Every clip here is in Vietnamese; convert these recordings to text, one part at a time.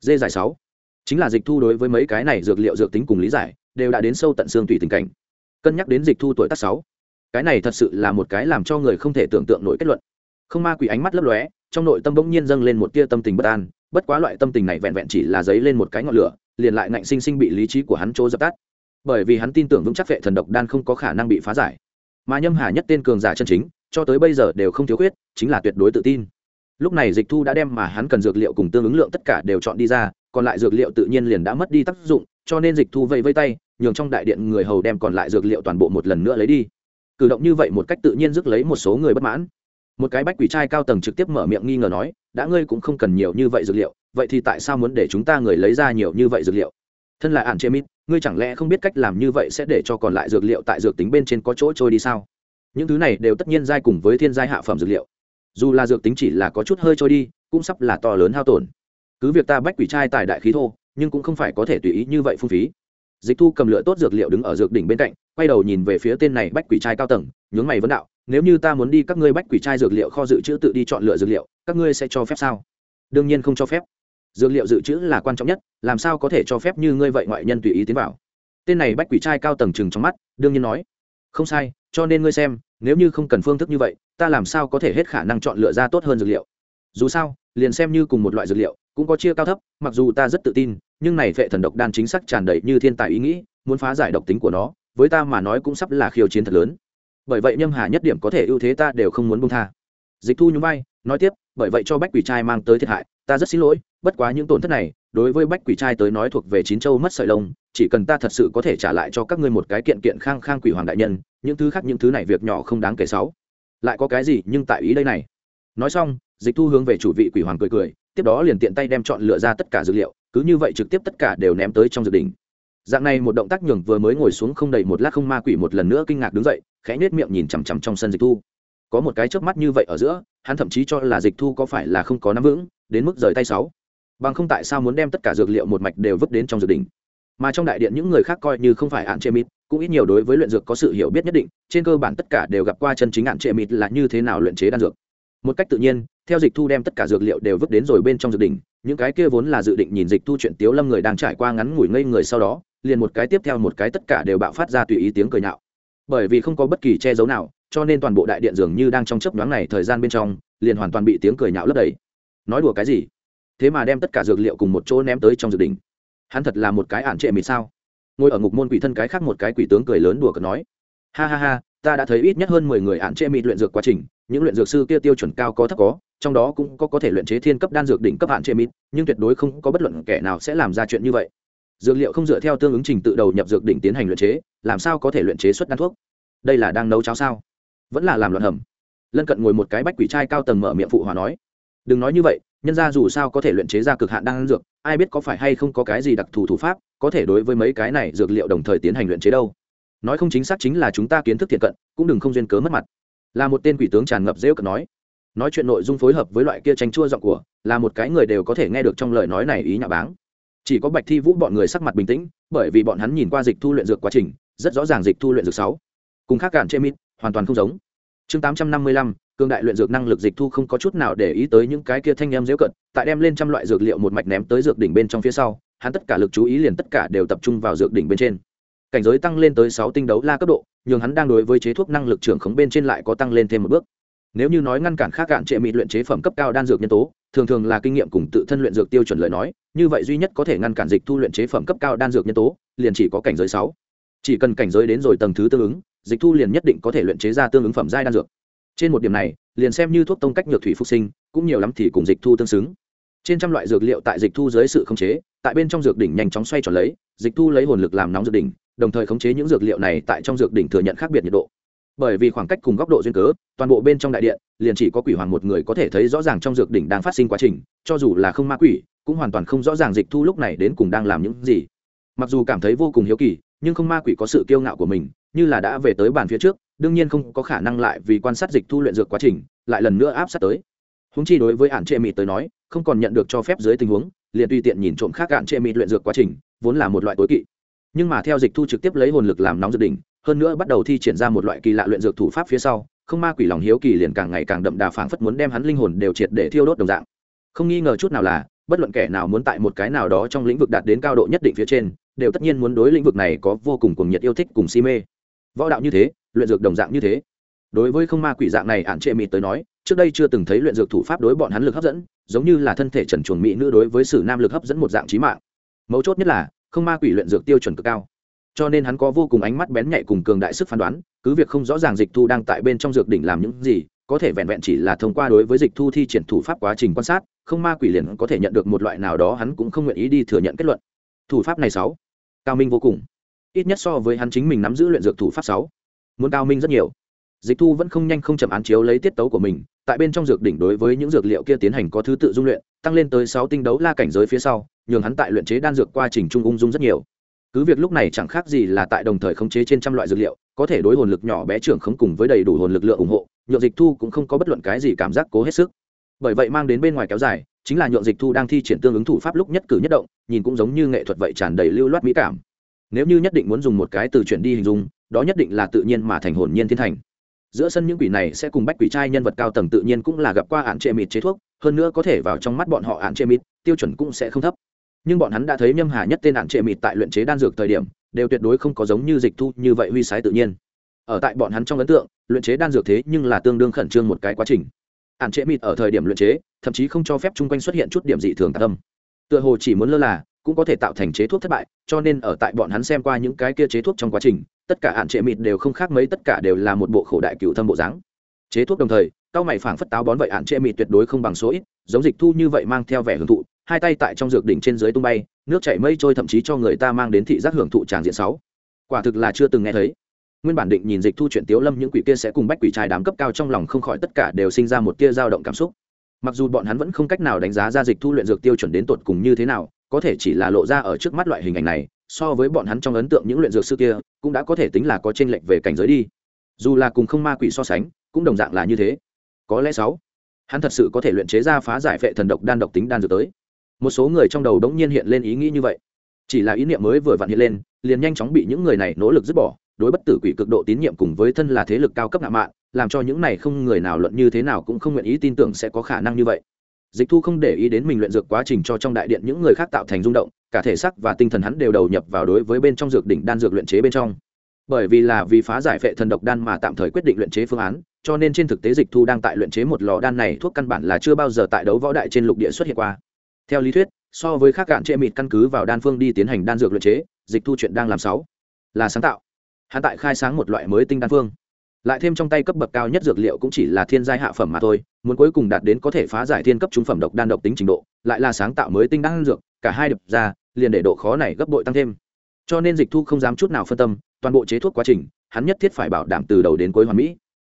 dê giải sáu. Chính là dịch thu đối với mấy cái này dược liệu dược tính cùng lý giải, đều đã đến sâu tận xương tùy tình cảnh. Cân nhắc đến dịch thu tuổi tác sáu. Cái này thật sự là một cái làm cho người không thể tưởng tượng nổi kết luận. Không ma quỷ ánh mắt lấp lóe, trong nội tâm bỗng nhiên dâng lên một tia tâm tình bất an, bất quá loại tâm tình này vẹn vẹn chỉ là giấy lên một cái ngọn lửa, liền lại ngạnh sinh sinh bị lý trí của hắn chỗ dập tắt. Bởi vì hắn tin tưởng vững chắc vệ thần độc đan không có khả năng bị phá giải. Mà nhâm hà nhất tên cường giả chân chính, cho tới bây giờ đều không thiếu khuyết, chính là tuyệt đối tự tin lúc này dịch thu đã đem mà hắn cần dược liệu cùng tương ứng lượng tất cả đều chọn đi ra, còn lại dược liệu tự nhiên liền đã mất đi tác dụng, cho nên dịch thu vây vây tay, nhường trong đại điện người hầu đem còn lại dược liệu toàn bộ một lần nữa lấy đi. Cử động như vậy một cách tự nhiên rước lấy một số người bất mãn. Một cái bách quỷ trai cao tầng trực tiếp mở miệng nghi ngờ nói, đã ngươi cũng không cần nhiều như vậy dược liệu, vậy thì tại sao muốn để chúng ta người lấy ra nhiều như vậy dược liệu? Thân là ạn chế mít ngươi chẳng lẽ không biết cách làm như vậy sẽ để cho còn lại dược liệu tại dược tính bên trên có chỗ trôi đi sao? Những thứ này đều tất nhiên giai cùng với thiên giai hạ phẩm dược liệu dù là dược tính chỉ là có chút hơi trôi đi, cũng sắp là to lớn hao tổn. Cứ việc ta bách quỷ trai tài đại khí thô, nhưng cũng không phải có thể tùy ý như vậy phung phí. Dịch thu cầm lựa tốt dược liệu đứng ở dược đỉnh bên cạnh, quay đầu nhìn về phía tên này bách quỷ trai cao tầng, nhướng mày vấn đạo, nếu như ta muốn đi các ngươi bách quỷ trai dược liệu kho dự trữ tự đi chọn lựa dược liệu, các ngươi sẽ cho phép sao? Đương nhiên không cho phép. Dược liệu dự trữ là quan trọng nhất, làm sao có thể cho phép như ngươi vậy ngoại nhân tùy ý tiến vào? Tên này bách quỷ trai cao tầng chừng trong mắt, đương nhiên nói. Không sai cho nên ngươi xem, nếu như không cần phương thức như vậy, ta làm sao có thể hết khả năng chọn lựa ra tốt hơn dược liệu? Dù sao, liền xem như cùng một loại dược liệu, cũng có chia cao thấp, mặc dù ta rất tự tin, nhưng này vệ thần độc đan chính xác tràn đầy như thiên tài ý nghĩ, muốn phá giải độc tính của nó, với ta mà nói cũng sắp là khiêu chiến thật lớn. Bởi vậy nhâm hà nhất điểm có thể ưu thế ta đều không muốn buông tha. Dịch thu nhún vai, nói tiếp, bởi vậy cho bách quỷ trai mang tới thiệt hại, ta rất xin lỗi, bất quá những tổn thất này, đối với bách quỷ trai tới nói thuộc về chín châu mất sợi lông, chỉ cần ta thật sự có thể trả lại cho các ngươi một cái kiện kiện khang khang quỷ hoàng đại nhân những thứ khác những thứ này việc nhỏ không đáng kể sáu. Lại có cái gì nhưng tại ý đây này? Nói xong, dịch thu hướng về chủ vị quỷ hoàng cười cười, tiếp đó liền tiện tay đem chọn lựa ra tất cả dữ liệu, cứ như vậy trực tiếp tất cả đều ném tới trong dự đỉnh dạng này một động tác nhường vừa mới ngồi xuống không đầy một lát không ma quỷ một lần nữa kinh ngạc đứng dậy, khẽ nhếch miệng nhìn chằm chằm trong sân dịch thu. Có một cái chớp mắt như vậy ở giữa, hắn thậm chí cho là dịch thu có phải là không có nắm vững, đến mức rời tay sáu. Bằng không tại sao muốn đem tất cả dược liệu một mạch đều vứt đến trong dược đỉnh mà trong đại điện những người khác coi như không phải hạn chế mít cũng ít nhiều đối với luyện dược có sự hiểu biết nhất định, trên cơ bản tất cả đều gặp qua chân chính hạn chế mít là như thế nào luyện chế đan dược. Một cách tự nhiên, theo dịch thu đem tất cả dược liệu đều vứt đến rồi bên trong dược đỉnh, những cái kia vốn là dự định nhìn dịch thu chuyện tiếu lâm người đang trải qua ngắn ngủi ngây người sau đó, liền một cái tiếp theo một cái tất cả đều bạo phát ra tùy ý tiếng cười nhạo bởi vì không có bất kỳ che giấu nào, cho nên toàn bộ đại điện dường như đang trong chấp nhoáng này thời gian bên trong, liền hoàn toàn bị tiếng cười nhạo lấp đầy. Nói đùa cái gì? Thế mà đem tất cả dược liệu cùng một chỗ ném tới trong dược đỉnh hắn thật là một cái ản trệ mịt sao? Ngồi ở ngục môn quỷ thân cái khác một cái quỷ tướng cười lớn đùa cợt nói, ha ha ha, ta đã thấy ít nhất hơn mười người ản trệ mịt luyện dược quá trình, những luyện dược sư kia tiêu chuẩn cao có thấp có, trong đó cũng có có thể luyện chế thiên cấp đan dược đỉnh cấp hạn chế mít nhưng tuyệt đối không có bất luận kẻ nào sẽ làm ra chuyện như vậy. Dược liệu không dựa theo tương ứng trình tự đầu nhập dược đỉnh tiến hành luyện chế, làm sao có thể luyện chế xuất đan thuốc? Đây là đang nấu cháo sao? Vẫn là làm loạn hầm. Lân cận ngồi một cái bách quỷ trai cao tầng mở miệng phụ hòa nói, đừng nói như vậy nhân ra dù sao có thể luyện chế ra cực hạn đan dược, ai biết có phải hay không có cái gì đặc thù thủ pháp, có thể đối với mấy cái này dược liệu đồng thời tiến hành luyện chế đâu. Nói không chính xác chính là chúng ta kiến thức thiện cận, cũng đừng không duyên cớ mất mặt. Là một tên quỷ tướng tràn ngập rêu cận nói. Nói chuyện nội dung phối hợp với loại kia tranh chua giọng của, là một cái người đều có thể nghe được trong lời nói này ý nhà báng. Chỉ có bạch thi vũ bọn người sắc mặt bình tĩnh, bởi vì bọn hắn nhìn qua dịch thu luyện dược quá trình, rất rõ ràng dịch thu luyện dược sáu. Cùng khác cản chê mít hoàn toàn không giống. Chương tám trăm năm mươi lăm cương đại luyện dược năng lực dịch thu không có chút nào để ý tới những cái kia thanh em dễu cận, tại đem lên trăm loại dược liệu một mạch ném tới dược đỉnh bên trong phía sau, hắn tất cả lực chú ý liền tất cả đều tập trung vào dược đỉnh bên trên. Cảnh giới tăng lên tới sáu tinh đấu la cấp độ, nhường hắn đang đối với chế thuốc năng lực trưởng khống bên trên lại có tăng lên thêm một bước. Nếu như nói ngăn cản khác cạn trệ mị luyện chế phẩm cấp cao đan dược nhân tố, thường thường là kinh nghiệm cùng tự thân luyện dược tiêu chuẩn lời nói, như vậy duy nhất có thể ngăn cản dịch thu luyện chế phẩm cấp cao đan dược nhân tố, liền chỉ có cảnh giới sáu. Chỉ cần cảnh giới đến rồi tầng thứ tương ứng, dịch thu liền nhất định có thể luyện chế ra tương ứng phẩm giai đan dược trên một điểm này, liền xem như thuốc tông cách nhược thủy phục sinh, cũng nhiều lắm thì cùng dịch thu tương xứng. Trên trăm loại dược liệu tại dịch thu dưới sự khống chế, tại bên trong dược đỉnh nhanh chóng xoay tròn lấy, dịch thu lấy hồn lực làm nóng dược đỉnh, đồng thời khống chế những dược liệu này tại trong dược đỉnh thừa nhận khác biệt nhiệt độ. Bởi vì khoảng cách cùng góc độ duyên cớ, toàn bộ bên trong đại điện, liền chỉ có quỷ hoàng một người có thể thấy rõ ràng trong dược đỉnh đang phát sinh quá trình, cho dù là không ma quỷ, cũng hoàn toàn không rõ ràng dịch thu lúc này đến cùng đang làm những gì. Mặc dù cảm thấy vô cùng hiếu kỳ, nhưng không ma quỷ có sự kiêu ngạo của mình, như là đã về tới bàn phía trước đương nhiên không có khả năng lại vì quan sát dịch thu luyện dược quá trình, lại lần nữa áp sát tới. Húng chi đối với ạn trệ mịt tới nói, không còn nhận được cho phép dưới tình huống, liền tùy tiện nhìn trộm khác ạn trệ mịt luyện dược quá trình, vốn là một loại tối kỵ. Nhưng mà theo dịch thu trực tiếp lấy hồn lực làm nóng dự đỉnh hơn nữa bắt đầu thi triển ra một loại kỳ lạ luyện dược thủ pháp phía sau, không ma quỷ lòng hiếu kỳ liền càng ngày càng đậm đà phảng phất muốn đem hắn linh hồn đều triệt để thiêu đốt đồng dạng. Không nghi ngờ chút nào là, bất luận kẻ nào muốn tại một cái nào đó trong lĩnh vực đạt đến cao độ nhất định phía trên, đều tất nhiên muốn đối lĩnh vực này có vô cùng cuồng nhiệt yêu thích cùng si mê. Võ đạo như thế luyện dược đồng dạng như thế. Đối với không ma quỷ dạng này ạn trệ mịt tới nói, trước đây chưa từng thấy luyện dược thủ pháp đối bọn hắn lực hấp dẫn, giống như là thân thể trần chuồng mỹ nữ đối với sử nam lực hấp dẫn một dạng trí mạng. Mấu chốt nhất là, không ma quỷ luyện dược tiêu chuẩn cực cao. Cho nên hắn có vô cùng ánh mắt bén nhạy cùng cường đại sức phán đoán, cứ việc không rõ ràng dịch thu đang tại bên trong dược đỉnh làm những gì, có thể vẹn vẹn chỉ là thông qua đối với dịch thu thi triển thủ pháp quá trình quan sát, không ma quỷ liền có thể nhận được một loại nào đó hắn cũng không nguyện ý đi thừa nhận kết luận. Thủ pháp này sáu, cao minh vô cùng. Ít nhất so với hắn chính mình nắm giữ luyện dược thủ pháp sáu muốn cao minh rất nhiều. Dịch thu vẫn không nhanh không chậm án chiếu lấy tiết tấu của mình, tại bên trong dược đỉnh đối với những dược liệu kia tiến hành có thứ tự dung luyện, tăng lên tới sáu tinh đấu la cảnh giới phía sau, nhường hắn tại luyện chế đan dược quá trình trung ung dung rất nhiều. Cứ việc lúc này chẳng khác gì là tại đồng thời khống chế trên trăm loại dược liệu, có thể đối hồn lực nhỏ bé trưởng khống cùng với đầy đủ hồn lực lượng ủng hộ, nhượng dịch thu cũng không có bất luận cái gì cảm giác cố hết sức. Bởi vậy mang đến bên ngoài kéo dài, chính là nhượng dịch thu đang thi triển tương ứng thủ pháp lúc nhất cử nhất động, nhìn cũng giống như nghệ thuật vậy tràn đầy lưu loát mỹ cảm. Nếu như nhất định muốn dùng một cái từ chuyển đi hình dung đó nhất định là tự nhiên mà thành hồn nhiên thiên thành. Giữa sân những quỷ này sẽ cùng bách quỷ trai nhân vật cao tầng tự nhiên cũng là gặp qua hạn trệ mịt chế thuốc, hơn nữa có thể vào trong mắt bọn họ hạn trệ mịt, tiêu chuẩn cũng sẽ không thấp. Nhưng bọn hắn đã thấy nhâm hà nhất tên hạn trệ mịt tại luyện chế đan dược thời điểm, đều tuyệt đối không có giống như dịch thu như vậy huy sái tự nhiên. Ở tại bọn hắn trong ấn tượng, luyện chế đan dược thế nhưng là tương đương khẩn trương một cái quá trình. Hạn trệ mịt ở thời điểm luyện chế, thậm chí không cho phép chung quanh xuất hiện chút điểm dị thường tạc tâm tựa hồ chỉ muốn lơ là, cũng có thể tạo thành chế thuốc thất bại, cho nên ở tại bọn hắn xem qua những cái kia chế thuốc trong quá trình tất cả hạn trệ mịt đều không khác mấy, tất cả đều là một bộ khổ đại cựu thâm bộ dáng. Chế thuốc đồng thời, cao mày phảng phất táo bón vậy hạn trệ mịt tuyệt đối không bằng số ít, giống dịch thu như vậy mang theo vẻ hưởng thụ, hai tay tại trong dược đỉnh trên dưới tung bay, nước chảy mây trôi thậm chí cho người ta mang đến thị giác hưởng thụ tràng diện sáu. Quả thực là chưa từng nghe thấy. Nguyên bản định nhìn dịch thu chuyện tiếu lâm những quỷ kia sẽ cùng bách quỷ trai đám cấp cao trong lòng không khỏi tất cả đều sinh ra một tia dao động cảm xúc. Mặc dù bọn hắn vẫn không cách nào đánh giá ra dịch thu luyện dược tiêu chuẩn đến tột cùng như thế nào, có thể chỉ là lộ ra ở trước mắt loại hình ảnh này so với bọn hắn trong ấn tượng những luyện dược sư kia, cũng đã có thể tính là có tranh lệch về cảnh giới đi. Dù là cùng không ma quỷ so sánh, cũng đồng dạng là như thế. Có lẽ sáu, hắn thật sự có thể luyện chế ra phá giải vệ thần độc đan độc tính đan dược tới. Một số người trong đầu đống nhiên hiện lên ý nghĩ như vậy. Chỉ là ý niệm mới vừa vặn hiện lên, liền nhanh chóng bị những người này nỗ lực dứt bỏ, đối bất tử quỷ cực độ tín nhiệm cùng với thân là thế lực cao cấp ngạo mạn, làm cho những này không người nào luận như thế nào cũng không nguyện ý tin tưởng sẽ có khả năng như vậy dịch thu không để ý đến mình luyện dược quá trình cho trong đại điện những người khác tạo thành rung động, cả thể xác và tinh thần hắn đều đầu nhập vào đối với bên trong dược đỉnh đan dược luyện chế bên trong. Bởi vì là vì phá giải phệ thần độc đan mà tạm thời quyết định luyện chế phương án, cho nên trên thực tế dịch thu đang tại luyện chế một lò đan này thuốc căn bản là chưa bao giờ tại đấu võ đại trên lục địa xuất hiện qua. Theo lý thuyết, so với khác cạn trệ mịt căn cứ vào đan phương đi tiến hành đan dược luyện chế, dịch thu chuyện đang làm sáu là sáng tạo. Hắn tại khai sáng một loại mới tinh đan phương lại thêm trong tay cấp bậc cao nhất dược liệu cũng chỉ là thiên giai hạ phẩm mà thôi, muốn cuối cùng đạt đến có thể phá giải thiên cấp trung phẩm độc đan độc tính trình độ, lại là sáng tạo mới tinh đan dược, cả hai đập ra, liền để độ khó này gấp bội tăng thêm. Cho nên dịch thu không dám chút nào phân tâm, toàn bộ chế thuốc quá trình, hắn nhất thiết phải bảo đảm từ đầu đến cuối hoàn mỹ.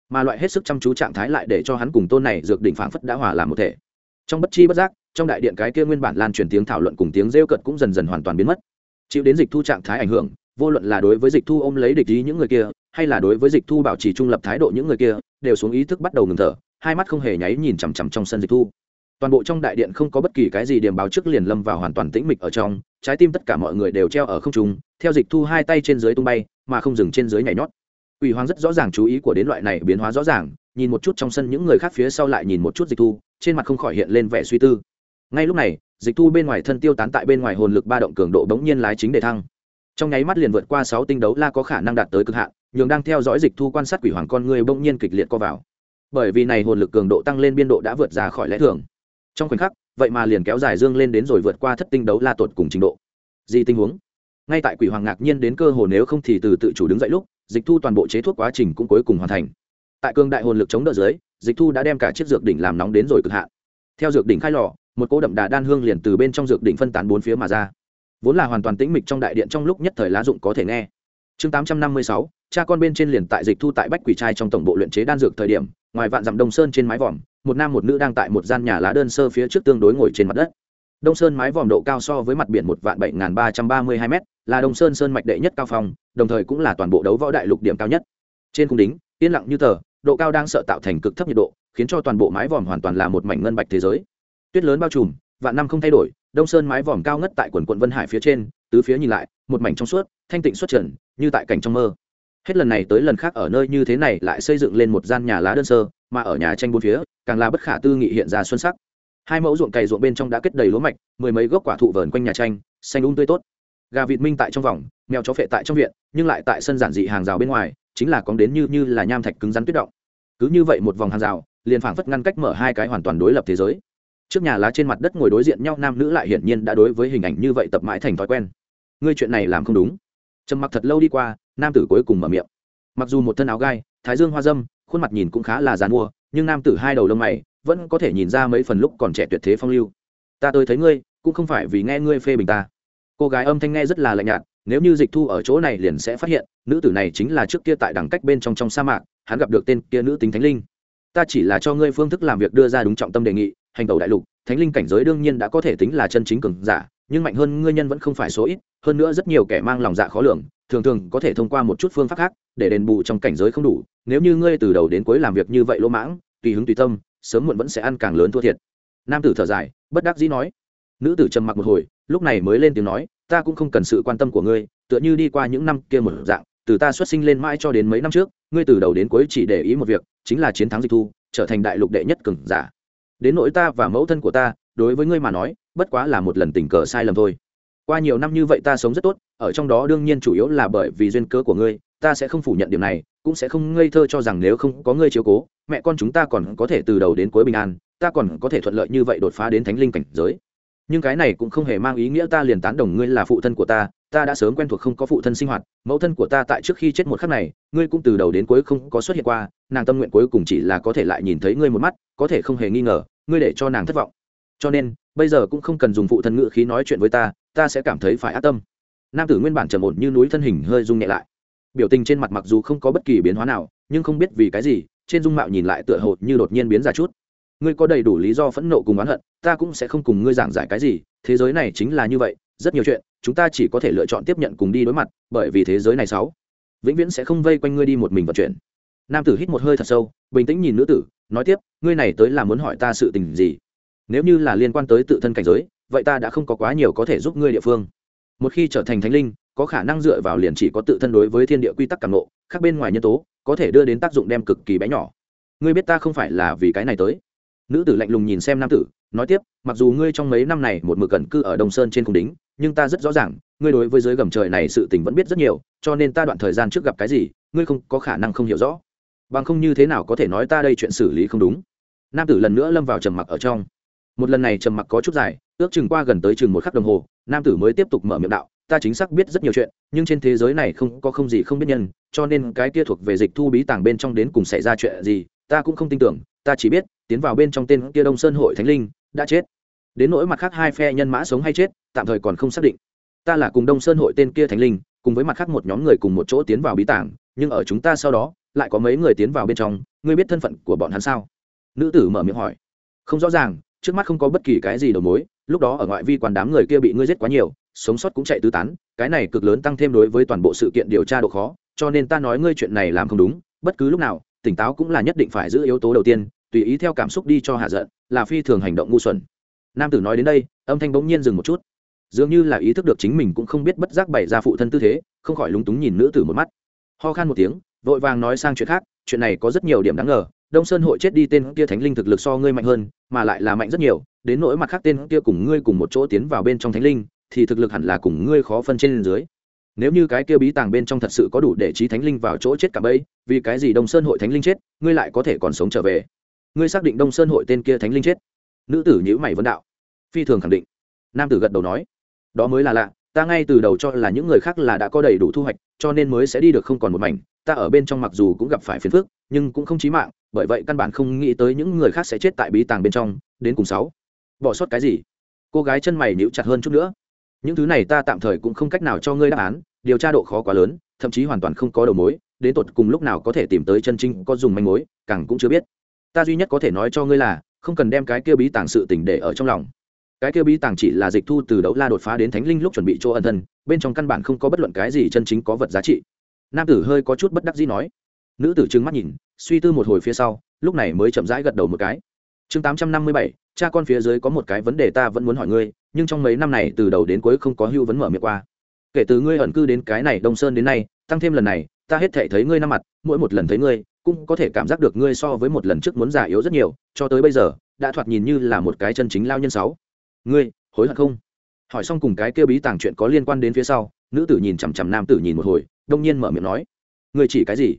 Mà loại hết sức chăm chú trạng thái lại để cho hắn cùng tôn này dược đỉnh phảng phất đã hòa làm một thể. Trong bất chi bất giác, trong đại điện cái kia nguyên bản lan truyền tiếng thảo luận cùng tiếng rêu cợt cũng dần dần hoàn toàn biến mất. Chịu đến dịch thu trạng thái ảnh hưởng vô luận là đối với dịch thu ôm lấy địch ý những người kia, hay là đối với dịch thu bảo trì trung lập thái độ những người kia, đều xuống ý thức bắt đầu ngừng thở, hai mắt không hề nháy nhìn chằm chằm trong sân dịch thu. Toàn bộ trong đại điện không có bất kỳ cái gì điểm báo trước liền lâm vào hoàn toàn tĩnh mịch ở trong, trái tim tất cả mọi người đều treo ở không trung, theo dịch thu hai tay trên dưới tung bay, mà không dừng trên dưới nhảy nhót. Ủy hoàng rất rõ ràng chú ý của đến loại này biến hóa rõ ràng, nhìn một chút trong sân những người khác phía sau lại nhìn một chút dịch thu, trên mặt không khỏi hiện lên vẻ suy tư. Ngay lúc này, dịch thu bên ngoài thân tiêu tán tại bên ngoài hồn lực ba động cường độ bỗng nhiên lái chính để thăng trong nháy mắt liền vượt qua sáu tinh đấu la có khả năng đạt tới cực hạn, nhường đang theo dõi dịch thu quan sát quỷ hoàng con người bỗng nhiên kịch liệt co vào. Bởi vì này hồn lực cường độ tăng lên biên độ đã vượt ra khỏi lẽ thường. Trong khoảnh khắc, vậy mà liền kéo dài dương lên đến rồi vượt qua thất tinh đấu la tột cùng trình độ. Gì tình huống? Ngay tại quỷ hoàng ngạc nhiên đến cơ hồ nếu không thì từ tự chủ đứng dậy lúc, dịch thu toàn bộ chế thuốc quá trình cũng cuối cùng hoàn thành. Tại cương đại hồn lực chống đỡ dưới, dịch thu đã đem cả chiếc dược đỉnh làm nóng đến rồi cực hạn. Theo dược đỉnh khai lò, một cỗ đậm đà đan hương liền từ bên trong dược đỉnh phân tán bốn phía mà ra vốn là hoàn toàn tĩnh mịch trong đại điện trong lúc nhất thời lá dụng có thể nghe. Chương tám trăm năm mươi sáu, cha con bên trên liền tại dịch thu tại bách quỷ trai trong tổng bộ luyện chế đan dược thời điểm, ngoài vạn dặm đông sơn trên mái vòm, một nam một nữ đang tại một gian nhà lá đơn sơ phía trước tương đối ngồi trên mặt đất. Đông sơn mái vòm độ cao so với mặt biển một vạn bảy nghìn ba trăm ba mươi hai m là đông sơn sơn mạch đệ nhất cao phong, đồng thời cũng là toàn bộ đấu võ đại lục điểm cao nhất. Trên cung đính, yên lặng như tờ, độ cao đang sợ tạo thành cực thấp nhiệt độ, khiến cho toàn bộ mái vòm hoàn toàn là một mảnh ngân bạch thế giới. Tuyết lớn bao trùm, vạn năm không thay đổi đông sơn mái vòm cao ngất tại quần quận vân hải phía trên, tứ phía nhìn lại, một mảnh trong suốt, thanh tịnh xuất trần, như tại cảnh trong mơ. Hết lần này tới lần khác ở nơi như thế này lại xây dựng lên một gian nhà lá đơn sơ, mà ở nhà tranh bốn phía, càng là bất khả tư nghị hiện ra xuân sắc. Hai mẫu ruộng cày ruộng bên trong đã kết đầy lúa mạch, mười mấy gốc quả thụ vờn quanh nhà tranh, xanh um tươi tốt. Gà vịt minh tại trong vòng, mèo chó phệ tại trong viện, nhưng lại tại sân giản dị hàng rào bên ngoài, chính là cóng đến như như là nham thạch cứng rắn tuyết động. Cứ như vậy một vòng hàng rào, liền phảng phất ngăn cách mở hai cái hoàn toàn đối lập thế giới trước nhà lá trên mặt đất ngồi đối diện nhau, nam nữ lại hiển nhiên đã đối với hình ảnh như vậy tập mãi thành thói quen. Ngươi chuyện này làm không đúng. Trầm mặc thật lâu đi qua, nam tử cuối cùng mở miệng. Mặc dù một thân áo gai, thái dương hoa dâm, khuôn mặt nhìn cũng khá là dàn mua nhưng nam tử hai đầu lông mày vẫn có thể nhìn ra mấy phần lúc còn trẻ tuyệt thế phong lưu. Ta tới thấy ngươi, cũng không phải vì nghe ngươi phê bình ta. Cô gái âm thanh nghe rất là lạnh nhạt, nếu như dịch thu ở chỗ này liền sẽ phát hiện, nữ tử này chính là trước kia tại đẳng cách bên trong trong sa mạc, hắn gặp được tên kia nữ tính thánh linh. Ta chỉ là cho ngươi phương thức làm việc đưa ra đúng trọng tâm đề nghị hành tẩu đại lục, thánh linh cảnh giới đương nhiên đã có thể tính là chân chính cường giả, nhưng mạnh hơn ngươi nhân vẫn không phải số ít, hơn nữa rất nhiều kẻ mang lòng dạ khó lường, thường thường có thể thông qua một chút phương pháp khác để đền bù trong cảnh giới không đủ. Nếu như ngươi từ đầu đến cuối làm việc như vậy lỗ mãng, tùy hứng tùy tâm, sớm muộn vẫn sẽ ăn càng lớn thua thiệt. Nam tử thở dài, bất đắc dĩ nói. Nữ tử trầm mặc một hồi, lúc này mới lên tiếng nói, ta cũng không cần sự quan tâm của ngươi, tựa như đi qua những năm kia một dạng, từ ta xuất sinh lên mãi cho đến mấy năm trước, ngươi từ đầu đến cuối chỉ để ý một việc, chính là chiến thắng dịch thu, trở thành đại lục đệ nhất cường giả đến nỗi ta và mẫu thân của ta, đối với ngươi mà nói, bất quá là một lần tình cờ sai lầm thôi. Qua nhiều năm như vậy ta sống rất tốt, ở trong đó đương nhiên chủ yếu là bởi vì duyên cớ của ngươi, ta sẽ không phủ nhận điểm này, cũng sẽ không ngây thơ cho rằng nếu không có ngươi chiếu cố, mẹ con chúng ta còn có thể từ đầu đến cuối bình an, ta còn có thể thuận lợi như vậy đột phá đến thánh linh cảnh giới. Nhưng cái này cũng không hề mang ý nghĩa ta liền tán đồng ngươi là phụ thân của ta ta đã sớm quen thuộc không có phụ thân sinh hoạt, mẫu thân của ta tại trước khi chết một khắc này, ngươi cũng từ đầu đến cuối không có xuất hiện qua, nàng tâm nguyện cuối cùng chỉ là có thể lại nhìn thấy ngươi một mắt, có thể không hề nghi ngờ ngươi để cho nàng thất vọng. Cho nên, bây giờ cũng không cần dùng phụ thân ngữ khí nói chuyện với ta ta sẽ cảm thấy phải ác tâm. Nam tử nguyên bản trầm ổn như núi thân hình hơi rung nhẹ lại. Biểu tình trên mặt mặc dù không có bất kỳ biến hóa nào, nhưng không biết vì cái gì, trên dung mạo nhìn lại tựa hồ như đột nhiên biến ra chút. Ngươi có đầy đủ lý do phẫn nộ cùng oán hận, ta cũng sẽ không cùng ngươi giảng giải cái gì, thế giới này chính là như vậy, rất nhiều chuyện, chúng ta chỉ có thể lựa chọn tiếp nhận cùng đi đối mặt, bởi vì thế giới này sáu, vĩnh viễn sẽ không vây quanh ngươi đi một mình vận chuyển. Nam tử hít một hơi thật sâu, bình tĩnh nhìn nữ tử nói tiếp, ngươi này tới là muốn hỏi ta sự tình gì? Nếu như là liên quan tới tự thân cảnh giới, vậy ta đã không có quá nhiều có thể giúp ngươi địa phương. Một khi trở thành thánh linh, có khả năng dựa vào liền chỉ có tự thân đối với thiên địa quy tắc cảm nộ khác bên ngoài nhân tố, có thể đưa đến tác dụng đem cực kỳ bé nhỏ. Ngươi biết ta không phải là vì cái này tới. Nữ tử lạnh lùng nhìn xem nam tử, nói tiếp, mặc dù ngươi trong mấy năm này một mực cẩn cư ở đông sơn trên cung đính, nhưng ta rất rõ ràng, ngươi đối với giới gầm trời này sự tình vẫn biết rất nhiều, cho nên ta đoạn thời gian trước gặp cái gì, ngươi không có khả năng không hiểu rõ bằng không như thế nào có thể nói ta đây chuyện xử lý không đúng. Nam tử lần nữa lâm vào trầm mặc ở trong. Một lần này trầm mặc có chút dài, ước chừng qua gần tới chừng một khắc đồng hồ, nam tử mới tiếp tục mở miệng đạo, ta chính xác biết rất nhiều chuyện, nhưng trên thế giới này không, có không gì không biết nhân, cho nên cái kia thuộc về dịch thu bí tàng bên trong đến cùng xảy ra chuyện gì, ta cũng không tin tưởng, ta chỉ biết, tiến vào bên trong tên kia đông sơn hội thánh linh, đã chết. Đến nỗi mặt khác hai phe nhân mã sống hay chết, tạm thời còn không xác định. Ta là cùng đông sơn hội tên kia thánh linh, cùng với mặt khác một nhóm người cùng một chỗ tiến vào bí tàng, nhưng ở chúng ta sau đó lại có mấy người tiến vào bên trong, ngươi biết thân phận của bọn hắn sao? Nữ tử mở miệng hỏi. Không rõ ràng, trước mắt không có bất kỳ cái gì đầu mối, lúc đó ở ngoại vi quan đám người kia bị ngươi giết quá nhiều, sống sót cũng chạy tứ tán, cái này cực lớn tăng thêm đối với toàn bộ sự kiện điều tra độ khó, cho nên ta nói ngươi chuyện này làm không đúng, bất cứ lúc nào, tỉnh táo cũng là nhất định phải giữ yếu tố đầu tiên, tùy ý theo cảm xúc đi cho hạ giận, là phi thường hành động ngu xuẩn. Nam tử nói đến đây, âm thanh bỗng nhiên dừng một chút. Dường như là ý thức được chính mình cũng không biết bất giác bày ra phụ thân tư thế, không khỏi lúng túng nhìn nữ tử một mắt. Ho khan một tiếng vội vàng nói sang chuyện khác, chuyện này có rất nhiều điểm đáng ngờ, đông sơn hội chết đi tên kia thánh linh thực lực so ngươi mạnh hơn, mà lại là mạnh rất nhiều, đến nỗi mặt khác tên kia cùng ngươi cùng một chỗ tiến vào bên trong thánh linh, thì thực lực hẳn là cùng ngươi khó phân trên dưới. Nếu như cái kia bí tàng bên trong thật sự có đủ để trí thánh linh vào chỗ chết cả bấy, vì cái gì đông sơn hội thánh linh chết, ngươi lại có thể còn sống trở về? Ngươi xác định đông sơn hội tên kia thánh linh chết? Nữ tử nhữ mày vấn đạo. Phi thường khẳng định. Nam tử gật đầu nói. Đó mới là lạ, ta ngay từ đầu cho là những người khác là đã có đầy đủ thu hoạch, cho nên mới sẽ đi được không còn một mảnh ta ở bên trong mặc dù cũng gặp phải phiền phức, nhưng cũng không chí mạng, bởi vậy căn bản không nghĩ tới những người khác sẽ chết tại bí tàng bên trong, đến cùng sáu. Bỏ sót cái gì? Cô gái chân mày níu chặt hơn chút nữa. Những thứ này ta tạm thời cũng không cách nào cho ngươi đáp án, điều tra độ khó quá lớn, thậm chí hoàn toàn không có đầu mối, đến tột cùng lúc nào có thể tìm tới chân chính có dùng manh mối, càng cũng chưa biết. Ta duy nhất có thể nói cho ngươi là, không cần đem cái kia bí tàng sự tình để ở trong lòng. Cái kia bí tàng chỉ là dịch thu từ đấu la đột phá đến thánh linh lúc chuẩn bị chỗ ân thân, bên trong căn bản không có bất luận cái gì chân chính có vật giá trị nam tử hơi có chút bất đắc dĩ nói. Nữ tử trừng mắt nhìn, suy tư một hồi phía sau, lúc này mới chậm rãi gật đầu một cái. Chương tám trăm năm mươi bảy, cha con phía dưới có một cái vấn đề ta vẫn muốn hỏi ngươi, nhưng trong mấy năm này từ đầu đến cuối không có hưu vấn mở miệng qua. Kể từ ngươi ẩn cư đến cái này đông sơn đến nay, tăng thêm lần này, ta hết thể thấy ngươi năm mặt, mỗi một lần thấy ngươi, cũng có thể cảm giác được ngươi so với một lần trước muốn già yếu rất nhiều, cho tới bây giờ, đã thoạt nhìn như là một cái chân chính lao nhân sáu. Ngươi, hối hận không? Hỏi xong cùng cái kia bí tàng chuyện có liên quan đến phía sau, nữ tử nhìn chằm chằm nam tử nhìn một hồi đông nhiên mở miệng nói người chỉ cái gì?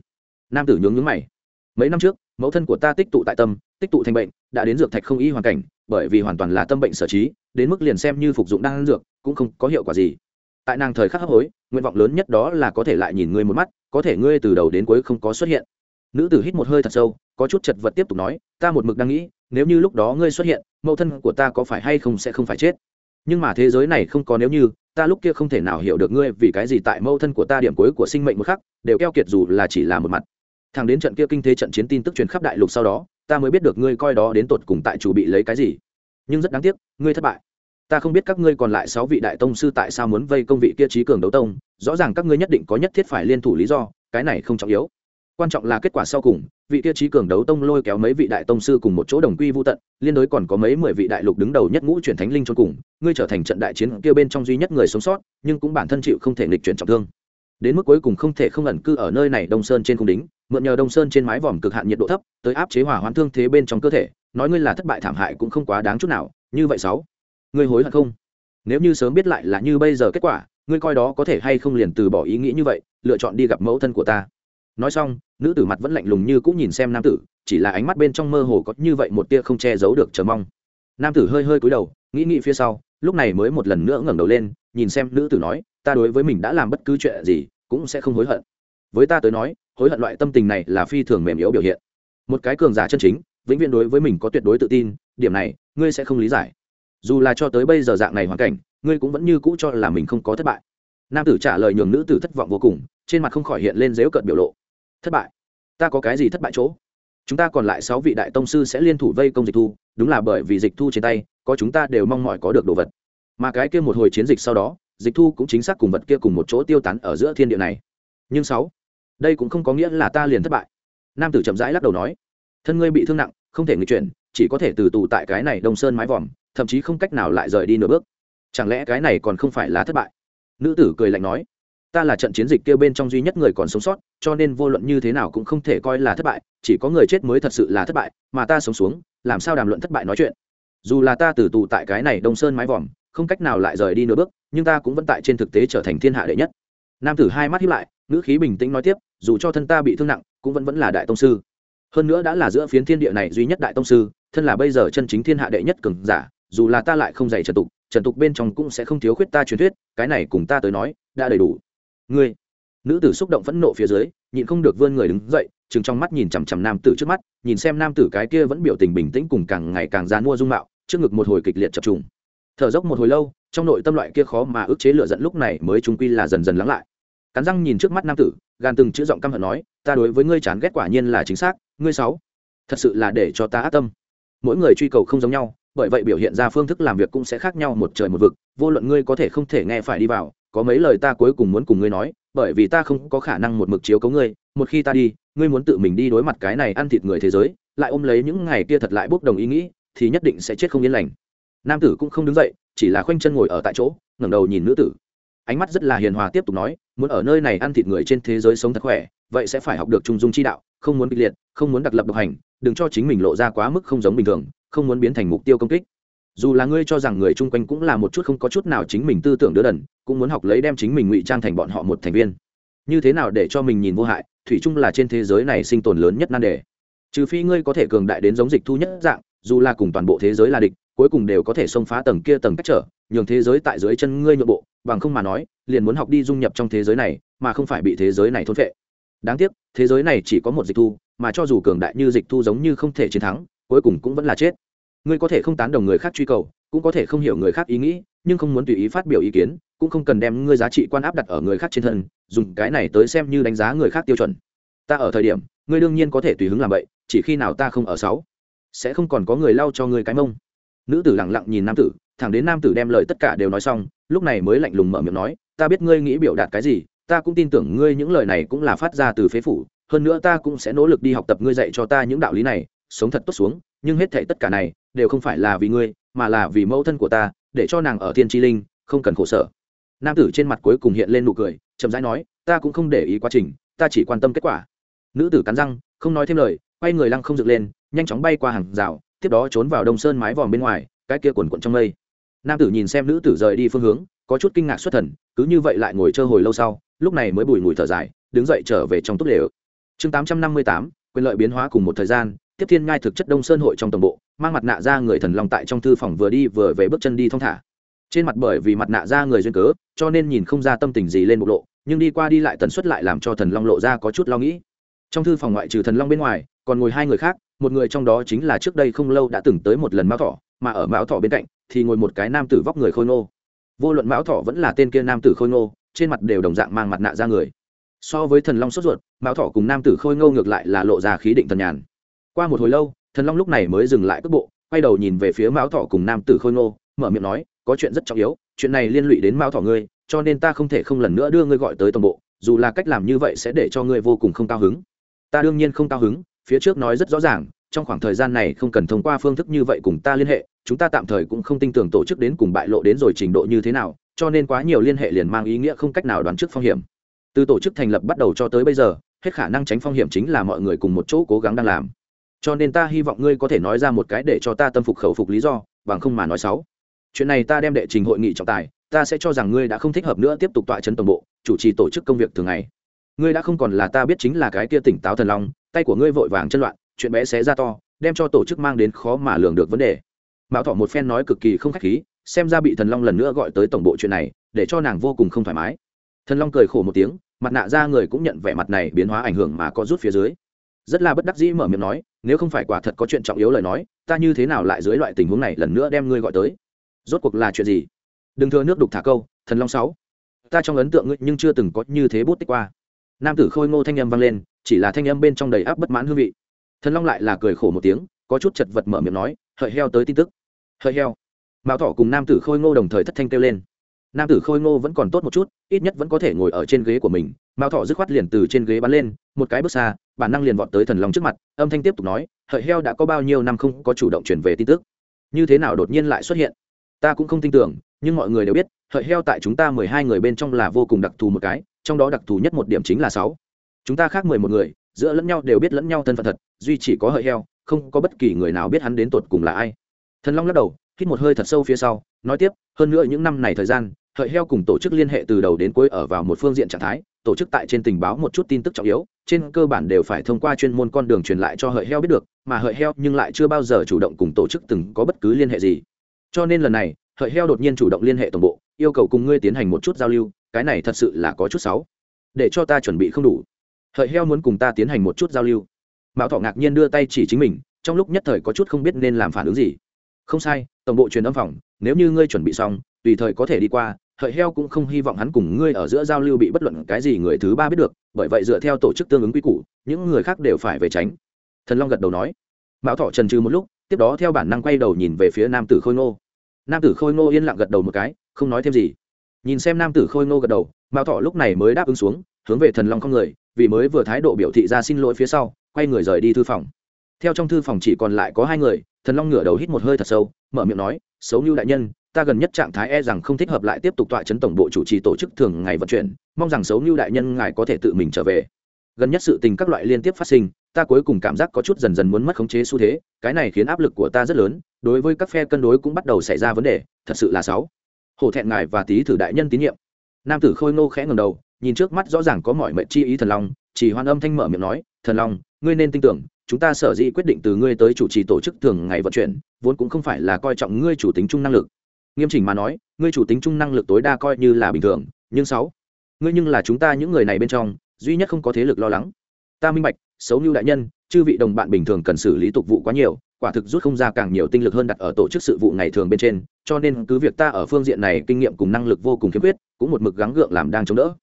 Nam tử nhướng nhướng mày, mấy năm trước, mẫu thân của ta tích tụ tại tâm, tích tụ thành bệnh, đã đến dược thạch không y hoàn cảnh, bởi vì hoàn toàn là tâm bệnh sở trí, đến mức liền xem như phục dụng đang dược, cũng không có hiệu quả gì. Tại nàng thời khắc hấp hối, nguyện vọng lớn nhất đó là có thể lại nhìn ngươi một mắt, có thể ngươi từ đầu đến cuối không có xuất hiện. Nữ tử hít một hơi thật sâu, có chút chật vật tiếp tục nói, ta một mực đang nghĩ, nếu như lúc đó ngươi xuất hiện, mẫu thân của ta có phải hay không sẽ không phải chết? Nhưng mà thế giới này không có nếu như ta lúc kia không thể nào hiểu được ngươi vì cái gì tại mâu thân của ta điểm cuối của sinh mệnh một khắc, đều keo kiệt dù là chỉ là một mặt. Thằng đến trận kia kinh thế trận chiến tin tức truyền khắp đại lục sau đó, ta mới biết được ngươi coi đó đến tột cùng tại chủ bị lấy cái gì. Nhưng rất đáng tiếc, ngươi thất bại. Ta không biết các ngươi còn lại sáu vị đại tông sư tại sao muốn vây công vị kia trí cường đấu tông, rõ ràng các ngươi nhất định có nhất thiết phải liên thủ lý do, cái này không trọng yếu. Quan trọng là kết quả sau cùng vị kia trí cường đấu tông lôi kéo mấy vị đại tông sư cùng một chỗ đồng quy vô tận, liên đối còn có mấy mười vị đại lục đứng đầu nhất ngũ chuyển thánh linh cho cùng, ngươi trở thành trận đại chiến kia bên trong duy nhất người sống sót, nhưng cũng bản thân chịu không thể nghịch chuyển trọng thương. Đến mức cuối cùng không thể không ẩn cư ở nơi này đông sơn trên cung đính mượn nhờ đông sơn trên mái vòm cực hạn nhiệt độ thấp, tới áp chế hỏa hoạn thương thế bên trong cơ thể, nói ngươi là thất bại thảm hại cũng không quá đáng chút nào, như vậy sáu, ngươi hối hận không? Nếu như sớm biết lại là như bây giờ kết quả, ngươi coi đó có thể hay không liền từ bỏ ý nghĩ như vậy, lựa chọn đi gặp mẫu thân của ta nói xong, nữ tử mặt vẫn lạnh lùng như cũng nhìn xem nam tử, chỉ là ánh mắt bên trong mơ hồ có như vậy một tia không che giấu được chờ mong. Nam tử hơi hơi cúi đầu, nghĩ nghĩ phía sau, lúc này mới một lần nữa ngẩng đầu lên, nhìn xem nữ tử nói, ta đối với mình đã làm bất cứ chuyện gì, cũng sẽ không hối hận. Với ta tới nói, hối hận loại tâm tình này là phi thường mềm yếu biểu hiện. Một cái cường giả chân chính, vĩnh viễn đối với mình có tuyệt đối tự tin, điểm này, ngươi sẽ không lý giải. Dù là cho tới bây giờ dạng này hoàn cảnh, ngươi cũng vẫn như cũ cho là mình không có thất bại. Nam tử trả lời nhường nữ tử thất vọng vô cùng, trên mặt không khỏi hiện lên dếu cợt biểu lộ thất bại. Ta có cái gì thất bại chỗ? Chúng ta còn lại sáu vị đại tông sư sẽ liên thủ vây công dịch thu, đúng là bởi vì dịch thu trên tay, có chúng ta đều mong mỏi có được đồ vật. Mà cái kia một hồi chiến dịch sau đó, dịch thu cũng chính xác cùng vật kia cùng một chỗ tiêu tán ở giữa thiên địa này. Nhưng sáu, đây cũng không có nghĩa là ta liền thất bại. Nam tử chậm rãi lắc đầu nói, thân ngươi bị thương nặng, không thể nghịch chuyển, chỉ có thể từ tù tại cái này đông sơn mái vòm, thậm chí không cách nào lại rời đi nửa bước. Chẳng lẽ cái này còn không phải là thất bại? Nữ tử cười lạnh nói ta là trận chiến dịch kêu bên trong duy nhất người còn sống sót, cho nên vô luận như thế nào cũng không thể coi là thất bại, chỉ có người chết mới thật sự là thất bại, mà ta sống xuống, làm sao đàm luận thất bại nói chuyện? Dù là ta tử tù tại cái này đông sơn mái vòm, không cách nào lại rời đi nửa bước, nhưng ta cũng vẫn tại trên thực tế trở thành thiên hạ đệ nhất. Nam tử hai mắt hiếp lại, ngữ khí bình tĩnh nói tiếp, dù cho thân ta bị thương nặng, cũng vẫn vẫn là đại tông sư. Hơn nữa đã là giữa phiến thiên địa này duy nhất đại tông sư, thân là bây giờ chân chính thiên hạ đệ nhất cường giả, dù là ta lại không dạy trần tục trần tục bên trong cũng sẽ không thiếu khuyết ta truyền thuyết, cái này cùng ta tới nói, đã đầy đủ ngươi. Nữ tử xúc động phẫn nộ phía dưới, nhịn không được vươn người đứng dậy chừng trong mắt nhìn chằm chằm nam tử trước mắt, nhìn xem nam tử cái kia vẫn biểu tình bình tĩnh cùng càng ngày càng ra mua dung mạo, trước ngực một hồi kịch liệt chập trùng. Thở dốc một hồi lâu, trong nội tâm loại kia khó mà ức chế lựa giận lúc này mới trung quy là dần dần lắng lại. Cắn răng nhìn trước mắt nam tử gan từng chữ giọng căm hận nói, ta đối với ngươi chán ghét quả nhiên là chính xác, ngươi sáu, thật sự là để cho ta ác tâm. Mỗi người truy cầu không giống nhau, bởi vậy biểu hiện ra phương thức làm việc cũng sẽ khác nhau một trời một vực, vô luận ngươi có thể không thể nghe phải đi vào có mấy lời ta cuối cùng muốn cùng ngươi nói, bởi vì ta không có khả năng một mực chiếu cấu ngươi, một khi ta đi, ngươi muốn tự mình đi đối mặt cái này ăn thịt người thế giới, lại ôm lấy những ngày kia thật lại bốc đồng ý nghĩ, thì nhất định sẽ chết không yên lành. Nam tử cũng không đứng dậy, chỉ là khoanh chân ngồi ở tại chỗ, ngẩng đầu nhìn nữ tử. Ánh mắt rất là hiền hòa tiếp tục nói, muốn ở nơi này ăn thịt người trên thế giới sống thật khỏe, vậy sẽ phải học được trung dung chi đạo, không muốn kịch liệt, không muốn đặc lập độc hành, đừng cho chính mình lộ ra quá mức không giống bình thường, không muốn biến thành mục tiêu công kích dù là ngươi cho rằng người chung quanh cũng là một chút không có chút nào chính mình tư tưởng đứa đần, cũng muốn học lấy đem chính mình ngụy trang thành bọn họ một thành viên. Như thế nào để cho mình nhìn vô hại, thủy chung là trên thế giới này sinh tồn lớn nhất nan đề. Trừ phi ngươi có thể cường đại đến giống dịch thu nhất dạng, dù là cùng toàn bộ thế giới là địch, cuối cùng đều có thể xông phá tầng kia tầng cách trở, nhường thế giới tại dưới chân ngươi nhượng bộ, bằng không mà nói, liền muốn học đi dung nhập trong thế giới này, mà không phải bị thế giới này thôn phệ. Đáng tiếc, thế giới này chỉ có một dịch thu, mà cho dù cường đại như dịch thu giống như không thể chiến thắng, cuối cùng cũng vẫn là chết ngươi có thể không tán đồng người khác truy cầu, cũng có thể không hiểu người khác ý nghĩ, nhưng không muốn tùy ý phát biểu ý kiến, cũng không cần đem ngươi giá trị quan áp đặt ở người khác trên thân, dùng cái này tới xem như đánh giá người khác tiêu chuẩn. Ta ở thời điểm, ngươi đương nhiên có thể tùy hứng làm vậy, chỉ khi nào ta không ở sáu, sẽ không còn có người lau cho ngươi cái mông. Nữ tử lặng lặng nhìn nam tử, thẳng đến nam tử đem lời tất cả đều nói xong, lúc này mới lạnh lùng mở miệng nói, ta biết ngươi nghĩ biểu đạt cái gì, ta cũng tin tưởng ngươi những lời này cũng là phát ra từ phế phủ, hơn nữa ta cũng sẽ nỗ lực đi học tập ngươi dạy cho ta những đạo lý này, sống thật tốt xuống, nhưng hết thảy tất cả này đều không phải là vì ngươi, mà là vì mẫu thân của ta, để cho nàng ở thiên tri linh, không cần khổ sở. Nam tử trên mặt cuối cùng hiện lên nụ cười, chậm rãi nói, ta cũng không để ý quá trình, ta chỉ quan tâm kết quả. Nữ tử cắn răng, không nói thêm lời, quay người lăng không dựng lên, nhanh chóng bay qua hàng rào, tiếp đó trốn vào đông sơn mái vòm bên ngoài, cái kia quần quận trong mây. Nam tử nhìn xem nữ tử rời đi phương hướng, có chút kinh ngạc xuất thần, cứ như vậy lại ngồi chơi hồi lâu sau, lúc này mới bùi ngùi thở dài, đứng dậy trở về trong túp lều. Chương tám trăm năm mươi tám, quyền lợi biến hóa cùng một thời gian, tiếp thiên ngai thực chất đông sơn hội trong tổng bộ mang mặt nạ ra người thần long tại trong thư phòng vừa đi vừa về bước chân đi thong thả. Trên mặt bởi vì mặt nạ ra người duyên cớ, cho nên nhìn không ra tâm tình gì lên bộc lộ, nhưng đi qua đi lại tần suất lại làm cho thần long lộ ra có chút lo nghĩ. Trong thư phòng ngoại trừ thần long bên ngoài, còn ngồi hai người khác, một người trong đó chính là trước đây không lâu đã từng tới một lần mão thọ mà ở mão thọ bên cạnh thì ngồi một cái nam tử vóc người khôi ngô. Vô luận mão thọ vẫn là tên kia nam tử khôi ngô, trên mặt đều đồng dạng mang mặt nạ ra người. So với thần long sốt ruột, mão thọ cùng nam tử khôi ngô ngược lại là lộ ra khí định thần nhàn. Qua một hồi lâu thần long lúc này mới dừng lại cước bộ, quay đầu nhìn về phía mão thọ cùng nam tử khôi ngô, mở miệng nói, có chuyện rất trọng yếu, chuyện này liên lụy đến mao thỏ ngươi, cho nên ta không thể không lần nữa đưa ngươi gọi tới tổng bộ, dù là cách làm như vậy sẽ để cho ngươi vô cùng không cao hứng. Ta đương nhiên không cao hứng, phía trước nói rất rõ ràng, trong khoảng thời gian này không cần thông qua phương thức như vậy cùng ta liên hệ, chúng ta tạm thời cũng không tin tưởng tổ chức đến cùng bại lộ đến rồi trình độ như thế nào, cho nên quá nhiều liên hệ liền mang ý nghĩa không cách nào đoán trước phong hiểm. Từ tổ chức thành lập bắt đầu cho tới bây giờ, hết khả năng tránh phong hiểm chính là mọi người cùng một chỗ cố gắng đang làm cho nên ta hy vọng ngươi có thể nói ra một cái để cho ta tâm phục khẩu phục lý do, bằng không mà nói xấu. Chuyện này ta đem đệ trình hội nghị trọng tài, ta sẽ cho rằng ngươi đã không thích hợp nữa tiếp tục tọa chân tổng bộ, chủ trì tổ chức công việc thường ngày. Ngươi đã không còn là ta biết chính là cái kia tỉnh táo thần long, tay của ngươi vội vàng chân loạn, chuyện bé xé ra to, đem cho tổ chức mang đến khó mà lường được vấn đề. Mạo thọ một phen nói cực kỳ không khách khí, xem ra bị thần long lần nữa gọi tới tổng bộ chuyện này, để cho nàng vô cùng không thoải mái. Thần long cười khổ một tiếng, mặt nạ ra người cũng nhận vẻ mặt này biến hóa ảnh hưởng mà có rút phía dưới rất là bất đắc dĩ mở miệng nói, nếu không phải quả thật có chuyện trọng yếu lời nói, ta như thế nào lại dưới loại tình huống này lần nữa đem ngươi gọi tới? Rốt cuộc là chuyện gì? Đừng thừa nước đục thả câu, thần long sáu, ta trong ấn tượng ngươi nhưng chưa từng có như thế bút tích qua. Nam tử khôi ngô thanh âm vang lên, chỉ là thanh âm bên trong đầy áp bất mãn hương vị. Thần long lại là cười khổ một tiếng, có chút chật vật mở miệng nói, hợi heo tới tin tức. Hợi heo? Mạo thọ cùng nam tử khôi ngô đồng thời thất thanh kêu lên. Nam tử khôi ngô vẫn còn tốt một chút, ít nhất vẫn có thể ngồi ở trên ghế của mình Mao thọ dứt khoát liền từ trên ghế bắn lên một cái bước xa bản năng liền vọt tới thần long trước mặt âm thanh tiếp tục nói hợi heo đã có bao nhiêu năm không có chủ động chuyển về tin tức như thế nào đột nhiên lại xuất hiện ta cũng không tin tưởng nhưng mọi người đều biết hợi heo tại chúng ta mười hai người bên trong là vô cùng đặc thù một cái trong đó đặc thù nhất một điểm chính là sáu chúng ta khác mười một người giữa lẫn nhau đều biết lẫn nhau thân phận thật duy chỉ có hợi heo không có bất kỳ người nào biết hắn đến tột cùng là ai thần long lắc đầu hít một hơi thật sâu phía sau nói tiếp hơn nữa những năm này thời gian hợi heo cùng tổ chức liên hệ từ đầu đến cuối ở vào một phương diện trạng thái tổ chức tại trên tình báo một chút tin tức trọng yếu, trên cơ bản đều phải thông qua chuyên môn con đường truyền lại cho hợi heo biết được, mà hợi heo nhưng lại chưa bao giờ chủ động cùng tổ chức từng có bất cứ liên hệ gì. Cho nên lần này, hợi heo đột nhiên chủ động liên hệ tổng bộ, yêu cầu cùng ngươi tiến hành một chút giao lưu, cái này thật sự là có chút xấu. Để cho ta chuẩn bị không đủ. Hợi heo muốn cùng ta tiến hành một chút giao lưu. Mạo thọ ngạc nhiên đưa tay chỉ chính mình, trong lúc nhất thời có chút không biết nên làm phản ứng gì. Không sai, tổng bộ truyền âm phòng, nếu như ngươi chuẩn bị xong, tùy thời có thể đi qua hợi heo cũng không hy vọng hắn cùng ngươi ở giữa giao lưu bị bất luận cái gì người thứ ba biết được, bởi vậy dựa theo tổ chức tương ứng quy củ, những người khác đều phải về tránh. Thần long gật đầu nói. Mão thọ trần trừ một lúc, tiếp đó theo bản năng quay đầu nhìn về phía nam tử khôi ngô. Nam tử khôi ngô yên lặng gật đầu một cái, không nói thêm gì. Nhìn xem nam tử khôi ngô gật đầu mao thọ lúc này mới đáp ứng xuống, hướng về thần long không người, vì mới vừa thái độ biểu thị ra xin lỗi phía sau, quay người rời đi thư phòng. Theo trong thư phòng chỉ còn lại có hai người, thần long ngửa đầu hít một hơi thật sâu, mở miệng nói, xấu như đại nhân ta gần nhất trạng thái e rằng không thích hợp lại tiếp tục tọa chấn tổng bộ chủ trì tổ chức thường ngày vận chuyển, mong rằng xấu như đại nhân ngài có thể tự mình trở về. Gần nhất sự tình các loại liên tiếp phát sinh, ta cuối cùng cảm giác có chút dần dần muốn mất khống chế xu thế, cái này khiến áp lực của ta rất lớn, đối với các phe cân đối cũng bắt đầu xảy ra vấn đề, thật sự là sáu hổ thẹn ngài và Tý thử đại nhân tín nhiệm. Nam tử khôi ngô khẽ ngầm đầu, nhìn trước mắt rõ ràng có mọi mệnh chi ý thần long, chỉ hoan âm thanh mở miệng nói, thần long, ngươi nên tin tưởng, chúng ta sở dĩ quyết định từ ngươi tới chủ trì tổ chức thường ngày vận chuyển, vốn cũng không phải là coi trọng ngươi chủ tính chung năng lực nghiêm chỉnh mà nói, ngươi chủ tính chung năng lực tối đa coi như là bình thường, nhưng sáu, ngươi nhưng là chúng ta những người này bên trong, duy nhất không có thế lực lo lắng. Ta minh bạch, xấu như đại nhân, chư vị đồng bạn bình thường cần xử lý tục vụ quá nhiều, quả thực rút không ra càng nhiều tinh lực hơn đặt ở tổ chức sự vụ ngày thường bên trên, cho nên cứ việc ta ở phương diện này kinh nghiệm cùng năng lực vô cùng khiếm khuyết, cũng một mực gắng gượng làm đang chống đỡ.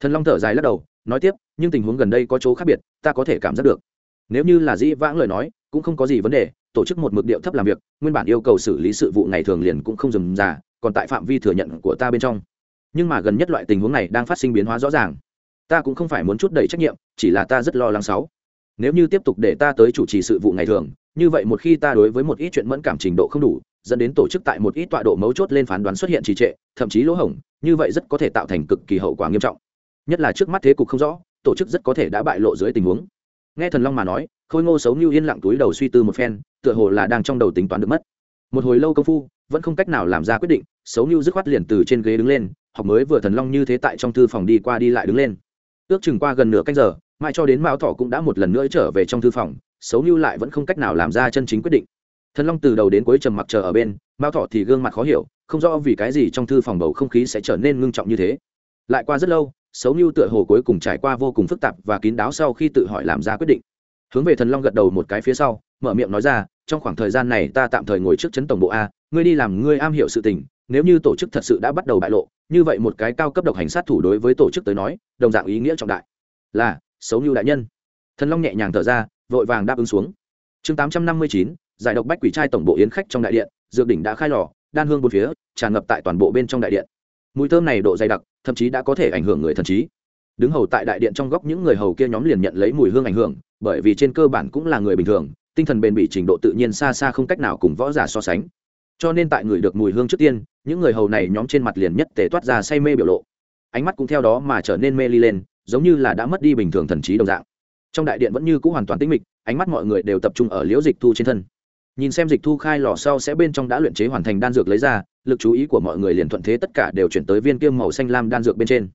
Thần long thở dài lắc đầu, nói tiếp, nhưng tình huống gần đây có chỗ khác biệt, ta có thể cảm giác được. Nếu như là dĩ vãng lời nói, cũng không có gì vấn đề tổ chức một mực điệu thấp làm việc, nguyên bản yêu cầu xử lý sự vụ ngày thường liền cũng không dừng già còn tại phạm vi thừa nhận của ta bên trong. Nhưng mà gần nhất loại tình huống này đang phát sinh biến hóa rõ ràng. Ta cũng không phải muốn chút đầy trách nhiệm, chỉ là ta rất lo lắng sáu. Nếu như tiếp tục để ta tới chủ trì sự vụ ngày thường, như vậy một khi ta đối với một ít chuyện mẫn cảm trình độ không đủ, dẫn đến tổ chức tại một ít tọa độ mấu chốt lên phán đoán xuất hiện trì trệ, thậm chí lỗ hổng, như vậy rất có thể tạo thành cực kỳ hậu quả nghiêm trọng. Nhất là trước mắt thế cục không rõ, tổ chức rất có thể đã bại lộ dưới tình huống nghe thần long mà nói, khôi ngô xấu như yên lặng túi đầu suy tư một phen, tựa hồ là đang trong đầu tính toán được mất. Một hồi lâu công phu, vẫn không cách nào làm ra quyết định, xấu như dứt khoát liền từ trên ghế đứng lên, học mới vừa thần long như thế tại trong thư phòng đi qua đi lại đứng lên. Ước chừng qua gần nửa canh giờ, mãi cho đến mao thọ cũng đã một lần nữa trở về trong thư phòng, xấu như lại vẫn không cách nào làm ra chân chính quyết định. Thần long từ đầu đến cuối trầm mặc chờ ở bên mao thọ thì gương mặt khó hiểu, không rõ vì cái gì trong thư phòng bầu không khí sẽ trở nên ngưng trọng như thế. Lại qua rất lâu xấu như tựa hồ cuối cùng trải qua vô cùng phức tạp và kín đáo sau khi tự hỏi làm ra quyết định. Hướng về thần long gật đầu một cái phía sau, mở miệng nói ra, trong khoảng thời gian này ta tạm thời ngồi trước chấn tổng bộ a, ngươi đi làm ngươi am hiểu sự tình, nếu như tổ chức thật sự đã bắt đầu bại lộ, như vậy một cái cao cấp độc hành sát thủ đối với tổ chức tới nói, đồng dạng ý nghĩa trọng đại. Là xấu như đại nhân. Thần long nhẹ nhàng thở ra, vội vàng đáp ứng xuống. Chương tám trăm năm mươi chín, giải độc bách quỷ trai tổng bộ yến khách trong đại điện, dược đỉnh đã khai lò, đan hương bốn phía, tràn ngập tại toàn bộ bên trong đại điện mùi thơm này độ dày đặc, thậm chí đã có thể ảnh hưởng người thần trí. Đứng hầu tại đại điện trong góc những người hầu kia nhóm liền nhận lấy mùi hương ảnh hưởng, bởi vì trên cơ bản cũng là người bình thường, tinh thần bền bỉ trình độ tự nhiên xa xa không cách nào cùng võ giả so sánh. Cho nên tại người được mùi hương trước tiên, những người hầu này nhóm trên mặt liền nhất tề toát ra say mê biểu lộ. Ánh mắt cũng theo đó mà trở nên mê ly lên, giống như là đã mất đi bình thường thần trí đồng dạng. Trong đại điện vẫn như c ũ hoàn toàn tĩnh mịch, ánh mắt mọi người đều tập trung ở liễu dịch thu trên thân. Nhìn xem dịch thu khai lò sau sẽ bên trong đã luyện chế hoàn thành đan dược lấy ra lực chú ý của mọi người liền thuận thế tất cả đều chuyển tới viên kiêm màu xanh lam đan dược bên trên.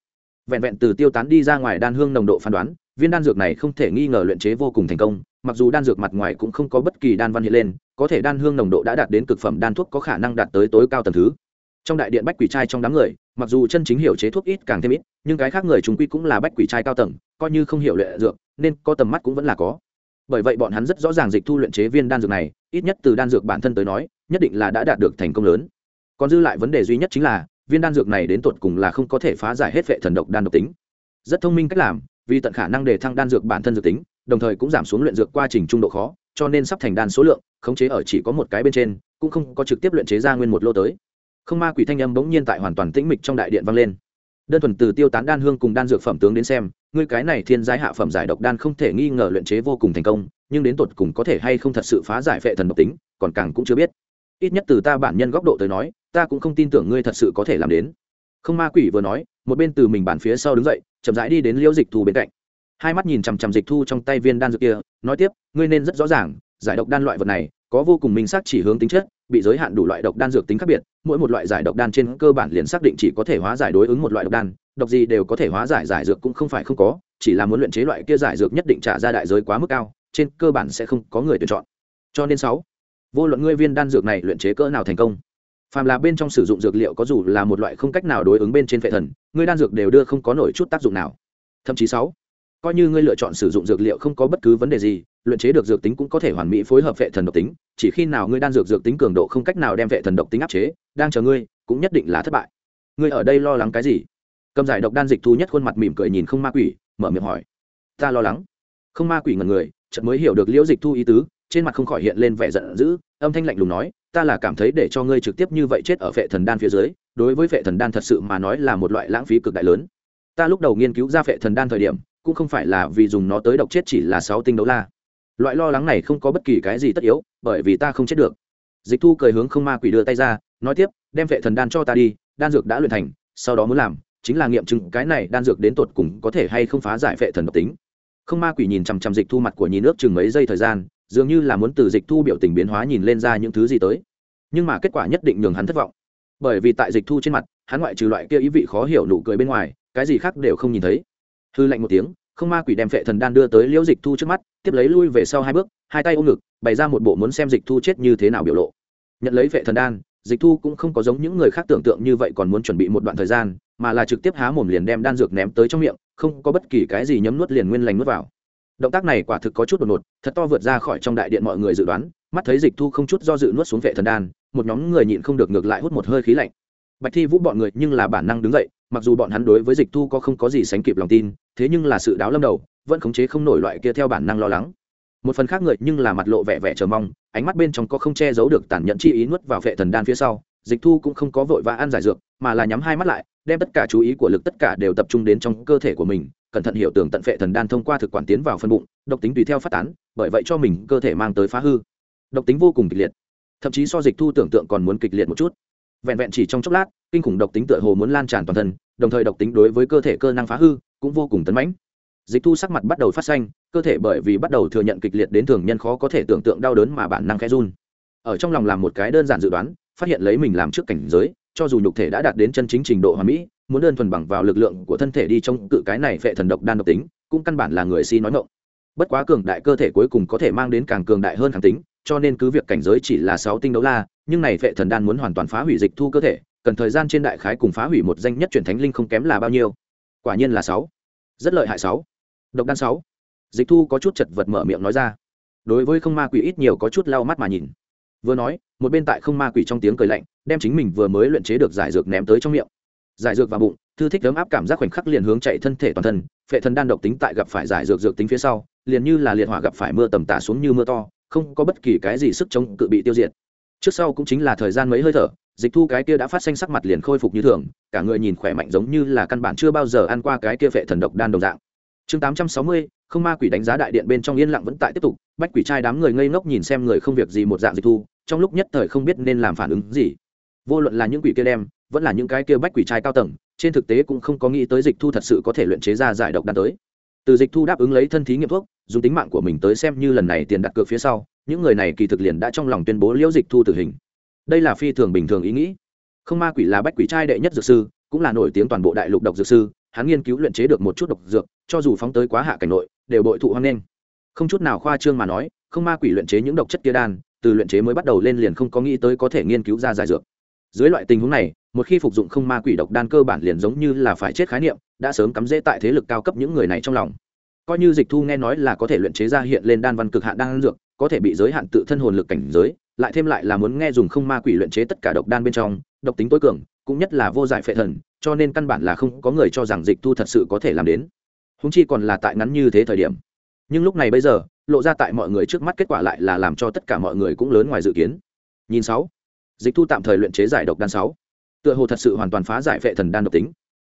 Vẹn vẹn từ tiêu tán đi ra ngoài đan hương nồng độ phán đoán, viên đan dược này không thể nghi ngờ luyện chế vô cùng thành công, mặc dù đan dược mặt ngoài cũng không có bất kỳ đan văn hiện lên, có thể đan hương nồng độ đã đạt đến cực phẩm đan thuốc có khả năng đạt tới tối cao tầng thứ. Trong đại điện bách quỷ trai trong đám người, mặc dù chân chính hiểu chế thuốc ít càng thêm ít, nhưng cái khác người chúng quy cũng là bách quỷ trai cao tầng, coi như không hiểu luyện dược, nên có tầm mắt cũng vẫn là có. Bởi vậy bọn hắn rất rõ ràng dịch thu luyện chế viên đan dược này, ít nhất từ đan dược bản thân tới nói, nhất định là đã đạt được thành công lớn còn dư lại vấn đề duy nhất chính là, viên đan dược này đến tột cùng là không có thể phá giải hết vệ thần độc đan độc tính. Rất thông minh cách làm, vì tận khả năng để thăng đan dược bản thân dược tính, đồng thời cũng giảm xuống luyện dược quá trình trung độ khó, cho nên sắp thành đan số lượng, khống chế ở chỉ có một cái bên trên, cũng không có trực tiếp luyện chế ra nguyên một lô tới. Không ma quỷ thanh âm bỗng nhiên tại hoàn toàn tĩnh mịch trong đại điện vang lên. Đơn thuần từ tiêu tán đan hương cùng đan dược phẩm tướng đến xem, ngươi cái này thiên giai hạ phẩm giải độc đan không thể nghi ngờ luyện chế vô cùng thành công, nhưng đến tột cùng có thể hay không thật sự phá giải vệ thần độc tính, còn càng cũng chưa biết. Ít nhất từ ta bản nhân góc độ tới nói ta cũng không tin tưởng ngươi thật sự có thể làm đến. Không ma quỷ vừa nói, một bên từ mình bản phía sau đứng dậy, chậm rãi đi đến liễu dịch thu bên cạnh. Hai mắt nhìn chằm chằm dịch thu trong tay viên đan dược kia, nói tiếp, ngươi nên rất rõ ràng, giải độc đan loại vật này, có vô cùng minh xác chỉ hướng tính chất, bị giới hạn đủ loại độc đan dược tính khác biệt, mỗi một loại giải độc đan trên cơ bản liền xác định chỉ có thể hóa giải đối ứng một loại độc đan, độc gì đều có thể hóa giải giải dược cũng không phải không có, chỉ là muốn luyện chế loại kia giải dược nhất định trả ra đại giới quá mức cao, trên cơ bản sẽ không có người tuyển chọn. Cho nên sáu, vô luận ngươi viên đan dược này luyện chế cỡ nào thành công phàm là bên trong sử dụng dược liệu có dù là một loại không cách nào đối ứng bên trên phệ thần, ngươi đan dược đều đưa không có nổi chút tác dụng nào. Thậm chí sáu, coi như ngươi lựa chọn sử dụng dược liệu không có bất cứ vấn đề gì, luyện chế được dược tính cũng có thể hoàn mỹ phối hợp vệ thần độc tính, chỉ khi nào ngươi đan dược dược tính cường độ không cách nào đem vệ thần độc tính áp chế, đang chờ ngươi, cũng nhất định là thất bại. Ngươi ở đây lo lắng cái gì? Cầm giải độc đan dịch thu nhất khuôn mặt mỉm cười nhìn không ma quỷ, mở miệng hỏi. Ta lo lắng. Không ma quỷ ngần người, chợt mới hiểu được liễu dịch thu ý tứ, trên mặt không khỏi hiện lên vẻ giận dữ, âm thanh lạnh lùng nói ta là cảm thấy để cho ngươi trực tiếp như vậy chết ở vệ thần đan phía dưới, đối với vệ thần đan thật sự mà nói là một loại lãng phí cực đại lớn. Ta lúc đầu nghiên cứu ra vệ thần đan thời điểm, cũng không phải là vì dùng nó tới độc chết chỉ là sáu tinh đấu la. Loại lo lắng này không có bất kỳ cái gì tất yếu, bởi vì ta không chết được. Dịch thu cười hướng không ma quỷ đưa tay ra, nói tiếp, đem vệ thần đan cho ta đi, đan dược đã luyện thành, sau đó muốn làm, chính là nghiệm chứng cái này đan dược đến tột cùng có thể hay không phá giải vệ thần độc tính. Không ma quỷ nhìn chằm chằm dịch thu mặt của nhì nước chừng mấy giây thời gian dường như là muốn từ dịch thu biểu tình biến hóa nhìn lên ra những thứ gì tới. Nhưng mà kết quả nhất định nhường hắn thất vọng. Bởi vì tại dịch thu trên mặt, hắn ngoại trừ loại kia ý vị khó hiểu nụ cười bên ngoài, cái gì khác đều không nhìn thấy. Hư lạnh một tiếng, không ma quỷ đem phệ thần đan đưa tới liễu dịch thu trước mắt, tiếp lấy lui về sau hai bước, hai tay ôm ngực, bày ra một bộ muốn xem dịch thu chết như thế nào biểu lộ. Nhận lấy phệ thần đan, dịch thu cũng không có giống những người khác tưởng tượng như vậy còn muốn chuẩn bị một đoạn thời gian, mà là trực tiếp há mồm liền đem đan dược ném tới trong miệng, không có bất kỳ cái gì nhấm nuốt liền nguyên lành nuốt vào động tác này quả thực có chút đột ngột, thật to vượt ra khỏi trong đại điện mọi người dự đoán, mắt thấy dịch thu không chút do dự nuốt xuống vệ thần đan, một nhóm người nhịn không được ngược lại hút một hơi khí lạnh. Bạch thi vũ bọn người nhưng là bản năng đứng dậy, mặc dù bọn hắn đối với dịch thu có không có gì sánh kịp lòng tin, thế nhưng là sự đáo lâm đầu, vẫn khống chế không nổi loại kia theo bản năng lo lắng. Một phần khác người nhưng là mặt lộ vẻ vẻ chờ mong, ánh mắt bên trong có không che giấu được tàn nhẫn chi ý nuốt vào vệ thần đan phía sau, dịch thu cũng không có vội vã ăn giải dược, mà là nhắm hai mắt lại, đem tất cả chú ý của lực tất cả đều tập trung đến trong cơ thể của mình cẩn thận hiểu tưởng tận phệ thần đan thông qua thực quản tiến vào phân bụng, độc tính tùy theo phát tán, bởi vậy cho mình cơ thể mang tới phá hư. Độc tính vô cùng kịch liệt. Thậm chí so dịch thu tưởng tượng còn muốn kịch liệt một chút. Vẹn vẹn chỉ trong chốc lát, kinh khủng độc tính tựa hồ muốn lan tràn toàn thân, đồng thời độc tính đối với cơ thể cơ năng phá hư cũng vô cùng tấn mãnh. Dịch thu sắc mặt bắt đầu phát xanh, cơ thể bởi vì bắt đầu thừa nhận kịch liệt đến thường nhân khó có thể tưởng tượng đau đớn mà bản năng khẽ run. Ở trong lòng làm một cái đơn giản dự đoán, phát hiện lấy mình làm trước cảnh giới, cho dù nhục thể đã đạt đến chân chính trình độ hoàn mỹ muốn đơn thuần bằng vào lực lượng của thân thể đi trong cự cái này phệ thần độc đan độc tính, cũng căn bản là người si nói ngộng bất quá cường đại cơ thể cuối cùng có thể mang đến càng cường đại hơn kháng tính, cho nên cứ việc cảnh giới chỉ là sáu tinh đấu la, nhưng này phệ thần đan muốn hoàn toàn phá hủy dịch thu cơ thể, cần thời gian trên đại khái cùng phá hủy một danh nhất truyền thánh linh không kém là bao nhiêu? Quả nhiên là sáu. Rất lợi hại sáu. Độc đan sáu. Dịch thu có chút chật vật mở miệng nói ra. Đối với không ma quỷ ít nhiều có chút lau mắt mà nhìn. Vừa nói, một bên tại không ma quỷ trong tiếng cười lạnh, đem chính mình vừa mới luyện chế được giải dược ném tới trong miệng giải dược vào bụng, thư thích ấm áp cảm giác khoảnh khắc liền hướng chạy thân thể toàn thân, phệ thần đan độc tính tại gặp phải giải dược dược tính phía sau, liền như là liệt hỏa gặp phải mưa tầm tả xuống như mưa to, không có bất kỳ cái gì sức chống cự bị tiêu diệt. Trước sau cũng chính là thời gian mấy hơi thở, dịch thu cái kia đã phát xanh sắc mặt liền khôi phục như thường, cả người nhìn khỏe mạnh giống như là căn bản chưa bao giờ ăn qua cái kia phệ thần độc đan đồng dạng. Chương tám trăm sáu mươi, không ma quỷ đánh giá đại điện bên trong yên lặng vẫn tại tiếp tục, bách quỷ trai đám người ngây ngốc nhìn xem người không việc gì một dạng dịch thu, trong lúc nhất thời không biết nên làm phản ứng gì. Vô luận là những quỷ kia đem vẫn là những cái kia bách quỷ trai cao tầng, trên thực tế cũng không có nghĩ tới dịch thu thật sự có thể luyện chế ra giải độc đan tới. Từ dịch thu đáp ứng lấy thân thí nghiệm thuốc, dùng tính mạng của mình tới xem như lần này tiền đặt cược phía sau, những người này kỳ thực liền đã trong lòng tuyên bố liễu dịch thu tử hình. Đây là phi thường bình thường ý nghĩ. Không ma quỷ là bách quỷ trai đệ nhất dược sư, cũng là nổi tiếng toàn bộ đại lục độc dược sư, hắn nghiên cứu luyện chế được một chút độc dược, cho dù phóng tới quá hạ cảnh nội, đều bội thụ hoang nghênh. Không chút nào khoa trương mà nói, không ma quỷ luyện chế những độc chất kia đan, từ luyện chế mới bắt đầu lên liền không có nghĩ tới có thể nghiên cứu ra giải dược dưới loại tình huống này, một khi phục dụng không ma quỷ độc đan cơ bản liền giống như là phải chết khái niệm, đã sớm cắm rễ tại thế lực cao cấp những người này trong lòng. Coi như dịch thu nghe nói là có thể luyện chế ra hiện lên đan văn cực hạn đan dược, có thể bị giới hạn tự thân hồn lực cảnh giới, lại thêm lại là muốn nghe dùng không ma quỷ luyện chế tất cả độc đan bên trong, độc tính tối cường, cũng nhất là vô giải phệ thần, cho nên căn bản là không có người cho rằng dịch thu thật sự có thể làm đến. Húng chi còn là tại ngắn như thế thời điểm. Nhưng lúc này bây giờ, lộ ra tại mọi người trước mắt kết quả lại là làm cho tất cả mọi người cũng lớn ngoài dự kiến. Nhìn sáu dịch thu tạm thời luyện chế giải độc đan sáu. Tựa hồ thật sự hoàn toàn phá giải vệ thần đan độc tính.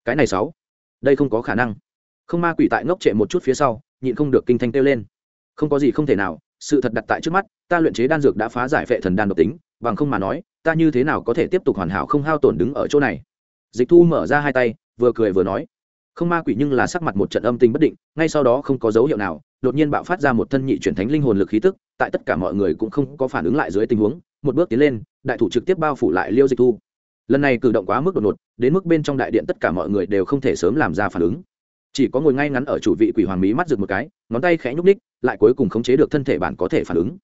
Cái này sáu. Đây không có khả năng. Không ma quỷ tại ngốc trệ một chút phía sau, nhịn không được kinh thanh kêu lên. Không có gì không thể nào, sự thật đặt tại trước mắt, ta luyện chế đan dược đã phá giải vệ thần đan độc tính, bằng không mà nói, ta như thế nào có thể tiếp tục hoàn hảo không hao tổn đứng ở chỗ này? Dịch thu mở ra hai tay, vừa cười vừa nói. Không ma quỷ nhưng là sắc mặt một trận âm tình bất định, ngay sau đó không có dấu hiệu nào, đột nhiên bạo phát ra một thân nhị chuyển thánh linh hồn lực khí tức, tại tất cả mọi người cũng không có phản ứng lại dưới tình huống, một bước tiến lên đại thủ trực tiếp bao phủ lại liêu dịch thu. Lần này cử động quá mức đột ngột, đến mức bên trong đại điện tất cả mọi người đều không thể sớm làm ra phản ứng. Chỉ có ngồi ngay ngắn ở chủ vị quỷ hoàng mỹ mắt rực một cái, ngón tay khẽ nhúc ních lại cuối cùng khống chế được thân thể bản có thể phản ứng.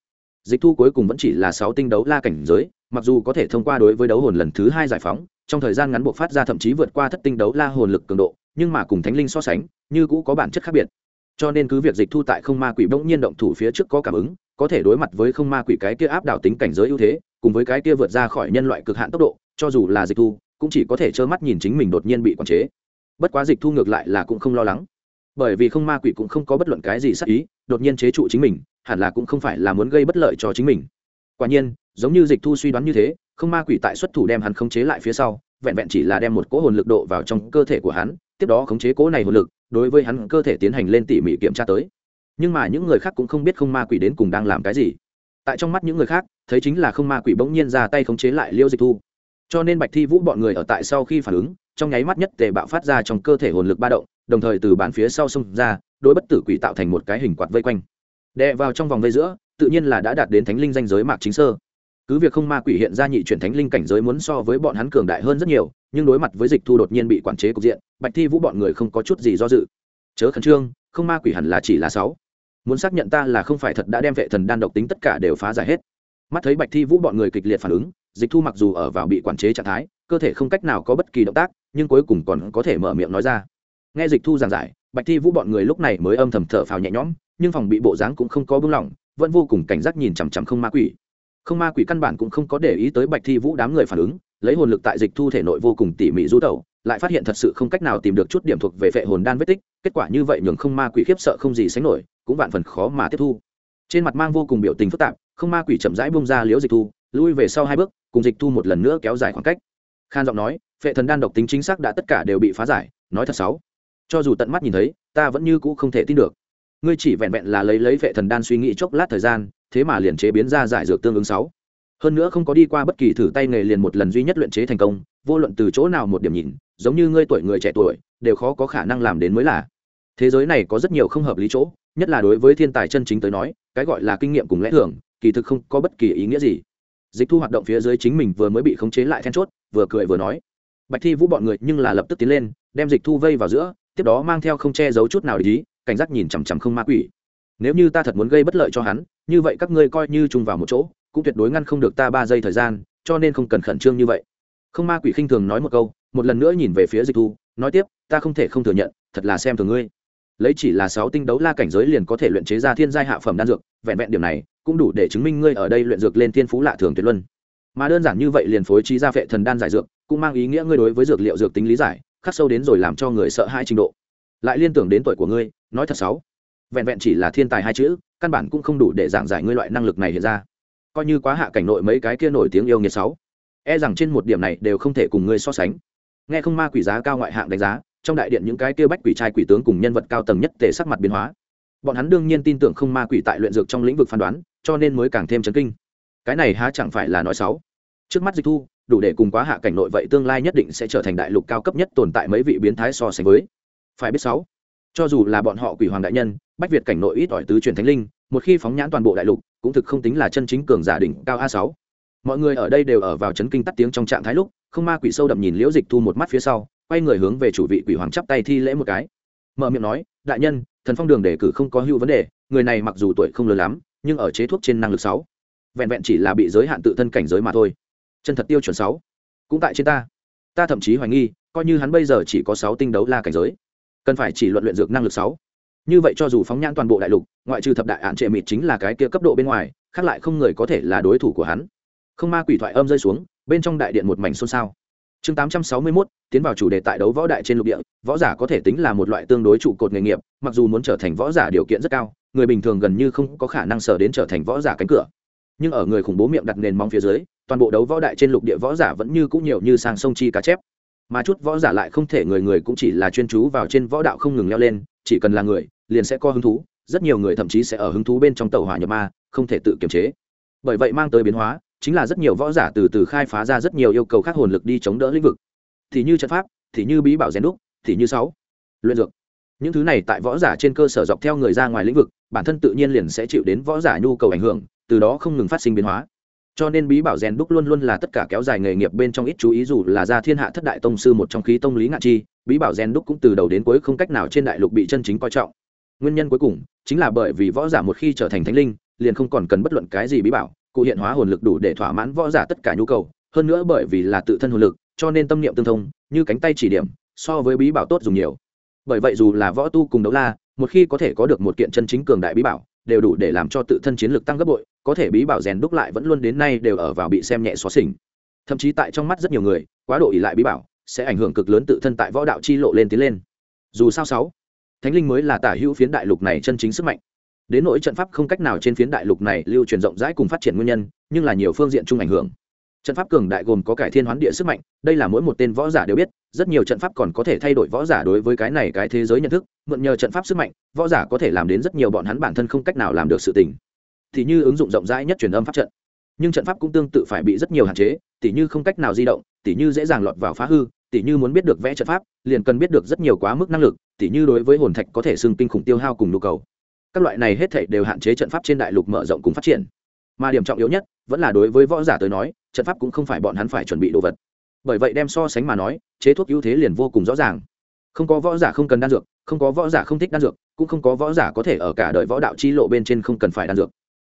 Dịch thu cuối cùng vẫn chỉ là sáu tinh đấu la cảnh giới, mặc dù có thể thông qua đối với đấu hồn lần thứ hai giải phóng, trong thời gian ngắn buộc phát ra thậm chí vượt qua thất tinh đấu la hồn lực cường độ, nhưng mà cùng thánh linh so sánh, như cũ có bản chất khác biệt. Cho nên cứ việc dịch thu tại không ma quỷ bỗng nhiên động thủ phía trước có cảm ứng, có thể đối mặt với không ma quỷ cái kia áp đảo tính cảnh giới ưu thế cùng với cái kia vượt ra khỏi nhân loại cực hạn tốc độ, cho dù là dịch thu, cũng chỉ có thể trơ mắt nhìn chính mình đột nhiên bị quản chế. Bất quá dịch thu ngược lại là cũng không lo lắng. Bởi vì không ma quỷ cũng không có bất luận cái gì sắc ý, đột nhiên chế trụ chính mình, hẳn là cũng không phải là muốn gây bất lợi cho chính mình. Quả nhiên, giống như dịch thu suy đoán như thế, không ma quỷ tại xuất thủ đem hắn khống chế lại phía sau, vẹn vẹn chỉ là đem một cỗ hồn lực độ vào trong cơ thể của hắn, tiếp đó khống chế cỗ này hồn lực, đối với hắn cơ thể tiến hành lên tỉ mỉ kiểm tra tới. Nhưng mà những người khác cũng không biết không ma quỷ đến cùng đang làm cái gì tại trong mắt những người khác, thấy chính là không ma quỷ bỗng nhiên ra tay khống chế lại liêu dịch thu. Cho nên bạch thi vũ bọn người ở tại sau khi phản ứng, trong nháy mắt nhất tề bạo phát ra trong cơ thể hồn lực ba động, đồng thời từ bàn phía sau xông ra, đối bất tử quỷ tạo thành một cái hình quạt vây quanh. Đè vào trong vòng vây giữa, tự nhiên là đã đạt đến thánh linh danh giới mạc chính sơ. Cứ việc không ma quỷ hiện ra nhị chuyển thánh linh cảnh giới muốn so với bọn hắn cường đại hơn rất nhiều, nhưng đối mặt với dịch thu đột nhiên bị quản chế cục diện, bạch thi vũ bọn người không có chút gì do dự. Chớ khẩn trương, không ma quỷ hẳn là chỉ là sáu muốn xác nhận ta là không phải thật đã đem vệ thần đan độc tính tất cả đều phá giải hết. Mắt thấy bạch thi vũ bọn người kịch liệt phản ứng, dịch thu mặc dù ở vào bị quản chế trạng thái, cơ thể không cách nào có bất kỳ động tác, nhưng cuối cùng còn có thể mở miệng nói ra. Nghe dịch thu giảng giải, bạch thi vũ bọn người lúc này mới âm thầm thở phào nhẹ nhõm, nhưng phòng bị bộ dáng cũng không có bưng lỏng, vẫn vô cùng cảnh giác nhìn chằm chằm không ma quỷ. Không ma quỷ căn bản cũng không có để ý tới bạch thi vũ đám người phản ứng, lấy hồn lực tại dịch thu thể nội vô cùng tỉ mỉ rú tẩu lại phát hiện thật sự không cách nào tìm được chút điểm thuộc về vệ hồn đan vết tích, kết quả như vậy nhường không ma quỷ khiếp sợ không gì sánh nổi, cũng vạn phần khó mà tiếp thu. Trên mặt mang vô cùng biểu tình phức tạp, không ma quỷ chậm rãi bông ra liễu dịch thu, lui về sau hai bước, cùng dịch thu một lần nữa kéo dài khoảng cách. Khan giọng nói, phệ thần đan độc tính chính xác đã tất cả đều bị phá giải, nói thật xấu cho dù tận mắt nhìn thấy, ta vẫn như cũ không thể tin được. Ngươi chỉ vẹn vẹn là lấy lấy phệ thần đan suy nghĩ chốc lát thời gian, thế mà liền chế biến ra giải dược tương ứng sáu. Hơn nữa không có đi qua bất kỳ thử tay nghề liền một lần duy nhất luyện chế thành công, vô luận từ chỗ nào một điểm nhìn giống như ngươi tuổi người trẻ tuổi, đều khó có khả năng làm đến mới là. Thế giới này có rất nhiều không hợp lý chỗ, nhất là đối với thiên tài chân chính tới nói, cái gọi là kinh nghiệm cùng lẽ thường, kỳ thực không có bất kỳ ý nghĩa gì. Dịch thu hoạt động phía dưới chính mình vừa mới bị khống chế lại then chốt, vừa cười vừa nói. Bạch thi vũ bọn người nhưng là lập tức tiến lên, đem dịch thu vây vào giữa, tiếp đó mang theo không che giấu chút nào để ý, cảnh giác nhìn chằm chằm không ma quỷ. Nếu như ta thật muốn gây bất lợi cho hắn, như vậy các ngươi coi như chung vào một chỗ, cũng tuyệt đối ngăn không được ta ba giây thời gian, cho nên không cần khẩn trương như vậy. Không ma quỷ khinh thường nói một câu một lần nữa nhìn về phía dịch thu, nói tiếp, ta không thể không thừa nhận, thật là xem thường ngươi. Lấy chỉ là sáu tinh đấu la cảnh giới liền có thể luyện chế ra thiên giai hạ phẩm đan dược, vẹn vẹn điểm này, cũng đủ để chứng minh ngươi ở đây luyện dược lên thiên phú lạ thường tuyệt luân. Mà đơn giản như vậy liền phối trí ra vệ thần đan giải dược, cũng mang ý nghĩa ngươi đối với dược liệu dược tính lý giải, khắc sâu đến rồi làm cho người sợ hai trình độ. Lại liên tưởng đến tuổi của ngươi, nói thật sáu, vẹn vẹn chỉ là thiên tài hai chữ, căn bản cũng không đủ để giảng giải ngươi loại năng lực này hiện ra. Coi như quá hạ cảnh nội mấy cái kia nổi tiếng yêu nghiệt sáu e rằng trên một điểm này đều không thể cùng ngươi so sánh nghe không ma quỷ giá cao ngoại hạng đánh giá, trong đại điện những cái kia bách quỷ trai quỷ tướng cùng nhân vật cao tầng nhất tề sắc mặt biến hóa. Bọn hắn đương nhiên tin tưởng không ma quỷ tại luyện dược trong lĩnh vực phán đoán, cho nên mới càng thêm chấn kinh. Cái này há chẳng phải là nói xấu. Trước mắt dịch thu, đủ để cùng quá hạ cảnh nội vậy tương lai nhất định sẽ trở thành đại lục cao cấp nhất tồn tại mấy vị biến thái so sánh với. Phải biết sáu cho dù là bọn họ quỷ hoàng đại nhân, bách việt cảnh nội ít ỏi tứ truyền thánh linh, một khi phóng nhãn toàn bộ đại lục, cũng thực không tính là chân chính cường giả đỉnh cao a sáu. Mọi người ở đây đều ở vào chấn kinh tắt tiếng trong trạng thái lúc không ma quỷ sâu đậm nhìn liễu dịch thu một mắt phía sau, quay người hướng về chủ vị quỷ hoàng chắp tay thi lễ một cái. Mở miệng nói, đại nhân, thần phong đường đề cử không có hưu vấn đề, người này mặc dù tuổi không lớn lắm, nhưng ở chế thuốc trên năng lực sáu, vẹn vẹn chỉ là bị giới hạn tự thân cảnh giới mà thôi. Chân thật tiêu chuẩn sáu, cũng tại trên ta. Ta thậm chí hoài nghi, coi như hắn bây giờ chỉ có sáu tinh đấu la cảnh giới, cần phải chỉ luận luyện dược năng lực sáu. Như vậy cho dù phóng nhãn toàn bộ đại lục, ngoại trừ thập đại ạn trệ mịt chính là cái kia cấp độ bên ngoài, khác lại không người có thể là đối thủ của hắn. Không ma quỷ thoại âm rơi xuống bên trong đại điện một mảnh xôn xao. Chương tám trăm sáu mươi 861, tiến vào chủ đề tại đấu võ đại trên lục địa võ giả có thể tính là một loại tương đối trụ cột nghề nghiệp mặc dù muốn trở thành võ giả điều kiện rất cao người bình thường gần như không có khả năng sở đến trở thành võ giả cánh cửa. Nhưng ở người khủng bố miệng đặt nền móng phía dưới toàn bộ đấu võ đại trên lục địa võ giả vẫn như cũng nhiều như sang sông chi cá chép. Mà chút võ giả lại không thể người người cũng chỉ là chuyên chú vào trên võ đạo không ngừng leo lên chỉ cần là người liền sẽ có hứng thú rất nhiều người thậm chí sẽ ở hứng thú bên trong tàu hỏa nhập ma không thể tự kiềm chế. Bởi vậy mang tới biến hóa chính là rất nhiều võ giả từ từ khai phá ra rất nhiều yêu cầu khác hồn lực đi chống đỡ lĩnh vực. Thì như trận pháp, thì như bí bảo rèn đúc, thì như sáu, luyện dược. Những thứ này tại võ giả trên cơ sở dọc theo người ra ngoài lĩnh vực, bản thân tự nhiên liền sẽ chịu đến võ giả nhu cầu ảnh hưởng, từ đó không ngừng phát sinh biến hóa. Cho nên bí bảo rèn đúc luôn luôn là tất cả kéo dài nghề nghiệp bên trong ít chú ý dù là ra thiên hạ thất đại tông sư một trong khí tông lý ngạn chi, bí bảo rèn đúc cũng từ đầu đến cuối không cách nào trên đại lục bị chân chính coi trọng. Nguyên nhân cuối cùng chính là bởi vì võ giả một khi trở thành thánh linh, liền không còn cần bất luận cái gì bí bảo cụ hiện hóa hồn lực đủ để thỏa mãn võ giả tất cả nhu cầu, hơn nữa bởi vì là tự thân hồn lực, cho nên tâm niệm tương thông, như cánh tay chỉ điểm, so với bí bảo tốt dùng nhiều. Bởi vậy dù là võ tu cùng đấu la, một khi có thể có được một kiện chân chính cường đại bí bảo, đều đủ để làm cho tự thân chiến lực tăng gấp bội, có thể bí bảo rèn đúc lại vẫn luôn đến nay đều ở vào bị xem nhẹ xóa xỉnh thậm chí tại trong mắt rất nhiều người, quá độ ỉ lại bí bảo sẽ ảnh hưởng cực lớn tự thân tại võ đạo chi lộ lên tiến lên. Dù sao sáu, thánh linh mới là tả hữu phiến đại lục này chân chính sức mạnh đến nỗi trận pháp không cách nào trên phiến đại lục này lưu truyền rộng rãi cùng phát triển nguyên nhân, nhưng là nhiều phương diện chung ảnh hưởng. Trận pháp cường đại gồm có cải thiên hoán địa sức mạnh, đây là mỗi một tên võ giả đều biết, rất nhiều trận pháp còn có thể thay đổi võ giả đối với cái này cái thế giới nhận thức, mượn nhờ trận pháp sức mạnh, võ giả có thể làm đến rất nhiều bọn hắn bản thân không cách nào làm được sự tình. Thì như ứng dụng rộng rãi nhất truyền âm pháp trận. Nhưng trận pháp cũng tương tự phải bị rất nhiều hạn chế, tỉ như không cách nào di động, tỉ như dễ dàng lọt vào phá hư, tỉ như muốn biết được vẽ trận pháp, liền cần biết được rất nhiều quá mức năng lực, tỉ như đối với hồn thạch có thể xưng kinh khủng tiêu hao cùng nhu cầu các loại này hết thảy đều hạn chế trận pháp trên đại lục mở rộng cùng phát triển. Mà điểm trọng yếu nhất, vẫn là đối với võ giả tới nói, trận pháp cũng không phải bọn hắn phải chuẩn bị đồ vật. Bởi vậy đem so sánh mà nói, chế thuốc ưu thế liền vô cùng rõ ràng. Không có võ giả không cần đan dược, không có võ giả không thích đan dược, cũng không có võ giả có thể ở cả đời võ đạo chi lộ bên trên không cần phải đan dược.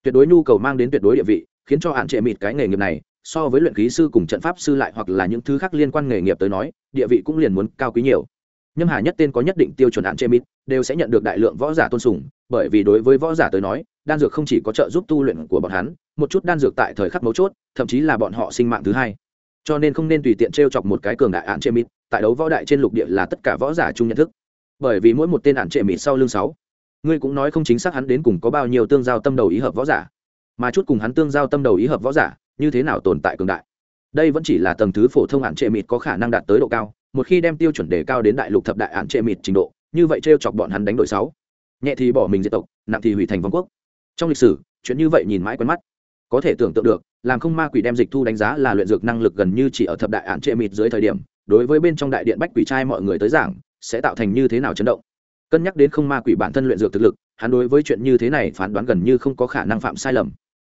Tuyệt đối nhu cầu mang đến tuyệt đối địa vị, khiến cho hạn trệ mịt cái nghề nghiệp này, so với luyện khí sư cùng trận pháp sư lại hoặc là những thứ khác liên quan nghề nghiệp tới nói, địa vị cũng liền muốn cao quý nhiều. Nhâm hà nhất tên có nhất định tiêu chuẩn hạn trệ mịt, đều sẽ nhận được đại lượng võ giả tôn sùng bởi vì đối với võ giả tới nói, đan dược không chỉ có trợ giúp tu luyện của bọn hắn, một chút đan dược tại thời khắc mấu chốt, thậm chí là bọn họ sinh mạng thứ hai. Cho nên không nên tùy tiện t r e o chọc một cái cường đại ạn trệ mịt, tại đấu võ đại trên lục địa là tất cả võ giả chung nhận thức. Bởi vì mỗi một tên ạn trệ mịt sau lưng sáu, ngươi cũng nói không chính xác hắn đến cùng có bao nhiêu tương giao tâm đầu ý hợp võ giả, mà chút cùng hắn tương giao tâm đầu ý hợp võ giả, như thế nào tồn tại cường đại. Đây vẫn chỉ là tầng thứ phổ thông ạn trệ mịt có khả năng đạt tới độ cao, một khi đem tiêu chuẩn đề cao đến đại lục thập đại ạn trệ mịt trình độ, như vậy t r e o chọc bọn hắn đánh đổi sáu nhẹ thì bỏ mình diệt tộc, nặng thì hủy thành vương quốc. Trong lịch sử, chuyện như vậy nhìn mãi quen mắt. Có thể tưởng tượng được, làm không ma quỷ đem dịch thu đánh giá là luyện dược năng lực gần như chỉ ở thập đại ạn trệ mịt dưới thời điểm, đối với bên trong đại điện bách quỷ trai mọi người tới giảng, sẽ tạo thành như thế nào chấn động. Cân nhắc đến không ma quỷ bản thân luyện dược thực lực, hắn đối với chuyện như thế này phán đoán gần như không có khả năng phạm sai lầm.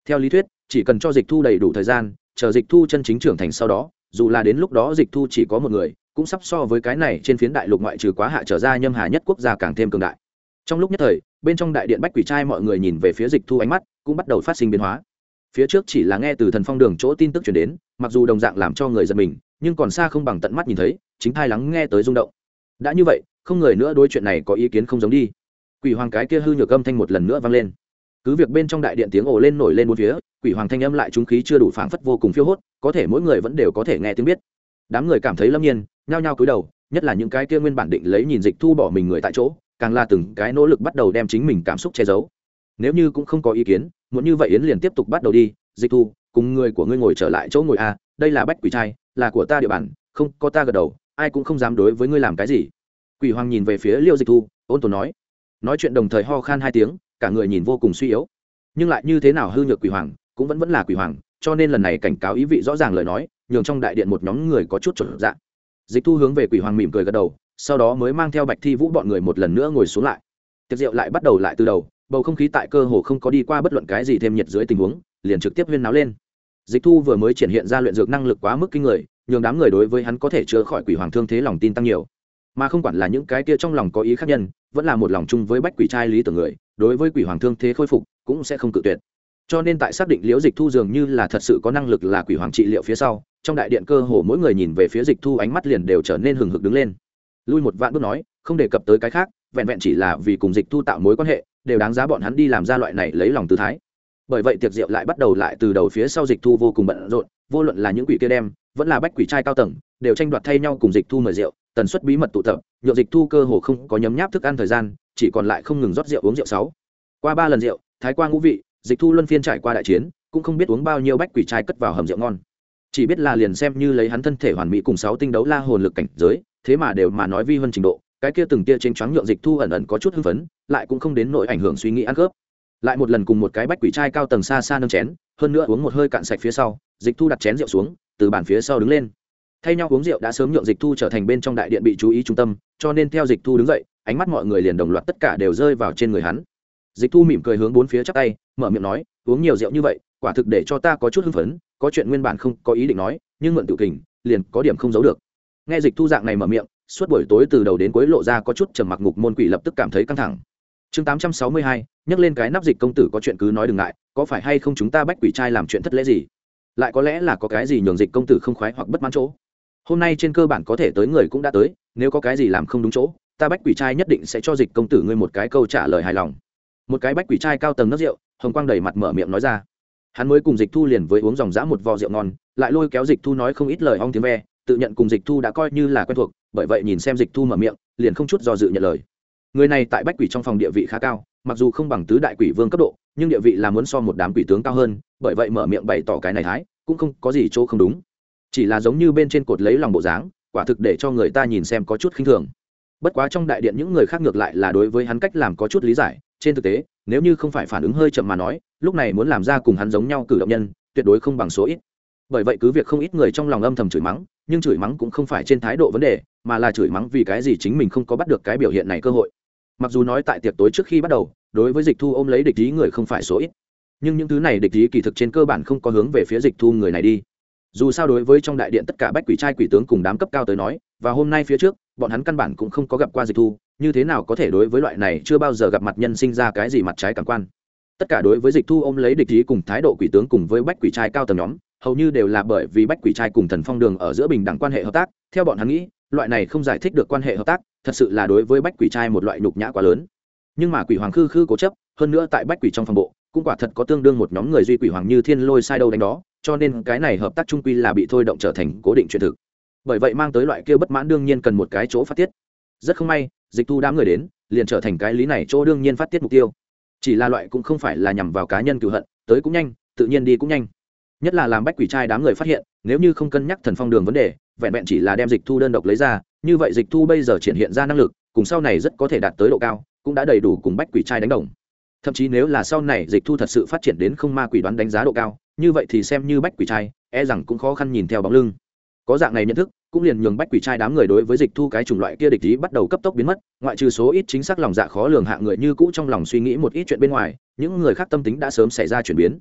Theo lý thuyết, chỉ cần cho dịch thu đầy đủ thời gian, chờ dịch thu chân chính trưởng thành sau đó, dù là đến lúc đó dịch thu chỉ có một người, cũng sắp so với cái này trên phiến đại lục ngoại trừ quá hạ trở ra nhâm hà nhất quốc gia càng thêm cường đại trong lúc nhất thời, bên trong đại điện bách quỷ trai mọi người nhìn về phía dịch thu ánh mắt, cũng bắt đầu phát sinh biến hóa. Phía trước chỉ là nghe từ thần phong đường chỗ tin tức chuyển đến, mặc dù đồng dạng làm cho người giật mình, nhưng còn xa không bằng tận mắt nhìn thấy, chính thai lắng nghe tới rung động. Đã như vậy, không người nữa đối chuyện này có ý kiến không giống đi. Quỷ hoàng cái kia hư nhược âm thanh một lần nữa vang lên. Cứ việc bên trong đại điện tiếng ồ lên nổi lên bốn phía, quỷ hoàng thanh âm lại trúng khí chưa đủ phảng phất vô cùng phiêu hốt, có thể mỗi người vẫn đều có thể nghe tiếng biết. Đám người cảm thấy lâm nhiên, nhao nhao cúi đầu, nhất là những cái kia nguyên bản định lấy nhìn dịch thu bỏ mình người tại chỗ càng là từng cái nỗ lực bắt đầu đem chính mình cảm xúc che giấu. Nếu như cũng không có ý kiến, muốn như vậy yến liền tiếp tục bắt đầu đi, dịch thu, cùng người của ngươi ngồi trở lại chỗ ngồi a đây là bách quỷ trai, là của ta địa bàn, không, có ta gật đầu, ai cũng không dám đối với ngươi làm cái gì. Quỷ hoàng nhìn về phía liêu dịch thu, ôn tồn nói. Nói chuyện đồng thời ho khan hai tiếng, cả người nhìn vô cùng suy yếu. Nhưng lại như thế nào hư nhược quỷ hoàng, cũng vẫn vẫn là quỷ hoàng, cho nên lần này cảnh cáo ý vị rõ ràng lời nói, nhường trong đại điện một nhóm người có chút chuẩn dạng dịch thu hướng về quỷ hoàng mỉm cười gật đầu sau đó mới mang theo bạch thi vũ bọn người một lần nữa ngồi xuống lại. Tiệc rượu lại bắt đầu lại từ đầu, bầu không khí tại cơ hồ không có đi qua bất luận cái gì thêm nhiệt dưới tình huống, liền trực tiếp huyên náo lên. Dịch thu vừa mới triển hiện ra luyện dược năng lực quá mức kinh người, nhường đám người đối với hắn có thể chữa khỏi quỷ hoàng thương thế lòng tin tăng nhiều. Mà không quản là những cái kia trong lòng có ý khác nhân, vẫn là một lòng chung với bách quỷ trai lý tưởng người, đối với quỷ hoàng thương thế khôi phục cũng sẽ không cự tuyệt. Cho nên tại xác định liễu dịch thu dường như là thật sự có năng lực là quỷ hoàng trị liệu phía sau, trong đại điện cơ hồ mỗi người nhìn về phía dịch thu ánh mắt liền đều trở nên hừng hực đứng lên lui một vạn bước nói, không đề cập tới cái khác, vẹn vẹn chỉ là vì cùng dịch thu tạo mối quan hệ, đều đáng giá bọn hắn đi làm ra loại này lấy lòng tư thái. Bởi vậy tiệc rượu lại bắt đầu lại từ đầu phía sau dịch thu vô cùng bận rộn, vô luận là những quỷ kia đem, vẫn là bách quỷ trai cao tầng, đều tranh đoạt thay nhau cùng dịch thu mời rượu, tần suất bí mật tụ tập nhựa dịch thu cơ hồ không có nhấm nháp thức ăn thời gian, chỉ còn lại không ngừng rót rượu uống rượu sáu. Qua ba lần rượu, thái qua ngũ vị, dịch thu luân phiên trải qua đại chiến, cũng không biết uống bao nhiêu bách quỷ trai cất vào hầm rượu ngon chỉ biết là liền xem như lấy hắn thân thể hoàn mỹ cùng sáu tinh đấu la hồn lực cảnh giới, thế mà đều mà nói vi hơn trình độ, cái kia từng tia trên choáng nhượng dịch thu ẩn ẩn có chút hưng phấn, lại cũng không đến nỗi ảnh hưởng suy nghĩ ăn cướp. Lại một lần cùng một cái bách quỷ trai cao tầng xa xa nâng chén, hơn nữa uống một hơi cạn sạch phía sau, dịch thu đặt chén rượu xuống, từ bàn phía sau đứng lên. Thay nhau uống rượu đã sớm nhượng dịch thu trở thành bên trong đại điện bị chú ý trung tâm, cho nên theo dịch thu đứng dậy, ánh mắt mọi người liền đồng loạt tất cả đều rơi vào trên người hắn. Dịch thu mỉm cười hướng bốn phía chắc tay, mở miệng nói, uống nhiều rượu như vậy, quả thực để cho ta có chút hưng phấn có chuyện nguyên bản không có ý định nói, nhưng mượn tự kình, liền có điểm không giấu được. Nghe dịch thu dạng này mở miệng, suốt buổi tối từ đầu đến cuối lộ ra có chút trầm mặc ngục môn quỷ lập tức cảm thấy căng thẳng. Chương tám trăm sáu mươi hai, nhắc lên cái nắp dịch công tử có chuyện cứ nói đừng ngại, có phải hay không chúng ta bách quỷ trai làm chuyện thất lễ gì? Lại có lẽ là có cái gì nhường dịch công tử không khoái hoặc bất mãn chỗ? Hôm nay trên cơ bản có thể tới người cũng đã tới, nếu có cái gì làm không đúng chỗ, ta bách quỷ trai nhất định sẽ cho dịch công tử ngươi một cái câu trả lời hài lòng. Một cái bách quỷ trai cao tầng nước rượu, hồng quang đầy mặt mở miệng nói ra hắn mới cùng dịch thu liền với uống dòng dã một vò rượu ngon, lại lôi kéo dịch thu nói không ít lời hong tiếng ve, tự nhận cùng dịch thu đã coi như là quen thuộc, bởi vậy nhìn xem dịch thu mở miệng, liền không chút do dự nhận lời. Người này tại bách quỷ trong phòng địa vị khá cao, mặc dù không bằng tứ đại quỷ vương cấp độ, nhưng địa vị là muốn so một đám quỷ tướng cao hơn, bởi vậy mở miệng bày tỏ cái này thái, cũng không có gì chỗ không đúng. Chỉ là giống như bên trên cột lấy lòng bộ dáng, quả thực để cho người ta nhìn xem có chút khinh thường. Bất quá trong đại điện những người khác ngược lại là đối với hắn cách làm có chút lý giải, trên thực tế nếu như không phải phản ứng hơi chậm mà nói, lúc này muốn làm ra cùng hắn giống nhau cử động nhân, tuyệt đối không bằng số ít. Bởi vậy cứ việc không ít người trong lòng âm thầm chửi mắng, nhưng chửi mắng cũng không phải trên thái độ vấn đề, mà là chửi mắng vì cái gì chính mình không có bắt được cái biểu hiện này cơ hội. Mặc dù nói tại tiệc tối trước khi bắt đầu, đối với dịch thu ôm lấy địch ý người không phải số ít. Nhưng những thứ này địch ý kỳ thực trên cơ bản không có hướng về phía dịch thu người này đi. Dù sao đối với trong đại điện tất cả bách quỷ trai quỷ tướng cùng đám cấp cao tới nói, và hôm nay phía trước, bọn hắn căn bản cũng không có gặp qua dịch thu như thế nào có thể đối với loại này chưa bao giờ gặp mặt nhân sinh ra cái gì mặt trái cảm quan? Tất cả đối với dịch thu ôm lấy địch ý cùng thái độ quỷ tướng cùng với bách quỷ trai cao tầng nhóm, hầu như đều là bởi vì bách quỷ trai cùng thần phong đường ở giữa bình đẳng quan hệ hợp tác, theo bọn hắn nghĩ, loại này không giải thích được quan hệ hợp tác, thật sự là đối với bách quỷ trai một loại nhục nhã quá lớn. Nhưng mà quỷ hoàng khư khư cố chấp, hơn nữa tại bách quỷ trong phòng bộ, cũng quả thật có tương đương một nhóm người duy quỷ hoàng như thiên lôi sai đâu đánh đó, cho nên cái này hợp tác trung quy là bị thôi động trở thành cố định truyền thực. Bởi vậy mang tới loại kia bất mãn đương nhiên cần một cái chỗ phát tiết. Rất không may dịch thu đám người đến, liền trở thành cái lý này chỗ đương nhiên phát tiết mục tiêu. Chỉ là loại cũng không phải là nhằm vào cá nhân cựu hận, tới cũng nhanh, tự nhiên đi cũng nhanh. Nhất là làm bách quỷ trai đám người phát hiện, nếu như không cân nhắc thần phong đường vấn đề, vẹn vẹn chỉ là đem dịch thu đơn độc lấy ra, như vậy dịch thu bây giờ triển hiện ra năng lực, cùng sau này rất có thể đạt tới độ cao, cũng đã đầy đủ cùng bách quỷ trai đánh đồng. Thậm chí nếu là sau này dịch thu thật sự phát triển đến không ma quỷ đoán đánh giá độ cao, như vậy thì xem như bách quỷ trai e rằng cũng khó khăn nhìn theo bóng lưng có dạng này nhận thức, cũng liền nhường bách quỷ trai đám người đối với dịch thu cái chủng loại kia địch ý bắt đầu cấp tốc biến mất, ngoại trừ số ít chính xác lòng dạ khó lường hạ người như cũ trong lòng suy nghĩ một ít chuyện bên ngoài, những người khác tâm tính đã sớm xảy ra chuyển biến.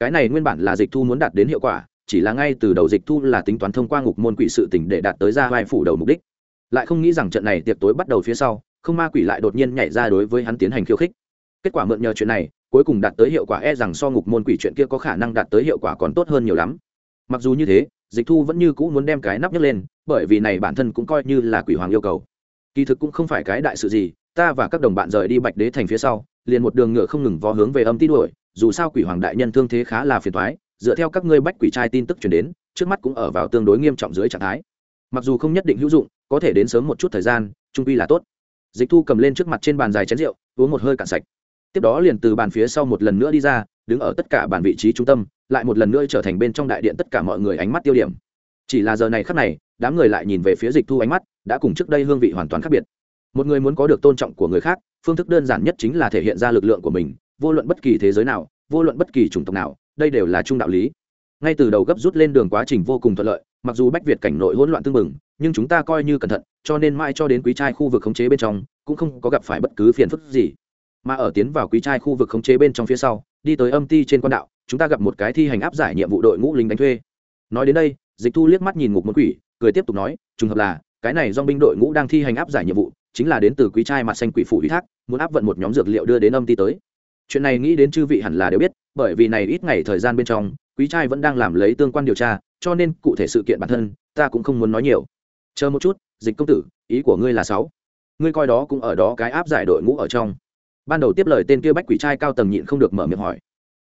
Cái này nguyên bản là dịch thu muốn đạt đến hiệu quả, chỉ là ngay từ đầu dịch thu là tính toán thông qua ngục môn quỷ sự tỉnh để đạt tới ra vai phủ đầu mục đích. Lại không nghĩ rằng trận này tiệc tối bắt đầu phía sau, không ma quỷ lại đột nhiên nhảy ra đối với hắn tiến hành khiêu khích. Kết quả mượn nhờ chuyện này, cuối cùng đạt tới hiệu quả e rằng so ngục môn quỷ chuyện kia có khả năng đạt tới hiệu quả còn tốt hơn nhiều lắm. Mặc dù như thế dịch thu vẫn như cũ muốn đem cái nắp nhấc lên, bởi vì này bản thân cũng coi như là quỷ hoàng yêu cầu. Kỳ thực cũng không phải cái đại sự gì, ta và các đồng bạn rời đi bạch đế thành phía sau, liền một đường ngựa không ngừng vó hướng về âm tin đuổi, dù sao quỷ hoàng đại nhân thương thế khá là phiền thoái dựa theo các ngươi bách quỷ trai tin tức chuyển đến, trước mắt cũng ở vào tương đối nghiêm trọng dưới trạng thái. Mặc dù không nhất định hữu dụng, có thể đến sớm một chút thời gian, trung quy là tốt. Dịch thu cầm lên trước mặt trên bàn dài chén rượu, uống một hơi cạn sạch. Tiếp đó liền từ bàn phía sau một lần nữa đi ra đứng ở tất cả bàn vị trí trung tâm, lại một lần nữa trở thành bên trong đại điện tất cả mọi người ánh mắt tiêu điểm. Chỉ là giờ này khắc này, đám người lại nhìn về phía dịch thu ánh mắt, đã cùng trước đây hương vị hoàn toàn khác biệt. Một người muốn có được tôn trọng của người khác, phương thức đơn giản nhất chính là thể hiện ra lực lượng của mình, vô luận bất kỳ thế giới nào, vô luận bất kỳ chủng tộc nào, đây đều là trung đạo lý. Ngay từ đầu gấp rút lên đường quá trình vô cùng thuận lợi, mặc dù bách việt cảnh nội hỗn loạn tương mừng nhưng chúng ta coi như cẩn thận, cho nên mãi cho đến quý trai khu vực khống chế bên trong, cũng không có gặp phải bất cứ phiền phức gì. Mà ở tiến vào quý trai khu vực khống chế bên trong phía sau đi tới âm ti trên quan đạo, chúng ta gặp một cái thi hành áp giải nhiệm vụ đội ngũ lính đánh thuê. Nói đến đây, dịch thu liếc mắt nhìn ngục môn quỷ, cười tiếp tục nói, trùng hợp là, cái này do binh đội ngũ đang thi hành áp giải nhiệm vụ, chính là đến từ quý trai mặt xanh quỷ phủ ủy thác, muốn áp vận một nhóm dược liệu đưa đến âm ti tới. Chuyện này nghĩ đến chư vị hẳn là đều biết, bởi vì này ít ngày thời gian bên trong, quý trai vẫn đang làm lấy tương quan điều tra, cho nên cụ thể sự kiện bản thân, ta cũng không muốn nói nhiều. Chờ một chút, dịch công tử, ý của ngươi là sáu. Ngươi coi đó cũng ở đó cái áp giải đội ngũ ở trong ban đầu tiếp lời tên kia bách quỷ trai cao tầng nhịn không được mở miệng hỏi.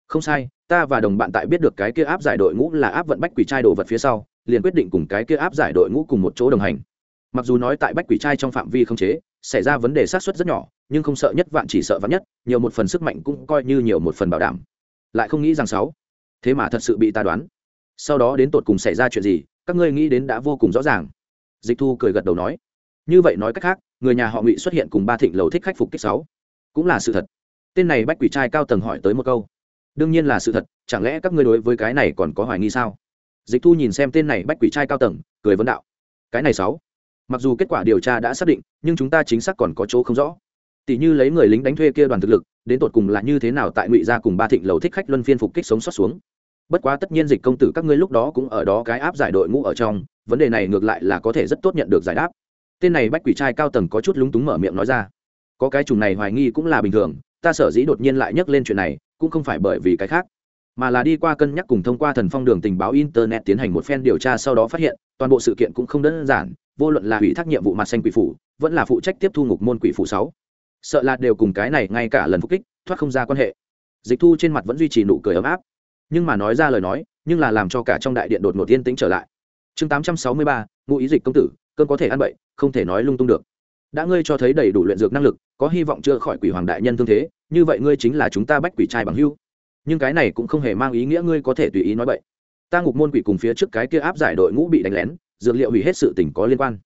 Không sai, ta và đồng bạn tại biết được cái kia áp giải đội ngũ là áp vận bách quỷ trai đồ vật phía sau, liền quyết định cùng cái kia áp giải đội ngũ cùng một chỗ đồng hành. Mặc dù nói tại bách quỷ trai trong phạm vi không chế, xảy ra vấn đề sát xuất rất nhỏ, nhưng không sợ nhất vạn chỉ sợ vắn nhất, nhiều một phần sức mạnh cũng coi như nhiều một phần bảo đảm. Lại không nghĩ rằng sáu. Thế mà thật sự bị ta đoán. Sau đó đến tột cùng xảy ra chuyện gì, các ngươi nghĩ đến đã vô cùng rõ ràng. Dịch thu cười gật đầu nói. Như vậy nói cách khác, người nhà họ ngụy xuất hiện cùng ba thịnh lầu thích khách phục kích sáu cũng là sự thật. Tên này bách quỷ trai cao tầng hỏi tới một câu. Đương nhiên là sự thật, chẳng lẽ các ngươi đối với cái này còn có hoài nghi sao? Dịch thu nhìn xem tên này bách quỷ trai cao tầng, cười vấn đạo. Cái này sáu. Mặc dù kết quả điều tra đã xác định, nhưng chúng ta chính xác còn có chỗ không rõ. Tỷ như lấy người lính đánh thuê kia đoàn thực lực, đến tột cùng là như thế nào tại ngụy gia cùng ba thịnh lầu thích khách luân phiên phục kích sống sót xuống. Bất quá tất nhiên dịch công tử các ngươi lúc đó cũng ở đó cái áp giải đội ngũ ở trong, vấn đề này ngược lại là có thể rất tốt nhận được giải đáp. Tên này bách quỷ trai cao tầng có chút lúng túng mở miệng nói ra có cái chủng này hoài nghi cũng là bình thường, ta sở dĩ đột nhiên lại nhắc lên chuyện này, cũng không phải bởi vì cái khác, mà là đi qua cân nhắc cùng thông qua thần phong đường tình báo internet tiến hành một phen điều tra sau đó phát hiện, toàn bộ sự kiện cũng không đơn giản, vô luận là ủy thác nhiệm vụ mặt xanh quỷ phủ, vẫn là phụ trách tiếp thu ngục môn quỷ phủ sáu. Sợ là đều cùng cái này ngay cả lần phục kích, thoát không ra quan hệ. Dịch thu trên mặt vẫn duy trì nụ cười ấm áp. Nhưng mà nói ra lời nói, nhưng là làm cho cả trong đại điện đột ngột yên tĩnh trở lại. Chương tám trăm sáu mươi ba, ngụ ý dịch công tử, cơn có thể ăn bậy, không thể nói lung tung được đã ngươi cho thấy đầy đủ luyện dược năng lực, có hy vọng chữa khỏi quỷ hoàng đại nhân thương thế, như vậy ngươi chính là chúng ta bách quỷ trai bằng hưu. Nhưng cái này cũng không hề mang ý nghĩa ngươi có thể tùy ý nói vậy. ta ngục môn quỷ cùng phía trước cái kia áp giải đội ngũ bị đánh lén, dược liệu hủy hết sự tình có liên quan.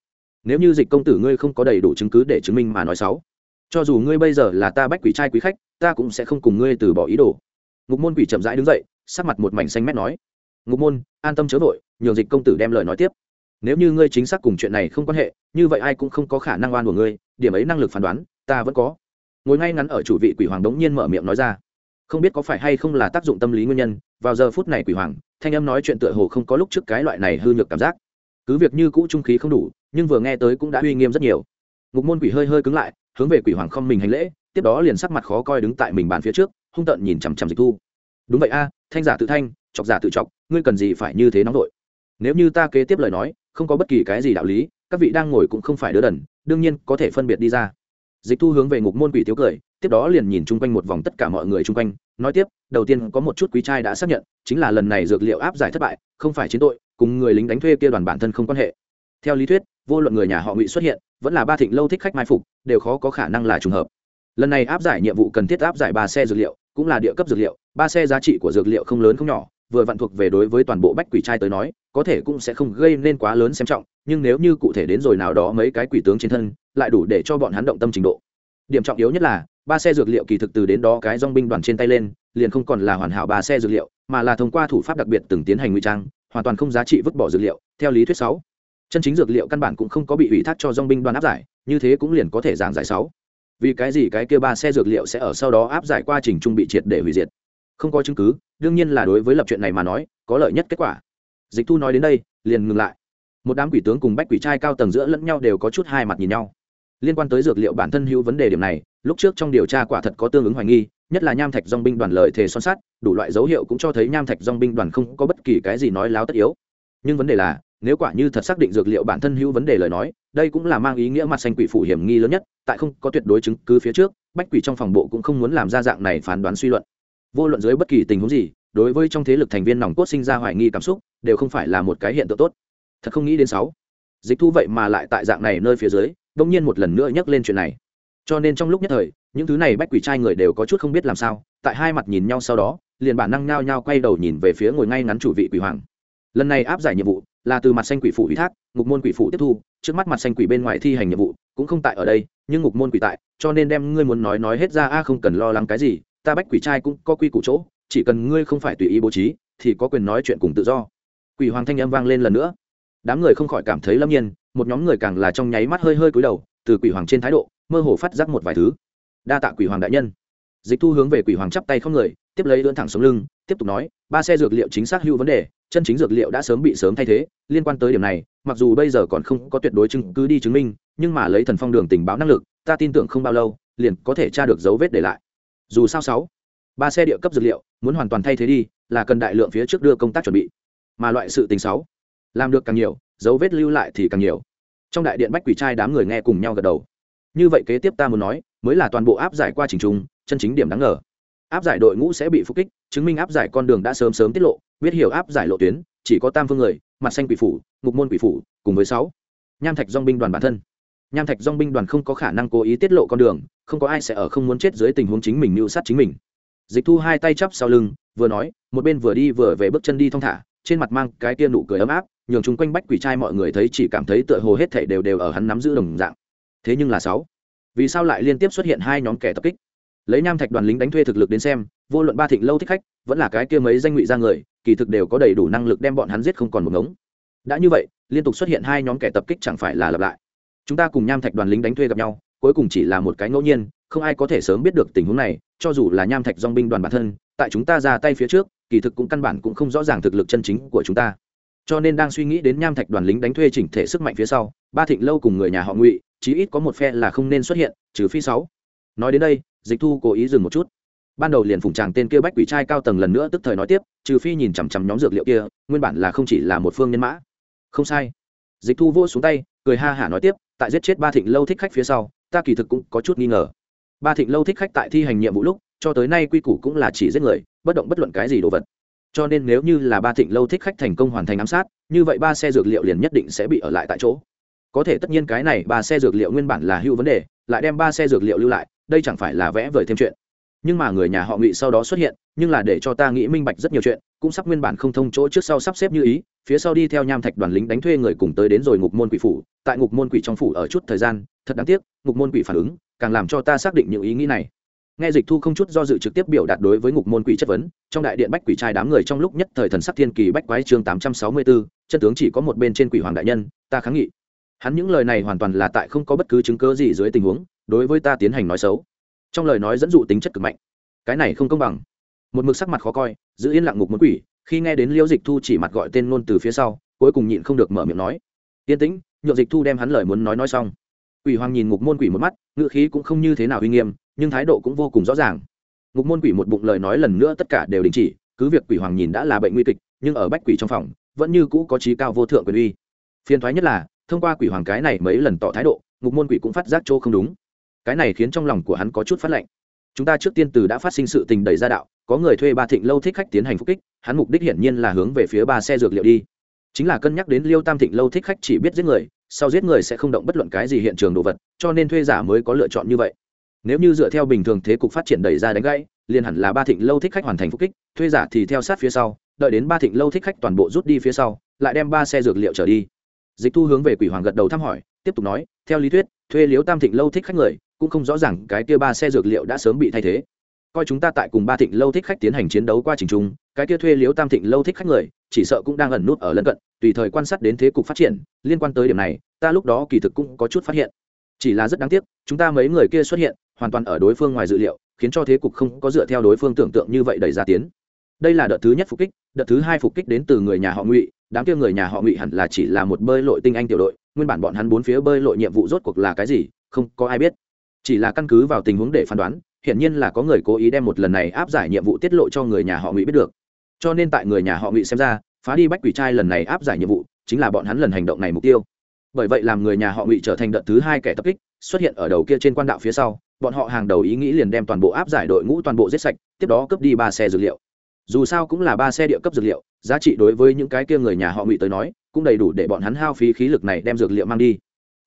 Nếu như dịch công tử ngươi không có đầy đủ chứng cứ để chứng minh mà nói xấu, cho dù ngươi bây giờ là ta bách quỷ trai quý khách, ta cũng sẽ không cùng ngươi từ bỏ ý đồ. Ngục môn quỷ chậm rãi đứng dậy, sắc mặt một mảnh xanh mét nói. Ngục môn, an tâm chớ vội, nhường dịch công tử đem lời nói tiếp nếu như ngươi chính xác cùng chuyện này không quan hệ, như vậy ai cũng không có khả năng oan của ngươi, điểm ấy năng lực phán đoán, ta vẫn có. Ngồi ngay ngắn ở chủ vị quỷ hoàng đống nhiên mở miệng nói ra. Không biết có phải hay không là tác dụng tâm lý nguyên nhân, vào giờ phút này quỷ hoàng, thanh âm nói chuyện tựa hồ không có lúc trước cái loại này hư nhược cảm giác. Cứ việc như cũ trung khí không đủ, nhưng vừa nghe tới cũng đã uy nghiêm rất nhiều. Ngục môn quỷ hơi hơi cứng lại, hướng về quỷ hoàng không mình hành lễ, tiếp đó liền sắc mặt khó coi đứng tại mình bàn phía trước, hung tợn nhìn chằm chằm dịch thu. Đúng vậy a, thanh giả tự thanh, chọc giả tự chọc, ngươi cần gì phải như thế nóng vội. Nếu như ta kế tiếp lời nói không có bất kỳ cái gì đạo lý, các vị đang ngồi cũng không phải đứa đần, đương nhiên có thể phân biệt đi ra. Dịch thu hướng về ngục môn quỷ tiếu cười, tiếp đó liền nhìn chung quanh một vòng tất cả mọi người chung quanh, nói tiếp, đầu tiên có một chút quý trai đã xác nhận, chính là lần này dược liệu áp giải thất bại, không phải chiến tội, cùng người lính đánh thuê kia đoàn bản thân không quan hệ. Theo lý thuyết, vô luận người nhà họ ngụy xuất hiện, vẫn là ba thịnh lâu thích khách mai phục, đều khó có khả năng là trùng hợp. Lần này áp giải nhiệm vụ cần thiết áp giải ba xe dược liệu, cũng là địa cấp dược liệu, ba xe giá trị của dược liệu không lớn không nhỏ vừa vặn thuộc về đối với toàn bộ bách quỷ trai tới nói, có thể cũng sẽ không gây nên quá lớn xem trọng, nhưng nếu như cụ thể đến rồi nào đó mấy cái quỷ tướng trên thân, lại đủ để cho bọn hắn động tâm trình độ. Điểm trọng yếu nhất là, ba xe dược liệu kỳ thực từ đến đó cái dong binh đoàn trên tay lên, liền không còn là hoàn hảo ba xe dược liệu, mà là thông qua thủ pháp đặc biệt từng tiến hành ngụy trang, hoàn toàn không giá trị vứt bỏ dược liệu, theo lý thuyết sáu. Chân chính dược liệu căn bản cũng không có bị ủy thác cho dong binh đoàn áp giải, như thế cũng liền có thể giảng giải sáu. Vì cái gì cái kia ba xe dược liệu sẽ ở sau đó áp giải qua trình trung bị triệt để hủy diệt? Không có chứng cứ đương nhiên là đối với lập chuyện này mà nói, có lợi nhất kết quả. Dịch thu nói đến đây, liền ngừng lại. Một đám quỷ tướng cùng bách quỷ trai cao tầng giữa lẫn nhau đều có chút hai mặt nhìn nhau. Liên quan tới dược liệu bản thân hữu vấn đề điểm này, lúc trước trong điều tra quả thật có tương ứng hoài nghi, nhất là nham thạch dong binh đoàn lợi thề son sát đủ loại dấu hiệu cũng cho thấy nham thạch dong binh đoàn không có bất kỳ cái gì nói láo tất yếu. Nhưng vấn đề là, nếu quả như thật xác định dược liệu bản thân hữu vấn đề lời nói, đây cũng là mang ý nghĩa mặt xanh quỷ phủ hiểm nghi lớn nhất, tại không có tuyệt đối chứng cứ phía trước, bách quỷ trong phòng bộ cũng không muốn làm ra dạng này phán đoán suy luận vô luận dưới bất kỳ tình huống gì, đối với trong thế lực thành viên nòng cốt sinh ra hoài nghi cảm xúc, đều không phải là một cái hiện tượng tốt. Thật không nghĩ đến sáu. Dịch thu vậy mà lại tại dạng này nơi phía dưới, đông nhiên một lần nữa nhắc lên chuyện này. Cho nên trong lúc nhất thời, những thứ này bách quỷ trai người đều có chút không biết làm sao, tại hai mặt nhìn nhau sau đó, liền bản năng nhao nhao quay đầu nhìn về phía ngồi ngay ngắn chủ vị quỷ hoàng. Lần này áp giải nhiệm vụ, là từ mặt xanh quỷ phủ ủy thác, ngục môn quỷ phủ tiếp thu, trước mắt mặt xanh quỷ bên ngoài thi hành nhiệm vụ, cũng không tại ở đây, nhưng ngục môn quỷ tại, cho nên đem ngươi muốn nói nói hết ra, a không cần lo lắng cái gì ta bách quỷ trai cũng có quy củ chỗ, chỉ cần ngươi không phải tùy ý bố trí, thì có quyền nói chuyện cùng tự do. Quỷ hoàng thanh âm vang lên lần nữa. Đám người không khỏi cảm thấy lâm nhiên, một nhóm người càng là trong nháy mắt hơi hơi cúi đầu, từ quỷ hoàng trên thái độ, mơ hồ phát giác một vài thứ. Đa tạ quỷ hoàng đại nhân. Dịch thu hướng về quỷ hoàng chắp tay không người, tiếp lấy lưỡn thẳng xuống lưng, tiếp tục nói, ba xe dược liệu chính xác hữu vấn đề, chân chính dược liệu đã sớm bị sớm thay thế, liên quan tới điểm này, mặc dù bây giờ còn không có tuyệt đối chứng, cứ đi chứng minh, nhưng mà lấy thần phong đường tình báo năng lực, ta tin tưởng không bao lâu, liền có thể tra được dấu vết để lại dù sao sáu, ba xe địa cấp dược liệu, muốn hoàn toàn thay thế đi, là cần đại lượng phía trước đưa công tác chuẩn bị. Mà loại sự tình sáu, làm được càng nhiều, dấu vết lưu lại thì càng nhiều. Trong đại điện bách quỷ trai đám người nghe cùng nhau gật đầu. Như vậy kế tiếp ta muốn nói, mới là toàn bộ áp giải qua trình trung, chân chính điểm đáng ngờ. Áp giải đội ngũ sẽ bị phục kích, chứng minh áp giải con đường đã sớm sớm tiết lộ, biết hiểu áp giải lộ tuyến, chỉ có tam phương người, mặt xanh quỷ phủ, ngục môn quỷ phủ, cùng với sáu. Nham thạch dong binh đoàn bản thân. Nham thạch dong binh đoàn không có khả năng cố ý tiết lộ con đường không có ai sẽ ở không muốn chết dưới tình huống chính mình mưu sát chính mình. Dịch thu hai tay chắp sau lưng, vừa nói, một bên vừa đi vừa về bước chân đi thong thả, trên mặt mang cái tia nụ cười ấm áp, nhường chung quanh bách quỷ trai mọi người thấy chỉ cảm thấy tựa hồ hết thảy đều đều ở hắn nắm giữ đồng dạng. Thế nhưng là sáu, vì sao lại liên tiếp xuất hiện hai nhóm kẻ tập kích? Lấy nham thạch đoàn lính đánh thuê thực lực đến xem, vô luận ba thịnh lâu thích khách, vẫn là cái kia mấy danh ngụy ra người, kỳ thực đều có đầy đủ năng lực đem bọn hắn giết không còn một ngống. Đã như vậy, liên tục xuất hiện hai nhóm kẻ tập kích chẳng phải là lặp lại. Chúng ta cùng nham thạch đoàn lính đánh thuê gặp nhau cuối cùng chỉ là một cái ngẫu nhiên, không ai có thể sớm biết được tình huống này, cho dù là nham thạch dong binh đoàn bản thân, tại chúng ta ra tay phía trước, kỳ thực cũng căn bản cũng không rõ ràng thực lực chân chính của chúng ta. Cho nên đang suy nghĩ đến nham thạch đoàn lính đánh thuê chỉnh thể sức mạnh phía sau, ba thịnh lâu cùng người nhà họ ngụy, chí ít có một phe là không nên xuất hiện, trừ phi sáu. Nói đến đây, dịch thu cố ý dừng một chút. Ban đầu liền phủng tràng tên kia bách quỷ trai cao tầng lần nữa tức thời nói tiếp, trừ phi nhìn chằm chằm nhóm dược liệu kia, nguyên bản là không chỉ là một phương nhân mã. Không sai. Dịch thu vô xuống tay, cười ha hả nói tiếp, tại giết chết ba thịnh lâu thích khách phía sau ta kỳ thực cũng có chút nghi ngờ. Ba thịnh lâu thích khách tại thi hành nhiệm vụ lúc, cho tới nay quy củ cũng là chỉ giết người, bất động bất luận cái gì đồ vật. Cho nên nếu như là ba thịnh lâu thích khách thành công hoàn thành ám sát, như vậy ba xe dược liệu liền nhất định sẽ bị ở lại tại chỗ. Có thể tất nhiên cái này ba xe dược liệu nguyên bản là hữu vấn đề, lại đem ba xe dược liệu lưu lại, đây chẳng phải là vẽ vời thêm chuyện. Nhưng mà người nhà họ ngụy sau đó xuất hiện, nhưng là để cho ta nghĩ minh bạch rất nhiều chuyện cũng sắp nguyên bản không thông chỗ trước sau sắp xếp như ý, phía sau đi theo nham thạch đoàn lính đánh thuê người cùng tới đến rồi ngục môn quỷ phủ, tại ngục môn quỷ trong phủ ở chút thời gian, thật đáng tiếc, ngục môn quỷ phản ứng, càng làm cho ta xác định những ý nghĩ này. Nghe dịch thu không chút do dự trực tiếp biểu đạt đối với ngục môn quỷ chất vấn, trong đại điện bách quỷ trai đám người trong lúc nhất thời thần sắc thiên kỳ bách quái chương tám trăm sáu mươi bốn chân tướng chỉ có một bên trên quỷ hoàng đại nhân, ta kháng nghị. Hắn những lời này hoàn toàn là tại không có bất cứ chứng cớ gì dưới tình huống, đối với ta tiến hành nói xấu. Trong lời nói dẫn dụ tính chất cực mạnh. Cái này không công bằng một mực sắc mặt khó coi, giữ yên lặng ngục môn quỷ, khi nghe đến liễu dịch thu chỉ mặt gọi tên ngôn từ phía sau, cuối cùng nhịn không được mở miệng nói, yên tĩnh nhộn dịch thu đem hắn lời muốn nói nói xong. Quỷ hoàng nhìn ngục môn quỷ một mắt, ngữ khí cũng không như thế nào uy nghiêm, nhưng thái độ cũng vô cùng rõ ràng. Ngục môn quỷ một bụng lời nói lần nữa tất cả đều đình chỉ, cứ việc quỷ hoàng nhìn đã là bệnh nguy kịch, nhưng ở bách quỷ trong phòng, vẫn như cũ có trí cao vô thượng quyền uy. Phiền thoái nhất là, thông qua quỷ hoàng cái này mấy lần tỏ thái độ, ngục môn quỷ cũng phát giác chỗ không đúng. Cái này khiến trong lòng của hắn có chút phát lạnh chúng ta trước tiên từ đã phát sinh sự tình đầy ra đạo có người thuê ba thịnh lâu thích khách tiến hành phục kích, hắn mục đích hiển nhiên là hướng về phía ba xe dược liệu đi. Chính là cân nhắc đến liêu tam thịnh lâu thích khách chỉ biết giết người, sau giết người sẽ không động bất luận cái gì hiện trường đồ vật, cho nên thuê giả mới có lựa chọn như vậy. Nếu như dựa theo bình thường thế cục phát triển đẩy ra đánh gãy, liền hẳn là ba thịnh lâu thích khách hoàn thành phục kích, thuê giả thì theo sát phía sau, đợi đến ba thịnh lâu thích khách toàn bộ rút đi phía sau, lại đem ba xe dược liệu trở đi. Dịch thu hướng về quỷ hoàng gật đầu thăm hỏi, tiếp tục nói, theo lý thuyết, thuê liếu tam thịnh lâu thích khách người, cũng không rõ ràng cái kia ba xe dược liệu đã sớm bị thay thế coi chúng ta tại cùng ba thịnh lâu thích khách tiến hành chiến đấu qua trình trung, cái kia thuê liếu tam thịnh lâu thích khách người, chỉ sợ cũng đang ẩn nút ở lân cận, tùy thời quan sát đến thế cục phát triển, liên quan tới điểm này, ta lúc đó kỳ thực cũng có chút phát hiện. Chỉ là rất đáng tiếc, chúng ta mấy người kia xuất hiện, hoàn toàn ở đối phương ngoài dự liệu, khiến cho thế cục không có dựa theo đối phương tưởng tượng như vậy đẩy ra tiến. Đây là đợt thứ nhất phục kích, đợt thứ hai phục kích đến từ người nhà họ ngụy, đám kia người nhà họ ngụy hẳn là chỉ là một bơi lội tinh anh tiểu đội, nguyên bản bọn hắn bốn phía bơi lội nhiệm vụ rốt cuộc là cái gì, không có ai biết. Chỉ là căn cứ vào tình huống để phán đoán hiển nhiên là có người cố ý đem một lần này áp giải nhiệm vụ tiết lộ cho người nhà họ ngụy biết được. Cho nên tại người nhà họ ngụy xem ra, phá đi bách quỷ trai lần này áp giải nhiệm vụ chính là bọn hắn lần hành động này mục tiêu. Bởi vậy làm người nhà họ ngụy trở thành đợt thứ hai kẻ tập kích, xuất hiện ở đầu kia trên quan đạo phía sau, bọn họ hàng đầu ý nghĩ liền đem toàn bộ áp giải đội ngũ toàn bộ giết sạch, tiếp đó cướp đi ba xe dược liệu. Dù sao cũng là ba xe địa cấp dược liệu, giá trị đối với những cái kia người nhà họ ngụy tới nói, cũng đầy đủ để bọn hắn hao phí khí lực này đem dược liệu mang đi.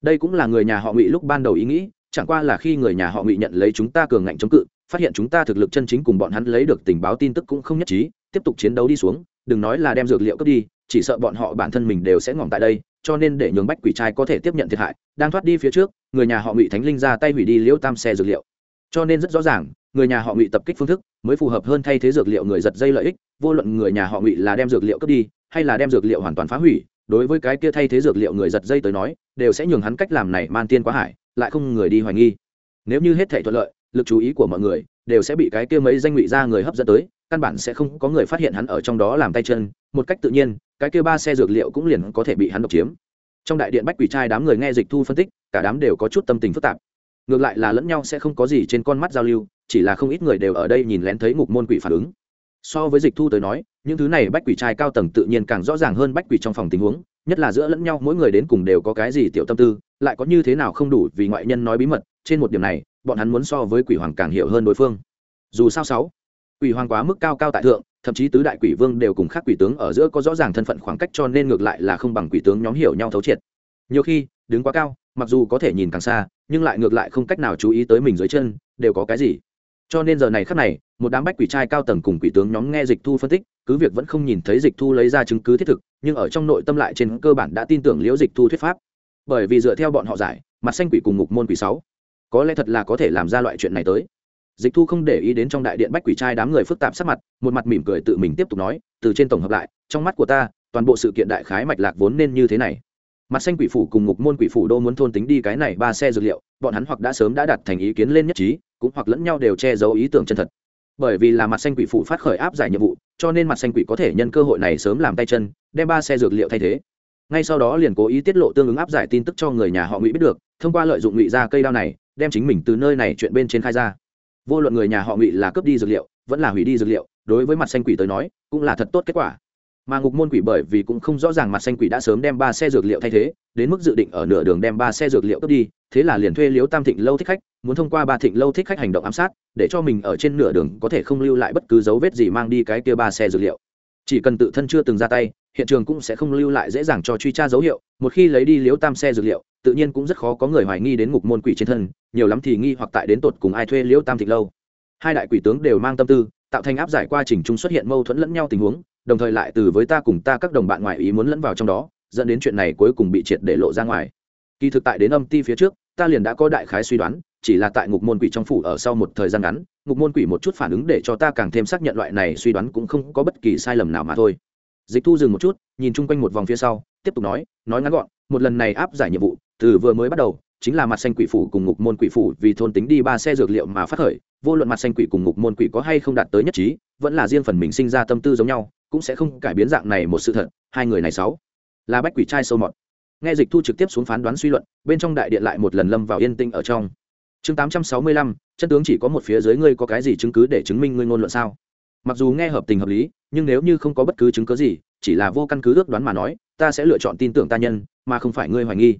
Đây cũng là người nhà họ ngụy lúc ban đầu ý nghĩ chẳng qua là khi người nhà họ ngụy nhận lấy chúng ta cường ngạnh chống cự, phát hiện chúng ta thực lực chân chính cùng bọn hắn lấy được tình báo tin tức cũng không nhất trí, tiếp tục chiến đấu đi xuống, đừng nói là đem dược liệu cướp đi, chỉ sợ bọn họ bản thân mình đều sẽ ngỏm tại đây, cho nên để nhường bách quỷ trai có thể tiếp nhận thiệt hại, đang thoát đi phía trước, người nhà họ ngụy thánh linh ra tay hủy đi liễu tam xe dược liệu. Cho nên rất rõ ràng, người nhà họ ngụy tập kích phương thức mới phù hợp hơn thay thế dược liệu người giật dây lợi ích, vô luận người nhà họ ngụy là đem dược liệu cướp đi, hay là đem dược liệu hoàn toàn phá hủy, đối với cái kia thay thế dược liệu người giật dây tới nói, đều sẽ nhường hắn cách làm này man tiên quá hải lại không người đi hoài nghi. Nếu như hết thể thuận lợi, lực chú ý của mọi người đều sẽ bị cái kia mấy danh ngụy ra người hấp dẫn tới, căn bản sẽ không có người phát hiện hắn ở trong đó làm tay chân. Một cách tự nhiên, cái kia ba xe dược liệu cũng liền có thể bị hắn độc chiếm. Trong đại điện bách quỷ trai đám người nghe dịch thu phân tích, cả đám đều có chút tâm tình phức tạp. Ngược lại là lẫn nhau sẽ không có gì trên con mắt giao lưu, chỉ là không ít người đều ở đây nhìn lén thấy ngục môn quỷ phản ứng. So với dịch thu tới nói, những thứ này bách quỷ trai cao tầng tự nhiên càng rõ ràng hơn bách quỷ trong phòng tình huống, nhất là giữa lẫn nhau mỗi người đến cùng đều có cái gì tiểu tâm tư lại có như thế nào không đủ vì ngoại nhân nói bí mật, trên một điểm này, bọn hắn muốn so với quỷ hoàng càng hiểu hơn đối phương. Dù sao sáu, quỷ hoàng quá mức cao cao tại thượng, thậm chí tứ đại quỷ vương đều cùng khác quỷ tướng ở giữa có rõ ràng thân phận khoảng cách cho nên ngược lại là không bằng quỷ tướng nhóm hiểu nhau thấu triệt. Nhiều khi, đứng quá cao, mặc dù có thể nhìn càng xa, nhưng lại ngược lại không cách nào chú ý tới mình dưới chân, đều có cái gì. Cho nên giờ này khắc này, một đám bách quỷ trai cao tầng cùng quỷ tướng nhóm nghe dịch thu phân tích, cứ việc vẫn không nhìn thấy dịch thu lấy ra chứng cứ thiết thực, nhưng ở trong nội tâm lại trên cơ bản đã tin tưởng liễu dịch thu thuyết pháp bởi vì dựa theo bọn họ giải, mặt xanh quỷ cùng ngục môn quỷ sáu, có lẽ thật là có thể làm ra loại chuyện này tới. Dịch thu không để ý đến trong đại điện bách quỷ trai đám người phức tạp sắc mặt, một mặt mỉm cười tự mình tiếp tục nói, từ trên tổng hợp lại, trong mắt của ta, toàn bộ sự kiện đại khái mạch lạc vốn nên như thế này. Mặt xanh quỷ phủ cùng ngục môn quỷ phủ đô muốn thôn tính đi cái này ba xe dược liệu, bọn hắn hoặc đã sớm đã đặt thành ý kiến lên nhất trí, cũng hoặc lẫn nhau đều che giấu ý tưởng chân thật. Bởi vì là mặt xanh quỷ phủ phát khởi áp giải nhiệm vụ, cho nên mặt xanh quỷ có thể nhân cơ hội này sớm làm tay chân, đem ba xe dược liệu thay thế ngay sau đó liền cố ý tiết lộ tương ứng áp giải tin tức cho người nhà họ ngụy biết được, thông qua lợi dụng ngụy ra cây đao này, đem chính mình từ nơi này chuyện bên trên khai ra. Vô luận người nhà họ ngụy là cướp đi dược liệu, vẫn là hủy đi dược liệu, đối với mặt xanh quỷ tới nói, cũng là thật tốt kết quả. Mà ngục môn quỷ bởi vì cũng không rõ ràng mặt xanh quỷ đã sớm đem ba xe dược liệu thay thế, đến mức dự định ở nửa đường đem ba xe dược liệu cướp đi, thế là liền thuê liếu tam thịnh lâu thích khách, muốn thông qua ba thịnh lâu thích khách hành động ám sát, để cho mình ở trên nửa đường có thể không lưu lại bất cứ dấu vết gì mang đi cái kia ba xe dược liệu. Chỉ cần tự thân chưa từng ra tay hiện trường cũng sẽ không lưu lại dễ dàng cho truy tra dấu hiệu, một khi lấy đi liếu tam xe dược liệu, tự nhiên cũng rất khó có người hoài nghi đến ngục môn quỷ trên thân, nhiều lắm thì nghi hoặc tại đến tột cùng ai thuê liễu tam thịt lâu. Hai đại quỷ tướng đều mang tâm tư, tạo thành áp giải qua trình chung xuất hiện mâu thuẫn lẫn nhau tình huống, đồng thời lại từ với ta cùng ta các đồng bạn ngoại ý muốn lẫn vào trong đó, dẫn đến chuyện này cuối cùng bị triệt để lộ ra ngoài. Kỳ thực tại đến âm ti phía trước, ta liền đã có đại khái suy đoán, chỉ là tại ngục môn quỷ trong phủ ở sau một thời gian ngắn, ngục môn quỷ một chút phản ứng để cho ta càng thêm xác nhận loại này suy đoán cũng không có bất kỳ sai lầm nào mà thôi dịch thu dừng một chút, nhìn chung quanh một vòng phía sau, tiếp tục nói nói ngắn gọn, một lần này áp giải nhiệm vụ, từ vừa mới bắt đầu, chính là mặt xanh quỷ phủ cùng ngục môn quỷ phủ vì thôn tính đi ba xe dược liệu mà phát khởi, vô luận mặt xanh quỷ cùng ngục môn quỷ có hay không đạt tới nhất trí, vẫn là riêng phần mình sinh ra tâm tư giống nhau, cũng sẽ không cải biến dạng này một sự thật, hai người này sáu, là bách quỷ trai sâu mọt. Nghe dịch thu trực tiếp xuống phán đoán suy luận, bên trong đại điện lại một lần lâm vào yên tĩnh ở trong. Chương tám trăm sáu mươi lăm, chân tướng chỉ có một phía dưới ngươi có cái gì chứng cứ để chứng minh ngươi ngôn luận sao? Mặc dù nghe hợp tình hợp lý, nhưng nếu như không có bất cứ chứng cứ gì, chỉ là vô căn cứ ước đoán mà nói, ta sẽ lựa chọn tin tưởng ta nhân, mà không phải ngươi hoài nghi.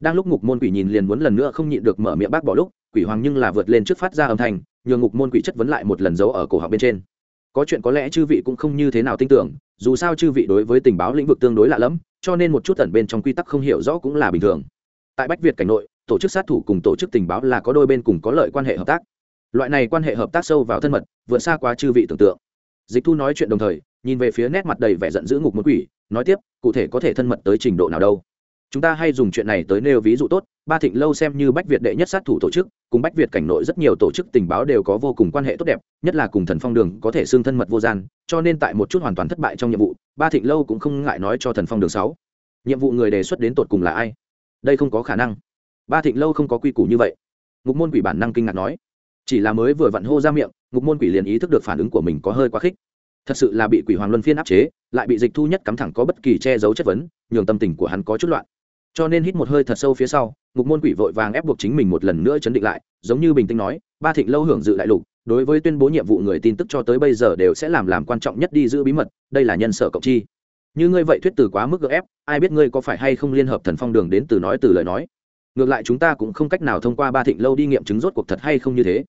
Đang lúc ngục môn quỷ nhìn liền muốn lần nữa không nhịn được mở miệng bác bỏ lúc, quỷ hoàng nhưng là vượt lên trước phát ra âm thanh, nhường ngục môn quỷ chất vấn lại một lần giấu ở cổ học bên trên. Có chuyện có lẽ chư vị cũng không như thế nào tin tưởng, dù sao chư vị đối với tình báo lĩnh vực tương đối lạ lẫm, cho nên một chút tẩn bên trong quy tắc không hiểu rõ cũng là bình thường. Tại bách việt cảnh nội, tổ chức sát thủ cùng tổ chức tình báo là có đôi bên cùng có lợi quan hệ hợp tác. Loại này quan hệ hợp tác sâu vào thân mật, vượt xa quá chư vị tưởng tượng dịch thu nói chuyện đồng thời, nhìn về phía nét mặt đầy vẻ giận dữ ngục môn quỷ, nói tiếp, cụ thể có thể thân mật tới trình độ nào đâu? Chúng ta hay dùng chuyện này tới nêu ví dụ tốt, ba thịnh lâu xem như bách việt đệ nhất sát thủ tổ chức, cùng bách việt cảnh nội rất nhiều tổ chức tình báo đều có vô cùng quan hệ tốt đẹp, nhất là cùng thần phong đường có thể xương thân mật vô gian, cho nên tại một chút hoàn toàn thất bại trong nhiệm vụ, ba thịnh lâu cũng không ngại nói cho thần phong đường sáu. Nhiệm vụ người đề xuất đến tột cùng là ai? Đây không có khả năng. Ba thịnh lâu không có quy củ như vậy. Ngục môn quỷ bản năng kinh ngạc nói. Chỉ là mới vừa vặn hô ra miệng ngục môn quỷ liền ý thức được phản ứng của mình có hơi quá khích. Thật sự là bị quỷ hoàng luân phiên áp chế, lại bị dịch thu nhất cắm thẳng có bất kỳ che giấu chất vấn, nhường tâm tình của hắn có chút loạn. Cho nên hít một hơi thật sâu phía sau, ngục môn quỷ vội vàng ép buộc chính mình một lần nữa chấn định lại, giống như bình tĩnh nói, ba thịnh lâu hưởng dự đại lục, đối với tuyên bố nhiệm vụ người tin tức cho tới bây giờ đều sẽ làm làm quan trọng nhất đi giữ bí mật, đây là nhân sở cộng chi. Như ngươi vậy thuyết từ quá mức gợ ép, ai biết ngươi có phải hay không liên hợp thần phong đường đến từ nói từ lời nói. Ngược lại chúng ta cũng không cách nào thông qua ba thịnh lâu đi nghiệm chứng rốt cuộc thật hay không như thế.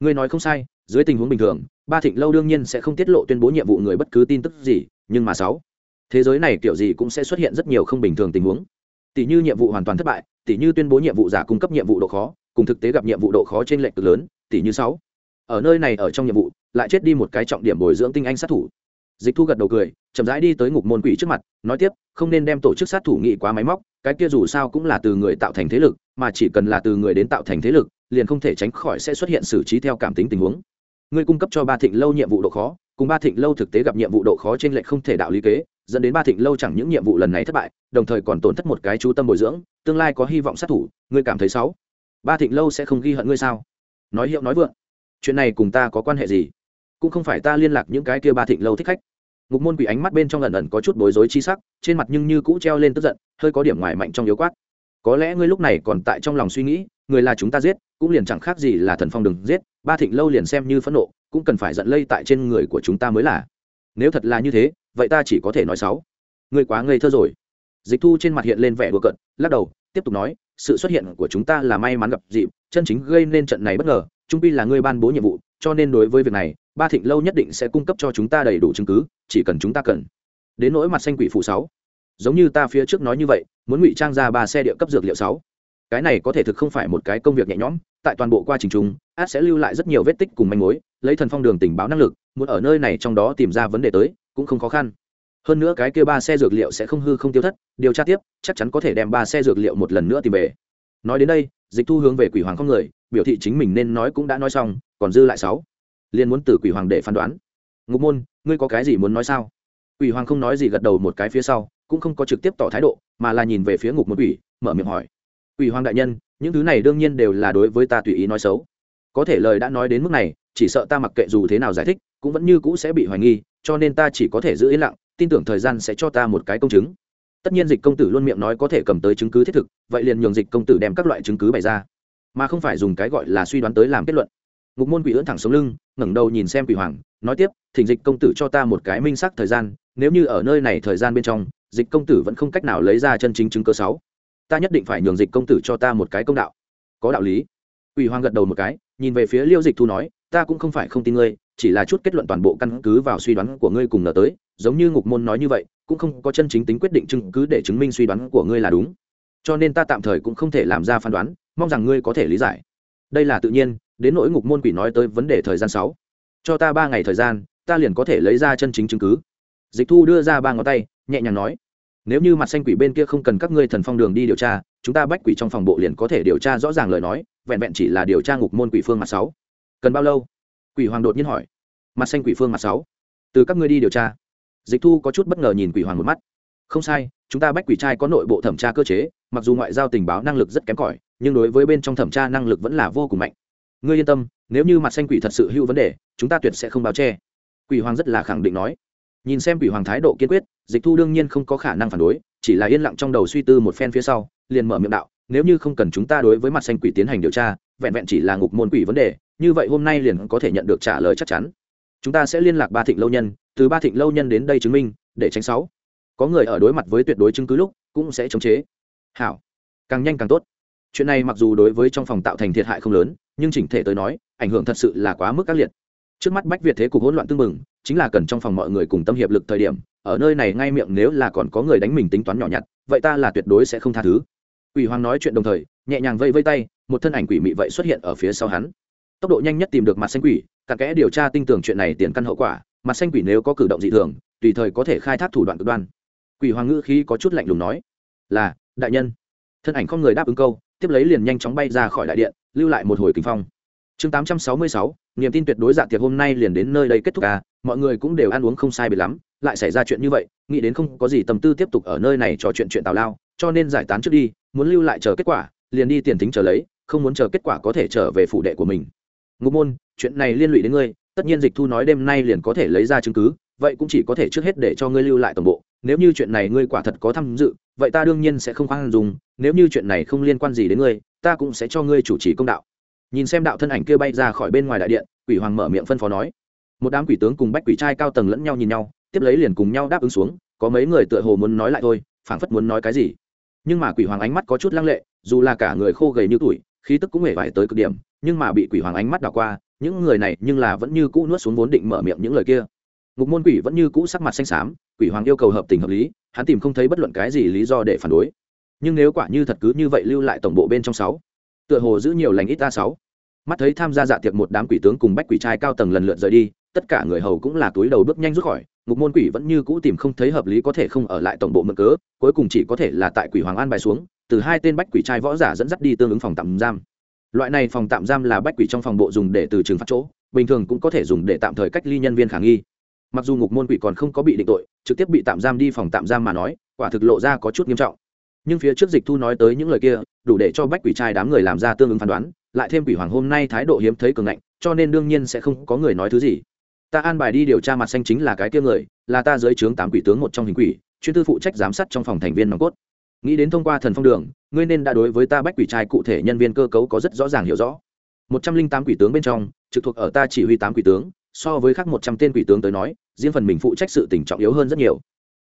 Ngươi nói không sai dưới tình huống bình thường, ba thịnh lâu đương nhiên sẽ không tiết lộ tuyên bố nhiệm vụ người bất cứ tin tức gì, nhưng mà sáu, thế giới này kiểu gì cũng sẽ xuất hiện rất nhiều không bình thường tình huống. Tỷ như nhiệm vụ hoàn toàn thất bại, tỷ như tuyên bố nhiệm vụ giả cung cấp nhiệm vụ độ khó, cùng thực tế gặp nhiệm vụ độ khó trên lệch cực lớn, tỷ như sáu, ở nơi này ở trong nhiệm vụ, lại chết đi một cái trọng điểm bồi dưỡng tinh anh sát thủ. Dịch thu gật đầu cười, chậm rãi đi tới ngục môn quỷ trước mặt, nói tiếp, không nên đem tổ chức sát thủ nghị quá máy móc, cái kia dù sao cũng là từ người tạo thành thế lực, mà chỉ cần là từ người đến tạo thành thế lực, liền không thể tránh khỏi sẽ xuất hiện xử trí theo cảm tính tình huống. Ngươi cung cấp cho ba thịnh lâu nhiệm vụ độ khó, cùng ba thịnh lâu thực tế gặp nhiệm vụ độ khó trên lệch không thể đạo lý kế, dẫn đến ba thịnh lâu chẳng những nhiệm vụ lần này thất bại, đồng thời còn tổn thất một cái chú tâm bồi dưỡng, tương lai có hy vọng sát thủ, ngươi cảm thấy xấu. Ba thịnh lâu sẽ không ghi hận ngươi sao? Nói hiệu nói vượng. Chuyện này cùng ta có quan hệ gì? Cũng không phải ta liên lạc những cái kia ba thịnh lâu thích khách. Ngục môn quỷ ánh mắt bên trong lần ẩn có chút bối rối chi sắc, trên mặt nhưng như cũ treo lên tức giận, hơi có điểm ngoài mạnh trong yếu quát có lẽ ngươi lúc này còn tại trong lòng suy nghĩ, người là chúng ta giết, cũng liền chẳng khác gì là thần phong đừng giết, ba thịnh lâu liền xem như phẫn nộ, cũng cần phải giận lây tại trên người của chúng ta mới là. Nếu thật là như thế, vậy ta chỉ có thể nói xấu. Ngươi quá ngây thơ rồi. Dịch thu trên mặt hiện lên vẻ đùa cận lắc đầu, tiếp tục nói, sự xuất hiện của chúng ta là may mắn gặp dịp, chân chính gây nên trận này bất ngờ, trung pi là ngươi ban bố nhiệm vụ, cho nên đối với việc này, ba thịnh lâu nhất định sẽ cung cấp cho chúng ta đầy đủ chứng cứ, chỉ cần chúng ta cần. Đến nỗi mặt xanh quỷ phụ sáu giống như ta phía trước nói như vậy, muốn ngụy trang ra ba xe địa cấp dược liệu sáu. Cái này có thể thực không phải một cái công việc nhẹ nhõm, tại toàn bộ quá trình chúng át sẽ lưu lại rất nhiều vết tích cùng manh mối, lấy thần phong đường tình báo năng lực, muốn ở nơi này trong đó tìm ra vấn đề tới, cũng không khó khăn. Hơn nữa cái kia ba xe dược liệu sẽ không hư không tiêu thất, điều tra tiếp, chắc chắn có thể đem ba xe dược liệu một lần nữa tìm về. Nói đến đây, dịch thu hướng về quỷ hoàng không người, biểu thị chính mình nên nói cũng đã nói xong, còn dư lại sáu. Liên muốn từ quỷ hoàng để phán đoán. Ngục môn, ngươi có cái gì muốn nói sao? Quỷ hoàng không nói gì gật đầu một cái phía sau cũng không có trực tiếp tỏ thái độ, mà là nhìn về phía ngục môn quỷ, mở miệng hỏi. Quỷ hoàng đại nhân, những thứ này đương nhiên đều là đối với ta tùy ý nói xấu. Có thể lời đã nói đến mức này, chỉ sợ ta mặc kệ dù thế nào giải thích, cũng vẫn như cũ sẽ bị hoài nghi, cho nên ta chỉ có thể giữ yên lặng, tin tưởng thời gian sẽ cho ta một cái công chứng. Tất nhiên dịch công tử luôn miệng nói có thể cầm tới chứng cứ thiết thực, vậy liền nhường dịch công tử đem các loại chứng cứ bày ra. Mà không phải dùng cái gọi là suy đoán tới làm kết luận. Ngục môn quỷ ưỡn thẳng xuống lưng, ngẩng đầu nhìn xem quỷ hoàng, nói tiếp, thỉnh dịch công tử cho ta một cái minh xác thời gian, nếu như ở nơi này thời gian bên trong dịch công tử vẫn không cách nào lấy ra chân chính chứng cơ sáu. Ta nhất định phải nhường dịch công tử cho ta một cái công đạo. Có đạo lý. Ủy hoàng gật đầu một cái, nhìn về phía liêu dịch thu nói, ta cũng không phải không tin ngươi, chỉ là chút kết luận toàn bộ căn cứ vào suy đoán của ngươi cùng nở tới, giống như ngục môn nói như vậy, cũng không có chân chính tính quyết định chứng cứ để chứng minh suy đoán của ngươi là đúng. Cho nên ta tạm thời cũng không thể làm ra phán đoán, mong rằng ngươi có thể lý giải. Đây là tự nhiên, đến nỗi ngục môn quỷ nói tới vấn đề thời gian sáu. Cho ta ba ngày thời gian, ta liền có thể lấy ra chân chính chứng cứ. Dịch thu đưa ra ba ngón tay nhẹ nhàng nói, nếu như mặt xanh quỷ bên kia không cần các ngươi thần phong đường đi điều tra, chúng ta bách quỷ trong phòng bộ liền có thể điều tra rõ ràng lời nói, vẹn vẹn chỉ là điều tra ngục môn quỷ phương mặt sáu. Cần bao lâu? Quỷ hoàng đột nhiên hỏi. Mặt xanh quỷ phương mặt sáu. Từ các ngươi đi điều tra. Dịch thu có chút bất ngờ nhìn quỷ hoàng một mắt. Không sai, chúng ta bách quỷ trai có nội bộ thẩm tra cơ chế, mặc dù ngoại giao tình báo năng lực rất kém cỏi, nhưng đối với bên trong thẩm tra năng lực vẫn là vô cùng mạnh. Ngươi yên tâm, nếu như mặt xanh quỷ thật sự hữu vấn đề, chúng ta tuyệt sẽ không báo che. Quỷ hoàng rất là khẳng định nói nhìn xem quỷ hoàng thái độ kiên quyết, dịch thu đương nhiên không có khả năng phản đối, chỉ là yên lặng trong đầu suy tư một phen phía sau, liền mở miệng đạo, nếu như không cần chúng ta đối với mặt xanh quỷ tiến hành điều tra, vẹn vẹn chỉ là ngục môn quỷ vấn đề, như vậy hôm nay liền có thể nhận được trả lời chắc chắn. Chúng ta sẽ liên lạc ba thịnh lâu nhân, từ ba thịnh lâu nhân đến đây chứng minh, để tránh sáu. Có người ở đối mặt với tuyệt đối chứng cứ lúc, cũng sẽ chống chế. Hảo, càng nhanh càng tốt. Chuyện này mặc dù đối với trong phòng tạo thành thiệt hại không lớn, nhưng chỉnh thể tới nói, ảnh hưởng thật sự là quá mức ác liệt. Trước mắt bách việt thế cục hỗn loạn tương mừng chính là cần trong phòng mọi người cùng tâm hiệp lực thời điểm ở nơi này ngay miệng nếu là còn có người đánh mình tính toán nhỏ nhặt vậy ta là tuyệt đối sẽ không tha thứ Quỷ Hoàng nói chuyện đồng thời, nhẹ nhàng vây vây tay, một thân ảnh quỷ mị vậy xuất hiện ở phía sau hắn. Tốc độ nhanh nhất tìm được mặt xanh quỷ, cặn kẽ điều tra tinh tường chuyện này tiền căn hậu quả, mặt xanh quỷ nếu có cử động dị thường, tùy thời có thể khai thác thủ đoạn cực đoan. Quỷ Hoàng ngữ khí có chút lạnh lùng nói: "Là, đại nhân." Thân ảnh không người đáp ứng câu, tiếp lấy liền nhanh chóng bay ra khỏi đại điện lưu lại một hồi kinh phong chương tám trăm sáu mươi sáu, niềm tin tuyệt đối dạ tiệc hôm nay liền đến nơi đây kết thúc à mọi người cũng đều ăn uống không sai bị lắm, lại xảy ra chuyện như vậy, nghĩ đến không có gì tâm tư tiếp tục ở nơi này trò chuyện chuyện tào lao, cho nên giải tán trước đi, muốn lưu lại chờ kết quả, liền đi tiền tính chờ lấy, không muốn chờ kết quả có thể trở về phủ đệ của mình. Ngục môn, chuyện này liên lụy đến ngươi, tất nhiên dịch thu nói đêm nay liền có thể lấy ra chứng cứ, vậy cũng chỉ có thể trước hết để cho ngươi lưu lại tổng bộ, nếu như chuyện này ngươi quả thật có tham dự, vậy ta đương nhiên sẽ không khoan dùng nếu như chuyện này không liên quan gì đến ngươi, ta cũng sẽ cho ngươi chủ trì công đạo nhìn xem đạo thân ảnh kia bay ra khỏi bên ngoài đại điện, quỷ hoàng mở miệng phân phó nói. Một đám quỷ tướng cùng bách quỷ trai cao tầng lẫn nhau nhìn nhau, tiếp lấy liền cùng nhau đáp ứng xuống, có mấy người tựa hồ muốn nói lại thôi, phảng phất muốn nói cái gì. Nhưng mà quỷ hoàng ánh mắt có chút lăng lệ, dù là cả người khô gầy như tuổi, khí tức cũng hề vải tới cực điểm, nhưng mà bị quỷ hoàng ánh mắt đảo qua, những người này nhưng là vẫn như cũ nuốt xuống vốn định mở miệng những lời kia. Ngục môn quỷ vẫn như cũ sắc mặt xanh xám, quỷ hoàng yêu cầu hợp tình hợp lý, hắn tìm không thấy bất luận cái gì lý do để phản đối. Nhưng nếu quả như thật cứ như vậy lưu lại tổng bộ bên trong sáu tựa hồ giữ nhiều lành ít ta sáu. Mắt thấy tham gia dạ tiệc một đám quỷ tướng cùng bách quỷ trai cao tầng lần lượt rời đi, tất cả người hầu cũng là túi đầu bước nhanh rút khỏi, ngục môn quỷ vẫn như cũ tìm không thấy hợp lý có thể không ở lại tổng bộ mượn cớ, cuối cùng chỉ có thể là tại quỷ hoàng an bài xuống, từ hai tên bách quỷ trai võ giả dẫn dắt đi tương ứng phòng tạm giam. Loại này phòng tạm giam là bách quỷ trong phòng bộ dùng để từ trường phát chỗ, bình thường cũng có thể dùng để tạm thời cách ly nhân viên khả nghi. Mặc dù ngục môn quỷ còn không có bị định tội, trực tiếp bị tạm giam đi phòng tạm giam mà nói, quả thực lộ ra có chút nghiêm trọng nhưng phía trước dịch thu nói tới những lời kia, đủ để cho bách quỷ trai đám người làm ra tương ứng phán đoán, lại thêm quỷ hoàng hôm nay thái độ hiếm thấy cường ngạnh, cho nên đương nhiên sẽ không có người nói thứ gì. Ta an bài đi điều tra mặt xanh chính là cái kia người, là ta dưới trướng tám quỷ tướng một trong hình quỷ, chuyên tư phụ trách giám sát trong phòng thành viên nòng cốt. Nghĩ đến thông qua thần phong đường, ngươi nên đã đối với ta bách quỷ trai cụ thể nhân viên cơ cấu có rất rõ ràng hiểu rõ. Một trăm linh tám quỷ tướng bên trong, trực thuộc ở ta chỉ huy tám quỷ tướng, so với khác một trăm tên quỷ tướng tới nói, riêng phần mình phụ trách sự tỉnh trọng yếu hơn rất nhiều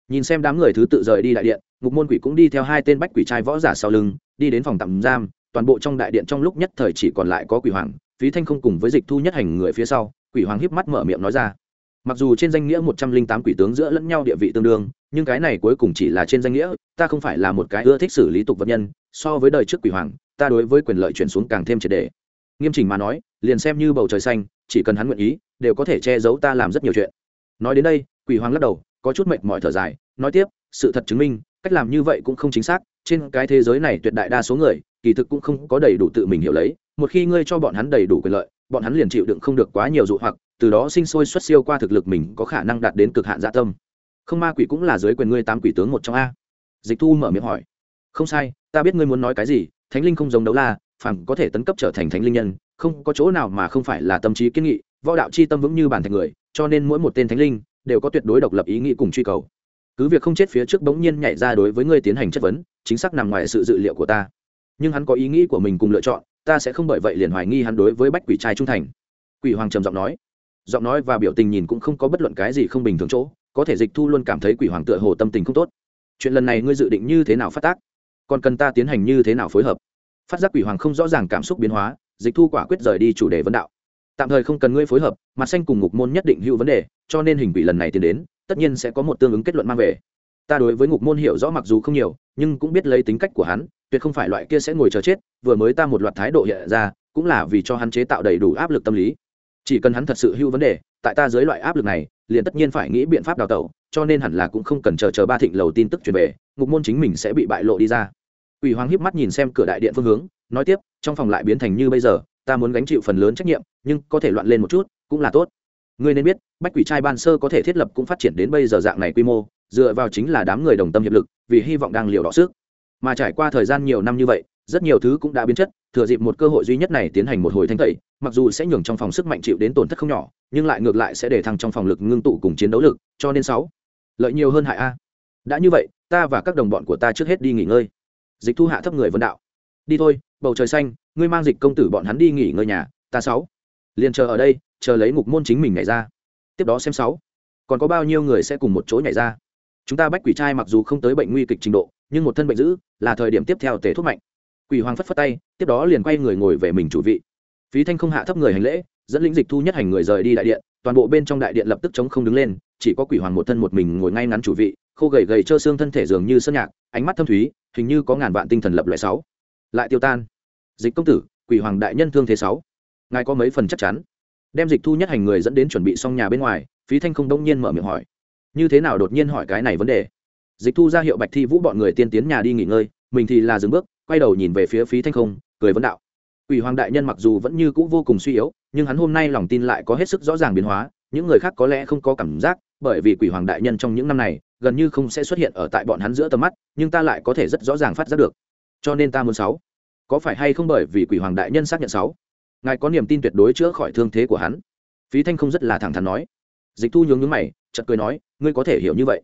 nhìn xem đám người thứ tự rời đi đại điện, ngục môn quỷ cũng đi theo hai tên bách quỷ trai võ giả sau lưng, đi đến phòng tạm giam, toàn bộ trong đại điện trong lúc nhất thời chỉ còn lại có quỷ hoàng, phí thanh không cùng với dịch thu nhất hành người phía sau, quỷ hoàng hiếp mắt mở miệng nói ra. Mặc dù trên danh nghĩa một trăm linh tám quỷ tướng giữa lẫn nhau địa vị tương đương, nhưng cái này cuối cùng chỉ là trên danh nghĩa, ta không phải là một cái ưa thích xử lý tục vật nhân, so với đời trước quỷ hoàng, ta đối với quyền lợi chuyển xuống càng thêm triệt đề. Nghiêm chỉnh mà nói, liền xem như bầu trời xanh, chỉ cần hắn nguyện ý, đều có thể che giấu ta làm rất nhiều chuyện. Nói đến đây, quỷ hoàng lắc đầu có chút mệt mỏi thở dài, nói tiếp, sự thật chứng minh, cách làm như vậy cũng không chính xác, trên cái thế giới này tuyệt đại đa số người, kỳ thực cũng không có đầy đủ tự mình hiểu lấy, một khi ngươi cho bọn hắn đầy đủ quyền lợi, bọn hắn liền chịu đựng không được quá nhiều dụ hoặc, từ đó sinh sôi xuất siêu qua thực lực mình có khả năng đạt đến cực hạn dạ tâm. Không ma quỷ cũng là dưới quyền ngươi tám quỷ tướng một trong a. Dịch thu mở miệng hỏi. Không sai, ta biết ngươi muốn nói cái gì, thánh linh không giống đấu la phẳng có thể tấn cấp trở thành thánh linh nhân, không có chỗ nào mà không phải là tâm trí kiên nghị, võ đạo chi tâm vững như bản thành người, cho nên mỗi một tên thánh linh đều có tuyệt đối độc lập ý nghĩ cùng truy cầu. Cứ việc không chết phía trước bỗng nhiên nhảy ra đối với ngươi tiến hành chất vấn, chính xác nằm ngoài sự dự liệu của ta. Nhưng hắn có ý nghĩ của mình cùng lựa chọn, ta sẽ không bởi vậy liền hoài nghi hắn đối với bách quỷ trai trung thành. Quỷ hoàng trầm giọng nói. Giọng nói và biểu tình nhìn cũng không có bất luận cái gì không bình thường chỗ, có thể dịch thu luôn cảm thấy quỷ hoàng tựa hồ tâm tình không tốt. Chuyện lần này ngươi dự định như thế nào phát tác? Còn cần ta tiến hành như thế nào phối hợp? Phát giác quỷ hoàng không rõ ràng cảm xúc biến hóa, dịch thu quả quyết rời đi chủ đề vấn đạo tạm thời không cần ngươi phối hợp, mặt xanh cùng ngục môn nhất định hữu vấn đề, cho nên hình quỷ lần này tiến đến, tất nhiên sẽ có một tương ứng kết luận mang về. Ta đối với ngục môn hiểu rõ mặc dù không nhiều, nhưng cũng biết lấy tính cách của hắn, tuyệt không phải loại kia sẽ ngồi chờ chết, vừa mới ta một loạt thái độ hiện ra, cũng là vì cho hắn chế tạo đầy đủ áp lực tâm lý. Chỉ cần hắn thật sự hữu vấn đề, tại ta dưới loại áp lực này, liền tất nhiên phải nghĩ biện pháp đào tẩu, cho nên hẳn là cũng không cần chờ chờ ba thịnh lầu tin tức truyền về, ngục môn chính mình sẽ bị bại lộ đi ra. Ủy hoàng híp mắt nhìn xem cửa đại điện phương hướng, nói tiếp, trong phòng lại biến thành như bây giờ ta muốn gánh chịu phần lớn trách nhiệm, nhưng có thể loạn lên một chút, cũng là tốt. Ngươi nên biết, bách quỷ trai ban sơ có thể thiết lập cũng phát triển đến bây giờ dạng này quy mô, dựa vào chính là đám người đồng tâm hiệp lực, vì hy vọng đang liều đỏ sức. Mà trải qua thời gian nhiều năm như vậy, rất nhiều thứ cũng đã biến chất, thừa dịp một cơ hội duy nhất này tiến hành một hồi thanh tẩy, mặc dù sẽ nhường trong phòng sức mạnh chịu đến tổn thất không nhỏ, nhưng lại ngược lại sẽ để thăng trong phòng lực ngưng tụ cùng chiến đấu lực, cho nên sáu, lợi nhiều hơn hại a. Đã như vậy, ta và các đồng bọn của ta trước hết đi nghỉ ngơi. Dịch thu hạ thấp người vân đạo. Đi thôi, bầu trời xanh ngươi mang dịch công tử bọn hắn đi nghỉ ngơi nhà, ta sáu. Liền chờ ở đây, chờ lấy ngục môn chính mình nhảy ra. Tiếp đó xem sáu. Còn có bao nhiêu người sẽ cùng một chỗ nhảy ra? Chúng ta bách quỷ trai mặc dù không tới bệnh nguy kịch trình độ, nhưng một thân bệnh dữ, là thời điểm tiếp theo tể thuốc mạnh. Quỷ hoàng phất phất tay, tiếp đó liền quay người ngồi về mình chủ vị. Phí thanh không hạ thấp người hành lễ, dẫn lĩnh dịch thu nhất hành người rời đi đại điện, toàn bộ bên trong đại điện lập tức chống không đứng lên, chỉ có quỷ hoàng một thân một mình ngồi ngay ngắn chủ vị, khô gầy gầy trơ xương thân thể dường như sơn nhạc, ánh mắt thâm thúy, hình như có ngàn vạn tinh thần lập loại sáu. Lại tiêu tan dịch công tử, quỷ hoàng đại nhân thương thế sáu. Ngài có mấy phần chắc chắn? Đem dịch thu nhất hành người dẫn đến chuẩn bị xong nhà bên ngoài, phí thanh không đông nhiên mở miệng hỏi. Như thế nào đột nhiên hỏi cái này vấn đề? Dịch thu ra hiệu bạch thi vũ bọn người tiên tiến nhà đi nghỉ ngơi, mình thì là dừng bước, quay đầu nhìn về phía phí thanh không, cười vấn đạo. Quỷ hoàng đại nhân mặc dù vẫn như cũ vô cùng suy yếu, nhưng hắn hôm nay lòng tin lại có hết sức rõ ràng biến hóa, những người khác có lẽ không có cảm giác, bởi vì quỷ hoàng đại nhân trong những năm này, gần như không sẽ xuất hiện ở tại bọn hắn giữa tầm mắt, nhưng ta lại có thể rất rõ ràng phát giác được. Cho nên ta muốn sáu có phải hay không bởi vì quỷ hoàng đại nhân xác nhận sáu? Ngài có niềm tin tuyệt đối chữa khỏi thương thế của hắn? Phí thanh không rất là thẳng thắn nói. Dịch thu nhướng nhướng mày, chợt cười nói, ngươi có thể hiểu như vậy.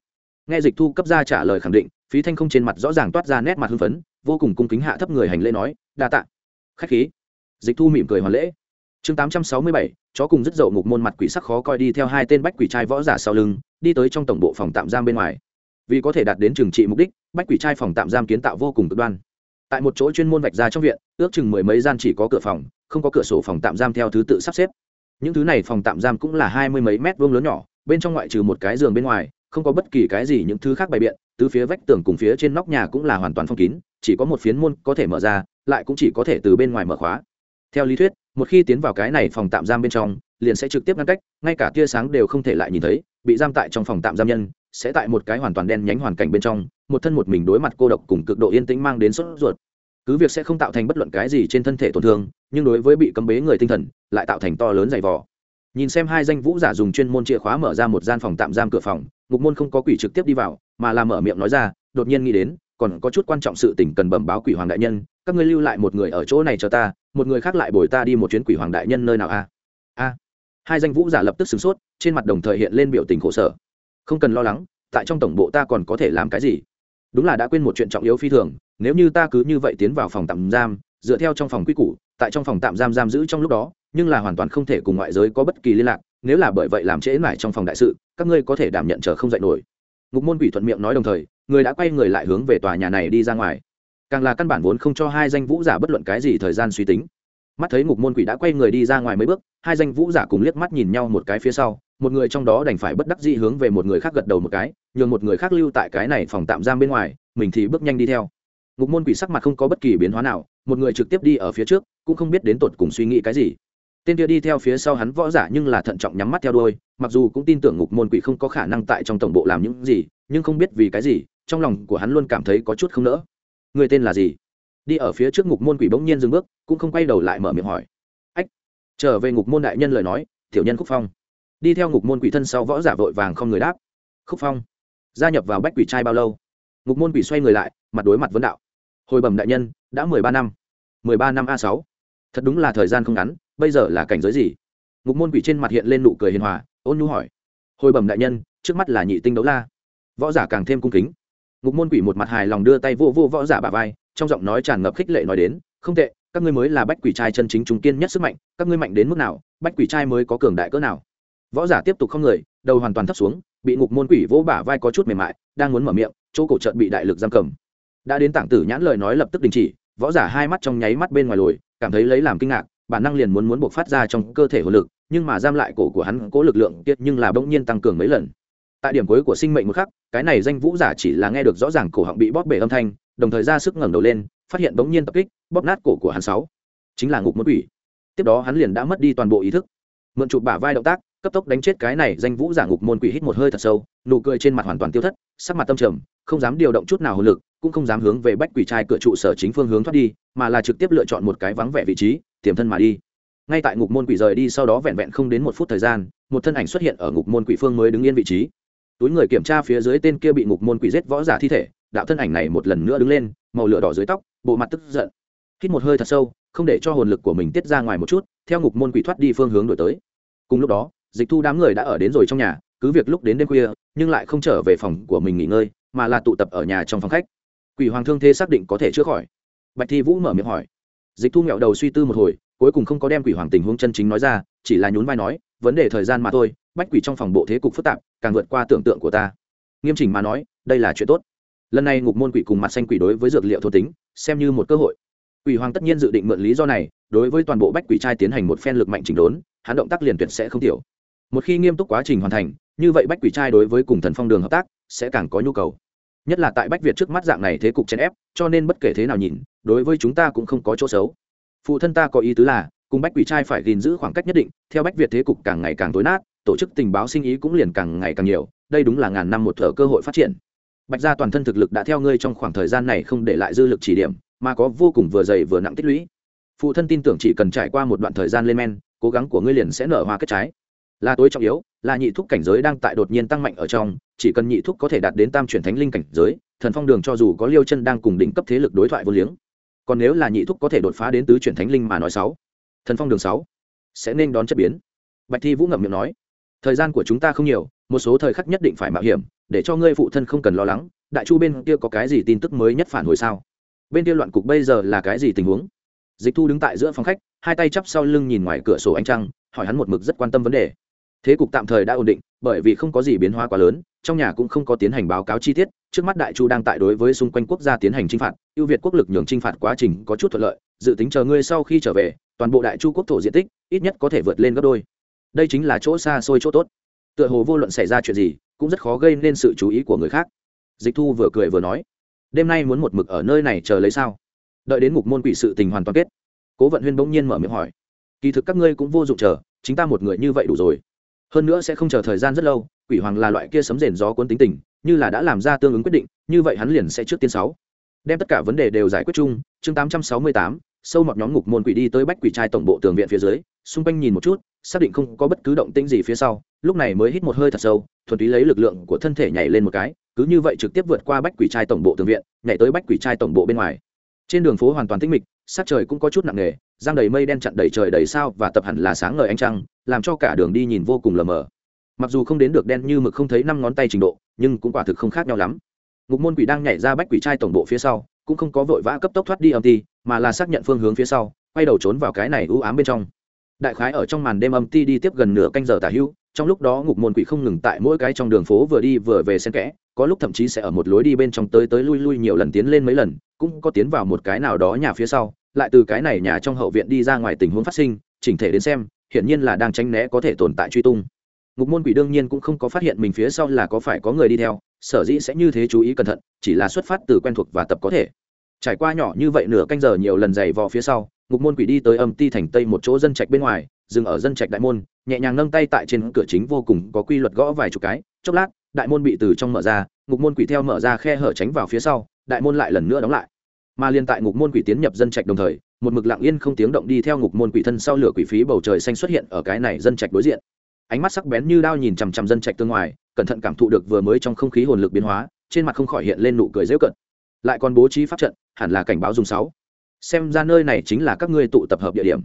Nghe dịch thu cấp ra trả lời khẳng định, phí thanh không trên mặt rõ ràng toát ra nét mặt hưng phấn, vô cùng cung kính hạ thấp người hành lễ nói, đa tạ. Khách khí. Dịch thu mỉm cười hoàn lễ. Chương tám trăm sáu mươi bảy, chó cùng rất dậu ngục môn mặt quỷ sắc khó coi đi theo hai tên bách quỷ trai võ giả sau lưng, đi tới trong tổng bộ phòng tạm giam bên ngoài. Vì có thể đạt đến trừng trị mục đích, bách quỷ trai phòng tạm giam kiến tạo vô cùng cực đoan tại một chỗ chuyên môn vạch ra trong viện, ước chừng mười mấy gian chỉ có cửa phòng, không có cửa sổ phòng tạm giam theo thứ tự sắp xếp. Những thứ này phòng tạm giam cũng là hai mươi mấy mét vuông lớn nhỏ, bên trong ngoại trừ một cái giường bên ngoài, không có bất kỳ cái gì những thứ khác bày biện từ phía vách tường cùng phía trên nóc nhà cũng là hoàn toàn phong kín, chỉ có một phiến môn có thể mở ra, lại cũng chỉ có thể từ bên ngoài mở khóa. Theo lý thuyết, một khi tiến vào cái này phòng tạm giam bên trong, liền sẽ trực tiếp ngăn cách, ngay cả tia sáng đều không thể lại nhìn thấy, bị giam tại trong phòng tạm giam nhân sẽ tại một cái hoàn toàn đen nhánh hoàn cảnh bên trong, một thân một mình đối mặt cô độc cùng cực độ yên tĩnh mang đến sốt ruột. Cứ việc sẽ không tạo thành bất luận cái gì trên thân thể tổn thương, nhưng đối với bị cấm bế người tinh thần, lại tạo thành to lớn dày vò. Nhìn xem hai danh vũ giả dùng chuyên môn chìa khóa mở ra một gian phòng tạm giam cửa phòng, ngục môn không có quỷ trực tiếp đi vào, mà làm mở miệng nói ra, đột nhiên nghĩ đến, còn có chút quan trọng sự tình cần bẩm báo quỷ hoàng đại nhân, các ngươi lưu lại một người ở chỗ này cho ta, một người khác lại bồi ta đi một chuyến quỷ hoàng đại nhân nơi nào a? A. Hai danh vũ giả lập tức sửng sốt, trên mặt đồng thời hiện lên biểu tình khổ sở không cần lo lắng, tại trong tổng bộ ta còn có thể làm cái gì? Đúng là đã quên một chuyện trọng yếu phi thường, nếu như ta cứ như vậy tiến vào phòng tạm giam, dựa theo trong phòng quy củ, tại trong phòng tạm giam giam giữ trong lúc đó, nhưng là hoàn toàn không thể cùng ngoại giới có bất kỳ liên lạc, nếu là bởi vậy làm trễ mãi trong phòng đại sự, các ngươi có thể đảm nhận chờ không dạy nổi. Ngục môn quỷ thuận miệng nói đồng thời, người đã quay người lại hướng về tòa nhà này đi ra ngoài. Càng là căn bản vốn không cho hai danh vũ giả bất luận cái gì thời gian suy tính. Mắt thấy ngục môn quỷ đã quay người đi ra ngoài mấy bước, hai danh vũ giả cùng liếc mắt nhìn nhau một cái phía sau một người trong đó đành phải bất đắc dĩ hướng về một người khác gật đầu một cái, nhường một người khác lưu tại cái này phòng tạm giam bên ngoài, mình thì bước nhanh đi theo. Ngục môn quỷ sắc mặt không có bất kỳ biến hóa nào, một người trực tiếp đi ở phía trước, cũng không biết đến tột cùng suy nghĩ cái gì. Tên kia đi theo phía sau hắn võ giả nhưng là thận trọng nhắm mắt theo đôi mặc dù cũng tin tưởng ngục môn quỷ không có khả năng tại trong tổng bộ làm những gì, nhưng không biết vì cái gì, trong lòng của hắn luôn cảm thấy có chút không nỡ. Người tên là gì? Đi ở phía trước ngục môn quỷ bỗng nhiên dừng bước, cũng không quay đầu lại mở miệng hỏi. Ách, trở về ngục môn đại nhân lời nói, tiểu nhân khúc phong đi theo ngục môn quỷ thân sau võ giả vội vàng không người đáp. Khúc phong, gia nhập vào bách quỷ trai bao lâu? Ngục môn quỷ xoay người lại, mặt đối mặt vấn đạo. Hồi bẩm đại nhân, đã mười ba năm. mười ba năm a sáu. Thật đúng là thời gian không ngắn, bây giờ là cảnh giới gì? Ngục môn quỷ trên mặt hiện lên nụ cười hiền hòa, ôn nhu hỏi. Hồi bẩm đại nhân, trước mắt là nhị tinh đấu la. Võ giả càng thêm cung kính. Ngục môn quỷ một mặt hài lòng đưa tay vô vô võ giả bà vai, trong giọng nói tràn ngập khích lệ nói đến, không tệ, các ngươi mới là bách quỷ trai chân chính trung kiên nhất sức mạnh, các ngươi mạnh đến mức nào, bách quỷ trai mới có cường đại cỡ nào? Võ giả tiếp tục không người, đầu hoàn toàn thấp xuống, bị ngục môn quỷ vỗ bả vai có chút mềm mại, đang muốn mở miệng, chỗ cổ trợn bị đại lực giam cầm. Đã đến tảng tử nhãn lời nói lập tức đình chỉ, võ giả hai mắt trong nháy mắt bên ngoài lồi, cảm thấy lấy làm kinh ngạc, bản năng liền muốn muốn buộc phát ra trong cơ thể hồ lực, nhưng mà giam lại cổ của hắn, cố lực lượng kiệt nhưng là bỗng nhiên tăng cường mấy lần. Tại điểm cuối của sinh mệnh một khắc, cái này danh vũ giả chỉ là nghe được rõ ràng cổ họng bị bóp bể âm thanh, đồng thời ra sức ngẩng đầu lên, phát hiện bỗng nhiên tập kích, bóp nát cổ của hắn sáu. Chính là ngục mất quỷ. Tiếp đó hắn liền đã mất đi toàn bộ ý thức. Mượn chụp bả vai động tác cấp tốc đánh chết cái này danh vũ giả ngục môn quỷ hít một hơi thật sâu, nụ cười trên mặt hoàn toàn tiêu thất, sắc mặt tâm trầm, không dám điều động chút nào hồn lực, cũng không dám hướng về bách quỷ trai cửa trụ sở chính phương hướng thoát đi, mà là trực tiếp lựa chọn một cái vắng vẻ vị trí, tiềm thân mà đi. Ngay tại ngục môn quỷ rời đi sau đó vẹn vẹn không đến một phút thời gian, một thân ảnh xuất hiện ở ngục môn quỷ phương mới đứng yên vị trí. Túi người kiểm tra phía dưới tên kia bị ngục môn quỷ giết võ giả thi thể, đạo thân ảnh này một lần nữa đứng lên, màu lửa đỏ dưới tóc, bộ mặt tức giận. Hít một hơi thật sâu, không để cho hồn lực của mình tiết ra ngoài một chút, theo ngục môn quỷ thoát đi phương hướng đổi tới. Cùng lúc đó dịch thu đám người đã ở đến rồi trong nhà, cứ việc lúc đến đêm khuya, nhưng lại không trở về phòng của mình nghỉ ngơi, mà là tụ tập ở nhà trong phòng khách. Quỷ hoàng thương thế xác định có thể chữa khỏi. Bạch thi vũ mở miệng hỏi. Dịch thu nghẹo đầu suy tư một hồi, cuối cùng không có đem quỷ hoàng tình huống chân chính nói ra, chỉ là nhún vai nói, vấn đề thời gian mà thôi, bách quỷ trong phòng bộ thế cục phức tạp, càng vượt qua tưởng tượng của ta. Nghiêm chỉnh mà nói, đây là chuyện tốt. Lần này ngục môn quỷ cùng mặt xanh quỷ đối với dược liệu thô tính, xem như một cơ hội. Quỷ hoàng tất nhiên dự định mượn lý do này, đối với toàn bộ bách quỷ trai tiến hành một phen lực mạnh chỉnh đốn, hắn động tác liền tuyệt sẽ không thiểu một khi nghiêm túc quá trình hoàn thành, như vậy bách quỷ trai đối với cùng thần phong đường hợp tác sẽ càng có nhu cầu. Nhất là tại bách việt trước mắt dạng này thế cục chèn ép, cho nên bất kể thế nào nhìn, đối với chúng ta cũng không có chỗ xấu. Phụ thân ta có ý tứ là, cùng bách quỷ trai phải gìn giữ khoảng cách nhất định, theo bách việt thế cục càng ngày càng tối nát, tổ chức tình báo sinh ý cũng liền càng ngày càng nhiều, đây đúng là ngàn năm một thở cơ hội phát triển. Bạch gia toàn thân thực lực đã theo ngươi trong khoảng thời gian này không để lại dư lực chỉ điểm, mà có vô cùng vừa dày vừa nặng tích lũy. Phụ thân tin tưởng chỉ cần trải qua một đoạn thời gian lên men, cố gắng của ngươi liền sẽ nở hoa kết trái là tối trọng yếu, là nhị thúc cảnh giới đang tại đột nhiên tăng mạnh ở trong, chỉ cần nhị thúc có thể đạt đến tam chuyển thánh linh cảnh giới, thần phong đường cho dù có liêu chân đang cùng đỉnh cấp thế lực đối thoại vô liếng. Còn nếu là nhị thúc có thể đột phá đến tứ chuyển thánh linh mà nói sáu, thần phong đường sáu sẽ nên đón chất biến. Bạch thi vũ ngậm miệng nói, thời gian của chúng ta không nhiều, một số thời khắc nhất định phải mạo hiểm, để cho ngươi phụ thân không cần lo lắng, đại chu bên kia có cái gì tin tức mới nhất phản hồi sao? Bên kia loạn cục bây giờ là cái gì tình huống? Dịch thu đứng tại giữa phòng khách, hai tay chắp sau lưng nhìn ngoài cửa sổ ánh trăng, hỏi hắn một mực rất quan tâm vấn đề thế cục tạm thời đã ổn định, bởi vì không có gì biến hóa quá lớn, trong nhà cũng không có tiến hành báo cáo chi tiết, trước mắt đại chu đang tại đối với xung quanh quốc gia tiến hành chinh phạt, ưu việt quốc lực nhường chinh phạt quá trình có chút thuận lợi, dự tính chờ ngươi sau khi trở về, toàn bộ đại chu quốc thổ diện tích, ít nhất có thể vượt lên gấp đôi. Đây chính là chỗ xa xôi chỗ tốt. Tựa hồ vô luận xảy ra chuyện gì, cũng rất khó gây nên sự chú ý của người khác. Dịch thu vừa cười vừa nói, đêm nay muốn một mực ở nơi này chờ lấy sao? Đợi đến mục môn quỷ sự tình hoàn toàn kết, cố vận huyên bỗng nhiên mở miệng hỏi, kỳ thực các ngươi cũng vô dụng chờ, chính ta một người như vậy đủ rồi hơn nữa sẽ không chờ thời gian rất lâu, quỷ hoàng là loại kia sấm rền gió cuốn tính tình, như là đã làm ra tương ứng quyết định, như vậy hắn liền sẽ trước tiên sáu. Đem tất cả vấn đề đều giải quyết chung, chương tám trăm sáu mươi tám, sâu mọt nhóm ngục môn quỷ đi tới bách quỷ trai tổng bộ tường viện phía dưới, xung quanh nhìn một chút, xác định không có bất cứ động tĩnh gì phía sau, lúc này mới hít một hơi thật sâu, thuần túy lấy lực lượng của thân thể nhảy lên một cái, cứ như vậy trực tiếp vượt qua bách quỷ trai tổng bộ tường viện, nhảy tới bách quỷ trai tổng bộ bên ngoài trên đường phố hoàn toàn tĩnh mịch sát trời cũng có chút nặng nề, giang đầy mây đen chặn đầy trời đầy sao và tập hẳn là sáng ngời ánh trăng, làm cho cả đường đi nhìn vô cùng lờ mờ. Mặc dù không đến được đen như mực không thấy năm ngón tay trình độ, nhưng cũng quả thực không khác nhau lắm. Ngục môn quỷ đang nhảy ra bách quỷ trai tổng bộ phía sau, cũng không có vội vã cấp tốc thoát đi âm ti, mà là xác nhận phương hướng phía sau, quay đầu trốn vào cái này ưu ám bên trong. Đại khái ở trong màn đêm âm ti đi tiếp gần nửa canh giờ tả hưu, trong lúc đó ngục môn quỷ không ngừng tại mỗi cái trong đường phố vừa đi vừa về xen kẽ có lúc thậm chí sẽ ở một lối đi bên trong tới tới lui lui nhiều lần tiến lên mấy lần, cũng có tiến vào một cái nào đó nhà phía sau, lại từ cái này nhà trong hậu viện đi ra ngoài tình huống phát sinh, chỉnh thể đến xem, hiển nhiên là đang tránh né có thể tồn tại truy tung. Ngục môn quỷ đương nhiên cũng không có phát hiện mình phía sau là có phải có người đi theo, sở dĩ sẽ như thế chú ý cẩn thận, chỉ là xuất phát từ quen thuộc và tập có thể. Trải qua nhỏ như vậy nửa canh giờ nhiều lần giày vò phía sau, ngục môn quỷ đi tới âm ti thành tây một chỗ dân trạch bên ngoài, dừng ở dân trạch đại môn, nhẹ nhàng nâng tay tại trên cửa chính vô cùng có quy luật gõ vài chục cái, chốc lát đại môn bị từ trong mở ra, ngục môn quỷ theo mở ra khe hở tránh vào phía sau, đại môn lại lần nữa đóng lại. Mà liên tại ngục môn quỷ tiến nhập dân trạch đồng thời, một mực lặng yên không tiếng động đi theo ngục môn quỷ thân sau lửa quỷ phí bầu trời xanh xuất hiện ở cái này dân trạch đối diện. Ánh mắt sắc bén như đao nhìn chằm chằm dân trạch tương ngoài, cẩn thận cảm thụ được vừa mới trong không khí hồn lực biến hóa, trên mặt không khỏi hiện lên nụ cười dễu cận lại còn bố trí pháp trận, hẳn là cảnh báo dùng sáu. Xem ra nơi này chính là các ngươi tụ tập hợp địa điểm.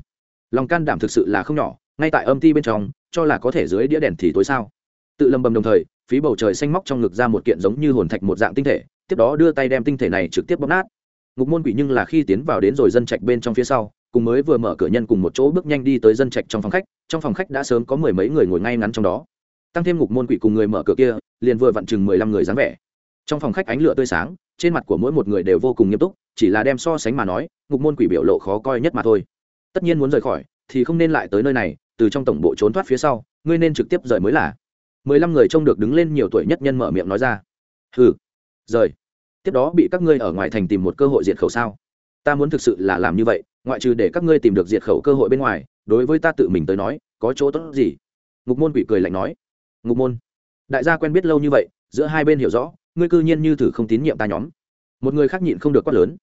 Lòng can đảm thực sự là không nhỏ, ngay tại âm ti bên trong, cho là có thể dưới đĩa đèn thì tối sao? Tự lầm bầm đồng thời phí bầu trời xanh móc trong ngực ra một kiện giống như hồn thạch một dạng tinh thể, tiếp đó đưa tay đem tinh thể này trực tiếp bóp nát. Ngục môn quỷ nhưng là khi tiến vào đến rồi dân trạch bên trong phía sau, cùng mới vừa mở cửa nhân cùng một chỗ bước nhanh đi tới dân trạch trong phòng khách, trong phòng khách đã sớm có mười mấy người ngồi ngay ngắn trong đó. Tăng thêm ngục môn quỷ cùng người mở cửa kia, liền vừa vặn chừng mười lăm người dáng vẻ. Trong phòng khách ánh lửa tươi sáng, trên mặt của mỗi một người đều vô cùng nghiêm túc, chỉ là đem so sánh mà nói, ngục môn quỷ biểu lộ khó coi nhất mà thôi. Tất nhiên muốn rời khỏi, thì không nên lại tới nơi này, từ trong tổng bộ trốn thoát phía sau, ngươi nên trực tiếp rời mới là mười lăm người trông được đứng lên nhiều tuổi nhất nhân mở miệng nói ra. Hừ, rời. Tiếp đó bị các ngươi ở ngoài thành tìm một cơ hội diệt khẩu sao? Ta muốn thực sự là làm như vậy, ngoại trừ để các ngươi tìm được diệt khẩu cơ hội bên ngoài, đối với ta tự mình tới nói, có chỗ tốt gì? Ngục môn quỷ cười lạnh nói. Ngục môn. Đại gia quen biết lâu như vậy, giữa hai bên hiểu rõ, ngươi cư nhiên như thử không tín nhiệm ta nhóm. Một người khác nhịn không được quát lớn.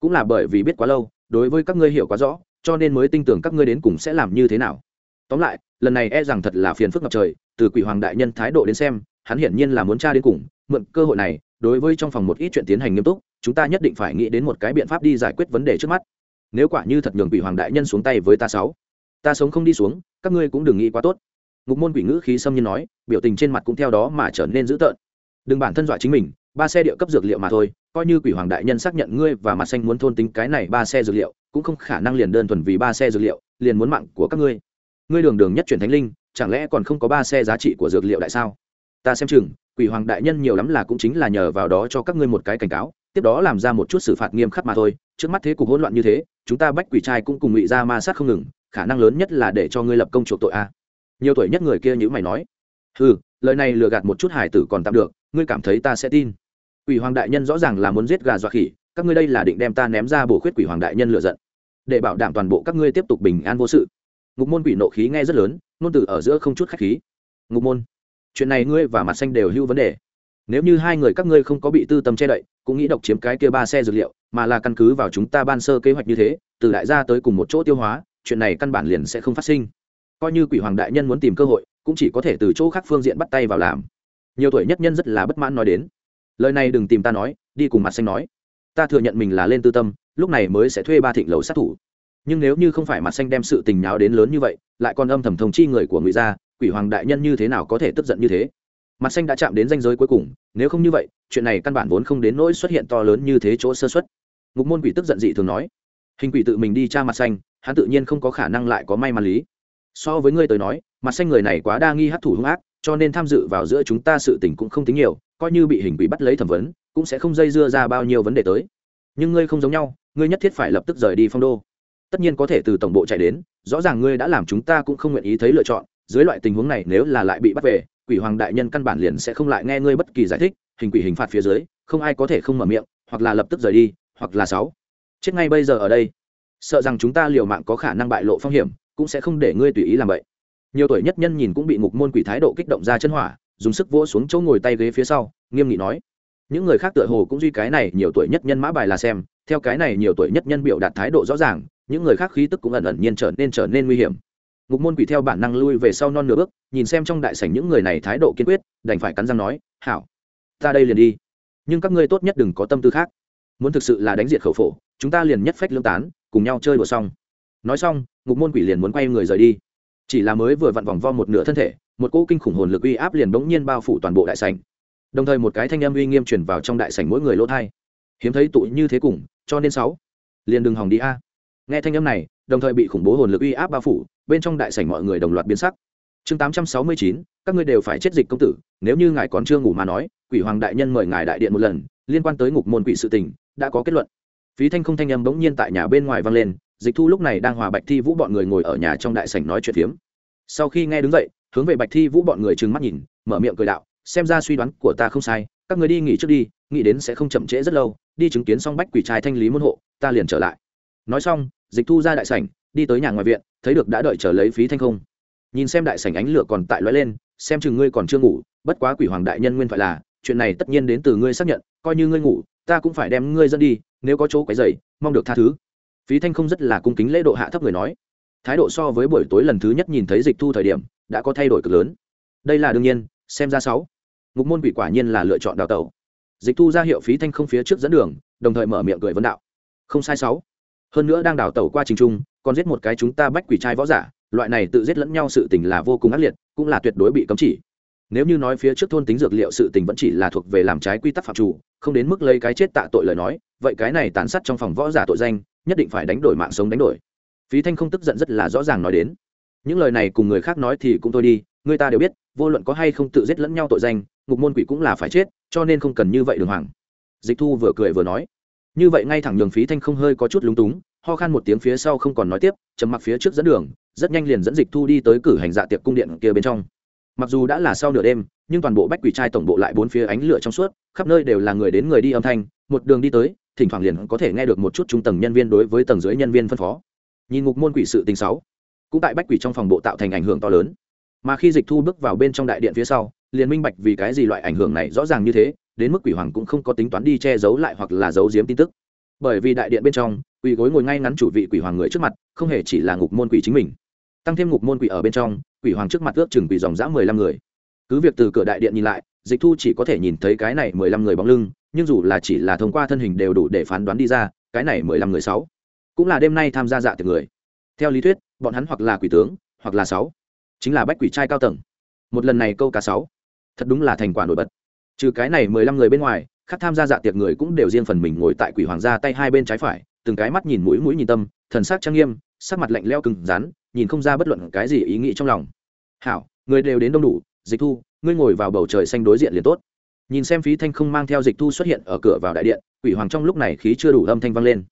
Cũng là bởi vì biết quá lâu, đối với các ngươi hiểu quá rõ, cho nên mới tin tưởng các ngươi đến cùng sẽ làm như thế nào. Tóm lại, lần này e rằng thật là phiền phức ngập trời từ quỷ hoàng đại nhân thái độ đến xem, hắn hiển nhiên là muốn tra đến cùng, mượn cơ hội này, đối với trong phòng một ít chuyện tiến hành nghiêm túc, chúng ta nhất định phải nghĩ đến một cái biện pháp đi giải quyết vấn đề trước mắt. Nếu quả như thật nhường quỷ hoàng đại nhân xuống tay với ta sáu, ta sống không đi xuống, các ngươi cũng đừng nghĩ quá tốt. Ngục môn quỷ ngữ khí xâm nhiên nói, biểu tình trên mặt cũng theo đó mà trở nên dữ tợn. Đừng bản thân dọa chính mình, ba xe địa cấp dược liệu mà thôi, coi như quỷ hoàng đại nhân xác nhận ngươi và mặt xanh muốn thôn tính cái này ba xe dược liệu, cũng không khả năng liền đơn thuần vì ba xe dược liệu, liền muốn mạng của các ngươi. Ngươi đường đường nhất chuyển thánh linh chẳng lẽ còn không có ba xe giá trị của dược liệu đại sao? Ta xem chừng, quỷ hoàng đại nhân nhiều lắm là cũng chính là nhờ vào đó cho các ngươi một cái cảnh cáo, tiếp đó làm ra một chút xử phạt nghiêm khắc mà thôi. Trước mắt thế cục hỗn loạn như thế, chúng ta bách quỷ trai cũng cùng ngụy ra ma sát không ngừng, khả năng lớn nhất là để cho ngươi lập công chuộc tội a. Nhiều tuổi nhất người kia như mày nói. Ừ lời này lừa gạt một chút hải tử còn tạm được, ngươi cảm thấy ta sẽ tin. Quỷ hoàng đại nhân rõ ràng là muốn giết gà dọa khỉ, các ngươi đây là định đem ta ném ra bổ khuyết quỷ hoàng đại nhân lựa giận. Để bảo đảm toàn bộ các ngươi tiếp tục bình an vô sự ngục môn quỷ nộ khí nghe rất lớn, ngôn từ ở giữa không chút khách khí. Ngục môn, chuyện này ngươi và mặt xanh đều hưu vấn đề. Nếu như hai người các ngươi không có bị tư tâm che đậy, cũng nghĩ độc chiếm cái kia ba xe dược liệu, mà là căn cứ vào chúng ta ban sơ kế hoạch như thế, từ đại gia tới cùng một chỗ tiêu hóa, chuyện này căn bản liền sẽ không phát sinh. Coi như quỷ hoàng đại nhân muốn tìm cơ hội, cũng chỉ có thể từ chỗ khác phương diện bắt tay vào làm. Nhiều tuổi nhất nhân rất là bất mãn nói đến. Lời này đừng tìm ta nói, đi cùng mặt xanh nói. Ta thừa nhận mình là lên tư tâm, lúc này mới sẽ thuê ba thịnh lầu sát thủ nhưng nếu như không phải mặt xanh đem sự tình nháo đến lớn như vậy, lại còn âm thầm thông chi người của ngụy gia, quỷ hoàng đại nhân như thế nào có thể tức giận như thế? Mặt xanh đã chạm đến danh giới cuối cùng, nếu không như vậy, chuyện này căn bản vốn không đến nỗi xuất hiện to lớn như thế chỗ sơ xuất ngục môn quỷ tức giận dị thường nói, hình quỷ tự mình đi tra mặt xanh, hắn tự nhiên không có khả năng lại có may mắn lý. So với ngươi tới nói, mặt xanh người này quá đa nghi hát thủ hung ác, cho nên tham dự vào giữa chúng ta sự tình cũng không tính nhiều, coi như bị hình quỷ bắt lấy thẩm vấn, cũng sẽ không dây dưa ra bao nhiêu vấn đề tới. Nhưng ngươi không giống nhau, ngươi nhất thiết phải lập tức rời đi phong đô tất nhiên có thể từ tổng bộ chạy đến, rõ ràng ngươi đã làm chúng ta cũng không nguyện ý thấy lựa chọn, dưới loại tình huống này nếu là lại bị bắt về, quỷ hoàng đại nhân căn bản liền sẽ không lại nghe ngươi bất kỳ giải thích, hình quỷ hình phạt phía dưới, không ai có thể không mở miệng, hoặc là lập tức rời đi, hoặc là sáu. Chết ngay bây giờ ở đây. Sợ rằng chúng ta liều mạng có khả năng bại lộ phong hiểm, cũng sẽ không để ngươi tùy ý làm vậy. Nhiều tuổi nhất nhân nhìn cũng bị ngục môn quỷ thái độ kích động ra chân hỏa, dùng sức vỗ xuống chỗ ngồi tay ghế phía sau, nghiêm nghị nói. Những người khác tựa hồ cũng duy cái này nhiều tuổi nhất nhân mã bài là xem, theo cái này nhiều tuổi nhất nhân biểu đạt thái độ rõ ràng những người khác khí tức cũng ẩn ẩn nhiên trở nên trở nên nguy hiểm. Ngục môn quỷ theo bản năng lui về sau non nửa bước, nhìn xem trong đại sảnh những người này thái độ kiên quyết, đành phải cắn răng nói, hảo, ta đây liền đi. Nhưng các ngươi tốt nhất đừng có tâm tư khác. Muốn thực sự là đánh diệt khẩu phổ, chúng ta liền nhất phách lương tán, cùng nhau chơi đùa xong. Nói xong, ngục môn quỷ liền muốn quay người rời đi. Chỉ là mới vừa vặn vòng vo một nửa thân thể, một cỗ kinh khủng hồn lực uy áp liền bỗng nhiên bao phủ toàn bộ đại sảnh. Đồng thời một cái thanh âm uy nghiêm truyền vào trong đại sảnh mỗi người lỗ thai hiếm thấy tụi như thế cùng, cho nên sáu. Liền đừng hòng đi a nghe thanh âm này, đồng thời bị khủng bố hồn lực uy áp bao phủ, bên trong đại sảnh mọi người đồng loạt biến sắc. Chương tám trăm sáu mươi chín, các ngươi đều phải chết dịch công tử, nếu như ngài còn chưa ngủ mà nói, quỷ hoàng đại nhân mời ngài đại điện một lần, liên quan tới ngục môn quỷ sự tình, đã có kết luận. Phí thanh không thanh âm bỗng nhiên tại nhà bên ngoài vang lên, dịch thu lúc này đang hòa bạch thi vũ bọn người ngồi ở nhà trong đại sảnh nói chuyện phiếm. Sau khi nghe đứng dậy, hướng về bạch thi vũ bọn người trừng mắt nhìn, mở miệng cười đạo, xem ra suy đoán của ta không sai, các người đi nghỉ trước đi, nghĩ đến sẽ không chậm trễ rất lâu, đi chứng kiến xong bách quỷ trai thanh lý môn hộ, ta liền trở lại. Nói xong dịch thu ra đại sảnh, đi tới nhà ngoài viện, thấy được đã đợi chờ lấy phí thanh không. Nhìn xem đại sảnh ánh lửa còn tại lóe lên, xem chừng ngươi còn chưa ngủ, bất quá quỷ hoàng đại nhân nguyên phải là, chuyện này tất nhiên đến từ ngươi xác nhận, coi như ngươi ngủ, ta cũng phải đem ngươi dẫn đi, nếu có chỗ quấy dày mong được tha thứ. Phí thanh không rất là cung kính lễ độ hạ thấp người nói. Thái độ so với buổi tối lần thứ nhất nhìn thấy dịch thu thời điểm, đã có thay đổi cực lớn. Đây là đương nhiên, xem ra sáu. Ngục môn quỷ quả nhiên là lựa chọn đào tẩu. Dịch thu ra hiệu phí thanh không phía trước dẫn đường, đồng thời mở miệng cười vấn đạo. Không sai sáu hơn nữa đang đào tẩu qua trình trung, còn giết một cái chúng ta bách quỷ trai võ giả, loại này tự giết lẫn nhau sự tình là vô cùng ác liệt, cũng là tuyệt đối bị cấm chỉ. Nếu như nói phía trước thôn tính dược liệu sự tình vẫn chỉ là thuộc về làm trái quy tắc phạm chủ, không đến mức lấy cái chết tạ tội lời nói, vậy cái này tàn sát trong phòng võ giả tội danh, nhất định phải đánh đổi mạng sống đánh đổi. Phí thanh không tức giận rất là rõ ràng nói đến. Những lời này cùng người khác nói thì cũng thôi đi, người ta đều biết, vô luận có hay không tự giết lẫn nhau tội danh, ngục môn quỷ cũng là phải chết, cho nên không cần như vậy đường hoàng. Dịch thu vừa cười vừa nói như vậy ngay thẳng nhường phí thanh không hơi có chút lúng túng, ho khan một tiếng phía sau không còn nói tiếp chầm mặc phía trước dẫn đường, rất nhanh liền dẫn dịch thu đi tới cử hành dạ tiệc cung điện kia bên trong. Mặc dù đã là sau nửa đêm, nhưng toàn bộ bách quỷ trai tổng bộ lại bốn phía ánh lửa trong suốt, khắp nơi đều là người đến người đi âm thanh, một đường đi tới, thỉnh thoảng liền có thể nghe được một chút trung tầng nhân viên đối với tầng dưới nhân viên phân phó. Nhìn ngục môn quỷ sự tình sáu, cũng tại bách quỷ trong phòng bộ tạo thành ảnh hưởng to lớn. Mà khi dịch thu bước vào bên trong đại điện phía sau, liền minh bạch vì cái gì loại ảnh hưởng này rõ ràng như thế đến mức quỷ hoàng cũng không có tính toán đi che giấu lại hoặc là giấu giếm tin tức. Bởi vì đại điện bên trong quỷ gối ngồi ngay ngắn chủ vị quỷ hoàng người trước mặt, không hề chỉ là ngục môn quỷ chính mình. Tăng thêm ngục môn quỷ ở bên trong, quỷ hoàng trước mặt ước chừng quỷ dòng dã mười lăm người. Cứ việc từ cửa đại điện nhìn lại, dịch thu chỉ có thể nhìn thấy cái này mười lăm người bóng lưng, nhưng dù là chỉ là thông qua thân hình đều đủ để phán đoán đi ra, cái này mười lăm người sáu cũng là đêm nay tham gia dạ tiệc người. Theo lý thuyết, bọn hắn hoặc là quỷ tướng, hoặc là sáu chính là bách quỷ trai cao tầng. Một lần này câu cá sáu, thật đúng là thành quả nổi bật trừ cái này mười lăm người bên ngoài, khác tham gia dạ tiệc người cũng đều riêng phần mình ngồi tại quỷ hoàng gia tay hai bên trái phải, từng cái mắt nhìn mũi mũi nhìn tâm, thần sắc trang nghiêm, sắc mặt lạnh leo cứng rắn, nhìn không ra bất luận cái gì ý nghĩ trong lòng. Hảo, người đều đến đông đủ, dịch thu, ngươi ngồi vào bầu trời xanh đối diện liền tốt. Nhìn xem phí thanh không mang theo dịch thu xuất hiện ở cửa vào đại điện, quỷ hoàng trong lúc này khí chưa đủ âm thanh vang lên.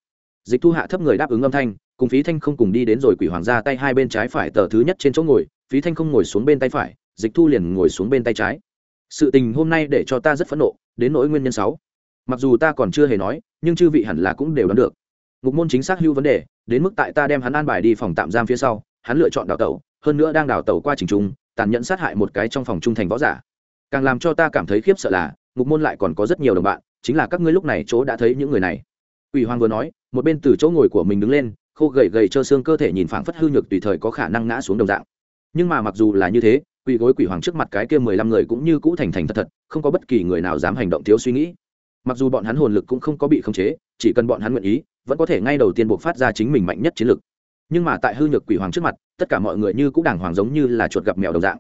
Dịch thu hạ thấp người đáp ứng âm thanh, cùng phí thanh không cùng đi đến rồi quỷ hoàng ra tay hai bên trái phải tờ thứ nhất trên chỗ ngồi, phí thanh không ngồi xuống bên tay phải, dịch thu liền ngồi xuống bên tay trái sự tình hôm nay để cho ta rất phẫn nộ, đến nỗi nguyên nhân sáu. Mặc dù ta còn chưa hề nói, nhưng chư vị hẳn là cũng đều đoán được. Ngục môn chính xác hưu vấn đề, đến mức tại ta đem hắn an bài đi phòng tạm giam phía sau, hắn lựa chọn đào tẩu, hơn nữa đang đào tẩu qua trình trung, tàn nhẫn sát hại một cái trong phòng trung thành võ giả. Càng làm cho ta cảm thấy khiếp sợ là, ngục môn lại còn có rất nhiều đồng bạn, chính là các ngươi lúc này chỗ đã thấy những người này. Ủy hoàng vừa nói, một bên từ chỗ ngồi của mình đứng lên, khô gầy gầy trơ xương cơ thể nhìn phảng phất hư nhược tùy thời có khả năng ngã xuống đồng dạng. Nhưng mà mặc dù là như thế quỳ gối quỷ hoàng trước mặt cái kia mười lăm người cũng như cũ thành thành thật thật, không có bất kỳ người nào dám hành động thiếu suy nghĩ. Mặc dù bọn hắn hồn lực cũng không có bị khống chế, chỉ cần bọn hắn nguyện ý, vẫn có thể ngay đầu tiên buộc phát ra chính mình mạnh nhất chiến lực. Nhưng mà tại hư nhược quỷ hoàng trước mặt, tất cả mọi người như cũng đàng hoàng giống như là chuột gặp mèo đồng dạng.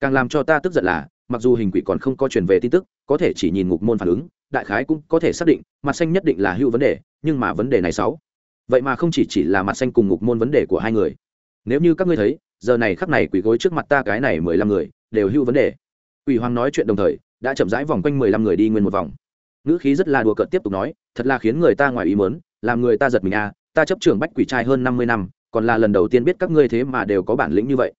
Càng làm cho ta tức giận là, mặc dù hình quỷ còn không có truyền về tin tức, có thể chỉ nhìn ngục môn phản ứng, đại khái cũng có thể xác định, mặt xanh nhất định là hữu vấn đề, nhưng mà vấn đề này sáu. Vậy mà không chỉ chỉ là mặt xanh cùng ngục môn vấn đề của hai người. Nếu như các ngươi thấy giờ này khắc này quỷ gối trước mặt ta cái này mười lăm người, đều hưu vấn đề. Quỷ hoàng nói chuyện đồng thời, đã chậm rãi vòng quanh mười lăm người đi nguyên một vòng. Ngữ khí rất là đùa cợt tiếp tục nói, thật là khiến người ta ngoài ý mớn làm người ta giật mình à ta chấp trưởng bách quỷ trai hơn năm mươi năm, còn là lần đầu tiên biết các ngươi thế mà đều có bản lĩnh như vậy.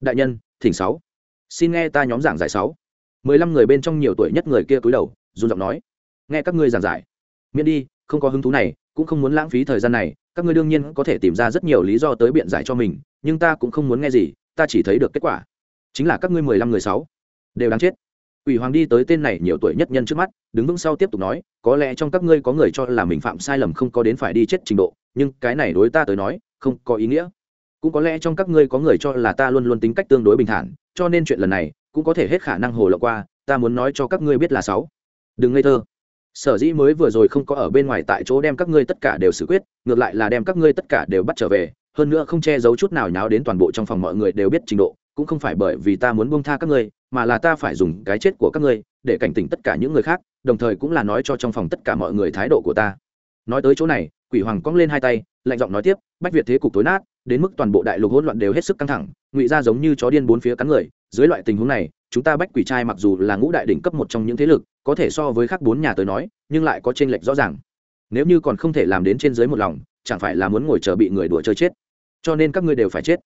Đại nhân, thỉnh sáu. Xin nghe ta nhóm giảng giải sáu. Mười lăm người bên trong nhiều tuổi nhất người kia cúi đầu, run giọng nói. Nghe các ngươi giảng giải. Miễn đi, không có hứng thú này, cũng không muốn lãng phí thời gian này, các ngươi đương nhiên có thể tìm ra rất nhiều lý do tới biện giải cho mình nhưng ta cũng không muốn nghe gì ta chỉ thấy được kết quả chính là các ngươi mười lăm người sáu đều đáng chết Quỷ hoàng đi tới tên này nhiều tuổi nhất nhân trước mắt, đứng vững sau tiếp tục nói, có lẽ trong các ngươi có người cho là mình phạm sai lầm không có đến phải đi chết trình độ, nhưng cái này đối ta tới nói, không có ý nghĩa. Cũng có lẽ trong các ngươi có người cho là ta luôn luôn tính cách tương đối bình thản, cho nên chuyện lần này cũng có thể hết khả năng hồ lộ qua, ta muốn nói cho các ngươi biết là sáu. Đừng ngây thơ. Sở dĩ mới vừa rồi không có ở bên ngoài tại chỗ đem các ngươi tất cả đều xử quyết, ngược lại là đem các ngươi tất cả đều bắt trở về, hơn nữa không che giấu chút nào nháo đến toàn bộ trong phòng mọi người đều biết trình độ, cũng không phải bởi vì ta muốn buông tha các ngươi, mà là ta phải dùng cái chết của các ngươi để cảnh tỉnh tất cả những người khác đồng thời cũng là nói cho trong phòng tất cả mọi người thái độ của ta. Nói tới chỗ này quỷ hoàng cong lên hai tay lạnh giọng nói tiếp bách việt thế cục tối nát đến mức toàn bộ đại lục hỗn loạn đều hết sức căng thẳng ngụy ra giống như chó điên bốn phía cắn người dưới loại tình huống này chúng ta bách quỷ trai mặc dù là ngũ đại đỉnh cấp một trong những thế lực có thể so với các bốn nhà tới nói nhưng lại có t r ê n lệch rõ ràng nếu như còn không thể làm đến trên dưới một lòng, chẳng phải là muốn ngồi chờ bị người đùa chơi chết. Cho nên các ngươi đều phải chết.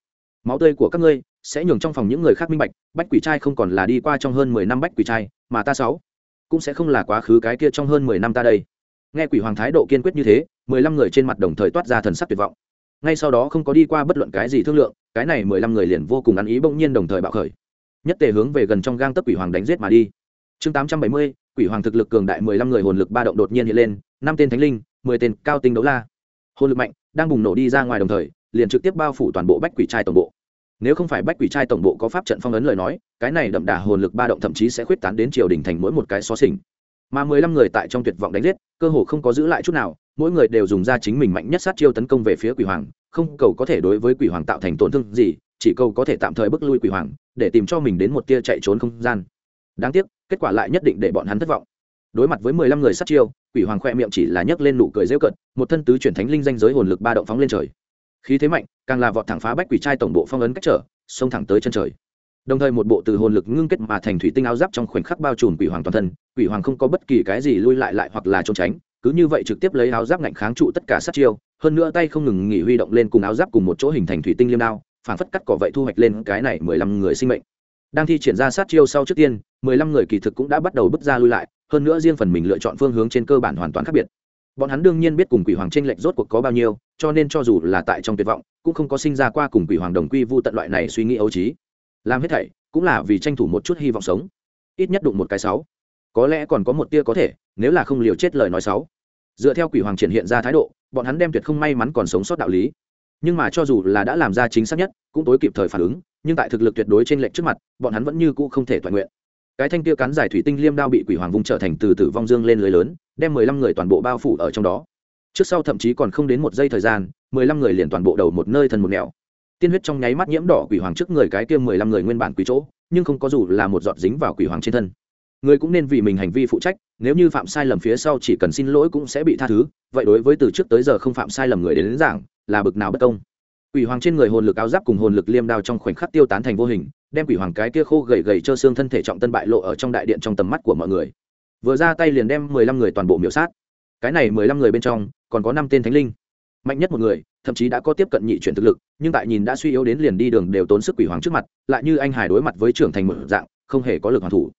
Máu tươi của các ngươi sẽ nhường trong phòng những người khác minh bạch, bách quỷ trai không còn là đi qua trong hơn mười năm bách quỷ trai, mà ta sáu cũng sẽ không là quá khứ cái kia trong hơn mười năm ta đây. Nghe quỷ hoàng thái độ kiên quyết như thế, mười lăm người trên mặt đồng thời toát ra thần sắc tuyệt vọng. Ngay sau đó không có đi qua bất luận cái gì thương lượng, cái này mười lăm người liền vô cùng ăn ý bỗng nhiên đồng thời bạo khởi. Nhất tề hướng về gần trong gang tấc quỷ hoàng đánh giết mà đi. Chương tám trăm bảy mươi quỷ hoàng thực lực cường đại mười lăm người hồn lực ba động đột nhiên hiện lên, năm tên thánh linh, mười tên cao tinh đấu la. Hồn lực mạnh, đang bùng nổ đi ra ngoài đồng thời, liền trực tiếp bao phủ toàn bộ bách quỷ trai tổng bộ. Nếu không phải bách quỷ trai tổng bộ có pháp trận phong ấn lời nói, cái này đậm đà hồn lực ba động thậm chí sẽ khuyết tán đến triều đình thành mỗi một cái xó xỉnh. Mà mười lăm người tại trong tuyệt vọng đánh giết, cơ hồ không có giữ lại chút nào, mỗi người đều dùng ra chính mình mạnh nhất sát chiêu tấn công về phía quỷ hoàng, không cầu có thể đối với quỷ hoàng tạo thành tổn thương gì, chỉ cầu có thể tạm thời bước lui quỷ hoàng, để tìm cho mình đến một tia chạy trốn không gian đáng tiếc, kết quả lại nhất định để bọn hắn thất vọng. Đối mặt với mười lăm người sát chiêu, quỷ hoàng khoe miệng chỉ là nhấc lên nụ cười rêu cận một thân tứ chuyển thánh linh danh giới hồn lực ba động phóng lên trời. Khí thế mạnh, càng là vọt thẳng phá bách quỷ trai tổng bộ phong ấn cách trở, xông thẳng tới chân trời. Đồng thời một bộ từ hồn lực ngưng kết mà thành thủy tinh áo giáp trong khoảnh khắc bao trùm quỷ hoàng toàn thân, quỷ hoàng không có bất kỳ cái gì lui lại lại hoặc là trốn tránh, cứ như vậy trực tiếp lấy áo giáp ngạnh kháng trụ tất cả sát chiêu, hơn nữa tay không ngừng nghỉ huy động lên cùng áo giáp cùng một chỗ hình thành thủy tinh liêm đao phản phất cắt cỏ vậy thu hoạch lên cái này mười lăm người sinh mệnh đang thi triển ra sát chiêu sau trước tiên, mười lăm người kỳ thực cũng đã bắt đầu bước ra lui lại, hơn nữa riêng phần mình lựa chọn phương hướng trên cơ bản hoàn toàn khác biệt. Bọn hắn đương nhiên biết cùng quỷ hoàng tranh lệch rốt cuộc có bao nhiêu, cho nên cho dù là tại trong tuyệt vọng, cũng không có sinh ra qua cùng quỷ hoàng đồng quy vu tận loại này suy nghĩ ấu trí. Làm hết thảy, cũng là vì tranh thủ một chút hy vọng sống. Ít nhất đụng một cái sáu. Có lẽ còn có một tia có thể, nếu là không liều chết lời nói sáu. Dựa theo quỷ hoàng triển hiện ra thái độ, bọn hắn đem tuyệt không may mắn còn sống sót đạo lý. Nhưng mà cho dù là đã làm ra chính xác nhất, cũng tối kịp thời phản ứng nhưng tại thực lực tuyệt đối trên lệnh trước mặt bọn hắn vẫn như cũ không thể toàn nguyện. Cái thanh kia cắn giải thủy tinh liêm đao bị quỷ hoàng vung trở thành từ tử vong dương lên lưới lớn đem mười lăm người toàn bộ bao phủ ở trong đó. Trước sau thậm chí còn không đến một giây thời gian mười lăm người liền toàn bộ đầu một nơi thân một nẻo. Tiên huyết trong nháy mắt nhiễm đỏ quỷ hoàng trước người cái kia mười lăm người nguyên bản quỷ chỗ nhưng không có dù là một giọt dính vào quỷ hoàng trên thân. Người cũng nên vì mình hành vi phụ trách nếu như phạm sai lầm phía sau chỉ cần xin lỗi cũng sẽ bị tha thứ vậy đối với từ trước tới giờ không phạm sai lầm người đến, đến giảng là bực nào bất công quỷ hoàng trên người hồn lực áo giáp cùng hồn lực liêm đao trong khoảnh khắc tiêu tán thành vô hình, đem quỷ hoàng cái kia khô gầy gầy trơ xương thân thể trọng tân bại lộ ở trong đại điện trong tầm mắt của mọi người. Vừa ra tay liền đem mười lăm người toàn bộ miểu sát. Cái này mười lăm người bên trong, còn có năm tên thánh linh. Mạnh nhất một người, thậm chí đã có tiếp cận nhị chuyển thực lực, nhưng tại nhìn đã suy yếu đến liền đi đường đều tốn sức quỷ hoàng trước mặt, lại như anh hải đối mặt với trưởng thành một dạng, không hề có lực hoàn thủ.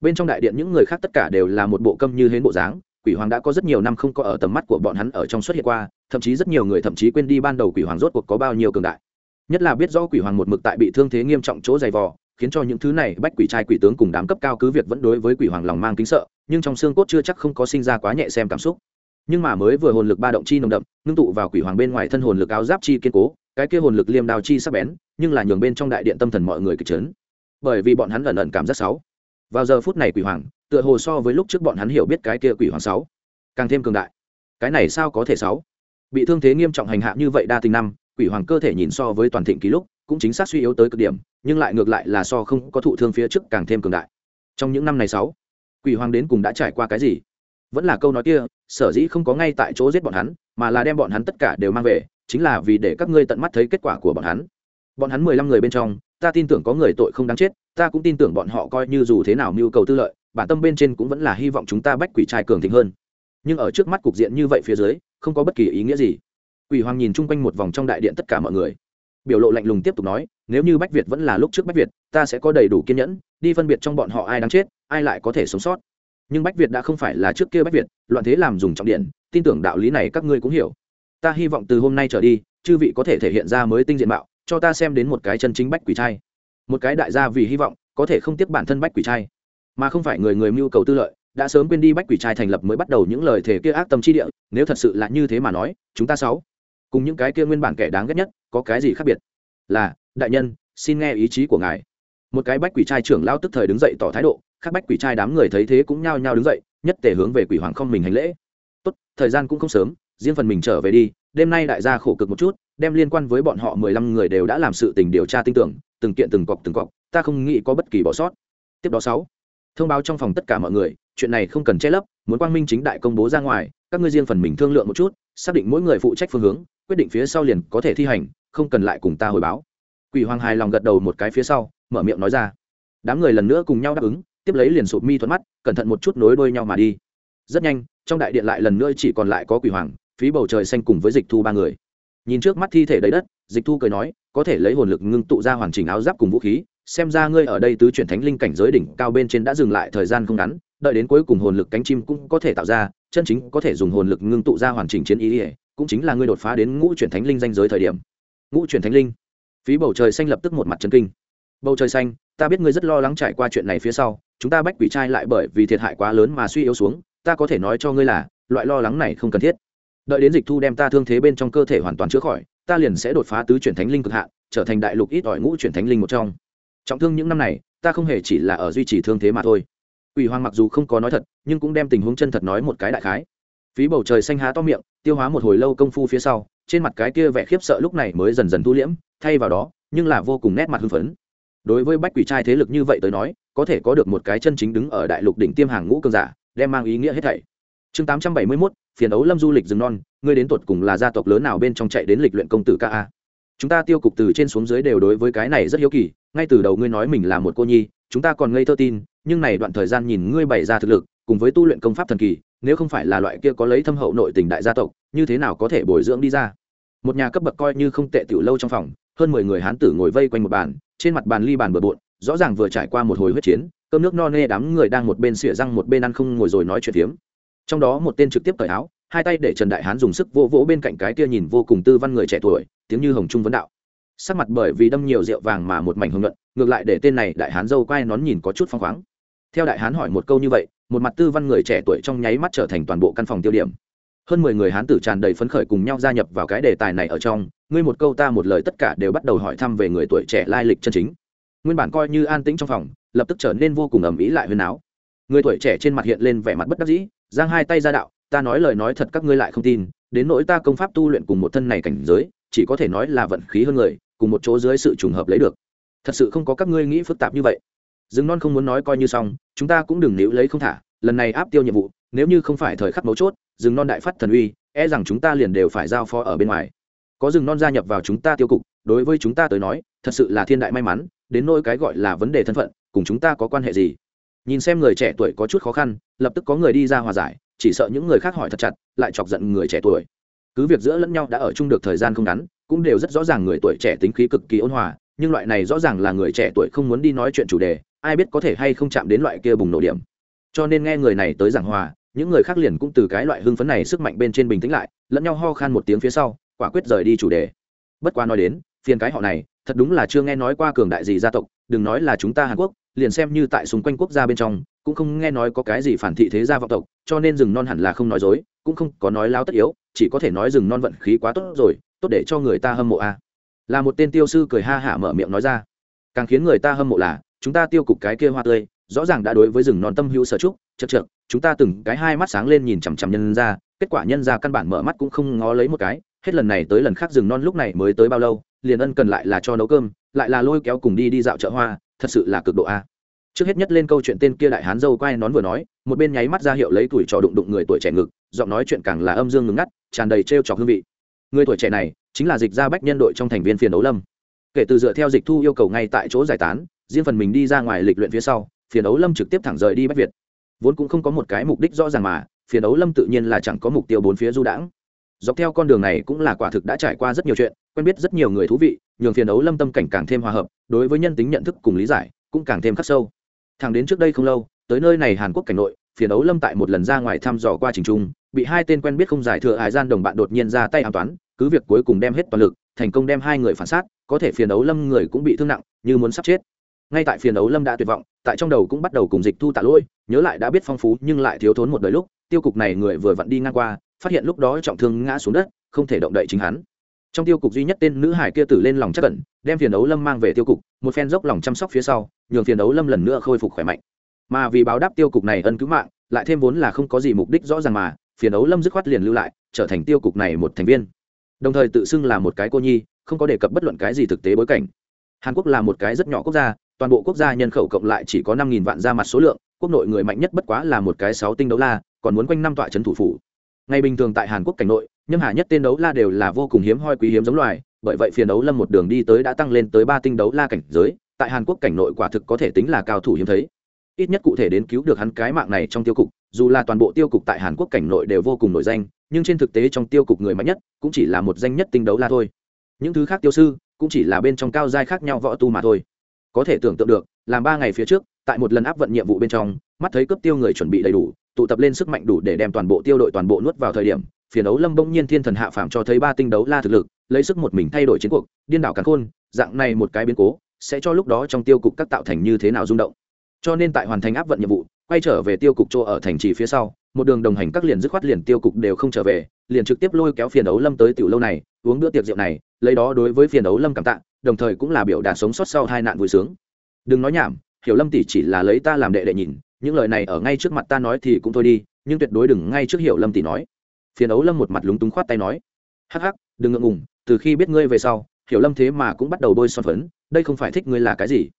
Bên trong đại điện những người khác tất cả đều là một bộ câm như hến bộ dáng quỷ hoàng đã có rất nhiều năm không có ở tầm mắt của bọn hắn ở trong xuất hiện qua, thậm chí rất nhiều người thậm chí quên đi ban đầu quỷ hoàng rốt cuộc có bao nhiêu cường đại. Nhất là biết rõ quỷ hoàng một mực tại bị thương thế nghiêm trọng chỗ dày vò, khiến cho những thứ này bách quỷ trai quỷ tướng cùng đám cấp cao cứ việc vẫn đối với quỷ hoàng lòng mang kính sợ, nhưng trong xương cốt chưa chắc không có sinh ra quá nhẹ xem cảm xúc. Nhưng mà mới vừa hồn lực ba động chi nồng đậm, ngưng tụ vào quỷ hoàng bên ngoài thân hồn lực áo giáp chi kiên cố, cái kia hồn lực liêm đao chi sắc bén, nhưng là nhường bên trong đại điện tâm thần mọi người kịch trấn bởi vì bọn hắn ẩn ẩn cảm giác sáu vào giờ phút này quỷ hoàng tựa hồ so với lúc trước bọn hắn hiểu biết cái kia quỷ hoàng sáu. Càng thêm cường đại. Cái này sao có thể sáu? Bị thương thế nghiêm trọng hành hạ như vậy đa tình năm, quỷ hoàng cơ thể nhìn so với toàn thịnh ký lúc, cũng chính xác suy yếu tới cực điểm, nhưng lại ngược lại là so không có thụ thương phía trước càng thêm cường đại. Trong những năm này sáu, quỷ hoàng đến cùng đã trải qua cái gì? Vẫn là câu nói kia, sở dĩ không có ngay tại chỗ giết bọn hắn, mà là đem bọn hắn tất cả đều mang về, chính là vì để các ngươi tận mắt thấy kết quả của bọn hắn. Bọn hắn mười lăm người bên trong, ta tin tưởng có người tội không đáng chết, ta cũng tin tưởng bọn họ coi như dù thế nào mưu cầu tư lợi bản tâm bên trên cũng vẫn là hy vọng chúng ta bách quỷ trai cường thịnh hơn. Nhưng ở trước mắt cục diện như vậy phía dưới, không có bất kỳ ý nghĩa gì. Quỷ hoàng nhìn chung quanh một vòng trong đại điện tất cả mọi người. Biểu lộ lạnh lùng tiếp tục nói, nếu như bách việt vẫn là lúc trước bách việt, ta sẽ có đầy đủ kiên nhẫn, đi phân biệt trong bọn họ ai đáng chết, ai lại có thể sống sót. Nhưng bách việt đã không phải là trước kia bách việt, loạn thế làm dùng trọng điện, tin tưởng đạo lý này các ngươi cũng hiểu. Ta hy vọng từ hôm nay trở đi, chư vị có thể thể hiện ra mới tinh diện mạo, cho ta xem đến một cái chân chính bách quỷ trai. Một cái đại gia vì hy vọng, có thể không tiếp bản thân bách quỷ trai mà không phải người người mưu cầu tư lợi, đã sớm quên đi bách quỷ trai thành lập mới bắt đầu những lời thể kia ác tâm chi địa, nếu thật sự là như thế mà nói, chúng ta sáu, cùng những cái kia nguyên bản kẻ đáng ghét nhất, có cái gì khác biệt? Là, đại nhân, xin nghe ý chí của ngài. Một cái bách quỷ trai trưởng lao tức thời đứng dậy tỏ thái độ các bách quỷ trai đám người thấy thế cũng nhao nhao đứng dậy, nhất tề hướng về quỷ hoàng không mình hành lễ. Tốt, thời gian cũng không sớm, riêng phần mình trở về đi, đêm nay đại gia khổ cực một chút, đem liên quan với bọn họ mười lăm người đều đã làm sự tình điều tra tin tưởng, từng kiện từng cọc từng cọc, ta không nghĩ có bất kỳ bỏ sót. Tiếp đó sáu thông báo trong phòng tất cả mọi người, chuyện này không cần che lấp, muốn quang minh chính đại công bố ra ngoài, các ngươi riêng phần mình thương lượng một chút, xác định mỗi người phụ trách phương hướng, quyết định phía sau liền có thể thi hành, không cần lại cùng ta hồi báo. Quỷ hoàng hài lòng gật đầu một cái phía sau, mở miệng nói ra. Đám người lần nữa cùng nhau đáp ứng, tiếp lấy liền sụp mi thuận mắt, cẩn thận một chút nối đuôi nhau mà đi. Rất nhanh, trong đại điện lại lần nữa chỉ còn lại có quỷ hoàng, phí bầu trời xanh cùng với dịch thu ba người. Nhìn trước mắt thi thể đầy đất, dịch thu cười nói, có thể lấy hồn lực ngưng tụ ra hoàn chỉnh áo giáp cùng vũ khí xem ra ngươi ở đây tứ chuyển thánh linh cảnh giới đỉnh cao bên trên đã dừng lại thời gian không ngắn, đợi đến cuối cùng hồn lực cánh chim cũng có thể tạo ra, chân chính có thể dùng hồn lực ngưng tụ ra hoàn chỉnh chiến ý ỉa cũng chính là ngươi đột phá đến ngũ chuyển thánh linh danh giới thời điểm. Ngũ chuyển thánh linh. Phí bầu trời xanh lập tức một mặt chân kinh. Bầu trời xanh, ta biết ngươi rất lo lắng trải qua chuyện này phía sau, chúng ta bách quỷ trai lại bởi vì thiệt hại quá lớn mà suy yếu xuống, ta có thể nói cho ngươi là, loại lo lắng này không cần thiết. Đợi đến dịch thu đem ta thương thế bên trong cơ thể hoàn toàn chữa khỏi, ta liền sẽ đột phá tứ chuyển thánh linh cực hạn, trở thành đại lục ít ỏi ngũ chuyển thánh linh một trong trọng thương những năm này ta không hề chỉ là ở duy trì thương thế mà thôi. Ủy hoàng mặc dù không có nói thật nhưng cũng đem tình huống chân thật nói một cái đại khái. Phí bầu trời xanh há to miệng tiêu hóa một hồi lâu công phu phía sau trên mặt cái kia vẻ khiếp sợ lúc này mới dần dần thu liễm thay vào đó nhưng là vô cùng nét mặt hưng phấn. Đối với bách quỷ trai thế lực như vậy tới nói có thể có được một cái chân chính đứng ở đại lục đỉnh tiêm hàng ngũ cường giả đem mang ý nghĩa hết thảy. Chương tám trăm bảy mươi 871, phiền ấu lâm du lịch rừng non ngươi đến tuột cùng là gia tộc lớn nào bên trong chạy đến lịch luyện công tử ca a? Chúng ta tiêu cục từ trên xuống dưới đều đối với cái này rất hiếu kỳ, ngay từ đầu ngươi nói mình là một cô nhi, chúng ta còn ngây thơ tin, nhưng này đoạn thời gian nhìn ngươi bày ra thực lực, cùng với tu luyện công pháp thần kỳ, nếu không phải là loại kia có lấy thâm hậu nội tình đại gia tộc, như thế nào có thể bồi dưỡng đi ra? Một nhà cấp bậc coi như không tệ tiểu lâu trong phòng, hơn mười người hán tử ngồi vây quanh một bàn, trên mặt bàn ly bàn bừa bộn, rõ ràng vừa trải qua một hồi huyết chiến, cơm nước no nê đám người đang một bên xỉa răng một bên ăn không ngồi rồi nói chuyện tiếm trong đó một tên trực tiếp cởi áo hai tay để trần đại hán dùng sức vỗ vỗ bên cạnh cái kia nhìn vô cùng tư văn người trẻ tuổi, tiếng như hồng trung vấn đạo. Sắc mặt bởi vì đâm nhiều rượu vàng mà một mảnh hưng luận ngược lại để tên này đại hán dâu quai nón nhìn có chút phăng khoáng. Theo đại hán hỏi một câu như vậy, một mặt tư văn người trẻ tuổi trong nháy mắt trở thành toàn bộ căn phòng tiêu điểm. Hơn mười người hán tử tràn đầy phấn khởi cùng nhau gia nhập vào cái đề tài này ở trong, ngươi một câu ta một lời tất cả đều bắt đầu hỏi thăm về người tuổi trẻ lai lịch chân chính. Nguyên bản coi như an tĩnh trong phòng, lập tức trở nên vô cùng ầm ĩ lại huyên áo. Người tuổi trẻ trên mặt hiện lên vẻ mặt bất đắc dĩ, giang hai tay ra đạo ta nói lời nói thật các ngươi lại không tin, đến nỗi ta công pháp tu luyện cùng một thân này cảnh giới, chỉ có thể nói là vận khí hơn người, cùng một chỗ dưới sự trùng hợp lấy được. Thật sự không có các ngươi nghĩ phức tạp như vậy. Rừng non không muốn nói coi như xong, chúng ta cũng đừng níu lấy không thả, lần này áp tiêu nhiệm vụ, nếu như không phải thời khắc mấu chốt rừng non đại phát thần uy e rằng chúng ta liền đều phải giao phó ở bên ngoài. Có rừng non gia nhập vào chúng ta tiêu cục, đối với chúng ta tới nói, thật sự là thiên đại may mắn, đến nỗi cái gọi là vấn đề thân phận, cùng chúng ta có quan hệ gì? Nhìn xem người trẻ tuổi có chút khó khăn, lập tức có người đi ra hòa giải chỉ sợ những người khác hỏi thật chặt, lại chọc giận người trẻ tuổi. Cứ việc giữa lẫn nhau đã ở chung được thời gian không ngắn, cũng đều rất rõ ràng người tuổi trẻ tính khí cực kỳ ôn hòa, nhưng loại này rõ ràng là người trẻ tuổi không muốn đi nói chuyện chủ đề, ai biết có thể hay không chạm đến loại kia bùng nổ điểm. Cho nên nghe người này tới giảng hòa, những người khác liền cũng từ cái loại hưng phấn này sức mạnh bên trên bình tĩnh lại, lẫn nhau ho khan một tiếng phía sau, quả quyết rời đi chủ đề. Bất qua nói đến, phiền cái họ này, thật đúng là chưa nghe nói qua cường đại gì gia tộc, đừng nói là chúng ta hàn quốc, liền xem như tại xung quanh quốc gia bên trong cũng không nghe nói có cái gì phản thị thế gia vọng tộc, cho nên rừng non hẳn là không nói dối, cũng không có nói láo tất yếu, chỉ có thể nói rừng non vận khí quá tốt rồi, tốt để cho người ta hâm mộ a à. là một tên tiêu sư cười ha hả mở miệng nói ra càng khiến người ta hâm mộ là, chúng ta tiêu cục cái kia hoa tươi, rõ ràng đã đối với rừng non tâm hữu sở trúc, chật chật chúng ta từng cái hai mắt sáng lên nhìn chằm chằm nhân ra, kết quả nhân ra căn bản mở mắt cũng không ngó lấy một cái, hết lần này tới lần khác rừng non lúc này mới tới bao lâu, liền ân cần lại là cho nấu cơm, lại là lôi kéo cùng đi đi dạo chợ hoa, thật sự là cực độ a trước hết nhất lên câu chuyện tên kia đại hán dâu quay nón vừa nói, một bên nháy mắt ra hiệu lấy tuổi trò đụng đụng người tuổi trẻ ngực, giọng nói chuyện càng là âm dương ngừng ngắt, tràn đầy trêu trọc hương vị. Người tuổi trẻ này chính là dịch gia bách nhân đội trong thành viên phiền đấu lâm. Kể từ dựa theo dịch thu yêu cầu ngay tại chỗ giải tán, riêng phần mình đi ra ngoài lịch luyện phía sau, phiền đấu lâm trực tiếp thẳng rời đi bách việt. Vốn cũng không có một cái mục đích rõ ràng mà, phiền đấu lâm tự nhiên là chẳng có mục tiêu bốn phía du đãng. Dọc theo con đường này cũng là quả thực đã trải qua rất nhiều chuyện, quen biết rất nhiều người thú vị, nhường phiền đấu lâm tâm cảnh càng thêm hòa hợp, đối với nhân tính nhận thức cùng lý giải cũng càng thêm khắc sâu thẳng đến trước đây không lâu, tới nơi này hàn quốc cảnh nội, phiền đấu lâm tại một lần ra ngoài thăm dò qua trình trung, bị hai tên quen biết không giải thừa hải gian đồng bạn đột nhiên ra tay an toán, cứ việc cuối cùng đem hết toàn lực, thành công đem hai người phản sát có thể phiền đấu lâm người cũng bị thương nặng, như muốn sắp chết. Ngay tại phiền đấu lâm đã tuyệt vọng, tại trong đầu cũng bắt đầu cùng dịch thu tạ lỗi, nhớ lại đã biết phong phú nhưng lại thiếu thốn một đời lúc, tiêu cục này người vừa vặn đi ngang qua, phát hiện lúc đó trọng thương ngã xuống đất, không thể động đậy chính hắn trong tiêu cục duy nhất tên nữ hải kia tử lên lòng chắc cẩn đem phiền đấu lâm mang về tiêu cục, một phen dốc lòng chăm sóc phía sau, nhường phiền đấu lâm lần nữa khôi phục khỏe mạnh. Mà vì báo đáp tiêu cục này ân cứu mạng, lại thêm vốn là không có gì mục đích rõ ràng mà, phiền đấu lâm dứt khoát liền lưu lại, trở thành tiêu cục này một thành viên. Đồng thời tự xưng là một cái cô nhi, không có đề cập bất luận cái gì thực tế bối cảnh. Hàn quốc là một cái rất nhỏ quốc gia, toàn bộ quốc gia nhân khẩu cộng lại chỉ có năm nghìn vạn ra mặt số lượng, quốc nội người mạnh nhất bất quá là một cái sáu tinh đấu la, còn muốn quanh năm tọa trấn thủ phủ. Ngày bình thường tại hàn quốc cảnh nội nhâm hà nhất tên đấu la đều là vô cùng hiếm hoi quý hiếm giống loài, bởi vậy phiền đấu lâm một đường đi tới đã tăng lên tới ba tinh đấu la cảnh giới, tại hàn quốc cảnh nội quả thực có thể tính là cao thủ hiếm thấy. Ít nhất cụ thể đến cứu được hắn cái mạng này trong tiêu cục, dù là toàn bộ tiêu cục tại hàn quốc cảnh nội đều vô cùng nổi danh, nhưng trên thực tế trong tiêu cục người mạnh nhất cũng chỉ là một danh nhất tinh đấu la thôi. Những thứ khác tiêu sư cũng chỉ là bên trong cao giai khác nhau võ tu mà thôi. Có thể tưởng tượng được, làm ba ngày phía trước, tại một lần áp vận nhiệm vụ bên trong, mắt thấy cấp tiêu người chuẩn bị đầy đủ, tụ tập lên sức mạnh đủ để đem toàn bộ tiêu đội toàn bộ nuốt vào thời điểm phiền đấu lâm bỗng nhiên thiên thần hạ phàm cho thấy ba tinh đấu la thực lực, lấy sức một mình thay đổi chiến cuộc, điên đảo cắn khôn, dạng này một cái biến cố, sẽ cho lúc đó trong tiêu cục các tạo thành như thế nào rung động. Cho nên tại hoàn thành áp vận nhiệm vụ, quay trở về tiêu cục chỗ ở thành trì phía sau, một đường đồng hành các liền dứt khoát liền tiêu cục đều không trở về, liền trực tiếp lôi kéo phiền đấu lâm tới tiểu lâu này, uống bữa tiệc rượu này, lấy đó đối với phiền đấu lâm cảm tạ, đồng thời cũng là biểu đạt sống sót sau hai nạn vui sướng. Đừng nói nhảm, hiểu lâm tỷ chỉ là lấy ta làm đệ đệ nhìn, những lời này ở ngay trước mặt ta nói thì cũng thôi đi, nhưng tuyệt đối đừng ngay trước hiểu lâm tỷ nói phiền ấu lâm một mặt lúng túng khoát tay nói, hắc hắc, đừng ngượng ngùng, từ khi biết ngươi về sau, hiểu lâm thế mà cũng bắt đầu bôi son phấn, đây không phải thích ngươi là cái gì.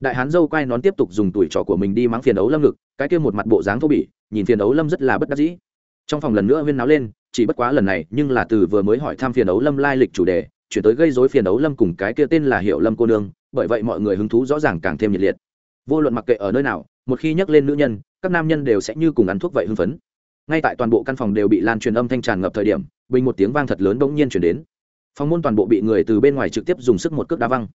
Đại hán dâu quay nón tiếp tục dùng tuổi trò của mình đi mắng phiền ấu lâm ngực, cái kia một mặt bộ dáng thô bỉ, nhìn phiền ấu lâm rất là bất đắc dĩ. Trong phòng lần nữa huyên náo lên, chỉ bất quá lần này, nhưng là từ vừa mới hỏi thăm phiền ấu lâm lai lịch chủ đề, chuyển tới gây dối phiền ấu lâm cùng cái kia tên là hiệu lâm cô nương, bởi vậy mọi người hứng thú rõ ràng càng thêm nhiệt liệt. Vô luận mặc kệ ở nơi nào, một khi nhắc lên nữ nhân, các nam nhân đều sẽ như cùng ăn thuốc vậy hưng phấn ngay tại toàn bộ căn phòng đều bị lan truyền âm thanh tràn ngập thời điểm, bình một tiếng vang thật lớn bỗng nhiên chuyển đến. Phòng môn toàn bộ bị người từ bên ngoài trực tiếp dùng sức một cước đá văng.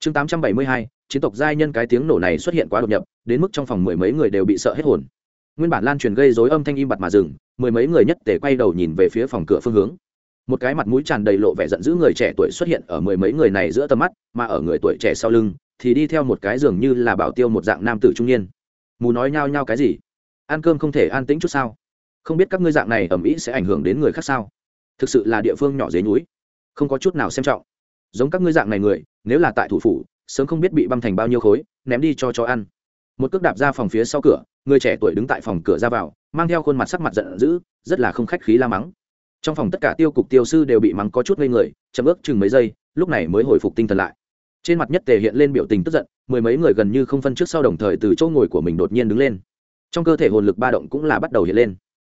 Chương tám trăm bảy mươi hai, chiến tộc giai nhân cái tiếng nổ này xuất hiện quá đột nhập, đến mức trong phòng mười mấy người đều bị sợ hết hồn. Nguyên bản lan truyền gây dối âm thanh im bặt mà dừng, mười mấy người nhất tề quay đầu nhìn về phía phòng cửa phương hướng. Một cái mặt mũi tràn đầy lộ vẻ giận dữ người trẻ tuổi xuất hiện ở mười mấy người này giữa tầm mắt, mà ở người tuổi trẻ sau lưng, thì đi theo một cái giường như là bảo tiêu một dạng nam tử trung niên. Mù nói nhao nhao cái gì? Ăn cơm không thể an tĩnh chút sao? Không biết các ngươi dạng này ẩm ý sẽ ảnh hưởng đến người khác sao? Thực sự là địa phương nhỏ dưới núi. Không có chút nào xem trọng. Giống các ngươi dạng này người, nếu là tại thủ phủ, sớm không biết bị băm thành bao nhiêu khối, ném đi cho chó ăn. Một cước đạp ra phòng phía sau cửa, người trẻ tuổi đứng tại phòng cửa ra vào, mang theo khuôn mặt sắc mặt giận dữ, rất là không khách khí la mắng. Trong phòng tất cả tiêu cục tiêu sư đều bị mắng có chút ngây người, chậm ước chừng mấy giây, lúc này mới hồi phục tinh thần lại. Trên mặt nhất tề hiện lên biểu tình tức giận, mười mấy người gần như không phân trước sau đồng thời từ chỗ ngồi của mình đột nhiên đứng lên. Trong cơ thể hồn lực ba động cũng là bắt đầu hiện lên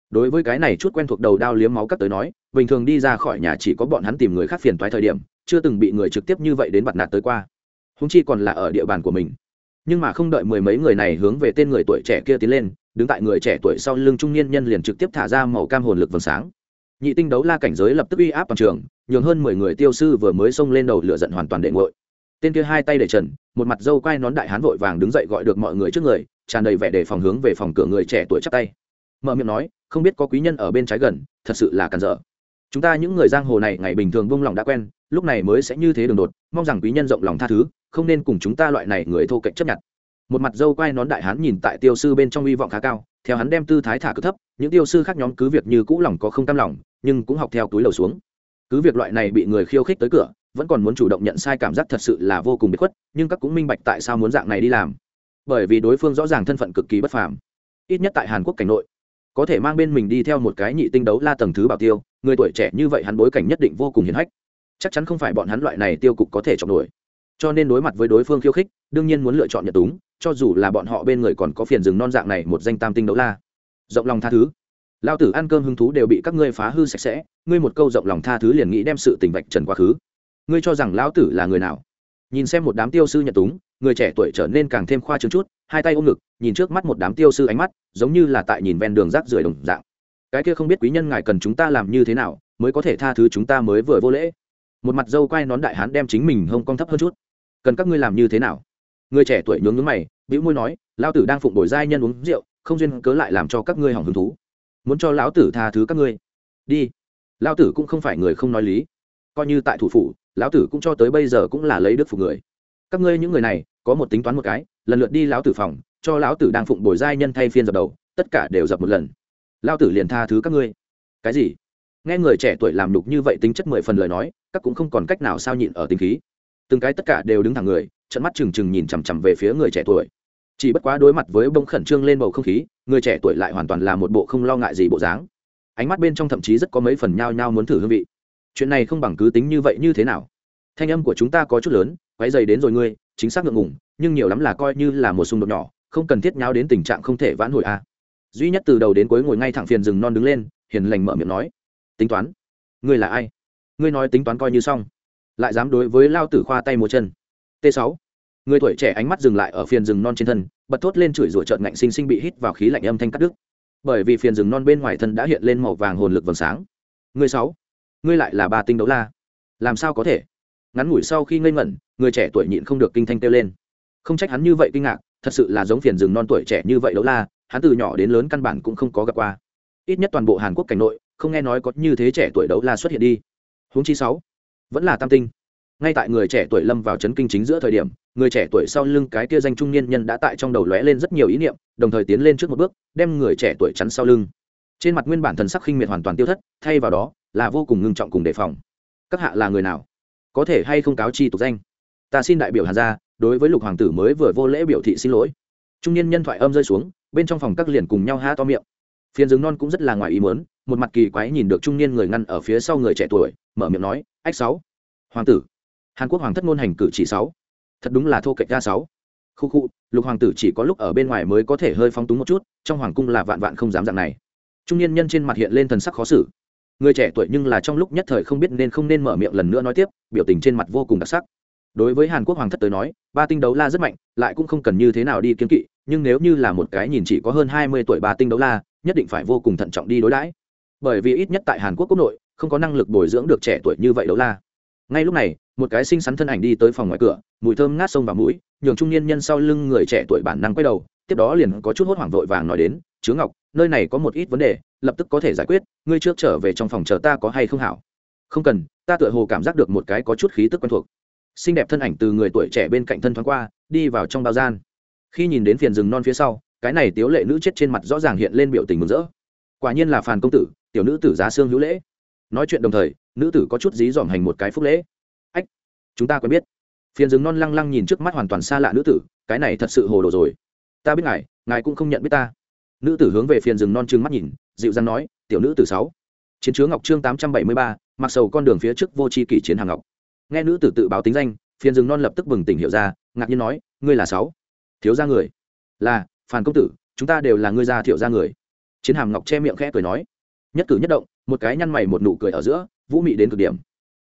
đối với cái này chút quen thuộc đầu đao liếm máu cắt tới nói, bình thường đi ra khỏi nhà chỉ có bọn hắn tìm người khác phiền toái thời điểm, chưa từng bị người trực tiếp như vậy đến bặt nạt tới qua. Húng chi còn là ở địa bàn của mình. Nhưng mà không đợi mười mấy người này hướng về tên người tuổi trẻ kia tiến lên, đứng tại người trẻ tuổi sau lưng trung niên nhân liền trực tiếp thả ra màu cam hồn lực vầng sáng. Nhị tinh đấu la cảnh giới lập tức uy áp toàn trường, nhường hơn mười người tiêu sư vừa mới xông lên đầu lửa giận hoàn toàn đệ ngội. Tên kia hai tay để trần, một mặt dâu quai nón đại hán vội vàng đứng dậy gọi được mọi người trước người, tràn đầy vẻ để phòng hướng về phòng cửa người trẻ tuổi chắp tay mở miệng nói, không biết có quý nhân ở bên trái gần, thật sự là cản dở. Chúng ta những người giang hồ này ngày bình thường vung lòng đã quen, lúc này mới sẽ như thế đường đột, mong rằng quý nhân rộng lòng tha thứ, không nên cùng chúng ta loại này người thô cạnh chấp nhận. Một mặt dâu quai nón đại hán nhìn tại tiêu sư bên trong hy vọng khá cao, theo hắn đem tư thái thả cực thấp, những tiêu sư khác nhóm cứ việc như cũ lòng có không cam lòng, nhưng cũng học theo túi lầu xuống. Cứ việc loại này bị người khiêu khích tới cửa, vẫn còn muốn chủ động nhận sai cảm giác thật sự là vô cùng bị khuất, nhưng các cũng minh bạch tại sao muốn dạng này đi làm. Bởi vì đối phương rõ ràng thân phận cực kỳ bất phàm. Ít nhất tại hàn quốc cảnh nội có thể mang bên mình đi theo một cái nhị tinh đấu la tầng thứ bảo tiêu, người tuổi trẻ như vậy hắn bối cảnh nhất định vô cùng hiền hách. Chắc chắn không phải bọn hắn loại này tiêu cục có thể chọn nổi cho nên đối mặt với đối phương khiêu khích, đương nhiên muốn lựa chọn nhật túng, cho dù là bọn họ bên người còn có phiền rừng non dạng này một danh tam tinh đấu la. Rộng lòng tha thứ. Lao tử ăn cơm hứng thú đều bị các ngươi phá hư sạch sẽ, ngươi một câu rộng lòng tha thứ liền nghĩ đem sự tình vạch trần quá khứ. Ngươi cho rằng lão tử là người nào? Nhìn xem một đám tiêu sư nhật túng, người trẻ tuổi trở nên càng thêm khoa trương chút hai tay ôm ngực, nhìn trước mắt một đám tiêu sư ánh mắt, giống như là tại nhìn ven đường rác rưởi đồng dạng. Cái kia không biết quý nhân ngài cần chúng ta làm như thế nào, mới có thể tha thứ chúng ta mới vừa vô lễ. Một mặt dâu quay nón đại hán đem chính mình hông cong thấp hơn chút. Cần các ngươi làm như thế nào? Người trẻ tuổi nhướng nhướng mày, bĩu môi nói, lão tử đang phụng đổi giai nhân uống rượu, không duyên cớ lại làm cho các ngươi hỏng hứng thú. Muốn cho lão tử tha thứ các ngươi. Đi. Lão tử cũng không phải người không nói lý. Coi như tại thủ phủ, lão tử cũng cho tới bây giờ cũng là lấy đức phục người. Các ngươi những người này có một tính toán một cái, lần lượt đi lão tử phòng, cho lão tử đang phụng bồi giai nhân thay phiên dập đầu, tất cả đều dập một lần. Lão tử liền tha thứ các ngươi. Cái gì? Nghe người trẻ tuổi làm đục như vậy tính chất mười phần lời nói, các cũng không còn cách nào sao nhịn ở tính khí. Từng cái tất cả đều đứng thẳng người trận mắt trừng trừng nhìn chằm chằm về phía người trẻ tuổi. Chỉ bất quá đối mặt với bông khẩn trương lên bầu không khí, người trẻ tuổi lại hoàn toàn là một bộ không lo ngại gì bộ dáng. Ánh mắt bên trong thậm chí rất có mấy phần nhao nhao muốn thử hương vị. Chuyện này không bằng cứ tính như vậy như thế nào. Thanh âm của chúng ta có chút lớn quáy dày đến rồi ngươi chính xác ngượng ngùng, nhưng nhiều lắm là coi như là một xung đột nhỏ, không cần thiết nháo đến tình trạng không thể vãn hồi a duy nhất từ đầu đến cuối ngồi ngay thẳng phiền rừng non đứng lên, hiền lành mở miệng nói, tính toán, ngươi là ai? Ngươi nói tính toán coi như xong, lại dám đối với lao tử khoa tay một chân. T 6 người tuổi trẻ ánh mắt dừng lại ở phiền rừng non trên thân, bật thốt lên chửi rủa trợn ngạnh sinh sinh bị hít vào khí lạnh âm thanh cắt đứt. Bởi vì phiền rừng non bên ngoài thân đã hiện lên màu vàng hồn lực vầng sáng. Người sáu, ngươi lại là ba tinh đấu la, làm sao có thể? Ngắn ngủi sau khi ngây ngẩn, người trẻ tuổi nhịn không được kinh thanh kêu lên. Không trách hắn như vậy kinh ngạc, thật sự là giống phiền rừng non tuổi trẻ như vậy đấu la, hắn từ nhỏ đến lớn căn bản cũng không có gặp qua. Ít nhất toàn bộ hàn quốc cảnh nội, không nghe nói có như thế trẻ tuổi đấu la xuất hiện đi. Huống chi sáu, vẫn là tam tinh. Ngay tại người trẻ tuổi lâm vào chấn kinh chính giữa thời điểm, người trẻ tuổi sau lưng cái kia danh trung niên nhân đã tại trong đầu lóe lên rất nhiều ý niệm, đồng thời tiến lên trước một bước, đem người trẻ tuổi chắn sau lưng. Trên mặt nguyên bản thần sắc khinh miệt hoàn toàn tiêu thất, thay vào đó, là vô cùng ngưng trọng cùng đề phòng. Các hạ là người nào? Có thể hay không cáo chi tục danh. Ta xin đại biểu hàn gia, đối với lục hoàng tử mới vừa vô lễ biểu thị xin lỗi. Trung niên nhân thoại âm rơi xuống, bên trong phòng các liền cùng nhau ha to miệng. Phiền rừng non cũng rất là ngoài ý muốn, một mặt kỳ quái nhìn được trung niên người ngăn ở phía sau người trẻ tuổi, mở miệng nói, ách sáu, hoàng tử. Hàn quốc hoàng thất ngôn hành cử chỉ sáu. Thật đúng là thô kệch ra sáu. Khu khu, lục hoàng tử chỉ có lúc ở bên ngoài mới có thể hơi phóng túng một chút, trong hoàng cung là vạn vạn không dám dạng này. Trung niên nhân trên mặt hiện lên thần sắc khó xử người trẻ tuổi nhưng là trong lúc nhất thời không biết nên không nên mở miệng lần nữa nói tiếp, biểu tình trên mặt vô cùng đặc sắc. Đối với hàn quốc hoàng thất tới nói, ba tinh đấu la rất mạnh, lại cũng không cần như thế nào đi kiếm kỵ, nhưng nếu như là một cái nhìn chỉ có hơn hai mươi tuổi ba tinh đấu la, nhất định phải vô cùng thận trọng đi đối đãi. Bởi vì ít nhất tại hàn quốc quốc nội, không có năng lực bồi dưỡng được trẻ tuổi như vậy đấu la. Ngay lúc này, một cái xinh xắn thân ảnh đi tới phòng ngoài cửa, mùi thơm ngát sông vào mũi, nhường trung niên nhân sau lưng người trẻ tuổi bản năng quay đầu, tiếp đó liền có chút hốt hoảng vội vàng nói đến chứa ngọc, nơi này có một ít vấn đề lập tức có thể giải quyết, ngươi trước trở về trong phòng chờ ta có hay không hảo? Không cần, ta tựa hồ cảm giác được một cái có chút khí tức quen thuộc. Xinh đẹp thân ảnh từ người tuổi trẻ bên cạnh thân thoáng qua, đi vào trong bao gian. Khi nhìn đến phiền rừng non phía sau, cái này tiếu lệ nữ chết trên mặt rõ ràng hiện lên biểu tình mừng rỡ. Quả nhiên là phàn công tử, tiểu nữ tử giá xương hữu lễ. Nói chuyện đồng thời, nữ tử có chút dí dỏm hành một cái phúc lễ. Ách, chúng ta quen biết. Phiền rừng non lăng lăng nhìn trước mắt hoàn toàn xa lạ nữ tử, cái này thật sự hồ đồ rồi. Ta biết ngài ngài cũng không nhận biết ta. Nữ tử hướng về phiền rừng non trừng mắt nhìn dịu dàng nói, tiểu nữ tử sáu. Chiến chứa ngọc trương tám trăm bảy mươi ba, mặc sầu con đường phía trước vô tri kỷ chiến hàng ngọc. Nghe nữ tử tự báo tính danh, phiền rừng non lập tức bừng tỉnh hiểu ra, ngạc nhiên nói, ngươi là sáu? Thiếu gia người. Là, phàn công tử, chúng ta đều là ngươi gia thiệu gia người. Chiến hàm ngọc che miệng khẽ cười nói. Nhất cử nhất động, một cái nhăn mày một nụ cười ở giữa, vũ mị đến cực điểm.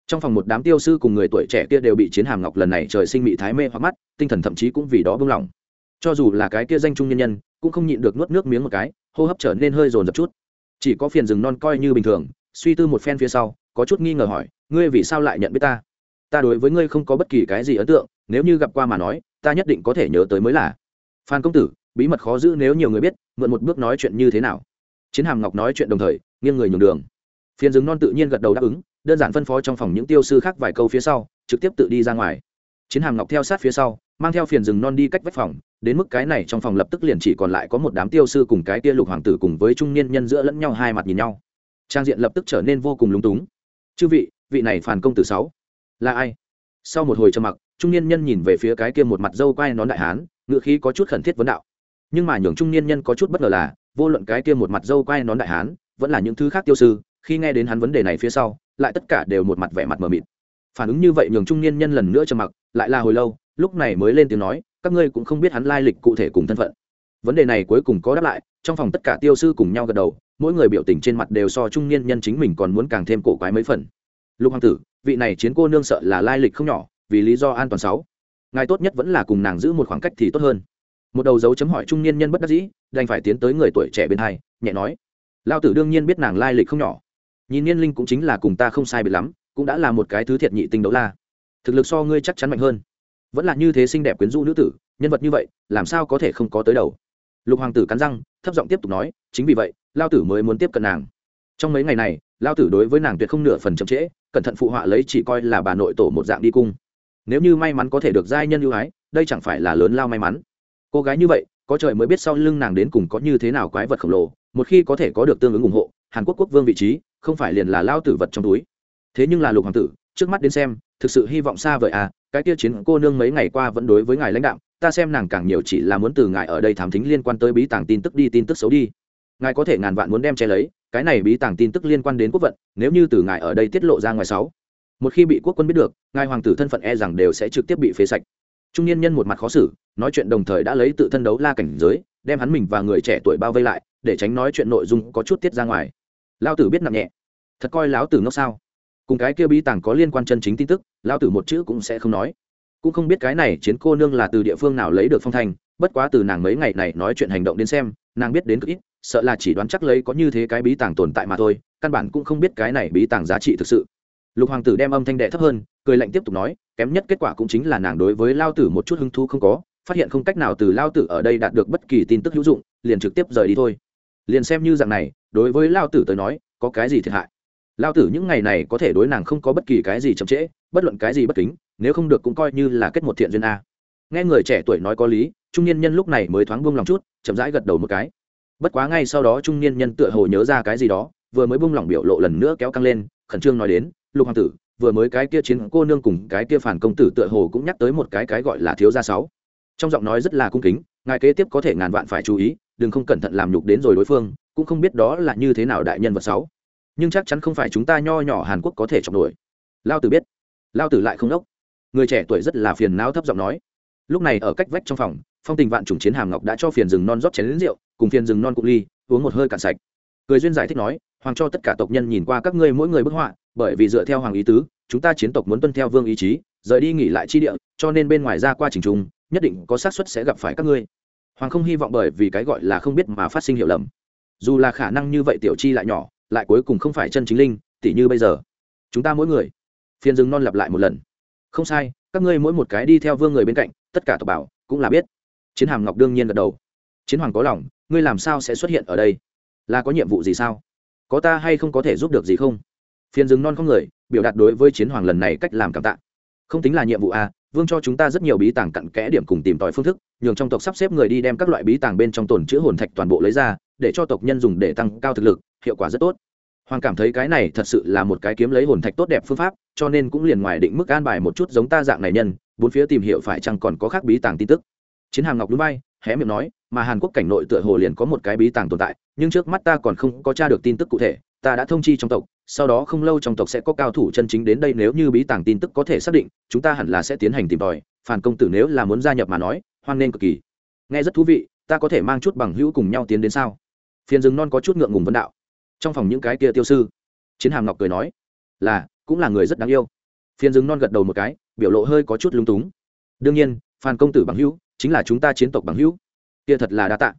Trong phòng một đám tiêu sư cùng người tuổi trẻ kia đều bị chiến hàm ngọc lần này trời sinh mị thái mê hoặc mắt, tinh thần thậm chí cũng vì đó bưng lỏng cho dù là cái kia danh trung nhân nhân, cũng không nhịn được nuốt nước miếng một cái, hô hấp trở nên hơi dồn dập chút chỉ có phiền rừng non coi như bình thường, suy tư một phen phía sau, có chút nghi ngờ hỏi, ngươi vì sao lại nhận biết ta? Ta đối với ngươi không có bất kỳ cái gì ấn tượng, nếu như gặp qua mà nói, ta nhất định có thể nhớ tới mới là. Phan công tử, bí mật khó giữ nếu nhiều người biết, mượn một bước nói chuyện như thế nào? Chiến hàm ngọc nói chuyện đồng thời, nghiêng người nhường đường. Phiền rừng non tự nhiên gật đầu đáp ứng, đơn giản phân phó trong phòng những tiêu sư khác vài câu phía sau, trực tiếp tự đi ra ngoài chiến hàm ngọc theo sát phía sau, mang theo phiền rừng non đi cách vách phòng, đến mức cái này trong phòng lập tức liền chỉ còn lại có một đám tiêu sư cùng cái tia lục hoàng tử cùng với trung niên nhân giữa lẫn nhau hai mặt nhìn nhau. Trang diện lập tức trở nên vô cùng lúng túng. Chư vị vị này phản công tử sáu, là ai? Sau một hồi trầm mặc, trung niên nhân nhìn về phía cái kia một mặt dâu quai nón đại hán, ngựa khí có chút khẩn thiết vấn đạo. Nhưng mà nhường trung niên nhân có chút bất ngờ là, vô luận cái kia một mặt dâu quai nón đại hán, vẫn là những thứ khác tiêu sư, khi nghe đến hắn vấn đề này phía sau, lại tất cả đều một mặt vẻ mặt mờ mịt phản ứng như vậy nhường trung niên nhân lần nữa trầm mặc, lại là hồi lâu, lúc này mới lên tiếng nói, các ngươi cũng không biết hắn lai lịch cụ thể cùng thân phận. Vấn đề này cuối cùng có đáp lại, trong phòng tất cả tiêu sư cùng nhau gật đầu, mỗi người biểu tình trên mặt đều so trung niên nhân chính mình còn muốn càng thêm cổ quái mấy phần. Lục hoàng tử, vị này chiến cô nương sợ là lai lịch không nhỏ, vì lý do an toàn sáu. Ngài tốt nhất vẫn là cùng nàng giữ một khoảng cách thì tốt hơn. Một đầu dấu chấm hỏi trung niên nhân bất đắc dĩ, đành phải tiến tới người tuổi trẻ bên hai, nhẹ nói. Lao tử đương nhiên biết nàng lai lịch không nhỏ. Nhìn niên linh cũng chính là cùng ta không sai biệt lắm cũng đã là một cái thứ thiệt nhị tinh đấu la. Thực lực so ngươi chắc chắn mạnh hơn. Vẫn là như thế xinh đẹp quyến rũ nữ tử, nhân vật như vậy, làm sao có thể không có tới đầu? Lục hoàng tử cắn răng, thấp giọng tiếp tục nói, chính vì vậy, lao tử mới muốn tiếp cận nàng. Trong mấy ngày này, lao tử đối với nàng tuyệt không nửa phần chậm trễ, cẩn thận phụ họa lấy chỉ coi là bà nội tổ một dạng đi cung. Nếu như may mắn có thể được giai nhân ưu ái, đây chẳng phải là lớn lao may mắn. Cô gái như vậy, có trời mới biết sau lưng nàng đến cùng có như thế nào quái vật khổng lồ, một khi có thể có được tương ứng ủng hộ, hàn quốc quốc vương vị trí, không phải liền là lao tử vật trong túi thế nhưng là lục hoàng tử, trước mắt đến xem, thực sự hy vọng xa vời à cái kia chiến cô nương mấy ngày qua vẫn đối với ngài lãnh đạo ta xem nàng càng nhiều chỉ là muốn từ ngài ở đây thám thính liên quan tới bí tàng tin tức đi, tin tức xấu đi. Ngài có thể ngàn vạn muốn đem che lấy, cái này bí tàng tin tức liên quan đến quốc vận, nếu như từ ngài ở đây tiết lộ ra ngoài sáu. Một khi bị quốc quân biết được, ngài hoàng tử thân phận e rằng đều sẽ trực tiếp bị phế sạch. Trung niên nhân một mặt khó xử, nói chuyện đồng thời đã lấy tự thân đấu la cảnh giới, đem hắn mình và người trẻ tuổi bao vây lại, để tránh nói chuyện nội dung có chút tiết ra ngoài. Lao tử biết nặng nhẹ. Thật coi lão tử ngốc sao? Cùng cái kia bí tàng có liên quan chân chính tin tức lao tử một chữ cũng sẽ không nói. Cũng không biết cái này chiến cô nương là từ địa phương nào lấy được phong thành bất quá từ nàng mấy ngày này nói chuyện hành động đến xem, nàng biết đến cực ít, sợ là chỉ đoán chắc lấy có như thế cái bí tàng tồn tại mà thôi, căn bản cũng không biết cái này bí tàng giá trị thực sự. Lục hoàng tử đem âm thanh đệ thấp hơn, cười lạnh tiếp tục nói, kém nhất kết quả cũng chính là nàng đối với lao tử một chút hứng thú không có, phát hiện không cách nào từ lao tử ở đây đạt được bất kỳ tin tức hữu dụng, liền trực tiếp rời đi thôi. Liền xem như dạng này, đối với lao tử tới nói, có cái gì thiệt hại? Lao tử những ngày này có thể đối nàng không có bất kỳ cái gì chậm trễ, bất luận cái gì bất kính, nếu không được cũng coi như là kết một thiện duyên a. Nghe người trẻ tuổi nói có lý, trung niên nhân lúc này mới thoáng buông lòng chút, chậm rãi gật đầu một cái. Bất quá ngay sau đó trung niên nhân tựa hồ nhớ ra cái gì đó, vừa mới buông lỏng biểu lộ lần nữa kéo căng lên, khẩn trương nói đến, lục hoàng tử, vừa mới cái kia chiến cô nương cùng cái kia phản công tử tựa hồ cũng nhắc tới một cái cái gọi là thiếu gia sáu. Trong giọng nói rất là cung kính, ngài kế tiếp có thể ngàn vạn phải chú ý, đừng không cẩn thận làm nhục đến rồi đối phương, cũng không biết đó là như thế nào đại nhân vật sáu nhưng chắc chắn không phải chúng ta nho nhỏ hàn quốc có thể chọc nổi. Lao tử biết. Lao tử lại không ốc người trẻ tuổi rất là phiền não thấp giọng nói. Lúc này ở cách vách trong phòng, phong tình vạn chủng chiến hàm ngọc đã cho phiền rừng non rót chén lính rượu, cùng phiền rừng non cụ ly, uống một hơi cạn sạch. Cười duyên giải thích nói, hoàng cho tất cả tộc nhân nhìn qua các ngươi mỗi người bức họa, bởi vì dựa theo hoàng ý tứ, chúng ta chiến tộc muốn tuân theo vương ý chí, rời đi nghỉ lại chi địa, cho nên bên ngoài ra qua trình trung nhất định có xác suất sẽ gặp phải các ngươi. Hoàng không hy vọng bởi vì cái gọi là không biết mà phát sinh hiểu lầm. Dù là khả năng như vậy tiểu chi lại nhỏ lại cuối cùng không phải chân chính linh, tỉ như bây giờ. Chúng ta mỗi người phiên rừng non lặp lại một lần. Không sai, các ngươi mỗi một cái đi theo vương người bên cạnh, tất cả tộc bảo cũng là biết. Chiến hàm ngọc đương nhiên gật đầu. Chiến hoàng có lòng, ngươi làm sao sẽ xuất hiện ở đây? Là có nhiệm vụ gì sao? Có ta hay không có thể giúp được gì không? Phiền rừng non không người, biểu đạt đối với chiến hoàng lần này cách làm cảm tạ. Không tính là nhiệm vụ à vương cho chúng ta rất nhiều bí tàng cặn kẽ điểm cùng tìm tòi phương thức, nhường trong tộc sắp xếp người đi đem các loại bí tàng bên trong tồn chữ hồn thạch toàn bộ lấy ra, để cho tộc nhân dùng để tăng cao thực lực, hiệu quả rất tốt. Hoàng cảm thấy cái này thật sự là một cái kiếm lấy hồn thạch tốt đẹp phương pháp, cho nên cũng liền ngoài định mức an bài một chút giống ta dạng này nhân, bốn phía tìm hiểu phải chăng còn có khác bí tàng tin tức. Chiến hàng ngọc núi bay, hé miệng nói, mà hàn quốc cảnh nội tựa hồ liền có một cái bí tàng tồn tại, nhưng trước mắt ta còn không có tra được tin tức cụ thể ta đã thông chi trong tộc sau đó không lâu trong tộc sẽ có cao thủ chân chính đến đây nếu như bí tàng tin tức có thể xác định chúng ta hẳn là sẽ tiến hành tìm tòi. Phản công tử nếu là muốn gia nhập mà nói hoan nên cực kỳ. Nghe rất thú vị ta có thể mang chút bằng hữu cùng nhau tiến đến sao? Phiền rừng non có chút ngượng ngùng vấn đạo. Trong phòng những cái kia tiêu sư chiến hàm ngọc cười nói là cũng là người rất đáng yêu. Phiền rừng non gật đầu một cái biểu lộ hơi có chút lung túng. Đương nhiên phan công tử bằng hữu chính là chúng ta chiến tộc bằng hữu. Kia thật là đa tạ.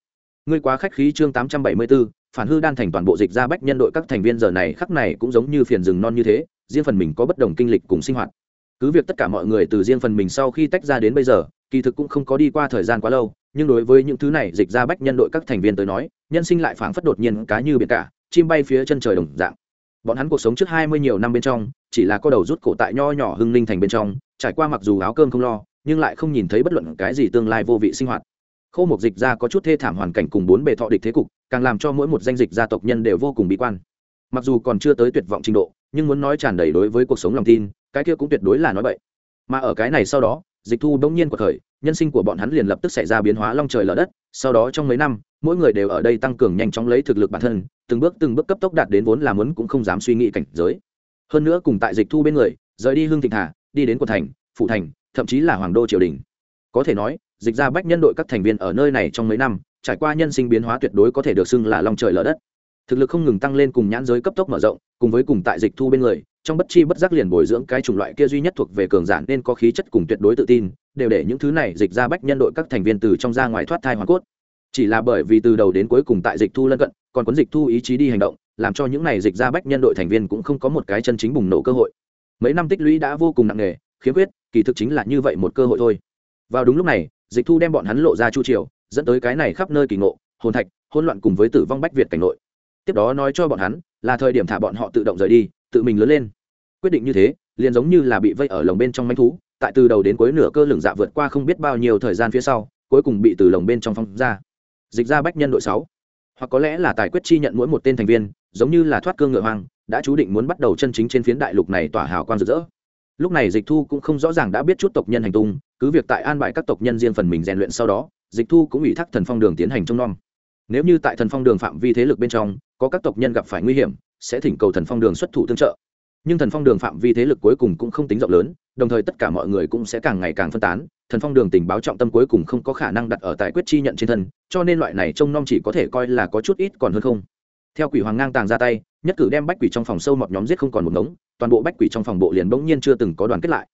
Ngươi quá khách khí chương tám trăm bảy mươi 874, phản hư đan thành toàn bộ dịch ra bách nhân đội các thành viên giờ này khắc này cũng giống như phiền rừng non như thế, riêng phần mình có bất đồng kinh lịch cùng sinh hoạt. Cứ việc tất cả mọi người từ riêng phần mình sau khi tách ra đến bây giờ, kỳ thực cũng không có đi qua thời gian quá lâu, nhưng đối với những thứ này dịch ra bách nhân đội các thành viên tới nói, nhân sinh lại phảng phất đột nhiên cá như biển cả, chim bay phía chân trời đồng dạng. Bọn hắn cuộc sống trước hai mươi nhiều năm bên trong, chỉ là có đầu rút cổ tại nho nhỏ hưng linh thành bên trong, trải qua mặc dù áo cơm không lo, nhưng lại không nhìn thấy bất luận cái gì tương lai vô vị sinh hoạt khô một dịch ra có chút thê thảm hoàn cảnh cùng bốn bề thọ địch thế cục, càng làm cho mỗi một danh dịch gia tộc nhân đều vô cùng bi quan. Mặc dù còn chưa tới tuyệt vọng trình độ, nhưng muốn nói tràn đầy đối với cuộc sống lòng tin, cái kia cũng tuyệt đối là nói vậy mà ở cái này sau đó, dịch thu bỗng nhiên của thời nhân sinh của bọn hắn liền lập tức xảy ra biến hóa long trời lở đất. Sau đó trong mấy năm, mỗi người đều ở đây tăng cường nhanh chóng lấy thực lực bản thân, từng bước từng bước cấp tốc đạt đến vốn làm muốn cũng không dám suy nghĩ cảnh giới. Hơn nữa cùng tại dịch thu bên người, rời đi hương thịnh thả đi đến quận thành phụ thành, thậm chí là hoàng đô triều đình. Có thể nói dịch ra bách nhân đội các thành viên ở nơi này trong mấy năm, trải qua nhân sinh biến hóa tuyệt đối có thể được xưng là long trời lở đất. Thực lực không ngừng tăng lên cùng nhãn giới cấp tốc mở rộng, cùng với cùng tại dịch thu bên người, trong bất chi bất giác liền bồi dưỡng cái chủng loại kia duy nhất thuộc về cường giản nên có khí chất cùng tuyệt đối tự tin, đều để những thứ này dịch ra bách nhân đội các thành viên từ trong ra ngoài thoát thai hoàn cốt. Chỉ là bởi vì từ đầu đến cuối cùng tại dịch thu lân cận, còn cuốn dịch thu ý chí đi hành động, làm cho những này dịch ra bách nhân đội thành viên cũng không có một cái chân chính bùng nổ cơ hội. Mấy năm tích lũy đã vô cùng nặng nề, khiếm khuyết, kỳ thực chính là như vậy một cơ hội thôi. Vào đúng lúc này dịch thu đem bọn hắn lộ ra chu triều, dẫn tới cái này khắp nơi kỳ ngộ, hồn thạch, hỗn loạn cùng với tử vong bách việt cảnh nội. Tiếp đó nói cho bọn hắn, là thời điểm thả bọn họ tự động rời đi, tự mình lớn lên. Quyết định như thế, liền giống như là bị vây ở lồng bên trong manh thú, tại từ đầu đến cuối nửa cơ lửng dạ vượt qua không biết bao nhiêu thời gian phía sau, cuối cùng bị từ lồng bên trong phong ra. Dịch ra bách nhân đội sáu. Hoặc có lẽ là tài quyết chi nhận mỗi một tên thành viên, giống như là thoát cương ngựa hoang, đã chú định muốn bắt đầu chân chính trên phiến đại lục này tỏa hào quang rực rỡ. Lúc này dịch thu cũng không rõ ràng đã biết chút tộc nhân hành tung cứ việc tại an bài các tộc nhân riêng phần mình rèn luyện sau đó, dịch thu cũng ủy thác thần phong đường tiến hành trông nom. Nếu như tại thần phong đường phạm vi thế lực bên trong, có các tộc nhân gặp phải nguy hiểm, sẽ thỉnh cầu thần phong đường xuất thủ tương trợ. Nhưng thần phong đường phạm vi thế lực cuối cùng cũng không tính rộng lớn, đồng thời tất cả mọi người cũng sẽ càng ngày càng phân tán, thần phong đường tình báo trọng tâm cuối cùng không có khả năng đặt ở tài quyết chi nhận trên thân, cho nên loại này trông nom chỉ có thể coi là có chút ít còn hơn không. Theo quỷ hoàng ngang tàng ra tay, nhất cử đem bách quỷ trong phòng sâu mọt nhóm giết không còn một ngống, toàn bộ bách quỷ trong phòng bộ liền bỗng nhiên chưa từng có đoàn kết lại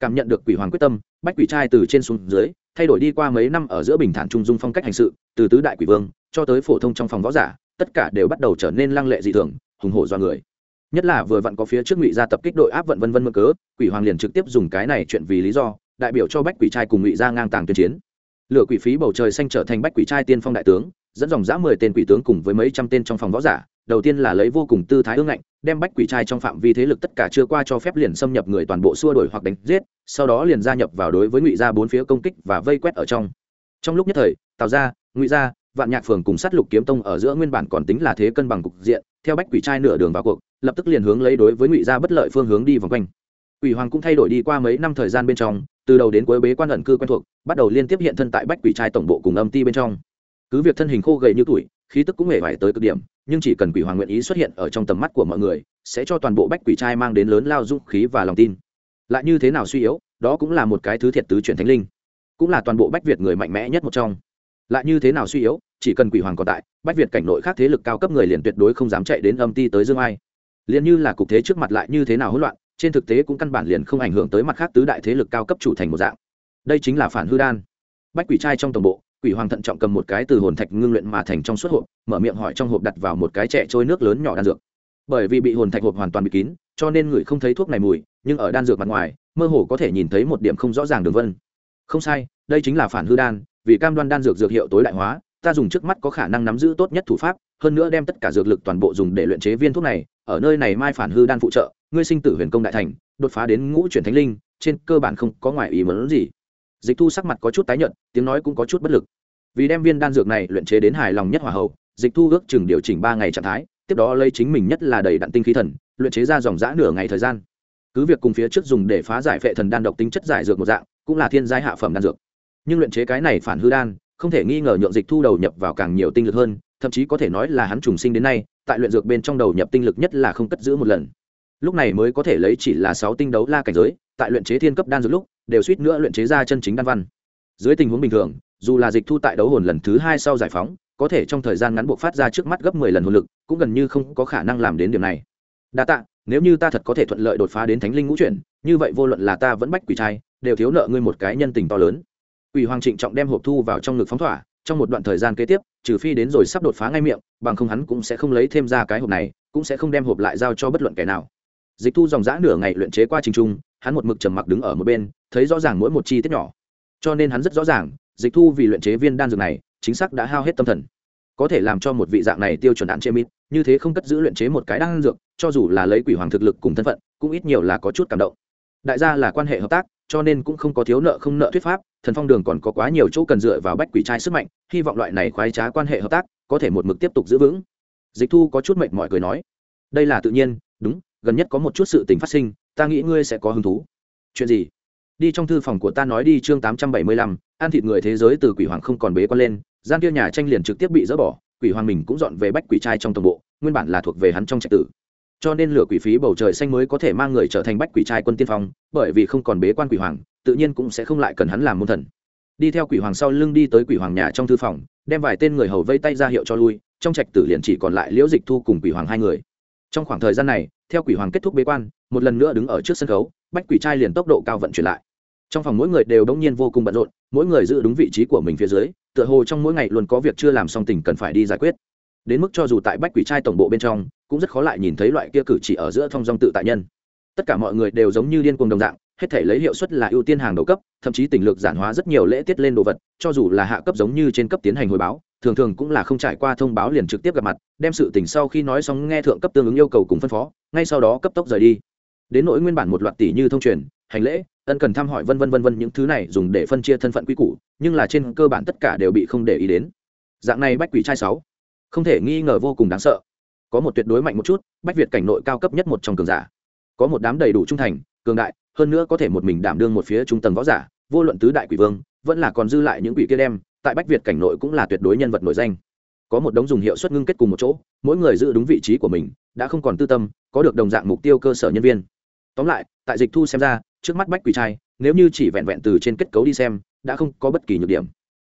cảm nhận được quỷ hoàng quyết tâm, bách quỷ trai từ trên xuống dưới, thay đổi đi qua mấy năm ở giữa bình thản trung dung phong cách hành sự, từ tứ đại quỷ vương, cho tới phổ thông trong phòng võ giả, tất cả đều bắt đầu trở nên lăng lệ dị thường, hùng hổ do người. Nhất là vừa vặn có phía trước ngụy gia tập kích đội áp vận vân vân mơ cớ, quỷ hoàng liền trực tiếp dùng cái này chuyện vì lý do, đại biểu cho bách quỷ trai cùng ngụy gia ngang tàng tuyên chiến. Lửa quỷ phí bầu trời xanh trở thành bách quỷ trai tiên phong đại tướng, dẫn dòng giã mười tên quỷ tướng cùng với mấy trăm tên trong phòng võ giả đầu tiên là lấy vô cùng tư thái ương ngạnh, đem bách quỷ trai trong phạm vi thế lực tất cả chưa qua cho phép liền xâm nhập người toàn bộ xua đổi hoặc đánh giết, sau đó liền gia nhập vào đối với ngụy gia bốn phía công kích và vây quét ở trong. Trong lúc nhất thời, tào gia, ngụy gia, vạn nhạc phường cùng sát lục kiếm tông ở giữa nguyên bản còn tính là thế cân bằng cục diện, theo bách quỷ trai nửa đường vào cuộc, lập tức liền hướng lấy đối với ngụy gia bất lợi phương hướng đi vòng quanh. Quỷ hoàng cũng thay đổi đi qua mấy năm thời gian bên trong, từ đầu đến cuối bế quan ẩn cư quen thuộc, bắt đầu liên tiếp hiện thân tại bách quỷ trai tổng bộ cùng âm ti bên trong. Cứ việc thân hình khô gầy như tuổi khí tức cũng hề vải tới cực điểm, nhưng chỉ cần quỷ hoàng nguyện ý xuất hiện ở trong tầm mắt của mọi người, sẽ cho toàn bộ bách quỷ trai mang đến lớn lao dũng khí và lòng tin. Lại như thế nào suy yếu, đó cũng là một cái thứ thiệt tứ chuyển thánh linh, cũng là toàn bộ bách việt người mạnh mẽ nhất một trong. Lại như thế nào suy yếu, chỉ cần quỷ hoàng còn tại, bách việt cảnh nội khác thế lực cao cấp người liền tuyệt đối không dám chạy đến âm ti tới dương ai. Liền như là cục thế trước mặt lại như thế nào hỗn loạn, trên thực tế cũng căn bản liền không ảnh hưởng tới mặt khác tứ đại thế lực cao cấp chủ thành một dạng. Đây chính là phản hư đan. Bách quỷ trai trong tổng bộ quỷ hoàng thận trọng cầm một cái từ hồn thạch ngưng luyện mà thành trong suốt hộp, mở miệng hỏi trong hộp đặt vào một cái trẻ trôi nước lớn nhỏ đan dược. Bởi vì bị hồn thạch hộp hoàn toàn bị kín, cho nên người không thấy thuốc này mùi, nhưng ở đan dược mặt ngoài, mơ hồ có thể nhìn thấy một điểm không rõ ràng đường vân. Không sai, đây chính là phản hư đan, vì cam đoan đan dược dược hiệu tối đại hóa, ta dùng trước mắt có khả năng nắm giữ tốt nhất thủ pháp, hơn nữa đem tất cả dược lực toàn bộ dùng để luyện chế viên thuốc này, ở nơi này mai phản hư đan phụ trợ, ngươi sinh tử huyền công đại thành, đột phá đến ngũ chuyển thánh linh, trên cơ bản không có ngoài ý muốn gì dịch thu sắc mặt có chút tái nhợt, tiếng nói cũng có chút bất lực. Vì đem viên đan dược này luyện chế đến hài lòng nhất hỏa hậu, dịch thu ước chừng điều chỉnh ba ngày trạng thái, tiếp đó lấy chính mình nhất là đầy đạn tinh khí thần, luyện chế ra dòng giã nửa ngày thời gian. Cứ việc cùng phía trước dùng để phá giải phệ thần đan độc tính chất giải dược một dạng, cũng là thiên giai hạ phẩm đan dược. Nhưng luyện chế cái này phản hư đan, không thể nghi ngờ nhượng dịch thu đầu nhập vào càng nhiều tinh lực hơn, thậm chí có thể nói là hắn trùng sinh đến nay, tại luyện dược bên trong đầu nhập tinh lực nhất là không cất giữ một lần. Lúc này mới có thể lấy chỉ là sáu tinh đấu la cảnh giới, tại luyện chế thiên cấp đan dược lúc đều suýt nữa luyện chế ra chân chính đan văn. Dưới tình huống bình thường, dù là dịch thu tại đấu hồn lần thứ hai sau giải phóng, có thể trong thời gian ngắn buộc phát ra trước mắt gấp mười lần hồn lực, cũng gần như không có khả năng làm đến điểm này. Đa tạ, nếu như ta thật có thể thuận lợi đột phá đến thánh linh ngũ chuyển, như vậy vô luận là ta vẫn bách quỷ trai, đều thiếu nợ ngươi một cái nhân tình to lớn. Quỷ hoàng trịnh trọng đem hộp thu vào trong ngực phóng thỏa, trong một đoạn thời gian kế tiếp, trừ phi đến rồi sắp đột phá ngay miệng, bằng không hắn cũng sẽ không lấy thêm ra cái hộp này, cũng sẽ không đem hộp lại giao cho bất luận kẻ nào dịch thu dòng dã nửa ngày luyện chế qua trình trung, hắn một mực trầm mặc đứng ở một bên, thấy rõ ràng mỗi một chi tiết nhỏ. Cho nên hắn rất rõ ràng, dịch thu vì luyện chế viên đan dược này, chính xác đã hao hết tâm thần. Có thể làm cho một vị dạng này tiêu chuẩn đạn chê mít như thế không cất giữ luyện chế một cái đan dược, cho dù là lấy quỷ hoàng thực lực cùng thân phận, cũng ít nhiều là có chút cảm động. Đại gia là quan hệ hợp tác, cho nên cũng không có thiếu nợ không nợ thuyết pháp, thần phong đường còn có quá nhiều chỗ cần dựa vào bách quỷ trai sức mạnh, hy vọng loại này khoái trá quan hệ hợp tác, có thể một mực tiếp tục giữ vững. Dịch thu có chút mệnh mọi cười nói, đây là tự nhiên gần nhất có một chút sự tình phát sinh, ta nghĩ ngươi sẽ có hứng thú. Chuyện gì? Đi trong thư phòng của ta nói đi chương tám trăm bảy mươi lăm an thịt người thế giới từ quỷ hoàng không còn bế quan lên, gian kia nhà tranh liền trực tiếp bị dỡ bỏ, quỷ hoàng mình cũng dọn về bách quỷ trai trong tổng bộ, nguyên bản là thuộc về hắn trong trạch tử. Cho nên lửa quỷ phí bầu trời xanh mới có thể mang người trở thành bách quỷ trai quân tiên phong, bởi vì không còn bế quan quỷ hoàng, tự nhiên cũng sẽ không lại cần hắn làm môn thần. Đi theo quỷ hoàng sau lưng đi tới quỷ hoàng nhà trong thư phòng, đem vài tên người hầu vây tay ra hiệu cho lui, trong trạch tử liền chỉ còn lại liễu dịch thu cùng quỷ hoàng hai người. Trong khoảng thời gian này theo quỷ hoàng kết thúc bế quan, một lần nữa đứng ở trước sân khấu, bách quỷ trai liền tốc độ cao vận chuyển lại. Trong phòng mỗi người đều đống nhiên vô cùng bận rộn, mỗi người giữ đúng vị trí của mình phía dưới, tựa hồ trong mỗi ngày luôn có việc chưa làm xong tình cần phải đi giải quyết. Đến mức cho dù tại bách quỷ trai tổng bộ bên trong, cũng rất khó lại nhìn thấy loại kia cử chỉ ở giữa thông dong tự tại nhân. Tất cả mọi người đều giống như điên cuồng đồng dạng, hết thể lấy hiệu suất là ưu tiên hàng đầu cấp, thậm chí tình lược giản hóa rất nhiều lễ tiết lên đồ vật, cho dù là hạ cấp giống như trên cấp tiến hành hồi báo thường thường cũng là không trải qua thông báo liền trực tiếp gặp mặt, đem sự tình sau khi nói xong nghe thượng cấp tương ứng yêu cầu cùng phân phó, ngay sau đó cấp tốc rời đi. Đến nỗi nguyên bản một loạt tỷ như thông truyền, hành lễ, ân cần thăm hỏi vân vân vân vân những thứ này dùng để phân chia thân phận quy củ, nhưng là trên cơ bản tất cả đều bị không để ý đến. Dạng này bách quỷ trai sáu, không thể nghi ngờ vô cùng đáng sợ. Có một tuyệt đối mạnh một chút, bách việt cảnh nội cao cấp nhất một trong cường giả. Có một đám đầy đủ trung thành, cường đại, hơn nữa có thể một mình đảm đương một phía trung tầng võ giả, vô luận tứ đại quỷ vương, vẫn là còn dư lại những quỷ kia đem tại bách việt cảnh nội cũng là tuyệt đối nhân vật nổi danh. Có một đống dùng hiệu suất ngưng kết cùng một chỗ, mỗi người giữ đúng vị trí của mình, đã không còn tư tâm, có được đồng dạng mục tiêu cơ sở nhân viên. Tóm lại, tại dịch thu xem ra, trước mắt bách quỷ trai, nếu như chỉ vẹn vẹn từ trên kết cấu đi xem, đã không có bất kỳ nhược điểm.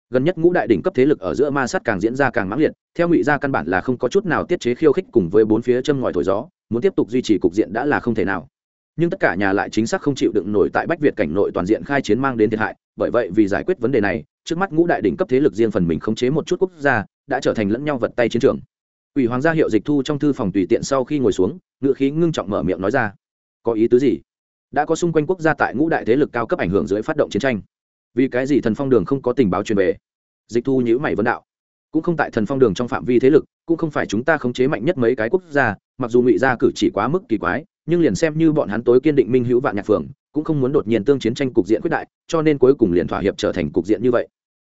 Gần nhất ngũ đại đỉnh cấp thế lực ở giữa ma sát càng diễn ra càng mãng liệt, theo ngụy gia căn bản là không có chút nào tiết chế khiêu khích cùng với bốn phía châm ngòi thổi gió, muốn tiếp tục duy trì cục diện đã là không thể nào. Nhưng tất cả nhà lại chính xác không chịu đựng nổi tại bách việt cảnh nội toàn diện khai chiến mang đến thiệt hại bởi vậy vì giải quyết vấn đề này, trước mắt ngũ đại đỉnh cấp thế lực riêng phần mình khống chế một chút quốc gia, đã trở thành lẫn nhau vật tay chiến trường. Ủy hoàng gia hiệu dịch thu trong thư phòng tùy tiện sau khi ngồi xuống ngựa khí ngưng trọng mở miệng nói ra. Có ý tứ gì? Đã có xung quanh quốc gia tại ngũ đại thế lực cao cấp ảnh hưởng dưới phát động chiến tranh. Vì cái gì thần phong đường không có tình báo truyền về? Dịch thu nhữ mày vấn đạo. Cũng không tại thần phong đường trong phạm vi thế lực, cũng không phải chúng ta khống chế mạnh nhất mấy cái quốc gia, mặc dù ngụy gia cử chỉ quá mức kỳ quái nhưng liền xem như bọn hắn tối kiên định minh hữu vạn nhạc phường, cũng không muốn đột nhiên tương chiến tranh cục diện quyết đại, cho nên cuối cùng liền thỏa hiệp trở thành cục diện như vậy.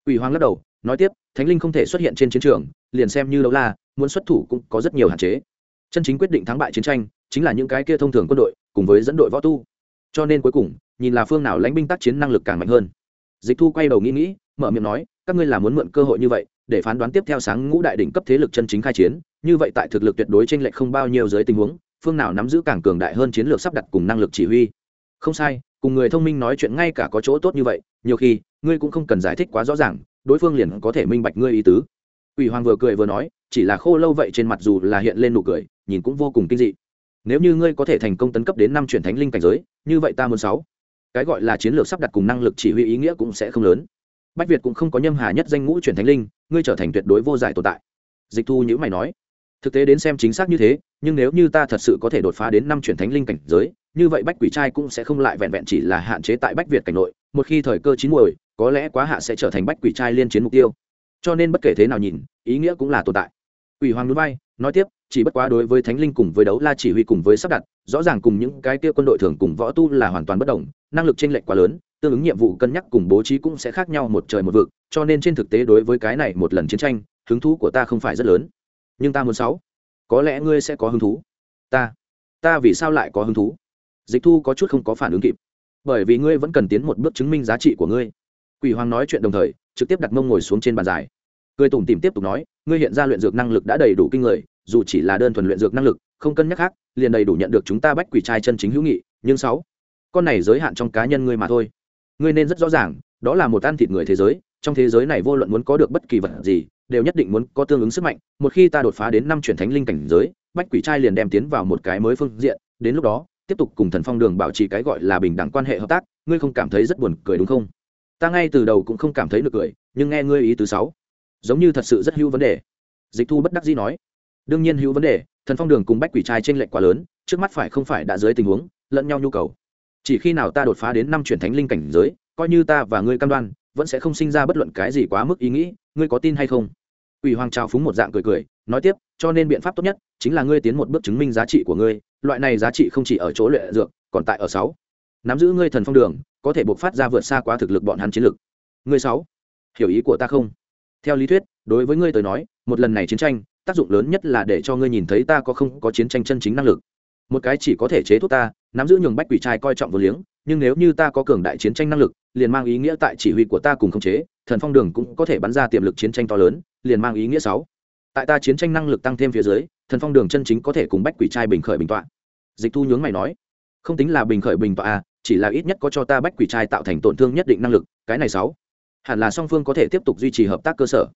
Ủy hoàng lắc đầu, nói tiếp, thánh linh không thể xuất hiện trên chiến trường, liền xem như đấu la, muốn xuất thủ cũng có rất nhiều hạn chế. Chân chính quyết định thắng bại chiến tranh, chính là những cái kia thông thường quân đội, cùng với dẫn đội võ tu. Cho nên cuối cùng, nhìn là phương nào lãnh binh tác chiến năng lực càng mạnh hơn. Dịch thu quay đầu nghĩ nghĩ, mở miệng nói, các ngươi là muốn mượn cơ hội như vậy, để phán đoán tiếp theo sáng ngũ đại đỉnh cấp thế lực chân chính khai chiến, như vậy tại thực lực tuyệt đối t r ê n lệch không bao nhiêu dưới tình huống phương nào nắm giữ càng cường đại hơn chiến lược sắp đặt cùng năng lực chỉ huy. Không sai, cùng người thông minh nói chuyện ngay cả có chỗ tốt như vậy, nhiều khi, ngươi cũng không cần giải thích quá rõ ràng, đối phương liền có thể minh bạch ngươi ý tứ. Ủy hoàng vừa cười vừa nói, chỉ là khô lâu vậy trên mặt dù là hiện lên nụ cười, nhìn cũng vô cùng kinh dị. Nếu như ngươi có thể thành công tấn cấp đến năm chuyển thánh linh cảnh giới, như vậy ta muốn sáu. Cái gọi là chiến lược sắp đặt cùng năng lực chỉ huy ý nghĩa cũng sẽ không lớn. Bách việt cũng không có nhâm hà nhất danh ngũ chuyển thánh linh, ngươi trở thành tuyệt đối vô giải tồn tại. Dịch thu nhữ mày nói thực tế đến xem chính xác như thế, nhưng nếu như ta thật sự có thể đột phá đến năm chuyển thánh linh cảnh giới, như vậy bách quỷ trai cũng sẽ không lại vẹn vẹn chỉ là hạn chế tại bách việt cảnh nội, một khi thời cơ chín muồi, có lẽ quá hạ sẽ trở thành bách quỷ trai liên chiến mục tiêu. Cho nên bất kể thế nào nhìn, ý nghĩa cũng là tồn tại. Ủy hoàng núi bay, nói tiếp, chỉ bất quá đối với thánh linh cùng với đấu la chỉ huy cùng với sắp đặt, rõ ràng cùng những cái kia quân đội thường cùng võ tu là hoàn toàn bất đồng, năng lực chênh lệch quá lớn, tương ứng nhiệm vụ cân nhắc cùng bố trí cũng sẽ khác nhau một trời một vực, cho nên trên thực tế đối với cái này một lần chiến tranh, hứng thú của ta không phải rất lớn nhưng ta muốn sáu. Có lẽ ngươi sẽ có hứng thú. Ta ta vì sao lại có hứng thú? Dịch thu có chút không có phản ứng kịp. Bởi vì ngươi vẫn cần tiến một bước chứng minh giá trị của ngươi. Quỷ hoàng nói chuyện đồng thời, trực tiếp đặt mông ngồi xuống trên bàn dài. Cười tủm tìm tiếp tục nói, ngươi hiện ra luyện dược năng lực đã đầy đủ kinh người, dù chỉ là đơn thuần luyện dược năng lực, không cân nhắc khác, liền đầy đủ nhận được chúng ta bách quỷ trai chân chính hữu nghị, nhưng sáu, con này giới hạn trong cá nhân ngươi mà thôi. Ngươi nên rất rõ ràng, đó là một ăn thịt người thế giới, trong thế giới này vô luận muốn có được bất kỳ vật gì đều nhất định muốn có tương ứng sức mạnh, một khi ta đột phá đến năm chuyển thánh linh cảnh giới, bách quỷ trai liền đem tiến vào một cái mới phương diện, đến lúc đó, tiếp tục cùng thần phong đường bảo trì cái gọi là bình đẳng quan hệ hợp tác, ngươi không cảm thấy rất buồn cười đúng không? Ta ngay từ đầu cũng không cảm thấy được cười, nhưng nghe ngươi ý thứ sáu, giống như thật sự rất hữu vấn đề. Dịch thu bất đắc dĩ nói, đương nhiên hữu vấn đề, thần phong đường cùng bách quỷ trai t r ê n lệch quá lớn, trước mắt phải không phải đã dưới tình huống, lẫn nhau nhu cầu. Chỉ khi nào ta đột phá đến năm chuyển thánh linh cảnh giới, coi như ta và ngươi cam đoan vẫn sẽ không sinh ra bất luận cái gì quá mức ý nghĩ, ngươi có tin hay không? Ủy hoàng trào phúng một dạng cười cười, nói tiếp, cho nên biện pháp tốt nhất chính là ngươi tiến một bước chứng minh giá trị của ngươi, loại này giá trị không chỉ ở chỗ lệ dược, còn tại ở sáu. Nắm giữ ngươi thần phong đường, có thể buộc phát ra vượt xa quá thực lực bọn hắn chiến lực. Ngươi sáu, hiểu ý của ta không? Theo lý thuyết, đối với ngươi tới nói, một lần này chiến tranh, tác dụng lớn nhất là để cho ngươi nhìn thấy ta có không có chiến tranh chân chính năng lực. Một cái chỉ có thể chế thuốc ta, nắm giữ nhường bách quỷ trai coi trọng vô liếng nhưng nếu như ta có cường đại chiến tranh năng lực, liền mang ý nghĩa tại chỉ huy của ta cùng khống chế, thần phong đường cũng có thể bắn ra tiềm lực chiến tranh to lớn, liền mang ý nghĩa sáu. Tại ta chiến tranh năng lực tăng thêm phía dưới, thần phong đường chân chính có thể cùng bách quỷ trai bình khởi bình tọa. Dịch thu nhướng mày nói, không tính là bình khởi bình tọa à chỉ là ít nhất có cho ta bách quỷ trai tạo thành tổn thương nhất định năng lực, cái này sáu. Hẳn là song phương có thể tiếp tục duy trì hợp tác cơ sở.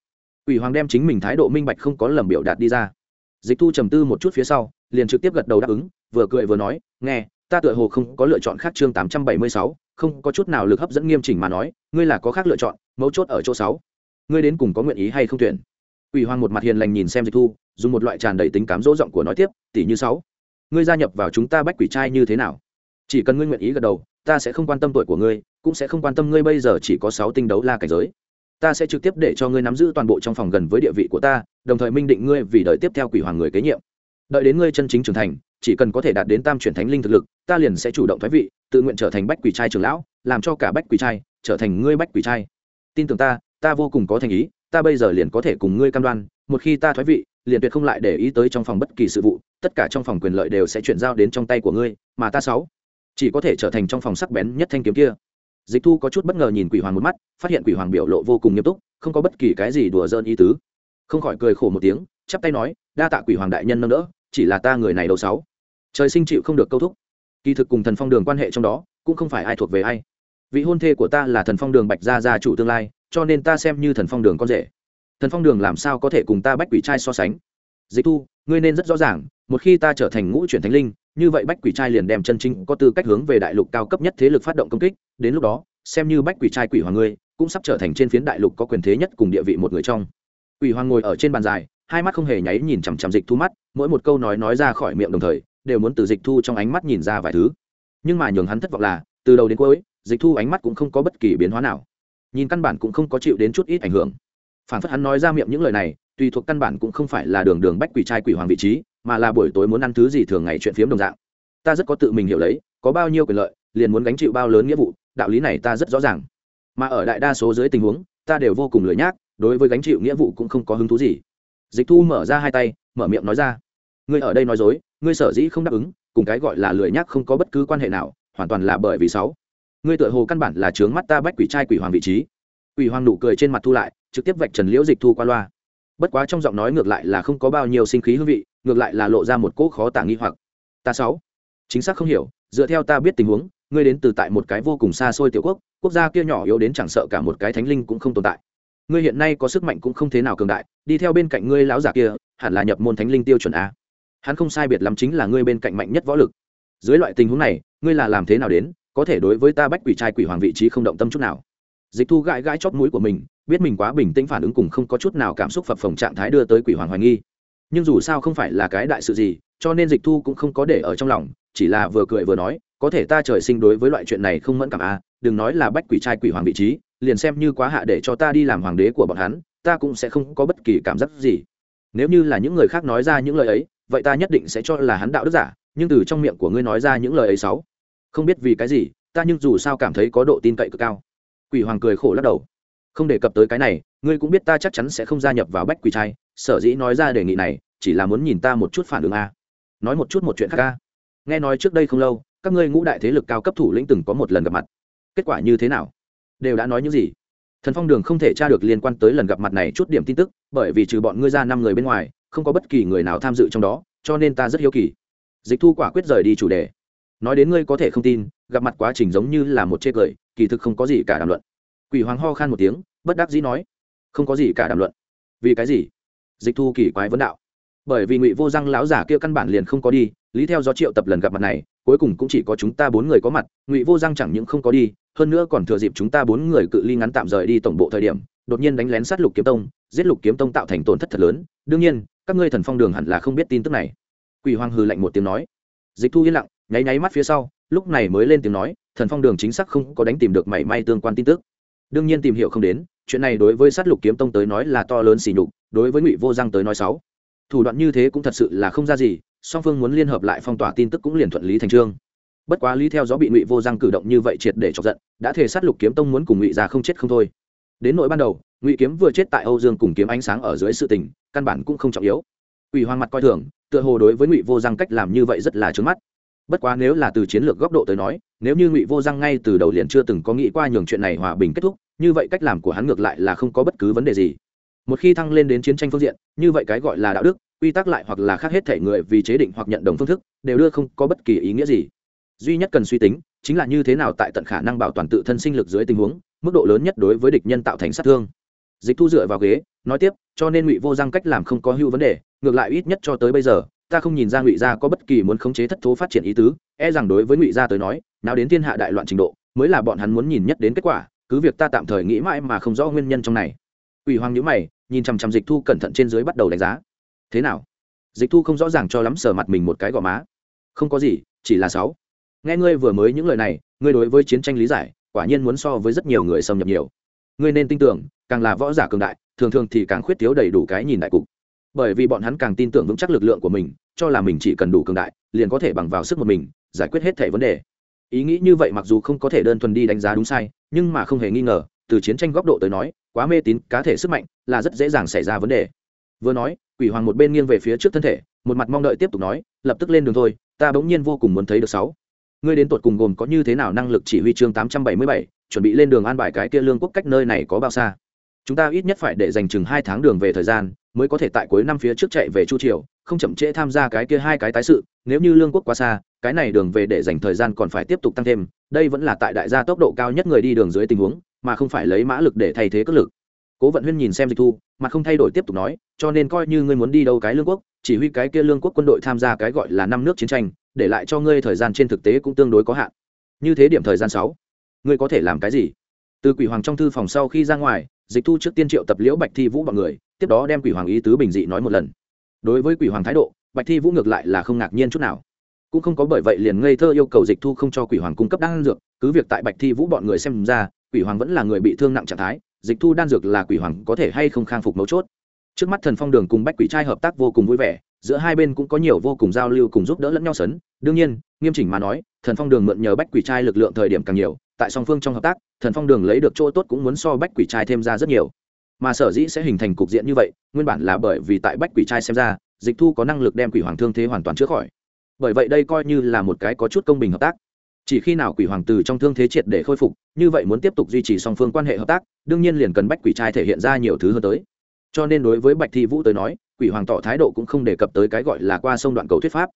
Quỷ hoàng đem chính mình thái độ minh bạch không có lầm biểu đạt đi ra. Dịch thu trầm tư một chút phía sau, liền trực tiếp gật đầu đáp ứng, vừa cười vừa nói, nghe ta tựa hồ không có lựa chọn khác chương tám trăm bảy mươi sáu không có chút nào lực hấp dẫn nghiêm chỉnh mà nói ngươi là có khác lựa chọn mấu chốt ở chỗ sáu ngươi đến cùng có nguyện ý hay không tuyển Quỷ Hoàng một mặt hiền lành nhìn xem Dịch Thu, dùng một loại tràn đầy tính cám dỗ giọng của nói tiếp, tỷ như sáu, ngươi gia nhập vào chúng ta Bách Quỷ trai như thế nào? Chỉ cần ngươi nguyện ý gật đầu, ta sẽ không quan tâm tuổi của ngươi, cũng sẽ không quan tâm ngươi bây giờ chỉ có sáu tinh đấu la cảnh giới. Ta sẽ trực tiếp để cho ngươi nắm giữ toàn bộ trong phòng gần với địa vị của ta, đồng thời minh định ngươi vì đợi tiếp theo Quỷ Hoàng người kế nhiệm. Đợi đến ngươi chân chính trưởng thành, chỉ cần có thể đạt đến tam chuyển thánh linh thực lực, ta liền sẽ chủ động thoái vị, tự nguyện trở thành Bách Quỷ trai trưởng lão, làm cho cả Bách Quỷ trai trở thành ngươi Bách Quỷ trai. Tin tưởng ta, ta vô cùng có thành ý, ta bây giờ liền có thể cùng ngươi cam đoan một khi ta thoái vị liền tuyệt không lại để ý tới trong phòng bất kỳ sự vụ tất cả trong phòng quyền lợi đều sẽ chuyển giao đến trong tay của ngươi mà ta sáu chỉ có thể trở thành trong phòng sắc bén nhất thanh kiếm kia dịch thu có chút bất ngờ nhìn quỷ hoàng một mắt phát hiện quỷ hoàng biểu lộ vô cùng nghiêm túc không có bất kỳ cái gì đùa dơn ý tứ không khỏi cười khổ một tiếng chắp tay nói đa tạ quỷ hoàng đại nhân nâng đỡ chỉ là ta người này đầu sáu trời sinh chịu không được câu thúc. Kỳ thực cùng thần phong đường quan hệ trong đó, cũng không phải ai thuộc về ai. Vị hôn thê của ta là thần phong đường bạch gia gia chủ tương lai, cho nên ta xem như thần phong đường con rể. Thần phong đường làm sao có thể cùng ta bách quỷ trai so sánh? Dịch thu, ngươi nên rất rõ ràng, một khi ta trở thành ngũ chuyển thánh linh, như vậy bách quỷ trai liền đem chân chính có tư cách hướng về đại lục cao cấp nhất thế lực phát động công kích. Đến lúc đó, xem như bách quỷ trai quỷ hoàng ngươi, cũng sắp trở thành trên phiến đại lục có quyền thế nhất cùng địa vị một người trong. Quỷ hoàng ngồi ở trên bàn dài, hai mắt không hề nháy nhìn chằm chằm dịch thu mắt, mỗi một câu nói nói ra khỏi miệng đồng thời đều muốn từ dịch thu trong ánh mắt nhìn ra vài thứ. Nhưng mà nhường hắn thất vọng là, từ đầu đến cuối, dịch thu ánh mắt cũng không có bất kỳ biến hóa nào. Nhìn căn bản cũng không có chịu đến chút ít ảnh hưởng. Phản phất hắn nói ra miệng những lời này, tùy thuộc căn bản cũng không phải là đường đường bách quỷ trai quỷ hoàng vị trí, mà là buổi tối muốn ăn thứ gì thường ngày chuyện phiếm đồng dạng. Ta rất có tự mình hiểu lấy, có bao nhiêu quyền lợi, liền muốn gánh chịu bao lớn nghĩa vụ, đạo lý này ta rất rõ ràng. Mà ở đại đa số dưới tình huống, ta đều vô cùng lười nhác, đối với gánh chịu nghĩa vụ cũng không có hứng thú gì. Dịch thu mở ra hai tay, mở miệng nói ra ngươi ở đây nói dối, ngươi sở dĩ không đáp ứng, cùng cái gọi là lười nhác không có bất cứ quan hệ nào, hoàn toàn là bởi vì sáu. Ngươi tựa hồ căn bản là trướng mắt ta bách quỷ trai quỷ hoàng vị trí. Quỷ hoàng nụ cười trên mặt thu lại, trực tiếp vạch trần liễu dịch thu qua loa. Bất quá trong giọng nói ngược lại là không có bao nhiêu sinh khí hương vị, ngược lại là lộ ra một cỗ khó tả nghi hoặc. Ta sáu. Chính xác không hiểu, dựa theo ta biết tình huống, ngươi đến từ tại một cái vô cùng xa xôi tiểu quốc quốc gia kia nhỏ yếu đến chẳng sợ cả một cái thánh linh cũng không tồn tại. Ngươi hiện nay có sức mạnh cũng không thế nào cường đại, đi theo bên cạnh ngươi lão giả kia, hẳn là nhập môn thánh linh tiêu chuẩn a hắn không sai biệt lắm chính là ngươi bên cạnh mạnh nhất võ lực. Dưới loại tình huống này ngươi là làm thế nào đến có thể đối với ta bách quỷ trai quỷ hoàng vị trí không động tâm chút nào? Dịch thu gãi gãi chót mũi của mình biết mình quá bình tĩnh phản ứng cùng không có chút nào cảm xúc phập phồng trạng thái đưa tới quỷ hoàng hoài nghi. Nhưng dù sao không phải là cái đại sự gì cho nên dịch thu cũng không có để ở trong lòng chỉ là vừa cười vừa nói có thể ta trời sinh đối với loại chuyện này không mẫn cảm a à, đừng nói là bách quỷ trai quỷ hoàng vị trí liền xem như quá hạ để cho ta đi làm hoàng đế của bọn hắn ta cũng sẽ không có bất kỳ cảm giác gì. Nếu như là những người khác nói ra những lời ấy vậy ta nhất định sẽ cho là hắn đạo đức giả, nhưng từ trong miệng của ngươi nói ra những lời ấy xấu không biết vì cái gì, ta nhưng dù sao cảm thấy có độ tin cậy cực cao. Quỷ hoàng cười khổ lắc đầu. Không đề cập tới cái này, ngươi cũng biết ta chắc chắn sẽ không gia nhập vào bách quỷ trai, sở dĩ nói ra đề nghị này, chỉ là muốn nhìn ta một chút phản ứng a. Nói một chút một chuyện khác a. Nghe nói trước đây không lâu, các ngươi ngũ đại thế lực cao cấp thủ lĩnh từng có một lần gặp mặt. Kết quả như thế nào? Đều đã nói những gì? Thần phong đường không thể tra được liên quan tới lần gặp mặt này chút điểm tin tức, bởi vì trừ bọn ngươi ra năm người bên ngoài không có bất kỳ người nào tham dự trong đó, cho nên ta rất hiếu kỳ. Dịch thu quả quyết rời đi chủ đề. Nói đến ngươi có thể không tin, gặp mặt quá trình giống như là một chê cười, kỳ thực không có gì cả đàm luận. Quỷ hoàng ho khan một tiếng, bất đắc dĩ nói, không có gì cả đàm luận. Vì cái gì? Dịch thu kỳ quái vấn đạo. Bởi vì ngụy vô răng láo giả kia căn bản liền không có đi, lý theo do triệu tập lần gặp mặt này, cuối cùng cũng chỉ có chúng ta bốn người có mặt, ngụy vô răng chẳng những không có đi, hơn nữa còn thừa dịp chúng ta bốn người cự ly ngắn tạm rời đi tổng bộ thời điểm, đột nhiên đánh lén sát lục kiếm tông, giết lục kiếm tông tạo thành tổn thất thật lớn. Đương nhiên các ngươi thần phong đường hẳn là không biết tin tức này. Quỷ hoàng hừ lạnh một tiếng nói. Dịch thu yên lặng, nháy nháy mắt phía sau, lúc này mới lên tiếng nói, thần phong đường chính xác không có đánh tìm được mảy may tương quan tin tức. Đương nhiên tìm hiểu không đến, chuyện này đối với sát lục kiếm tông tới nói là to lớn xỉ nhục, đối với ngụy vô giang tới nói sáu thủ đoạn như thế cũng thật sự là không ra gì, song phương muốn liên hợp lại phong tỏa tin tức cũng liền thuận lý thành trương. Bất quá lý theo gió bị ngụy vô giang cử động như vậy triệt để chọc giận, đã thể sát lục kiếm tông muốn cùng ngụy ra không chết không thôi. Đến nỗi ban đầu ngụy kiếm vừa chết tại âu dương cùng kiếm ánh sáng ở dưới sự tình căn bản cũng không trọng yếu Quỷ Hoàng mặt coi thường, tựa hồ đối với Ngụy Vô Giang cách làm như vậy rất là trướng mắt. Bất quá nếu là từ chiến lược góc độ tới nói, nếu như Ngụy Vô Giang ngay từ đầu liền chưa từng có nghĩ qua nhường chuyện này hòa bình kết thúc, như vậy cách làm của hắn ngược lại là không có bất cứ vấn đề gì. Một khi thăng lên đến chiến tranh phương diện, như vậy cái gọi là đạo đức, quy tắc lại hoặc là khác hết thể người vì chế định hoặc nhận đồng phương thức, đều đưa không có bất kỳ ý nghĩa gì. Duy nhất cần suy tính, chính là như thế nào tại tận khả năng bảo toàn tự thân sinh lực dưới tình huống, mức độ lớn nhất đối với địch nhân tạo thành sát thương. Dịch Thu dựa vào ghế, nói tiếp, cho nên Ngụy Vô răng cách làm không có hưu vấn đề, ngược lại ít nhất cho tới bây giờ ta không nhìn ra ngụy gia có bất kỳ muốn khống chế thất thố phát triển ý tứ e rằng đối với ngụy gia tới nói nào đến thiên hạ đại loạn trình độ mới là bọn hắn muốn nhìn nhất đến kết quả cứ việc ta tạm thời nghĩ mãi mà không rõ nguyên nhân trong này. Ủy hoàng nhữ mày nhìn chằm chằm dịch thu cẩn thận trên dưới bắt đầu đánh giá. Thế nào? Dịch thu không rõ ràng cho lắm sờ mặt mình một cái gò má. Không có gì chỉ là sáu. Nghe ngươi vừa mới những lời này ngươi đối với chiến tranh lý giải quả nhiên muốn so với rất nhiều người xâm nhập nhiều. Ngươi nên tin tưởng càng là võ giả cường đại, thường thường thì càng khuyết thiếu đầy đủ cái nhìn đại cục. Bởi vì bọn hắn càng tin tưởng vững chắc lực lượng của mình, cho là mình chỉ cần đủ cường đại, liền có thể bằng vào sức một mình, giải quyết hết thể vấn đề. Ý nghĩ như vậy mặc dù không có thể đơn thuần đi đánh giá đúng sai, nhưng mà không hề nghi ngờ, từ chiến tranh góc độ tới nói, quá mê tín, cá thể sức mạnh là rất dễ dàng xảy ra vấn đề. Vừa nói, quỷ hoàng một bên nghiêng về phía trước thân thể, một mặt mong đợi tiếp tục nói, lập tức lên đường thôi, ta bỗng nhiên vô cùng muốn thấy được sáu. Ngươi đến tột cùng gồm có như thế nào năng lực chỉ huy chương tám trăm bảy mươi bảy, chuẩn bị lên đường an bài cái kia lương quốc cách nơi này có bao xa? Chúng ta ít nhất phải để dành chừng hai tháng đường về thời gian, mới có thể tại cuối năm phía trước chạy về chu triều, không chậm trễ tham gia cái kia hai cái tái sự, nếu như lương quốc quá xa, cái này đường về để dành thời gian còn phải tiếp tục tăng thêm, đây vẫn là tại đại gia tốc độ cao nhất người đi đường dưới tình huống, mà không phải lấy mã lực để thay thế cất lực. Cố vận huyên nhìn xem dịch thu mà không thay đổi tiếp tục nói, cho nên coi như ngươi muốn đi đâu cái lương quốc, chỉ huy cái kia lương quốc quân đội tham gia cái gọi là năm nước chiến tranh, để lại cho ngươi thời gian trên thực tế cũng tương đối có hạn. Như thế điểm thời gian sáu, ngươi có thể làm cái gì? Từ quỷ hoàng trong thư phòng sau khi ra ngoài, dịch thu trước tiên triệu tập liễu bạch thi vũ bọn người, tiếp đó đem quỷ hoàng ý tứ bình dị nói một lần. Đối với quỷ hoàng thái độ, bạch thi vũ ngược lại là không ngạc nhiên chút nào. Cũng không có bởi vậy liền ngây thơ yêu cầu dịch thu không cho quỷ hoàng cung cấp đan dược, cứ việc tại bạch thi vũ bọn người xem ra, quỷ hoàng vẫn là người bị thương nặng trạng thái, dịch thu đan dược là quỷ hoàng có thể hay không khang phục mấu chốt. Trước mắt thần phong đường cùng bách quỷ trai hợp tác vô cùng vui vẻ, giữa hai bên cũng có nhiều vô cùng giao lưu cùng giúp đỡ lẫn nhau sấn. Đương nhiên, nghiêm chỉnh mà nói, thần phong đường mượn nhờ bách quỷ trai lực lượng thời điểm càng nhiều tại song phương trong hợp tác, thần phong đường lấy được chỗ tốt cũng muốn so bách quỷ trai thêm ra rất nhiều. Mà sở dĩ sẽ hình thành cục diện như vậy, nguyên bản là bởi vì tại bách quỷ trai xem ra, dịch thu có năng lực đem quỷ hoàng thương thế hoàn toàn chữa khỏi. Bởi vậy đây coi như là một cái có chút công bình hợp tác. Chỉ khi nào quỷ hoàng từ trong thương thế triệt để khôi phục, như vậy muốn tiếp tục duy trì song phương quan hệ hợp tác, đương nhiên liền cần bách quỷ trai thể hiện ra nhiều thứ hơn tới. Cho nên đối với bạch thi vũ tới nói, quỷ hoàng tỏ thái độ cũng không đề cập tới cái gọi là qua sông đoạn cầu thuyết pháp.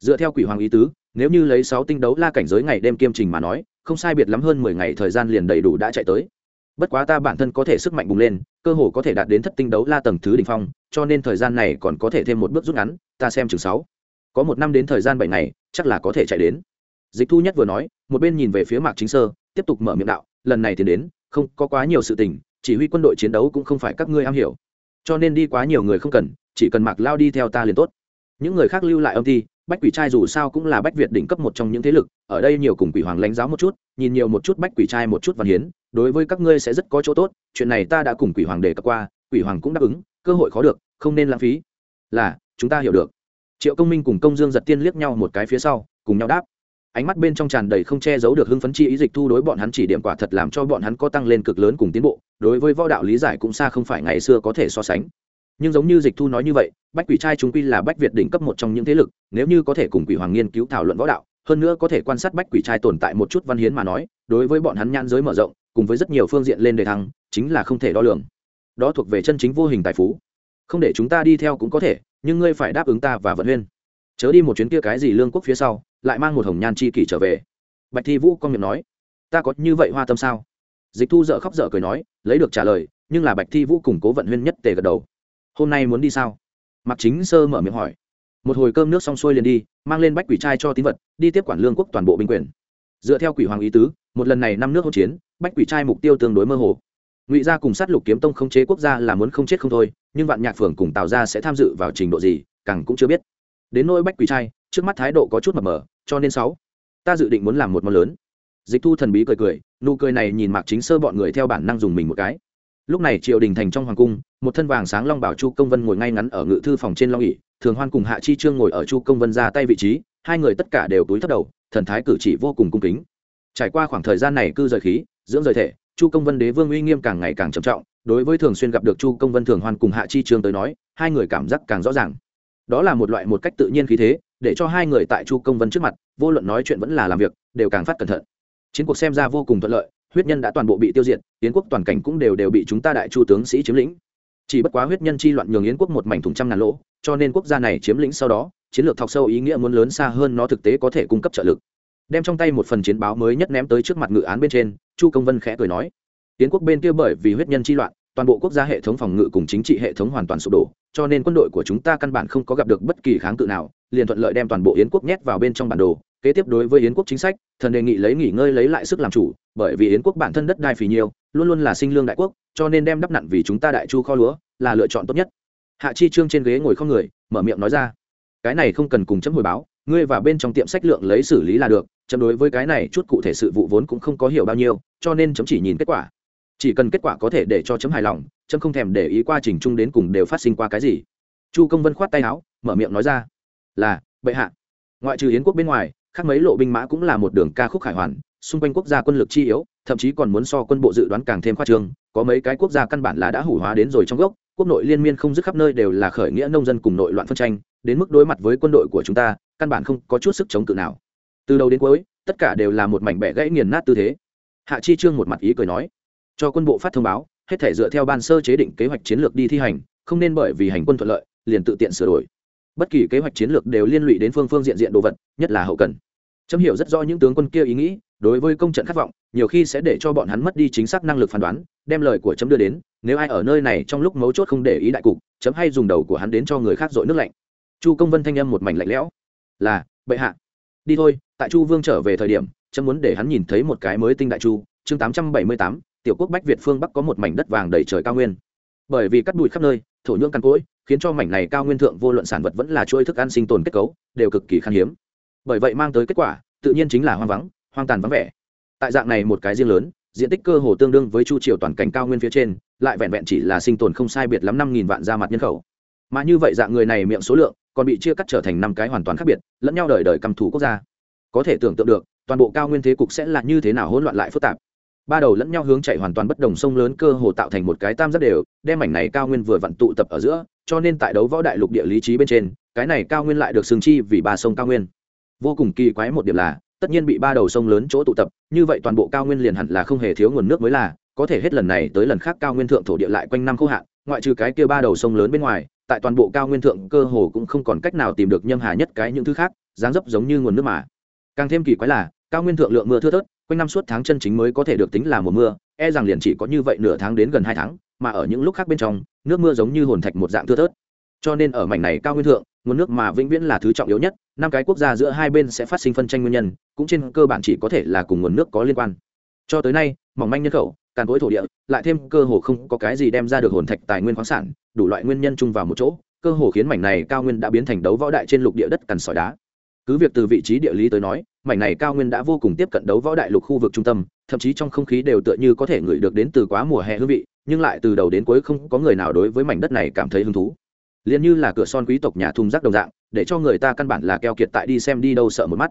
Dựa theo quỷ hoàng ý tứ, nếu như lấy sáu tinh đấu la cảnh giới ngày đêm kiêm trình mà nói không sai biệt lắm hơn mười ngày thời gian liền đầy đủ đã chạy tới. Bất quá ta bản thân có thể sức mạnh bùng lên, cơ hồ có thể đạt đến thất tinh đấu la tầng thứ đ ỉ n h phong, cho nên thời gian này còn có thể thêm một bước rút ngắn, ta xem chừng sáu. Có một năm đến thời gian bảy ngày, chắc là có thể chạy đến. Dịch thu nhất vừa nói, một bên nhìn về phía mạc chính sơ, tiếp tục mở miệng đạo, lần này thì đến, không có quá nhiều sự tình, chỉ huy quân đội chiến đấu cũng không phải các ngươi am hiểu. Cho nên đi quá nhiều người không cần, chỉ cần mạc lao đi theo ta liền tốt. Những người khác lưu lại âm thi bách quỷ trai dù sao cũng là bách việt đỉnh cấp một trong những thế lực, ở đây nhiều cùng quỷ hoàng lãnh giáo một chút, nhìn nhiều một chút bách quỷ trai một chút văn hiến, đối với các ngươi sẽ rất có chỗ tốt, chuyện này ta đã cùng quỷ hoàng đề cập qua, quỷ hoàng cũng đáp ứng, cơ hội khó được, không nên lãng phí. Là, chúng ta hiểu được. Triệu công minh cùng công dương giật tiên liếc nhau một cái phía sau, cùng nhau đáp. Ánh mắt bên trong tràn đầy không che giấu được hưng phấn chi ý dịch thu đối bọn hắn chỉ điểm quả thật làm cho bọn hắn có tăng lên cực lớn cùng tiến bộ, đối với võ đạo lý giải cũng xa không phải ngày xưa có thể so sánh nhưng giống như dịch thu nói như vậy, bách quỷ trai chúng quy là bách việt đỉnh cấp một trong những thế lực, nếu như có thể cùng quỷ hoàng nghiên cứu thảo luận võ đạo, hơn nữa có thể quan sát bách quỷ trai tồn tại một chút văn hiến mà nói, đối với bọn hắn nhan giới mở rộng, cùng với rất nhiều phương diện lên đề thăng, chính là không thể đo lường. Đó thuộc về chân chính vô hình tài phú. Không để chúng ta đi theo cũng có thể, nhưng ngươi phải đáp ứng ta và vận huyên. Chớ đi một chuyến kia cái gì lương quốc phía sau, lại mang một hồng nhan chi kỷ trở về. Bạch thi vũ con miệng nói, ta có như vậy hoa tâm sao? Dịch thu dợ khóc dở cười nói, lấy được trả lời, nhưng là bạch thi vũ củng cố vận huyên nhất tề gật đầu hôm nay muốn đi sao? Mặc chính sơ mở miệng hỏi. Một hồi cơm nước xong xuôi liền đi, mang lên bách quỷ trai cho tín vật, đi tiếp quản lương quốc toàn bộ binh quyền. Dựa theo quỷ hoàng ý tứ, một lần này năm nước hỗn chiến, bách quỷ trai mục tiêu tương đối mơ hồ. Ngụy gia cùng sát lục kiếm tông không chế quốc gia là muốn không chết không thôi, nhưng vạn nhạc phường cùng tào gia sẽ tham dự vào trình độ gì, càng cũng chưa biết. Đến nỗi bách quỷ trai, trước mắt thái độ có chút mập mờ, cho nên sáu. Ta dự định muốn làm một món lớn. Dịch thu thần bí cười cười, nụ cười này nhìn mạc chính sơ bọn người theo bản năng dùng mình một cái lúc này triều đình thành trong hoàng cung, một thân vàng sáng long bảo chu công vân ngồi ngay ngắn ở ngự thư phòng trên long ỉ thường hoan cùng hạ chi trương ngồi ở chu công vân ra tay vị trí, hai người tất cả đều túi thấp đầu, thần thái cử chỉ vô cùng cung kính. Trải qua khoảng thời gian này cư rời khí, dưỡng rời thể, chu công vân đế vương uy nghiêm càng ngày càng trầm trọng, đối với thường xuyên gặp được chu công vân thường hoan cùng hạ chi trường tới nói, hai người cảm giác càng rõ ràng. Đó là một loại một cách tự nhiên khí thế, để cho hai người tại chu công vân trước mặt, vô luận nói chuyện vẫn là làm việc, đều càng phát cẩn thận. Chiến cuộc xem ra vô cùng thuận lợi huyết nhân đã toàn bộ bị tiêu diệt, yến quốc toàn cảnh cũng đều đều bị chúng ta đại chu tướng sĩ chiếm lĩnh. Chỉ bất quá huyết nhân chi loạn nhường yến quốc một mảnh thùng trăm ngàn lỗ, cho nên quốc gia này chiếm lĩnh sau đó, chiến lược thọc sâu ý nghĩa muốn lớn xa hơn nó thực tế có thể cung cấp trợ lực. Đem trong tay một phần chiến báo mới nhất ném tới trước mặt ngự án bên trên, chu công vân khẽ cười nói. Yến quốc bên kia bởi vì huyết nhân chi loạn, toàn bộ quốc gia hệ thống phòng ngự cùng chính trị hệ thống hoàn toàn sụp đổ, cho nên quân đội của chúng ta căn bản không có gặp được bất kỳ kháng cự nào, liền thuận lợi đem toàn bộ yến quốc nhét vào bên trong bản đồ kế tiếp đối với yến quốc chính sách, thần đề nghị lấy nghỉ ngơi lấy lại sức làm chủ, bởi vì yến quốc bản thân đất đai phì nhiều, luôn luôn là sinh lương đại quốc, cho nên đem đắp nặn vì chúng ta đại chu kho lúa là lựa chọn tốt nhất. Hạ chi trương trên ghế ngồi không người, mở miệng nói ra, cái này không cần cùng chấm hồi báo, ngươi và bên trong tiệm sách lượng lấy xử lý là được, chấm đối với cái này chút cụ thể sự vụ vốn cũng không có hiểu bao nhiêu, cho nên chấm chỉ nhìn kết quả. Chỉ cần kết quả có thể để cho chấm hài lòng, chấm không thèm để ý qua trình chung đến cùng đều phát sinh qua cái gì. Chu công vân khoát tay áo, mở miệng nói ra, là, bệ hạ. Ngoại trừ yến quốc bên ngoài khác mấy lộ binh mã cũng là một đường ca khúc khải hoàn, xung quanh quốc gia quân lực chi yếu, thậm chí còn muốn so quân bộ dự đoán càng thêm khoa trương, có mấy cái quốc gia căn bản là đã hủ hóa đến rồi trong gốc, quốc nội liên miên không dứt khắp nơi đều là khởi nghĩa nông dân cùng nội loạn phân tranh, đến mức đối mặt với quân đội của chúng ta, căn bản không có chút sức chống cự nào. Từ đầu đến cuối, tất cả đều là một mảnh bẻ gãy nghiền nát tư thế. Hạ chi trương một mặt ý cười nói, cho quân bộ phát thông báo, hết thể dựa theo ban sơ chế định kế hoạch chiến lược đi thi hành, không nên bởi vì hành quân thuận lợi, liền tự tiện sửa đổi. Bất kỳ kế hoạch chiến lược đều liên lụy đến phương phương diện diện đồ vật, nhất là hậu cần chấm hiểu rất rõ những tướng quân kia ý nghĩ, đối với công trận khát vọng, nhiều khi sẽ để cho bọn hắn mất đi chính xác năng lực phán đoán, đem lời của chấm đưa đến, nếu ai ở nơi này trong lúc mấu chốt không để ý đại cục chấm hay dùng đầu của hắn đến cho người khác dội nước lạnh. Chu công vân thanh âm một mảnh lạnh lẽo. Là, bệ hạ. Đi thôi, tại chu vương trở về thời điểm chấm muốn để hắn nhìn thấy một cái mới tinh đại chu. Chương tám trăm bảy mươi tám, tiểu quốc bách việt phương bắc có một mảnh đất vàng đầy trời cao nguyên. Bởi vì cắt bụi khắp nơi, thổ nhưỡng căn cỗi, khiến cho mảnh này cao nguyên thượng vô luận sản vật vẫn là chuỗi thức ăn sinh tồn kết cấu, đều cực kỳ khan hiếm bởi vậy mang tới kết quả, tự nhiên chính là hoang vắng, hoang tàn vắng vẻ. Tại dạng này một cái riêng lớn, diện tích cơ hồ tương đương với chu triều toàn cảnh cao nguyên phía trên, lại vẹn vẹn chỉ là sinh tồn không sai biệt lắm năm nghìn vạn ra mặt nhân khẩu. Mà như vậy dạng người này miệng số lượng, còn bị chia cắt trở thành năm cái hoàn toàn khác biệt, lẫn nhau đời đời cầm thủ quốc gia. Có thể tưởng tượng được, toàn bộ cao nguyên thế cục sẽ là như thế nào hỗn loạn lại phức tạp. Ba đầu lẫn nhau hướng chạy hoàn toàn bất đồng sông lớn cơ hồ tạo thành một cái tam giác đều, đem mảnh này cao nguyên vừa vặn tụ tập ở giữa, cho nên tại đấu võ đại lục địa lý trí bên trên, cái này cao nguyên lại được xương chi vì ba sông cao nguyên vô cùng kỳ quái một điểm là, tất nhiên bị ba đầu sông lớn chỗ tụ tập, như vậy toàn bộ cao nguyên liền hẳn là không hề thiếu nguồn nước mới là, có thể hết lần này tới lần khác cao nguyên thượng thổ địa lại quanh năm khô hạn, ngoại trừ cái kia ba đầu sông lớn bên ngoài, tại toàn bộ cao nguyên thượng cơ hồ cũng không còn cách nào tìm được nhâm hà nhất cái những thứ khác, dáng dấp giống như nguồn nước mà. Càng thêm kỳ quái là, cao nguyên thượng lượng mưa thưa thớt, quanh năm suốt tháng chân chính mới có thể được tính là mùa mưa e rằng liền chỉ có như vậy nửa tháng đến gần hai tháng, mà ở những lúc khác bên trong, nước mưa giống như hồn thạch một dạng thưa thớt. Cho nên ở mảnh này cao nguyên thượng nguồn nước mà vĩnh viễn là thứ trọng yếu nhất, năm cái quốc gia giữa hai bên sẽ phát sinh phân tranh nguyên nhân, cũng trên cơ bản chỉ có thể là cùng nguồn nước có liên quan. Cho tới nay, mỏng manh nhân khẩu, càn cối thổ địa, lại thêm cơ hồ không có cái gì đem ra được hồn thạch tài nguyên khoáng sản, đủ loại nguyên nhân chung vào một chỗ, cơ hồ khiến mảnh này cao nguyên đã biến thành đấu võ đại trên lục địa đất cằn sỏi đá. Cứ việc từ vị trí địa lý tới nói, mảnh này cao nguyên đã vô cùng tiếp cận đấu võ đại lục khu vực trung tâm, thậm chí trong không khí đều tựa như có thể ngửi được đến từ quá mùa hè hương vị, nhưng lại từ đầu đến cuối không có người nào đối với mảnh đất này cảm thấy hứng thú liền như là cửa son quý tộc nhà thùng rác đồng dạng, để cho người ta căn bản là keo kiệt tại đi xem đi đâu sợ một mắt.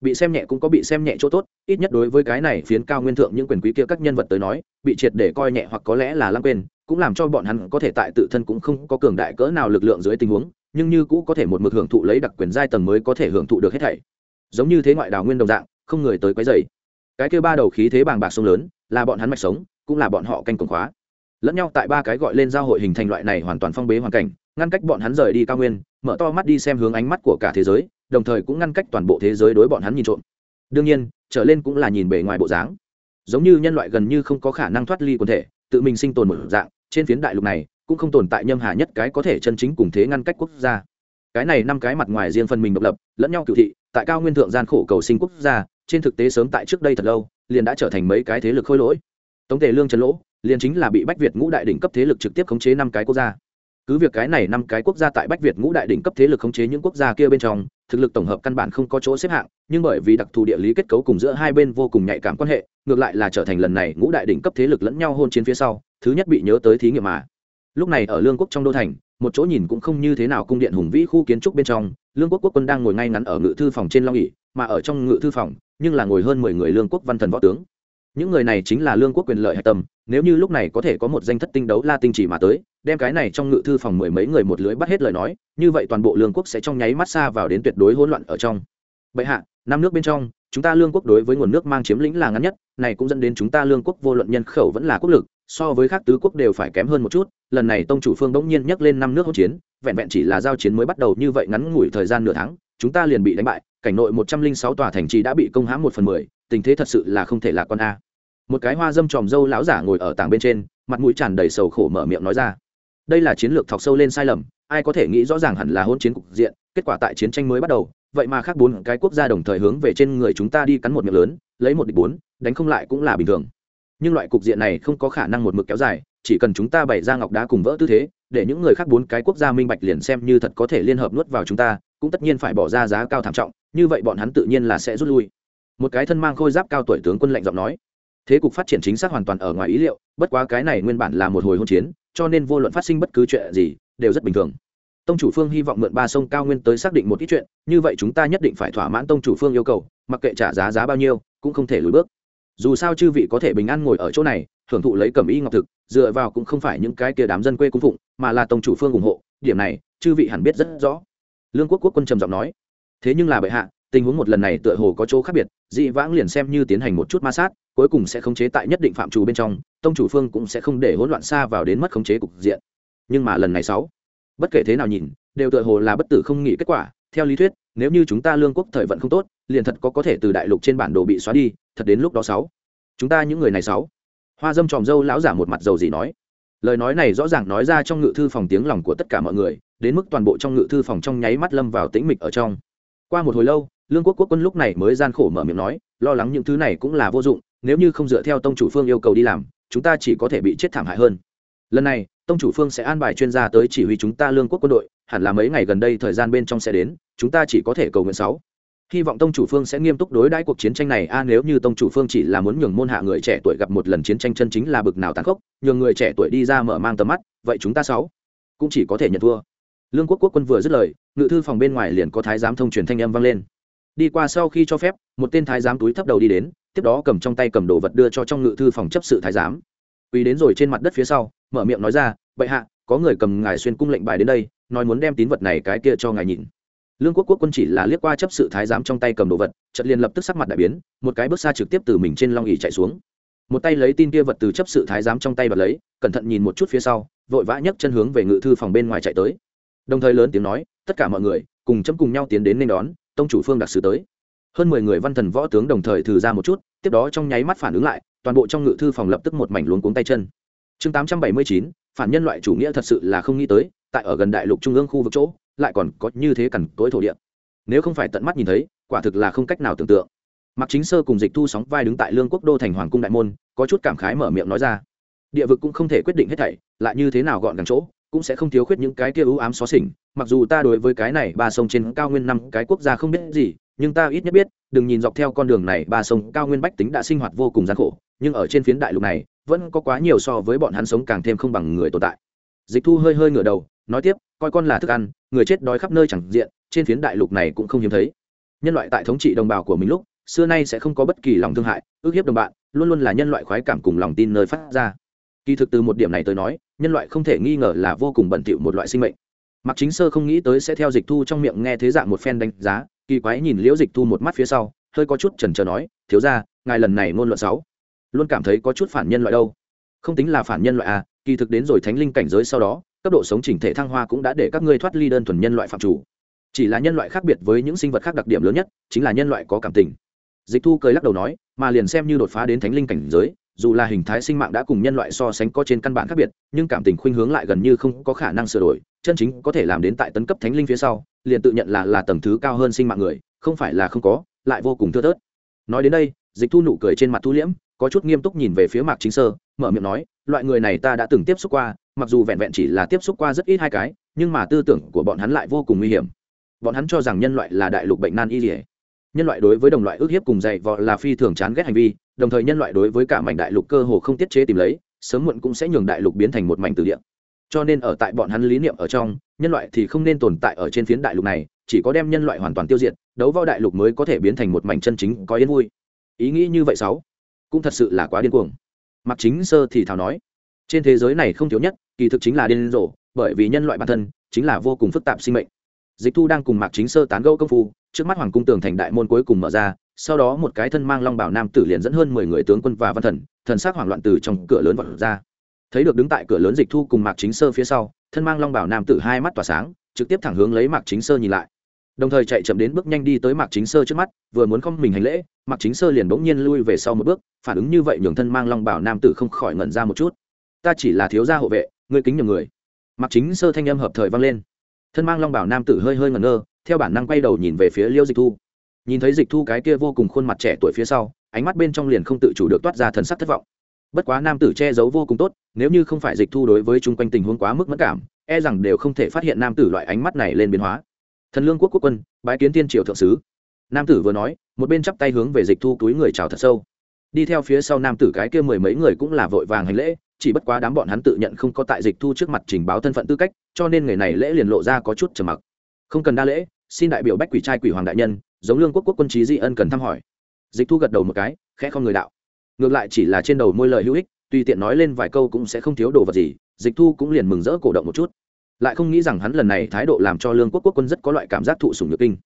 Bị xem nhẹ cũng có bị xem nhẹ chỗ tốt, ít nhất đối với cái này phiến cao nguyên thượng những quyền quý kia các nhân vật tới nói, bị triệt để coi nhẹ hoặc có lẽ là lăng quên, cũng làm cho bọn hắn có thể tại tự thân cũng không có cường đại cỡ nào lực lượng dưới tình huống, nhưng như cũ có thể một mực hưởng thụ lấy đặc quyền giai tầng mới có thể hưởng thụ được hết thảy. Giống như thế ngoại đào nguyên đồng dạng, không người tới quấy dày cái kia ba đầu khí thế bàng bạc sông lớn, là bọn hắn mạch sống, cũng là bọn họ canh cổng khóa. Lẫn nhau tại ba cái gọi lên giao hội hình thành loại này hoàn toàn phong bế hoàn cảnh ngăn cách bọn hắn rời đi cao nguyên, mở to mắt đi xem hướng ánh mắt của cả thế giới, đồng thời cũng ngăn cách toàn bộ thế giới đối bọn hắn nhìn trộm. Đương nhiên, trở lên cũng là nhìn bề ngoài bộ dáng. Giống như nhân loại gần như không có khả năng thoát ly quần thể, tự mình sinh tồn một dạng, trên phiến đại lục này, cũng không tồn tại nhâm hà nhất cái có thể chân chính cùng thế ngăn cách quốc gia. Cái này năm cái mặt ngoài riêng phần mình độc lập, lẫn nhau cựu thị, tại cao nguyên thượng gian khổ cầu sinh quốc gia, trên thực tế sớm tại trước đây thật lâu, liền đã trở thành mấy cái thế lực khôi lỗi. Tống tề lương trần lỗ, liền chính là bị bách việt ngũ đại đỉnh cấp thế lực trực tiếp khống chế năm cái quốc gia cứ việc cái này năm cái quốc gia tại bách việt ngũ đại đỉnh cấp thế lực khống chế những quốc gia kia bên trong, thực lực tổng hợp căn bản không có chỗ xếp hạng, nhưng bởi vì đặc thù địa lý kết cấu cùng giữa hai bên vô cùng nhạy cảm quan hệ, ngược lại là trở thành lần này ngũ đại đỉnh cấp thế lực lẫn nhau hôn chiến phía sau, thứ nhất bị nhớ tới thí nghiệm mà. Lúc này ở lương quốc trong đô thành, một chỗ nhìn cũng không như thế nào cung điện hùng vĩ khu kiến trúc bên trong, lương quốc quốc quân đang ngồi ngay ngắn ở ngự thư phòng trên long ỉ mà ở trong ngự thư phòng, nhưng là ngồi hơn mười người lương quốc văn thần võ tướng những người này chính là lương quốc quyền lợi hạch tâm, nếu như lúc này có thể có một danh thất tinh đấu la tinh chỉ mà tới, đem cái này trong ngự thư phòng mười mấy người một lưới bắt hết lời nói, như vậy toàn bộ lương quốc sẽ trong nháy mắt xa vào đến tuyệt đối hỗn loạn ở trong. Bệ hạ, năm nước bên trong, chúng ta lương quốc đối với nguồn nước mang chiếm lĩnh là ngắn nhất, này cũng dẫn đến chúng ta lương quốc vô luận nhân khẩu vẫn là quốc lực, so với các tứ quốc đều phải kém hơn một chút. Lần này tông chủ phương bỗng nhiên nhắc lên năm nước hỗn chiến, vẹn vẹn chỉ là giao chiến mới bắt đầu như vậy ngắn ngủi thời gian nửa tháng, chúng ta liền bị đánh bại, cảnh nội một trăm linh sáu tòa thành trì đã bị công hãm một phần mười tình thế thật sự là không thể là con a. Một cái hoa dâm tròm dâu lão giả ngồi ở tảng bên trên, mặt mũi tràn đầy sầu khổ mở miệng nói ra. Đây là chiến lược thọc sâu lên sai lầm, ai có thể nghĩ rõ ràng hẳn là hôn chiến cục diện, kết quả tại chiến tranh mới bắt đầu, vậy mà khác bốn cái quốc gia đồng thời hướng về trên người chúng ta đi cắn một miệng lớn, lấy một địch bốn, đánh không lại cũng là bình thường. Nhưng loại cục diện này không có khả năng một mực kéo dài, chỉ cần chúng ta bày ra ngọc đá cùng vỡ tư thế, để những người khác bốn cái quốc gia minh bạch liền xem như thật có thể liên hợp nuốt vào chúng ta, cũng tất nhiên phải bỏ ra giá cao thảm trọng, như vậy bọn hắn tự nhiên là sẽ rút lui một cái thân mang khôi giáp cao tuổi tướng quân lệnh giọng nói. Thế cục phát triển chính xác hoàn toàn ở ngoài ý liệu, bất quá cái này nguyên bản là một hồi hôn chiến, cho nên vô luận phát sinh bất cứ chuyện gì, đều rất bình thường. Tông chủ phương hy vọng mượn ba sông cao nguyên tới xác định một ít chuyện, như vậy chúng ta nhất định phải thỏa mãn tông chủ phương yêu cầu, mặc kệ trả giá giá bao nhiêu, cũng không thể lùi bước. Dù sao chư vị có thể bình an ngồi ở chỗ này hưởng thụ lấy cẩm y ngọc thực, dựa vào cũng không phải những cái kia đám dân quê cung phụng, mà là tông chủ phương ủng hộ, điểm này, chư vị hẳn biết rất rõ. Lương quốc quốc quân trầm giọng nói. Thế nhưng là bệ hạ tình huống một lần này tựa hồ có chỗ khác biệt, dị vãng liền xem như tiến hành một chút ma sát, cuối cùng sẽ khống chế tại nhất định phạm trù bên trong, tông chủ phương cũng sẽ không để hỗn loạn xa vào đến mất khống chế cục diện. Nhưng mà lần này sáu, bất kể thế nào nhìn, đều tựa hồ là bất tử không nghĩ kết quả, theo lý thuyết, nếu như chúng ta lương quốc thời vận không tốt, liền thật có có thể từ đại lục trên bản đồ bị xóa đi, thật đến lúc đó sáu. Chúng ta những người này sáu. Hoa dâm tròm dâu lão giả một mặt dầu gì nói. Lời nói này rõ ràng nói ra trong ngự thư phòng tiếng lòng của tất cả mọi người, đến mức toàn bộ trong ngự thư phòng trong nháy mắt lâm vào tĩnh mịch ở trong. Qua một hồi lâu lương quốc quốc quân lúc này mới gian khổ mở miệng nói, lo lắng những thứ này cũng là vô dụng, nếu như không dựa theo tông chủ phương yêu cầu đi làm, chúng ta chỉ có thể bị chết thảm hại hơn. Lần này, tông chủ phương sẽ an bài chuyên gia tới chỉ huy chúng ta lương quốc quân đội, hẳn là mấy ngày gần đây thời gian bên trong sẽ đến, chúng ta chỉ có thể cầu nguyện sáu. Hy vọng tông chủ phương sẽ nghiêm túc đối đãi cuộc chiến tranh này. A, nếu như tông chủ phương chỉ là muốn nhường môn hạ người trẻ tuổi gặp một lần chiến tranh chân chính là bực nào tàn khốc, nhường người trẻ tuổi đi ra mở mang tầm mắt, vậy chúng ta sáu cũng chỉ có thể nhận thua. Lương quốc quốc quân vừa dứt lời, ngự thư phòng bên ngoài liền có thái giám thông truyền thanh âm vang lên đi qua sau khi cho phép, một tên thái giám túi thấp đầu đi đến, tiếp đó cầm trong tay cầm đồ vật đưa cho trong ngự thư phòng chấp sự thái giám. Quỳ đến rồi trên mặt đất phía sau, mở miệng nói ra, bệ hạ, có người cầm ngài xuyên cung lệnh bài đến đây, nói muốn đem tín vật này cái kia cho ngài nhìn. Lương quốc quốc quân chỉ là liếc qua chấp sự thái giám trong tay cầm đồ vật, chợt liền lập tức sắc mặt đại biến, một cái bước xa trực tiếp từ mình trên long ỉ chạy xuống. Một tay lấy tin kia vật từ chấp sự thái giám trong tay và lấy, cẩn thận nhìn một chút phía sau, vội vã nhấc chân hướng về ngự thư phòng bên ngoài chạy tới. Đồng thời lớn tiếng nói, tất cả mọi người, cùng chấm cùng nhau tiến đến nên đón tông chủ phương đặc sứ tới. Hơn mười người văn thần võ tướng đồng thời thử ra một chút, tiếp đó trong nháy mắt phản ứng lại, toàn bộ trong ngự thư phòng lập tức một mảnh luống cuống tay chân. Chương tám trăm bảy mươi chín, phản nhân loại chủ nghĩa thật sự là không nghĩ tới, tại ở gần đại lục trung ương khu vực chỗ, lại còn có như thế cằn tối thổ địa. Nếu không phải tận mắt nhìn thấy, quả thực là không cách nào tưởng tượng. Mặc chính sơ cùng dịch thu sóng vai đứng tại lương quốc đô thành hoàng cung đại môn, có chút cảm khái mở miệng nói ra. Địa vực cũng không thể quyết định hết thảy, lại như thế nào gọn gàng chỗ cũng sẽ không thiếu khuyết những cái kia ưu ám xó xỉnh. Mặc dù ta đối với cái này ba sông trên cao nguyên năm cái quốc gia không biết gì, nhưng ta ít nhất biết, đừng nhìn dọc theo con đường này ba sông cao nguyên bách tính đã sinh hoạt vô cùng gian khổ, nhưng ở trên phiến đại lục này, vẫn có quá nhiều so với bọn hắn sống càng thêm không bằng người tồn tại. Dịch thu hơi hơi ngửa đầu, nói tiếp, coi con là thức ăn, người chết đói khắp nơi chẳng diện, trên phiến đại lục này cũng không hiếm thấy. Nhân loại tại thống trị đồng bào của mình lúc, xưa nay sẽ không có bất kỳ lòng thương hại, ước hiếp đồng bạn, luôn luôn là nhân loại khoái cảm cùng lòng tin nơi phát ra. Kỳ thực từ một điểm này tới nói nhân loại không thể nghi ngờ là vô cùng bẩn thỉu một loại sinh mệnh. Mặc chính sơ không nghĩ tới sẽ theo dịch thu trong miệng nghe thế dạng một phen đánh giá, kỳ quái nhìn liễu dịch thu một mắt phía sau, hơi có chút chần chờ nói, thiếu ra ngài lần này ngôn luận sáu luôn cảm thấy có chút phản nhân loại đâu. Không tính là phản nhân loại à kỳ thực đến rồi thánh linh cảnh giới sau đó, cấp độ sống chỉnh thể thăng hoa cũng đã để các ngươi thoát ly đơn thuần nhân loại phạm chủ. Chỉ là nhân loại khác biệt với những sinh vật khác đặc điểm lớn nhất, chính là nhân loại có cảm tình. Dịch thu cười lắc đầu nói, mà liền xem như đột phá đến thánh linh cảnh giới dù là hình thái sinh mạng đã cùng nhân loại so sánh có trên căn bản khác biệt, nhưng cảm tình khuynh hướng lại gần như không có khả năng sửa đổi, chân chính có thể làm đến tại tấn cấp thánh linh phía sau, liền tự nhận là là tầng thứ cao hơn sinh mạng người, không phải là không có, lại vô cùng thưa thớt. Nói đến đây, dịch thu nụ cười trên mặt thu liễm, có chút nghiêm túc nhìn về phía mạc chính sơ, mở miệng nói, loại người này ta đã từng tiếp xúc qua, mặc dù vẹn vẹn chỉ là tiếp xúc qua rất ít hai cái, nhưng mà tư tưởng của bọn hắn lại vô cùng nguy hiểm. Bọn hắn cho rằng nhân loại là đại lục bệnh nan y dỉa nhân loại đối với đồng loại ước hiếp cùng dạy vọ là phi thường chán ghét hành vi, đồng thời nhân loại đối với cả mảnh đại lục cơ hồ không tiết chế tìm lấy, sớm muộn cũng sẽ nhường đại lục biến thành một mảnh từ địa. Cho nên ở tại bọn hắn lý niệm ở trong, nhân loại thì không nên tồn tại ở trên phiến đại lục này, chỉ có đem nhân loại hoàn toàn tiêu diệt, đấu võ đại lục mới có thể biến thành một mảnh chân chính có yên vui. Ý nghĩ như vậy sáu, cũng thật sự là quá điên cuồng. Mặc chính sơ thì thảo nói, trên thế giới này không thiếu nhất, kỳ thực chính là điên rồ, bởi vì nhân loại bản thân chính là vô cùng phức tạp sinh mệnh. Dịch thu đang cùng mạc chính sơ tán gẫu công phu trước mắt hoàng cung tường thành đại môn cuối cùng mở ra, sau đó một cái thân mang long bảo nam tử liền dẫn hơn mười người tướng quân và văn thần thần sắc hoảng loạn từ trong cửa lớn vọt ra. Thấy được đứng tại cửa lớn dịch thu cùng mạc chính sơ phía sau, thân mang long bảo nam tử hai mắt tỏa sáng, trực tiếp thẳng hướng lấy mạc chính sơ nhìn lại. Đồng thời chạy chậm đến bước nhanh đi tới mạc chính sơ trước mắt, vừa muốn không mình hành lễ, mạc chính sơ liền bỗng nhiên lui về sau một bước, phản ứng như vậy nhường thân mang long bảo nam tử không khỏi ngẩn ra một chút. Ta chỉ là thiếu gia hộ vệ, ngươi kính nhầm người. Mạc chính sơ thanh âm hợp thời vang lên. Thân mang long bảo nam tử hơi hơi ngẩn ngơ theo bản năng quay đầu nhìn về phía liêu dịch thu. Nhìn thấy dịch thu cái kia vô cùng khuôn mặt trẻ tuổi phía sau, ánh mắt bên trong liền không tự chủ được toát ra thần sắc thất vọng. Bất quá nam tử che giấu vô cùng tốt, nếu như không phải dịch thu đối với chung quanh tình huống quá mức mất cảm e rằng đều không thể phát hiện nam tử loại ánh mắt này lên biến hóa. Thần lương quốc quốc quân, bái kiến tiên triều thượng sứ. Nam tử vừa nói, một bên chắp tay hướng về dịch thu túi người chào thật sâu. Đi theo phía sau nam tử cái kia mười mấy người cũng là vội vàng hành lễ, chỉ bất quá đám bọn hắn tự nhận không có tại dịch thu trước mặt trình báo thân phận tư cách, cho nên người này lễ liền lộ ra có chút trầm mặc không cần đa lễ, xin đại biểu bách quỷ trai quỷ hoàng đại nhân, giống lương quốc quốc quân trí di ân cần thăm hỏi. Dịch thu gật đầu một cái, khẽ không người đạo. Ngược lại chỉ là trên đầu môi lời hữu ích, tùy tiện nói lên vài câu cũng sẽ không thiếu đồ vật gì, dịch thu cũng liền mừng rỡ cổ động một chút. Lại không nghĩ rằng hắn lần này thái độ làm cho lương quốc quốc quân rất có loại cảm giác thụ sùng nhược kinh.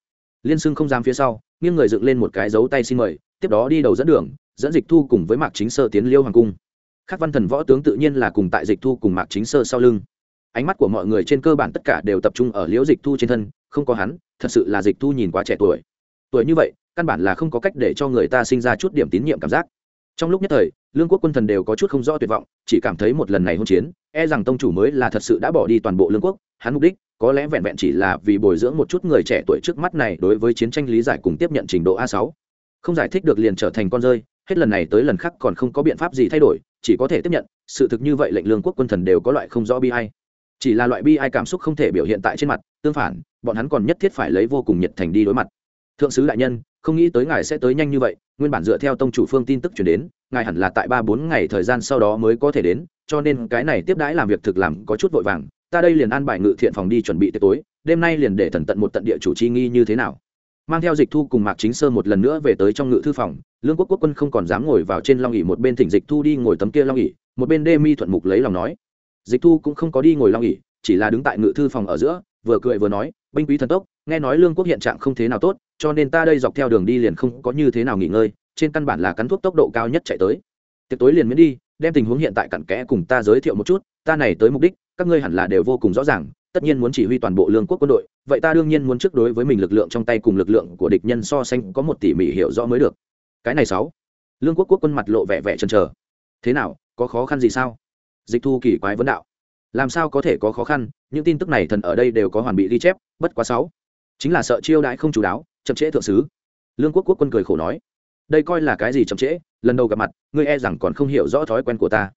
Liên xưng không dám phía sau, nghiêng người dựng lên một cái dấu tay xin mời, tiếp đó đi đầu dẫn đường, dẫn dịch thu cùng với mạc chính sơ tiến liêu hoàng cung. Khắc văn thần võ tướng tự nhiên là cùng tại dịch thu cùng mạc chính sơ sau lưng ánh mắt của mọi người trên cơ bản tất cả đều tập trung ở liễu dịch thu trên thân, không có hắn, thật sự là dịch thu nhìn quá trẻ tuổi. Tuổi như vậy, căn bản là không có cách để cho người ta sinh ra chút điểm tín nhiệm cảm giác. Trong lúc nhất thời, lương quốc quân thần đều có chút không rõ tuyệt vọng, chỉ cảm thấy một lần này hôn chiến e rằng tông chủ mới là thật sự đã bỏ đi toàn bộ lương quốc, hắn mục đích, có lẽ vẹn vẹn chỉ là vì bồi dưỡng một chút người trẻ tuổi trước mắt này đối với chiến tranh lý giải cùng tiếp nhận trình độ a sáu. Không giải thích được liền trở thành con rơi, hết lần này tới lần khác còn không có biện pháp gì thay đổi, chỉ có thể tiếp nhận, sự thực như vậy lệnh lương quốc quân thần đều có loại không rõ bi ai chỉ là loại bi ai cảm xúc không thể biểu hiện tại trên mặt, tương phản, bọn hắn còn nhất thiết phải lấy vô cùng nhiệt thành đi đối mặt. Thượng sứ đại nhân, không nghĩ tới ngài sẽ tới nhanh như vậy, nguyên bản dựa theo tông chủ phương tin tức chuyển đến, ngài hẳn là tại ba bốn ngày thời gian sau đó mới có thể đến, cho nên cái này tiếp đãi làm việc thực làm có chút vội vàng, ta đây liền an bài ngự thiện phòng đi chuẩn bị tiệc tối, đêm nay liền để thần tận một tận địa chủ chi nghi như thế nào. Mang theo dịch thu cùng mạc chính sơ một lần nữa về tới trong ngự thư phòng, lương quốc quốc quân không còn dám ngồi vào trên long ỉ một bên thỉnh dịch thu đi ngồi tấm kia long ỉ một bên đê mi thuận mục lấy lòng nói dịch thu cũng không có đi ngồi lo nghỉ, chỉ là đứng tại ngự thư phòng ở giữa, vừa cười vừa nói, binh quý thần tốc, nghe nói lương quốc hiện trạng không thế nào tốt, cho nên ta đây dọc theo đường đi liền không có như thế nào nghỉ ngơi, trên căn bản là cắn thuốc tốc độ cao nhất chạy tới. Tiệc tối liền miễn đi, đem tình huống hiện tại cặn kẽ cùng ta giới thiệu một chút, ta này tới mục đích, các ngươi hẳn là đều vô cùng rõ ràng, tất nhiên muốn chỉ huy toàn bộ lương quốc quân đội, vậy ta đương nhiên muốn trước đối với mình lực lượng trong tay cùng lực lượng của địch nhân so sánh, có một tỉ mỉ hiểu rõ mới được. Cái này sáu. Lương quốc quốc quân mặt lộ vẻ vẻ chần chờ. Thế nào, có khó khăn gì sao? Dịch thu kỳ quái vấn đạo. Làm sao có thể có khó khăn? Những tin tức này thần ở đây đều có hoàn bị ghi chép, bất quá sáu. Chính là sợ chiêu đãi không chú đáo, chậm trễ thượng sứ. Lương quốc quốc quân cười khổ nói. Đây coi là cái gì chậm trễ? Lần đầu gặp mặt, ngươi e rằng còn không hiểu rõ thói quen của ta.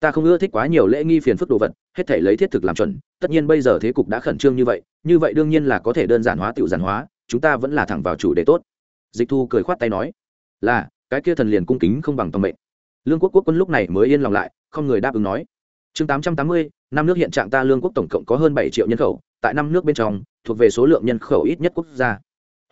Ta không ưa thích quá nhiều lễ nghi phiền phức đồ vật, hết thể lấy thiết thực làm chuẩn. Tất nhiên bây giờ thế cục đã khẩn trương như vậy như vậy đương nhiên là có thể đơn giản hóa tự giản hóa, chúng ta vẫn là thẳng vào chủ đề tốt. Dịch thu cười khoát tay nói. Là, cái kia thần liền cung kính không bằng tầm mệnh. Lương quốc quốc quân lúc này mới yên lòng lại, không người đáp ứng nói chương tám trăm tám mươi, năm nước hiện trạng ta lương quốc tổng cộng có hơn bảy triệu nhân khẩu, tại năm nước bên trong, thuộc về số lượng nhân khẩu ít nhất quốc gia.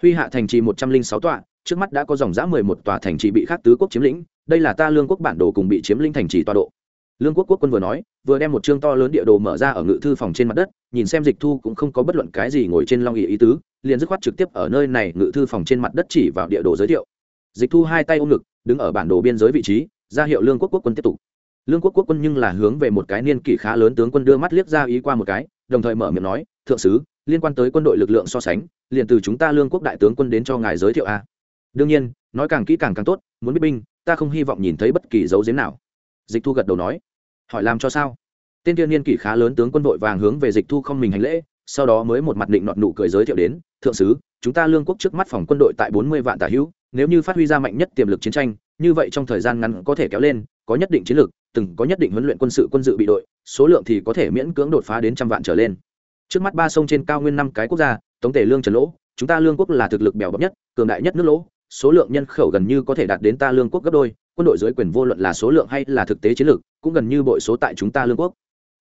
Huy hạ thành trì một trăm linh sáu tọa, trước mắt đã có dòng giã mười một tòa thành trì bị khác tứ quốc chiếm lĩnh, đây là ta lương quốc bản đồ cùng bị chiếm lĩnh thành trì tọa độ. Lương quốc quốc quân vừa nói, vừa đem một chương to lớn địa đồ mở ra ở ngự thư phòng trên mặt đất, nhìn xem dịch thu cũng không có bất luận cái gì ngồi trên long ý ý tứ, liền dứt khoát trực tiếp ở nơi này ngự thư phòng trên mặt đất chỉ vào địa đồ giới thiệu. Dịch thu hai tay ôm ngực, đứng ở bản đồ biên giới vị trí, ra hiệu lương quốc quốc quân tiếp tục lương quốc quốc quân nhưng là hướng về một cái niên kỷ khá lớn tướng quân đưa mắt liếc ra ý qua một cái, đồng thời mở miệng nói, thượng sứ, liên quan tới quân đội lực lượng so sánh, liền từ chúng ta lương quốc đại tướng quân đến cho ngài giới thiệu a. Đương nhiên, nói càng kỹ càng càng tốt, muốn biết binh, ta không hy vọng nhìn thấy bất kỳ dấu giếm nào. Dịch thu gật đầu nói. Hỏi làm cho sao? Tên tiên niên kỷ khá lớn tướng quân đội vàng hướng về dịch thu không mình hành lễ, sau đó mới một mặt định nọt nụ cười giới thiệu đến, thượng sứ, chúng ta lương quốc trước mắt phòng quân đội tại bốn mươi vạn tả hữu, nếu như phát huy ra mạnh nhất tiềm lực chiến tranh như vậy trong thời gian ngắn có thể kéo lên, có nhất định chiến lược, từng có nhất định huấn luyện quân sự quân dự bị đội, số lượng thì có thể miễn cưỡng đột phá đến trăm vạn trở lên. Trước mắt ba sông trên cao nguyên năm cái quốc gia, tống tể lương trần lỗ, chúng ta lương quốc là thực lực bèo bập nhất, cường đại nhất nước lỗ, số lượng nhân khẩu gần như có thể đạt đến ta lương quốc gấp đôi, quân đội dưới quyền vô luận là số lượng hay là thực tế chiến lược, cũng gần như bội số tại chúng ta lương quốc.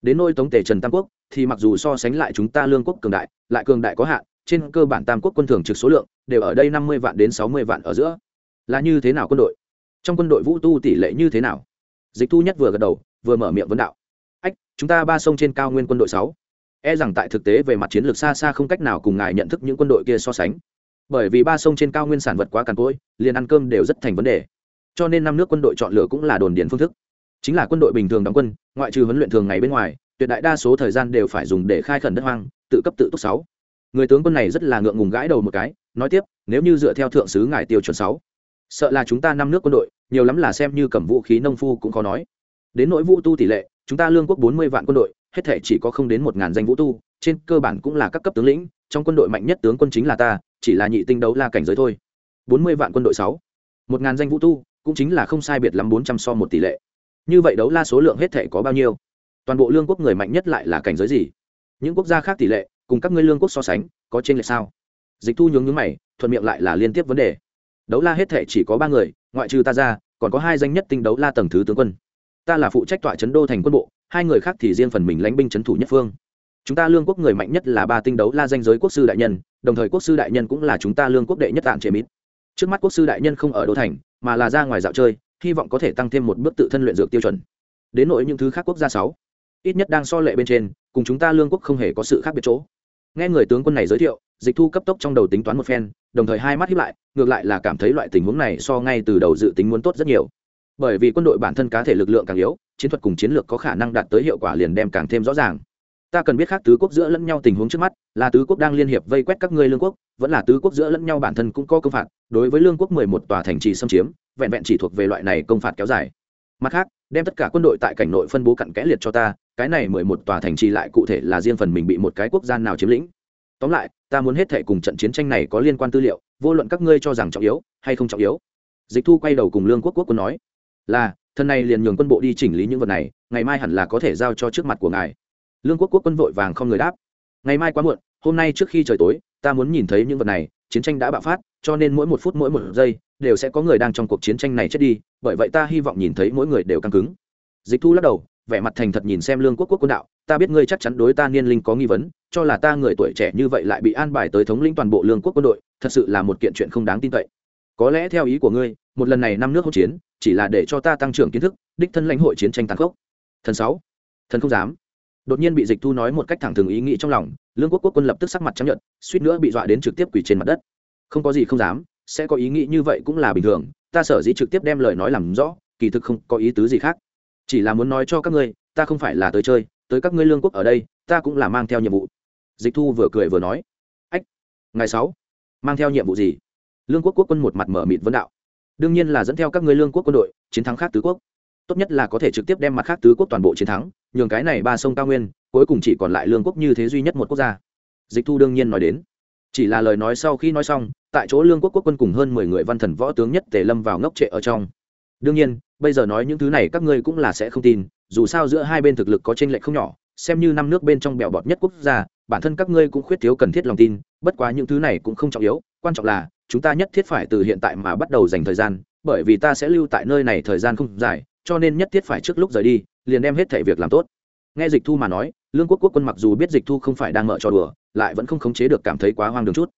Đến nôi tống thể trần tam quốc, thì mặc dù so sánh lại chúng ta lương quốc cường đại, lại cường đại có hạn, trên cơ bản tam quốc quân thường trực số lượng đều ở đây năm mươi vạn đến sáu mươi vạn ở giữa. Là như thế nào quân đội? Trong quân đội vũ tu tỷ lệ như thế nào? Dịch thu nhất vừa gật đầu, vừa mở miệng vấn đạo. Ách, chúng ta ba sông trên cao nguyên quân đội sáu. E rằng tại thực tế về mặt chiến lược xa xa không cách nào cùng ngài nhận thức những quân đội kia so sánh. Bởi vì ba sông trên cao nguyên sản vật quá càn cỗi, liền ăn cơm đều rất thành vấn đề. Cho nên năm nước quân đội chọn lựa cũng là đồn điền phương thức. Chính là quân đội bình thường đóng quân, ngoại trừ huấn luyện thường ngày bên ngoài, tuyệt đại đa số thời gian đều phải dùng để khai khẩn đất hoang, tự cấp tự túc sáu. Người tướng quân này rất là ngượng ngùng gãi đầu một cái, nói tiếp, nếu như dựa theo thượng sứ ngài tiêu chuẩn sáu sợ là chúng ta năm nước quân đội, nhiều lắm là xem như cầm vũ khí nông phu cũng khó nói. Đến nỗi vũ tu tỷ lệ, chúng ta lương quốc bốn mươi vạn quân đội, hết thể chỉ có không đến một ngàn danh vũ tu, trên cơ bản cũng là các cấp tướng lĩnh, trong quân đội mạnh nhất tướng quân chính là ta, chỉ là nhị tinh đấu la cảnh giới thôi. bốn mươi vạn quân đội sáu, một ngàn danh vũ tu, cũng chính là không sai biệt lắm bốn trăm so một tỷ lệ. Như vậy đấu la số lượng hết thể có bao nhiêu? Toàn bộ lương quốc người mạnh nhất lại là cảnh giới gì? Những quốc gia khác tỷ lệ, cùng các ngươi lương quốc so sánh, có trên lệ sao? Dịch thu nhướng nhướng mày, thuận miệng lại là liên tiếp vấn đề đấu la hết thể chỉ có ba người, ngoại trừ ta ra, còn có hai danh nhất tinh đấu la tầng thứ tướng quân. Ta là phụ trách tọa chấn đô thành quân bộ, hai người khác thì riêng phần mình lãnh binh chấn thủ nhất phương. Chúng ta lương quốc người mạnh nhất là ba tinh đấu la danh giới quốc sư đại nhân, đồng thời quốc sư đại nhân cũng là chúng ta lương quốc đệ nhất tạng chế mít. Trước mắt quốc sư đại nhân không ở đô thành, mà là ra ngoài dạo chơi, hy vọng có thể tăng thêm một bước tự thân luyện dược tiêu chuẩn. Đến nỗi những thứ khác quốc gia sáu, ít nhất đang so lệ bên trên, cùng chúng ta lương quốc không hề có sự khác biệt chỗ. Nghe người tướng quân này giới thiệu dịch thu cấp tốc trong đầu tính toán một phen, đồng thời hai mắt hiếp lại, ngược lại là cảm thấy loại tình huống này so ngay từ đầu dự tính muốn tốt rất nhiều. Bởi vì quân đội bản thân cá thể lực lượng càng yếu, chiến thuật cùng chiến lược có khả năng đạt tới hiệu quả liền đem càng thêm rõ ràng. Ta cần biết khác tứ quốc giữa lẫn nhau tình huống trước mắt, là tứ quốc đang liên hiệp vây quét các ngươi lương quốc, vẫn là tứ quốc giữa lẫn nhau bản thân cũng có công phạt, đối với lương quốc mười một tòa thành trì xâm chiếm, vẹn vẹn chỉ thuộc về loại này công phạt kéo dài. Mặt khác, đem tất cả quân đội tại cảnh nội phân bố cặn kẽ liệt cho ta, cái này mười một tòa thành trì lại cụ thể là riêng phần mình bị một cái quốc gia nào chiếm lĩnh tóm lại, ta muốn hết thể cùng trận chiến tranh này có liên quan tư liệu, vô luận các ngươi cho rằng trọng yếu hay không trọng yếu. Dịch thu quay đầu cùng lương quốc quốc quân nói, là, thân này liền nhường quân bộ đi chỉnh lý những vật này, ngày mai hẳn là có thể giao cho trước mặt của ngài. Lương quốc quốc quân vội vàng không người đáp, ngày mai quá muộn, hôm nay trước khi trời tối, ta muốn nhìn thấy những vật này, chiến tranh đã bạo phát, cho nên mỗi một phút mỗi một giây đều sẽ có người đang trong cuộc chiến tranh này chết đi, bởi vậy ta hy vọng nhìn thấy mỗi người đều căng cứng. Dịch thu lắc đầu vẻ mặt thành thật nhìn xem lương quốc quốc quân đạo, ta biết ngươi chắc chắn đối ta niên linh có nghi vấn, cho là ta người tuổi trẻ như vậy lại bị an bài tới thống lĩnh toàn bộ lương quốc quân đội, thật sự là một kiện chuyện không đáng tin cậy. Có lẽ theo ý của ngươi, một lần này năm nước hỗn chiến, chỉ là để cho ta tăng trưởng kiến thức, đích thân lãnh hội chiến tranh tàn khốc. Thần sáu, thần không dám. Đột nhiên bị dịch thu nói một cách thẳng thừng ý nghĩ trong lòng, lương quốc quốc quân lập tức sắc mặt chấp nhận suýt nữa bị dọa đến trực tiếp quỳ trên mặt đất. Không có gì không dám, sẽ có ý nghĩ như vậy cũng là bình thường, ta sở dĩ trực tiếp đem lời nói làm rõ, kỳ thực không có ý tứ gì khác chỉ là muốn nói cho các ngươi, ta không phải là tới chơi, tới các ngươi lương quốc ở đây, ta cũng là mang theo nhiệm vụ. Dịch thu vừa cười vừa nói. Ách, ngày sáu, mang theo nhiệm vụ gì? Lương quốc quốc quân một mặt mở mịt vấn đạo. Đương nhiên là dẫn theo các ngươi lương quốc quân đội, chiến thắng khác tứ quốc. Tốt nhất là có thể trực tiếp đem mặt khác tứ quốc toàn bộ chiến thắng, nhường cái này ba sông cao nguyên, cuối cùng chỉ còn lại lương quốc như thế duy nhất một quốc gia. Dịch thu đương nhiên nói đến. Chỉ là lời nói sau khi nói xong, tại chỗ lương quốc quốc quân cùng hơn mười người văn thần võ tướng nhất tề lâm vào ngốc trệ ở trong đương nhiên, bây giờ nói những thứ này các ngươi cũng là sẽ không tin, dù sao giữa hai bên thực lực có tranh lệch không nhỏ, xem như năm nước bên trong bèo bọt nhất quốc gia, bản thân các ngươi cũng khuyết thiếu cần thiết lòng tin, bất quá những thứ này cũng không trọng yếu, quan trọng là, chúng ta nhất thiết phải từ hiện tại mà bắt đầu dành thời gian, bởi vì ta sẽ lưu tại nơi này thời gian không dài, cho nên nhất thiết phải trước lúc rời đi, liền đem hết thể việc làm tốt. Nghe dịch thu mà nói, lương quốc quốc quân mặc dù biết dịch thu không phải đang mở trò đùa, lại vẫn không khống chế được cảm thấy quá hoang đường chút.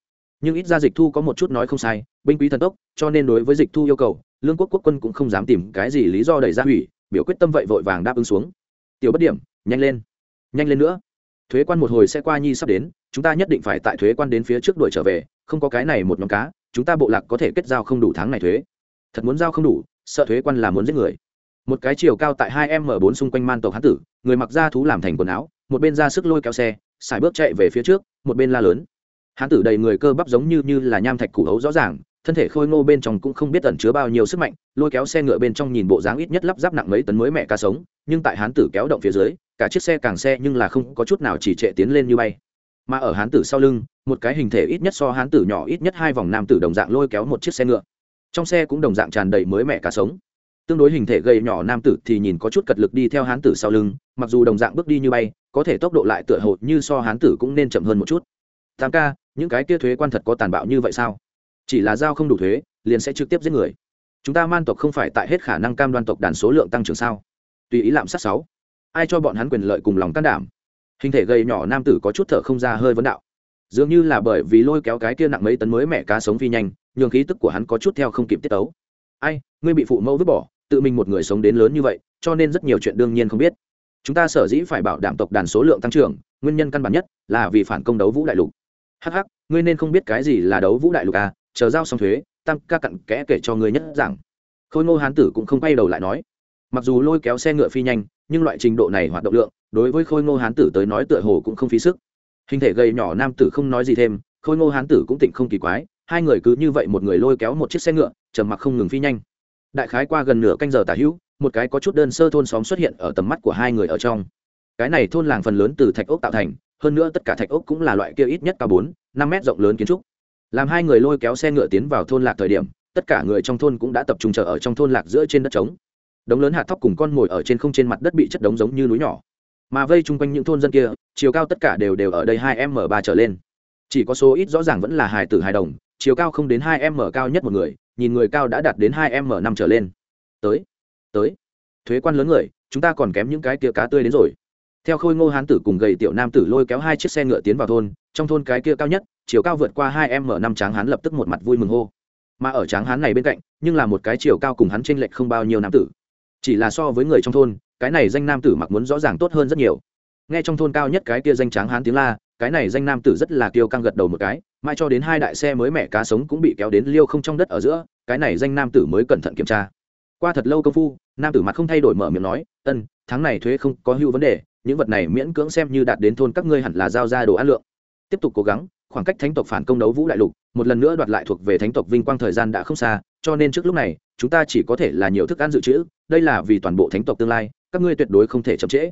Nhưng ít ra dịch thu có một chút nói không sai, binh quý thần tốc, cho nên đối với dịch thu yêu cầu lương quốc quốc quân cũng không dám tìm cái gì lý do đẩy ra hủy, biểu quyết tâm vậy vội vàng đáp ứng xuống. Tiểu bất điểm, nhanh lên. Nhanh lên nữa. Thuế quan một hồi sẽ qua nhi sắp đến, chúng ta nhất định phải tại thuế quan đến phía trước đuổi trở về, không có cái này một nhóm cá, chúng ta bộ lạc có thể kết giao không đủ tháng này thuế. Thật muốn giao không đủ, sợ thuế quan là muốn giết người. Một cái chiều cao tại hai m bốn xung quanh man tộc hán tử, người mặc da thú làm thành quần áo, một bên ra sức lôi kéo xe xài bước chạy về phía trước, một bên la lớn. Hán tử đầy người cơ bắp giống như như là nham thạch củ hấu rõ ràng thân thể khôi ngô bên trong cũng không biết ẩn chứa bao nhiêu sức mạnh, lôi kéo xe ngựa bên trong nhìn bộ dáng ít nhất lắp ráp nặng mấy tấn mới mẹ cá sống, nhưng tại hán tử kéo động phía dưới, cả chiếc xe càng xe nhưng là không có chút nào chỉ trệ tiến lên như bay. Mà ở hán tử sau lưng, một cái hình thể ít nhất so hán tử nhỏ ít nhất hai vòng nam tử đồng dạng lôi kéo một chiếc xe ngựa. Trong xe cũng đồng dạng tràn đầy mới mẹ cá sống. Tương đối hình thể gầy nhỏ nam tử thì nhìn có chút cật lực đi theo hán tử sau lưng, mặc dù đồng dạng bước đi như bay, có thể tốc độ lại tựa hồ như so hán tử cũng nên chậm hơn một chút. Tám ca, những cái kia thuế quan thật có tàn bạo như vậy sao? Chỉ là giao không đủ thuế, liền sẽ trực tiếp giết người. Chúng ta man tộc không phải tại hết khả năng cam đoan tộc đàn số lượng tăng trưởng sao? Tùy ý lạm sát sáu. Ai cho bọn hắn quyền lợi cùng lòng can đảm? Hình thể gầy nhỏ nam tử có chút thở không ra hơi vấn đạo. Dường như là bởi vì lôi kéo cái kia nặng mấy tấn mới mẹ cá sống phi nhanh, nhường khí tức của hắn có chút theo không kịp tiết tấu. Ai, ngươi bị phụ mẫu vứt bỏ, tự mình một người sống đến lớn như vậy, cho nên rất nhiều chuyện đương nhiên không biết. Chúng ta sở dĩ phải bảo đảm tộc đàn số lượng tăng trưởng, nguyên nhân căn bản nhất là vì phản công đấu vũ đại lục. Hh ngươi nên không biết cái gì là đấu vũ đại lục à? Chờ giao xong thuế tăng ca cặn kẽ kể cho người nhất rằng. Khôi ngô hán tử cũng không quay đầu lại nói. Mặc dù lôi kéo xe ngựa phi nhanh, nhưng loại trình độ này hoạt động lượng, đối với khôi ngô hán tử tới nói tựa hồ cũng không phí sức. Hình thể gầy nhỏ nam tử không nói gì thêm, khôi ngô hán tử cũng tịnh không kỳ quái, hai người cứ như vậy một người lôi kéo một chiếc xe ngựa, trầm mặc không ngừng phi nhanh. Đại khái qua gần nửa canh giờ tả hữu, một cái có chút đơn sơ thôn xóm xuất hiện ở tầm mắt của hai người ở trong. Cái này thôn làng phần lớn từ thạch ốc tạo thành, hơn nữa tất cả thạch ốc cũng là loại kia ít nhất cao bốn, năm mét rộng lớn kiến trúc làm hai người lôi kéo xe ngựa tiến vào thôn lạc thời điểm, tất cả người trong thôn cũng đã tập trung chờ ở trong thôn lạc giữa trên đất trống. Đống lớn hạt thóc cùng con mồi ở trên không trên mặt đất bị chất đống giống như núi nhỏ. Mà vây chung quanh những thôn dân kia, chiều cao tất cả đều đều ở đây hai m ba trở lên. Chỉ có số ít rõ ràng vẫn là hài tử hài đồng, chiều cao không đến hai m cao nhất một người, nhìn người cao đã đạt đến hai m năm trở lên. Tới tới. Thuế quan lớn người, chúng ta còn kém những cái kia cá tươi đến rồi theo khôi ngô hán tử cùng gầy tiểu nam tử lôi kéo hai chiếc xe ngựa tiến vào thôn, trong thôn cái kia cao nhất, chiều cao vượt qua hai m năm tráng hán lập tức một mặt vui mừng hô. Mà ở tráng hán này bên cạnh, nhưng là một cái chiều cao cùng hắn t r ê n lệch không bao nhiêu nam tử. Chỉ là so với người trong thôn, cái này danh nam tử mặc muốn rõ ràng tốt hơn rất nhiều. Nghe trong thôn cao nhất cái kia danh tráng hán tiếng la, cái này danh nam tử rất là kiêu căng gật đầu một cái, mãi cho đến hai đại xe mới mẹ cá sống cũng bị kéo đến liêu không trong đất ở giữa, cái này danh nam tử mới cẩn thận kiểm tra. Qua thật lâu công phu, nam tử mặt không thay đổi mở miệng nói, ân, tháng này thuế không có hưu vấn đề những vật này miễn cưỡng xem như đạt đến thôn các ngươi hẳn là giao ra đồ ăn lượng. Tiếp tục cố gắng, khoảng cách thánh tộc phản công đấu vũ đại lục, một lần nữa đoạt lại thuộc về thánh tộc vinh quang thời gian đã không xa, cho nên trước lúc này, chúng ta chỉ có thể là nhiều thức ăn dự trữ, đây là vì toàn bộ thánh tộc tương lai, các ngươi tuyệt đối không thể chậm trễ.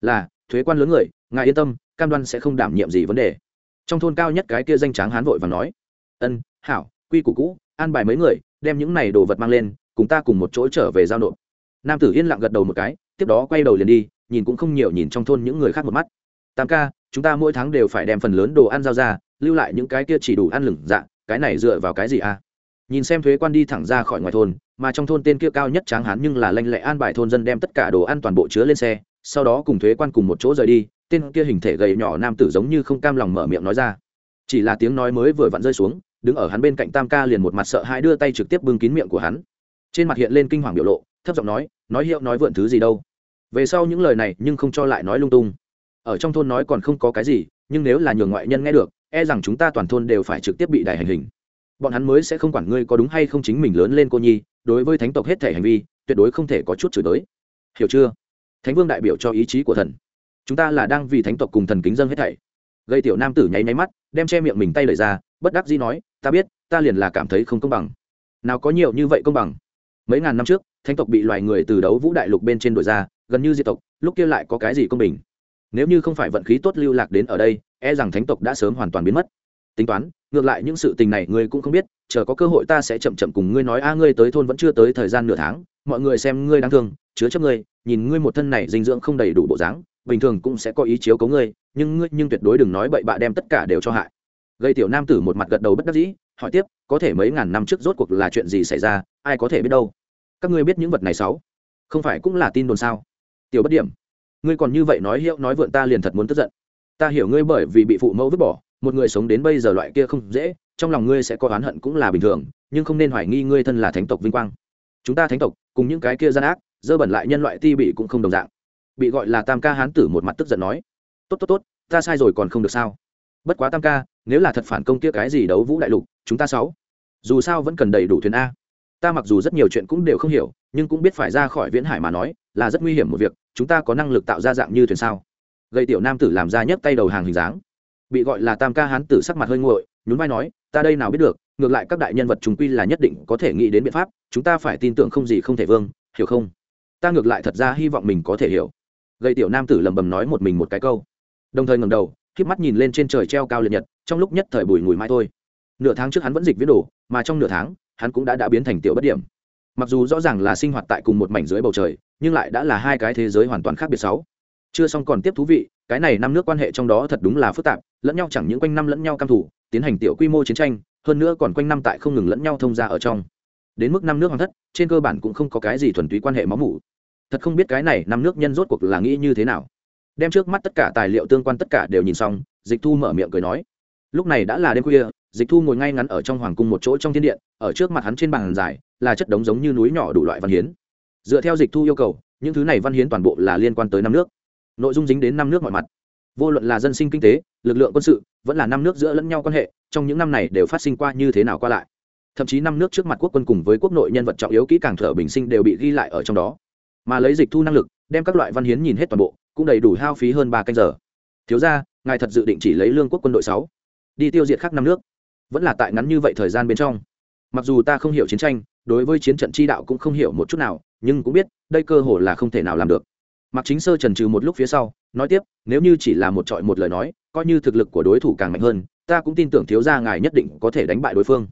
Là, thuế quan lớn người, ngài yên tâm, cam đoan sẽ không đảm nhiệm gì vấn đề. Trong thôn cao nhất cái kia danh tráng hán vội và nói, ân, hảo, quy củ cũ, an bài mấy người, đem những này đồ vật mang lên, cùng ta cùng một chỗ trở về giao nộp. Nam tử yên lặng gật đầu một cái, tiếp đó quay đầu liền đi nhìn cũng không nhiều nhìn trong thôn những người khác một mắt. Tam ca, chúng ta mỗi tháng đều phải đem phần lớn đồ ăn giao ra, lưu lại những cái kia chỉ đủ ăn lửng dạ cái này dựa vào cái gì à? Nhìn xem thuế quan đi thẳng ra khỏi ngoài thôn, mà trong thôn tên kia cao nhất tráng hán nhưng là lanh lẹ an bài thôn dân đem tất cả đồ ăn toàn bộ chứa lên xe, sau đó cùng thuế quan cùng một chỗ rời đi, tên kia hình thể gầy nhỏ nam tử giống như không cam lòng mở miệng nói ra. Chỉ là tiếng nói mới vừa vặn rơi xuống, đứng ở hắn bên cạnh tam ca liền một mặt sợ hãi đưa tay trực tiếp bưng kín miệng của hắn. Trên mặt hiện lên kinh hoàng biểu lộ, thấp giọng nói nói hiệu nói vượn thứ gì đâu? Về sau những lời này nhưng không cho lại nói lung tung. Ở trong thôn nói còn không có cái gì, nhưng nếu là nhường ngoại nhân nghe được e rằng chúng ta toàn thôn đều phải trực tiếp bị đài hành hình. Bọn hắn mới sẽ không quản ngươi có đúng hay không chính mình lớn lên cô nhi, đối với thánh tộc hết thể hành vi, tuyệt đối không thể có chút chửi tới hiểu chưa? Thánh vương đại biểu cho ý chí của thần. Chúng ta là đang vì thánh tộc cùng thần kính dân hết thảy. Gây tiểu nam tử nháy nháy mắt, đem che miệng mình tay lời ra, bất đắc dĩ nói, ta biết, ta liền là cảm thấy không công bằng. Nào có nhiều như vậy công bằng? Mấy ngàn năm trước, thánh tộc bị loài người từ đấu vũ đại lục bên trên đổi ra gần như diệt tộc, lúc kia lại có cái gì công bình? Nếu như không phải vận khí tốt lưu lạc đến ở đây e rằng thánh tộc đã sớm hoàn toàn biến mất. Tính toán, ngược lại những sự tình này ngươi cũng không biết, chờ có cơ hội ta sẽ chậm chậm cùng ngươi nói, a, ngươi tới thôn vẫn chưa tới thời gian nửa tháng, mọi người xem ngươi đáng thương, chứa chấp ngươi, nhìn ngươi một thân này dinh dưỡng không đầy đủ bộ dáng, bình thường cũng sẽ có ý chiếu cấu ngươi, nhưng ngươi nhưng tuyệt đối đừng nói bậy bạ đem tất cả đều cho hại. Gây tiểu nam tử một mặt gật đầu bất đắc dĩ, hỏi tiếp, có thể mấy ngàn năm trước rốt cuộc là chuyện gì xảy ra, ai có thể biết đâu? Các ngươi biết những vật này sáu? Không phải cũng là tin đồn sao? Tiểu bất điểm, ngươi còn như vậy nói hiệu nói vượn ta liền thật muốn tức giận. Ta hiểu ngươi bởi vì bị phụ mẫu vứt bỏ, một người sống đến bây giờ loại kia không dễ, trong lòng ngươi sẽ có oán hận cũng là bình thường, nhưng không nên hoài nghi ngươi thân là thánh tộc vinh quang. Chúng ta thánh tộc, cùng những cái kia gian ác, dơ bẩn lại nhân loại ti bị cũng không đồng dạng. Bị gọi là tam ca hán tử một mặt tức giận nói, tốt tốt tốt, ta sai rồi còn không được sao? Bất quá tam ca, nếu là thật phản công kia cái gì đấu vũ đại lục, chúng ta sáu, dù sao vẫn cần đầy đủ thuyền a ta mặc dù rất nhiều chuyện cũng đều không hiểu, nhưng cũng biết phải ra khỏi viễn hải mà nói, là rất nguy hiểm một việc, chúng ta có năng lực tạo ra dạng như thuyền sao? Gây tiểu nam tử làm ra nhấc tay đầu hàng hình dáng, bị gọi là tam ca hán tử sắc mặt hơi nguội, nhún vai nói, ta đây nào biết được, ngược lại các đại nhân vật chúng quy là nhất định có thể nghĩ đến biện pháp, chúng ta phải tin tưởng không gì không thể vương, hiểu không? Ta ngược lại thật ra hy vọng mình có thể hiểu. Gây tiểu nam tử lầm bầm nói một mình một cái câu. Đồng thời ngầm đầu k mắt nhìn lên trên trời treo cao liệt nhật, trong lúc nhất thời bùi ngùi mai thôi. Nửa tháng trước hắn vẫn dịch viết đồ, mà trong nửa tháng hắn cũng đã đã biến thành tiểu bất điểm. Mặc dù rõ ràng là sinh hoạt tại cùng một mảnh dưới bầu trời, nhưng lại đã là hai cái thế giới hoàn toàn khác biệt sáu. Chưa xong còn tiếp thú vị, cái này năm nước quan hệ trong đó thật đúng là phức tạp, lẫn nhau chẳng những quanh năm lẫn nhau căm thủ tiến hành tiểu quy mô chiến tranh, hơn nữa còn quanh năm tại không ngừng lẫn nhau thông ra ở trong. Đến mức năm nước hoàng thất, trên cơ bản cũng không có cái gì thuần túy quan hệ máu mủ. Thật không biết cái này năm nước nhân rốt cuộc là nghĩ như thế nào. Đem trước mắt tất cả tài liệu tương quan tất cả đều nhìn xong, dịch thu mở miệng cười nói lúc này đã là đêm khuya, dịch thu ngồi ngay ngắn ở trong hoàng cung một chỗ trong thiên điện, ở trước mặt hắn trên bàn dài, là chất đống giống như núi nhỏ đủ loại văn hiến. Dựa theo dịch thu yêu cầu, những thứ này văn hiến toàn bộ là liên quan tới năm nước. Nội dung dính đến năm nước mọi mặt. Vô luận là dân sinh kinh tế, lực lượng quân sự, vẫn là năm nước giữa lẫn nhau quan hệ, trong những năm này đều phát sinh qua như thế nào qua lại. Thậm chí năm nước trước mặt quốc quân cùng với quốc nội nhân vật trọng yếu kỹ càng thở bình sinh đều bị ghi lại ở trong đó. Mà lấy dịch thu năng lực, đem các loại văn hiến nhìn hết toàn bộ, cũng đầy đủ hao phí hơn ba canh giờ. Thiếu ra ngài thật dự định chỉ lấy lương quốc quân đội sáu? Đi tiêu diệt khắc năm nước. Vẫn là tại ngắn như vậy thời gian bên trong. Mặc dù ta không hiểu chiến tranh, đối với chiến trận chi đạo cũng không hiểu một chút nào, nhưng cũng biết, đây cơ hội là không thể nào làm được. Mặc chính sơ trần trừ một lúc phía sau, nói tiếp, nếu như chỉ là một trọi một lời nói, coi như thực lực của đối thủ càng mạnh hơn, ta cũng tin tưởng thiếu gia ngài nhất định có thể đánh bại đối phương.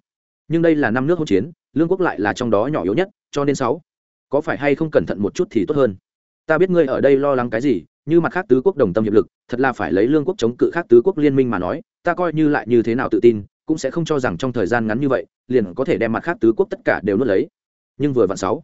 Nhưng đây là năm nước hỗn chiến, lương quốc lại là trong đó nhỏ yếu nhất, cho nên sáu, có phải hay không cẩn thận một chút thì tốt hơn? Ta biết ngươi ở đây lo lắng cái gì như mặt khác tứ quốc đồng tâm hiệp lực, thật là phải lấy lương quốc chống cự khác tứ quốc liên minh mà nói, ta coi như lại như thế nào tự tin, cũng sẽ không cho rằng trong thời gian ngắn như vậy, liền có thể đem mặt khác tứ quốc tất cả đều nuốt lấy. Nhưng vừa vặn sáu,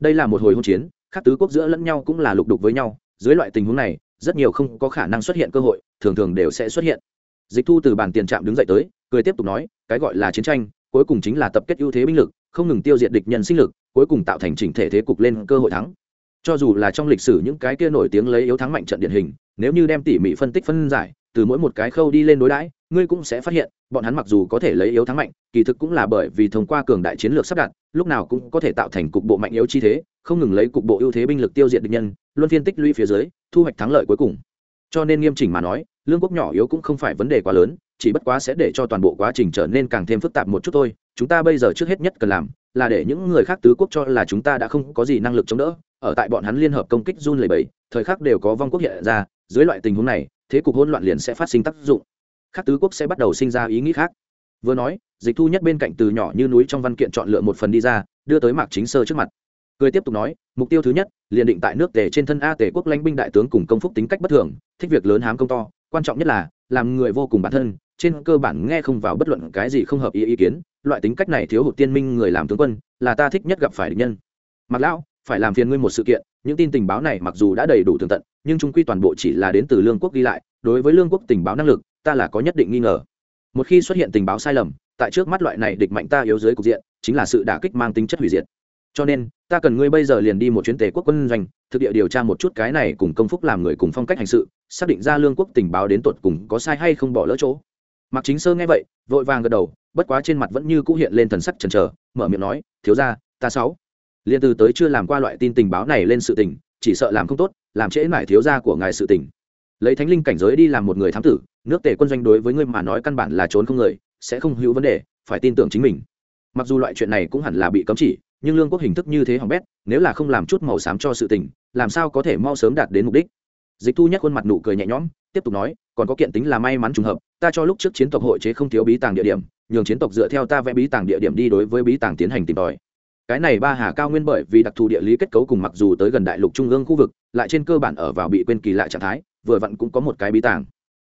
đây là một hồi hỗn chiến, khác tứ quốc giữa lẫn nhau cũng là lục đục với nhau, dưới loại tình huống này, rất nhiều không có khả năng xuất hiện cơ hội, thường thường đều sẽ xuất hiện. Dịch thu từ bàn tiền trạm đứng dậy tới, cười tiếp tục nói, cái gọi là chiến tranh, cuối cùng chính là tập kết ưu thế binh lực, không ngừng tiêu diệt địch nhân sinh lực, cuối cùng tạo thành chỉnh thể thế cục lên cơ hội thắng cho dù là trong lịch sử những cái kia nổi tiếng lấy yếu thắng mạnh trận điển hình, nếu như đem tỉ mỉ phân tích phân giải, từ mỗi một cái khâu đi lên đối đãi, ngươi cũng sẽ phát hiện, bọn hắn mặc dù có thể lấy yếu thắng mạnh, kỳ thực cũng là bởi vì thông qua cường đại chiến lược sắp đặt, lúc nào cũng có thể tạo thành cục bộ mạnh yếu chi thế, không ngừng lấy cục bộ ưu thế binh lực tiêu diệt địch nhân, luân phiên tích lũy phía dưới, thu hoạch thắng lợi cuối cùng. Cho nên nghiêm chỉnh mà nói, lương quốc nhỏ yếu cũng không phải vấn đề quá lớn, chỉ bất quá sẽ để cho toàn bộ quá trình trở nên càng thêm phức tạp một chút thôi chúng ta bây giờ trước hết nhất cần làm là để những người khác tứ quốc cho là chúng ta đã không có gì năng lực chống đỡ. Ở tại bọn hắn liên hợp công kích run lầy bẫy thời khắc đều có vong quốc hiện ra, dưới loại tình huống này, thế cục hỗn loạn liền sẽ phát sinh tác dụng. Khác tứ quốc sẽ bắt đầu sinh ra ý nghĩ khác. Vừa nói, dịch thu nhất bên cạnh từ nhỏ như núi trong văn kiện chọn lựa một phần đi ra, đưa tới mạc chính sơ trước mặt. Cười tiếp tục nói, mục tiêu thứ nhất, liền định tại nước tề trên thân a tề quốc lãnh binh đại tướng cùng công phúc tính cách bất thường, thích việc lớn hám công to, quan trọng nhất là, làm người vô cùng bản thân trên cơ bản nghe không vào bất luận cái gì không hợp ý ý kiến, loại tính cách này thiếu hụt tiên minh người làm tướng quân, là ta thích nhất gặp phải địch nhân. Mặc lão, phải làm phiền ngươi một sự kiện, những tin tình báo này mặc dù đã đầy đủ tường tận, nhưng chúng quy toàn bộ chỉ là đến từ lương quốc ghi lại, đối với lương quốc tình báo năng lực, ta là có nhất định nghi ngờ. Một khi xuất hiện tình báo sai lầm, tại trước mắt loại này địch mạnh ta yếu dưới cục diện, chính là sự đả kích mang tính chất hủy diệt. Cho nên, ta cần ngươi bây giờ liền đi một chuyến tề quốc quân doanh, thực địa điều tra một chút cái này cùng công phúc làm người cùng phong cách hành sự, xác định ra lương quốc tình báo đến tột cùng có sai hay không bỏ lỡ chỗ. Mạc chính sơ nghe vậy, vội vàng gật đầu, bất quá trên mặt vẫn như cũ hiện lên thần sắc chần chờ, mở miệng nói, thiếu ra ta sáu. Liên từ tới chưa làm qua loại tin tình báo này lên sự tình, chỉ sợ làm không tốt, làm trễ mải thiếu gia của ngài sự tình. Lấy thánh linh cảnh giới đi làm một người thám tử, nước tề quân doanh đối với ngươi mà nói căn bản là trốn không người, sẽ không hữu vấn đề, phải tin tưởng chính mình. Mặc dù loại chuyện này cũng hẳn là bị cấm chỉ, nhưng lương quốc hình thức như thế hỏng bét, nếu là không làm chút màu xám cho sự tình, làm sao có thể mau sớm đạt đến mục đích? Dịch thu nhắc khuôn mặt nụ cười nhẹ nhõm, tiếp tục nói còn có kiện tính là may mắn trùng hợp, ta cho lúc trước chiến tộc hội chế không thiếu bí tàng địa điểm, nhường chiến tộc dựa theo ta vẽ bí tàng địa điểm đi đối với bí tàng tiến hành tìm tòi. Cái này ba hà cao nguyên bởi vì đặc thù địa lý kết cấu cùng mặc dù tới gần đại lục trung ương khu vực, lại trên cơ bản ở vào bị quên kỳ lạ trạng thái, vừa vặn cũng có một cái bí tàng.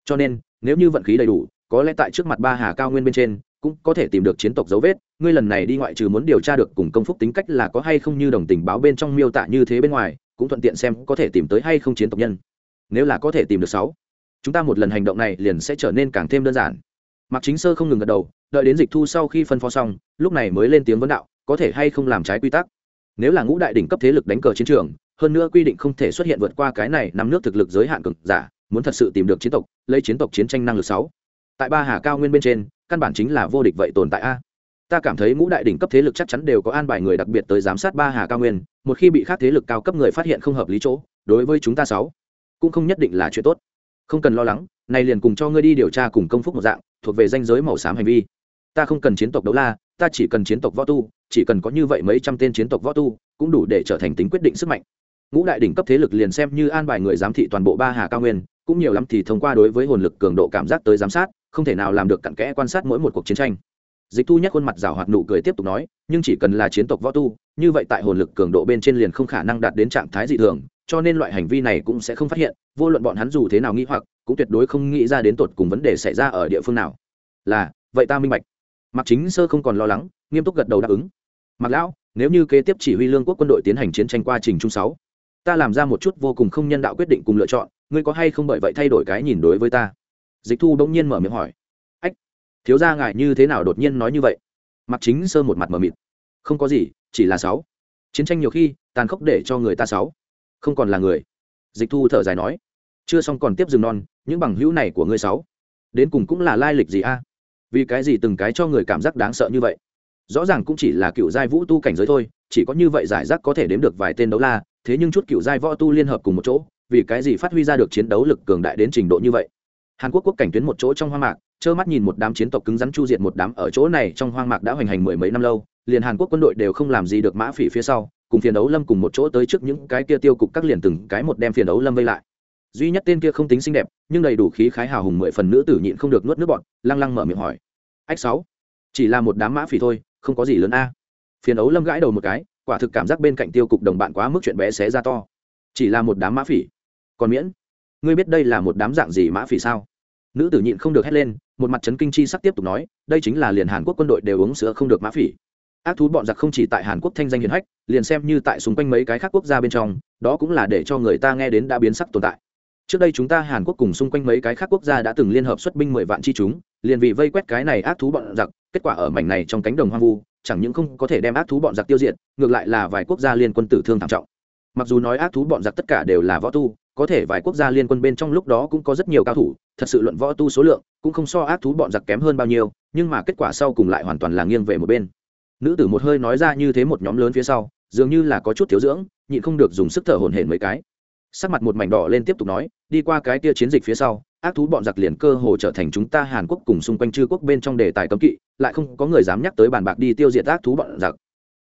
Cho nên, nếu như vận khí đầy đủ, có lẽ tại trước mặt ba hà cao nguyên bên trên, cũng có thể tìm được chiến tộc dấu vết, ngươi lần này đi ngoại trừ muốn điều tra được cùng công phúc tính cách là có hay không như đồng tình báo bên trong miêu tả như thế bên ngoài, cũng thuận tiện xem có thể tìm tới hay không chiến tộc nhân. Nếu là có thể tìm được sáu chúng ta một lần hành động này liền sẽ trở nên càng thêm đơn giản. Mặc chính sơ không ngừng gật đầu, đợi đến dịch thu sau khi phân phó xong, lúc này mới lên tiếng vấn đạo, có thể hay không làm trái quy tắc? Nếu là ngũ đại đỉnh cấp thế lực đánh cờ chiến trường, hơn nữa quy định không thể xuất hiện vượt qua cái này năm nước thực lực giới hạn cực giả, muốn thật sự tìm được chiến tộc, lấy chiến tộc chiến tranh năng lực sáu. Tại ba hà cao nguyên bên trên, căn bản chính là vô địch vậy tồn tại a. Ta cảm thấy ngũ đại đỉnh cấp thế lực chắc chắn đều có an bài người đặc biệt tới giám sát ba hà cao nguyên, một khi bị khác thế lực cao cấp người phát hiện không hợp lý chỗ, đối với chúng ta sáu cũng không nhất định là chuyện tốt không cần lo lắng này liền cùng cho ngươi đi điều tra cùng công phúc một dạng, thuộc về danh giới màu xám hành vi. Ta không cần chiến tộc đấu la, ta chỉ cần chiến tộc võ tu, chỉ cần có như vậy mấy trăm tên chiến tộc võ tu, cũng đủ để trở thành tính quyết định sức mạnh. Ngũ đại đỉnh cấp thế lực liền xem như an bài người giám thị toàn bộ ba hà cao nguyên, cũng nhiều lắm thì thông qua đối với hồn lực cường độ cảm giác tới giám sát, không thể nào làm được cặn kẽ quan sát mỗi một cuộc chiến tranh. Dịch thu nhắc khuôn mặt rào hoạt nụ cười tiếp tục nói, nhưng chỉ cần là chiến tộc võ tu, như vậy tại hồn lực cường độ bên trên liền không khả năng đạt đến trạng thái dị thường cho nên loại hành vi này cũng sẽ không phát hiện, vô luận bọn hắn dù thế nào nghĩ hoặc, cũng tuyệt đối không nghĩ ra đến tột cùng vấn đề xảy ra ở địa phương nào. Là, vậy ta minh bạch. Mặc chính sơ không còn lo lắng, nghiêm túc gật đầu đáp ứng. Mặc lão, nếu như kế tiếp chỉ huy lương quốc quân đội tiến hành chiến tranh qua trình trung sáu, ta làm ra một chút vô cùng không nhân đạo quyết định cùng lựa chọn, ngươi có hay không bởi vậy thay đổi cái nhìn đối với ta? Dịch thu bỗng nhiên mở miệng hỏi. Ách, thiếu gia ngài như thế nào đột nhiên nói như vậy? Mặc chính sơ một mặt mờ mịt. Không có gì, chỉ là sáu. Chiến tranh nhiều khi, tàn khốc để cho người ta sáu không còn là người. Dịch thu thở dài nói, chưa xong còn tiếp rừng non, những bằng hữu này của ngươi sáu, đến cùng cũng là lai lịch gì a? Vì cái gì từng cái cho người cảm giác đáng sợ như vậy? Rõ ràng cũng chỉ là cựu giai vũ tu cảnh giới thôi, chỉ có như vậy giải rác có thể đếm được vài tên đấu la, thế nhưng chút cựu giai võ tu liên hợp cùng một chỗ, vì cái gì phát huy ra được chiến đấu lực cường đại đến trình độ như vậy? Hàn quốc quốc cảnh tuyến một chỗ trong hoang mạc, trơ mắt nhìn một đám chiến tộc cứng rắn chu diệt một đám ở chỗ này trong hoang mạc đã hoành hành mười mấy năm lâu, liền hàn quốc quân đội đều không làm gì được mã phỉ phía sau cùng phiền đấu lâm cùng một chỗ tới trước những cái kia tiêu cục các liền từng cái một đem phiền đấu lâm vây lại. Duy nhất tên kia không tính xinh đẹp, nhưng đầy đủ khí khái hào hùng mười phần nữ tử nhịn không được nuốt nước bọn lăng lăng mở miệng hỏi. Ách sáu, chỉ là một đám mã phỉ thôi, không có gì lớn a. Phiền đấu lâm gãi đầu một cái, quả thực cảm giác bên cạnh tiêu cục đồng bạn quá mức chuyện bé xé ra to. Chỉ là một đám mã phỉ. Còn miễn, ngươi biết đây là một đám dạng gì mã phỉ sao? Nữ tử nhịn không được hét lên, một mặt trấn kinh chi sắc tiếp tục nói, đây chính là liền hàn quốc quân đội đều uống sữa không được mã phỉ ác thú bọn giặc không chỉ tại hàn quốc thanh danh hiền hách, liền xem như tại xung quanh mấy cái khác quốc gia bên trong, đó cũng là để cho người ta nghe đến đã biến sắc tồn tại. Trước đây chúng ta hàn quốc cùng xung quanh mấy cái khác quốc gia đã từng liên hợp xuất binh mười vạn chi chúng, liền vì vây quét cái này ác thú bọn giặc, kết quả ở mảnh này trong cánh đồng hoang vu, chẳng những không có thể đem ác thú bọn giặc tiêu diệt, ngược lại là vài quốc gia liên quân tử thương thảm trọng. Mặc dù nói ác thú bọn giặc tất cả đều là võ tu, có thể vài quốc gia liên quân bên trong lúc đó cũng có rất nhiều cao thủ, thật sự luận võ tu số lượng, cũng không so ác thú bọn giặc kém hơn bao nhiêu, nhưng mà kết quả sau cùng lại hoàn toàn là nghiêng về một bên nữ tử một hơi nói ra như thế một nhóm lớn phía sau, dường như là có chút thiếu dưỡng, nhịn không được dùng sức thở hổn hển mấy cái. Sắc mặt một mảnh đỏ lên tiếp tục nói, đi qua cái kia chiến dịch phía sau, ác thú bọn giặc liền cơ hồ trở thành chúng ta hàn quốc cùng xung quanh chư quốc bên trong đề tài cấm kỵ, lại không có người dám nhắc tới bàn bạc đi tiêu diệt ác thú bọn giặc.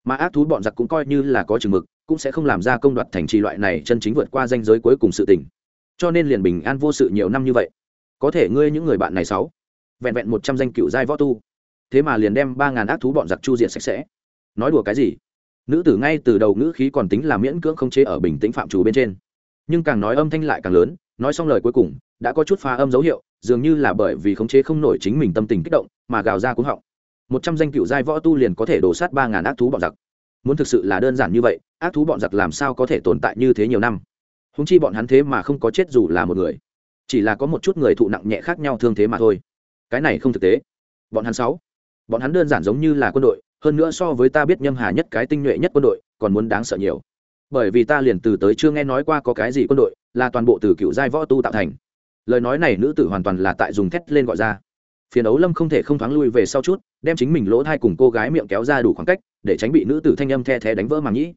Mà ác thú bọn giặc cũng coi như là có chừng mực, cũng sẽ không làm ra công đoạt thành trì loại này chân chính vượt qua danh giới cuối cùng sự tình. Cho nên liền bình an vô sự nhiều năm như vậy. Có thể ngươi những người bạn này sáu, vẹn vẹn một trăm danh cựu giai võ tu thế mà liền đem ba ngàn ác thú bọn giặc chu diệt sạch sẽ. Nói đùa cái gì? Nữ tử ngay từ đầu ngữ khí còn tính là miễn cưỡng không chế ở bình tĩnh phạm trù bên trên. Nhưng càng nói âm thanh lại càng lớn, nói xong lời cuối cùng, đã có chút pha âm dấu hiệu, dường như là bởi vì khống chế không nổi chính mình tâm tình kích động, mà gào ra cúng họng. Một trăm danh cựu giai võ tu liền có thể đổ sát ba ngàn ác thú bọn giặc. Muốn thực sự là đơn giản như vậy, ác thú bọn giặc làm sao có thể tồn tại như thế nhiều năm? Húng chi bọn hắn thế mà không có chết dù là một người. Chỉ là có một chút người thụ nặng nhẹ khác nhau thương thế mà thôi. Cái này không thực tế. Bọn hắn sáu bọn hắn đơn giản giống như là quân đội, hơn nữa so với ta biết nhâm hà nhất cái tinh nhuệ nhất quân đội, còn muốn đáng sợ nhiều. Bởi vì ta liền từ tới chưa nghe nói qua có cái gì quân đội, là toàn bộ từ cựu giai võ tu tạo thành. Lời nói này nữ tử hoàn toàn là tại dùng thét lên gọi ra. Phiền ấu lâm không thể không thoáng lui về sau chút, đem chính mình lỗ thai cùng cô gái miệng kéo ra đủ khoảng cách, để tránh bị nữ tử thanh âm the thé đánh vỡ màng nhĩ.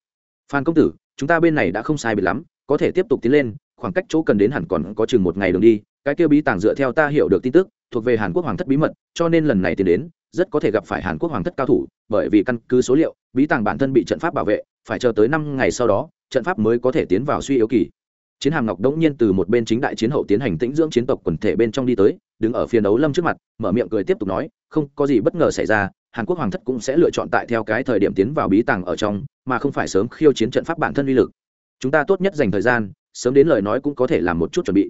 Phan công tử, chúng ta bên này đã không sai biệt lắm, có thể tiếp tục tiến lên, khoảng cách chỗ cần đến hẳn còn có chừng một ngày đường đi, cái kia bí tàng dựa theo ta hiểu được tin tức, thuộc về hàn quốc hoàng thất bí mật, cho nên lần này tiến đến rất có thể gặp phải hàn quốc hoàng thất cao thủ, bởi vì căn cứ số liệu, bí tàng bản thân bị trận pháp bảo vệ, phải chờ tới năm ngày sau đó, trận pháp mới có thể tiến vào suy yếu kỳ. Chiến hàm ngọc đống nhiên từ một bên chính đại chiến hậu tiến hành tĩnh dưỡng chiến tộc quần thể bên trong đi tới, đứng ở phiên đấu lâm trước mặt, mở miệng cười tiếp tục nói, không, có gì bất ngờ xảy ra, hàn quốc hoàng thất cũng sẽ lựa chọn tại theo cái thời điểm tiến vào bí tàng ở trong, mà không phải sớm khiêu chiến trận pháp bản thân uy lực. Chúng ta tốt nhất dành thời gian, sớm đến lời nói cũng có thể làm một chút chuẩn bị.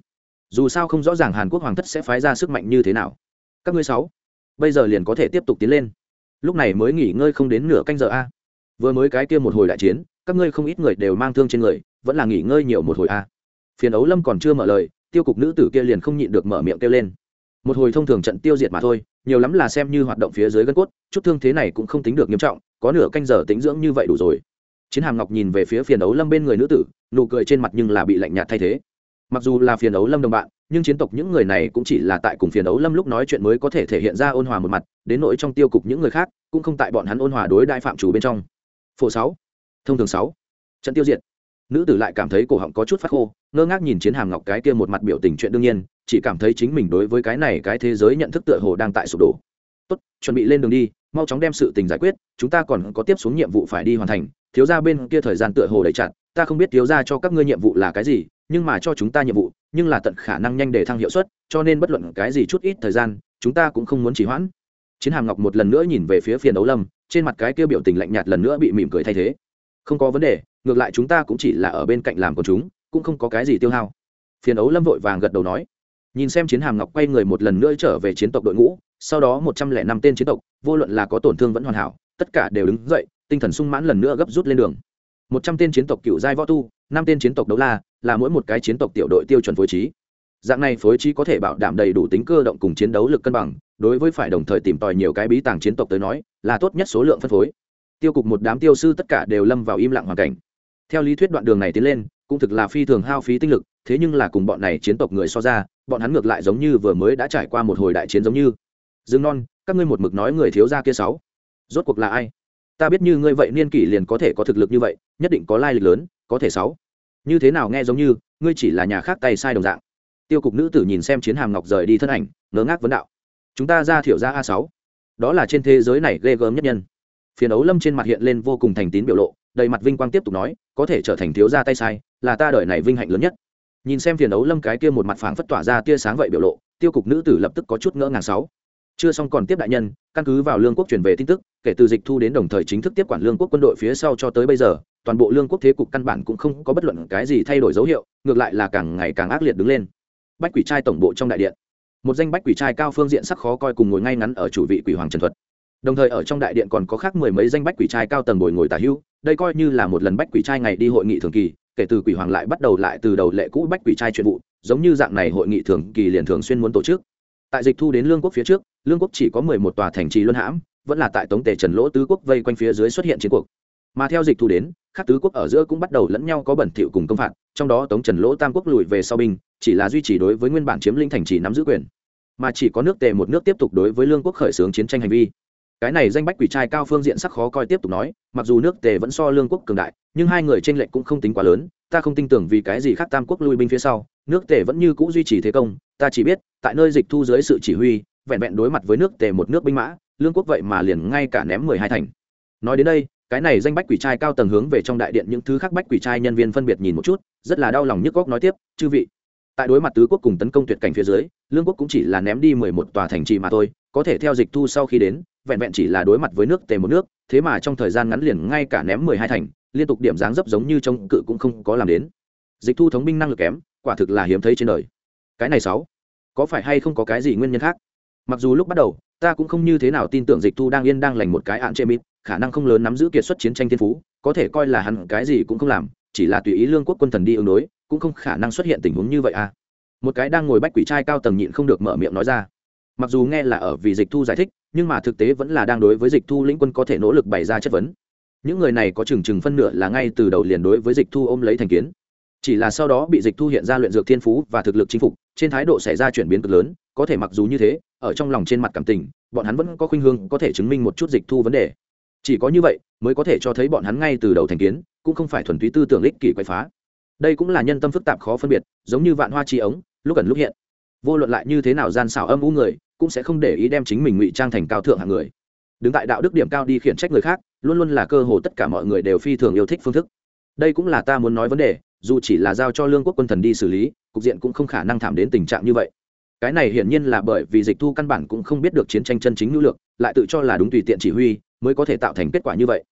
Dù sao không rõ ràng hàn quốc hoàng thất sẽ phái ra sức mạnh như thế nào. Các ngươi sáu bây giờ liền có thể tiếp tục tiến lên. Lúc này mới nghỉ ngơi không đến nửa canh giờ a. Vừa mới cái kia một hồi đại chiến, các ngươi không ít người đều mang thương trên người, vẫn là nghỉ ngơi nhiều một hồi a. Phiền ấu lâm còn chưa mở lời, tiêu cục nữ tử kia liền không nhịn được mở miệng kêu lên. Một hồi thông thường trận tiêu diệt mà thôi, nhiều lắm là xem như hoạt động phía dưới gân cốt, chút thương thế này cũng không tính được nghiêm trọng, có nửa canh giờ tính dưỡng như vậy đủ rồi. Chiến hàm ngọc nhìn về phía phiền ấu lâm bên người nữ tử, nụ cười trên mặt nhưng là bị lạnh nhạt thay thế. Mặc dù là phiền ấu lâm đồng bạn nhưng chiến tộc những người này cũng chỉ là tại cùng phiền ấu lâm lúc nói chuyện mới có thể thể hiện ra ôn hòa một mặt, đến nỗi trong tiêu cục những người khác, cũng không tại bọn hắn ôn hòa đối đại phạm chủ bên trong. Phổ sáu, thông thường sáu, trận tiêu diệt. Nữ tử lại cảm thấy cổ họng có chút phát khô, ngơ ngác nhìn chiến hàm ngọc cái kia một mặt biểu tình chuyện đương nhiên, chỉ cảm thấy chính mình đối với cái này cái thế giới nhận thức tựa hồ đang tại sụp đổ. Tốt, chuẩn bị lên đường đi, mau chóng đem sự tình giải quyết, chúng ta còn có tiếp xuống nhiệm vụ phải đi hoàn thành thiếu gia bên kia thời gian tựa hồ đầy chặt, ta không biết thiếu gia cho các ngươi nhiệm vụ là cái gì, nhưng mà cho chúng ta nhiệm vụ, nhưng là tận khả năng nhanh để thăng hiệu suất, cho nên bất luận cái gì chút ít thời gian, chúng ta cũng không muốn chỉ hoãn. Chiến hàm ngọc một lần nữa nhìn về phía phiền đấu lâm, trên mặt cái kia biểu tình lạnh nhạt lần nữa bị mỉm cười thay thế. Không có vấn đề, ngược lại chúng ta cũng chỉ là ở bên cạnh làm của chúng, cũng không có cái gì tiêu hao. Phiền đấu lâm vội vàng gật đầu nói. Nhìn xem chiến hàm ngọc quay người một lần nữa trở về chiến tộc đội ngũ, sau đó một trăm lẻ năm tên chiến tộc, vô luận là có tổn thương vẫn hoàn hảo tất cả đều đứng dậy, tinh thần sung mãn lần nữa gấp rút lên đường. Một trăm tên chiến tộc cựu giai võ tu, năm tên chiến tộc đấu la, là mỗi một cái chiến tộc tiểu đội tiêu chuẩn phối trí. Dạng này phối trí có thể bảo đảm đầy đủ tính cơ động cùng chiến đấu lực cân bằng, đối với phải đồng thời tìm tòi nhiều cái bí tàng chiến tộc tới nói, là tốt nhất số lượng phân phối. Tiêu cục một đám tiêu sư tất cả đều lâm vào im lặng hoàn cảnh. Theo lý thuyết đoạn đường này tiến lên, cũng thực là phi thường hao phí tinh lực, thế nhưng là cùng bọn này chiến tộc người so ra, bọn hắn ngược lại giống như vừa mới đã trải qua một hồi đại chiến giống như. Dương non, các ngươi một mực nói người thiếu gia kia sáu rốt cuộc là ai? Ta biết như ngươi vậy niên kỷ liền có thể có thực lực như vậy, nhất định có lai lịch lớn, có thể sáu. Như thế nào nghe giống như, ngươi chỉ là nhà khác tay sai đồng dạng. Tiêu cục nữ tử nhìn xem chiến hàm ngọc rời đi thân ảnh ngớ ngác vấn đạo. Chúng ta ra thiểu ra a sáu. Đó là trên thế giới này ghê gớm nhất nhân. Phiền ấu lâm trên mặt hiện lên vô cùng thành tín biểu lộ, đầy mặt vinh quang tiếp tục nói, có thể trở thành thiếu gia tay sai, là ta đời này vinh hạnh lớn nhất. Nhìn xem phiền ấu lâm cái kia một mặt phảng phất tỏa ra tia sáng vậy biểu lộ, tiêu cục nữ tử lập tức có chút ngỡ ngàng sáu chưa xong còn tiếp đại nhân, căn cứ vào lương quốc truyền về tin tức, kể từ dịch thu đến đồng thời chính thức tiếp quản lương quốc quân đội phía sau cho tới bây giờ, toàn bộ lương quốc thế cục căn bản cũng không có bất luận cái gì thay đổi dấu hiệu, ngược lại là càng ngày càng ác liệt đứng lên. Bách quỷ trai tổng bộ trong đại điện. Một danh bách quỷ trai cao phương diện sắc khó coi cùng ngồi ngay ngắn ở chủ vị quỷ hoàng trần thuật. Đồng thời ở trong đại điện còn có khác mười mấy danh bách quỷ trai cao tầng ngồi ngồi tả hữu đây coi như là một lần bách quỷ trai ngày đi hội nghị thường kỳ, kể từ quỷ hoàng lại bắt đầu lại từ đầu lệ cũ bách quỷ trai chuyện vụ, giống như dạng này hội nghị thường kỳ liền thường xuyên muốn tổ chức. Tại dịch thu đến lương quốc phía trước lương quốc chỉ có mười một tòa thành trì luân hãm, vẫn là tại tống tề trần lỗ tứ quốc vây quanh phía dưới xuất hiện chiến cuộc. Mà theo dịch thu đến, các tứ quốc ở giữa cũng bắt đầu lẫn nhau có bẩn thỉu cùng công phạt, trong đó tống trần lỗ tam quốc lùi về sau binh, chỉ là duy trì đối với nguyên bản chiếm linh thành trì nắm giữ quyền. Mà chỉ có nước tề một nước tiếp tục đối với lương quốc khởi xướng chiến tranh hành vi. Cái này danh bách quỷ trai cao phương diện sắc khó coi tiếp tục nói, mặc dù nước tề vẫn so lương quốc cường đại, nhưng hai người tranh lệch cũng không tính quá lớn, ta không tin tưởng vì cái gì khác tam quốc lui binh phía sau, nước tề vẫn như cũ duy trì thế công, ta chỉ biết, tại nơi dịch thu dưới sự chỉ huy vẹn vẹn đối mặt với nước tề một nước binh mã, lương quốc vậy mà liền ngay cả ném mười hai thành. Nói đến đây, cái này danh bách quỷ trai cao tầng hướng về trong đại điện những thứ khác bách quỷ trai nhân viên phân biệt nhìn một chút, rất là đau lòng nhức góc nói tiếp, chư vị, tại đối mặt tứ quốc cùng tấn công tuyệt cảnh phía dưới, lương quốc cũng chỉ là ném đi mười một tòa thành trì mà thôi, có thể theo dịch thu sau khi đến, vẹn vẹn chỉ là đối mặt với nước tề một nước, thế mà trong thời gian ngắn liền ngay cả ném mười hai thành, liên tục điểm dáng dấp giống như trong cự cũng không có làm đến. Dịch thu thống binh năng lực kém, quả thực là hiếm thấy trên đời. Cái này sáu, có phải hay không có cái gì nguyên nhân khác? Mặc dù lúc bắt đầu, ta cũng không như thế nào tin tưởng dịch thu đang yên đang lành một cái ạn chê mít, khả năng không lớn nắm giữ kiệt xuất chiến tranh thiên phú, có thể coi là hắn cái gì cũng không làm, chỉ là tùy ý lương quốc quân thần đi ứng đối, cũng không khả năng xuất hiện tình huống như vậy à. Một cái đang ngồi bách quỷ trai cao tầng nhịn không được mở miệng nói ra. Mặc dù nghe là ở vì dịch thu giải thích, nhưng mà thực tế vẫn là đang đối với dịch thu lĩnh quân có thể nỗ lực bày ra chất vấn. Những người này có chừng chừng phân nửa là ngay từ đầu liền đối với dịch thu ôm lấy thành kiến chỉ là sau đó bị dịch thu hiện ra luyện dược thiên phú và thực lực chinh phục, trên thái độ xảy ra chuyển biến cực lớn, có thể mặc dù như thế, ở trong lòng trên mặt cảm tình, bọn hắn vẫn có khuynh hướng có thể chứng minh một chút dịch thu vấn đề. Chỉ có như vậy mới có thể cho thấy bọn hắn ngay từ đầu thành kiến, cũng không phải thuần túy tư tưởng lích kỷ quậy phá. Đây cũng là nhân tâm phức tạp khó phân biệt, giống như vạn hoa chi ống, lúc ẩn lúc hiện. Vô luận lại như thế nào gian xảo âm u người, cũng sẽ không để ý đem chính mình ngụy trang thành cao thượng hạng người. Đứng tại đạo đức điểm cao đi khiển trách người khác, luôn luôn là cơ hồ tất cả mọi người đều phi thường yêu thích phương thức. Đây cũng là ta muốn nói vấn đề dù chỉ là giao cho lương quốc quân thần đi xử lý cục diện cũng không khả năng thảm đến tình trạng như vậy. Cái này hiển nhiên là bởi vì dịch thu căn bản cũng không biết được chiến tranh chân chính nữ lược lại tự cho là đúng tùy tiện chỉ huy mới có thể tạo thành kết quả như vậy.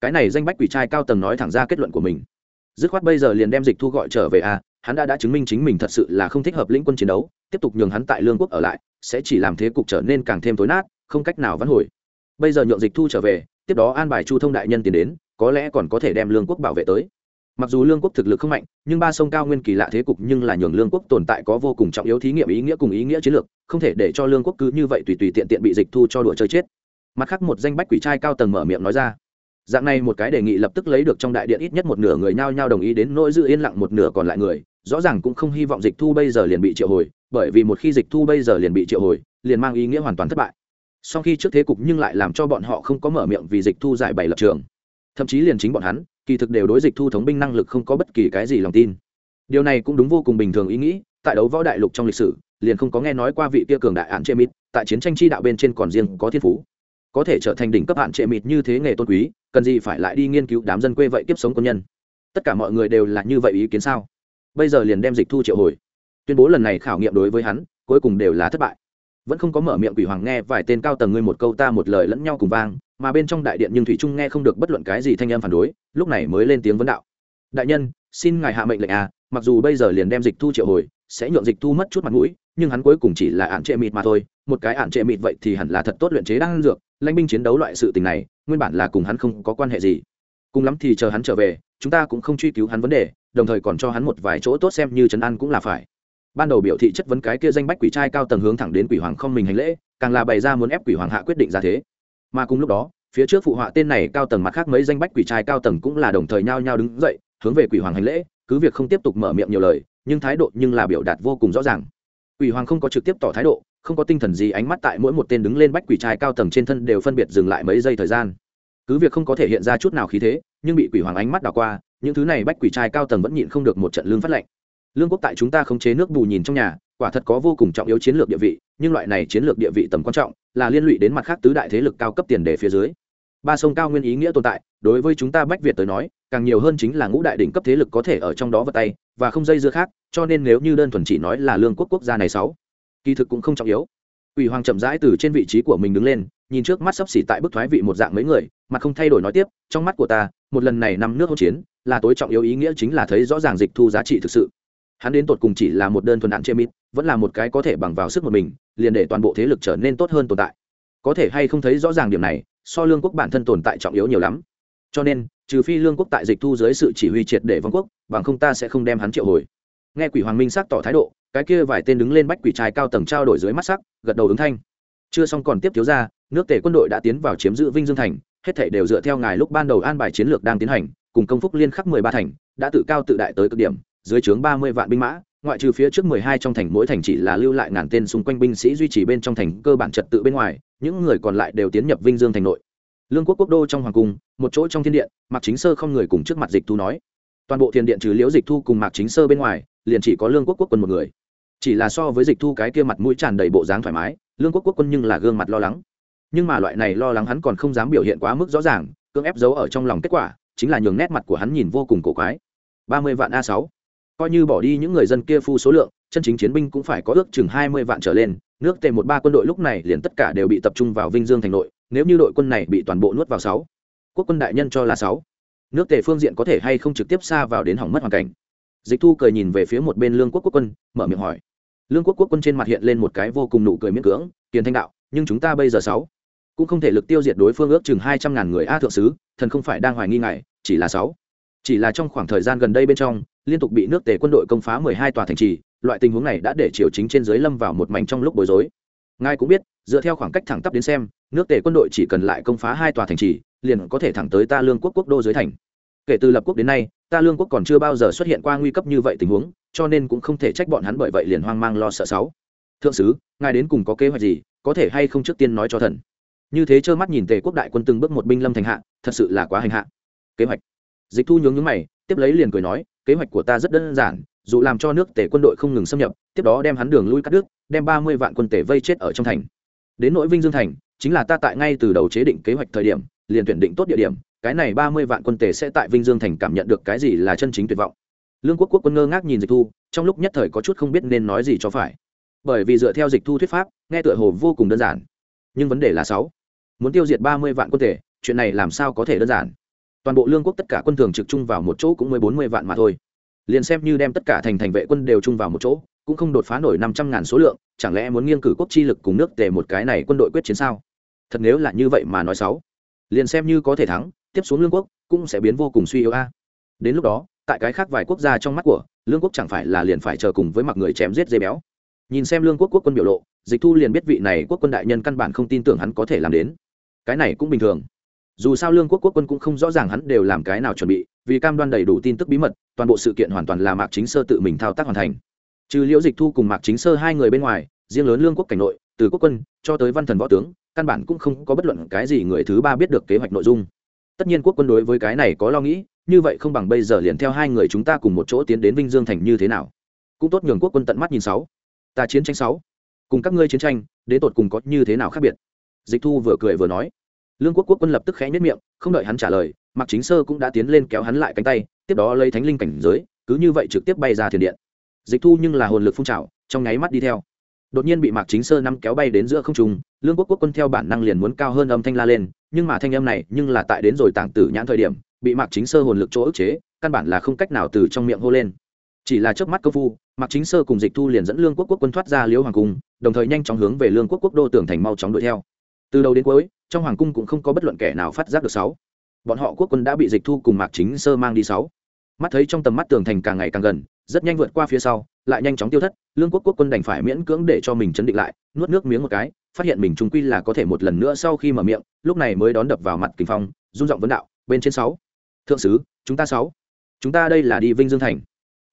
Cái này danh bách quỷ trai cao tầng nói thẳng ra kết luận của mình. Dứt khoát bây giờ liền đem dịch thu gọi trở về a à, hắn đã đã chứng minh chính mình thật sự là không thích hợp lĩnh quân chiến đấu tiếp tục nhường hắn tại lương quốc ở lại sẽ chỉ làm thế cục trở nên càng thêm tối nát không cách nào vãn hồi. Bây giờ nhượng dịch thu trở về tiếp đó an bài chu thông đại nhân tiến đến có lẽ còn có thể đem lương quốc bảo vệ tới mặc dù lương quốc thực lực không mạnh, nhưng ba sông cao nguyên kỳ lạ thế cục nhưng là nhường lương quốc tồn tại có vô cùng trọng yếu thí nghiệm ý nghĩa cùng ý nghĩa chiến lược, không thể để cho lương quốc cứ như vậy tùy tùy tiện tiện bị dịch thu cho đùa chơi chết. Mặt khác một danh bách quỷ trai cao tầng mở miệng nói ra. Dạng này một cái đề nghị lập tức lấy được trong đại điện ít nhất một nửa người nhao nhao đồng ý đến nỗi giữ yên lặng một nửa còn lại người, rõ ràng cũng không hy vọng dịch thu bây giờ liền bị triệu hồi, bởi vì một khi dịch thu bây giờ liền bị triệu hồi, liền mang ý nghĩa hoàn toàn thất bại. Sau khi trước thế cục nhưng lại làm cho bọn họ không có mở miệng vì dịch thu giải bày lập trường. Thậm chí liền chính bọn hắn kỳ thực đều đối dịch thu thống binh năng lực không có bất kỳ cái gì lòng tin. Điều này cũng đúng vô cùng bình thường ý nghĩ, tại đấu võ đại lục trong lịch sử, liền không có nghe nói qua vị kia cường đại hạn trệ mít, tại chiến tranh chi đạo bên trên còn riêng có thiên phú. Có thể trở thành đỉnh cấp hạn trệ mịt như thế nghề tôn quý, cần gì phải lại đi nghiên cứu đám dân quê vậy kiếp sống quân nhân? Tất cả mọi người đều là như vậy ý kiến sao? Bây giờ liền đem dịch thu triệu hồi. Tuyên bố lần này khảo nghiệm đối với hắn, cuối cùng đều là thất bại vẫn không có mở miệng quỷ hoàng nghe vài tên cao tầng ngươi một câu ta một lời lẫn nhau cùng vang, mà bên trong đại điện nhưng thủy trung nghe không được bất luận cái gì thanh âm phản đối, lúc này mới lên tiếng vấn đạo. Đại nhân, xin ngài hạ mệnh lệnh à mặc dù bây giờ liền đem dịch thu triệu hồi, sẽ nhượng dịch thu mất chút mặt mũi, nhưng hắn cuối cùng chỉ là ạn trệ mịt mà thôi. Một cái ạn trệ mịt vậy thì hẳn là thật tốt luyện chế đang dược, lãnh binh chiến đấu loại sự tình này, nguyên bản là cùng hắn không có quan hệ gì. Cùng lắm thì chờ hắn trở về, chúng ta cũng không truy cứu hắn vấn đề, đồng thời còn cho hắn một vài chỗ tốt xem như trấn an cũng là phải ban đầu biểu thị chất vấn cái kia danh bách quỷ trai cao tầng hướng thẳng đến quỷ hoàng không mình hành lễ, càng là bày ra muốn ép quỷ hoàng hạ quyết định ra thế. Mà cùng lúc đó, phía trước phụ họa tên này cao tầng mặt khác mấy danh bách quỷ trai cao tầng cũng là đồng thời nhao nhao đứng dậy, hướng về quỷ hoàng hành lễ, cứ việc không tiếp tục mở miệng nhiều lời, nhưng thái độ nhưng là biểu đạt vô cùng rõ ràng. Quỷ hoàng không có trực tiếp tỏ thái độ, không có tinh thần gì, ánh mắt tại mỗi một tên đứng lên bách quỷ trai cao tầng trên thân đều phân biệt dừng lại mấy giây thời gian. Cứ việc không có thể hiện ra chút nào khí thế, nhưng bị quỷ hoàng ánh mắt đảo qua, những thứ này bách quỷ trai cao tầng vẫn nhịn không được một trận lương phát lệnh lương quốc tại chúng ta không chế nước bù nhìn trong nhà, quả thật có vô cùng trọng yếu chiến lược địa vị, nhưng loại này chiến lược địa vị tầm quan trọng, là liên lụy đến mặt khác tứ đại thế lực cao cấp tiền đề phía dưới. Ba sông cao nguyên ý nghĩa tồn tại, đối với chúng ta bách việt tới nói, càng nhiều hơn chính là ngũ đại đỉnh cấp thế lực có thể ở trong đó vật tay, và không dây dưa khác, cho nên nếu như đơn thuần chỉ nói là lương quốc quốc gia này sáu, kỳ thực cũng không trọng yếu. Ủy hoàng chậm rãi từ trên vị trí của mình đứng lên, nhìn trước mắt sắp xỉ tại bức thoái vị một dạng mấy người mà không thay đổi nói tiếp, trong mắt của ta, một lần này năm nước hỗn chiến, là tối trọng yếu ý nghĩa chính là thấy rõ ràng dịch thu giá trị thực sự hắn đến tột cùng chỉ là một đơn thuần đạn chê mít, vẫn là một cái có thể bằng vào sức một mình, liền để toàn bộ thế lực trở nên tốt hơn tồn tại. Có thể hay không thấy rõ ràng điểm này, so lương quốc bản thân tồn tại trọng yếu nhiều lắm. Cho nên, trừ phi lương quốc tại dịch thu dưới sự chỉ huy triệt để vương quốc, bằng không ta sẽ không đem hắn triệu hồi. Nghe quỷ hoàng minh sắc tỏ thái độ, cái kia vài tên đứng lên bách quỷ trai cao tầng trao đổi dưới mắt sắc, gật đầu ứng thanh. Chưa xong còn tiếp thiếu ra, nước tể quân đội đã tiến vào chiếm giữ vinh dương thành, hết thể đều dựa theo ngài lúc ban đầu an bài chiến lược đang tiến hành, cùng công phúc liên khắc mười ba thành, đã tự cao tự đại tới cực điểm dưới trướng ba mươi vạn binh mã, ngoại trừ phía trước mười hai trong thành mỗi thành chỉ là lưu lại ngàn tên xung quanh binh sĩ duy trì bên trong thành cơ bản trật tự bên ngoài, những người còn lại đều tiến nhập vinh dương thành nội. Lương quốc quốc đô trong hoàng cung, một chỗ trong thiên điện, mạc chính sơ không người cùng trước mặt dịch thu nói. Toàn bộ thiên điện trừ liễu dịch thu cùng mạc chính sơ bên ngoài, liền chỉ có lương quốc quốc quân một người. Chỉ là so với dịch thu cái kia mặt mũi tràn đầy bộ dáng thoải mái, lương quốc quốc quân nhưng là gương mặt lo lắng. Nhưng mà loại này lo lắng hắn còn không dám biểu hiện quá mức rõ ràng, cưỡng ép giấu ở trong lòng kết quả, chính là nhường nét mặt của hắn nhìn vô cùng cổ quái. ba mươi vạn a sáu coi như bỏ đi những người dân kia phu số lượng, chân chính chiến binh cũng phải có ước chừng hai mươi vạn trở lên, nước tề một ba quân đội lúc này liền tất cả đều bị tập trung vào vinh dương thành nội, nếu như đội quân này bị toàn bộ nuốt vào sáu, quốc quân đại nhân cho là sáu, nước tề phương diện có thể hay không trực tiếp xa vào đến hỏng mất hoàn cảnh. Dịch thu cười nhìn về phía một bên lương quốc quốc quân, mở miệng hỏi. Lương quốc quốc quân trên mặt hiện lên một cái vô cùng nụ cười miễn cưỡng kiền thanh đạo, nhưng chúng ta bây giờ sáu, cũng không thể lực tiêu diệt đối phương ước chừng hai trăm ngàn người a thượng sứ, thần không phải đang hoài nghi ngại chỉ là sáu, chỉ là trong khoảng thời gian gần đây bên trong liên tục bị nước tề quân đội công phá mười hai tòa thành trì, loại tình huống này đã để triều chính trên dưới lâm vào một mảnh trong lúc bối rối. Ngài cũng biết, dựa theo khoảng cách thẳng tắp đến xem, nước tề quân đội chỉ cần lại công phá hai tòa thành trì, liền có thể thẳng tới ta lương quốc quốc đô dưới thành. Kể từ lập quốc đến nay, ta lương quốc còn chưa bao giờ xuất hiện qua nguy cấp như vậy tình huống, cho nên cũng không thể trách bọn hắn bởi vậy liền hoang mang lo sợ sáu. Thượng sứ, ngài đến cùng có kế hoạch gì, có thể hay không trước tiên nói cho thần? Như thế trơ mắt nhìn tề quốc đại quân từng bước một binh lâm thành hạ, thật sự là quá hành hạ. Kế hoạch. Dịch thu nhướng nhướng mày, tiếp lấy liền cười nói kế hoạch của ta rất đơn giản, dù làm cho nước tề quân đội không ngừng xâm nhập, tiếp đó đem hắn đường lui cắt đứt, đem ba mươi vạn quân tề vây chết ở trong thành. Đến nội vinh dương thành, chính là ta tại ngay từ đầu chế định kế hoạch thời điểm, liền tuyển định tốt địa điểm, cái này ba mươi vạn quân tề sẽ tại vinh dương thành cảm nhận được cái gì là chân chính tuyệt vọng. Lương quốc quốc quân ngơ ngác nhìn dịch thu, trong lúc nhất thời có chút không biết nên nói gì cho phải. Bởi vì dựa theo dịch thu thuyết pháp, nghe tựa hồ vô cùng đơn giản. Nhưng vấn đề là sáu. Muốn tiêu diệt ba mươi vạn quân tề, chuyện này làm sao có thể đơn giản? Toàn bộ lương quốc tất cả quân thường trực chung vào một chỗ cũng mới bốn mươi vạn mà thôi. Liền xem như đem tất cả thành thành vệ quân đều chung vào một chỗ, cũng không đột phá nổi năm trăm ngàn số lượng, chẳng lẽ muốn nghiêng cử quốc chi lực cùng nước tề một cái này quân đội quyết chiến sao? Thật nếu là như vậy mà nói sáu liền xem như có thể thắng, tiếp xuống lương quốc cũng sẽ biến vô cùng suy yếu a. Đến lúc đó, tại cái khác vài quốc gia trong mắt của, lương quốc chẳng phải là liền phải chờ cùng với mặc người chém giết dây béo. Nhìn xem lương quốc quốc quân biểu lộ, dịch thu liền biết vị này quốc quân đại nhân căn bản không tin tưởng hắn có thể làm đến. Cái này cũng bình thường dù sao lương quốc quốc quân cũng không rõ ràng hắn đều làm cái nào chuẩn bị, vì cam đoan đầy đủ tin tức bí mật, toàn bộ sự kiện hoàn toàn là mạc chính sơ tự mình thao tác hoàn thành. Trừ liễu dịch thu cùng mạc chính sơ hai người bên ngoài, riêng lớn lương quốc cảnh nội, từ quốc quân cho tới văn thần võ tướng, căn bản cũng không có bất luận cái gì người thứ ba biết được kế hoạch nội dung. Tất nhiên quốc quân đối với cái này có lo nghĩ, như vậy không bằng bây giờ liền theo hai người chúng ta cùng một chỗ tiến đến vinh dương thành như thế nào? Cũng tốt nhường quốc quân tận mắt nhìn sáu. Ta chiến tranh sáu. Cùng các ngươi chiến tranh, đến tột cùng có như thế nào khác biệt? Dịch thu vừa cười vừa nói lương quốc quốc quân lập tức khẽ nhất miệng, không đợi hắn trả lời, mạc chính sơ cũng đã tiến lên kéo hắn lại cánh tay, tiếp đó lấy thánh linh cảnh giới, cứ như vậy trực tiếp bay ra thiền điện. Dịch thu nhưng là hồn lực phun trào, trong nháy mắt đi theo. Đột nhiên bị mạc chính sơ năm kéo bay đến giữa không trung, lương quốc quốc quân theo bản năng liền muốn cao hơn âm thanh la lên, nhưng mà thanh âm này nhưng là tại đến rồi tảng tử nhãn thời điểm, bị mạc chính sơ hồn lực chỗ ức chế, căn bản là không cách nào từ trong miệng hô lên. Chỉ là trước mắt công phu, mạc chính sơ cùng dịch thu liền dẫn lương quốc quốc quân thoát ra liễu hoàng cung, đồng thời nhanh chóng hướng về lương quốc quốc đô tưởng thành mau chóng đuổi theo từ đầu đến cuối, trong hoàng cung cũng không có bất luận kẻ nào phát giác được sáu. Bọn họ quốc quân đã bị dịch thu cùng mạc chính sơ mang đi sáu. Mắt thấy trong tầm mắt tường thành càng ngày càng gần, rất nhanh vượt qua phía sau, lại nhanh chóng tiêu thất, lương quốc quốc quân đành phải miễn cưỡng để cho mình chấn định lại, nuốt nước miếng một cái, phát hiện mình trung quy là có thể một lần nữa sau khi mở miệng, lúc này mới đón đập vào mặt kinh phong rung giọng vấn đạo, bên trên sáu. Thượng sứ, chúng ta sáu. Chúng ta đây là đi vinh dương thành.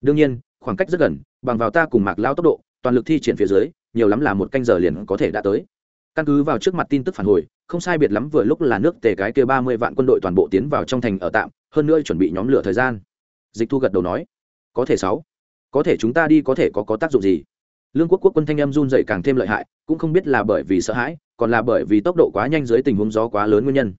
Đương nhiên, khoảng cách rất gần, bằng vào ta cùng mạc lao tốc độ, toàn lực thi triển phía dưới, nhiều lắm là một canh giờ liền có thể đã tới căn cứ vào trước mặt tin tức phản hồi, không sai biệt lắm vừa lúc là nước tề cái kia ba mươi vạn quân đội toàn bộ tiến vào trong thành ở tạm, hơn nữa chuẩn bị nhóm lửa thời gian. Dịch thu gật đầu nói, có thể sáu. Có thể chúng ta đi có thể có có tác dụng gì? Lương quốc quốc quân thanh em run dậy càng thêm lợi hại, cũng không biết là bởi vì sợ hãi, còn là bởi vì tốc độ quá nhanh dưới tình huống gió quá lớn nguyên nhân.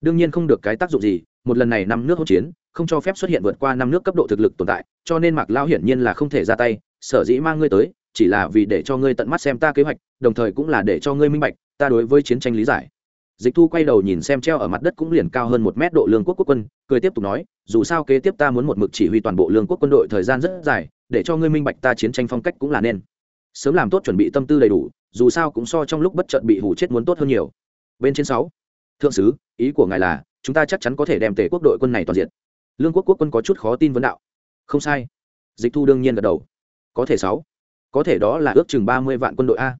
Đương nhiên không được cái tác dụng gì, một lần này năm nước hỗn chiến, không cho phép xuất hiện vượt qua năm nước cấp độ thực lực tồn tại, cho nên mạc lao hiển nhiên là không thể ra tay, sở dĩ mang ngươi tới chỉ là vì để cho ngươi tận mắt xem ta kế hoạch, đồng thời cũng là để cho ngươi minh bạch, ta đối với chiến tranh lý giải. Dịch thu quay đầu nhìn xem treo ở mặt đất cũng liền cao hơn một mét độ lương quốc quốc quân, cười tiếp tục nói, dù sao kế tiếp ta muốn một mực chỉ huy toàn bộ lương quốc quân đội thời gian rất dài, để cho ngươi minh bạch ta chiến tranh phong cách cũng là nên. Sớm làm tốt chuẩn bị tâm tư đầy đủ, dù sao cũng so trong lúc bất chợt bị hủ chết muốn tốt hơn nhiều. Bên trên sáu, thượng sứ, ý của ngài là, chúng ta chắc chắn có thể đem tể quốc đội quân này toàn diện. Lương quốc quốc quân có chút khó tin vấn đạo. Không sai. Dịch thu đương nhiên gật đầu. Có thể sáu có thể đó là ước chừng ba mươi vạn quân đội a.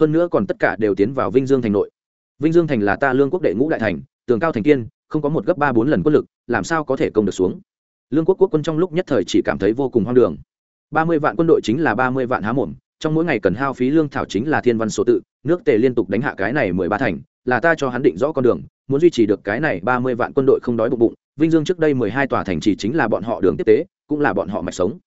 Hơn nữa còn tất cả đều tiến vào vinh dương thành nội. Vinh dương thành là ta lương quốc đệ ngũ đại thành, tường cao thành kiên, không có một gấp ba bốn lần quân lực, làm sao có thể công được xuống? Lương quốc quốc quân trong lúc nhất thời chỉ cảm thấy vô cùng hoang đường. Ba mươi vạn quân đội chính là ba mươi vạn há mồm, trong mỗi ngày cần hao phí lương thảo chính là thiên văn số tự, nước tề liên tục đánh hạ cái này mười ba thành, là ta cho hắn định rõ con đường, muốn duy trì được cái này ba mươi vạn quân đội không đói bụng bụng, vinh dương trước đây mười hai tòa thành chỉ chính là bọn họ đường tiếp tế, cũng là bọn họ mạch sống.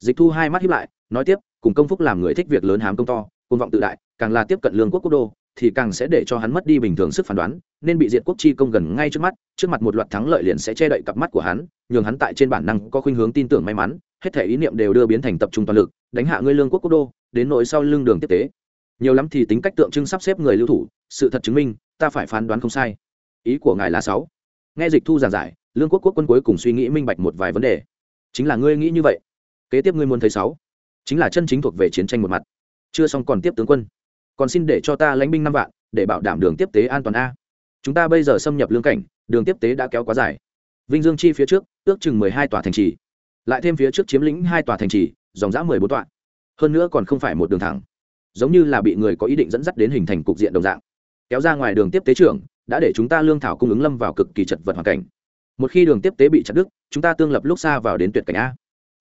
Dịch thu hai mắt hiếp lại, nói tiếp cùng công phúc làm người thích việc lớn hám công to côn vọng tự đại, càng là tiếp cận lương quốc quốc đô, thì càng sẽ để cho hắn mất đi bình thường sức phán đoán, nên bị diệt quốc chi công gần ngay trước mắt, trước mặt một loạt thắng lợi liền sẽ che đậy cặp mắt của hắn, nhường hắn tại trên bản năng có khuynh hướng tin tưởng may mắn, hết thể ý niệm đều đưa biến thành tập trung toàn lực, đánh hạ ngươi lương quốc quốc đô, đến nội sau lưng đường tiếp tế. Nhiều lắm thì tính cách tượng trưng sắp xếp người lưu thủ, sự thật chứng minh, ta phải phán đoán không sai. Ý của ngài là sáu. Nghe dịch thu giảng giải, lương quốc quốc quân cuối cùng suy nghĩ minh bạch một vài vấn đề. Chính là ngươi nghĩ như vậy. Kế tiếp ngươi muốn thấy sáu chính là chân chính thuộc về chiến tranh một mặt. Chưa xong còn tiếp tướng quân. Còn xin để cho ta lãnh binh năm vạn, để bảo đảm đường tiếp tế an toàn a. Chúng ta bây giờ xâm nhập lương cảnh, đường tiếp tế đã kéo quá dài. Vinh dương chi phía trước, ước chừng mười hai tòa thành trì. Lại thêm phía trước chiếm lĩnh hai tòa thành trì, dòng dã mười bốn tọa hơn nữa còn không phải một đường thẳng. Giống như là bị người có ý định dẫn dắt đến hình thành cục diện đồng dạng. Kéo ra ngoài đường tiếp tế trưởng, đã để chúng ta lương thảo cung ứng lâm vào cực kỳ chật vật hoàn cảnh. Một khi đường tiếp tế bị chặt đứt, chúng ta tương lập lúc xa vào đến tuyệt cảnh a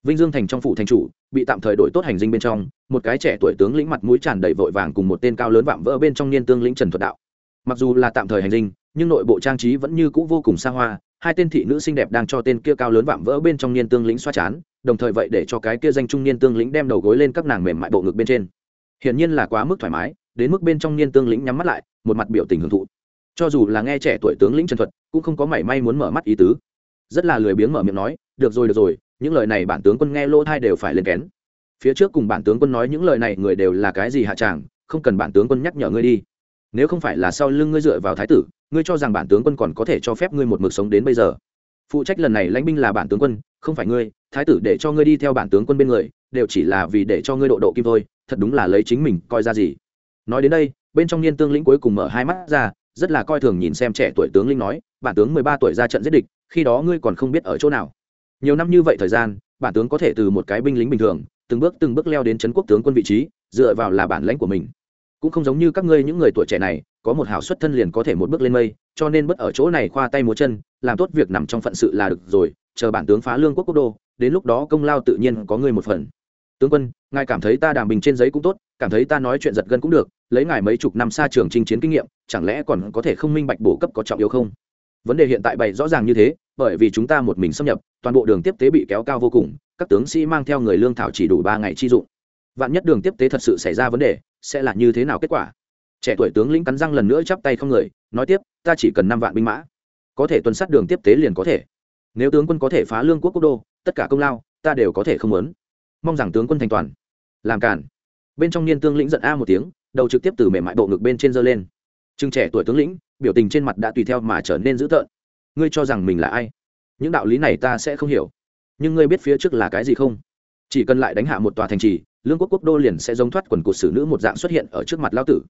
vinh dương thành trong phủ thành chủ, bị tạm thời đổi tốt hành dinh bên trong, một cái trẻ tuổi tướng lĩnh mặt mũi tràn đầy vội vàng cùng một tên cao lớn vạm vỡ bên trong niên tương lĩnh trần thuật đạo. Mặc dù là tạm thời hành dinh, nhưng nội bộ trang trí vẫn như cũ vô cùng xa hoa, hai tên thị nữ xinh đẹp đang cho tên kia cao lớn vạm vỡ bên trong niên tương lĩnh xoa chán, đồng thời vậy để cho cái kia danh trung niên tương lĩnh đem đầu gối lên các nàng mềm mại bộ ngực bên trên. Hiển nhiên là quá mức thoải mái, đến mức bên trong niên tương lĩnh nhắm mắt lại, một mặt biểu tình hưởng thụ. Cho dù là nghe trẻ tuổi tướng lĩnh trần thuật, cũng không có mảy may muốn mở mắt ý tứ. Rất là lười biếng mở miệng nói, được rồi được rồi những lời này bản tướng quân nghe lỗ thai đều phải lên kén. Phía trước cùng bản tướng quân nói những lời này người đều là cái gì hạ tràng, không cần bản tướng quân nhắc nhở ngươi đi. Nếu không phải là sau lưng ngươi dựa vào thái tử, ngươi cho rằng bản tướng quân còn có thể cho phép ngươi một mực sống đến bây giờ. Phụ trách lần này lãnh binh là bản tướng quân, không phải ngươi, thái tử để cho ngươi đi theo bản tướng quân bên người, đều chỉ là vì để cho ngươi độ độ kim thôi, thật đúng là lấy chính mình coi ra gì. Nói đến đây, bên trong niên tương lĩnh cuối cùng mở hai mắt ra, rất là coi thường nhìn xem trẻ tuổi tướng linh nói, bản tướng mười ba tuổi ra trận giết địch, khi đó ngươi còn không biết ở chỗ nào nhiều năm như vậy thời gian, bản tướng có thể từ một cái binh lính bình thường, từng bước từng bước leo đến trấn quốc tướng quân vị trí, dựa vào là bản lãnh của mình. Cũng không giống như các ngươi những người tuổi trẻ này, có một hảo xuất thân liền có thể một bước lên mây, cho nên bất ở chỗ này khoa tay múa chân, làm tốt việc nằm trong phận sự là được rồi, chờ bản tướng phá lương quốc quốc đô, đến lúc đó công lao tự nhiên có ngươi một phần. Tướng quân, ngài cảm thấy ta đàm bình trên giấy cũng tốt, cảm thấy ta nói chuyện giật gân cũng được, lấy ngài mấy chục năm xa trường chinh chiến kinh nghiệm, chẳng lẽ còn có thể không minh bạch bổ cấp có trọng yếu không? Vấn đề hiện tại bày rõ ràng như thế bởi vì chúng ta một mình xâm nhập, toàn bộ đường tiếp tế bị kéo cao vô cùng, các tướng sĩ mang theo người lương thảo chỉ đủ ba ngày chi dụng. Vạn nhất đường tiếp tế thật sự xảy ra vấn đề, sẽ là như thế nào kết quả? Trẻ tuổi tướng lĩnh cắn răng lần nữa chắp tay không người, nói tiếp, ta chỉ cần năm vạn binh mã, có thể tuần sát đường tiếp tế liền có thể. Nếu tướng quân có thể phá lương quốc quốc đô, tất cả công lao, ta đều có thể không muốn. Mong rằng tướng quân thành toàn. Làm cản bên trong niên tướng lĩnh giận a một tiếng, đầu trực tiếp từ mềm mại bộ ngực bên trên giơ lên. Chừng trẻ tuổi tướng lĩnh, biểu tình trên mặt đã tùy theo mà trở nên dữ tợn ngươi cho rằng mình là ai? Những đạo lý này ta sẽ không hiểu. Nhưng ngươi biết phía trước là cái gì không? Chỉ cần lại đánh hạ một tòa thành trì, lương quốc quốc đô liền sẽ giống thoát quần cụt xử nữ một dạng xuất hiện ở trước mặt lao tử.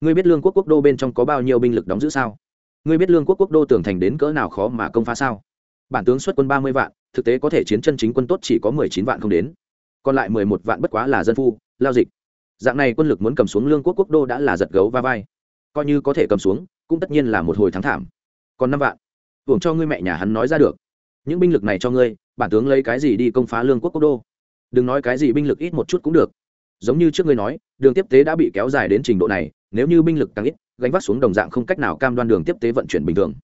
Ngươi biết lương quốc quốc đô bên trong có bao nhiêu binh lực đóng giữ sao? Ngươi biết lương quốc quốc đô tưởng thành đến cỡ nào khó mà công phá sao? Bản tướng xuất quân ba mươi vạn, thực tế có thể chiến chân chính quân tốt chỉ có mười chín vạn không đến. Còn lại mười một vạn bất quá là dân phu, lao dịch. Dạng này quân lực muốn cầm xuống lương quốc quốc đô đã là giật gấu va vai. Coi như có thể cầm xuống, cũng tất nhiên là một hồi thắng thảm. Còn năm vạn hưởng cho ngươi mẹ nhà hắn nói ra được. Những binh lực này cho ngươi, bản tướng lấy cái gì đi công phá lương quốc quốc đô? Đừng nói cái gì binh lực ít một chút cũng được. Giống như trước ngươi nói, đường tiếp tế đã bị kéo dài đến trình độ này, nếu như binh lực càng ít, gánh vác xuống đồng dạng không cách nào cam đoan đường tiếp tế vận chuyển bình thường.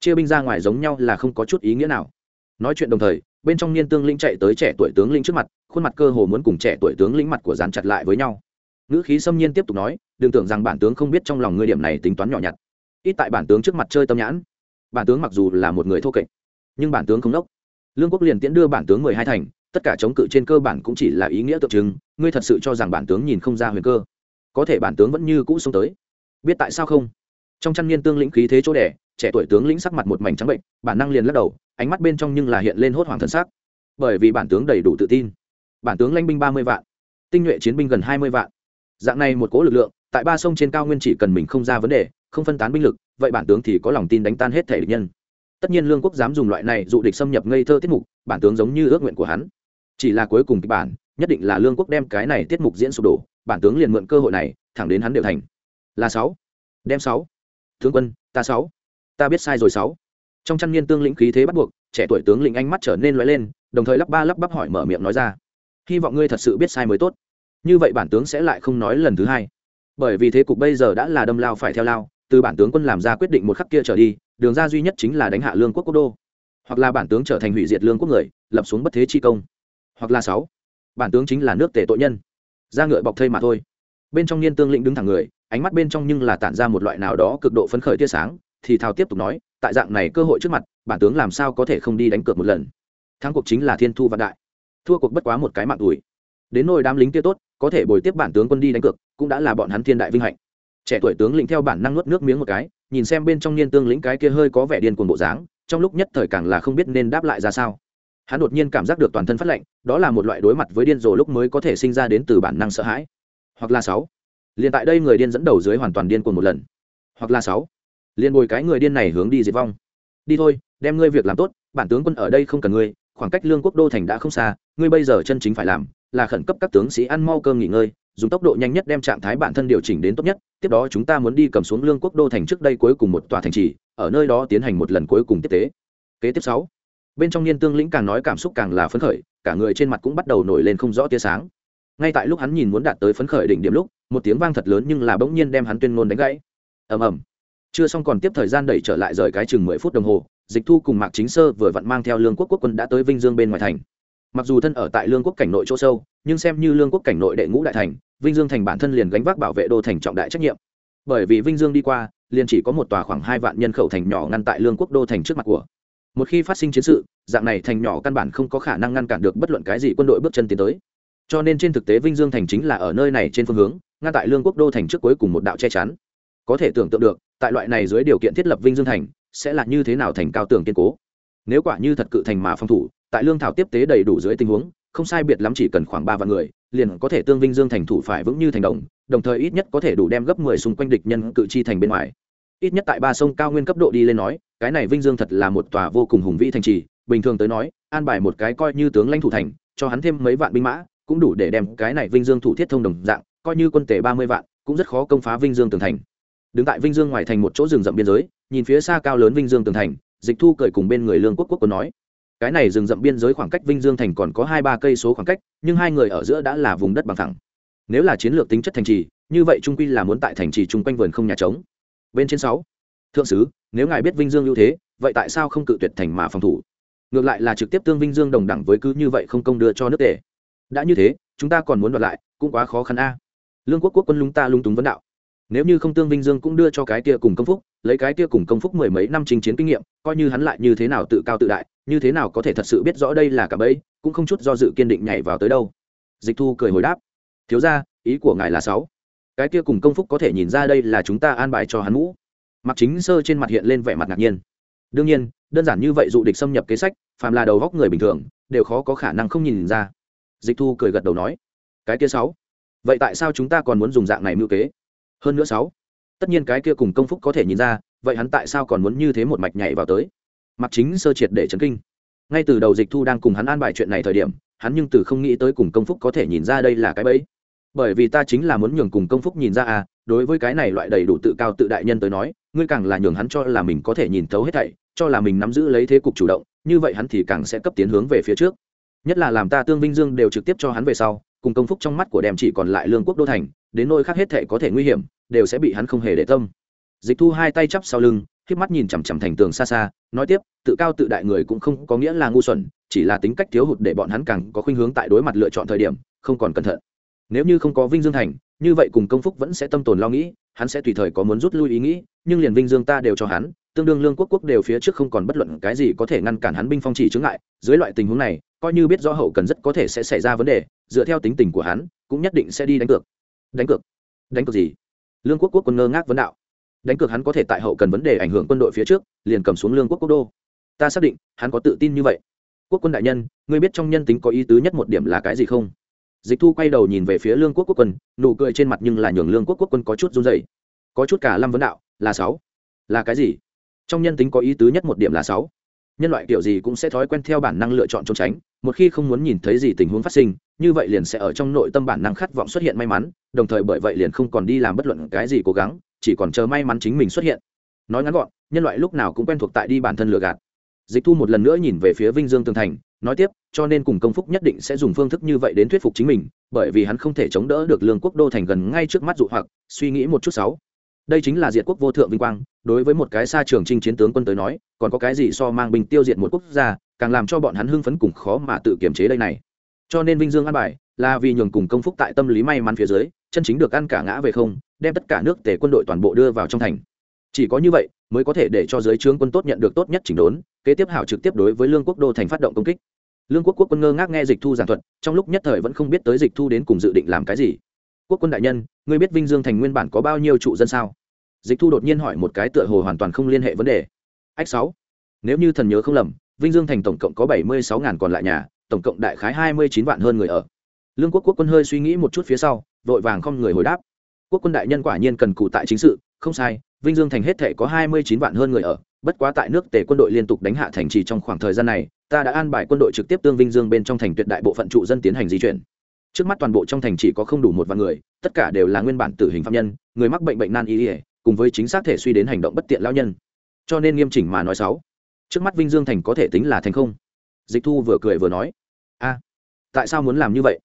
Chia binh ra ngoài giống nhau là không có chút ý nghĩa nào. Nói chuyện đồng thời, bên trong niên tương lĩnh chạy tới trẻ tuổi tướng lĩnh trước mặt, khuôn mặt cơ hồ muốn cùng trẻ tuổi tướng lĩnh mặt của dán chặt lại với nhau. Ngữ khí xâm nhiên tiếp tục nói, đừng tưởng rằng bản tướng không biết trong lòng ngươi điểm này tính toán nhỏ nhặt. Ít tại bản tướng trước mặt chơi tâm nhãn bản tướng mặc dù là một người thô kệch, nhưng bản tướng không đốc. Lương quốc liền tiễn đưa bản tướng mười hai thành, tất cả chống cự trên cơ bản cũng chỉ là ý nghĩa tượng trưng, ngươi thật sự cho rằng bản tướng nhìn không ra huyền cơ. Có thể bản tướng vẫn như cũ xông tới. Biết tại sao không? Trong chăn niên tương lĩnh khí thế chỗ đẻ, trẻ tuổi tướng lĩnh sắc mặt một mảnh trắng bệnh, bản năng liền lắc đầu, ánh mắt bên trong nhưng là hiện lên hốt hoảng thân xác bởi vì bản tướng đầy đủ tự tin. Bản tướng lanh binh ba mươi vạn, tinh nhuệ chiến binh gần hai mươi vạn. Dạng này một cố lực lượng tại ba sông trên cao nguyên chỉ cần mình không ra vấn đề, không phân tán binh lực, vậy bản tướng thì có lòng tin đánh tan hết thể địch nhân. Tất nhiên lương quốc dám dùng loại này dụ địch xâm nhập ngây thơ tiết mục, bản tướng giống như ước nguyện của hắn. Chỉ là cuối cùng kịch bản, nhất định là lương quốc đem cái này tiết mục diễn sụp đổ, bản tướng liền mượn cơ hội này, thẳng đến hắn đều thành. Là sáu. Đem sáu. Tướng quân, ta sáu. Ta biết sai rồi sáu. Trong chăn niên tương lĩnh khí thế bắt buộc, trẻ tuổi tướng lĩnh ánh mắt trở nên lóe lên, đồng thời lắp ba lắp bắp hỏi mở miệng nói ra. Hy vọng ngươi thật sự biết sai mới tốt. Như vậy bản tướng sẽ lại không nói lần thứ hai bởi vì thế cục bây giờ đã là đâm lao phải theo lao, từ bản tướng quân làm ra quyết định một khắc kia trở đi, đường ra duy nhất chính là đánh hạ lương quốc quốc đô. Hoặc là bản tướng trở thành hủy diệt lương quốc người, lập xuống bất thế chi công. Hoặc là sáu, bản tướng chính là nước tể tội nhân. Ra ngựa bọc thây mà thôi. Bên trong niên tương lĩnh đứng thẳng người, ánh mắt bên trong nhưng là tản ra một loại nào đó cực độ phấn khởi tia sáng, thì thao tiếp tục nói, tại dạng này cơ hội trước mặt, bản tướng làm sao có thể không đi đánh cược một lần? Thắng cuộc chính là thiên thu vạn đại. Thua cuộc bất quá một cái mạng tuổi đến nôi đám lính kia tốt, có thể bồi tiếp bản tướng quân đi đánh cược, cũng đã là bọn hắn thiên đại vinh hạnh. Trẻ tuổi tướng lĩnh theo bản năng nuốt nước miếng một cái, nhìn xem bên trong niên tương lĩnh cái kia hơi có vẻ điên cuồng bộ dáng, trong lúc nhất thời càng là không biết nên đáp lại ra sao. Hắn đột nhiên cảm giác được toàn thân phát lệnh đó là một loại đối mặt với điên rồ lúc mới có thể sinh ra đến từ bản năng sợ hãi. Hoặc là sáu. Liền tại đây người điên dẫn đầu dưới hoàn toàn điên cuồng một lần. Hoặc là sáu. Liền bồi cái người điên này hướng đi diệt vong. Đi thôi, đem ngươi việc làm tốt, bản tướng quân ở đây không cần ngươi, khoảng cách lương quốc đô thành đã không xa, ngươi bây giờ chân chính phải làm là khẩn cấp các tướng sĩ ăn mau cơm nghỉ ngơi, dùng tốc độ nhanh nhất đem trạng thái bản thân điều chỉnh đến tốt nhất, tiếp đó chúng ta muốn đi cầm xuống lương quốc đô thành trước đây cuối cùng một tòa thành trì, ở nơi đó tiến hành một lần cuối cùng tiếp tế. Kế tiếp sáu, bên trong niên tương lĩnh càng nói cảm xúc càng là phấn khởi, cả người trên mặt cũng bắt đầu nổi lên không rõ tia sáng. Ngay tại lúc hắn nhìn muốn đạt tới phấn khởi đỉnh điểm lúc, một tiếng vang thật lớn nhưng là bỗng nhiên đem hắn tuyên ngôn đánh gãy. Ầm ầm. Chưa xong còn tiếp thời gian đẩy trở lại rời cái chừng mười phút đồng hồ, dịch thu cùng mạc chính sơ vừa vặn mang theo lương quốc quốc quân đã tới vinh dương bên ngoài thành mặc dù thân ở tại lương quốc cảnh nội chỗ sâu, nhưng xem như lương quốc cảnh nội đệ ngũ đại thành, vinh dương thành bản thân liền gánh vác bảo vệ đô thành trọng đại trách nhiệm. Bởi vì vinh dương đi qua, liền chỉ có một tòa khoảng hai vạn nhân khẩu thành nhỏ ngăn tại lương quốc đô thành trước mặt của. Một khi phát sinh chiến sự, dạng này thành nhỏ căn bản không có khả năng ngăn cản được bất luận cái gì quân đội bước chân tiến tới. Cho nên trên thực tế vinh dương thành chính là ở nơi này trên phương hướng, ngăn tại lương quốc đô thành trước cuối cùng một đạo che chắn. Có thể tưởng tượng được, tại loại này dưới điều kiện thiết lập vinh dương thành, sẽ là như thế nào thành cao tường kiên cố. Nếu quả như thật cự thành mà phòng thủ tại lương thảo tiếp tế đầy đủ dưới tình huống, không sai biệt lắm chỉ cần khoảng ba vạn người, liền có thể tương vinh dương thành thủ phải vững như thành đồng đồng thời ít nhất có thể đủ đem gấp mười xung quanh địch nhân cự chi thành bên ngoài. Ít nhất tại ba sông cao nguyên cấp độ đi lên nói, cái này vinh dương thật là một tòa vô cùng hùng vĩ thành trì, bình thường tới nói, an bài một cái coi như tướng lãnh thủ thành, cho hắn thêm mấy vạn binh mã, cũng đủ để đem cái này vinh dương thủ thiết thông đồng dạng, coi như quân tể ba mươi vạn, cũng rất khó công phá vinh dương tường thành. Đứng tại vinh dương ngoài thành một chỗ rừng rậm biên giới, nhìn phía xa cao lớn vinh dương tường thành, dịch thu cởi cùng bên người lương quốc quốc quân nói cái này rừng rậm biên giới khoảng cách vinh dương thành còn có hai ba cây số khoảng cách, nhưng hai người ở giữa đã là vùng đất bằng thẳng nếu là chiến lược tính chất thành trì, như vậy trung quy là muốn tại thành trì chung quanh vườn không nhà trống. Bên trên sáu, thượng sứ, nếu ngài biết vinh dương ưu thế, vậy tại sao không cự tuyệt thành mà phòng thủ? Ngược lại là trực tiếp tương vinh dương đồng đẳng với cứ như vậy không công đưa cho nước tề. Đã như thế, chúng ta còn muốn đoạt lại, cũng quá khó khăn a. Lương quốc quốc quân lúng ta lung túng vấn đạo. Nếu như không tương vinh dương cũng đưa cho cái kia cùng công phúc lấy cái kia cùng công phúc mười mấy năm chinh chiến kinh nghiệm, coi như hắn lại như thế nào tự cao tự đại, như thế nào có thể thật sự biết rõ đây là cả bẫy, cũng không chút do dự kiên định nhảy vào tới đâu. Dịch thu cười hồi đáp, thiếu ra ý của ngài là sáu. Cái kia cùng công phúc có thể nhìn ra đây là chúng ta an bài cho hắn mũ mặc chính sơ trên mặt hiện lên vẻ mặt ngạc nhiên. Đương nhiên, đơn giản như vậy dụ địch xâm nhập kế sách, phàm là đầu góc người bình thường, đều khó có khả năng không nhìn ra. Dịch thu cười gật đầu nói, cái kia sáu. Vậy tại sao chúng ta còn muốn dùng dạng này mưu kế? Hơn nữa sáu tất nhiên cái kia cùng công phúc có thể nhìn ra, vậy hắn tại sao còn muốn như thế một mạch nhảy vào tới? Mặc chính sơ triệt để chấn kinh. Ngay từ đầu dịch thu đang cùng hắn an bài chuyện này thời điểm, hắn nhưng từ không nghĩ tới cùng công phúc có thể nhìn ra đây là cái bẫy. Bởi vì ta chính là muốn nhường cùng công phúc nhìn ra à đối với cái này loại đầy đủ tự cao tự đại nhân tới nói, ngươi càng là nhường hắn cho là mình có thể nhìn thấu hết thảy, cho là mình nắm giữ lấy thế cục chủ động, như vậy hắn thì càng sẽ cấp tiến hướng về phía trước. Nhất là làm ta tương vinh dương đều trực tiếp cho hắn về sau, cùng công phúc trong mắt của đem chỉ còn lại lương quốc đô thành, đến nôi khác hết thảy có thể nguy hiểm đều sẽ bị hắn không hề để tâm. Dịch thu hai tay chắp sau lưng k mắt nhìn chằm chằm thành tường xa xa, nói tiếp, tự cao tự đại người cũng không có nghĩa là ngu xuẩn, chỉ là tính cách thiếu hụt để bọn hắn càng có khuynh hướng tại đối mặt lựa chọn thời điểm, không còn cẩn thận. Nếu như không có vinh dương thành, như vậy cùng công phúc vẫn sẽ tâm tồn lo nghĩ, hắn sẽ tùy thời có muốn rút lui ý nghĩ, nhưng liền vinh dương ta đều cho hắn, tương đương lương quốc quốc đều phía trước không còn bất luận cái gì có thể ngăn cản hắn binh phong chỉ chướng ngại, dưới loại tình huống này, coi như biết rõ hậu cần rất có thể sẽ xảy ra vấn đề, dựa theo tính tình của hắn, cũng nhất định sẽ đi đánh cược. Đánh cược? Đánh cược gì? Lương quốc quốc quân ngơ ngác vấn đạo. Đánh cược hắn có thể tại hậu cần vấn đề ảnh hưởng quân đội phía trước, liền cầm xuống lương quốc quốc đô. Ta xác định, hắn có tự tin như vậy. Quốc quân đại nhân, ngươi biết trong nhân tính có ý tứ nhất một điểm là cái gì không? Dịch thu quay đầu nhìn về phía lương quốc quốc quân, nụ cười trên mặt nhưng là nhường lương quốc quốc quân có chút run dày có chút cả lâm vấn đạo, là sáu. Là cái gì? Trong nhân tính có ý tứ nhất một điểm là sáu. Nhân loại kiểu gì cũng sẽ thói quen theo bản năng lựa chọn trốn tránh, một khi không muốn nhìn thấy gì tình huống phát sinh như vậy liền sẽ ở trong nội tâm bản năng khát vọng xuất hiện may mắn, đồng thời bởi vậy liền không còn đi làm bất luận cái gì cố gắng, chỉ còn chờ may mắn chính mình xuất hiện. Nói ngắn gọn, nhân loại lúc nào cũng quen thuộc tại đi bản thân lừa gạt. Dịch thu một lần nữa nhìn về phía vinh dương tường thành, nói tiếp, cho nên cùng công phúc nhất định sẽ dùng phương thức như vậy đến thuyết phục chính mình, bởi vì hắn không thể chống đỡ được lương quốc đô thành gần ngay trước mắt dụ hoặc, suy nghĩ một chút sáu. Đây chính là diệt quốc vô thượng vinh quang, đối với một cái xa trường trinh chiến tướng quân tới nói, còn có cái gì so mang binh tiêu diệt một quốc gia, càng làm cho bọn hắn hưng phấn cùng khó mà tự kiềm chế đây này cho nên vinh dương an bài, là vì nhường cùng công phúc tại tâm lý may mắn phía dưới, chân chính được ăn cả ngã về không, đem tất cả nước tể quân đội toàn bộ đưa vào trong thành. Chỉ có như vậy, mới có thể để cho giới trướng quân tốt nhận được tốt nhất chỉnh đốn, kế tiếp hảo trực tiếp đối với lương quốc đô thành phát động công kích. Lương quốc quốc quân ngơ ngác nghe dịch thu giảng thuật, trong lúc nhất thời vẫn không biết tới dịch thu đến cùng dự định làm cái gì. Quốc quân đại nhân, ngươi biết vinh dương thành nguyên bản có bao nhiêu trụ dân sao? Dịch thu đột nhiên hỏi một cái tựa hồ hoàn toàn không liên hệ vấn đề. Ách sáu. Nếu như thần nhớ không lầm, vinh dương thành tổng cộng có bảy mươi sáu ngàn còn lại nhà tổng cộng đại khái hai mươi chín vạn hơn người ở. Lương quốc quốc quân hơi suy nghĩ một chút phía sau, vội vàng không người hồi đáp. Quốc quân đại nhân quả nhiên cần cụ tại chính sự, không sai, vinh dương thành hết thể có hai mươi chín vạn hơn người ở, bất quá tại nước tề quân đội liên tục đánh hạ thành trì trong khoảng thời gian này, ta đã an bài quân đội trực tiếp tương vinh dương bên trong thành tuyệt đại bộ phận trụ dân tiến hành di chuyển. Trước mắt toàn bộ trong thành chỉ có không đủ một vạn người, tất cả đều là nguyên bản tử hình phạm nhân, người mắc bệnh bệnh nan y ỉa cùng với chính xác thể suy đến hành động bất tiện lao nhân. Cho nên nghiêm chỉnh mà nói sáu trước mắt vinh dương thành có thể tính là thành không. Dịch thu vừa cười vừa nói a, tại sao muốn làm như vậy?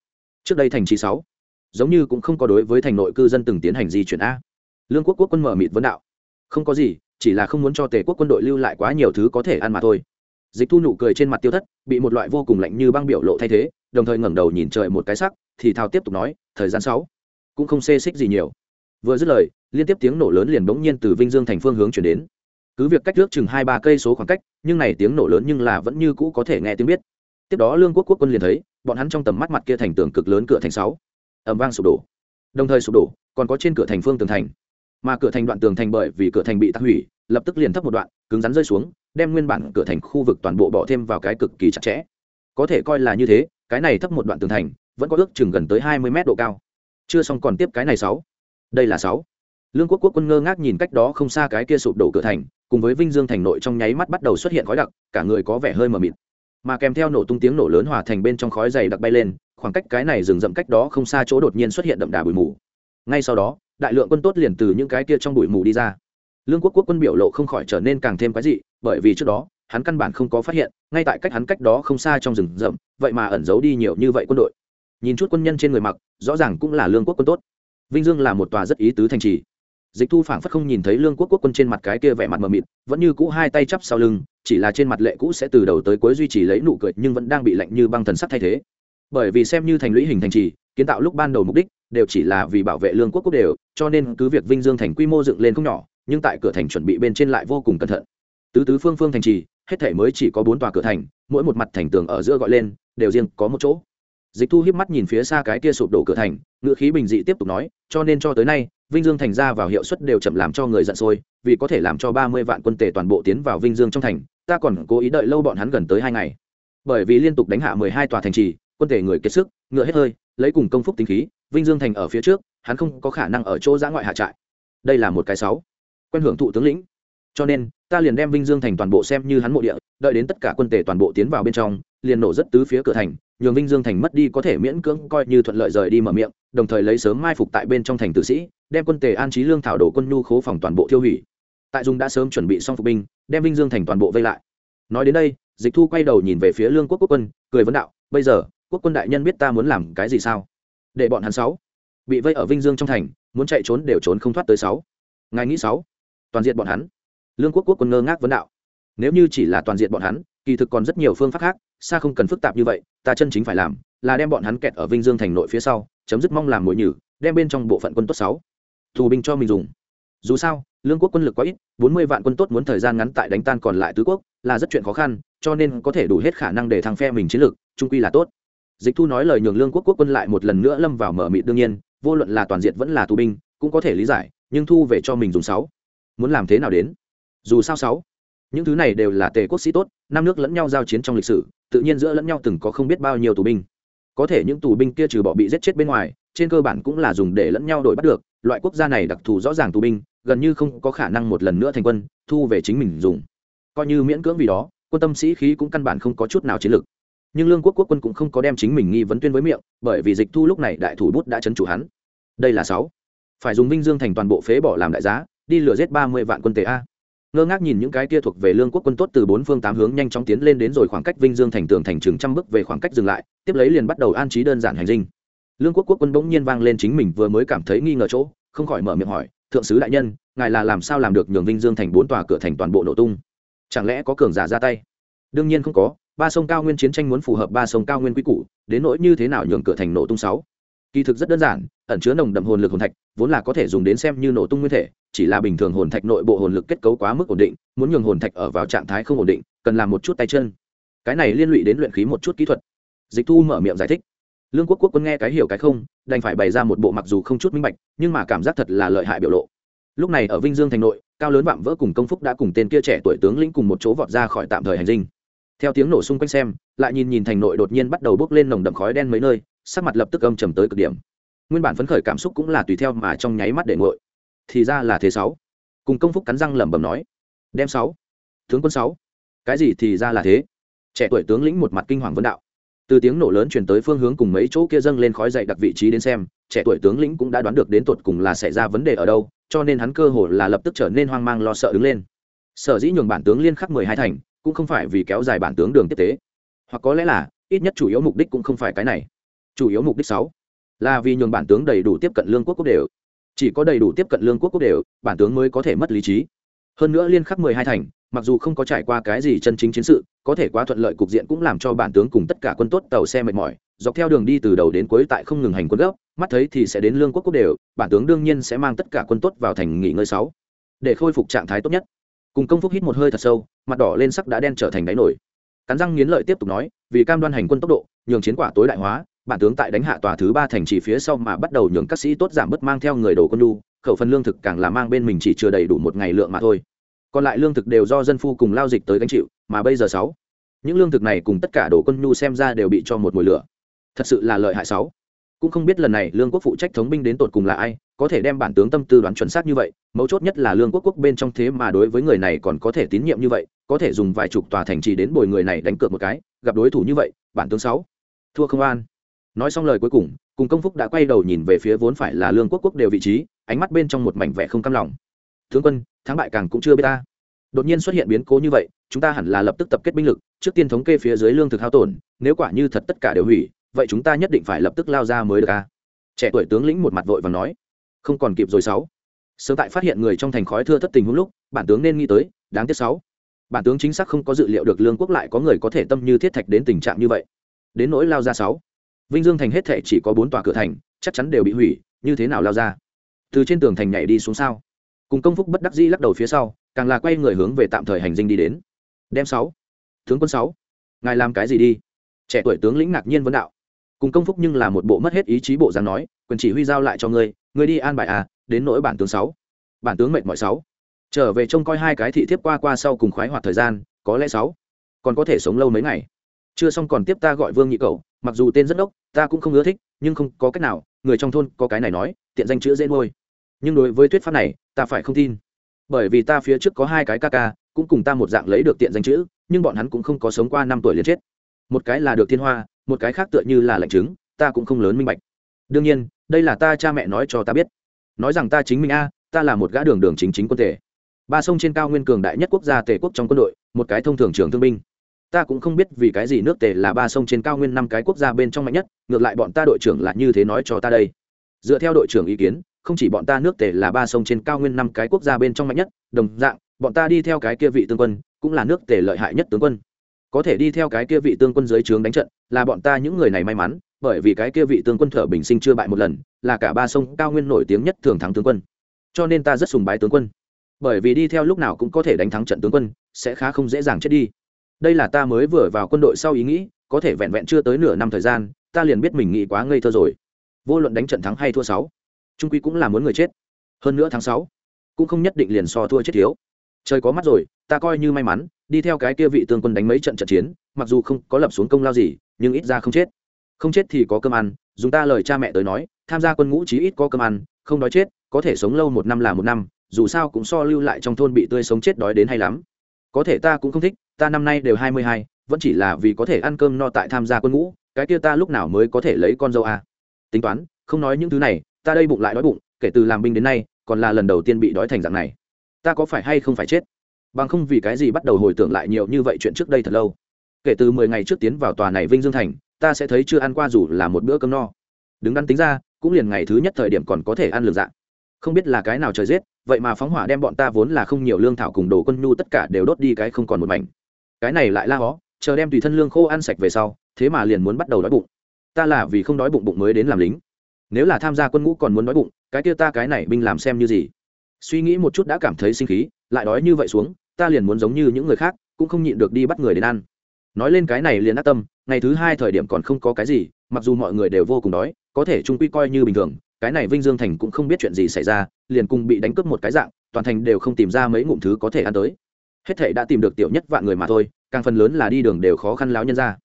Trước đây thành trì sáu, giống như cũng không có đối với thành nội cư dân từng tiến hành di chuyển a. Lương quốc quốc quân mở mịt vấn đạo. Không có gì, chỉ là không muốn cho tề quốc quân đội lưu lại quá nhiều thứ có thể ăn mà thôi. Dịch thu nụ cười trên mặt tiêu thất, bị một loại vô cùng lạnh như băng biểu lộ thay thế, đồng thời ngẩng đầu nhìn trời một cái sắc, thì thao tiếp tục nói, thời gian sáu, cũng không xê xích gì nhiều. Vừa dứt lời, liên tiếp tiếng nổ lớn liền bỗng nhiên từ vinh dương thành phương hướng chuyển đến. Cứ việc cách trước chừng hai ba cây số khoảng cách, nhưng này tiếng nổ lớn nhưng là vẫn như cũ có thể nghe tiếng biết tiếp đó lương quốc quốc quân liền thấy, bọn hắn trong tầm mắt mặt kia thành tường cực lớn cửa thành sáu. Ẩm vang sụp đổ. Đồng thời sụp đổ, còn có trên cửa thành phương tường thành. Mà cửa thành đoạn tường thành bởi vì cửa thành bị tắc hủy, lập tức liền thấp một đoạn, cứng rắn rơi xuống, đem nguyên bản cửa thành khu vực toàn bộ bỏ thêm vào cái cực kỳ chặt chẽ. Có thể coi là như thế, cái này thấp một đoạn tường thành, vẫn có ước chừng gần tới hai mươi mét độ cao. Chưa xong còn tiếp cái này sáu. Đây là sáu. Lương quốc quốc quân ngơ ngác nhìn cách đó không xa cái kia sụp đổ cửa thành, cùng với vinh dương thành nội trong nháy mắt bắt đầu xuất hiện khói đặc, cả người có vẻ hơi mờ mịt mà kèm theo nổ tung tiếng nổ lớn hòa thành bên trong khói dày đặc bay lên, khoảng cách cái này dừng dậm cách đó không xa chỗ đột nhiên xuất hiện đậm đà bụi mù. Ngay sau đó, đại lượng quân tốt liền từ những cái kia trong bụi mù đi ra. Lương quốc quốc quân biểu lộ không khỏi trở nên càng thêm quái dị, bởi vì trước đó, hắn căn bản không có phát hiện, ngay tại cách hắn cách đó không xa trong rừng rậm, vậy mà ẩn giấu đi nhiều như vậy quân đội. Nhìn chút quân nhân trên người mặc, rõ ràng cũng là lương quốc quân tốt. Vinh dương là một tòa rất ý tứ thành trì dịch thu phảng phất không nhìn thấy lương quốc quốc quân trên mặt cái kia vẻ mặt mờ mịt, vẫn như cũ hai tay chắp sau lưng, chỉ là trên mặt lệ cũ sẽ từ đầu tới cuối duy trì lấy nụ cười nhưng vẫn đang bị lạnh như băng thần sắc thay thế. Bởi vì xem như thành lũy hình thành trì, kiến tạo lúc ban đầu mục đích đều chỉ là vì bảo vệ lương quốc quốc đều, cho nên cứ việc vinh dương thành quy mô dựng lên không nhỏ, nhưng tại cửa thành chuẩn bị bên trên lại vô cùng cẩn thận. Tứ tứ phương phương thành trì, hết thể mới chỉ có bốn tòa cửa thành, mỗi một mặt thành tường ở giữa gọi lên, đều riêng có một chỗ dịch thu hiếp mắt nhìn phía xa cái kia sụp đổ cửa thành ngựa khí bình dị tiếp tục nói, cho nên cho tới nay, vinh dương thành ra vào hiệu suất đều chậm làm cho người giận sôi, vì có thể làm cho ba mươi vạn quân tề toàn bộ tiến vào vinh dương trong thành, ta còn cố ý đợi lâu bọn hắn gần tới hai ngày. Bởi vì liên tục đánh hạ mười hai tòa thành trì, quân tề người kiệt sức, ngựa hết hơi, lấy cùng công phúc tính khí, vinh dương thành ở phía trước, hắn không có khả năng ở chỗ giã ngoại hạ trại. Đây là một cái sáu. Quen hưởng thụ tướng lĩnh. Cho nên, ta liền đem vinh dương thành toàn bộ xem như hắn mộ địa, đợi đến tất cả quân tể toàn bộ tiến vào bên trong, liền nổ rất tứ phía cửa thành nhường vinh dương thành mất đi có thể miễn cưỡng coi như thuận lợi rời đi mở miệng, đồng thời lấy sớm mai phục tại bên trong thành tử sĩ, đem quân tề an trí lương thảo đổ quân nhu khố phòng toàn bộ tiêu hủy. Tại dung đã sớm chuẩn bị xong phục binh, đem vinh dương thành toàn bộ vây lại. Nói đến đây, dịch thu quay đầu nhìn về phía lương quốc quốc quân, cười vấn đạo, bây giờ, quốc quân đại nhân biết ta muốn làm cái gì sao? Để bọn hắn sáu bị vây ở vinh dương trong thành, muốn chạy trốn đều trốn không thoát tới sáu. Ngài nghĩ sáu? Toàn diện bọn hắn. Lương quốc quốc quân ngơ ngác vấn đạo, nếu như chỉ là toàn diện bọn hắn, kỳ thực còn rất nhiều phương pháp khác xa không cần phức tạp như vậy, ta chân chính phải làm là đem bọn hắn kẹt ở vinh dương thành nội phía sau, chấm dứt mong làm mồi nhử, đem bên trong bộ phận quân tốt sáu thù binh cho mình dùng. Dù sao, lương quốc quân lực quá ít, bốn mươi vạn quân tốt muốn thời gian ngắn tại đánh tan còn lại tứ quốc là rất chuyện khó khăn, cho nên có thể đủ hết khả năng để thăng phe mình chiến lược, trung quy là tốt. Dịch thu nói lời nhường lương quốc quốc quân lại một lần nữa lâm vào mở mịt đương nhiên, vô luận là toàn diện vẫn là tù binh, cũng có thể lý giải, nhưng thu về cho mình dùng sáu. Muốn làm thế nào đến? Dù sao sáu những thứ này đều là tề quốc sĩ tốt, năm nước lẫn nhau giao chiến trong lịch sử, tự nhiên giữa lẫn nhau từng có không biết bao nhiêu tù binh. Có thể những tù binh kia trừ bỏ bị giết chết bên ngoài, trên cơ bản cũng là dùng để lẫn nhau đổi bắt được, loại quốc gia này đặc thù rõ ràng tù binh, gần như không có khả năng một lần nữa thành quân, thu về chính mình dùng. Coi như miễn cưỡng vì đó, quân tâm sĩ khí cũng căn bản không có chút nào chiến lược. Nhưng lương quốc quốc quân cũng không có đem chính mình nghi vấn tuyên với miệng, bởi vì dịch thu lúc này đại thủ bút đã chấn chủ hắn. Đây là sáu. Phải dùng vinh dương thành toàn bộ phế bỏ làm đại giá, đi lừa giết ba mươi vạn quân tề a ngơ ngác nhìn những cái kia thuộc về lương quốc quân tốt từ bốn phương tám hướng nhanh chóng tiến lên đến rồi khoảng cách vinh dương thành tường thành chừng trăm bước về khoảng cách dừng lại, tiếp lấy liền bắt đầu an trí đơn giản hành dinh. Lương quốc quốc quân bỗng nhiên vang lên chính mình vừa mới cảm thấy nghi ngờ chỗ, không khỏi mở miệng hỏi, thượng sứ đại nhân, ngài là làm sao làm được nhường vinh dương thành bốn tòa cửa thành toàn bộ nổ tung? Chẳng lẽ có cường giả ra tay? Đương nhiên không có, ba sông cao nguyên chiến tranh muốn phù hợp ba sông cao nguyên quy củ, đến nỗi như thế nào nhường cửa thành nổ tung sáu? Kỳ thực rất đơn giản, ẩn chứa nồng đậm hồn lực hồn thạch, vốn là có thể dùng đến xem như nổ tung nguyên thể, chỉ là bình thường hồn thạch nội bộ hồn lực kết cấu quá mức ổn định, muốn nhường hồn thạch ở vào trạng thái không ổn định, cần làm một chút tay chân. Cái này liên lụy đến luyện khí một chút kỹ thuật. Dịch thu mở miệng giải thích. Lương quốc quốc quân nghe cái hiểu cái không, đành phải bày ra một bộ mặc dù không chút minh bạch, nhưng mà cảm giác thật là lợi hại biểu lộ. Lúc này ở vinh dương thành nội, cao lớn vạm vỡ cùng công phúc đã cùng tên kia trẻ tuổi tướng lĩnh cùng một chỗ vọt ra khỏi tạm thời hành dinh. Theo tiếng nổ xung quanh xem, lại nhìn nhìn thành nội đột nhiên bắt đầu bốc lên nồng đậm khói đen mấy nơi sắc mặt lập tức âm trầm tới cực điểm. Nguyên bản phấn khởi cảm xúc cũng là tùy theo mà trong nháy mắt để ngội thì ra là thế sáu. Cùng công phúc cắn răng lẩm bẩm nói, đem sáu. Tướng quân sáu. Cái gì thì ra là thế. Trẻ tuổi tướng lĩnh một mặt kinh hoàng vấn đạo. Từ tiếng nổ lớn chuyển tới phương hướng cùng mấy chỗ kia dâng lên khói dậy đặc vị trí đến xem, trẻ tuổi tướng lĩnh cũng đã đoán được đến tột cùng là xảy ra vấn đề ở đâu, cho nên hắn cơ hồ là lập tức trở nên hoang mang lo sợ đứng lên. Sở dĩ nhường bản tướng liên khắc mười hai thành, cũng không phải vì kéo dài bản tướng đường tiếp tế. Hoặc có lẽ là, ít nhất chủ yếu mục đích cũng không phải cái này chủ yếu mục đích sáu, là vì nhường bản tướng đầy đủ tiếp cận lương quốc quốc đều. Chỉ có đầy đủ tiếp cận lương quốc quốc đều, bản tướng mới có thể mất lý trí. Hơn nữa liên khắc mười hai thành, mặc dù không có trải qua cái gì chân chính chiến sự, có thể quá thuận lợi cục diện cũng làm cho bản tướng cùng tất cả quân tốt tàu xe mệt mỏi, dọc theo đường đi từ đầu đến cuối tại không ngừng hành quân gốc mắt thấy thì sẽ đến lương quốc quốc đều, bản tướng đương nhiên sẽ mang tất cả quân tốt vào thành nghỉ ngơi sáu, để khôi phục trạng thái tốt nhất. Cùng công phúc hít một hơi thật sâu, mặt đỏ lên sắc đã đen trở thành đáy nổi. Cắn răng nghiến lợi tiếp tục nói, vì cam đoan hành quân tốc độ, nhường chiến quả tối đại hóa bản tướng tại đánh hạ tòa thứ ba thành trì phía sau mà bắt đầu nhường các sĩ tốt giảm bớt mang theo người đồ quân lu khẩu phần lương thực càng là mang bên mình chỉ chưa đầy đủ một ngày lượng mà thôi. Còn lại lương thực đều do dân phu cùng lao dịch tới gánh chịu, mà bây giờ sáu, những lương thực này cùng tất cả đồ quân nhu xem ra đều bị cho một mùi lửa. Thật sự là lợi hại sáu. Cũng không biết lần này lương quốc phụ trách thống binh đến tột cùng là ai, có thể đem bản tướng tâm tư đoán chuẩn xác như vậy, mấu chốt nhất là lương quốc quốc bên trong thế mà đối với người này còn có thể tín nhiệm như vậy, có thể dùng vài chục tòa thành trì đến bồi người này đánh cược một cái, gặp đối thủ như vậy, bản tướng sáu, thua không an nói xong lời cuối cùng cùng công phúc đã quay đầu nhìn về phía vốn phải là lương quốc quốc đều vị trí, ánh mắt bên trong một mảnh vẻ không cam lòng. Tướng quân, thắng bại càng cũng chưa biết ta. Đột nhiên xuất hiện biến cố như vậy, chúng ta hẳn là lập tức tập kết binh lực, trước tiên thống kê phía dưới lương thực hao tổn, nếu quả như thật tất cả đều hủy, vậy chúng ta nhất định phải lập tức lao ra mới được a. Trẻ tuổi tướng lĩnh một mặt vội và nói. Không còn kịp rồi sáu. Sớm tại phát hiện người trong thành khói thưa thất tình hung lúc, bản tướng nên nghĩ tới, đáng tiếc sáu. Bản tướng chính xác không có dự liệu được lương quốc lại có người có thể tâm như thiết thạch đến tình trạng như vậy. Đến nỗi lao ra sáu vinh dương thành hết thệ chỉ có bốn tòa cửa thành, chắc chắn đều bị hủy, như thế nào lao ra? Từ trên tường thành nhảy đi xuống sao? Cùng công phúc bất đắc dĩ lắc đầu phía sau, càng là quay người hướng về tạm thời hành dinh đi đến. Đem sáu. Tướng quân sáu. Ngài làm cái gì đi? Trẻ tuổi tướng lĩnh ngạc nhiên vấn đạo. Cùng công phúc nhưng là một bộ mất hết ý chí bộ dáng nói, quyền chỉ huy giao lại cho ngươi ngươi đi an bài à đến nỗi bản tướng sáu. Bản tướng mệt mỏi sáu. Trở về trông coi hai cái thị thiếp qua qua sau cùng khoái hoạt thời gian, có lẽ sáu. Còn có thể sống lâu mấy ngày. Chưa xong còn tiếp ta gọi vương nhị cậu mặc dù tên rất đốc ta cũng không ưa thích nhưng không có cách nào người trong thôn có cái này nói tiện danh chữ dễ nuôi, nhưng đối với thuyết pháp này ta phải không tin. Bởi vì ta phía trước có hai cái ca ca cũng cùng ta một dạng lấy được tiện danh chữ nhưng bọn hắn cũng không có sống qua năm tuổi liền chết. Một cái là được thiên hoa một cái khác tựa như là lệnh chứng ta cũng không lớn minh bạch. Đương nhiên đây là ta cha mẹ nói cho ta biết. Nói rằng ta chính mình a ta là một gã đường đường chính chính quân thể. Ba sông trên cao nguyên cường đại nhất quốc gia tề quốc trong quân đội một cái thông thường trường thương binh ta cũng không biết vì cái gì nước tề là ba sông trên cao nguyên năm cái quốc gia bên trong mạnh nhất, ngược lại bọn ta đội trưởng là như thế nói cho ta đây. Dựa theo đội trưởng ý kiến, không chỉ bọn ta nước tề là ba sông trên cao nguyên năm cái quốc gia bên trong mạnh nhất, đồng dạng, bọn ta đi theo cái kia vị tương quân, cũng là nước tề lợi hại nhất tướng quân. Có thể đi theo cái kia vị tương quân dưới trướng đánh trận, là bọn ta những người này may mắn, bởi vì cái kia vị tướng quân thở bình sinh chưa bại một lần, là cả ba sông cao nguyên nổi tiếng nhất thường thắng tướng quân. Cho nên ta rất sùng bái tướng quân. Bởi vì đi theo lúc nào cũng có thể đánh thắng trận tướng quân, sẽ khá không dễ dàng chết đi đây là ta mới vừa vào quân đội sau ý nghĩ, có thể vẹn vẹn chưa tới nửa năm thời gian, ta liền biết mình nghĩ quá ngây thơ rồi. Vô luận đánh trận thắng hay thua sáu, trung quy cũng là muốn người chết. Hơn nữa tháng sáu, cũng không nhất định liền so thua chết thiếu. Trời có mắt rồi, ta coi như may mắn, đi theo cái kia vị tương quân đánh mấy trận trận chiến, mặc dù không có lập xuống công lao gì, nhưng ít ra không chết. Không chết thì có cơm ăn, dùng ta lời cha mẹ tới nói, tham gia quân ngũ chí ít có cơm ăn, không đói chết, có thể sống lâu một năm là một năm, dù sao cũng so lưu lại trong thôn bị tươi sống chết đói đến hay lắm. Có thể ta cũng không thích ta năm nay đều hai mươi hai, vẫn chỉ là vì có thể ăn cơm no tại tham gia quân ngũ, cái kia ta lúc nào mới có thể lấy con dâu à. tính toán, không nói những thứ này, ta đây bụng lại đói bụng, kể từ làm binh đến nay, còn là lần đầu tiên bị đói thành dạng này. Ta có phải hay không phải chết? Bằng không vì cái gì bắt đầu hồi tưởng lại nhiều như vậy chuyện trước đây thật lâu. Kể từ mười ngày trước tiến vào tòa này vinh dương thành, ta sẽ thấy chưa ăn qua dù là một bữa cơm no. Đứng đắn tính ra, cũng liền ngày thứ nhất thời điểm còn có thể ăn lường dạng. Không biết là cái nào trời giết, vậy mà phóng hỏa đem bọn ta vốn là không nhiều lương thảo cùng đồ quân nhu tất cả đều đốt đi cái không còn một mảnh cái này lại la hó, chờ đem tùy thân lương khô ăn sạch về sau, thế mà liền muốn bắt đầu đói bụng. Ta là vì không đói bụng bụng mới đến làm lính. Nếu là tham gia quân ngũ còn muốn đói bụng, cái kia ta cái này binh làm xem như gì? Suy nghĩ một chút đã cảm thấy sinh khí, lại đói như vậy xuống, ta liền muốn giống như những người khác, cũng không nhịn được đi bắt người đến ăn. Nói lên cái này liền ác tâm, ngày thứ hai thời điểm còn không có cái gì, mặc dù mọi người đều vô cùng đói, có thể trung quy coi như bình thường, cái này vinh dương thành cũng không biết chuyện gì xảy ra, liền cùng bị đánh cướp một cái dạng, toàn thành đều không tìm ra mấy ngụm thứ có thể ăn tới hết thảy đã tìm được tiểu nhất vạn người mà thôi, càng phần lớn là đi đường đều khó khăn láo nhân ra.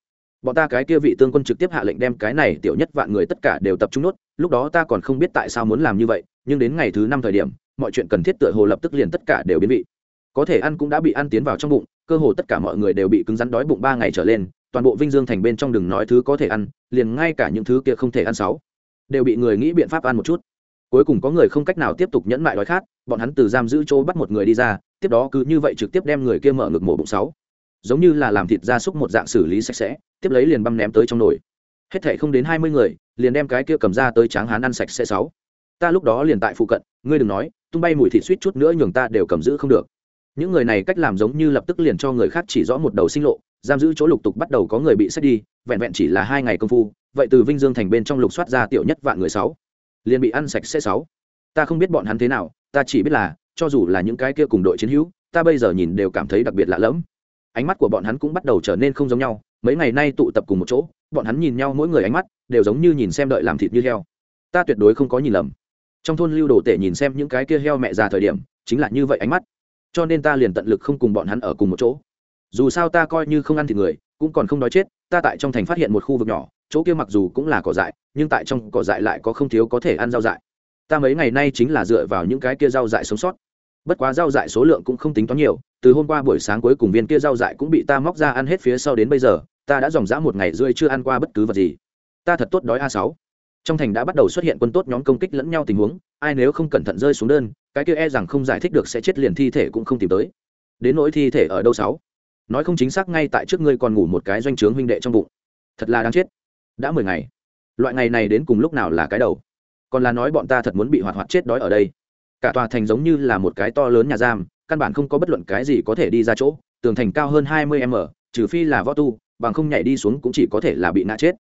Bọn ta cái kia vị tương quân trực tiếp hạ lệnh đem cái này tiểu nhất vạn người tất cả đều tập trung nốt, lúc đó ta còn không biết tại sao muốn làm như vậy, nhưng đến ngày thứ năm thời điểm, mọi chuyện cần thiết tựa hồ lập tức liền tất cả đều biến vị. Có thể ăn cũng đã bị ăn tiến vào trong bụng, cơ hồ tất cả mọi người đều bị cứng rắn đói bụng ba ngày trở lên, toàn bộ vinh dương thành bên trong đừng nói thứ có thể ăn, liền ngay cả những thứ kia không thể ăn sáu, đều bị người nghĩ biện pháp ăn một chút cuối cùng có người không cách nào tiếp tục nhẫn mại đói khát, bọn hắn từ giam giữ chỗ bắt một người đi ra, tiếp đó cứ như vậy trực tiếp đem người kia mở ngực mổ bụng sáu. Giống như là làm thịt gia súc một dạng xử lý sạch sẽ, tiếp lấy liền băm ném tới trong nồi. Hết thảy không đến hai mươi người, liền đem cái kia cầm ra tới tráng hán ăn sạch sẽ sáu. Ta lúc đó liền tại phụ cận, ngươi đừng nói, tung bay mùi thịt suýt chút nữa nhường ta đều cầm giữ không được. Những người này cách làm giống như lập tức liền cho người khác chỉ rõ một đầu sinh lộ, giam giữ chỗ lục tục bắt đầu có người bị xét đi, vẹn vẹn chỉ là hai ngày công phu, vậy từ vinh dương thành bên trong lục soát ra tiểu nhất vạn người sáu liền bị ăn sạch sẽ sáu. Ta không biết bọn hắn thế nào, ta chỉ biết là, cho dù là những cái kia cùng đội chiến hữu, ta bây giờ nhìn đều cảm thấy đặc biệt lạ lẫm. Ánh mắt của bọn hắn cũng bắt đầu trở nên không giống nhau, mấy ngày nay tụ tập cùng một chỗ, bọn hắn nhìn nhau mỗi người ánh mắt đều giống như nhìn xem đợi làm thịt như heo. Ta tuyệt đối không có nhìn lầm. Trong thôn lưu đồ tể nhìn xem những cái kia heo mẹ già thời điểm, chính là như vậy ánh mắt. Cho nên ta liền tận lực không cùng bọn hắn ở cùng một chỗ. Dù sao ta coi như không ăn thịt người, cũng còn không đói chết, ta tại trong thành phát hiện một khu vực nhỏ chỗ kia mặc dù cũng là cỏ dại, nhưng tại trong cỏ dại lại có không thiếu có thể ăn rau dại. Ta mấy ngày nay chính là dựa vào những cái kia rau dại sống sót. Bất quá rau dại số lượng cũng không tính toán nhiều, từ hôm qua buổi sáng cuối cùng viên kia rau dại cũng bị ta móc ra ăn hết phía sau đến bây giờ, ta đã dòng dã một ngày rưỡi chưa ăn qua bất cứ vật gì. Ta thật tốt đói a sáu. Trong thành đã bắt đầu xuất hiện quân tốt nhóm công kích lẫn nhau tình huống, ai nếu không cẩn thận rơi xuống đơn, cái kia e rằng không giải thích được sẽ chết liền thi thể cũng không tìm tới. Đến nỗi thi thể ở đâu sáu? Nói không chính xác ngay tại trước ngươi còn ngủ một cái doanh trướng huynh đệ trong bụng. Thật là đáng chết đã mười ngày. Loại ngày này đến cùng lúc nào là cái đầu? Còn là nói bọn ta thật muốn bị hoạt hoạt chết đói ở đây. Cả tòa thành giống như là một cái to lớn nhà giam, căn bản không có bất luận cái gì có thể đi ra chỗ, tường thành cao hơn hai mươi m, trừ phi là võ tu, bằng không nhảy đi xuống cũng chỉ có thể là bị nạ chết.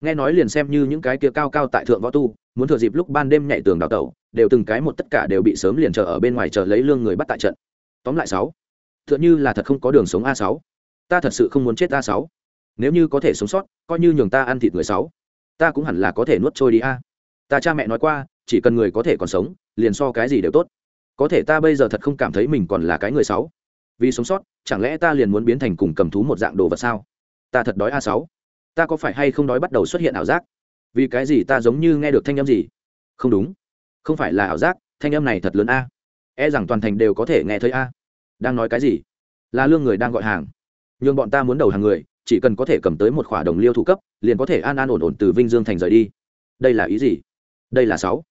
Nghe nói liền xem như những cái kia cao cao tại thượng võ tu, muốn thừa dịp lúc ban đêm nhảy tường đào tẩu, đều từng cái một tất cả đều bị sớm liền chờ ở bên ngoài chờ lấy lương người bắt tại trận. Tóm lại sáu t h ư ợ n h ư là thật không có đường sống a sáu. Ta thật sự không muốn chết a sáu nếu như có thể sống sót, coi như nhường ta ăn thịt người sáu, ta cũng hẳn là có thể nuốt trôi đi a. Ta cha mẹ nói qua, chỉ cần người có thể còn sống, liền so cái gì đều tốt. Có thể ta bây giờ thật không cảm thấy mình còn là cái người sáu. Vì sống sót, chẳng lẽ ta liền muốn biến thành cùng cầm thú một dạng đồ vật sao? Ta thật đói a sáu. Ta có phải hay không đói bắt đầu xuất hiện ảo giác? Vì cái gì ta giống như nghe được thanh âm gì? Không đúng. Không phải là ảo giác, thanh âm này thật lớn a. E rằng toàn thành đều có thể nghe thấy a. Đang nói cái gì? Là lương người đang gọi hàng. Nhường bọn ta muốn đầu hàng người chỉ cần có thể cầm tới một khỏa đồng liêu thủ cấp, liền có thể an an ổn ổn từ vinh dương thành rời đi. Đây là ý gì? Đây là sáu.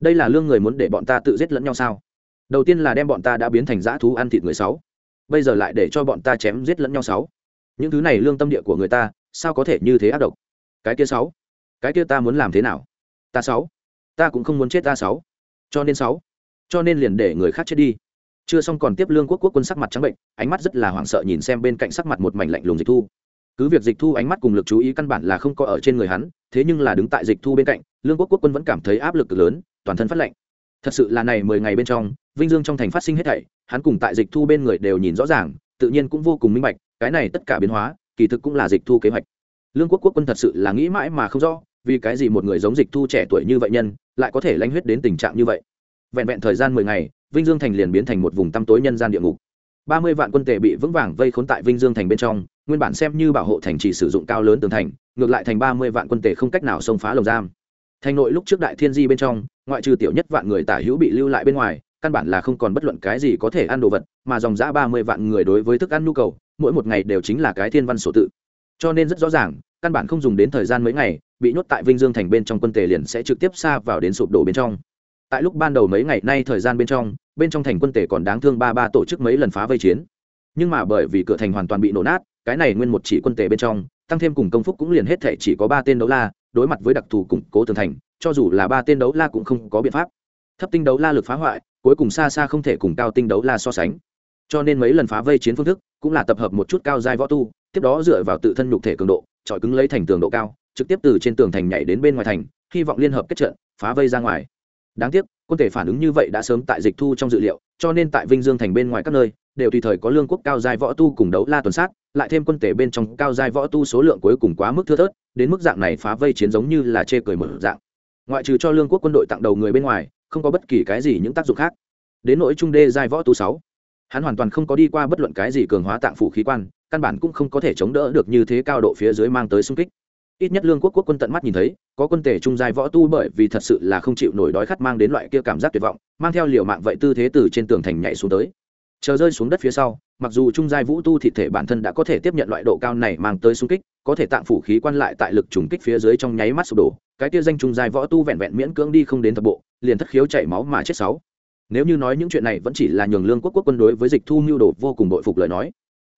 Đây là lương người muốn để bọn ta tự giết lẫn nhau sao? Đầu tiên là đem bọn ta đã biến thành dã thú ăn thịt người sáu. Bây giờ lại để cho bọn ta chém giết lẫn nhau sáu. Những thứ này lương tâm địa của người ta, sao có thể như thế ác độc? Cái kia sáu. Cái kia ta muốn làm thế nào? Ta sáu. Ta cũng không muốn chết ta sáu. Cho nên sáu. Cho nên liền để người khác chết đi. Chưa xong còn tiếp lương quốc quốc quân sắc mặt trắng bệnh, ánh mắt rất là hoảng sợ nhìn xem bên cạnh sắc mặt một mảnh lạnh lùng dịch thu cứ việc dịch thu ánh mắt cùng lực chú ý căn bản là không có ở trên người hắn, thế nhưng là đứng tại dịch thu bên cạnh, lương quốc quốc quân vẫn cảm thấy áp lực cực lớn, toàn thân phát lạnh. Thật sự là này mười ngày bên trong, vinh dương trong thành phát sinh hết thảy, hắn cùng tại dịch thu bên người đều nhìn rõ ràng, tự nhiên cũng vô cùng minh bạch, cái này tất cả biến hóa, kỳ thực cũng là dịch thu kế hoạch. Lương quốc quốc quân thật sự là nghĩ mãi mà không rõ, vì cái gì một người giống dịch thu trẻ tuổi như vậy nhân, lại có thể lanh huyết đến tình trạng như vậy. Vẹn vẹn thời gian mười ngày, vinh dương thành liền biến thành một vùng tăm tối nhân gian địa ngục. Ba mươi vạn quân tệ bị vững vàng vây khốn tại vinh dương thành bên trong nguyên bản xem như bảo hộ thành trì sử dụng cao lớn tường thành, ngược lại thành ba mươi vạn quân tệ không cách nào xông phá lồng giam. Thành nội lúc trước đại thiên di bên trong, ngoại trừ tiểu nhất vạn người tả hữu bị lưu lại bên ngoài, căn bản là không còn bất luận cái gì có thể ăn đồ vật, mà dòng giã ba mươi vạn người đối với thức ăn nhu cầu, mỗi một ngày đều chính là cái thiên văn sổ tự. Cho nên rất rõ ràng, căn bản không dùng đến thời gian mấy ngày, bị nhốt tại vinh dương thành bên trong quân tề liền sẽ trực tiếp xa vào đến sụp đổ bên trong. Tại lúc ban đầu mấy ngày nay thời gian bên trong bên trong thành quân tề còn đáng thương ba ba tổ chức mấy lần phá vây chiến nhưng mà bởi vì cửa thành hoàn toàn bị nổ nát, cái này nguyên một chỉ quân tề bên trong, tăng thêm cùng công phúc cũng liền hết thể chỉ có ba tên đấu la, đối mặt với đặc thù củng cố tường thành, cho dù là ba tên đấu la cũng không có biện pháp. Thấp tinh đấu la lực phá hoại, cuối cùng xa xa không thể cùng cao tinh đấu la so sánh. Cho nên mấy lần phá vây chiến phương thức, cũng là tập hợp một chút cao giai võ tu, tiếp đó dựa vào tự thân nhục thể cường độ trọi cứng lấy thành tường độ cao, trực tiếp từ trên tường thành nhảy đến bên ngoài thành, hy vọng liên hợp kết trận, phá vây ra ngoài. Đáng tiếc, quân thể phản ứng như vậy đã sớm tại dịch thu trong dự liệu, cho nên tại vinh dương thành bên ngoài các nơi đều tùy thời có lương quốc cao giai võ tu cùng đấu la tuần sát, lại thêm quân thể bên trong cao giai võ tu số lượng cuối cùng quá mức thưa thớt, đến mức dạng này phá vây chiến giống như là chê cười mở dạng. Ngoại trừ cho lương quốc quân đội tặng đầu người bên ngoài, không có bất kỳ cái gì những tác dụng khác. Đến nỗi trung đê giai võ tu sáu, hắn hoàn toàn không có đi qua bất luận cái gì cường hóa tạng phủ khí quan, căn bản cũng không có thể chống đỡ được như thế cao độ phía dưới mang tới xung kích. Ít nhất lương quốc quốc quân tận mắt nhìn thấy, có quân tể trung giai võ tu bởi vì thật sự là không chịu nổi đói khát mang đến loại kia cảm giác tuyệt vọng, mang theo liều mạng vậy tư thế từ trên tường thành nhảy xuống tới chờ rơi xuống đất phía sau, mặc dù trung giai vũ tu thị thể bản thân đã có thể tiếp nhận loại độ cao này mang tới xung kích, có thể tạm phủ khí quan lại tại lực trùng kích phía dưới trong nháy mắt sụp đổ, cái tia danh trung giai võ tu vẹn vẹn miễn cưỡng đi không đến thập bộ, liền thất khiếu chảy máu mà chết sáu. Nếu như nói những chuyện này vẫn chỉ là nhường lương quốc quốc quân đối với dịch thu mưu đồ vô cùng bội phục lời nói,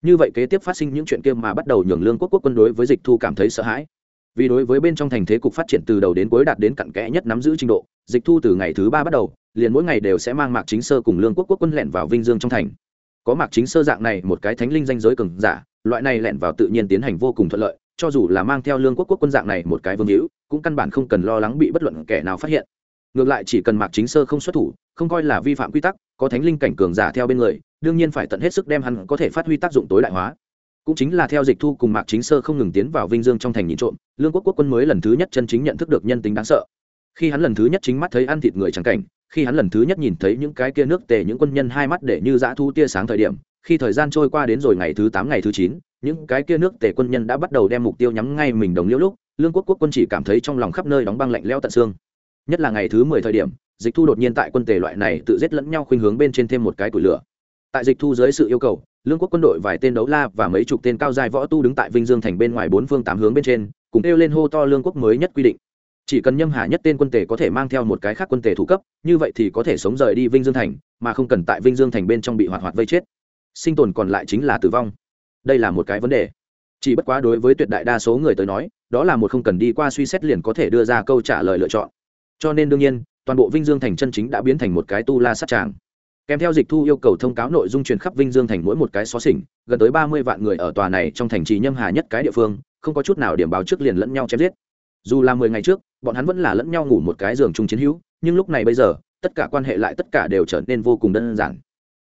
như vậy kế tiếp phát sinh những chuyện kia mà bắt đầu nhường lương quốc quốc quân đối với dịch thu cảm thấy sợ hãi. Vì đối với bên trong thành thế cục phát triển từ đầu đến cuối đạt đến cặn kẽ nhất nắm giữ trình độ, dịch thu từ ngày thứ ba bắt đầu liền mỗi ngày đều sẽ mang mạc chính sơ cùng lương quốc quốc quân lẻn vào vinh dương trong thành. Có mạc chính sơ dạng này một cái thánh linh danh giới cường giả, loại này lẻn vào tự nhiên tiến hành vô cùng thuận lợi, cho dù là mang theo lương quốc quốc quân dạng này một cái vương hữu, cũng căn bản không cần lo lắng bị bất luận kẻ nào phát hiện. Ngược lại chỉ cần mạc chính sơ không xuất thủ, không coi là vi phạm quy tắc, có thánh linh cảnh cường giả theo bên người, đương nhiên phải tận hết sức đem hắn có thể phát huy tác dụng tối đại hóa. Cũng chính là theo dịch thu cùng mạc chính sơ không ngừng tiến vào vinh dương trong thành nhìn trộm, lương quốc quốc quân mới lần thứ nhất chân chính nhận thức được nhân tính đáng sợ. Khi hắn lần thứ nhất chính mắt thấy ăn thịt người trắng cảnh khi hắn lần thứ nhất nhìn thấy những cái kia nước tề những quân nhân hai mắt để như dã thu tia sáng thời điểm, khi thời gian trôi qua đến rồi ngày thứ tám, ngày thứ chín, những cái kia nước tề quân nhân đã bắt đầu đem mục tiêu nhắm ngay mình đồng liễu lúc, lương quốc quốc quân chỉ cảm thấy trong lòng khắp nơi đóng băng lạnh lẽo tận xương. Nhất là ngày thứ mười thời điểm, dịch thu đột nhiên tại quân tề loại này tự giết lẫn nhau khuynh hướng bên trên thêm một cái củi lửa. Tại dịch thu dưới sự yêu cầu, lương quốc quân đội vài tên đấu la và mấy chục tên cao dài võ tu đứng tại vinh dương thành bên ngoài bốn phương tám hướng bên trên, cùng kêu lên hô to lương quốc mới nhất quy định chỉ cần nhâm hà nhất tên quân tề có thể mang theo một cái khác quân tề thủ cấp, như vậy thì có thể sống rời đi vinh dương thành, mà không cần tại vinh dương thành bên trong bị hoạt hoạt vây chết. Sinh tồn còn lại chính là tử vong. Đây là một cái vấn đề. Chỉ bất quá đối với tuyệt đại đa số người tới nói, đó là một không cần đi qua suy xét liền có thể đưa ra câu trả lời lựa chọn. Cho nên đương nhiên, toàn bộ vinh dương thành chân chính đã biến thành một cái tu la sát tràng. Kèm theo dịch thu yêu cầu thông cáo nội dung truyền khắp vinh dương thành mỗi một cái xó xỉnh, gần tới ba mươi vạn người ở tòa này trong thành trì nhâm hà nhất cái địa phương, không có chút nào điểm báo trước liền lẫn nhau chém giết dù là mười ngày trước, bọn hắn vẫn là lẫn nhau ngủ một cái giường chung chiến hữu, nhưng lúc này bây giờ, tất cả quan hệ lại tất cả đều trở nên vô cùng đơn giản.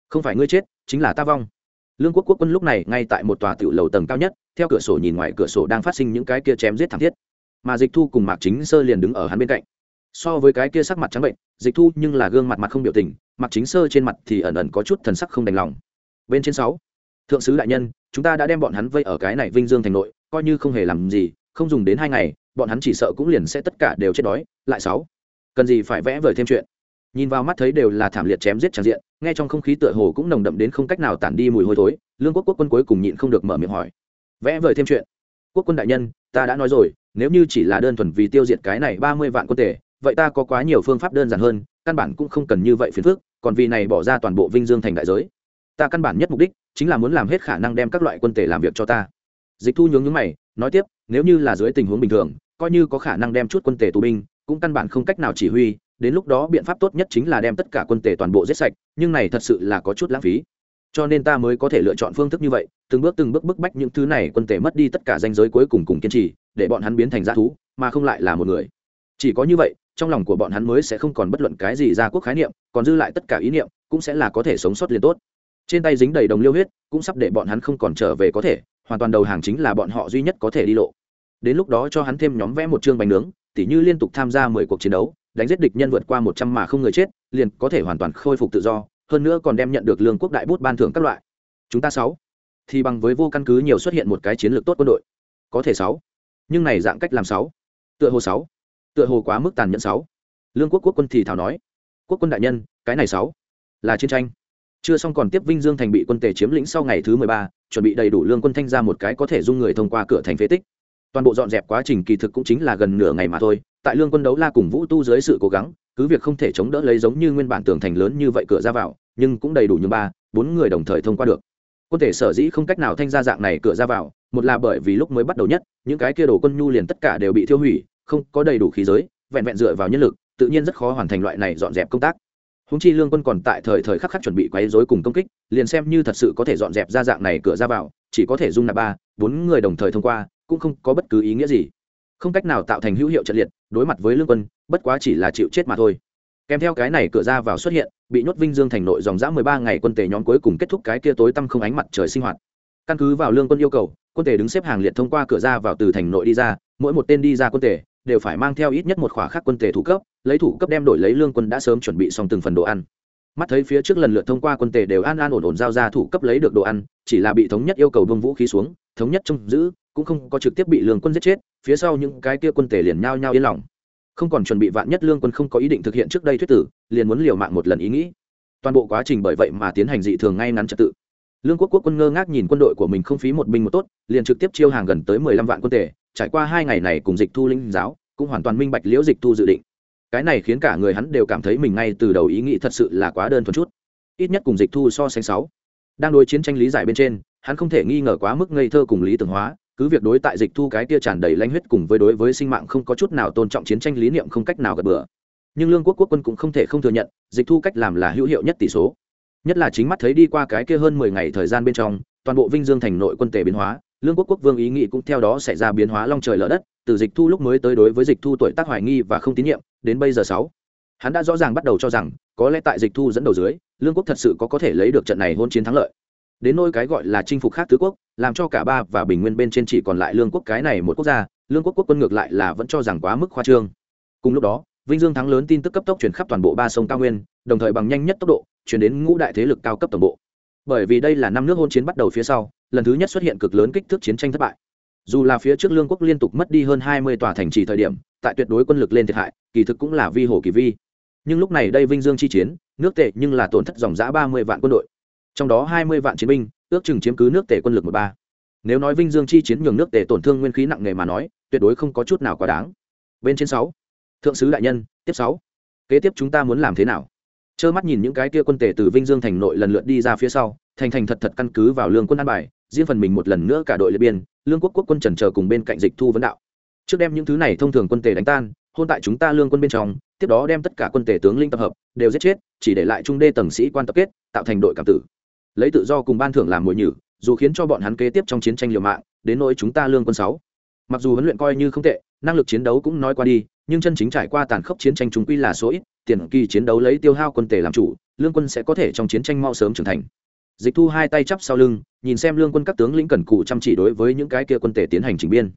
Không phải ngươi chết, chính là ta vong. Lương quốc quốc quân lúc này ngay tại một tòa tiểu lầu tầng cao nhất, theo cửa sổ nhìn ngoài cửa sổ đang phát sinh những cái kia chém giết thảm thiết. Mà dịch thu cùng mạc chính sơ liền đứng ở hắn bên cạnh. So với cái kia sắc mặt trắng bệnh, dịch thu nhưng là gương mặt mặt không biểu tình mặc chính sơ trên mặt thì ẩn ẩn có chút thần sắc không đành lòng. Bên trên sáu, thượng sứ đại nhân, chúng ta đã đem bọn hắn vây ở cái này vinh dương thành nội, coi như không hề làm gì, không dùng đến hai ngày bọn hắn chỉ sợ cũng liền sẽ tất cả đều chết đói, lại sáu. Cần gì phải vẽ vời thêm chuyện? Nhìn vào mắt thấy đều là thảm liệt chém giết tràn diện, nghe trong không khí tựa hồ cũng nồng đậm đến không cách nào tản đi mùi hôi thối, lương quốc quốc quân cuối cùng nhịn không được mở miệng hỏi. Vẽ vời thêm chuyện? Quốc quân đại nhân, ta đã nói rồi, nếu như chỉ là đơn thuần vì tiêu diệt cái này ba mươi vạn quân tể, vậy ta có quá nhiều phương pháp đơn giản hơn, căn bản cũng không cần như vậy phiền phức, còn vì này bỏ ra toàn bộ vinh dương thành đại giới. Ta căn bản nhất mục đích chính là muốn làm hết khả năng đem các loại quân tể làm việc cho ta. Dịch thu nhướng nhướng mày, nói tiếp, nếu như là dưới tình huống bình thường coi như có khả năng đem chút quân tề tù binh, cũng căn bản không cách nào chỉ huy, đến lúc đó biện pháp tốt nhất chính là đem tất cả quân tề toàn bộ giết sạch, nhưng này thật sự là có chút lãng phí. Cho nên ta mới có thể lựa chọn phương thức như vậy, từng bước từng bước bức bách những thứ này quân tề mất đi tất cả danh giới cuối cùng cùng kiên trì, để bọn hắn biến thành g thú, mà không lại là một người. Chỉ có như vậy, trong lòng của bọn hắn mới sẽ không còn bất luận cái gì ra quốc khái niệm, còn dư lại tất cả ý niệm, cũng sẽ là có thể sống sót liền tốt. Trên tay dính đầy đồng liêu huyết, cũng sắp để bọn hắn không còn trở về có thể, hoàn toàn đầu hàng chính là bọn họ duy nhất có thể đi lộ đến lúc đó cho hắn thêm nhóm vẽ một chương bánh nướng, tỉ như liên tục tham gia mười cuộc chiến đấu, đánh giết địch nhân vượt qua một trăm mà không người chết, liền có thể hoàn toàn khôi phục tự do, hơn nữa còn đem nhận được lương quốc đại bút ban thưởng các loại. Chúng ta sáu. Thì bằng với vô căn cứ nhiều xuất hiện một cái chiến lược tốt quân đội. Có thể sáu. Nhưng này dạng cách làm sáu. Tựa hồ sáu. Tựa hồ quá mức tàn nhẫn sáu. Lương quốc quốc quân thì thảo nói. Quốc quân đại nhân, cái này sáu. Là chiến tranh. Chưa xong còn tiếp vinh dương thành bị quân tề chiếm lĩnh sau ngày thứ mười ba, chuẩn bị đầy đủ lương quân thanh ra một cái có thể dung người thông qua cửa thành phế tích toàn bộ dọn dẹp quá trình kỳ thực cũng chính là gần nửa ngày mà thôi, tại lương quân đấu la cùng vũ tu dưới sự cố gắng, cứ việc không thể chống đỡ lấy giống như nguyên bản tường thành lớn như vậy cửa ra vào, nhưng cũng đầy đủ như ba, bốn người đồng thời thông qua được. Quân thể sở dĩ không cách nào thanh ra dạng này cửa ra vào, một là bởi vì lúc mới bắt đầu nhất, những cái kia đồ quân nhu liền tất cả đều bị thiêu hủy, không có đầy đủ khí giới, vẹn vẹn dựa vào nhân lực, tự nhiên rất khó hoàn thành loại này dọn dẹp công tác. Húng chi lương quân còn tại thời thời khắc khắc chuẩn bị quấy rối cùng công kích, liền xem như thật sự có thể dọn dẹp ra dạng này cửa ra vào, chỉ có thể dung nạp ba, bốn người đồng thời thông qua cũng không có bất cứ ý nghĩa gì. Không cách nào tạo thành hữu hiệu trận liệt, đối mặt với lương quân, bất quá chỉ là chịu chết mà thôi. Kèm theo cái này cửa ra vào xuất hiện, bị nhốt vinh dương thành nội dòng dã mười ba ngày quân tề nhóm cuối cùng kết thúc cái kia tối tăm không ánh mặt trời sinh hoạt. Căn cứ vào lương quân yêu cầu, quân tề đứng xếp hàng liệt thông qua cửa ra vào từ thành nội đi ra, mỗi một tên đi ra quân tề, đều phải mang theo ít nhất một khỏa khác quân tề thủ cấp, lấy thủ cấp đem đổi lấy lương quân đã sớm chuẩn bị xong từng phần đồ ăn. Mắt thấy phía trước lần lượt thông qua quân tề đều an an ổn ổn giao ra thủ cấp lấy được đồ ăn, chỉ là bị thống nhất yêu cầu bông vũ khí xuống, thống nhất trông giữ cũng không có trực tiếp bị lương quân giết chết, phía sau những cái kia quân tể liền nhao nhao yên lòng. Không còn chuẩn bị vạn nhất lương quân không có ý định thực hiện trước đây thuyết tử, liền muốn liều mạng một lần ý nghĩ. Toàn bộ quá trình bởi vậy mà tiến hành dị thường ngay ngắn trật tự. Lương quốc quốc quân ngơ ngác nhìn quân đội của mình không phí một binh một tốt, liền trực tiếp chiêu hàng gần tới mười lăm vạn quân tể trải qua hai ngày này cùng dịch thu linh giáo, cũng hoàn toàn minh bạch liễu dịch thu dự định. Cái này khiến cả người hắn đều cảm thấy mình ngay từ đầu ý nghĩ thật sự là quá đơn thuần chút. Ít nhất cùng dịch thu so sánh sáu. Đang đối chiến tranh lý giải bên trên, hắn không thể nghi ngờ quá mức ngây thơ cùng lý tưởng hóa cứ việc đối tại dịch thu cái kia tràn đầy lanh huyết cùng với đối với sinh mạng không có chút nào tôn trọng chiến tranh lý niệm không cách nào gật bừa. Nhưng lương quốc quốc quân cũng không thể không thừa nhận, dịch thu cách làm là hữu hiệu nhất tỷ số. Nhất là chính mắt thấy đi qua cái kia hơn mười ngày thời gian bên trong, toàn bộ vinh dương thành nội quân tề biến hóa, lương quốc quốc vương ý nghĩ cũng theo đó xảy ra biến hóa long trời lở đất, từ dịch thu lúc mới tới đối với dịch thu tuổi tác hoài nghi và không tín nhiệm, đến bây giờ sáu. Hắn đã rõ ràng bắt đầu cho rằng, có lẽ tại dịch thu dẫn đầu dưới, lương quốc thật sự có có thể lấy được trận này hôn chiến thắng lợi đến nôi cái gọi là chinh phục khác tứ quốc, làm cho cả ba và bình nguyên bên trên chỉ còn lại lương quốc cái này một quốc gia, lương quốc quốc quân ngược lại là vẫn cho rằng quá mức khoa trương. Cùng lúc đó, vinh dương thắng lớn tin tức cấp tốc chuyển khắp toàn bộ ba sông cao nguyên, đồng thời bằng nhanh nhất tốc độ chuyển đến ngũ đại thế lực cao cấp tổng bộ. Bởi vì đây là năm nước hôn chiến bắt đầu phía sau, lần thứ nhất xuất hiện cực lớn kích thước chiến tranh thất bại. Dù là phía trước lương quốc liên tục mất đi hơn hai mươi tòa thành trì thời điểm, tại tuyệt đối quân lực lên thiệt hại, kỳ thực cũng là vi hồ kỳ vi. Nhưng lúc này đây vinh dương chi chiến, nước tệ nhưng là tổn thất dòng giã ba mươi vạn quân đội trong đó hai mươi vạn chiến binh, ước chừng chiếm cứ nước tề quân lực một ba. Nếu nói vinh dương chi chiến nhường nước tề tổn thương nguyên khí nặng nề mà nói, tuyệt đối không có chút nào quá đáng. Bên trên sáu, thượng sứ đại nhân, tiếp sáu. Kế tiếp chúng ta muốn làm thế nào? Trơ mắt nhìn những cái kia quân tề từ vinh dương thành nội lần lượt đi ra phía sau, thành thành thật thật căn cứ vào lương quân an bài riêng phần mình một lần nữa cả đội liệt biên, lương quốc quốc quân trần chờ cùng bên cạnh dịch thu vấn đạo. Trước đem những thứ này thông thường quân tề đánh tan, hôn tại chúng ta lương quân bên trong, tiếp đó đem tất cả quân tề tướng linh tập hợp, đều giết chết, chỉ để lại trung đê tầng sĩ quan tập kết, tạo thành đội cảm tử lấy tự do cùng ban thưởng làm mồi nhử, dù khiến cho bọn hắn kế tiếp trong chiến tranh liều mạng, đến nỗi chúng ta lương quân sáu. Mặc dù huấn luyện coi như không tệ, năng lực chiến đấu cũng nói qua đi, nhưng chân chính trải qua tàn khốc chiến tranh chúng quy là số ít, tiền kỳ chiến đấu lấy tiêu hao quân tề làm chủ, lương quân sẽ có thể trong chiến tranh mau sớm trưởng thành. Dịch thu hai tay chắp sau lưng, nhìn xem lương quân các tướng lĩnh cần cù chăm chỉ đối với những cái kia quân tề tiến hành chỉnh biên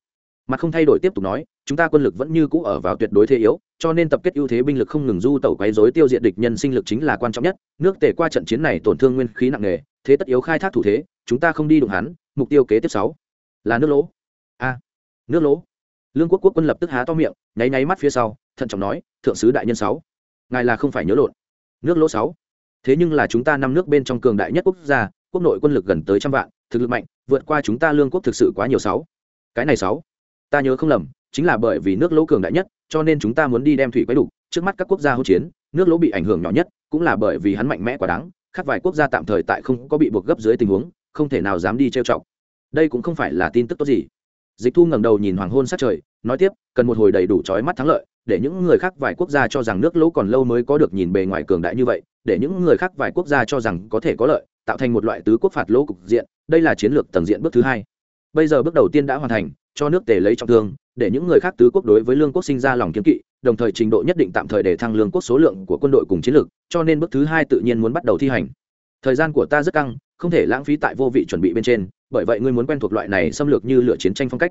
mặt không thay đổi tiếp tục nói, chúng ta quân lực vẫn như cũ ở vào tuyệt đối thế yếu, cho nên tập kết ưu thế binh lực không ngừng du tẩu quấy dối tiêu diệt địch nhân sinh lực chính là quan trọng nhất. Nước tề qua trận chiến này tổn thương nguyên khí nặng nề, thế tất yếu khai thác thủ thế, chúng ta không đi đụng hắn, mục tiêu kế tiếp sáu là nước lỗ. A, nước lỗ. Lương quốc quốc quân lập tức há to miệng, nháy nháy mắt phía sau, thận trọng nói, thượng sứ đại nhân sáu, ngài là không phải nhớ lộn. Nước lỗ sáu. Thế nhưng là chúng ta năm nước bên trong cường đại nhất quốc gia, quốc nội quân lực gần tới trăm vạn, thực lực mạnh, vượt qua chúng ta lương quốc thực sự quá nhiều sáu. Cái này sáu ta nhớ không lầm, chính là bởi vì nước lỗ cường đại nhất, cho nên chúng ta muốn đi đem thủy quấy đủ trước mắt các quốc gia hỗn chiến, nước lỗ bị ảnh hưởng nhỏ nhất, cũng là bởi vì hắn mạnh mẽ quá đáng, khác vài quốc gia tạm thời tại không có bị buộc gấp dưới tình huống, không thể nào dám đi trêu chọc. Đây cũng không phải là tin tức tốt gì. Dịch thu ngẩng đầu nhìn hoàng hôn sát trời, nói tiếp, cần một hồi đầy đủ trói mắt thắng lợi, để những người khác vài quốc gia cho rằng nước lỗ còn lâu mới có được nhìn bề ngoài cường đại như vậy, để những người khác vài quốc gia cho rằng có thể có lợi, tạo thành một loại tứ quốc phạt lỗ cục diện, đây là chiến lược tầng diện bước thứ hai. Bây giờ bước đầu tiên đã hoàn thành cho nước tề lấy trọng thương, để những người khác tứ quốc đối với lương quốc sinh ra lòng kiếm kỵ, đồng thời trình độ nhất định tạm thời để thăng lương quốc số lượng của quân đội cùng chiến lược, cho nên bước thứ hai tự nhiên muốn bắt đầu thi hành. Thời gian của ta rất căng, không thể lãng phí tại vô vị chuẩn bị bên trên, bởi vậy ngươi muốn quen thuộc loại này xâm lược như lựa chiến tranh phong cách.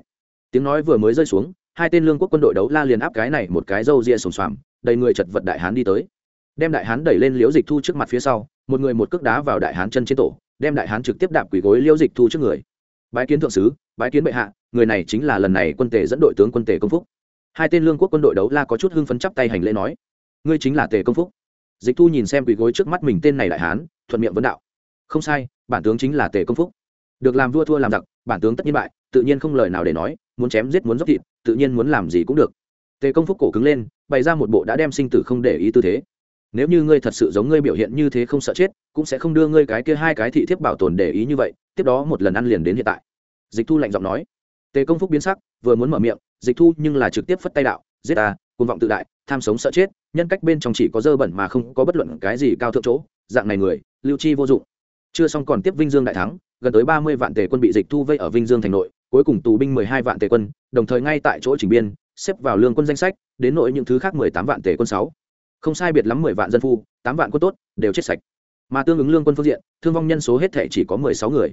Tiếng nói vừa mới rơi xuống, hai tên lương quốc quân đội đấu la liền áp cái này một cái râu ria sùng xoàm, đầy người chật vật đại hán đi tới. Đem đại hán đẩy lên liễu dịch thu trước mặt phía sau, một người một cước đá vào đại hán chân trên tổ, đem đại hán trực tiếp đạp quỷ gối liễu dịch thu trước người. Bái kiến thượng sứ bái kiến bệ hạ, người này chính là lần này quân tề dẫn đội tướng quân tề công phúc. Hai tên lương quốc quân đội đấu la có chút hưng phấn chắp tay hành lễ nói, ngươi chính là tề công phúc. Dịch thu nhìn xem quỳ gối trước mắt mình tên này đại hán, thuận miệng vấn đạo, không sai, bản tướng chính là tề công phúc. Được làm vua thua làm giặc, bản tướng tất nhiên bại, tự nhiên không lời nào để nói, muốn chém giết muốn dốc thịt, tự nhiên muốn làm gì cũng được. Tề công phúc cổ cứng lên, bày ra một bộ đã đem sinh tử không để ý tư thế. Nếu như ngươi thật sự giống ngươi biểu hiện như thế không sợ chết, cũng sẽ không đưa ngươi cái kia hai cái thị thiếp bảo tồn để ý như vậy, tiếp đó một lần ăn liền đến hiện tại dịch thu lạnh giọng nói. Tề công phúc biến sắc, vừa muốn mở miệng, dịch thu nhưng là trực tiếp phất tay đạo, giết ta côn vọng tự đại, tham sống sợ chết, nhân cách bên trong chỉ có dơ bẩn mà không có bất luận cái gì cao thượng chỗ, dạng này người, lưu chi vô dụng. Chưa xong còn tiếp vinh dương đại thắng, gần tới ba mươi vạn tề quân bị dịch thu vây ở vinh dương thành nội, cuối cùng tù binh mười hai vạn tề quân, đồng thời ngay tại chỗ chỉnh biên, xếp vào lương quân danh sách, đến nội những thứ khác mười tám vạn tề quân sáu. Không sai biệt lắm mười vạn dân phu, tám vạn quân tốt, đều chết sạch. Mà tương ứng lương quân phương diện, thương vong nhân số hết thể chỉ có mười sáu người.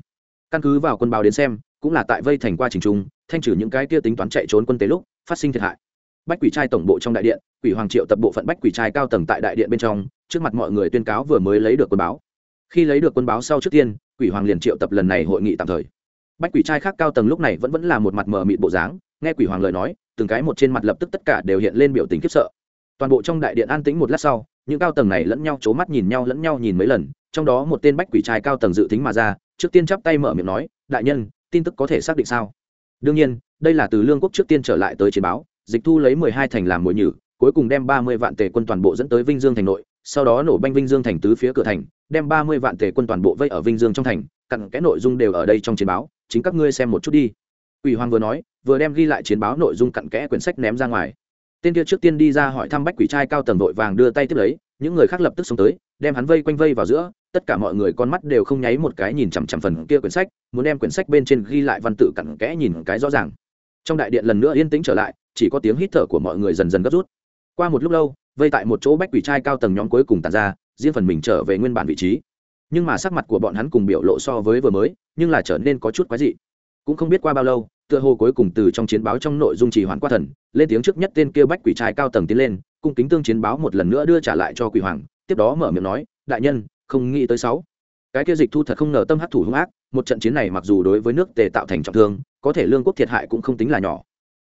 Căn cứ vào quân báo đến xem cũng là tại vây thành qua trình trung, thanh trừ những cái kia tính toán chạy trốn quân tế lúc, phát sinh thiệt hại. Bách quỷ trai tổng bộ trong đại điện, quỷ hoàng triệu tập bộ phận bách quỷ trai cao tầng tại đại điện bên trong, trước mặt mọi người tuyên cáo vừa mới lấy được quân báo. Khi lấy được quân báo sau trước tiên, quỷ hoàng liền triệu tập lần này hội nghị tạm thời. Bách quỷ trai khác cao tầng lúc này vẫn vẫn là một mặt mờ mịt bộ dáng, nghe quỷ hoàng lời nói, từng cái một trên mặt lập tức tất cả đều hiện lên biểu tình khiếp sợ. Toàn bộ trong đại điện an tĩnh một lát sau, những cao tầng này lẫn nhau c h ố mắt nhìn nhau lẫn nhau nhìn mấy lần, trong đó một tên bách quỷ trai cao tầng dự tính mà ra, trước tiên chắp tay mở miệng nói, đại nhân tin tức có thể xác định sao? Đương nhiên, đây là từ lương quốc trước tiên trở lại tới chiến báo, dịch thu lấy mười hai thành làm mồi nhử, cuối cùng đem ba mươi vạn tề quân toàn bộ dẫn tới vinh dương thành nội, sau đó nổ banh vinh dương thành tứ phía cửa thành, đem ba mươi vạn tề quân toàn bộ vây ở vinh dương trong thành, cặn cái nội dung đều ở đây trong chiến báo, chính các ngươi xem một chút đi. Ủy hoàng vừa nói, vừa đem ghi lại chiến báo nội dung cặn kẽ quyển sách ném ra ngoài. Tên kia trước tiên đi ra hỏi thăm bách quỷ trai cao tầng vội vàng đưa tay tiếp lấy những người khác lập tức xông tới, đem hắn vây quanh vây vào giữa, tất cả mọi người con mắt đều không nháy một cái nhìn chằm chằm phần kia quyển sách, muốn đem quyển sách bên trên ghi lại văn tự cặn kẽ nhìn cái rõ ràng. Trong đại điện lần nữa yên tĩnh trở lại, chỉ có tiếng hít thở của mọi người dần dần gấp rút. Qua một lúc lâu, vây tại một chỗ bách quỷ trai cao tầng nhóm cuối cùng tàn ra, riêng phần mình trở về nguyên bản vị trí. Nhưng mà sắc mặt của bọn hắn cùng biểu lộ so với vừa mới, nhưng là trở nên có chút quái dị. Cũng không biết qua bao lâu tựa hồ cuối cùng từ trong chiến báo trong nội dung trì hoãn qua thần, lên tiếng trước nhất tên kêu bách quỷ trai cao tầng tiến lên, cung kính tương chiến báo một lần nữa đưa trả lại cho quỷ hoàng, tiếp đó mở miệng nói, đại nhân, không nghĩ tới sáu. Cái kia dịch thu thật không ngờ tâm hắc thủ hung ác, một trận chiến này mặc dù đối với nước tề tạo thành trọng thương, có thể lương quốc thiệt hại cũng không tính là nhỏ.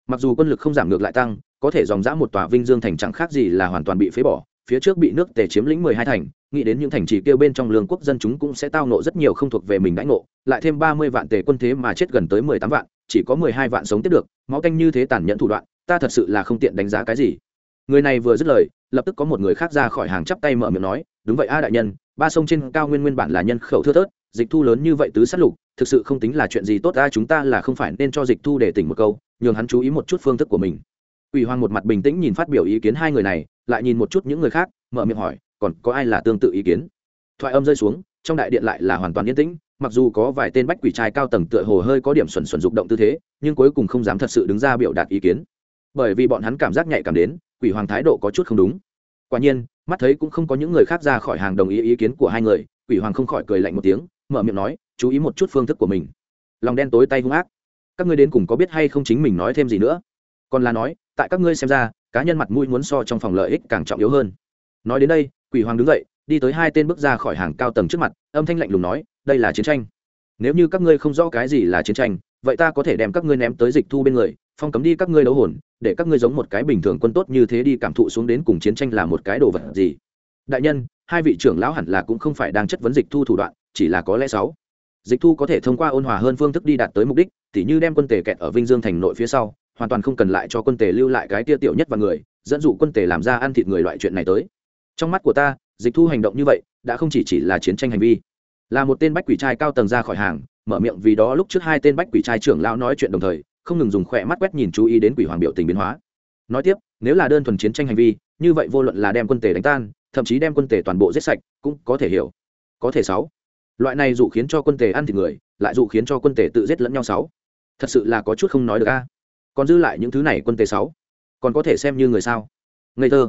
Mặc dù quân lực không giảm ngược lại tăng, có thể dòng dã một tòa vinh dương thành chẳng khác gì là hoàn toàn bị phế bỏ, phía trước bị nước tề chiếm lĩnh mười hai thành, nghĩ đến những thành trì kêu bên trong lương quốc dân chúng cũng sẽ tao nộ rất nhiều không thuộc về mình đãi ngộ, lại thêm ba mươi vạn tề quân thế mà chết gần tới mười tám vạn chỉ có mười hai vạn sống tiếp được, máu tanh như thế tàn nhẫn thủ đoạn, ta thật sự là không tiện đánh giá cái gì. Người này vừa dứt lời, lập tức có một người khác ra khỏi hàng chắp tay mở miệng nói, đúng vậy a đại nhân, ba sông trên cao nguyên nguyên bản là nhân khẩu thưa thớt, dịch thu lớn như vậy tứ sát lục, thực sự không tính là chuyện gì tốt ta chúng ta là không phải nên cho dịch thu để tỉnh một câu, nhường hắn chú ý một chút phương thức của mình. Ủy hoàng một mặt bình tĩnh nhìn phát biểu ý kiến hai người này, lại nhìn một chút những người khác, mở miệng hỏi, còn có ai là tương tự ý kiến? Thoại âm rơi xuống, trong đại điện lại là hoàn toàn yên tĩnh mặc dù có vài tên bách quỷ trai cao tầng tựa hồ hơi có điểm xuẩn xuẩn dục động tư thế, nhưng cuối cùng không dám thật sự đứng ra biểu đạt ý kiến. Bởi vì bọn hắn cảm giác nhạy cảm đến, quỷ hoàng thái độ có chút không đúng. Quả nhiên, mắt thấy cũng không có những người khác ra khỏi hàng đồng ý ý kiến của hai người, quỷ hoàng không khỏi cười lạnh một tiếng, mở miệng nói, chú ý một chút phương thức của mình. Lòng đen tối tay hung ác. Các ngươi đến cùng có biết hay không chính mình nói thêm gì nữa? Còn là nói, tại các ngươi xem ra, cá nhân mặt mũi muốn so trong phòng lợi ích càng trọng yếu hơn. Nói đến đây, quỷ hoàng đứng dậy đi tới hai tên bước ra khỏi hàng cao tầng trước mặt, âm thanh lạnh lùng nói, đây là chiến tranh. Nếu như các ngươi không rõ cái gì là chiến tranh, vậy ta có thể đem các ngươi ném tới dịch thu bên người, phong cấm đi các ngươi đấu hồn, để các ngươi giống một cái bình thường quân tốt như thế đi cảm thụ xuống đến cùng chiến tranh là một cái đồ vật gì. Đại nhân, hai vị trưởng lão hẳn là cũng không phải đang chất vấn dịch thu thủ đoạn, chỉ là có lẽ sáu. Dịch thu có thể thông qua ôn hòa hơn phương thức đi đạt tới mục đích, tỉ như đem quân tề kẹt ở vinh dương thành nội phía sau, hoàn toàn không cần lại cho quân tề lưu lại cái tia tiểu nhất và người, dẫn dụ quân tề làm ra ăn thịt người loại chuyện này tới. Trong mắt của ta dịch thu hành động như vậy, đã không chỉ chỉ là chiến tranh hành vi, là một tên bách quỷ trai cao tầng ra khỏi hàng, mở miệng vì đó lúc trước hai tên bách quỷ trai trưởng lão nói chuyện đồng thời, không ngừng dùng khỏe mắt quét nhìn chú ý đến quỷ hoàng biểu tình biến hóa. Nói tiếp, nếu là đơn thuần chiến tranh hành vi, như vậy vô luận là đem quân tề đánh tan, thậm chí đem quân tề toàn bộ giết sạch, cũng có thể hiểu. Có thể sáu. Loại này dụ khiến cho quân tề ăn thịt người, lại dụ khiến cho quân tề tự giết lẫn nhau sáu. Thật sự là có chút không nói được a. Còn dư lại những thứ này quân tề sáu. Còn có thể xem như người sao? Ngây thơ.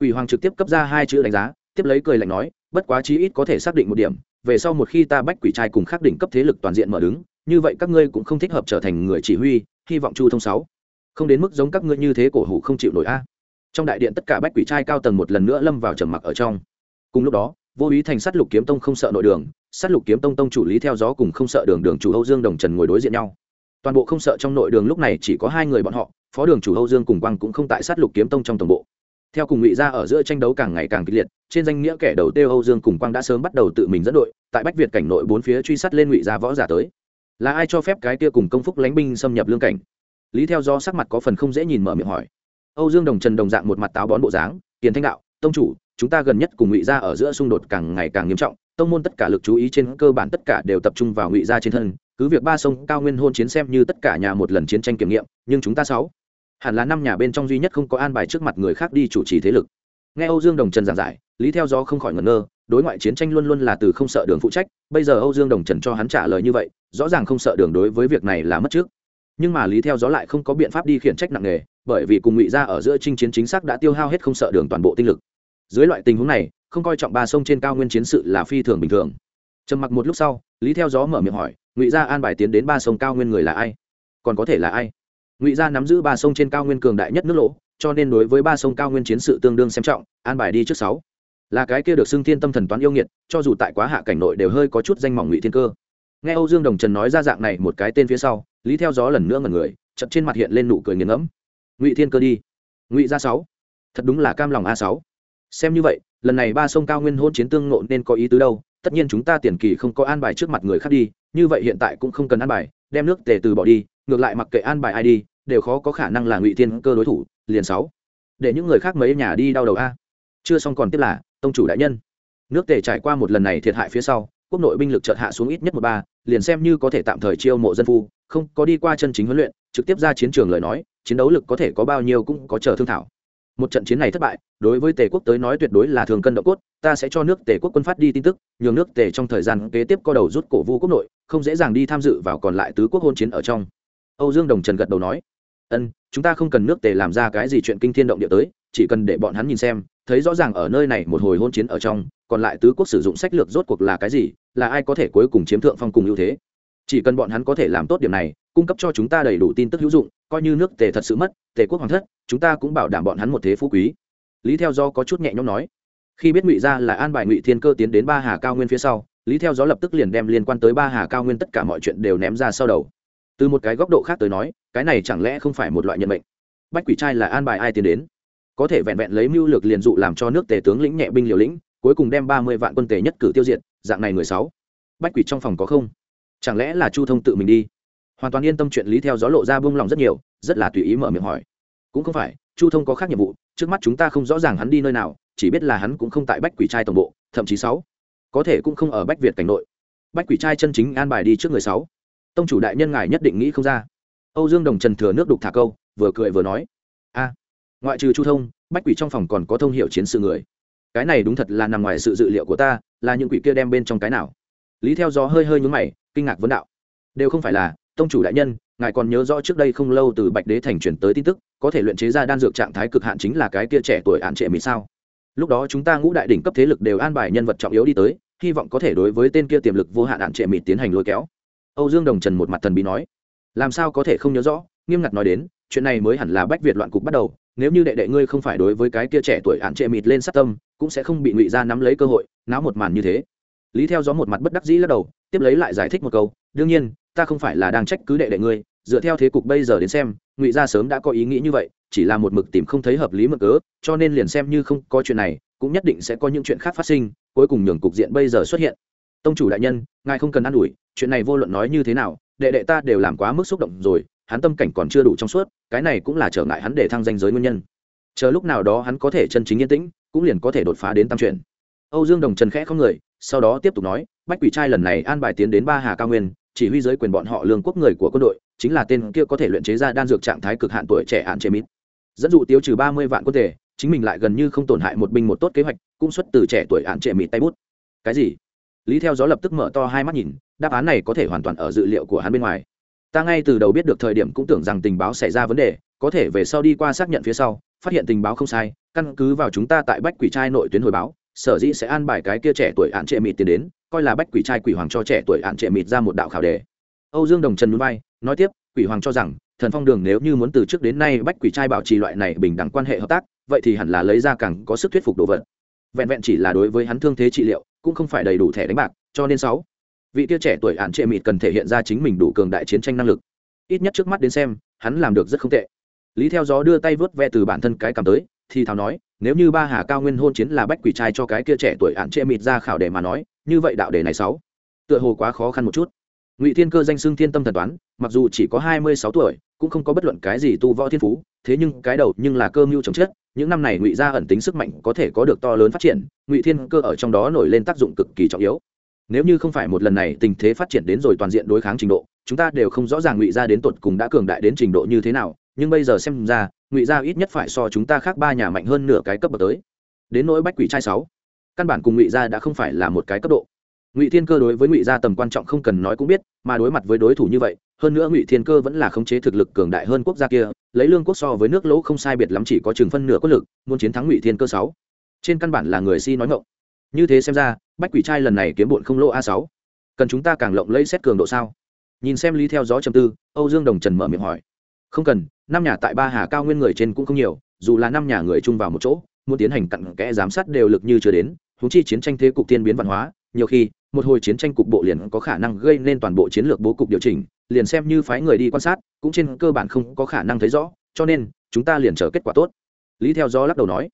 Ủy hoàng trực tiếp cấp ra hai chữ đánh giá tiếp lấy cười lạnh nói, bất quá chí ít có thể xác định một điểm, về sau một khi ta bách quỷ trai cùng khắc định cấp thế lực toàn diện mở đứng, như vậy các ngươi cũng không thích hợp trở thành người chỉ huy, hy vọng chu thông sáu không đến mức giống các ngươi như thế cổ hủ không chịu nổi a. Trong đại điện tất cả bách quỷ trai cao tầng một lần nữa lâm vào trầm mặc ở trong. Cùng lúc đó, vô ý thành sát lục kiếm tông không sợ nội đường, sát lục kiếm tông tông chủ lý theo gió cùng không sợ đường đường chủ âu dương đồng trần ngồi đối diện nhau. Toàn bộ không sợ trong nội đường lúc này chỉ có hai người bọn họ, phó đường chủ âu dương cùng quang cũng không tại sát lục kiếm tông trong tổng bộ theo cùng ngụy Gia ở giữa tranh đấu càng ngày càng kịch liệt, trên danh nghĩa kẻ đầu tiêu âu dương cùng quang đã sớm bắt đầu tự mình dẫn đội, tại bách việt cảnh nội bốn phía truy sát lên ngụy Gia võ giả tới. Là ai cho phép cái kia cùng công phúc lánh binh xâm nhập lương cảnh? Lý theo do sắc mặt có phần không dễ nhìn mở miệng hỏi. Âu dương đồng trần đồng dạng một mặt táo bón bộ dáng, tiền thanh đạo, tông chủ, chúng ta gần nhất cùng ngụy gia ở giữa xung đột càng ngày càng nghiêm trọng, tông môn tất cả lực chú ý trên cơ bản tất cả đều tập trung vào ngụy gia trên thân, cứ việc ba sông cao nguyên hôn chiến xem như tất cả nhà một lần chiến tranh kiểm nghiệm, nhưng chúng ta sáu hẳn là năm nhà bên trong duy nhất không có an bài trước mặt người khác đi chủ trì thế lực. Nghe âu dương đồng trần giảng giải, lý theo gió không khỏi ngẩn ngơ, đối ngoại chiến tranh luôn luôn là từ không sợ đường phụ trách, bây giờ âu dương đồng trần cho hắn trả lời như vậy, rõ ràng không sợ đường đối với việc này là mất trước. Nhưng mà lý theo gió lại không có biện pháp đi khiển trách nặng nề, bởi vì cùng ngụy ra ở giữa chinh chiến chính xác đã tiêu hao hết không sợ đường toàn bộ tinh lực. Dưới loại tình huống này, không coi trọng ba sông trên cao nguyên chiến sự là phi thường bình thường. Trầm mặc một lúc sau, lý theo gió mở miệng hỏi, ngụy gia an bài tiến đến ba sông cao nguyên người là ai? Còn có thể là ai? Ngụy gia nắm giữ ba sông trên cao nguyên cường đại nhất nước lỗ, cho nên đối với ba sông cao nguyên chiến sự tương đương xem trọng, an bài đi trước sáu. Là cái kia được xưng thiên tâm thần toán yêu nghiệt, cho dù tại quá hạ cảnh nội đều hơi có chút danh mỏng ngụy thiên cơ. Nghe âu dương đồng trần nói ra dạng này một cái tên phía sau, lý theo gió lần nữa ngần người chậm trên mặt hiện lên nụ cười nghiền ngẫm. Ngụy thiên cơ đi. Ngụy gia sáu. Thật đúng là cam lòng a sáu. Xem như vậy, lần này ba sông cao nguyên hôn chiến tương ngộ nên có ý tứ đâu, tất nhiên chúng ta tiền kỳ không có an bài trước mặt người khác đi, như vậy hiện tại cũng không cần an bài, đem nước tề từ bỏ đi, ngược lại mặc kệ an bài ai đi đều khó có khả năng là ngụy thiên cơ đối thủ, liền sáu. Để những người khác mấy nhà đi đau đầu a. Chưa xong còn tiếp là, tông chủ đại nhân. Nước tề trải qua một lần này thiệt hại phía sau, quốc nội binh lực chợt hạ xuống ít nhất một ba, liền xem như có thể tạm thời chiêu mộ dân phu, không có đi qua chân chính huấn luyện, trực tiếp ra chiến trường lời nói, chiến đấu lực có thể có bao nhiêu cũng có chờ thương thảo. Một trận chiến này thất bại, đối với tề quốc tới nói tuyệt đối là thường cân độ cốt, ta sẽ cho nước tề quốc quân phát đi tin tức, nhường nước tề trong thời gian kế tiếp co đầu rút cổ vu quốc nội, không dễ dàng đi tham dự vào còn lại tứ quốc hôn chiến ở trong âu dương đồng trần gật đầu nói, ân, chúng ta không cần nước tề làm ra cái gì chuyện kinh thiên động địa tới, chỉ cần để bọn hắn nhìn xem, thấy rõ ràng ở nơi này một hồi hôn chiến ở trong, còn lại tứ quốc sử dụng sách lược rốt cuộc là cái gì, là ai có thể cuối cùng chiếm thượng phong cùng ưu thế. Chỉ cần bọn hắn có thể làm tốt điểm này, cung cấp cho chúng ta đầy đủ tin tức hữu dụng, coi như nước tề thật sự mất, tề quốc hoàng thất, chúng ta cũng bảo đảm bọn hắn một thế phú quý. Lý theo do có chút nhẹ nhõm nói. Khi biết ngụy ra là an bài ngụy thiên cơ tiến đến ba hà cao nguyên phía sau, lý theo gió lập tức liền đem liên quan tới ba hà cao nguyên tất cả mọi chuyện đều ném ra sau đầu từ một cái góc độ khác tới nói, cái này chẳng lẽ không phải một loại nhận mệnh? Bách quỷ trai là an bài ai tiến đến? Có thể vẹn vẹn lấy mưu lược liền dụ làm cho nước tề tướng lĩnh nhẹ binh liều lĩnh, cuối cùng đem ba mươi vạn quân tề nhất cử tiêu diệt, dạng này người sáu. Bách quỷ trong phòng có không? Chẳng lẽ là chu thông tự mình đi? Hoàn toàn yên tâm chuyện lý theo gió lộ ra bông lòng rất nhiều, rất là tùy ý mở miệng hỏi. Cũng không phải, chu thông có khác nhiệm vụ, trước mắt chúng ta không rõ ràng hắn đi nơi nào, chỉ biết là hắn cũng không tại bách quỷ trai tổng bộ, thậm chí sáu. Có thể cũng không ở bách việt cảnh nội. Bách quỷ trai chân chính an bài đi trước người sáu tông chủ đại nhân ngài nhất định nghĩ không ra. Âu dương đồng trần thừa nước đục thả câu, vừa cười vừa nói, a, ngoại trừ chu thông, bách quỷ trong phòng còn có thông hiệu chiến sự người. Cái này đúng thật là nằm ngoài sự dự liệu của ta, là những quỷ kia đem bên trong cái nào. Lý theo gió hơi hơi nhúng mày, kinh ngạc vấn đạo, đều không phải là, tông chủ đại nhân, ngài còn nhớ rõ trước đây không lâu từ bạch đế thành chuyển tới tin tức, có thể luyện chế ra đan dược trạng thái cực hạn chính là cái kia trẻ tuổi hạn trệ mỹ sao? Lúc đó chúng ta ngũ đại đỉnh cấp thế lực đều an bài nhân vật trọng yếu đi tới, hy vọng có thể đối với tên kia tiềm lực vô hạn hạn trệ mỹ tiến hành lôi kéo âu dương đồng trần một mặt thần bí nói, làm sao có thể không nhớ rõ? Nghiêm ngặt nói đến, chuyện này mới hẳn là bách việt loạn cục bắt đầu. Nếu như đệ đệ ngươi không phải đối với cái kia trẻ tuổi hạn trệ mịt lên sát tâm, cũng sẽ không bị ngụy ra nắm lấy cơ hội, náo một màn như thế. Lý theo gió một mặt bất đắc dĩ lắc đầu, tiếp lấy lại giải thích một câu, đương nhiên, ta không phải là đang trách cứ đệ đệ ngươi, dựa theo thế cục bây giờ đến xem, ngụy gia sớm đã có ý nghĩ như vậy, chỉ là một mực tìm không thấy hợp lý mực cớ, cho nên liền xem như không có chuyện này, cũng nhất định sẽ có những chuyện khác phát sinh, cuối cùng nhường cục diện bây giờ xuất hiện tông chủ đại nhân, ngài không cần ă n ủi, chuyện này vô luận nói như thế nào, đệ đệ ta đều làm quá mức xúc động rồi, hắn tâm cảnh còn chưa đủ trong suốt, cái này cũng là trở ngại hắn để thăng danh giới nguyên nhân. Chờ lúc nào đó hắn có thể chân chính yên tĩnh, cũng liền có thể đột phá đến tam truyền âu dương đồng trần khẽ không người, sau đó tiếp tục nói, bách quỷ trai lần này an bài tiến đến ba hà cao nguyên, chỉ huy giới quyền bọn họ lương quốc người của quân đội, chính là tên kia có thể luyện chế ra đan dược trạng thái cực hạn tuổi trẻ hạn chế mít. Dẫn dụ tiêu trừ ba mươi vạn quân thể chính mình lại gần như không tổn hại một binh một tốt kế hoạch, cũng xuất từ trẻ tuổi hạn chế mít tay bút. Cái gì? Lý theo gió lập tức mở to hai mắt nhìn, đáp án này có thể hoàn toàn ở dự liệu của hắn bên ngoài. Ta ngay từ đầu biết được thời điểm cũng tưởng rằng tình báo xảy ra vấn đề, có thể về sau đi qua xác nhận phía sau, phát hiện tình báo không sai, căn cứ vào chúng ta tại bách quỷ trai nội tuyến hồi báo, sở dĩ sẽ an bài cái kia trẻ tuổi hạn trệ mịt tiến đến, coi là bách quỷ trai quỷ hoàng cho trẻ tuổi hạn trệ mịt ra một đạo khảo đề. Âu dương đồng trần núi bay, nói tiếp, quỷ hoàng cho rằng, thần phong đường nếu như muốn từ trước đến nay bách quỷ trai bảo trì loại này bình đẳng quan hệ hợp tác, vậy thì hẳn là lấy ra càng có sức thuyết phục đồ vật. Vẹn vẹn chỉ là đối với hắn thương thế trị liệu cũng không phải đầy đủ thẻ đánh bạc, cho nên sáu. Vị tia trẻ tuổi ạn trệ mịt cần thể hiện ra chính mình đủ cường đại chiến tranh năng lực. Ít nhất trước mắt đến xem, hắn làm được rất không tệ. Lý theo gió đưa tay vớt ve từ bản thân cái cảm tới, thì thào nói, nếu như ba hà cao nguyên hôn chiến là bách quỷ trai cho cái kia trẻ tuổi ạn trệ mịt ra khảo đề mà nói, như vậy đạo đề này sáu. Tựa hồ quá khó khăn một chút. Ngụy thiên cơ danh xưng thiên tâm thần toán, mặc dù chỉ có hai mươi sáu tuổi cũng không có bất luận cái gì tu võ thiên phú, thế nhưng cái đầu nhưng là cơ mưu trồng chất những năm này ngụy gia ẩn tính sức mạnh có thể có được to lớn phát triển, ngụy thiên cơ ở trong đó nổi lên tác dụng cực kỳ trọng yếu. Nếu như không phải một lần này tình thế phát triển đến rồi toàn diện đối kháng trình độ, chúng ta đều không rõ ràng ngụy gia đến tột cùng đã cường đại đến trình độ như thế nào, nhưng bây giờ xem ra, ngụy gia ít nhất phải so chúng ta khác ba nhà mạnh hơn nửa cái cấp bậc tới. Đến nỗi bách quỷ trai sáu, căn bản cùng ngụy gia đã không phải là một cái cấp độ ngụy thiên cơ đối với ngụy gia tầm quan trọng không cần nói cũng biết, mà đối mặt với đối thủ như vậy, hơn nữa ngụy thiên cơ vẫn là khống chế thực lực cường đại hơn quốc gia kia, lấy lương quốc so với nước lỗ không sai biệt lắm chỉ có chừng phân nửa quốc lực, muốn chiến thắng ngụy thiên cơ sáu. Trên căn bản là người si nói ngộng như thế xem ra, bách quỷ trai lần này kiếm bụn không lỗ a sáu. Cần chúng ta càng lộng lấy xét cường độ sao? Nhìn xem lý theo gió chầm tư, âu dương đồng trần mở miệng hỏi. Không cần, năm nhà tại ba hà cao nguyên người trên cũng không nhiều, dù là năm nhà người chung vào một chỗ, muốn tiến hành cặn kẽ giám sát đều lực như chưa đến húng chi chiến tranh thế cục tiên biến văn hóa, nhiều khi một hồi chiến tranh cục bộ liền có khả năng gây nên toàn bộ chiến lược bố cục điều chỉnh, liền xem như phái người đi quan sát, cũng trên cơ bản không có khả năng thấy rõ, cho nên, chúng ta liền chờ kết quả tốt. Lý theo gió lắc đầu nói.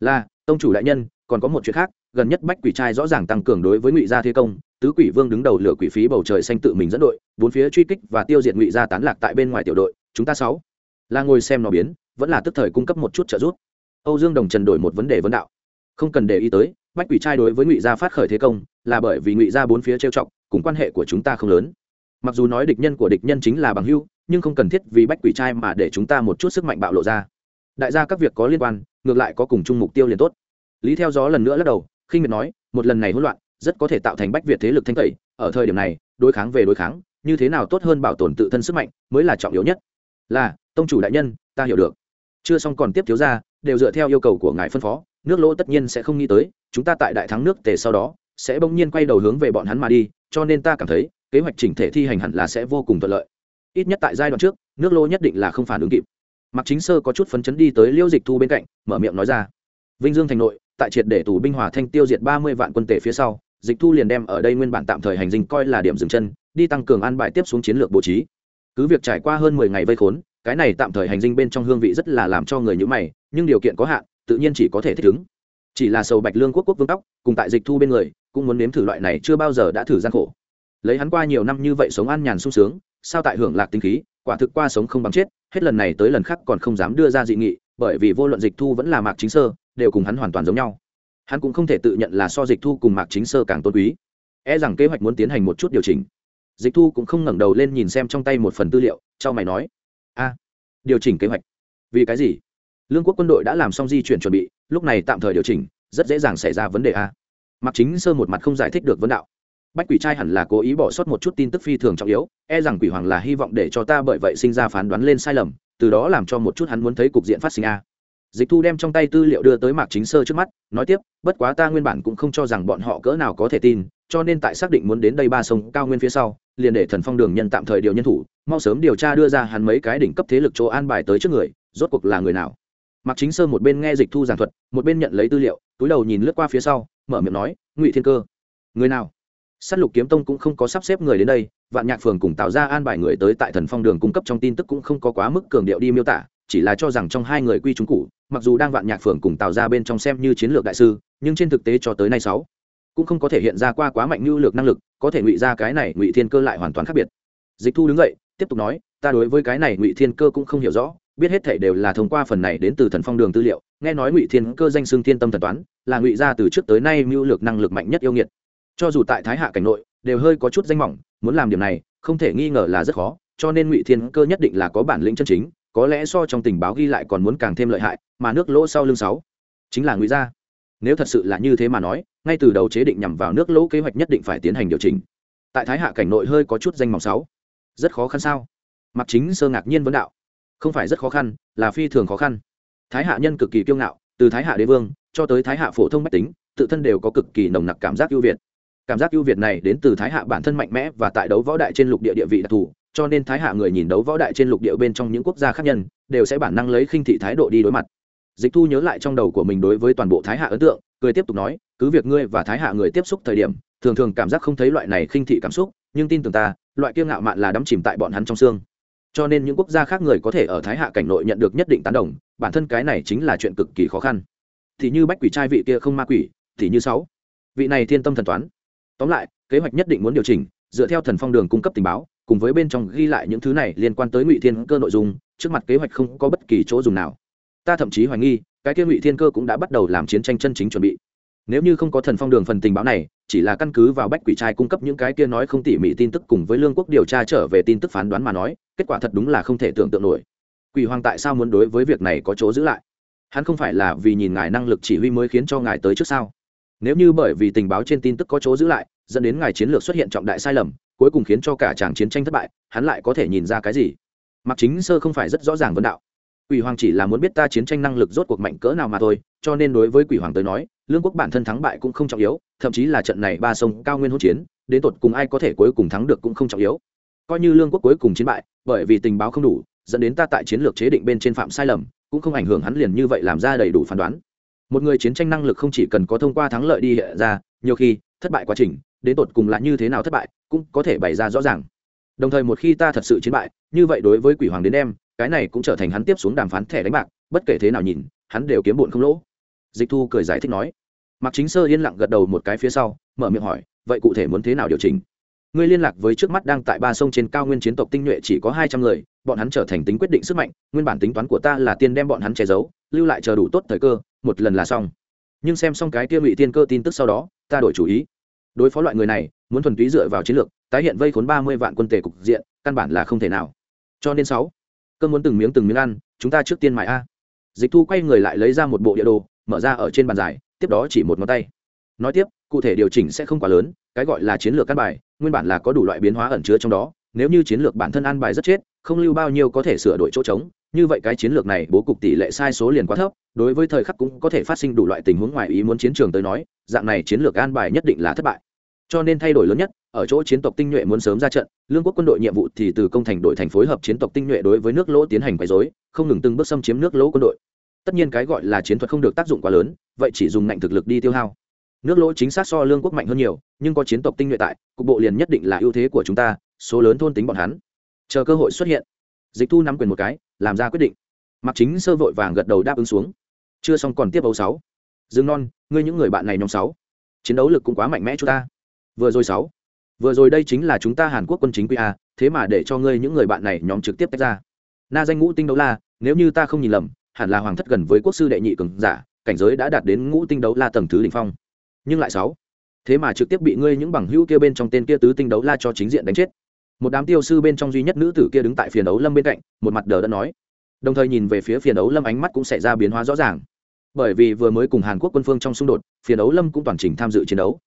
Là, tông chủ đại nhân, còn có một chuyện khác, gần nhất bách quỷ trai rõ ràng tăng cường đối với ngụy gia thế công, tứ quỷ vương đứng đầu lửa quỷ phí bầu trời xanh tự mình dẫn đội, bốn phía truy kích và tiêu diệt ngụy gia tán lạc tại bên ngoài tiểu đội, chúng ta sáu là ngồi xem nó biến, vẫn là tức thời cung cấp một chút trợ giúp. Âu dương đồng trần đổi một vấn đề vấn đạo. Không cần để ý tới, bách quỷ trai đối với ngụy gia phát khởi thế công là bởi vì ngụy gia bốn phía trêu chọc, cùng quan hệ của chúng ta không lớn. Mặc dù nói địch nhân của địch nhân chính là bằng hưu nhưng không cần thiết vì bách quỷ trai mà để chúng ta một chút sức mạnh bạo lộ ra. Đại gia các việc có liên quan, ngược lại có cùng chung mục tiêu liền tốt. Lý theo gió lần nữa lắc đầu khi miệt nói, một lần này hỗn loạn, rất có thể tạo thành bách việt thế lực thanh tẩy, ở thời điểm này, đối kháng về đối kháng, như thế nào tốt hơn bảo tồn tự thân sức mạnh mới là trọng yếu nhất. Là, tông chủ đại nhân, ta hiểu được. Chưa xong còn tiếp thiếu ra đều dựa theo yêu cầu của ngài phân phó, nước lỗ tất nhiên sẽ không nghĩ tới, chúng ta tại đại thắng nước tề sau đó sẽ bỗng nhiên quay đầu hướng về bọn hắn mà đi, cho nên ta cảm thấy, kế hoạch chỉnh thể thi hành hẳn là sẽ vô cùng thuận lợi. Ít nhất tại giai đoạn trước, nước lô nhất định là không phản ứng kịp. Mặc chính sơ có chút phấn chấn đi tới liêu dịch thu bên cạnh, mở miệng nói ra. Vinh dương thành nội, tại triệt để tù binh hòa thanh tiêu diệt ba mươi vạn quân tể phía sau, dịch thu liền đem ở đây nguyên bản tạm thời hành dinh coi là điểm dừng chân, đi tăng cường an bài tiếp xuống chiến lược bố trí. Cứ việc trải qua hơn mười ngày vây khốn, cái này tạm thời hành dinh bên trong hương vị rất là làm cho người nhữ mày, nhưng điều kiện có hạn, tự nhiên chỉ có thể thích ứng. Chỉ là sầu bạch lương quốc quốc vương tóc, cùng tại dịch thu bên người cũng muốn nếm thử loại này chưa bao giờ đã thử gian khổ. Lấy hắn qua nhiều năm như vậy sống an nhàn sung sướng, sao tại hưởng lạc tinh khí, quả thực qua sống không bằng chết, hết lần này tới lần khác còn không dám đưa ra dị nghị, bởi vì vô luận dịch thu vẫn là mạc chính sơ, đều cùng hắn hoàn toàn giống nhau. Hắn cũng không thể tự nhận là so dịch thu cùng mạc chính sơ càng tôn quý. E rằng kế hoạch muốn tiến hành một chút điều chỉnh. Dịch thu cũng không ngẩng đầu lên nhìn xem trong tay một phần tư liệu cho mày nói, a, điều chỉnh kế hoạch? Vì cái gì? Lương quốc quân đội đã làm xong di chuyển chuẩn bị, lúc này tạm thời điều chỉnh, rất dễ dàng xảy ra vấn đề a mặc chính sơ một mặt không giải thích được vấn đạo. Bách quỷ trai hẳn là cố ý bỏ sót một chút tin tức phi thường trọng yếu e rằng quỷ hoàng là hy vọng để cho ta bởi vậy sinh ra phán đoán lên sai lầm, từ đó làm cho một chút hắn muốn thấy cục diện phát sinh a. Dịch thu đem trong tay tư liệu đưa tới mạc chính sơ trước mắt, nói tiếp, bất quá ta nguyên bản cũng không cho rằng bọn họ cỡ nào có thể tin, cho nên tại xác định muốn đến đây ba sông cao nguyên phía sau, liền để thần phong đường nhân tạm thời điều nhân thủ, mau sớm điều tra đưa ra hắn mấy cái đỉnh cấp thế lực chỗ an bài tới trước người, rốt cuộc là người nào. Mạc chính sơ một bên nghe dịch thu giảng thuật, một bên nhận lấy tư liệu, túi đầu nhìn lướt qua phía sau mở miệng nói, ngụy thiên cơ, người nào? S á t lục kiếm tông cũng không có sắp xếp người đến đây, vạn nhạc phường cùng tạo ra an bài người tới tại thần phong đường cung cấp trong tin tức cũng không có quá mức cường điệu đi miêu tả, chỉ là cho rằng trong hai người quy chúng cụ mặc dù đang vạn nhạc phường cùng tạo ra bên trong xem như chiến lược đại sư, nhưng trên thực tế cho tới nay sáu cũng không có thể hiện ra qua quá mạnh như lược năng lực, có thể ngụy ra cái này ngụy thiên cơ lại hoàn toàn khác biệt. Dịch thu đứng dậy, tiếp tục nói, ta đối với cái này ngụy thiên cơ cũng không hiểu rõ biết hết thảy đều là thông qua phần này đến từ thần phong đường tư liệu, nghe nói ngụy thiên cơ danh xưng thiên tâm thần toán, là ngụy gia từ trước tới nay mưu lược năng lực mạnh nhất yêu nghiệt. Cho dù tại thái hạ cảnh nội, đều hơi có chút danh mỏng, muốn làm điểm này, không thể nghi ngờ là rất khó, cho nên ngụy thiên cơ nhất định là có bản lĩnh chân chính, có lẽ so trong tình báo ghi lại còn muốn càng thêm lợi hại, mà nước lỗ sau lưng sáu chính là ngụy gia. Nếu thật sự là như thế mà nói, ngay từ đầu chế định nhằm vào nước lỗ kế hoạch nhất định phải tiến hành điều chỉnh. Tại thái hạ cảnh nội hơi có chút danh mỏng sáu rất khó khăn sao? Mặc chính sơ ngạc nhiên vấn đạo không phải rất khó khăn, là phi thường khó khăn. Thái hạ nhân cực kỳ kiêu ngạo, từ thái hạ đế vương cho tới thái hạ phổ thông mách tính, tự thân đều có cực kỳ nồng nặc cảm giác ưu việt. Cảm giác ưu việt này đến từ thái hạ bản thân mạnh mẽ và tại đấu võ đại trên lục địa địa vị đặc thù, cho nên thái hạ người nhìn đấu võ đại trên lục địa bên trong những quốc gia khác nhân, đều sẽ bản năng lấy khinh thị thái độ đi đối mặt. Dịch thu nhớ lại trong đầu của mình đối với toàn bộ thái hạ ấn tượng, cười tiếp tục nói, cứ việc ngươi và thái hạ người tiếp xúc thời điểm, thường thường cảm giác không thấy loại này khinh thị cảm xúc, nhưng tin tưởng ta, loại kiêu ngạo mạn là đắm chìm tại bọn hắn trong xương cho nên những quốc gia khác người có thể ở thái hạ cảnh nội nhận được nhất định tán đồng, bản thân cái này chính là chuyện cực kỳ khó khăn. Thì như bách quỷ trai vị kia không ma quỷ, thì như sáu. Vị này thiên tâm thần toán. Tóm lại, kế hoạch nhất định muốn điều chỉnh, dựa theo thần phong đường cung cấp tình báo, cùng với bên trong ghi lại những thứ này liên quan tới ngụy thiên cơ nội dung, trước mặt kế hoạch không có bất kỳ chỗ dùng nào. Ta thậm chí hoài nghi, cái kia ngụy thiên cơ cũng đã bắt đầu làm chiến tranh chân chính chuẩn bị nếu như không có thần phong đường phần tình báo này, chỉ là căn cứ vào bách quỷ trai cung cấp những cái kia nói không tỉ mỉ tin tức cùng với lương quốc điều tra trở về tin tức phán đoán mà nói, kết quả thật đúng là không thể tưởng tượng nổi. Quỷ hoàng tại sao muốn đối với việc này có chỗ giữ lại? Hắn không phải là vì nhìn ngài năng lực chỉ huy mới khiến cho ngài tới trước sao? Nếu như bởi vì tình báo trên tin tức có chỗ giữ lại, dẫn đến ngài chiến lược xuất hiện trọng đại sai lầm, cuối cùng khiến cho cả chàng chiến tranh thất bại, hắn lại có thể nhìn ra cái gì? Mặc chính sơ không phải rất rõ ràng vấn đạo. Quỷ hoàng chỉ là muốn biết ta chiến tranh năng lực rốt cuộc mạnh cỡ nào mà thôi cho nên đối với quỷ hoàng tới nói, lương quốc bản thân thắng bại cũng không trọng yếu, thậm chí là trận này ba sông cao nguyên hỗn chiến, đến tột cùng ai có thể cuối cùng thắng được cũng không trọng yếu. Coi như lương quốc cuối cùng chiến bại, bởi vì tình báo không đủ, dẫn đến ta tại chiến lược chế định bên trên phạm sai lầm, cũng không ảnh hưởng hắn liền như vậy làm ra đầy đủ phán đoán. Một người chiến tranh năng lực không chỉ cần có thông qua thắng lợi đi hiện ra, nhiều khi, thất bại quá trình, đến tột cùng là như thế nào thất bại, cũng có thể bày ra rõ ràng. Đồng thời một khi ta thật sự chiến bại, như vậy đối với quỷ hoàng đến em, cái này cũng trở thành hắn tiếp xuống đàm phán thẻ đánh bạc, bất kể thế nào nhìn, hắn đều kiếm bụn không lỗ dịch thu cười giải thích nói. Mặc chính sơ yên lặng gật đầu một cái phía sau, mở miệng hỏi, vậy cụ thể muốn thế nào điều chỉnh? Ngươi liên lạc với trước mắt đang tại ba sông trên cao nguyên chiến tộc tinh nhuệ chỉ có hai trăm người, bọn hắn trở thành tính quyết định sức mạnh, nguyên bản tính toán của ta là tiên đem bọn hắn che giấu, lưu lại chờ đủ tốt thời cơ, một lần là xong. Nhưng xem xong cái kia ngụy tiên cơ tin tức sau đó, ta đổi chủ ý. Đối phó loại người này, muốn thuần túy dựa vào chiến lược, tái hiện vây khốn ba mươi vạn quân tề cục diện, căn bản là không thể nào. Cho nên sáu cơn muốn từng miếng từng miếng ăn, chúng ta trước tiên mãi a. Dịch thu quay người lại lấy ra một bộ địa đồ mở ra ở trên bàn dài, tiếp đó chỉ một ngón tay. Nói tiếp, cụ thể điều chỉnh sẽ không quá lớn, cái gọi là chiến lược căn bài, nguyên bản là có đủ loại biến hóa ẩn chứa trong đó, nếu như chiến lược bản thân an bài rất chết, không lưu bao nhiêu có thể sửa đổi chỗ trống, như vậy cái chiến lược này bố cục tỷ lệ sai số liền quá thấp, đối với thời khắc cũng có thể phát sinh đủ loại tình huống ngoài ý muốn chiến trường tới nói, dạng này chiến lược an bài nhất định là thất bại. Cho nên thay đổi lớn nhất, ở chỗ chiến tộc tinh nhuệ muốn sớm ra trận, lương quốc quân đội nhiệm vụ thì từ công thành đội thành phối hợp chiến tộc tinh nhuệ đối với nước lỗ tiến hành quấy dối không ngừng từng bước xâm chiếm nước lỗ quân đội tất nhiên cái gọi là chiến thuật không được tác dụng quá lớn, vậy chỉ dùng ngạnh thực lực đi tiêu hao. Nước lỗ chính xác so lương quốc mạnh hơn nhiều, nhưng có chiến tộc tinh nhuệ tại, cục bộ liền nhất định là ưu thế của chúng ta, số lớn thôn tính bọn hắn. Chờ cơ hội xuất hiện, dịch thu nắm quyền một cái, làm ra quyết định. Mặc chính sơ vội vàng gật đầu đáp ứng xuống. Chưa xong còn tiếp ấu sáu. Dương non, ngươi những người bạn này nhóm sáu. Chiến đấu lực cũng quá mạnh mẽ chúng ta. Vừa rồi sáu. Vừa rồi đây chính là chúng ta hàn quốc quân chính quy a, thế mà để cho ngươi những người bạn này nhóm trực tiếp tách ra. Na danh ngũ tinh đấu la, nếu như ta không nhìn lầm hẳn là hoàng thất gần với quốc sư đệ nhị cường giả, cảnh giới đã đạt đến ngũ tinh đấu la tầng thứ đỉnh phong. Nhưng lại sáu. Thế mà trực tiếp bị ngươi những bằng hữu kia bên trong tên kia tứ tinh đấu la cho chính diện đánh chết. Một đám tiêu sư bên trong duy nhất nữ tử kia đứng tại phiền đấu lâm bên cạnh, một mặt đờ đã nói. Đồng thời nhìn về phía phiền đấu lâm ánh mắt cũng xảy ra biến hóa rõ ràng. Bởi vì vừa mới cùng hàn quốc quân phương trong xung đột, phiền đấu lâm cũng toàn trình tham dự chiến đấu.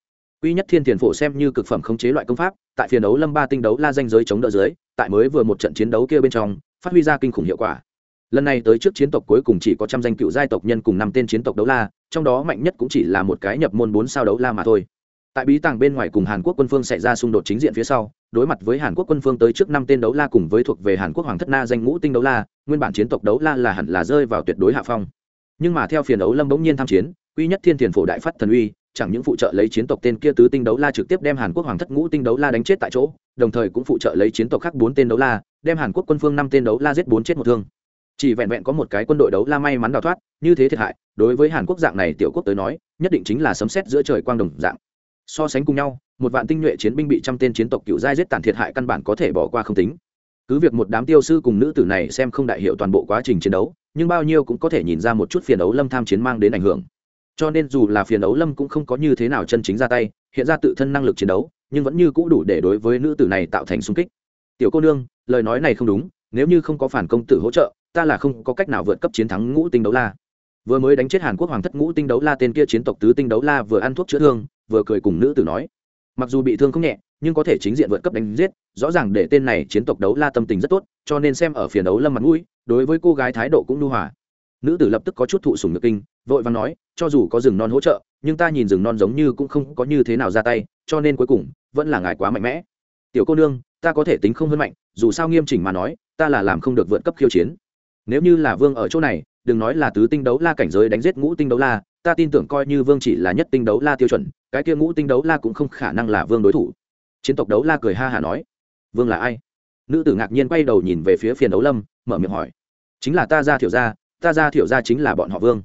Quy nhất thiên thiền phổ xem như cực phẩm khống chế loại công pháp, tại phiền đấu lâm ba tinh đấu la danh giới chống đỡ dưới, tại mới vừa một trận chiến đấu kia bên trong, phát huy ra kinh khủng hiệu quả lần này tới trước chiến tộc cuối cùng chỉ có trăm danh cựu giai tộc nhân cùng năm tên chiến tộc đấu la, trong đó mạnh nhất cũng chỉ là một cái nhập môn bốn sao đấu la mà thôi. Tại bí tàng bên ngoài cùng hàn quốc quân phương xảy ra xung đột chính diện phía sau, đối mặt với hàn quốc quân phương tới trước năm tên đấu la cùng với thuộc về hàn quốc hoàng thất na danh ngũ tinh đấu la, nguyên bản chiến tộc đấu la là hẳn là rơi vào tuyệt đối hạ phong. Nhưng mà theo phiền đấu lâm bỗng nhiên tham chiến uy nhất thiên thiền phổ đại phát thần uy, chẳng những phụ trợ lấy chiến tộc tên kia tứ tinh đấu la trực tiếp đem hàn quốc hoàng thất ngũ tinh đấu la đánh chết tại chỗ, đồng thời cũng phụ trợ lấy chiến tộc khác bốn tên đấu la, đem hàn quốc quân phương năm tên đấu la giết bốn chết một thương chỉ vẹn vẹn có một cái quân đội đấu la may mắn đào thoát, như thế thiệt hại, đối với hàn quốc dạng này tiểu quốc tới nói, nhất định chính là sấm xét giữa trời quang đồng dạng. So sánh cùng nhau, một vạn tinh nhuệ chiến binh bị trăm tên chiến tộc cựu giai giết tàn thiệt hại căn bản có thể bỏ qua không tính. Cứ việc một đám tiêu sư cùng nữ tử này xem không đại hiệu toàn bộ quá trình chiến đấu, nhưng bao nhiêu cũng có thể nhìn ra một chút phiền đấu lâm tham chiến mang đến ảnh hưởng. Cho nên dù là phiền đấu lâm cũng không có như thế nào chân chính ra tay, hiện ra tự thân năng lực chiến đấu, nhưng vẫn như cũ đủ để đối với nữ tử này tạo thành sung kích. Tiểu cô nương, lời nói này không đúng, nếu như không có phản công tử hỗ trợ ta là không có cách nào vượt cấp chiến thắng ngũ tinh đấu la. Vừa mới đánh chết hàn quốc hoàng thất ngũ tinh đấu la, tên kia chiến tộc tứ tinh đấu la vừa ăn thuốc chữa thương, vừa cười cùng nữ tử nói. Mặc dù bị thương không nhẹ, nhưng có thể chính diện vượt cấp đánh giết, rõ ràng để tên này chiến tộc đấu la tâm tình rất tốt, cho nên xem ở phiền đấu lâm mặt mũi, đối với cô gái thái độ cũng nhu hòa. Nữ tử lập tức có chút thụ sùng nhược kinh, vội vàng nói, cho dù có rừng non hỗ trợ, nhưng ta nhìn rừng non giống như cũng không có như thế nào ra tay, cho nên cuối cùng, vẫn là ngài quá mạnh mẽ. Tiểu cô nương, ta có thể tính không hơn mạnh, dù sao nghiêm chỉnh mà nói, ta là làm không được vượt cấp khiêu chiến nếu như là vương ở chỗ này, đừng nói là tứ tinh đấu la cảnh giới đánh giết ngũ tinh đấu la, ta tin tưởng coi như vương chỉ là nhất tinh đấu la tiêu chuẩn, cái kia ngũ tinh đấu la cũng không khả năng là vương đối thủ. Chiến tộc đấu la cười ha hả nói, vương là ai? Nữ tử ngạc nhiên quay đầu nhìn về phía phiền đấu lâm, mở miệng hỏi, chính là ta ra thiểu gia, ta ra thiểu gia chính là bọn họ vương.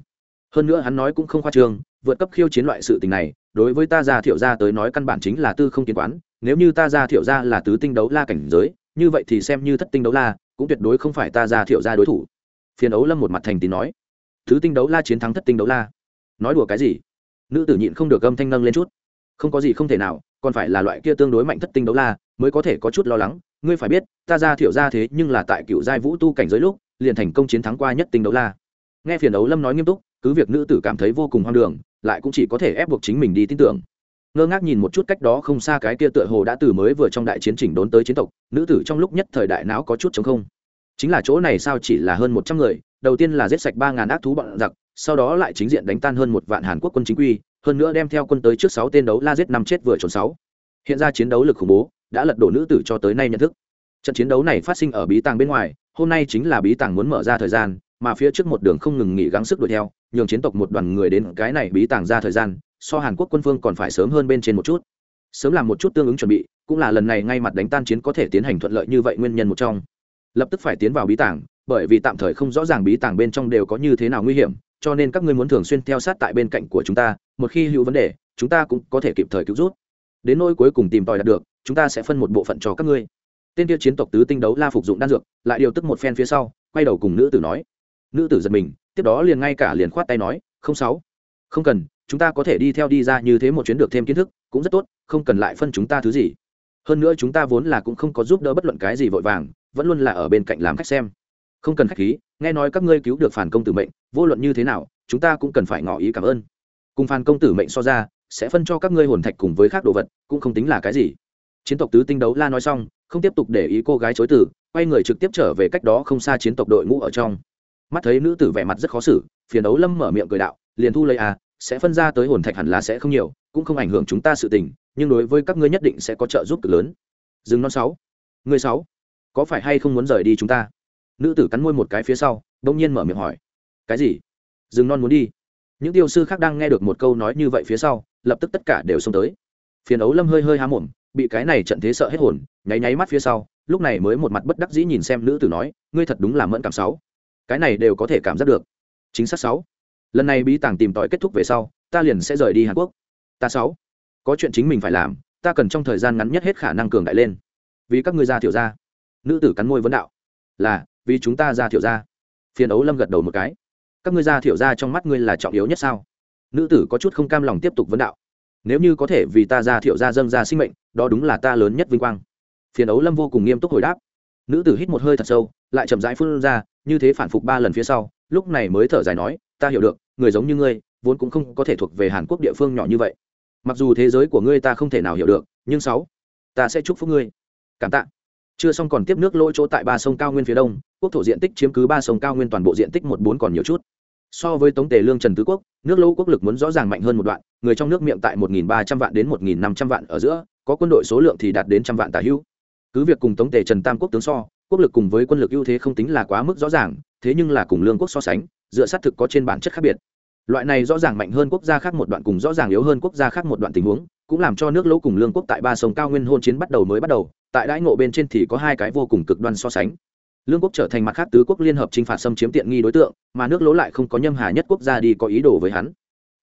Hơn nữa hắn nói cũng không khoa trương, vượt cấp khiêu chiến loại sự tình này, đối với ta ra thiểu gia tới nói căn bản chính là tư không kiến quán, nếu như ta ra thiểu gia là tứ tinh đấu la cảnh giới, như vậy thì xem như thất tinh đấu la cũng tuyệt đối không phải ta ra thiểu gia đối thủ. Phiền ấu lâm một mặt thành tín nói. Thứ tinh đấu la chiến thắng thất tinh đấu la. Nói đùa cái gì? Nữ tử nhịn không được âm thanh nâng lên chút. Không có gì không thể nào, còn phải là loại kia tương đối mạnh thất tinh đấu la, mới có thể có chút lo lắng. Ngươi phải biết, ta ra thiểu ra thế nhưng là tại cựu giai vũ tu cảnh giới lúc, liền thành công chiến thắng qua nhất tinh đấu la. Nghe phiền ấu lâm nói nghiêm túc, cứ việc nữ tử cảm thấy vô cùng hoang đường, lại cũng chỉ có thể ép buộc chính mình đi tin tưởng ngơ ngác nhìn một chút cách đó không xa cái kia tựa hồ đã từ mới vừa trong đại chiến chỉnh đốn tới chiến tộc, nữ tử trong lúc nhất thời đại não có chút chống không. Chính là chỗ này sao chỉ là hơn một trăm người, đầu tiên là giết sạch ba ngàn ác thú bọn giặc, sau đó lại chính diện đánh tan hơn một vạn hàn quốc quân chính quy, hơn nữa đem theo quân tới trước sáu tên đấu la giết năm chết vừa trốn sáu. Hiện ra chiến đấu lực khủng bố, đã lật đổ nữ tử cho tới nay nhận thức. Trận chiến đấu này phát sinh ở bí tàng bên ngoài, hôm nay chính là bí tàng muốn mở ra thời gian, mà phía trước một đường không ngừng nghỉ gắng sức đuổi theo, nhường chiến tộc một đoàn người đến cái này bí tàng ra thời gian so hàn quốc quân phương còn phải sớm hơn bên trên một chút. Sớm làm một chút tương ứng chuẩn bị, cũng là lần này ngay mặt đánh tan chiến có thể tiến hành thuận lợi như vậy nguyên nhân một trong. Lập tức phải tiến vào bí tàng bởi vì tạm thời không rõ ràng bí tàng bên trong đều có như thế nào nguy hiểm, cho nên các ngươi muốn thường xuyên theo sát tại bên cạnh của chúng ta, một khi hữu vấn đề, chúng ta cũng có thể kịp thời cứu rút đến nỗi cuối cùng tìm tòi đạt được, chúng ta sẽ phân một bộ phận cho các ngươi. Tên tiêu chiến tộc tứ tinh đấu la phục dụng đan dược, lại điều tức một phen phía sau, quay đầu cùng nữ tử nói. Nữ tử giật mình, tiếp đó liền ngay cả liền khoát tay nói, không sáu, không cần chúng ta có thể đi theo đi ra như thế một chuyến được thêm kiến thức, cũng rất tốt, không cần lại phân chúng ta thứ gì. Hơn nữa chúng ta vốn là cũng không có giúp đỡ bất luận cái gì vội vàng, vẫn luôn là ở bên cạnh làm khách xem. Không cần khách khí, nghe nói các ngươi cứu được phản công tử mệnh, vô luận như thế nào, chúng ta cũng cần phải ngỏ ý cảm ơn. Cùng phản công tử mệnh so ra, sẽ phân cho các ngươi hồn thạch cùng với khác đồ vật, cũng không tính là cái gì. Chiến tộc tứ tinh đấu la nói xong, không tiếp tục để ý cô gái chối từ, quay người trực tiếp trở về cách đó không xa chiến tộc đội ngũ ở trong. Mắt thấy nữ tử vẻ mặt rất khó xử, phiền đấu lâm mở miệng cười đạo, liền thu lấy à sẽ phân ra tới hồn thạch hẳn là sẽ không nhiều, cũng không ảnh hưởng chúng ta sự tình, nhưng đối với các ngươi nhất định sẽ có trợ giúp cực lớn. Dừng non sáu. Người sáu, có phải hay không muốn rời đi chúng ta? Nữ tử cắn môi một cái phía sau, đông nhiên mở miệng hỏi. Cái gì? Dừng non muốn đi. Những tiêu sư khác đang nghe được một câu nói như vậy phía sau, lập tức tất cả đều xông tới. Phiền ấu lâm hơi hơi há mồm, bị cái này trận thế sợ hết hồn, nháy nháy mắt phía sau, lúc này mới một mặt bất đắc dĩ nhìn xem nữ tử nói, ngươi thật đúng là mẫn cảm sáu. Cái này đều có thể cảm giác được. Chính xác sáu lần này bí tàng tìm tòi kết thúc về sau, ta liền sẽ rời đi hàn quốc. Ta sáu, có chuyện chính mình phải làm, ta cần trong thời gian ngắn nhất hết khả năng cường đại lên. Vì các ngươi ra thiểu ra nữ tử cắn môi vấn đạo. Là, vì chúng ta ra thiểu ra phiền ấu lâm gật đầu một cái. Các ngươi ra thiểu ra trong mắt ngươi là trọng yếu nhất sao? Nữ tử có chút không cam lòng tiếp tục vấn đạo. Nếu như có thể vì ta ra thiểu ra dâng ra sinh mệnh, đó đúng là ta lớn nhất vinh quang. Phiền ấu lâm vô cùng nghiêm túc hồi đáp. Nữ tử hít một hơi thật sâu, lại chậm rãi phun ra, như thế phản phục ba lần phía sau lúc này mới thở dài nói, ta hiểu được, người giống như ngươi, vốn cũng không có thể thuộc về hàn quốc địa phương nhỏ như vậy. Mặc dù thế giới của ngươi ta không thể nào hiểu được, nhưng sáu, ta sẽ chúc phúc ngươi. Cảm tạ. Chưa xong còn tiếp nước lỗ chỗ tại ba sông cao nguyên phía đông, quốc thổ diện tích chiếm cứ ba sông cao nguyên toàn bộ diện tích một bốn còn nhiều chút. So với tống tề lương trần tứ quốc, nước lỗ quốc lực muốn rõ ràng mạnh hơn một đoạn, người trong nước miệng tại một nghìn ba trăm vạn đến một nghìn năm trăm vạn ở giữa, có quân đội số lượng thì đạt đến trăm vạn tà hữu. Cứ việc cùng tống tề trần tam quốc tướng so quốc lực cùng với quân lực ưu thế không tính là quá mức rõ ràng, thế nhưng là cùng lương quốc so sánh, dựa sát thực có trên bản chất khác biệt. Loại này rõ ràng mạnh hơn quốc gia khác một đoạn cùng rõ ràng yếu hơn quốc gia khác một đoạn tình huống, cũng làm cho nước lỗ cùng lương quốc tại ba sông cao nguyên hôn chiến bắt đầu mới bắt đầu, tại đãi ngộ bên trên thì có hai cái vô cùng cực đoan so sánh. Lương quốc trở thành mặt khác tứ quốc liên hợp t r i n h phạt xâm chiếm tiện nghi đối tượng, mà nước lỗ lại không có nhâm hà nhất quốc gia đi có ý đồ với hắn.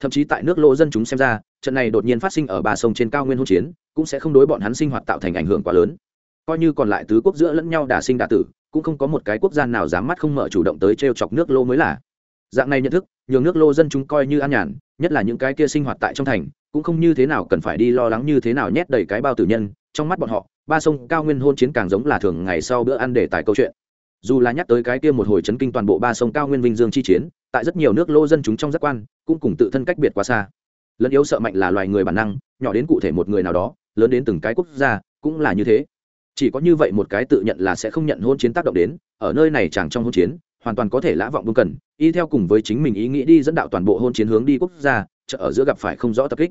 Thậm chí tại nước lỗ dân chúng xem ra, trận này đột nhiên phát sinh ở ba sông trên cao nguyên hôn chiến, cũng sẽ không đối bọn hắn sinh hoạt tạo thành ảnh hưởng quá lớn coi như còn lại tứ quốc giữa lẫn nhau đả sinh đả tử, cũng không có một cái quốc gia nào dám mắt không mở chủ động tới t r e o chọc nước lô mới là. Dạng này nhận thức, nhường nước lô dân chúng coi như an nhàn, nhất là những cái kia sinh hoạt tại trong thành, cũng không như thế nào cần phải đi lo lắng như thế nào nhét đầy cái bao tử nhân, trong mắt bọn họ, ba sông cao nguyên hôn chiến càng giống là thường ngày sau bữa ăn để tài câu chuyện. Dù là nhắc tới cái kia một hồi chấn kinh toàn bộ ba sông cao nguyên vinh dương chi chiến, tại rất nhiều nước lô dân chúng trong giác quan, cũng cùng tự thân cách biệt quá xa. Lẫn yếu sợ mạnh là loài người bản năng, nhỏ đến cụ thể một người nào đó, lớn đến từng cái quốc gia, cũng là như thế chỉ có như vậy một cái tự nhận là sẽ không nhận hôn chiến tác động đến, ở nơi này chẳng trong hôn chiến, hoàn toàn có thể lã vọng vương cần, y theo cùng với chính mình ý nghĩ đi dẫn đạo toàn bộ hôn chiến hướng đi quốc gia, chợ ở giữa gặp phải không rõ tập kích.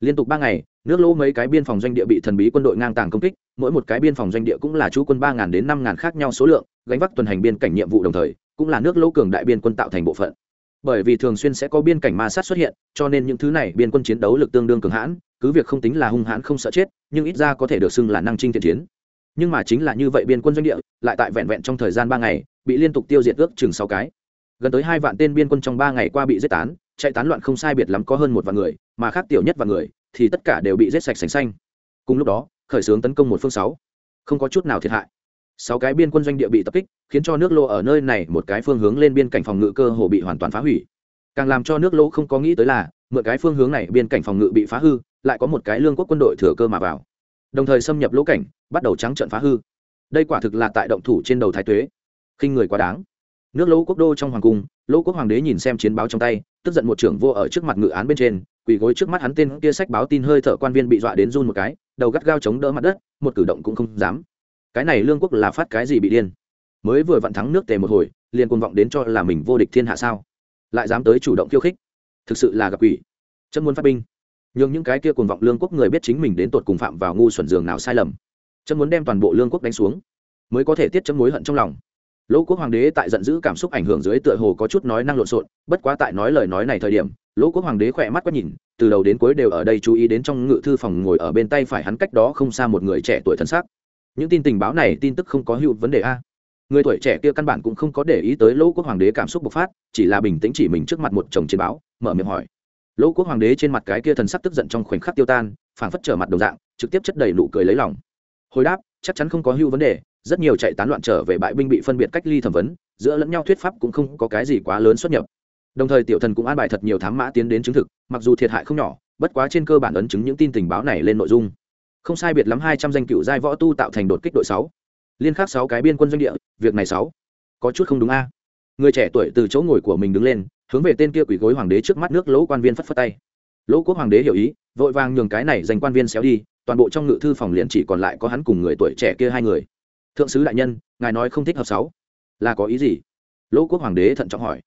Liên tục ba ngày, nước lỗ mấy cái biên phòng doanh địa bị thần bí quân đội ngang tàng công kích, mỗi một cái biên phòng doanh địa cũng là chú quân ba đến năm khác nhau số lượng, gánh vác tuần hành biên cảnh nhiệm vụ đồng thời, cũng là nước lỗ cường đại biên quân tạo thành bộ phận. Bởi vì thường xuyên sẽ có biên cảnh ma sát xuất hiện, cho nên những thứ này biên quân chiến đấu lực tương đương cường hãn, cứ việc không tính là hung hãn không sợ chết, nhưng ít ra có thể được xưng là năng trinh thiện chiến nhưng mà chính là như vậy biên quân doanh địa, lại tại vẹn vẹn trong thời gian ba ngày, bị liên tục tiêu diệt ước chừng sáu cái. Gần tới hai vạn tên biên quân trong ba ngày qua bị giết tán, chạy tán loạn không sai biệt lắm có hơn một vạn người, mà khác tiểu nhất vạn người thì tất cả đều bị giết sạch sành xanh. Cùng lúc đó, khởi xướng tấn công một phương sáu. Không có chút nào thiệt hại. Sáu cái biên quân doanh địa bị tập kích, khiến cho nước lô ở nơi này một cái phương hướng lên biên cảnh phòng ngự cơ hồ bị hoàn toàn phá hủy. Càng làm cho nước lô không có nghĩ tới là, mượn cái phương hướng này biên cảnh phòng ngự bị phá hư, lại có một cái lương quốc quân đội thừa cơ mà vào đồng thời xâm nhập lỗ cảnh, bắt đầu trắng trận phá hư. Đây quả thực là tại động thủ trên đầu thái tuế. Khinh người quá đáng. Nước lỗ quốc đô trong hoàng cung, lỗ quốc hoàng đế nhìn xem chiến báo trong tay, tức giận một trưởng vô ở trước mặt ngự án bên trên, quỳ gối trước mắt hắn tên kia sách báo tin hơi thở quan viên bị dọa đến run một cái, đầu gắt gao chống đỡ mặt đất, một cử động cũng không dám. Cái này lương quốc là phát cái gì bị điên? Mới vừa vặn thắng nước tề một hồi, liền cuồng vọng đến cho là mình vô địch thiên hạ sao? Lại dám tới chủ động khiêu khích. Thực sự là gặp quỷ. Chân muốn phát binh nhưng những cái kia cuồng vọng lương quốc người biết chính mình đến tột cùng phạm vào ngu xuẩn giường nào sai lầm. Chân muốn đem toàn bộ lương quốc đánh xuống, mới có thể tiết chấm mối hận trong lòng. Lỗ quốc hoàng đế tại giận dữ cảm xúc ảnh hưởng dưới tựa hồ có chút nói năng lộn xộn, bất quá tại nói lời nói này thời điểm, lỗ quốc hoàng đế khỏe mắt quét nhìn, từ đầu đến cuối đều ở đây chú ý đến trong ngự thư phòng ngồi ở bên tay phải hắn cách đó không xa một người trẻ tuổi thân xác. Những tin tình báo này tin tức không có hữu vấn đề a. Người tuổi trẻ kia căn bản cũng không có để ý tới lỗ quốc hoàng đế cảm xúc bộc phát, chỉ là bình tĩnh chỉ mình trước mặt một chồng chiến báo, mở miệng hỏi lỗ quốc hoàng đế trên mặt cái kia thần sắc tức giận trong khoảnh khắc tiêu tan, phảng phất trở mặt đồng dạng, trực tiếp chất đầy nụ cười lấy lòng. Hồi đáp, chắc chắn không có hưu vấn đề, rất nhiều chạy tán loạn trở về bại binh bị phân biệt cách ly thẩm vấn, giữa lẫn nhau thuyết pháp cũng không có cái gì quá lớn xuất nhập. Đồng thời tiểu thần cũng an bài thật nhiều thám mã tiến đến chứng thực, mặc dù thiệt hại không nhỏ, bất quá trên cơ bản ấn chứng những tin tình báo này lên nội dung. Không sai biệt lắm hai trăm danh cựu giai võ tu tạo thành đột kích đội sáu. Liên khắc sáu cái biên quân doanh địa, việc này sáu. Có chút không đúng a. Người trẻ tuổi từ chỗ ngồi của mình đứng lên hướng về tên kia quỷ gối hoàng đế trước mắt nước lỗ quan viên phất phất tay. Lỗ quốc hoàng đế hiểu ý, vội vàng nhường cái này dành quan viên xéo đi, toàn bộ trong ngự thư phòng liền chỉ còn lại có hắn cùng người tuổi trẻ kia hai người. Thượng sứ đại nhân, ngài nói không thích hợp sáu. Là có ý gì? Lỗ quốc hoàng đế thận trọng hỏi.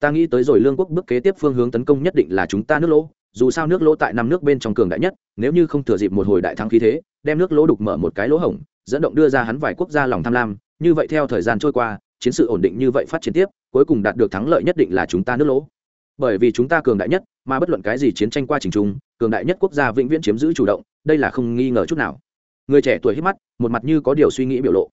Ta nghĩ tới rồi lương quốc bước kế tiếp phương hướng tấn công nhất định là chúng ta nước lỗ, dù sao nước lỗ tại năm nước bên trong cường đại nhất, nếu như không thừa dịp một hồi đại thắng khí thế, đem nước lỗ đục mở một cái lỗ hổng, dẫn động đưa ra hắn vài quốc gia lòng tham lam, như vậy theo thời gian trôi qua, chiến sự ổn định như vậy phát triển tiếp cuối cùng đạt được thắng lợi nhất định là chúng ta nước lỗ. Bởi vì chúng ta cường đại nhất, mà bất luận cái gì chiến tranh qua trình trung, cường đại nhất quốc gia vĩnh viễn chiếm giữ chủ động, đây là không nghi ngờ chút nào. Người trẻ tuổi hít mắt, một mặt như có điều suy nghĩ biểu lộ.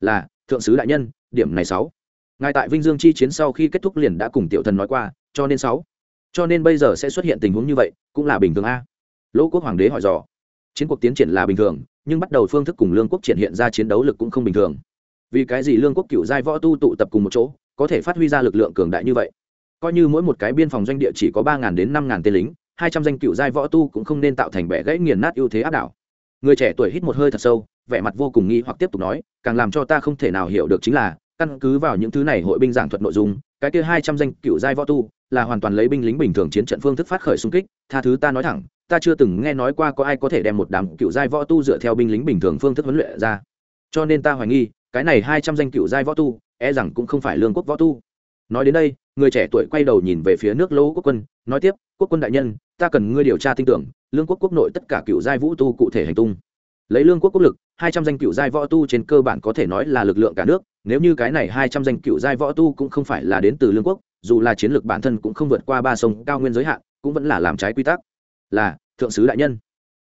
Là, thượng sứ đại nhân, điểm này sáu. Ngài tại vinh dương chi chiến sau khi kết thúc liền đã cùng tiểu thần nói qua, cho nên sáu. Cho nên bây giờ sẽ xuất hiện tình huống như vậy, cũng là bình thường a. Lỗ quốc hoàng đế hỏi dò. Chiến cuộc tiến triển là bình thường, nhưng bắt đầu phương thức cùng lương quốc triển hiện ra chiến đấu lực cũng không bình thường. Vì cái gì lương quốc cựu giai võ tu tụ tập cùng một chỗ có thể phát huy ra lực lượng cường đại như vậy. Coi như mỗi một cái biên phòng doanh địa chỉ có ba đến năm tên lính, hai trăm danh cựu giai võ tu cũng không nên tạo thành bẻ gãy nghiền nát ưu thế áp đảo. Người trẻ tuổi hít một hơi thật sâu, vẻ mặt vô cùng nghi hoặc tiếp tục nói, càng làm cho ta không thể nào hiểu được chính là, căn cứ vào những thứ này hội binh giảng thuật nội dung, cái kia hai trăm danh cựu giai võ tu là hoàn toàn lấy binh lính bình thường chiến trận phương thức phát khởi xung kích, tha thứ ta nói thẳng, ta chưa từng nghe nói qua có ai có thể đem một đám cựu giai võ tu dựa theo binh lính bình thường phương thức huấn luyện ra. Cho nên ta hoài nghi, cái này hai trăm danh cựu giai võ tu e rằng cũng không phải lương quốc võ tu. Nói đến đây, người trẻ tuổi quay đầu nhìn về phía nước lỗ quốc quân, nói tiếp, quốc quân đại nhân, ta cần ngươi điều tra tin tưởng, lương quốc quốc nội tất cả cựu giai vũ tu cụ thể hành tung. Lấy lương quốc quốc lực, hai trăm danh cựu giai võ tu trên cơ bản có thể nói là lực lượng cả nước, nếu như cái này hai trăm danh cựu giai võ tu cũng không phải là đến từ lương quốc, dù là chiến lược bản thân cũng không vượt qua ba sông cao nguyên giới hạn, cũng vẫn là làm trái quy tắc. Là, thượng sứ đại nhân.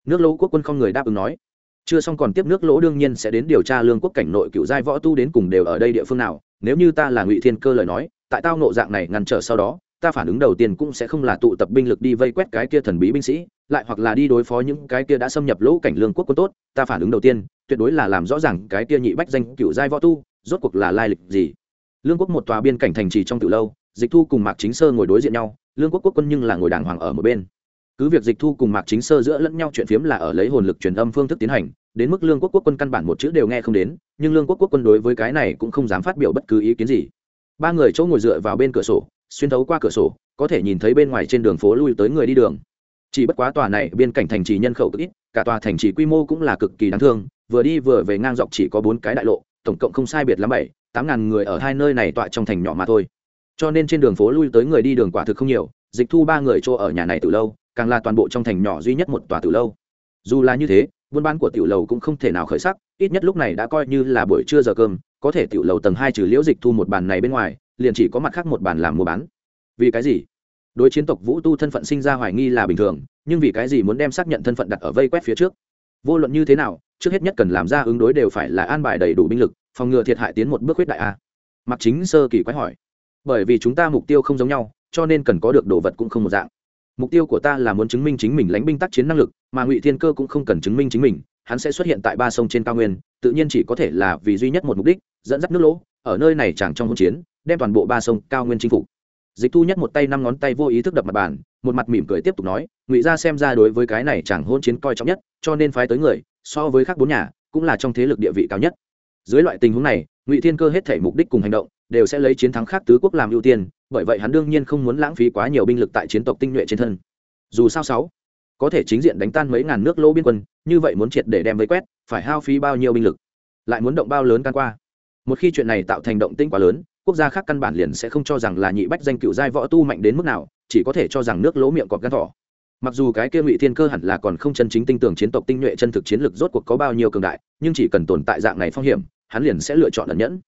Nước lỗ quốc quân không người đáp ứng nói chưa xong còn tiếp nước lỗ đương nhiên sẽ đến điều tra lương quốc cảnh nội cựu giai võ tu đến cùng đều ở đây địa phương nào. Nếu như ta là ngụy thiên cơ lời nói, tại tao nộ dạng này ngăn trở sau đó, ta phản ứng đầu tiên cũng sẽ không là tụ tập binh lực đi vây quét cái kia thần bí binh sĩ, lại hoặc là đi đối phó những cái kia đã xâm nhập lỗ cảnh lương quốc quân tốt. Ta phản ứng đầu tiên, tuyệt đối là làm rõ ràng cái kia nhị bách danh cựu giai võ tu, rốt cuộc là lai lịch gì. Lương quốc một tòa biên cảnh thành trì trong từ lâu, dịch thu cùng mạc chính sơ ngồi đối diện nhau, lương quốc quốc quân nhưng là ngồi đàng hoàng ở một bên cứ việc dịch thu cùng mạc chính sơ giữa lẫn nhau chuyện phiếm là ở lấy hồn lực truyền âm phương thức tiến hành, đến mức lương quốc quốc quân căn bản một chữ đều nghe không đến, nhưng lương quốc quốc quân đối với cái này cũng không dám phát biểu bất cứ ý kiến gì. Ba người chỗ ngồi dựa vào bên cửa sổ, xuyên thấu qua cửa sổ, có thể nhìn thấy bên ngoài trên đường phố lui tới người đi đường. Chỉ bất quá tòa này biên cảnh thành trì nhân khẩu cực ít, cả tòa thành trì quy mô cũng là cực kỳ đáng thương, vừa đi vừa về ngang dọc chỉ có bốn cái đại lộ, tổng cộng không sai biệt lắm bảy, tám ngàn người ở hai nơi này tọa trong thành nhỏ mà thôi. Cho nên trên đường phố lui tới người đi đường quả thực không nhiều, dịch thu ba người chỗ ở nhà này từ lâu càng là toàn bộ trong thành nhỏ duy nhất một tòa tử lâu. Dù là như thế, buôn bán của tiểu lầu cũng không thể nào khởi sắc, ít nhất lúc này đã coi như là buổi trưa giờ cơm, có thể tiểu lầu tầng hai trừ liễu dịch thu một bàn này bên ngoài, liền chỉ có mặt khác một bàn làm mua bán. Vì cái gì? Đối chiến tộc vũ tu thân phận sinh ra hoài nghi là bình thường, nhưng vì cái gì muốn đem xác nhận thân phận đặt ở vây quét phía trước? Vô luận như thế nào, trước hết nhất cần làm ra ứng đối đều phải là an bài đầy đủ binh lực, phòng ngừa thiệt hại tiến một bước huyết đại a. Mặc chính sơ kỳ quái hỏi. Bởi vì chúng ta mục tiêu không giống nhau, cho nên cần có được đồ vật cũng không một dạng mục tiêu của ta là muốn chứng minh chính mình lãnh binh tác chiến năng lực, mà ngụy thiên cơ cũng không cần chứng minh chính mình, hắn sẽ xuất hiện tại ba sông trên cao nguyên, tự nhiên chỉ có thể là vì duy nhất một mục đích, dẫn dắt nước lỗ, ở nơi này chẳng trong hỗn chiến, đem toàn bộ ba sông cao nguyên chinh phục. Dịch thu nhất một tay năm ngón tay vô ý thức đập mặt bàn, một mặt mỉm cười tiếp tục nói, ngụy gia xem ra đối với cái này chẳng hôn chiến coi trọng nhất, cho nên phái tới người, so với các bốn nhà, cũng là trong thế lực địa vị cao nhất dưới loại tình huống này, ngụy thiên cơ hết thể mục đích cùng hành động đều sẽ lấy chiến thắng khác tứ quốc làm ưu tiên, bởi vậy hắn đương nhiên không muốn lãng phí quá nhiều binh lực tại chiến tộc tinh nhuệ trên thân. Dù sao sáu, có thể chính diện đánh tan mấy ngàn nước lỗ biên quân, như vậy muốn triệt để đem vây quét, phải hao phí bao nhiêu binh lực? Lại muốn động bao lớn can qua? Một khi chuyện này tạo thành động tinh quá lớn, quốc gia khác căn bản liền sẽ không cho rằng là nhị bách danh cựu giai võ tu mạnh đến mức nào, chỉ có thể cho rằng nước lỗ miệng cọp gan thỏ mặc dù cái kia ngụy thiên cơ hẳn là còn không chân chính tinh tưởng chiến tộc tinh nhuệ chân thực chiến lực rốt cuộc có bao nhiêu cường đại nhưng chỉ cần tồn tại dạng này phong hiểm hắn liền sẽ lựa chọn ẩn nhẫn.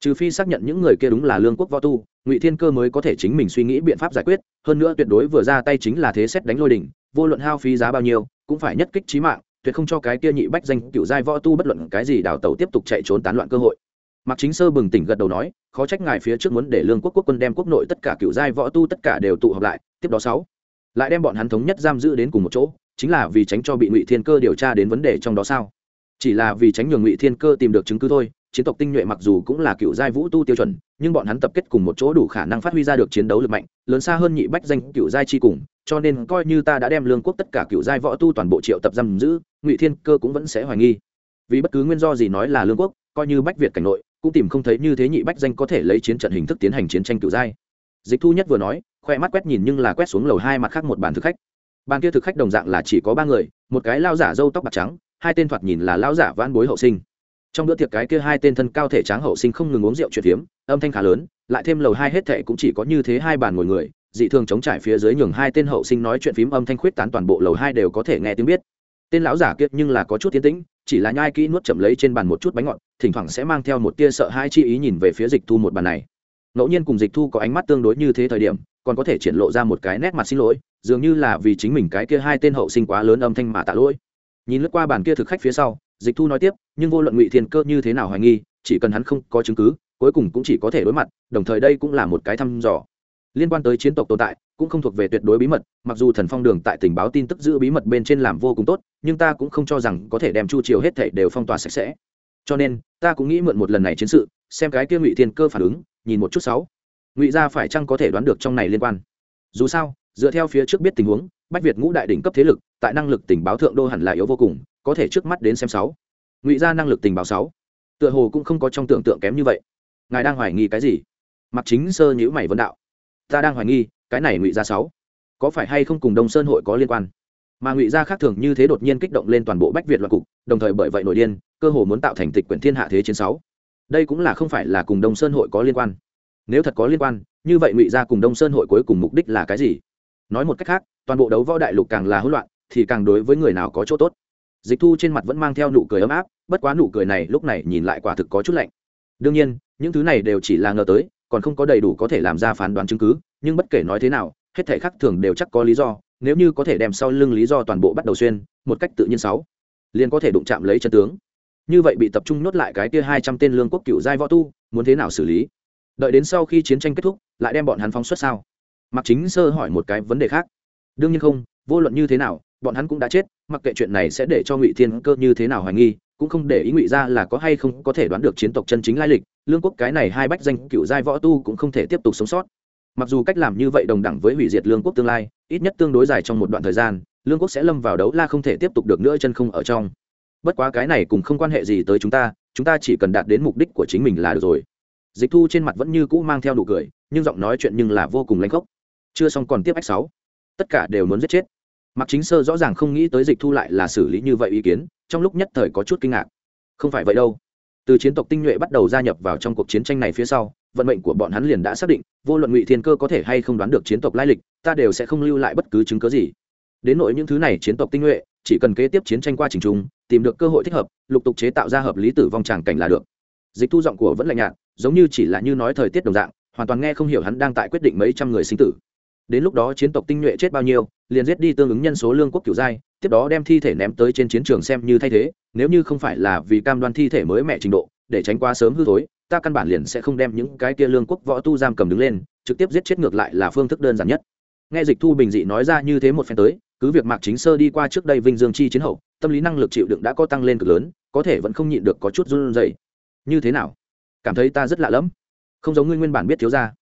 Trừ phi xác nhận những người kia đúng là lương quốc võ tu ngụy thiên cơ mới có thể chính mình suy nghĩ biện pháp giải quyết hơn nữa tuyệt đối vừa ra tay chính là thế xét đánh lôi đỉnh vô luận hao phí giá bao nhiêu cũng phải nhất kích trí mạng tuyệt không cho cái kia nhị bách danh cựu giai võ tu bất luận cái gì đào tẩu tiếp tục chạy trốn tán loạn cơ hội. Mạc Chính Sơ bừng tỉnh gật đầu nói, khó trách ngài phía trước muốn để Lương Quốc quốc quân đem quốc nội tất cả cựu giai võ tu tất cả đều tụ họp lại, tiếp đó sáu, lại đem bọn hắn thống nhất giam giữ đến cùng một chỗ, chính là vì tránh cho bị Ngụy Thiên Cơ điều tra đến vấn đề trong đó sao? Chỉ là vì tránh nhường Ngụy Thiên Cơ tìm được chứng cứ thôi, chiến tộc tinh nhuệ mặc dù cũng là cựu giai vũ tu tiêu chuẩn, nhưng bọn hắn tập kết cùng một chỗ đủ khả năng phát huy ra được chiến đấu lực mạnh, lớn xa hơn nhị bách danh cựu giai chi cùng, cho nên coi như ta đã đem Lương Quốc tất cả cựu giai võ tu toàn bộ triệu tập giam giữ, Ngụy Thiên Cơ cũng vẫn sẽ hoài nghi. Vì bất cứ nguyên do gì nói là Lương Quốc, coi như bách việt cảnh nội cũng tìm không thấy như thế nhị bách danh có thể lấy chiến trận hình thức tiến hành chiến tranh cựu giai dịch thu nhất vừa nói, khoe mắt quét nhìn nhưng là quét xuống lầu hai mặt khác một bàn thực khách. Bàn kia thực khách đồng dạng là chỉ có ba người, một cái lao giả râu tóc bạc trắng, hai tên thoạt nhìn là lao giả van bối hậu sinh. Trong bữa tiệc cái kia hai tên thân cao thể tráng hậu sinh không ngừng uống rượu chuyện phiếm, âm thanh khá lớn, lại thêm lầu hai hết thệ cũng chỉ có như thế hai bàn ngồi người, dị thường chống trải phía dưới nhường hai tên hậu sinh nói chuyện phím âm thanh khuyết tán toàn bộ lầu hai đều có thể nghe tiếng biết. Tên lão giả kiệt nhưng là có chút tiến tĩnh, chỉ là nhai kỹ nuốt chậm lấy trên bàn một chút bánh ngọt, thỉnh thoảng sẽ mang theo một tia sợ hai chi ý nhìn về phía dịch thu một bàn này ngẫu nhiên cùng dịch thu có ánh mắt tương đối như thế thời điểm, còn có thể triển lộ ra một cái nét mặt xin lỗi, dường như là vì chính mình cái kia hai tên hậu sinh quá lớn âm thanh mà tạ lỗi. Nhìn lướt qua bàn kia thực khách phía sau, dịch thu nói tiếp, nhưng vô luận ngụy thiên cơ như thế nào hoài nghi, chỉ cần hắn không có chứng cứ, cuối cùng cũng chỉ có thể đối mặt, đồng thời đây cũng là một cái thăm dò. Liên quan tới chiến tộc tồn tại, cũng không thuộc về tuyệt đối bí mật, mặc dù thần phong đường tại tình báo tin tức giữ bí mật bên trên làm vô cùng tốt, nhưng ta cũng không cho rằng có thể đem chu triều hết thảy đều phong tỏa sạch sẽ. Cho nên, ta cũng nghĩ mượn một lần này chiến sự, xem cái kia ngụy thiên cơ phản ứng nhìn một chút sáu. Ngụy gia phải chăng có thể đoán được trong này liên quan? Dù sao, dựa theo phía trước biết tình huống, bách việt ngũ đại đỉnh cấp thế lực, tại năng lực tình báo thượng đô hẳn là yếu vô cùng, có thể trước mắt đến xem sáu. Ngụy gia năng lực tình báo sáu. Tựa hồ cũng không có trong tưởng tượng kém như vậy. Ngài đang hoài nghi cái gì? Mặc chính sơ nhữ mày vấn đạo. Ta đang hoài nghi, cái này ngụy gia sáu, có phải hay không cùng đông sơn hội có liên quan? Mà ngụy gia khác thường như thế đột nhiên kích động lên toàn bộ bách việt loạn cục, đồng thời bởi vậy nổi điên, cơ hồ muốn tạo thành tịch quyển thiên hạ thế chiến sáu đây cũng là không phải là cùng đông sơn hội có liên quan. Nếu thật có liên quan, như vậy ngụy gia cùng đông sơn hội cuối cùng mục đích là cái gì? Nói một cách khác, toàn bộ đấu võ đại lục càng là hỗn loạn, thì càng đối với người nào có chỗ tốt? Dịch thu trên mặt vẫn mang theo nụ cười ấm áp, bất quá nụ cười này lúc này nhìn lại quả thực có chút lạnh. Đương nhiên, những thứ này đều chỉ là ngờ tới, còn không có đầy đủ có thể làm ra phán đoán chứng cứ, nhưng bất kể nói thế nào, hết thể khác thường đều chắc có lý do, nếu như có thể đem sau lưng lý do toàn bộ bắt đầu xuyên, một cách tự nhiên sáu, liền có thể đụng chạm lấy chân tướng như vậy bị tập trung nốt lại cái kia hai trăm tên lương quốc cựu giai võ tu, muốn thế nào xử lý? Đợi đến sau khi chiến tranh kết thúc, lại đem bọn hắn phóng xuất sao? Mặc chính sơ hỏi một cái vấn đề khác. Đương nhiên không, vô luận như thế nào, bọn hắn cũng đã chết, mặc kệ chuyện này sẽ để cho ngụy thiên cơ như thế nào hoài nghi, cũng không để ý ngụy ra là có hay không có thể đoán được chiến tộc chân chính lai lịch, lương quốc cái này hai bách danh cựu giai võ tu cũng không thể tiếp tục sống sót. Mặc dù cách làm như vậy đồng đẳng với hủy diệt lương quốc tương lai, ít nhất tương đối dài trong một đoạn thời gian, lương quốc sẽ lâm vào đấu la không thể tiếp tục được nữa chân không ở trong bất quá cái này cũng không quan hệ gì tới chúng ta chúng ta chỉ cần đạt đến mục đích của chính mình là được rồi. Dịch thu trên mặt vẫn như cũ mang theo nụ cười, nhưng giọng nói chuyện nhưng là vô cùng lanh khốc. Chưa xong còn tiếp ách sáu. Tất cả đều muốn giết chết. Mặc chính sơ rõ ràng không nghĩ tới dịch thu lại là xử lý như vậy ý kiến, trong lúc nhất thời có chút kinh ngạc. Không phải vậy đâu. Từ chiến tộc tinh nhuệ bắt đầu gia nhập vào trong cuộc chiến tranh này phía sau, vận mệnh của bọn hắn liền đã xác định, vô luận ngụy thiên cơ có thể hay không đoán được chiến tộc lai lịch, ta đều sẽ không lưu lại bất cứ chứng cớ gì. Đến nội những thứ này chiến tộc tinh nhuệ, chỉ cần kế tiếp chiến tranh qua trình trung tìm được cơ hội thích hợp, lục tục chế tạo ra hợp lý tử vong tràng cảnh là được. Dịch thu giọng của vẫn lạnh nhạt, giống như chỉ là như nói thời tiết đồng dạng, hoàn toàn nghe không hiểu hắn đang tại quyết định mấy trăm người sinh tử. Đến lúc đó chiến tộc tinh nhuệ chết bao nhiêu, liền giết đi tương ứng nhân số lương quốc cửu giai, tiếp đó đem thi thể ném tới trên chiến trường xem như thay thế, nếu như không phải là vì cam đoan thi thể mới mẹ trình độ, để tránh quá sớm hư thối, ta căn bản liền sẽ không đem những cái kia lương quốc võ tu giam cầm đứng lên, trực tiếp giết chết ngược lại là phương thức đơn giản nhất. Nghe dịch thu bình dị nói ra như thế một phen tới cứ việc mạc chính sơ đi qua trước đây vinh dương chi chiến hậu, tâm lý năng lực chịu đựng đã có tăng lên cực lớn, có thể vẫn không nhịn được có chút run rẩy. Như thế nào? Cảm thấy ta rất lạ lẫm. Không giống ngươi nguyên bản biết thiếu ra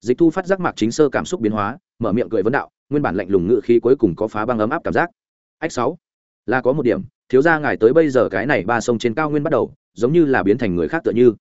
dịch thu phát giác mạc chính sơ cảm xúc biến hóa, mở miệng cười vấn đạo, nguyên bản lạnh lùng ngự khí cuối cùng có phá băng ấm áp cảm giác. Ách sáu, là có một điểm, thiếu ra ngài tới bây giờ cái này ba sông trên cao nguyên bắt đầu, giống như là biến thành người khác tựa như.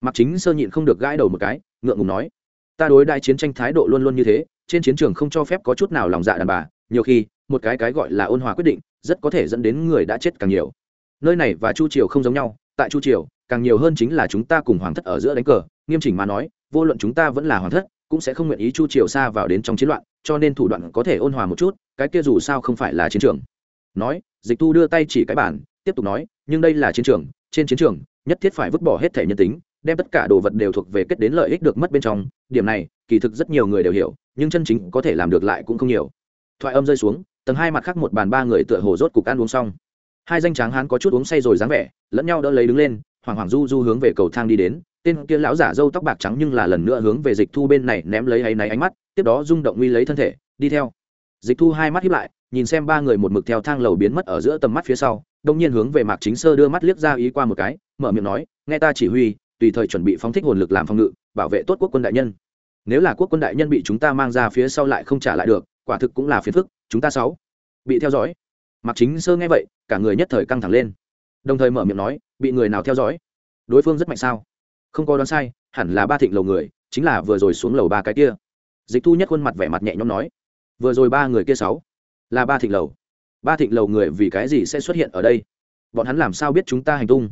Mạc chính sơ nhịn không được gãi đầu một cái, ngượng ngùng nói, ta đối đại chiến tranh thái độ luôn luôn như thế, trên chiến trường không cho phép có chút nào lòng dạ đàn bà, nhiều khi một cái cái gọi là ôn hòa quyết định, rất có thể dẫn đến người đã chết càng nhiều. Nơi này và chu triều không giống nhau, tại chu triều, càng nhiều hơn chính là chúng ta cùng hoàng thất ở giữa đánh cờ, nghiêm chỉnh mà nói, vô luận chúng ta vẫn là hoàng thất, cũng sẽ không nguyện ý chu triều xa vào đến trong chiến loạn, cho nên thủ đoạn có thể ôn hòa một chút, cái kia dù sao không phải là chiến trường. Nói, dịch thu đưa tay chỉ cái bản tiếp tục nói, nhưng đây là chiến trường, trên chiến trường, nhất thiết phải vứt bỏ hết thể nhân tính, đem tất cả đồ vật đều thuộc về kết đến lợi ích được mất bên trong. Điểm này, kỳ thực rất nhiều người đều hiểu, nhưng chân chính có thể làm được lại cũng không nhiều. Thoại âm rơi xuống tầng hai mặt khác một bàn ba người tựa hồ rốt cục ăn uống xong. Hai danh tráng hán có chút uống say rồi dáng vẻ, lẫn nhau đỡ lấy đứng lên hoàng hoàng du du hướng về cầu thang đi đến. Tên kia lão giả râu tóc bạc trắng nhưng là lần nữa hướng về dịch thu bên này ném lấy áy náy ánh mắt, tiếp đó rung động nguy lấy thân thể, đi theo. Dịch thu hai mắt hiếp lại, nhìn xem ba người một mực theo thang lầu biến mất ở giữa tầm mắt phía sau, đông nhiên hướng về mạc chính sơ đưa mắt liếc ra ý qua một cái, mở miệng nói, nghe ta chỉ huy, tùy thời chuẩn bị phóng thích hồn lực làm phòng ngự, bảo vệ tốt quốc quân đại nhân. Nếu là quốc quân đại nhân bị chúng ta mang ra phía sau lại không trả lại được, quả thực cũng là phiền phức chúng ta sáu. Bị theo dõi. Mạc chính sơ nghe vậy, cả người nhất thời căng thẳng lên. Đồng thời mở miệng nói, bị người nào theo dõi? Đối phương rất mạnh sao? Không có đoán sai, hẳn là ba thịnh lầu người, chính là vừa rồi xuống lầu ba cái kia. Dịch thu nhất khuôn mặt vẻ mặt nhẹ nhõm nói, vừa rồi ba người kia sáu, là ba thịnh lầu. Ba thịnh lầu người vì cái gì sẽ xuất hiện ở đây? Bọn hắn làm sao biết chúng ta hành tung?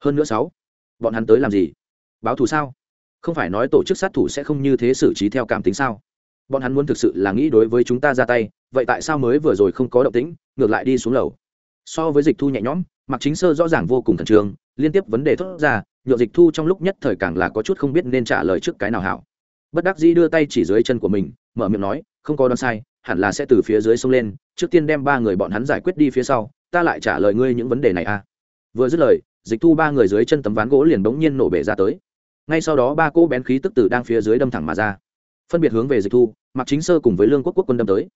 Hơn nữa sáu, bọn hắn tới làm gì? Báo thù sao? Không phải nói tổ chức sát thủ sẽ không như thế xử trí theo cảm tính sao? Bọn hắn muốn thực sự là nghĩ đối với chúng ta ra tay, vậy tại sao mới vừa rồi không có động tĩnh, ngược lại đi xuống lầu? So với dịch thu nhẹ nhõm mặc chính sơ rõ ràng vô cùng thần trường liên tiếp vấn đề thốt ra nhựa dịch thu trong lúc nhất thời càng là có chút không biết nên trả lời trước cái nào hảo. Bất đắc dĩ đưa tay chỉ dưới chân của mình, mở miệng nói, không có đoán sai, hẳn là sẽ từ phía dưới sông lên, trước tiên đem ba người bọn hắn giải quyết đi phía sau, ta lại trả lời ngươi những vấn đề này a à. vừa dứt lời, dịch thu ba người dưới chân tấm ván gỗ liền bỗng nhiên nổ bể ra tới. Ngay sau đó ba cỗ bén khí tức tử đang phía dưới đâm thẳng mà ra phân biệt hướng về dịch thu mặc chính sơ cùng với lương quốc quốc quân đâm tới.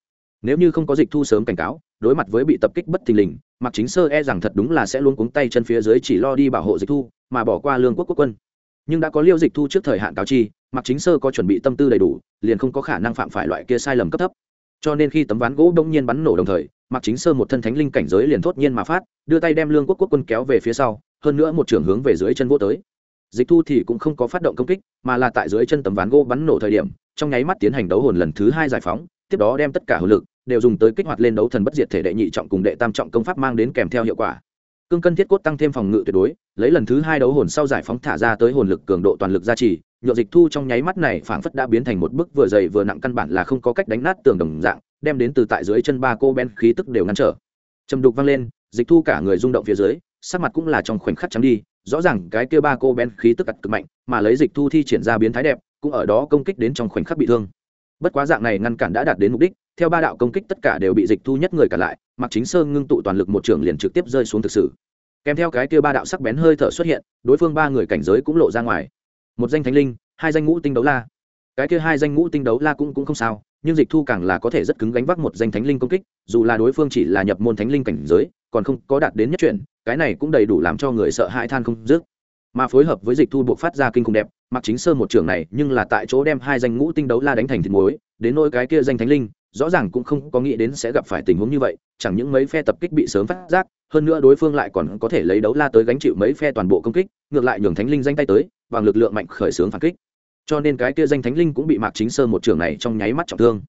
Nếu như không có dịch thu sớm cảnh cáo, đối mặt với bị tập kích bất thình lình mặc chính sơ e rằng thật đúng là sẽ luôn cuống tay chân phía dưới chỉ lo đi bảo hộ dịch thu, mà bỏ qua lương quốc quốc quân. Nhưng đã có liêu dịch thu trước thời hạn cáo chi mặc chính sơ có chuẩn bị tâm tư đầy đủ, liền không có khả năng phạm phải loại kia sai lầm cấp thấp. Cho nên khi tấm ván gỗ đông nhiên bắn nổ đồng thời mặc chính sơ một thân thánh linh cảnh giới liền thốt nhiên mà phát, đưa tay đem lương quốc quốc quân kéo về phía sau, hơn nữa một trường hướng về dưới chân vô tới. Dịch thu thì cũng không có phát động công kích, mà là tại dưới chân tấm ván gỗ bắn nổ thời điểm trong nháy mắt tiến hành đấu hồn lần thứ hai giải phóng, tiếp đó đem tất cả hồn lực đều dùng tới kích hoạt lên đấu thần bất diệt thể đệ nhị trọng cùng đệ tam trọng công pháp mang đến kèm theo hiệu quả. Cương cân thiết cốt tăng thêm phòng ngự tuyệt đối, lấy lần thứ hai đấu hồn sau giải phóng thả ra tới hồn lực cường độ toàn lực gia trì nhựa dịch thu trong nháy mắt này phảng phất đã biến thành một bức vừa dày vừa nặng căn bản là không có cách đánh nát tường đồng dạng, đem đến từ tại dưới chân ba cô ben khí tức đều ngăn trở. Trầm đục vang lên, dịch thu cả người rung động phía dưới, sắc mặt cũng là trong khoảnh khắc trắng đi, rõ ràng cái kia ba cô ben khí tức cực mạnh, mà lấy dịch thu thi triển ra biến thái đẹp cũng ở đó công kích đến trong khoảnh khắc bị thương. Bất quá dạng này ngăn cản đã đạt đến mục đích theo ba đạo công kích tất cả đều bị dịch thu nhất người cả lại mặc chính sơn ngưng tụ toàn lực một trường liền trực tiếp rơi xuống thực sự. Kèm theo cái kia ba đạo sắc bén hơi thở xuất hiện đối phương ba người cảnh giới cũng lộ ra ngoài. Một danh thánh linh hai danh ngũ tinh đấu la. Cái kia hai danh ngũ tinh đấu la cũng cũng không sao nhưng dịch thu càng là có thể rất cứng gánh vác một danh thánh linh công kích dù là đối phương chỉ là nhập môn thánh linh cảnh giới còn không có đạt đến nhất chuyện, cái này cũng đầy đủ làm cho người sợ hãi than không dứt mà phối hợp với dịch thu buộc phát ra kinh khủng đẹp, mặc chính sơ một trưởng này, nhưng là tại chỗ đem hai danh ngũ tinh đấu la đánh thành thịt muối, đến nỗi cái kia danh thánh linh, rõ ràng cũng không có nghĩ đến sẽ gặp phải tình huống như vậy, chẳng những mấy phe tập kích bị sớm phát giác, hơn nữa đối phương lại còn có thể lấy đấu la tới gánh chịu mấy phe toàn bộ công kích, ngược lại nhường thánh linh danh tay tới bằng lực lượng mạnh khởi xướng phản kích. Cho nên cái kia danh thánh linh cũng bị mạc chính sơ một trường này trong nháy mắt trọng thương.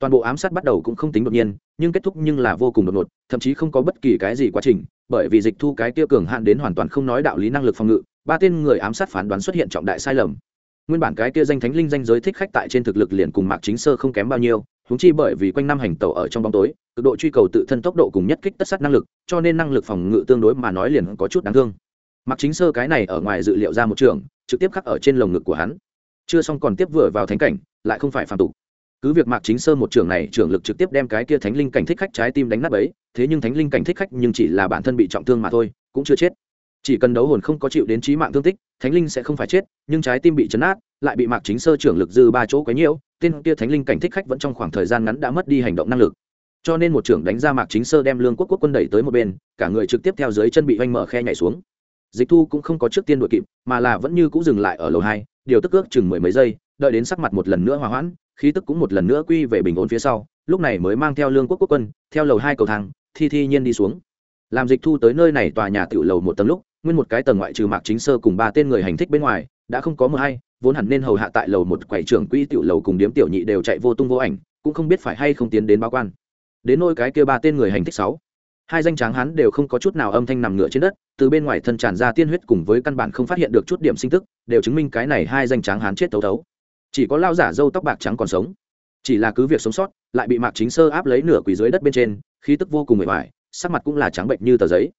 Toàn bộ ám sát bắt đầu cũng không tính đột nhiên, nhưng kết thúc nhưng là vô cùng đột ngột, thậm chí không có bất kỳ cái gì quá trình, bởi vì dịch thu cái kia cường hạn đến hoàn toàn không nói đạo lý năng lực phòng ngự ba tên người ám sát phán đoán xuất hiện trọng đại sai lầm. Nguyên bản cái kia danh thánh linh danh giới thích khách tại trên thực lực liền cùng mạc chính sơ không kém bao nhiêu húng chi bởi vì quanh năm hành tẩu ở trong bóng tối, cực độ truy cầu tự thân tốc độ cùng nhất kích tất sát năng lực, cho nên năng lực phòng ngự tương đối mà nói liền có chút đáng thương. Mạc chính sơ cái này ở ngoài dự liệu ra một trường, trực tiếp khắc ở trên lồng ngực của hắn. Chưa xong còn tiếp vừa vào thánh cảnh, lại không phải phản tục. Cứ việc mạc chính sơ một trường này trường lực trực tiếp đem cái kia thánh linh cảnh thích khách trái tim đánh nát ấy thế nhưng thánh linh cảnh thích khách nhưng chỉ là bản thân bị trọng thương mà thôi, cũng chưa chết chỉ cần đấu hồn không có chịu đến trí mạng thương tích, thánh linh sẽ không phải chết, nhưng trái tim bị chấn át lại bị mạc chính sơ trưởng lực dư ba chỗ quấy nhiễu, tên kia thánh linh cảnh thích khách vẫn trong khoảng thời gian ngắn đã mất đi hành động năng lực. Cho nên một trưởng đánh ra mạc chính sơ đem lương quốc quốc quân đẩy tới một bên, cả người trực tiếp theo dưới chân bị oanh mở khe nhảy xuống. Dịch thu cũng không có trước tiên đội kịp, mà là vẫn như cũng dừng lại ở lầu hai, điều tức ước chừng mười mấy giây, đợi đến sắc mặt một lần nữa hòa hoãn, khí tức cũng một lần nữa quy về bình ổn phía sau, lúc này mới mang theo lương quốc quốc quân, theo lầu hai cầu thang, thi thi nhiên đi xuống. Làm dịch thu tới nơi này tòa nhà tiểu lầu một tầng lúc nguyên một cái tầng ngoại trừ mạc chính sơ cùng ba tên người hành thích bên ngoài, đã không có mờ hay, vốn hẳn nên hầu hạ tại lầu một quầy trưởng quỹ tiểu lầu cùng điếm tiểu nhị đều chạy vô tung vô ảnh, cũng không biết phải hay không tiến đến báo quan. Đến nôi cái kia ba tên người hành thích sáu, hai danh tráng hắn đều không có chút nào âm thanh nằm ngửa trên đất, từ bên ngoài thân tràn ra tiên huyết cùng với căn bản không phát hiện được chút điểm sinh tức, đều chứng minh cái này hai danh tráng hán chết tấu tấu chỉ có lao giả dâu tóc bạc trắng còn sống. Chỉ là cứ việc sống sót, lại bị mạc chính sơ áp lấy nửa quỳ dưới đất bên trên, khí tức vô cùng mệt mỏi sắc mặt cũng là trắng bệnh như tờ giấy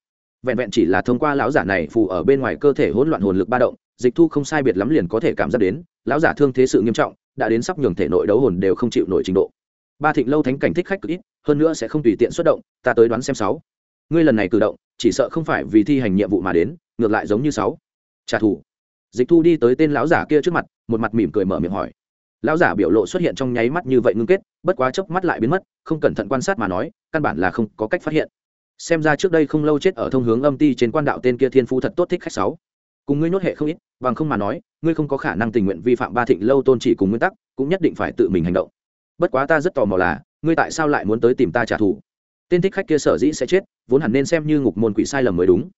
vẹn vẹn chỉ là thông qua lão giả này phù ở bên ngoài cơ thể hỗn loạn hồn lực ba động, dịch thu không sai biệt lắm liền có thể cảm giác đến, lão giả thương thế sự nghiêm trọng, đã đến sắp nhường thể nội đấu hồn đều không chịu nổi trình độ. Ba thịnh lâu thánh cảnh thích khách cực ít, hơn nữa sẽ không tùy tiện xuất động, ta tới đoán xem sáu. Ngươi lần này cử động, chỉ sợ không phải vì thi hành nhiệm vụ mà đến, ngược lại giống như sáu. Trả thù. Dịch thu đi tới tên lão giả kia trước mặt, một mặt mỉm cười mở miệng hỏi. Lão giả biểu lộ xuất hiện trong nháy mắt như vậy ngưng kết, bất quá chớp mắt lại biến mất, không cẩn thận quan sát mà nói, căn bản là không có cách phát hiện xem ra trước đây không lâu chết ở thông hướng âm ti trên quan đạo tên kia thiên phu thật tốt thích khách sáu. Cùng ngươi nhốt hệ không ít, bằng không mà nói, ngươi không có khả năng tình nguyện vi phạm ba thịnh lâu tôn chỉ cùng nguyên tắc, cũng nhất định phải tự mình hành động. Bất quá ta rất tò mò là, ngươi tại sao lại muốn tới tìm ta trả thù? Tên thích khách kia sở dĩ sẽ chết, vốn hẳn nên xem như ngục môn quỷ sai lầm mới đúng.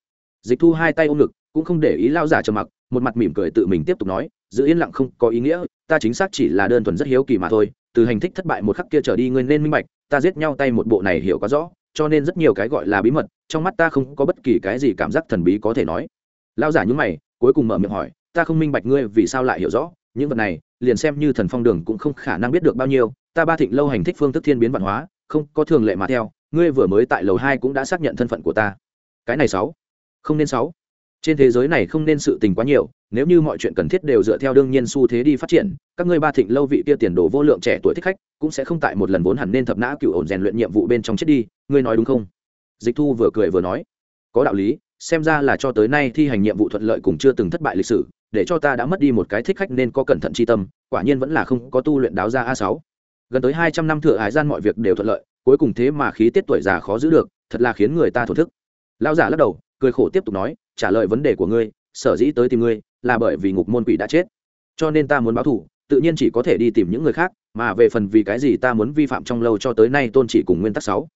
Dịch thu hai tay ôm ngực, cũng không để ý lao giả trầm mặc, một mặt mỉm cười tự mình tiếp tục nói, giữ yên lặng không có ý nghĩa, ta chính xác chỉ là đơn thuần rất hiếu kỳ mà thôi, từ hành thích thất bại một khắc kia trở đi ngươi nên minh bạch, ta giết nhau tay một bộ này hiểu quá rõ cho nên rất nhiều cái gọi là bí mật, trong mắt ta không có bất kỳ cái gì cảm giác thần bí có thể nói. Lao giả nhúng mày, cuối cùng mở miệng hỏi, ta không minh bạch ngươi vì sao lại hiểu rõ, những vật này, liền xem như thần phong đường cũng không khả năng biết được bao nhiêu, ta ba thịnh lâu hành thích phương thức thiên biến văn hóa, không có thường lệ mà theo, ngươi vừa mới tại lầu hai cũng đã xác nhận thân phận của ta. Cái này sáu. Không nên sáu. Trên thế giới này không nên sự tình quá nhiều, nếu như mọi chuyện cần thiết đều dựa theo đương nhiên xu thế đi phát triển, các ngươi ba thịnh lâu vị kia tiền đồ vô lượng trẻ tuổi thích khách, cũng sẽ không tại một lần vốn hẳn nên thập nã cựu ổn rèn luyện nhiệm vụ bên trong chết đi ngươi nói đúng không? Dịch thu vừa cười vừa nói, có đạo lý, xem ra là cho tới nay thi hành nhiệm vụ thuận lợi cùng chưa từng thất bại lịch sử, để cho ta đã mất đi một cái thích khách nên có cẩn thận chi tâm, quả nhiên vẫn là không có tu luyện đáo ra a sáu. Gần tới hai trăm năm thừa hải gian mọi việc đều thuận lợi, cuối cùng thế mà khí tiết tuổi già khó giữ được, thật là khiến người ta thổ thức. Lão giả lắc đầu, cười khổ tiếp tục nói, trả lời vấn đề của ngươi, sở dĩ tới tìm ngươi, là bởi vì ngục môn quỷ đã chết. Cho nên ta muốn báo thù, tự nhiên chỉ có thể đi tìm những người khác, mà về phần vì cái gì ta muốn vi phạm trong lâu cho tới nay tôn chỉ cùng nguyên tắc sáu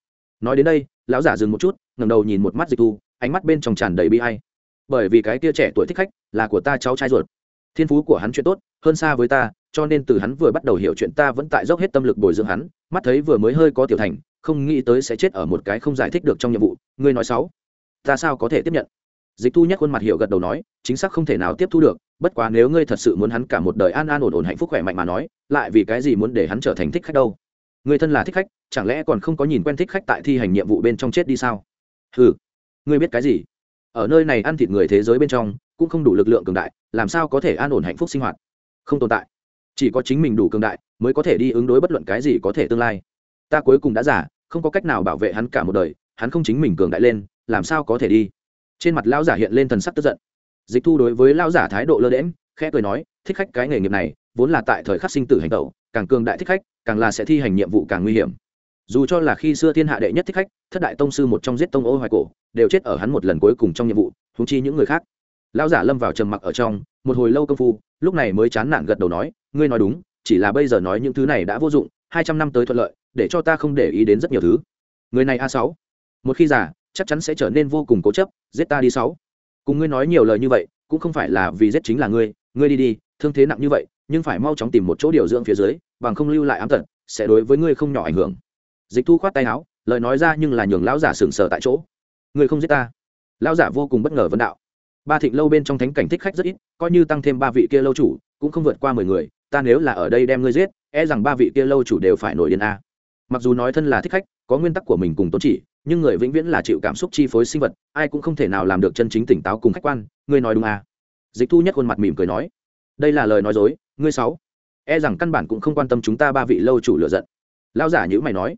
nói đến đây, lão giả dừng một chút, ngẩng đầu nhìn một mắt dịch thu, ánh mắt bên trong tràn đầy bi hay bởi vì cái kia trẻ tuổi thích khách là của ta cháu trai ruột. Thiên phú của hắn chuyện tốt, hơn xa với ta, cho nên từ hắn vừa bắt đầu hiểu chuyện ta vẫn tại dốc hết tâm lực bồi dưỡng hắn, mắt thấy vừa mới hơi có tiểu thành, không nghĩ tới sẽ chết ở một cái không giải thích được trong nhiệm vụ. Ngươi nói sáu ta sao có thể tiếp nhận? Dịch thu nhất khuôn mặt hiểu gật đầu nói, chính xác không thể nào tiếp thu được, bất quá nếu ngươi thật sự muốn hắn cả một đời an an ổn ổn hạnh phúc khỏe mạnh mà nói, lại vì cái gì muốn để hắn trở thành thích khách đâu? Người thân là thích khách, chẳng lẽ còn không có nhìn quen thích khách tại thi hành nhiệm vụ bên trong chết đi sao? Ừ ngươi biết cái gì? Ở nơi này ăn thịt người thế giới bên trong, cũng không đủ lực lượng cường đại, làm sao có thể an ổn hạnh phúc sinh hoạt? Không tồn tại. Chỉ có chính mình đủ cường đại, mới có thể đi ứng đối bất luận cái gì có thể tương lai. Ta cuối cùng đã giả không có cách nào bảo vệ hắn cả một đời, hắn không chính mình cường đại lên, làm sao có thể đi? Trên mặt lão giả hiện lên thần sắc tức giận. Dịch thu đối với lão giả thái độ lơ đễm khẽ cười nói, thích khách cái nghề nghiệp này, vốn là tại thời khắc sinh tử hành tẩu càng cường đại thích khách, càng là sẽ thi hành nhiệm vụ càng nguy hiểm. Dù cho là khi xưa thiên hạ đệ nhất thích khách, thất đại tông sư một trong giết tông ô hoài cổ, đều chết ở hắn một lần cuối cùng trong nhiệm vụ thúng chi những người khác. Lão giả lâm vào trầm mặc ở trong, một hồi lâu công phu, lúc này mới chán nản gật đầu nói, ngươi nói đúng, chỉ là bây giờ nói những thứ này đã vô dụng, hai trăm năm tới thuận lợi, để cho ta không để ý đến rất nhiều thứ. Người này a sáu. Một khi già, chắc chắn sẽ trở nên vô cùng cố chấp, giết ta đi sáu. Cùng ngươi nói nhiều lời như vậy, cũng không phải là vì giết chính là ngươi ngươi đi đi, thương thế nặng như vậy nhưng phải mau chóng tìm một chỗ điều dưỡng phía dưới, bằng không lưu lại ám tật, sẽ đối với ngươi không nhỏ ảnh hưởng. Dịch thu khoát tay áo, lời nói ra nhưng là nhường lão giả sừng sờ tại chỗ. Ngươi không giết ta. Lão giả vô cùng bất ngờ vấn đạo. Ba thịnh lâu bên trong thánh cảnh thích khách rất ít, coi như tăng thêm ba vị kia lâu chủ, cũng không vượt qua mười người, ta nếu là ở đây đem ngươi giết e rằng ba vị kia lâu chủ đều phải nổi điên a. Mặc dù nói thân là thích khách, có nguyên tắc của mình cùng tôn chỉ, nhưng người vĩnh viễn là chịu cảm xúc chi phối sinh vật, ai cũng không thể nào làm được chân chính tỉnh táo cùng khách quan, ngươi nói đúng à dịch thu nhất khuôn mặt mỉm cười nói. Đây là lời nói dối ngươi sáu. E rằng căn bản cũng không quan tâm chúng ta ba vị lâu chủ lựa giận. Lao giả nhữ mày nói,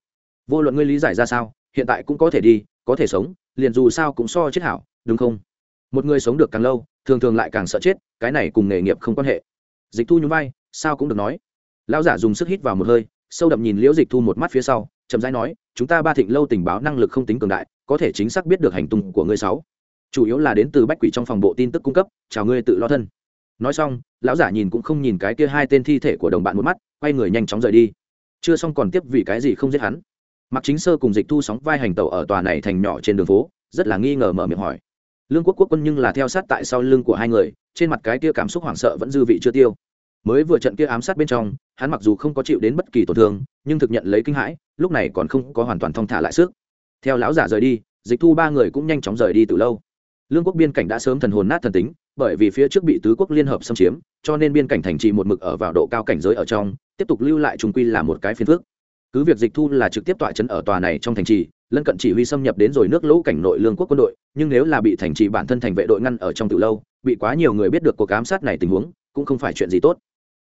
vô luận ngươi lý giải ra sao, hiện tại cũng có thể đi, có thể sống, liền dù sao cũng so chết hảo, đúng không? Một người sống được càng lâu, thường thường lại càng sợ chết, cái này cùng nghề nghiệp không quan hệ. Dịch thu nhún vai, sao cũng được nói. Lão giả dùng sức hít vào một hơi, sâu đậm nhìn liễu dịch thu một mắt phía sau, chậm rãi nói, chúng ta ba thịnh lâu tình báo năng lực không tính cường đại, có thể chính xác biết được hành tung của ngươi sáu. Chủ yếu là đến từ bách quỷ trong phòng bộ tin tức cung cấp, chào ngươi tự lo thân nói xong, lão giả nhìn cũng không nhìn cái kia hai tên thi thể của đồng bạn một mắt, quay người nhanh chóng rời đi. Chưa xong còn tiếp vì cái gì không giết hắn. Mặc chính sơ cùng dịch thu sóng vai hành tàu ở tòa này thành nhỏ trên đường phố, rất là nghi ngờ mở miệng hỏi. Lương quốc quốc quân nhưng là theo sát tại sau lưng của hai người, trên mặt cái kia cảm xúc hoảng sợ vẫn dư vị chưa tiêu. Mới vừa trận kia ám sát bên trong, hắn mặc dù không có chịu đến bất kỳ tổn thương, nhưng thực nhận lấy kinh hãi, lúc này còn không có hoàn toàn thong thả lại sức. Theo lão giả rời đi, dịch thu ba người cũng nhanh chóng rời đi từ lâu. Lương quốc biên cảnh đã sớm thần hồn nát thần tính bởi vì phía trước bị tứ quốc liên hợp xâm chiếm, cho nên biên cảnh thành trì một mực ở vào độ cao cảnh giới ở trong, tiếp tục lưu lại trung quy là một cái phiên phước cứ việc dịch thu là trực tiếp tọa chấn ở tòa này trong thành trì, lân cận chỉ huy xâm nhập đến rồi nước lỗ cảnh nội lương quốc quân đội, nhưng nếu là bị thành trì bản thân thành vệ đội ngăn ở trong từ lâu, bị quá nhiều người biết được cuộc ám sát này tình huống, cũng không phải chuyện gì tốt.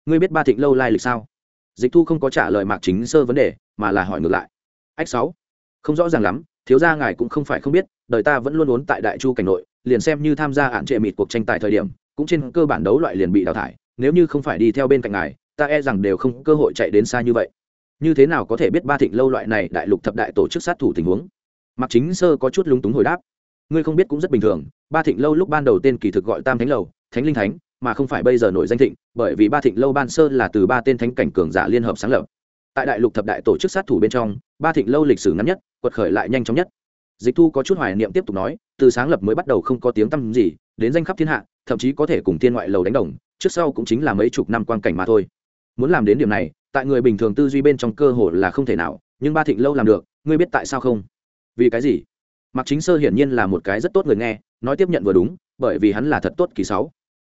Ngươi biết ba thịnh lâu lai lịch sao? Dịch thu không có trả lời mạc chính sơ vấn đề, mà là hỏi ngược lại. Ách sáu, không rõ ràng lắm thiếu gia ngài cũng không phải không biết, đời ta vẫn luôn ốn tại đại chu cảnh nội, liền xem như tham gia hạn trệ mịt cuộc tranh tài thời điểm, cũng trên cơ bản đấu loại liền bị đào thải, nếu như không phải đi theo bên cạnh ngài, ta e rằng đều không cơ hội chạy đến xa như vậy. Như thế nào có thể biết ba thịnh lâu loại này đại lục thập đại tổ chức sát thủ tình huống? Mặc chính sơ có chút lúng túng hồi đáp. Ngươi không biết cũng rất bình thường, ba thịnh lâu lúc ban đầu tên kỳ thực gọi tam thánh lầu, thánh linh thánh, mà không phải bây giờ nổi danh thịnh, bởi vì ba thịnh lâu ban sơ là từ ba tên thánh cảnh cường giả liên hợp sáng lập. Tại đại lục thập đại tổ chức sát thủ bên trong, ba thịnh lâu lịch sử ngắn nhất quật khởi lại nhanh chóng nhất. Dịch thu có chút hoài niệm tiếp tục nói, từ sáng lập mới bắt đầu không có tiếng tăm gì, đến danh khắp thiên hạ, thậm chí có thể cùng thiên ngoại lầu đánh đồng, trước sau cũng chính là mấy chục năm quan cảnh mà thôi. Muốn làm đến điểm này, tại người bình thường tư duy bên trong cơ hội là không thể nào, nhưng ba thịnh lâu làm được, ngươi biết tại sao không? Vì cái gì? Mặc chính sơ hiển nhiên là một cái rất tốt người nghe, nói tiếp nhận vừa đúng, bởi vì hắn là thật tốt kỳ sáu.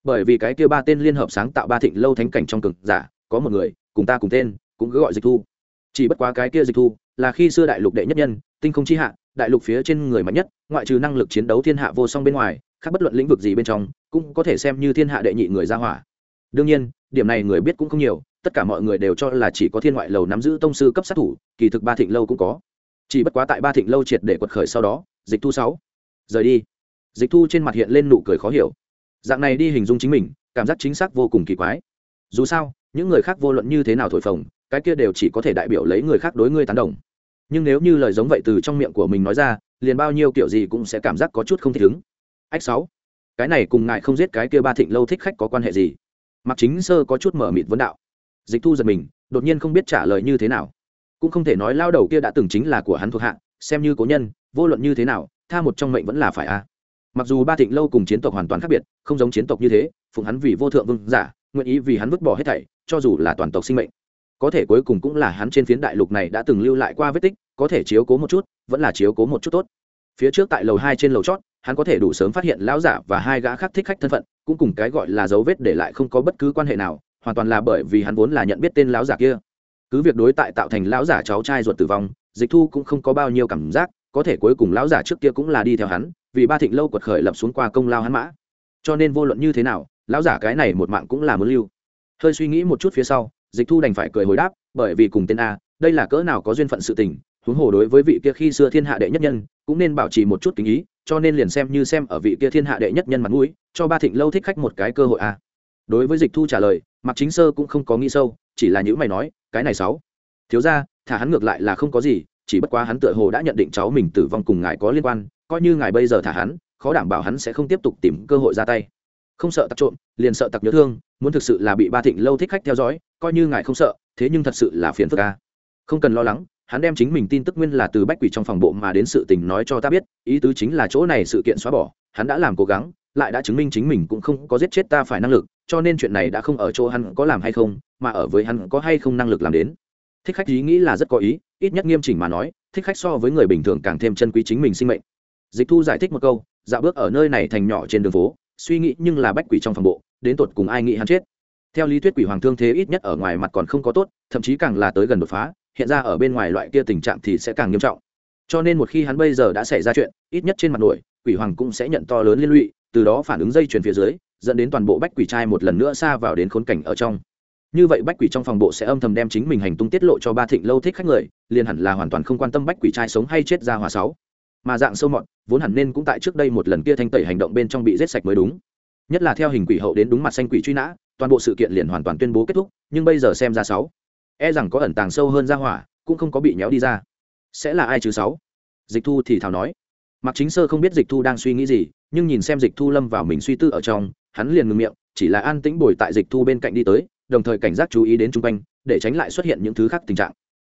Bởi vì cái kia ba tên liên hợp sáng tạo ba thịnh lâu thánh cảnh trong cực giả, có một người, cùng ta cùng tên, cũng cứ gọi dịch thu chỉ bất quá cái kia dịch thu là khi xưa đại lục đệ nhất nhân, tinh không chi hạ, đại lục phía trên người mạnh nhất, ngoại trừ năng lực chiến đấu thiên hạ vô song bên ngoài, khác bất luận lĩnh vực gì bên trong, cũng có thể xem như thiên hạ đệ nhị người ra hỏa. Đương nhiên, điểm này người biết cũng không nhiều, tất cả mọi người đều cho là chỉ có thiên ngoại lầu nắm giữ tông sư cấp sát thủ, kỳ thực ba thịnh lâu cũng có. Chỉ bất quá tại ba thịnh lâu triệt để quật khởi sau đó, dịch thu sáu. Rời đi. Dịch thu trên mặt hiện lên nụ cười khó hiểu. Dạng này đi hình dung chính mình, cảm giác chính xác vô cùng kỳ quái. Dù sao, những người khác vô luận như thế nào thổi phồng cái kia đều chỉ có thể đại biểu lấy người khác đối ngươi tán đồng. Nhưng nếu như lời giống vậy từ trong miệng của mình nói ra, liền bao nhiêu kiểu gì cũng sẽ cảm giác có chút không thích ứng. Ách sáu, cái này cùng ngại không giết cái kia ba thịnh lâu thích khách có quan hệ gì? Mặc chính sơ có chút mở mịt vấn đạo. Dịch thu giật mình, đột nhiên không biết trả lời như thế nào. Cũng không thể nói lao đầu kia đã từng chính là của hắn thuộc hạ, xem như cố nhân, vô luận như thế nào, tha một trong mệnh vẫn là phải a. Mặc dù ba thịnh lâu cùng chiến tộc hoàn toàn khác biệt, không giống chiến tộc như thế, phụng hắn vì vô thượng vương giả, nguyện ý vì hắn vứt bỏ hết thảy, cho dù là toàn tộc sinh mệnh có thể cuối cùng cũng là hắn trên phiến đại lục này đã từng lưu lại qua vết tích, có thể chiếu cố một chút, vẫn là chiếu cố một chút tốt. Phía trước tại lầu hai trên lầu chót, hắn có thể đủ sớm phát hiện lão giả và hai gã khác thích khách thân phận, cũng cùng cái gọi là dấu vết để lại không có bất cứ quan hệ nào, hoàn toàn là bởi vì hắn vốn là nhận biết tên lão giả kia. Cứ việc đối tại tạo thành lão giả cháu trai ruột tử vong, dịch thu cũng không có bao nhiêu cảm giác, có thể cuối cùng lão giả trước kia cũng là đi theo hắn, vì ba thịnh lâu quật khởi lập xuống qua công lao hắn mã. Cho nên vô luận như thế nào, lão giả cái này một mạng cũng là muốn lưu. Hơi suy nghĩ một chút phía sau dịch thu đành phải cười hồi đáp, bởi vì cùng tên a, đây là cỡ nào có duyên phận sự tình, huống hồ đối với vị kia khi xưa thiên hạ đệ nhất nhân, cũng nên bảo trì một chút kính ý, cho nên liền xem như xem ở vị kia thiên hạ đệ nhất nhân mặt mũi, cho ba thịnh lâu thích khách một cái cơ hội a. Đối với dịch thu trả lời mặc chính sơ cũng không có nghĩ sâu, chỉ là những mày nói, cái này sáu. Thiếu ra thả hắn ngược lại là không có gì, chỉ bất quá hắn tựa hồ đã nhận định cháu mình tử vong cùng ngài có liên quan, coi như ngài bây giờ thả hắn, khó đảm bảo hắn sẽ không tiếp tục tìm cơ hội ra tay. Không sợ tặc trộm, liền sợ tặc nhớ thương muốn thực sự là bị ba thịnh lâu thích khách theo dõi, coi như ngài không sợ, thế nhưng thật sự là phiền phức ca không cần lo lắng, hắn đem chính mình tin tức nguyên là từ bách quỷ trong phòng bộ mà đến sự tình nói cho ta biết, ý tứ chính là chỗ này sự kiện xóa bỏ, hắn đã làm cố gắng, lại đã chứng minh chính mình cũng không có giết chết ta phải năng lực, cho nên chuyện này đã không ở chỗ hắn có làm hay không, mà ở với hắn có hay không năng lực làm đến. Thích khách ý nghĩ là rất có ý, ít nhất nghiêm chỉnh mà nói, thích khách so với người bình thường càng thêm chân quý chính mình sinh mệnh. Dịch thu giải thích một câu, dạo bước ở nơi này thành nhỏ trên đường phố suy nghĩ nhưng là bách quỷ trong phòng bộ, đến tột cùng ai nghĩ hắn chết. Theo lý thuyết quỷ hoàng thương thế ít nhất ở ngoài mặt còn không có tốt, thậm chí càng là tới gần đột phá, hiện ra ở bên ngoài loại kia tình trạng thì sẽ càng nghiêm trọng. Cho nên một khi hắn bây giờ đã xảy ra chuyện, ít nhất trên mặt nổi, quỷ hoàng cũng sẽ nhận to lớn liên lụy, từ đó phản ứng dây chuyền phía dưới, dẫn đến toàn bộ bách quỷ trai một lần nữa xa vào đến khốn cảnh ở trong. Như vậy bách quỷ trong phòng bộ sẽ âm thầm đem chính mình hành tung tiết lộ cho ba thịnh lâu thích khách người, liền hẳn là hoàn toàn không quan tâm bách quỷ trai sống hay chết ra hòa sáu mà dạng sâu mọt, vốn hẳn nên cũng tại trước đây một lần kia thanh tẩy hành động bên trong bị rết sạch mới đúng. Nhất là theo hình quỷ hậu đến đúng mặt xanh quỷ truy nã, toàn bộ sự kiện liền hoàn toàn tuyên bố kết thúc, nhưng bây giờ xem ra sáu e rằng có ẩn tàng sâu hơn ra hỏa, cũng không có bị nhéo đi ra. Sẽ là ai chứ sáu? Dịch thu thì thào nói. Mặc chính sơ không biết dịch thu đang suy nghĩ gì, nhưng nhìn xem dịch thu lâm vào mình suy tư ở trong, hắn liền ngừng miệng, chỉ là an tĩnh bồi tại dịch thu bên cạnh đi tới, đồng thời cảnh giác chú ý đến chung quanh, để tránh lại xuất hiện những thứ khác tình trạng.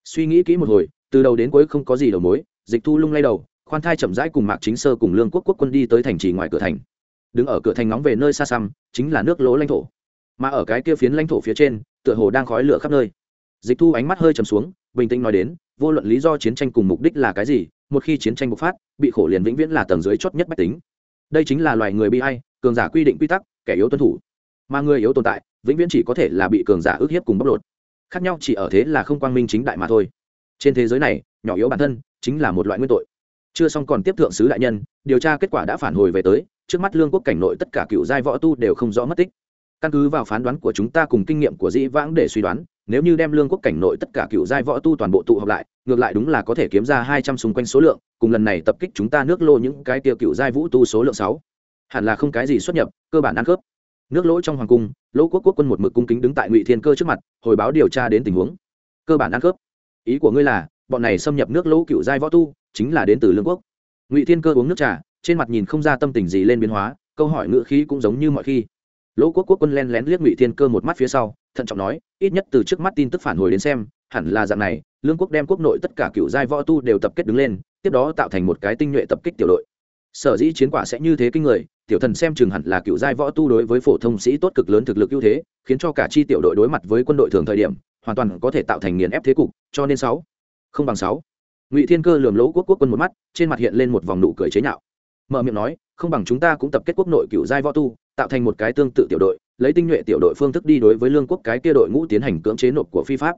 Suy nghĩ kỹ một hồi, từ đầu đến cuối không có gì đầu mối, dịch thu lung lay đầu khoan thai chậm rãi cùng mạc chính sơ cùng lương quốc quốc quân đi tới thành trì ngoài cửa thành. Đứng ở cửa thành nóng về nơi xa xăm, chính là nước lỗ lãnh thổ. Mà ở cái kia phiến lãnh thổ phía trên, tựa hồ đang khói lửa khắp nơi. Dịch thu ánh mắt hơi chầm xuống, bình tĩnh nói đến, vô luận lý do chiến tranh cùng mục đích là cái gì, một khi chiến tranh bộc phát, bị khổ liền vĩnh viễn là tầng dưới chót nhất bách tính. Đây chính là loài người bị hay cường giả quy định quy tắc, kẻ yếu tuân thủ. Mà người yếu tồn tại, vĩnh viễn chỉ có thể là bị cường giả ức hiếp cùng bóc lột. Khác nhau chỉ ở thế là không quang minh chính đại mà thôi. Trên thế giới này, nhỏ yếu bản thân, chính là một loại nguyên tội chưa xong còn tiếp thượng sứ đại nhân, điều tra kết quả đã phản hồi về tới, trước mắt lương quốc cảnh nội tất cả cựu giai võ tu đều không rõ mất tích. Căn cứ vào phán đoán của chúng ta cùng kinh nghiệm của dĩ vãng để suy đoán, nếu như đem lương quốc cảnh nội tất cả cựu giai võ tu toàn bộ tụ họp lại, ngược lại đúng là có thể kiếm ra hai trăm xung quanh số lượng, cùng lần này tập kích chúng ta nước lô những cái tiêu cựu giai vũ tu số lượng sáu. Hẳn là không cái gì xuất nhập, cơ bản ăn khớp. Nước lỗ trong hoàng cung, lỗ quốc quốc quân một mực cung kính đứng tại ngụy thiên cơ trước mặt, hồi báo điều tra đến tình huống. Cơ bản ăn khớp. Ý của ngươi là, bọn này xâm nhập nước lỗ cựu giai võ tu chính là đến từ lương quốc. Ngụy thiên cơ uống nước trà, trên mặt nhìn không ra tâm tình gì lên biến hóa, câu hỏi ngữ khí cũng giống như mọi khi. Lỗ quốc quốc quân len lén liếc ngụy thiên cơ một mắt phía sau, thận trọng nói, ít nhất từ trước mắt tin tức phản hồi đến xem, hẳn là dạng này, lương quốc đem quốc nội tất cả cựu giai võ tu đều tập kết đứng lên, tiếp đó tạo thành một cái tinh nhuệ tập kích tiểu đội. Sở dĩ chiến quả sẽ như thế kinh người, tiểu thần xem chừng hẳn là cựu giai võ tu đối với phổ thông sĩ tốt cực lớn thực lực ưu thế, khiến cho cả chi tiểu đội đối mặt với quân đội thường thời điểm, hoàn toàn có thể tạo thành nghiền ép thế cục, cho nên sáu không bằng sáu ngụy thiên cơ lườm lỗ quốc quốc quân một mắt trên mặt hiện lên một vòng nụ cười chế nhạo mở miệng nói không bằng chúng ta cũng tập kết quốc nội cựu giai võ tu tạo thành một cái tương tự tiểu đội lấy tinh nhuệ tiểu đội phương thức đi đối với lương quốc cái kia đội ngũ tiến hành cưỡng chế nộp của phi pháp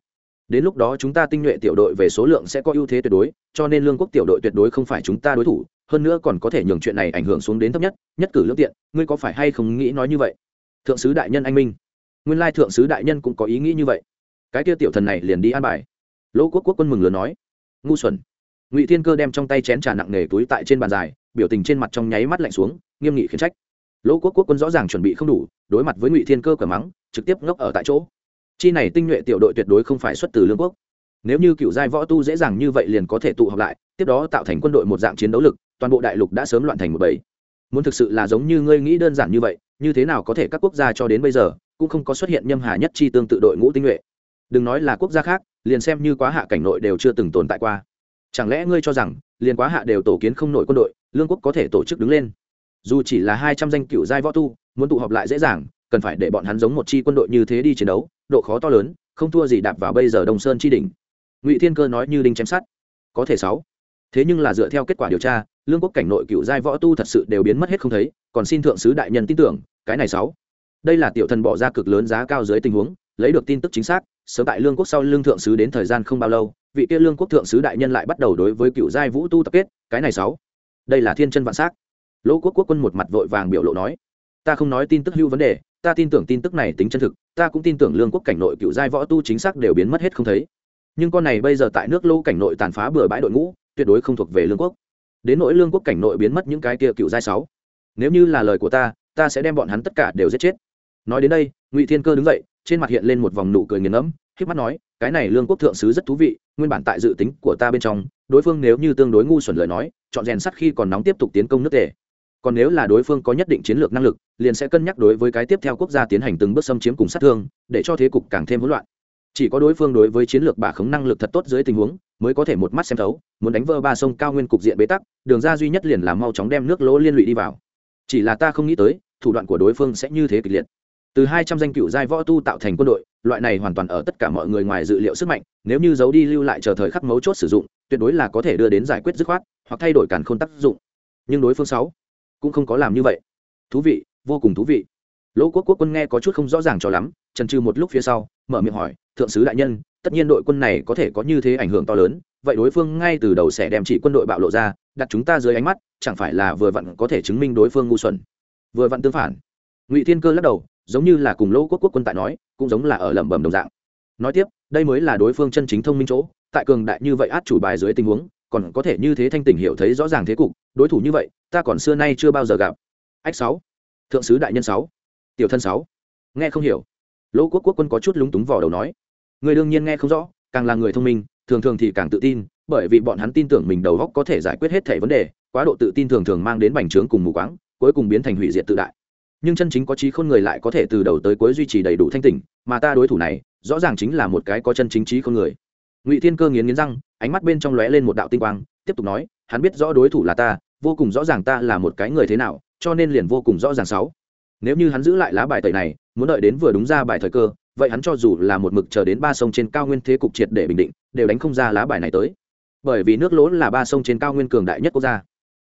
đến lúc đó chúng ta tinh nhuệ tiểu đội về số lượng sẽ có ưu thế tuyệt đối cho nên lương quốc tiểu đội tuyệt đối không phải chúng ta đối thủ hơn nữa còn có thể nhường chuyện này ảnh hưởng xuống đến thấp nhất nhất cử lương tiện ngươi có phải hay không nghĩ nói như vậy thượng sứ đại nhân anh minh nguyên lai thượng sứ đại nhân cũng có ý nghĩ như vậy cái kia tiểu thần này liền đi an bài lỗ quốc quốc quân mừng lớn nói ngu xuẩn. Ngụy thiên cơ đem trong tay chén trà nặng nề túi tại trên bàn dài, biểu tình trên mặt trong nháy mắt lạnh xuống, nghiêm nghị khiển trách. Lỗ quốc quốc quân rõ ràng chuẩn bị không đủ, đối mặt với ngụy thiên cơ cờ mắng, trực tiếp ngốc ở tại chỗ. Chi này tinh nhuệ tiểu đội tuyệt đối không phải xuất từ lương quốc. Nếu như cựu giai võ tu dễ dàng như vậy liền có thể tụ họp lại, tiếp đó tạo thành quân đội một dạng chiến đấu lực, toàn bộ đại lục đã sớm loạn thành một bầy. Muốn thực sự là giống như ngươi nghĩ đơn giản như vậy, như thế nào có thể các quốc gia cho đến bây giờ cũng không có xuất hiện nhâm hà nhất chi tương tự đội ngũ tinh nhuệ. Đừng nói là quốc gia khác liền xem như quá hạ cảnh nội đều chưa từng tồn tại qua. Chẳng lẽ ngươi cho rằng, liền quá hạ đều tổ kiến không nổi quân đội, lương quốc có thể tổ chức đứng lên? Dù chỉ là hai trăm danh cựu giai võ tu, muốn tụ họp lại dễ dàng, cần phải để bọn hắn giống một chi quân đội như thế đi chiến đấu, độ khó to lớn, không thua gì đạp vào bây giờ đông sơn chi đỉnh. Ngụy thiên cơ nói như đinh chém sát có thể sáu. Thế nhưng là dựa theo kết quả điều tra, lương quốc cảnh nội cựu giai võ tu thật sự đều biến mất hết không thấy, còn xin thượng sứ đại nhân tin tưởng, cái này sáu. Đây là tiểu thần bỏ ra cực lớn giá cao dưới tình huống lấy được tin tức chính xác, sớm tại lương quốc sau lương thượng sứ đến thời gian không bao lâu, vị kia lương quốc thượng sứ đại nhân lại bắt đầu đối với cựu giai vũ tu tập kết, cái này sáu. Đây là thiên chân vạn s á c lỗ quốc quốc quân một mặt vội vàng biểu lộ nói, ta không nói tin tức hưu vấn đề, ta tin tưởng tin tức này tính chân thực, ta cũng tin tưởng lương quốc cảnh nội cựu giai võ tu chính xác đều biến mất hết không thấy. Nhưng con này bây giờ tại nước lô cảnh nội tàn phá bừa bãi đội ngũ, tuyệt đối không thuộc về lương quốc. Đến nỗi lương quốc cảnh nội biến mất những cái kia cựu giai sáu. Nếu như là lời của ta ta sẽ đem bọn hắn tất cả đều giết chết. Nói đến đây, ngụy thiên cơ đứng dậy trên mặt hiện lên một vòng nụ cười nghiền ngẫm, khiếp mắt nói, cái này lương quốc thượng sứ rất thú vị, nguyên bản tại dự tính của ta bên trong, đối phương nếu như tương đối ngu xuẩn lời nói, chọn rèn sắt khi còn nóng tiếp tục tiến công nước tề. Còn nếu là đối phương có nhất định chiến lược năng lực, liền sẽ cân nhắc đối với cái tiếp theo quốc gia tiến hành từng bước xâm chiếm cùng sát thương, để cho thế cục càng thêm hỗn loạn. Chỉ có đối phương đối với chiến lược bả khống năng lực thật tốt dưới tình huống, mới có thể một mắt xem thấu, muốn đánh vỡ ba sông cao nguyên cục diện bế tắc, đường ra duy nhất liền là mau chóng đem nước lỗ liên lụy đi vào. Chỉ là ta không nghĩ tới, thủ đoạn của đối phương sẽ như thế kịch liệt từ hai trăm danh cựu giai võ tu tạo thành quân đội, loại này hoàn toàn ở tất cả mọi người ngoài dự liệu sức mạnh, nếu như giấu đi lưu lại chờ thời khắc mấu chốt sử dụng, tuyệt đối là có thể đưa đến giải quyết dứt khoát, hoặc thay đổi cản k h ô n tác dụng. Nhưng đối phương sáu cũng không có làm như vậy. Thú vị, vô cùng thú vị. Lỗ quốc quốc quân nghe có chút không rõ ràng cho lắm trần trừ một lúc phía sau, mở miệng hỏi, thượng sứ đại nhân, tất nhiên đội quân này có thể có như thế ảnh hưởng to lớn, vậy đối phương ngay từ đầu sẽ đem chỉ quân đội bạo lộ ra, đặt chúng ta dưới ánh mắt, chẳng phải là vừa vặn có thể chứng minh đối phương ngu xuẩn? Vừa vặn tương phản ngụy thiên cơ lắc đầu, giống như là cùng lỗ quốc quốc quân tại nói, cũng giống là ở lẩm bẩm đồng dạng. Nói tiếp, đây mới là đối phương chân chính thông minh chỗ, tại cường đại như vậy át chủ bài dưới tình huống, còn có thể như thế thanh tỉnh hiểu thấy rõ ràng thế cục, đối thủ như vậy, ta còn xưa nay chưa bao giờ gặp. Ách sáu, thượng sứ đại nhân sáu, tiểu thân sáu. Nghe không hiểu. Lỗ quốc quốc quân có chút lúng túng vỏ đầu nói. Người đương nhiên nghe không rõ, càng là người thông minh, thường thường thì càng tự tin, bởi vì bọn hắn tin tưởng mình đầu góc có thể giải quyết hết thể vấn đề, quá độ tự tin thường thường mang đến bành trướng cùng mù quáng, cuối cùng biến thành hủy diệt tự đại nhưng chân chính có trí khôn người lại có thể từ đầu tới cuối duy trì đầy đủ thanh tỉnh, mà ta đối thủ này, rõ ràng chính là một cái có chân chính trí khôn người. Ngụy thiên cơ nghiến nghiến răng, ánh mắt bên trong lóe lên một đạo tinh quang, tiếp tục nói, hắn biết rõ đối thủ là ta, vô cùng rõ ràng ta là một cái người thế nào, cho nên liền vô cùng rõ ràng sáu. Nếu như hắn giữ lại lá bài tẩy này, muốn đợi đến vừa đúng ra bài thời cơ, vậy hắn cho dù là một mực chờ đến ba sông trên cao nguyên thế cục triệt để bình định, đều đánh không ra lá bài này tới. Bởi vì nước lỗ là ba sông trên cao nguyên cường đại nhất quốc gia,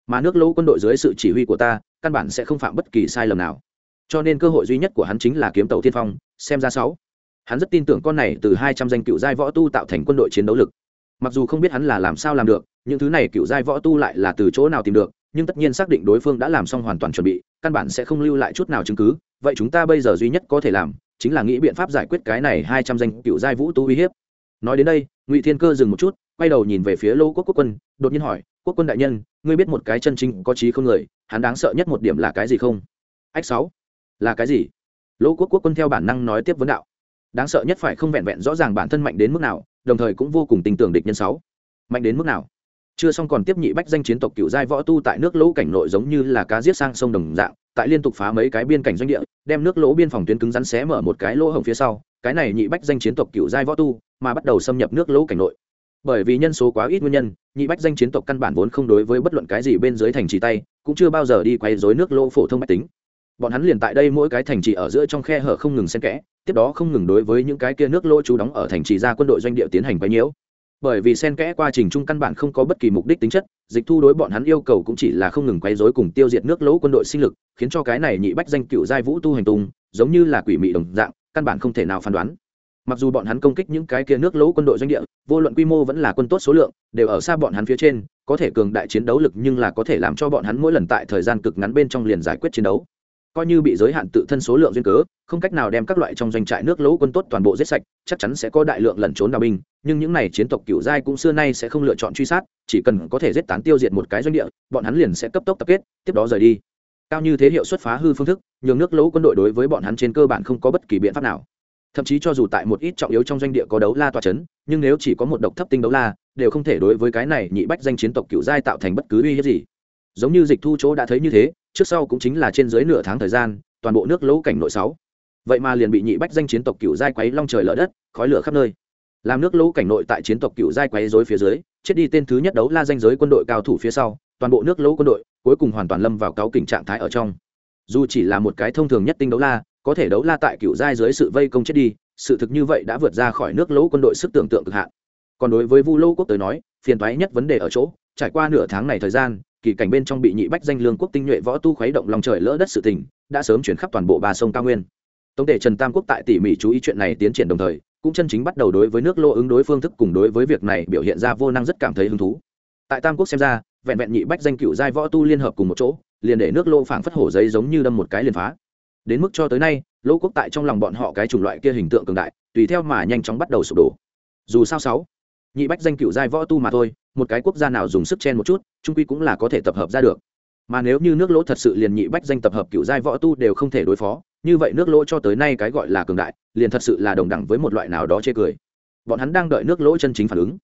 mà nước lỗ quân đội dưới sự chỉ huy của ta, căn bản sẽ không phạm bất kỳ sai lầm nào cho nên cơ hội duy nhất của hắn chính là kiếm tàu tiên phong, xem ra sáu. Hắn rất tin tưởng con này từ hai trăm danh cựu giai võ tu tạo thành quân đội chiến đấu lực. Mặc dù không biết hắn là làm sao làm được, những thứ này cựu giai võ tu lại là từ chỗ nào tìm được, nhưng tất nhiên xác định đối phương đã làm xong hoàn toàn chuẩn bị, căn bản sẽ không lưu lại chút nào chứng cứ. Vậy chúng ta bây giờ duy nhất có thể làm, chính là nghĩ biện pháp giải quyết cái này hai trăm danh cựu giai vũ tu uy hiếp. Nói đến đây, ngụy thiên cơ dừng một chút, quay đầu nhìn về phía lô quốc quốc quân, đột nhiên hỏi, quốc quân đại nhân, ngươi biết một cái chân chính có trí không người, hắn đáng sợ nhất một điểm là cái gì không? Ách sáu là cái gì? Lỗ quốc quốc quân theo bản năng nói tiếp vấn đạo. Đáng sợ nhất phải không vẹn vẹn rõ ràng bản thân mạnh đến mức nào, đồng thời cũng vô cùng tin tưởng địch nhân sáu. Mạnh đến mức nào? Chưa xong còn tiếp nhị bách danh chiến tộc cựu giai võ tu tại nước lỗ cảnh nội giống như là cá giết sang sông đồng dạng, tại liên tục phá mấy cái biên cảnh doanh địa, đem nước lỗ biên phòng tuyến cứng rắn xé mở một cái lỗ hổng phía sau, cái này nhị bách danh chiến tộc cựu giai võ tu mà bắt đầu xâm nhập nước lỗ cảnh nội. Bởi vì nhân số quá ít nguyên nhân, nhị bách danh chiến tộc căn bản vốn không đối với bất luận cái gì bên dưới thành trì tay, cũng chưa bao giờ đi quay dối nước lỗ phổ thông mách tính bọn hắn liền tại đây mỗi cái thành trì ở giữa trong khe hở không ngừng xen kẽ, tiếp đó không ngừng đối với những cái kia nước lỗ trú đóng ở thành trì ra quân đội doanh địa tiến hành quấy nhiễu. Bởi vì xen kẽ quá trình chung căn bản không có bất kỳ mục đích tính chất, dịch thu đối bọn hắn yêu cầu cũng chỉ là không ngừng quấy rối cùng tiêu diệt nước lỗ quân đội sinh lực, khiến cho cái này nhị bách danh cựu giai vũ tu hành tung, giống như là quỷ mị đồng dạng, căn bản không thể nào phán đoán. Mặc dù bọn hắn công kích những cái kia nước lỗ quân đội doanh địa, vô luận quy mô vẫn là quân tốt số lượng, đều ở xa bọn hắn phía trên, có thể cường đại chiến đấu lực nhưng là có thể làm cho bọn hắn mỗi lần tại thời gian cực ngắn bên trong liền giải quyết chiến đấu coi như bị giới hạn tự thân số lượng duyên cớ, không cách nào đem các loại trong doanh trại nước lỗ quân tốt toàn bộ giết sạch, chắc chắn sẽ có đại lượng lẩn trốn đào binh, nhưng những này chiến tộc cựu giai cũng xưa nay sẽ không lựa chọn truy sát, chỉ cần có thể giết tán tiêu diệt một cái doanh địa, bọn hắn liền sẽ cấp tốc tập kết, tiếp đó rời đi. Cao như thế hiệu suất phá hư phương thức, nhường nước lỗ quân đội đối với bọn hắn trên cơ bản không có bất kỳ biện pháp nào. Thậm chí cho dù tại một ít trọng yếu trong doanh địa có đấu la toa c h ấ n nhưng nếu chỉ có một độc thấp tinh đấu la, đều không thể đối với cái này nhị bách danh chiến tộc cựu giai tạo thành bất cứ uy hiếp gì. Giống như dịch thu chỗ đã thấy như thế trước sau cũng chính là trên dưới nửa tháng thời gian, toàn bộ nước lỗ cảnh nội sáu. Vậy mà liền bị nhị bách danh chiến tộc cựu giai quấy long trời lở đất, khói lửa khắp nơi. Làm nước lỗ cảnh nội tại chiến tộc cựu giai quấy dối phía dưới, chết đi tên thứ nhất đấu la danh giới quân đội cao thủ phía sau, toàn bộ nước lỗ quân đội cuối cùng hoàn toàn lâm vào cáo kỉnh trạng thái ở trong. Dù chỉ là một cái thông thường nhất tinh đấu la, có thể đấu la tại cựu giai dưới sự vây công chết đi, sự thực như vậy đã vượt ra khỏi nước lỗ quân đội sức tưởng tượng cực hạn. Còn đối với vu lô quốc tới nói, phiền toái nhất vấn đề ở chỗ, trải qua nửa tháng này thời gian kỳ cảnh bên trong bị nhị bách danh lương quốc tinh nhuệ võ tu khuấy động lòng trời lỡ đất sự tình, đã sớm chuyển khắp toàn bộ ba sông cao nguyên. Tổng thể trần tam quốc tại tỉ mỉ chú ý chuyện này tiến triển đồng thời, cũng chân chính bắt đầu đối với nước lô ứng đối phương thức cùng đối với việc này biểu hiện ra vô năng rất cảm thấy hứng thú. Tại tam quốc xem ra, vẹn vẹn nhị bách danh cựu giai võ tu liên hợp cùng một chỗ, liền để nước lô phảng phất hổ giấy giống như đâm một cái liền phá. Đến mức cho tới nay lỗ quốc tại trong lòng bọn họ cái chủng loại kia hình tượng cường đại, tùy theo mà nhanh chóng bắt đầu sụp đổ. Dù sao sáu nhị bách danh cựu giai võ tu mà thôi, một cái quốc gia nào dùng sức chen một chút, trung quy cũng là có thể tập hợp ra được. Mà nếu như nước lỗ thật sự liền nhị bách danh tập hợp cựu giai võ tu đều không thể đối phó, như vậy nước lỗ cho tới nay cái gọi là cường đại, liền thật sự là đồng đẳng với một loại nào đó chê cười. Bọn hắn đang đợi nước lỗ chân chính phản ứng.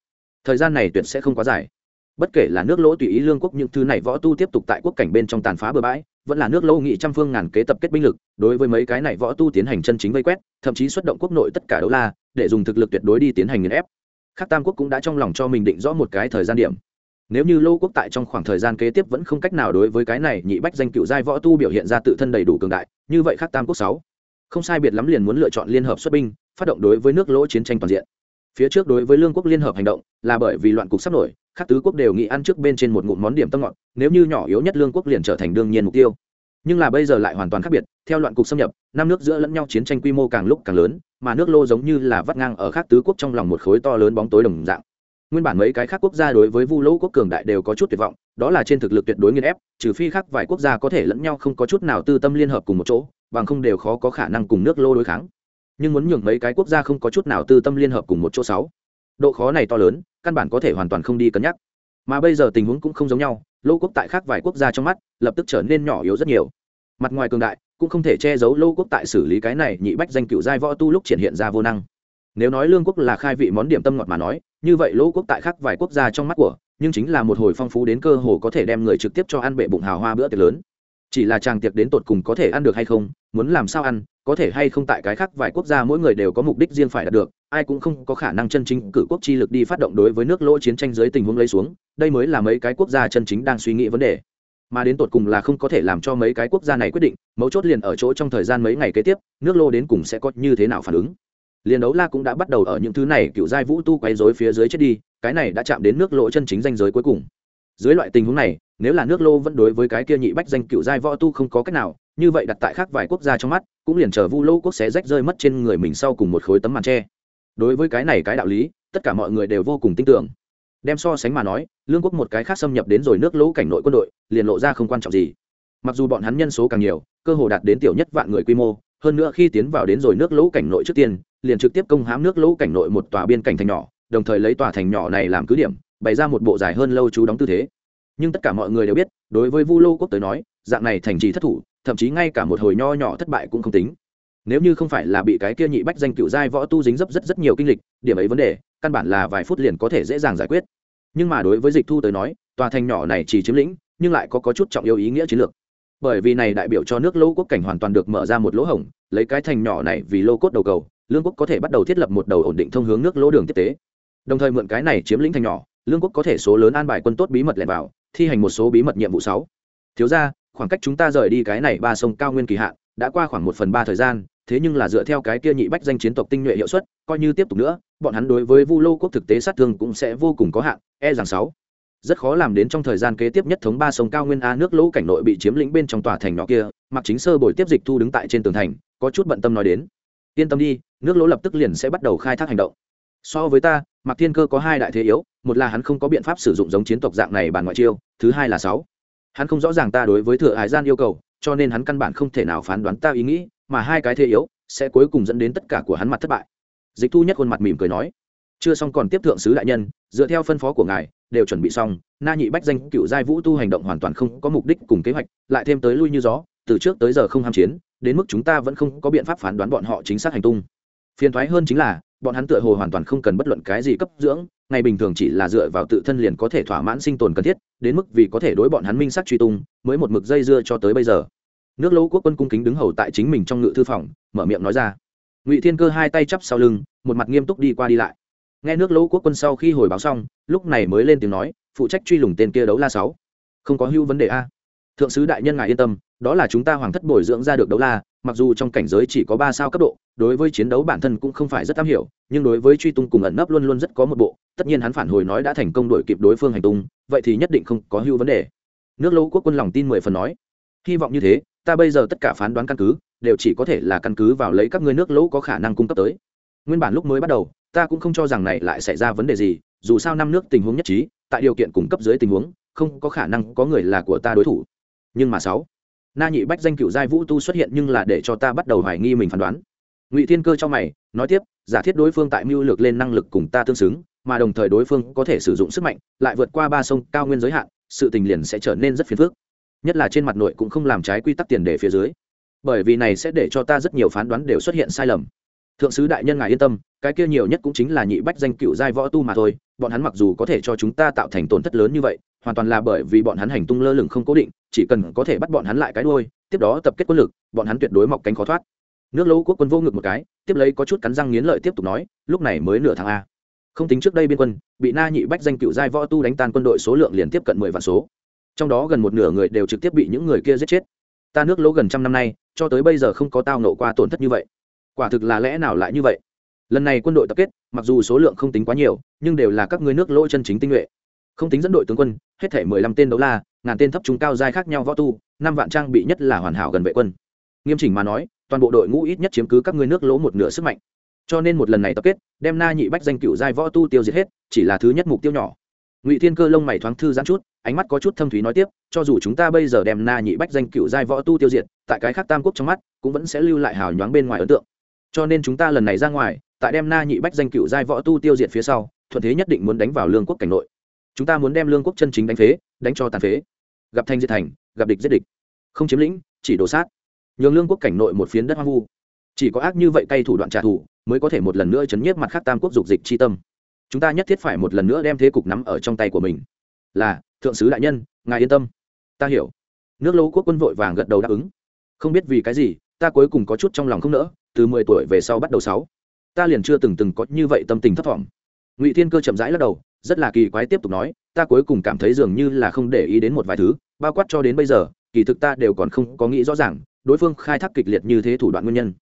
Thời gian này tuyệt sẽ không quá dài. Bất kể là nước lỗ tùy ý lương quốc những thứ này võ tu tiếp tục tại quốc cảnh bên trong tàn phá bừa bãi, vẫn là nước lỗ nghị trăm phương ngàn kế tập kết binh lực, đối với mấy cái này võ tu tiến hành chân chính vây quét, thậm chí xuất động quốc nội tất cả đấu la, để dùng thực lực tuyệt đối đi tiến hành nghiền ép khắc tam quốc cũng đã trong lòng cho mình định rõ một cái thời gian điểm. Nếu như lô quốc tại trong khoảng thời gian kế tiếp vẫn không cách nào đối với cái này nhị bách danh cựu giai võ tu biểu hiện ra tự thân đầy đủ cường đại, như vậy khắc tam quốc sáu, không sai biệt lắm liền muốn lựa chọn liên hợp xuất binh, phát động đối với nước lỗ chiến tranh toàn diện. Phía trước đối với lương quốc liên hợp hành động, là bởi vì loạn cục sắp nổi, các tứ quốc đều nghĩ ăn trước bên trên một ngụm món điểm tâm ngọt, nếu như nhỏ yếu nhất lương quốc liền trở thành đương nhiên mục tiêu nhưng là bây giờ lại hoàn toàn khác biệt, theo loạn cục xâm nhập, năm nước giữa lẫn nhau chiến tranh quy mô càng lúc càng lớn, mà nước lô giống như là vắt ngang ở khác tứ quốc trong lòng một khối to lớn bóng tối đồng dạng. Nguyên bản mấy cái khác quốc gia đối với vu lỗ quốc cường đại đều có chút tuyệt vọng, đó là trên thực lực tuyệt đối nghiên ép, trừ phi khác vài quốc gia có thể lẫn nhau không có chút nào tư tâm liên hợp cùng một chỗ, bằng không đều khó có khả năng cùng nước lô đối kháng. Nhưng muốn nhường mấy cái quốc gia không có chút nào tư tâm liên hợp cùng một chỗ sáu, độ khó này to lớn, căn bản có thể hoàn toàn không đi cân nhắc. Mà bây giờ tình huống cũng không giống nhau lô quốc tại khác vài quốc gia trong mắt, lập tức trở nên nhỏ yếu rất nhiều. Mặt ngoài cường đại, cũng không thể che giấu lô quốc tại xử lý cái này nhị bách danh cựu giai võ tu lúc triển hiện ra vô năng. Nếu nói lương quốc là khai vị món điểm tâm ngọt mà nói, như vậy lô quốc tại khác vài quốc gia trong mắt của, nhưng chính là một hồi phong phú đến cơ hồ có thể đem người trực tiếp cho ăn bệ bụng hào hoa bữa tiệc lớn. Chỉ là chàng tiệc đến tột cùng có thể ăn được hay không, muốn làm sao ăn, có thể hay không tại cái khác vài quốc gia mỗi người đều có mục đích riêng phải đạt được ai cũng không có khả năng chân chính cử quốc chi lực đi phát động đối với nước lỗ chiến tranh dưới tình huống lấy xuống, đây mới là mấy cái quốc gia chân chính đang suy nghĩ vấn đề. Mà đến tột cùng là không có thể làm cho mấy cái quốc gia này quyết định, mấu chốt liền ở chỗ trong thời gian mấy ngày kế tiếp, nước lô đến cùng sẽ có như thế nào phản ứng. Liền đấu la cũng đã bắt đầu ở những thứ này cựu giai vũ tu quấy dối phía dưới chết đi, cái này đã chạm đến nước lỗ chân chính danh giới cuối cùng. Dưới loại tình huống này, nếu là nước lô vẫn đối với cái kia nhị bách danh cựu giai võ tu không có cách nào, như vậy đặt tại khác vài quốc gia trong mắt, cũng liền chờ vu lô quốc sẽ rách rơi mất trên người mình sau cùng một khối tấm màn tre đối với cái này cái đạo lý, tất cả mọi người đều vô cùng tin tưởng. Đem so sánh mà nói, lương quốc một cái khác xâm nhập đến rồi nước lỗ cảnh nội quân đội, liền lộ ra không quan trọng gì. Mặc dù bọn hắn nhân số càng nhiều, cơ hồ đạt đến tiểu nhất vạn người quy mô, hơn nữa khi tiến vào đến rồi nước lỗ cảnh nội trước tiên, liền trực tiếp công hãm nước lỗ cảnh nội một tòa biên cảnh thành nhỏ, đồng thời lấy tòa thành nhỏ này làm cứ điểm, bày ra một bộ dài hơn lâu chú đóng tư thế. Nhưng tất cả mọi người đều biết, đối với vu lô quốc tới nói, dạng này thành trì thất thủ, thậm chí ngay cả một hồi nho nhỏ thất bại cũng không tính nếu như không phải là bị cái kia nhị bách danh cựu giai võ tu dính dấp rất rất nhiều kinh lịch điểm ấy vấn đề căn bản là vài phút liền có thể dễ dàng giải quyết. Nhưng mà đối với dịch thu tới nói tòa thành nhỏ này chỉ chiếm lĩnh nhưng lại có, có chút trọng yếu ý nghĩa chiến lược. Bởi vì này đại biểu cho nước lô quốc cảnh hoàn toàn được mở ra một lỗ hổng lấy cái thành nhỏ này vì lô cốt đầu cầu lương quốc có thể bắt đầu thiết lập một đầu ổn định thông hướng nước lỗ đường tiếp tế. Đồng thời mượn cái này chiếm lĩnh thành nhỏ lương quốc có thể số lớn an bài quân tốt bí mật lẻn vào thi hành một số bí mật nhiệm vụ sáu. Thiếu ra khoảng cách chúng ta rời đi cái này ba sông cao nguyên kỳ hạn đã qua khoảng một phần ba thời gian thế nhưng là dựa theo cái kia nhị bách danh chiến tộc tinh nhuệ hiệu suất, coi như tiếp tục nữa, bọn hắn đối với vu lô quốc thực tế sát thương cũng sẽ vô cùng có hạn e rằng sáu. Rất khó làm đến trong thời gian kế tiếp nhất thống ba sông cao nguyên a nước lỗ cảnh nội bị chiếm lĩnh bên trong tòa thành nó kia mặc chính sơ bồi tiếp dịch thu đứng tại trên tường thành, có chút bận tâm nói đến. Yên tâm đi, nước lỗ lập tức liền sẽ bắt đầu khai thác hành động. So với ta mặc thiên cơ có hai đại thế yếu, một là hắn không có biện pháp sử dụng giống chiến tộc dạng này bàn ngoại chiêu, thứ hai là sáu. Hắn không rõ ràng ta đối với thừa hải gian yêu cầu, cho nên hắn căn bản không thể nào phán đoán ta ý nghĩ mà hai cái thế yếu sẽ cuối cùng dẫn đến tất cả của hắn mặt thất bại. Dịch thu nhất khuôn mặt mỉm cười nói, chưa xong còn tiếp thượng sứ đại nhân, dựa theo phân phó của ngài, đều chuẩn bị xong, na nhị bách danh cựu giai vũ tu hành động hoàn toàn không có mục đích cùng kế hoạch, lại thêm tới lui như gió, từ trước tới giờ không ham chiến, đến mức chúng ta vẫn không có biện pháp phán đoán bọn họ chính xác hành tung. Phiền thoái hơn chính là, bọn hắn tựa hồ hoàn toàn không cần bất luận cái gì cấp dưỡng, ngày bình thường chỉ là dựa vào tự thân liền có thể thỏa mãn sinh tồn cần thiết, đến mức vì có thể đối bọn hắn minh sắc truy tung, mới một mực dây dưa cho tới bây giờ nước lỗ quốc quân cung kính đứng hầu tại chính mình trong ngự thư phòng, mở miệng nói ra. Ngụy thiên cơ hai tay chắp sau lưng, một mặt nghiêm túc đi qua đi lại. Nghe nước lỗ quốc quân sau khi hồi báo xong, lúc này mới lên tiếng nói, phụ trách truy lùng tên kia đấu la sáu. Không có hưu vấn đề a. Thượng sứ đại nhân ngài yên tâm, đó là chúng ta hoàng thất bồi dưỡng ra được đấu la, mặc dù trong cảnh giới chỉ có ba sao cấp độ, đối với chiến đấu bản thân cũng không phải rất am hiểu, nhưng đối với truy tung cùng ẩn nấp luôn luôn rất có một bộ, tất nhiên hắn phản hồi nói đã thành công đổi kịp đối phương hành tung, vậy thì nhất định không có hưu vấn đề. Nước lỗ quốc quân lòng tin mười phần nói. Hy vọng như thế ta bây giờ tất cả phán đoán căn cứ, đều chỉ có thể là căn cứ vào lấy các ngươi nước lỗ có khả năng cung cấp tới. Nguyên bản lúc mới bắt đầu, ta cũng không cho rằng này lại xảy ra vấn đề gì, dù sao năm nước tình huống nhất trí, tại điều kiện cung cấp dưới tình huống, không có khả năng có người là của ta đối thủ. Nhưng mà sáu, na nhị bách danh cựu giai vũ tu xuất hiện nhưng là để cho ta bắt đầu hoài nghi mình phán đoán. Ngụy thiên cơ cho mày, nói tiếp, giả thiết đối phương tại mưu lược lên năng lực cùng ta tương xứng, mà đồng thời đối phương có thể sử dụng sức mạnh, lại vượt qua ba sông cao nguyên giới hạn, sự tình liền sẽ trở nên rất phiền phức nhất là trên mặt nội cũng không làm trái quy tắc tiền đề phía dưới. Bởi vì này sẽ để cho ta rất nhiều phán đoán đều xuất hiện sai lầm. Thượng sứ đại nhân ngài yên tâm, cái kia nhiều nhất cũng chính là nhị bách danh cựu giai võ tu mà thôi, bọn hắn mặc dù có thể cho chúng ta tạo thành tổn thất lớn như vậy, hoàn toàn là bởi vì bọn hắn hành tung lơ lửng không cố định, chỉ cần có thể bắt bọn hắn lại cái đôi tiếp đó tập kết quân lực, bọn hắn tuyệt đối mọc cánh khó thoát. Nước lỗ quốc quân vô ngực một cái, tiếp lấy có chút cắn răng nghiến lợi tiếp tục nói, lúc này mới nửa tháng a. Không tính trước đây biên quân, bị na nhị bách danh cựu giai võ tu đánh tan quân đội số lượng liền tiếp cận mười vạn số trong đó gần một nửa người đều trực tiếp bị những người kia giết chết. Ta nước lỗ gần trăm năm nay, cho tới bây giờ không có tao nộ qua tổn thất như vậy. Quả thực là lẽ nào lại như vậy? Lần này quân đội tập kết, mặc dù số lượng không tính quá nhiều, nhưng đều là các người nước lỗ chân chính tinh nhuệ. Không tính dẫn đội tướng quân, hết thể mười lăm tên đấu la, ngàn tên thấp trung cao giai khác nhau võ tu, năm vạn trang bị nhất là hoàn hảo gần vệ quân. Nghiêm chỉnh mà nói, toàn bộ đội ngũ ít nhất chiếm cứ các ngươi nước lỗ một nửa sức mạnh. Cho nên một lần này tập kết, đem na nhị bách danh cựu giai võ tu tiêu diệt hết, chỉ là thứ nhất mục tiêu nhỏ. Ngụy thiên cơ lông mày thoáng thư giãn chút ánh mắt có chút thâm thúy nói tiếp, cho dù chúng ta bây giờ đem na nhị bách danh cựu giai võ tu tiêu diệt, tại cái khác tam quốc trong mắt, cũng vẫn sẽ lưu lại hào nhoáng bên ngoài ấn tượng. Cho nên chúng ta lần này ra ngoài, tại đem na nhị bách danh cựu giai võ tu tiêu diệt phía sau, thuận thế nhất định muốn đánh vào lương quốc cảnh nội. Chúng ta muốn đem lương quốc chân chính đánh phế, đánh cho tàn phế. Gặp thành diệt thành, gặp địch giết địch. Không chiếm lĩnh, chỉ đổ sát. Nhường lương quốc cảnh nội một phiến đất hoang vu. Chỉ có ác như vậy cay thủ đoạn trả thù, mới có thể một lần nữa chấn nhiếp mặt khác tam quốc dục dịch chi tâm. Chúng ta nhất thiết phải một lần nữa đem thế cục nắm ở trong tay của mình là, thượng sứ đại nhân, ngài yên tâm. Ta hiểu. Nước lỗ quốc quân vội vàng gật đầu đáp ứng. Không biết vì cái gì, ta cuối cùng có chút trong lòng không nỡ, từ mười tuổi về sau bắt đầu sáu. Ta liền chưa từng từng có như vậy tâm tình thấp thỏm. Ngụy thiên cơ chậm rãi lắc đầu, rất là kỳ quái tiếp tục nói, ta cuối cùng cảm thấy dường như là không để ý đến một vài thứ, bao quát cho đến bây giờ, kỳ thực ta đều còn không có nghĩ rõ ràng, đối phương khai thác kịch liệt như thế thủ đoạn nguyên nhân.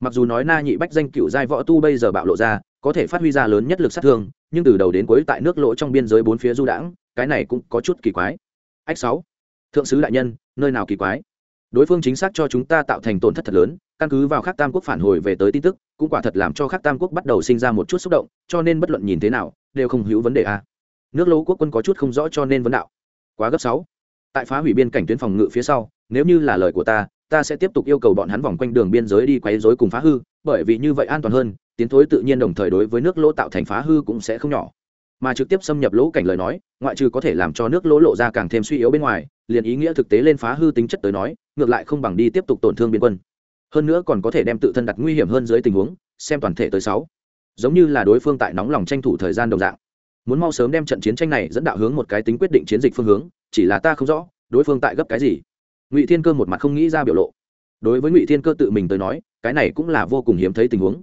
Mặc dù nói na nhị bách danh cựu giai võ tu bây giờ bạo lộ ra, có thể phát huy ra lớn nhất lực sát thương, nhưng từ đầu đến cuối tại nước lỗ trong biên giới bốn phía du đãng cái này cũng có chút kỳ quái. Ách sáu, thượng sứ đại nhân, nơi nào kỳ quái? Đối phương chính xác cho chúng ta tạo thành tổn thất thật lớn, căn cứ vào khắc tam quốc phản hồi về tới tin tức, cũng quả thật làm cho khắc tam quốc bắt đầu sinh ra một chút xúc động, cho nên bất luận nhìn thế nào, đều không hữu vấn đề a. Nước lỗ quốc quân có chút không rõ cho nên vấn đạo. Quá gấp sáu. Tại phá hủy biên cảnh tuyến phòng ngự phía sau, nếu như là lời của ta ta sẽ tiếp tục yêu cầu bọn hắn vòng quanh đường biên giới đi quấy rối cùng phá hư, bởi vì như vậy an toàn hơn, tiến thối tự nhiên đồng thời đối với nước lỗ tạo thành phá hư cũng sẽ không nhỏ mà trực tiếp xâm nhập lỗ cảnh lời nói, ngoại trừ có thể làm cho nước lỗ lộ ra càng thêm suy yếu bên ngoài, liền ý nghĩa thực tế lên phá hư tính chất tới nói, ngược lại không bằng đi tiếp tục tổn thương biên quân. Hơn nữa còn có thể đem tự thân đặt nguy hiểm hơn dưới tình huống, xem toàn thể tới sáu. Giống như là đối phương tại nóng lòng tranh thủ thời gian đồng dạng. Muốn mau sớm đem trận chiến tranh này dẫn đạo hướng một cái tính quyết định chiến dịch phương hướng, chỉ là ta không rõ, đối phương tại gấp cái gì. Ngụy thiên cơ một mặt không nghĩ ra biểu lộ. Đối với ngụy thiên cơ tự mình tới nói, cái này cũng là vô cùng hiếm thấy tình huống.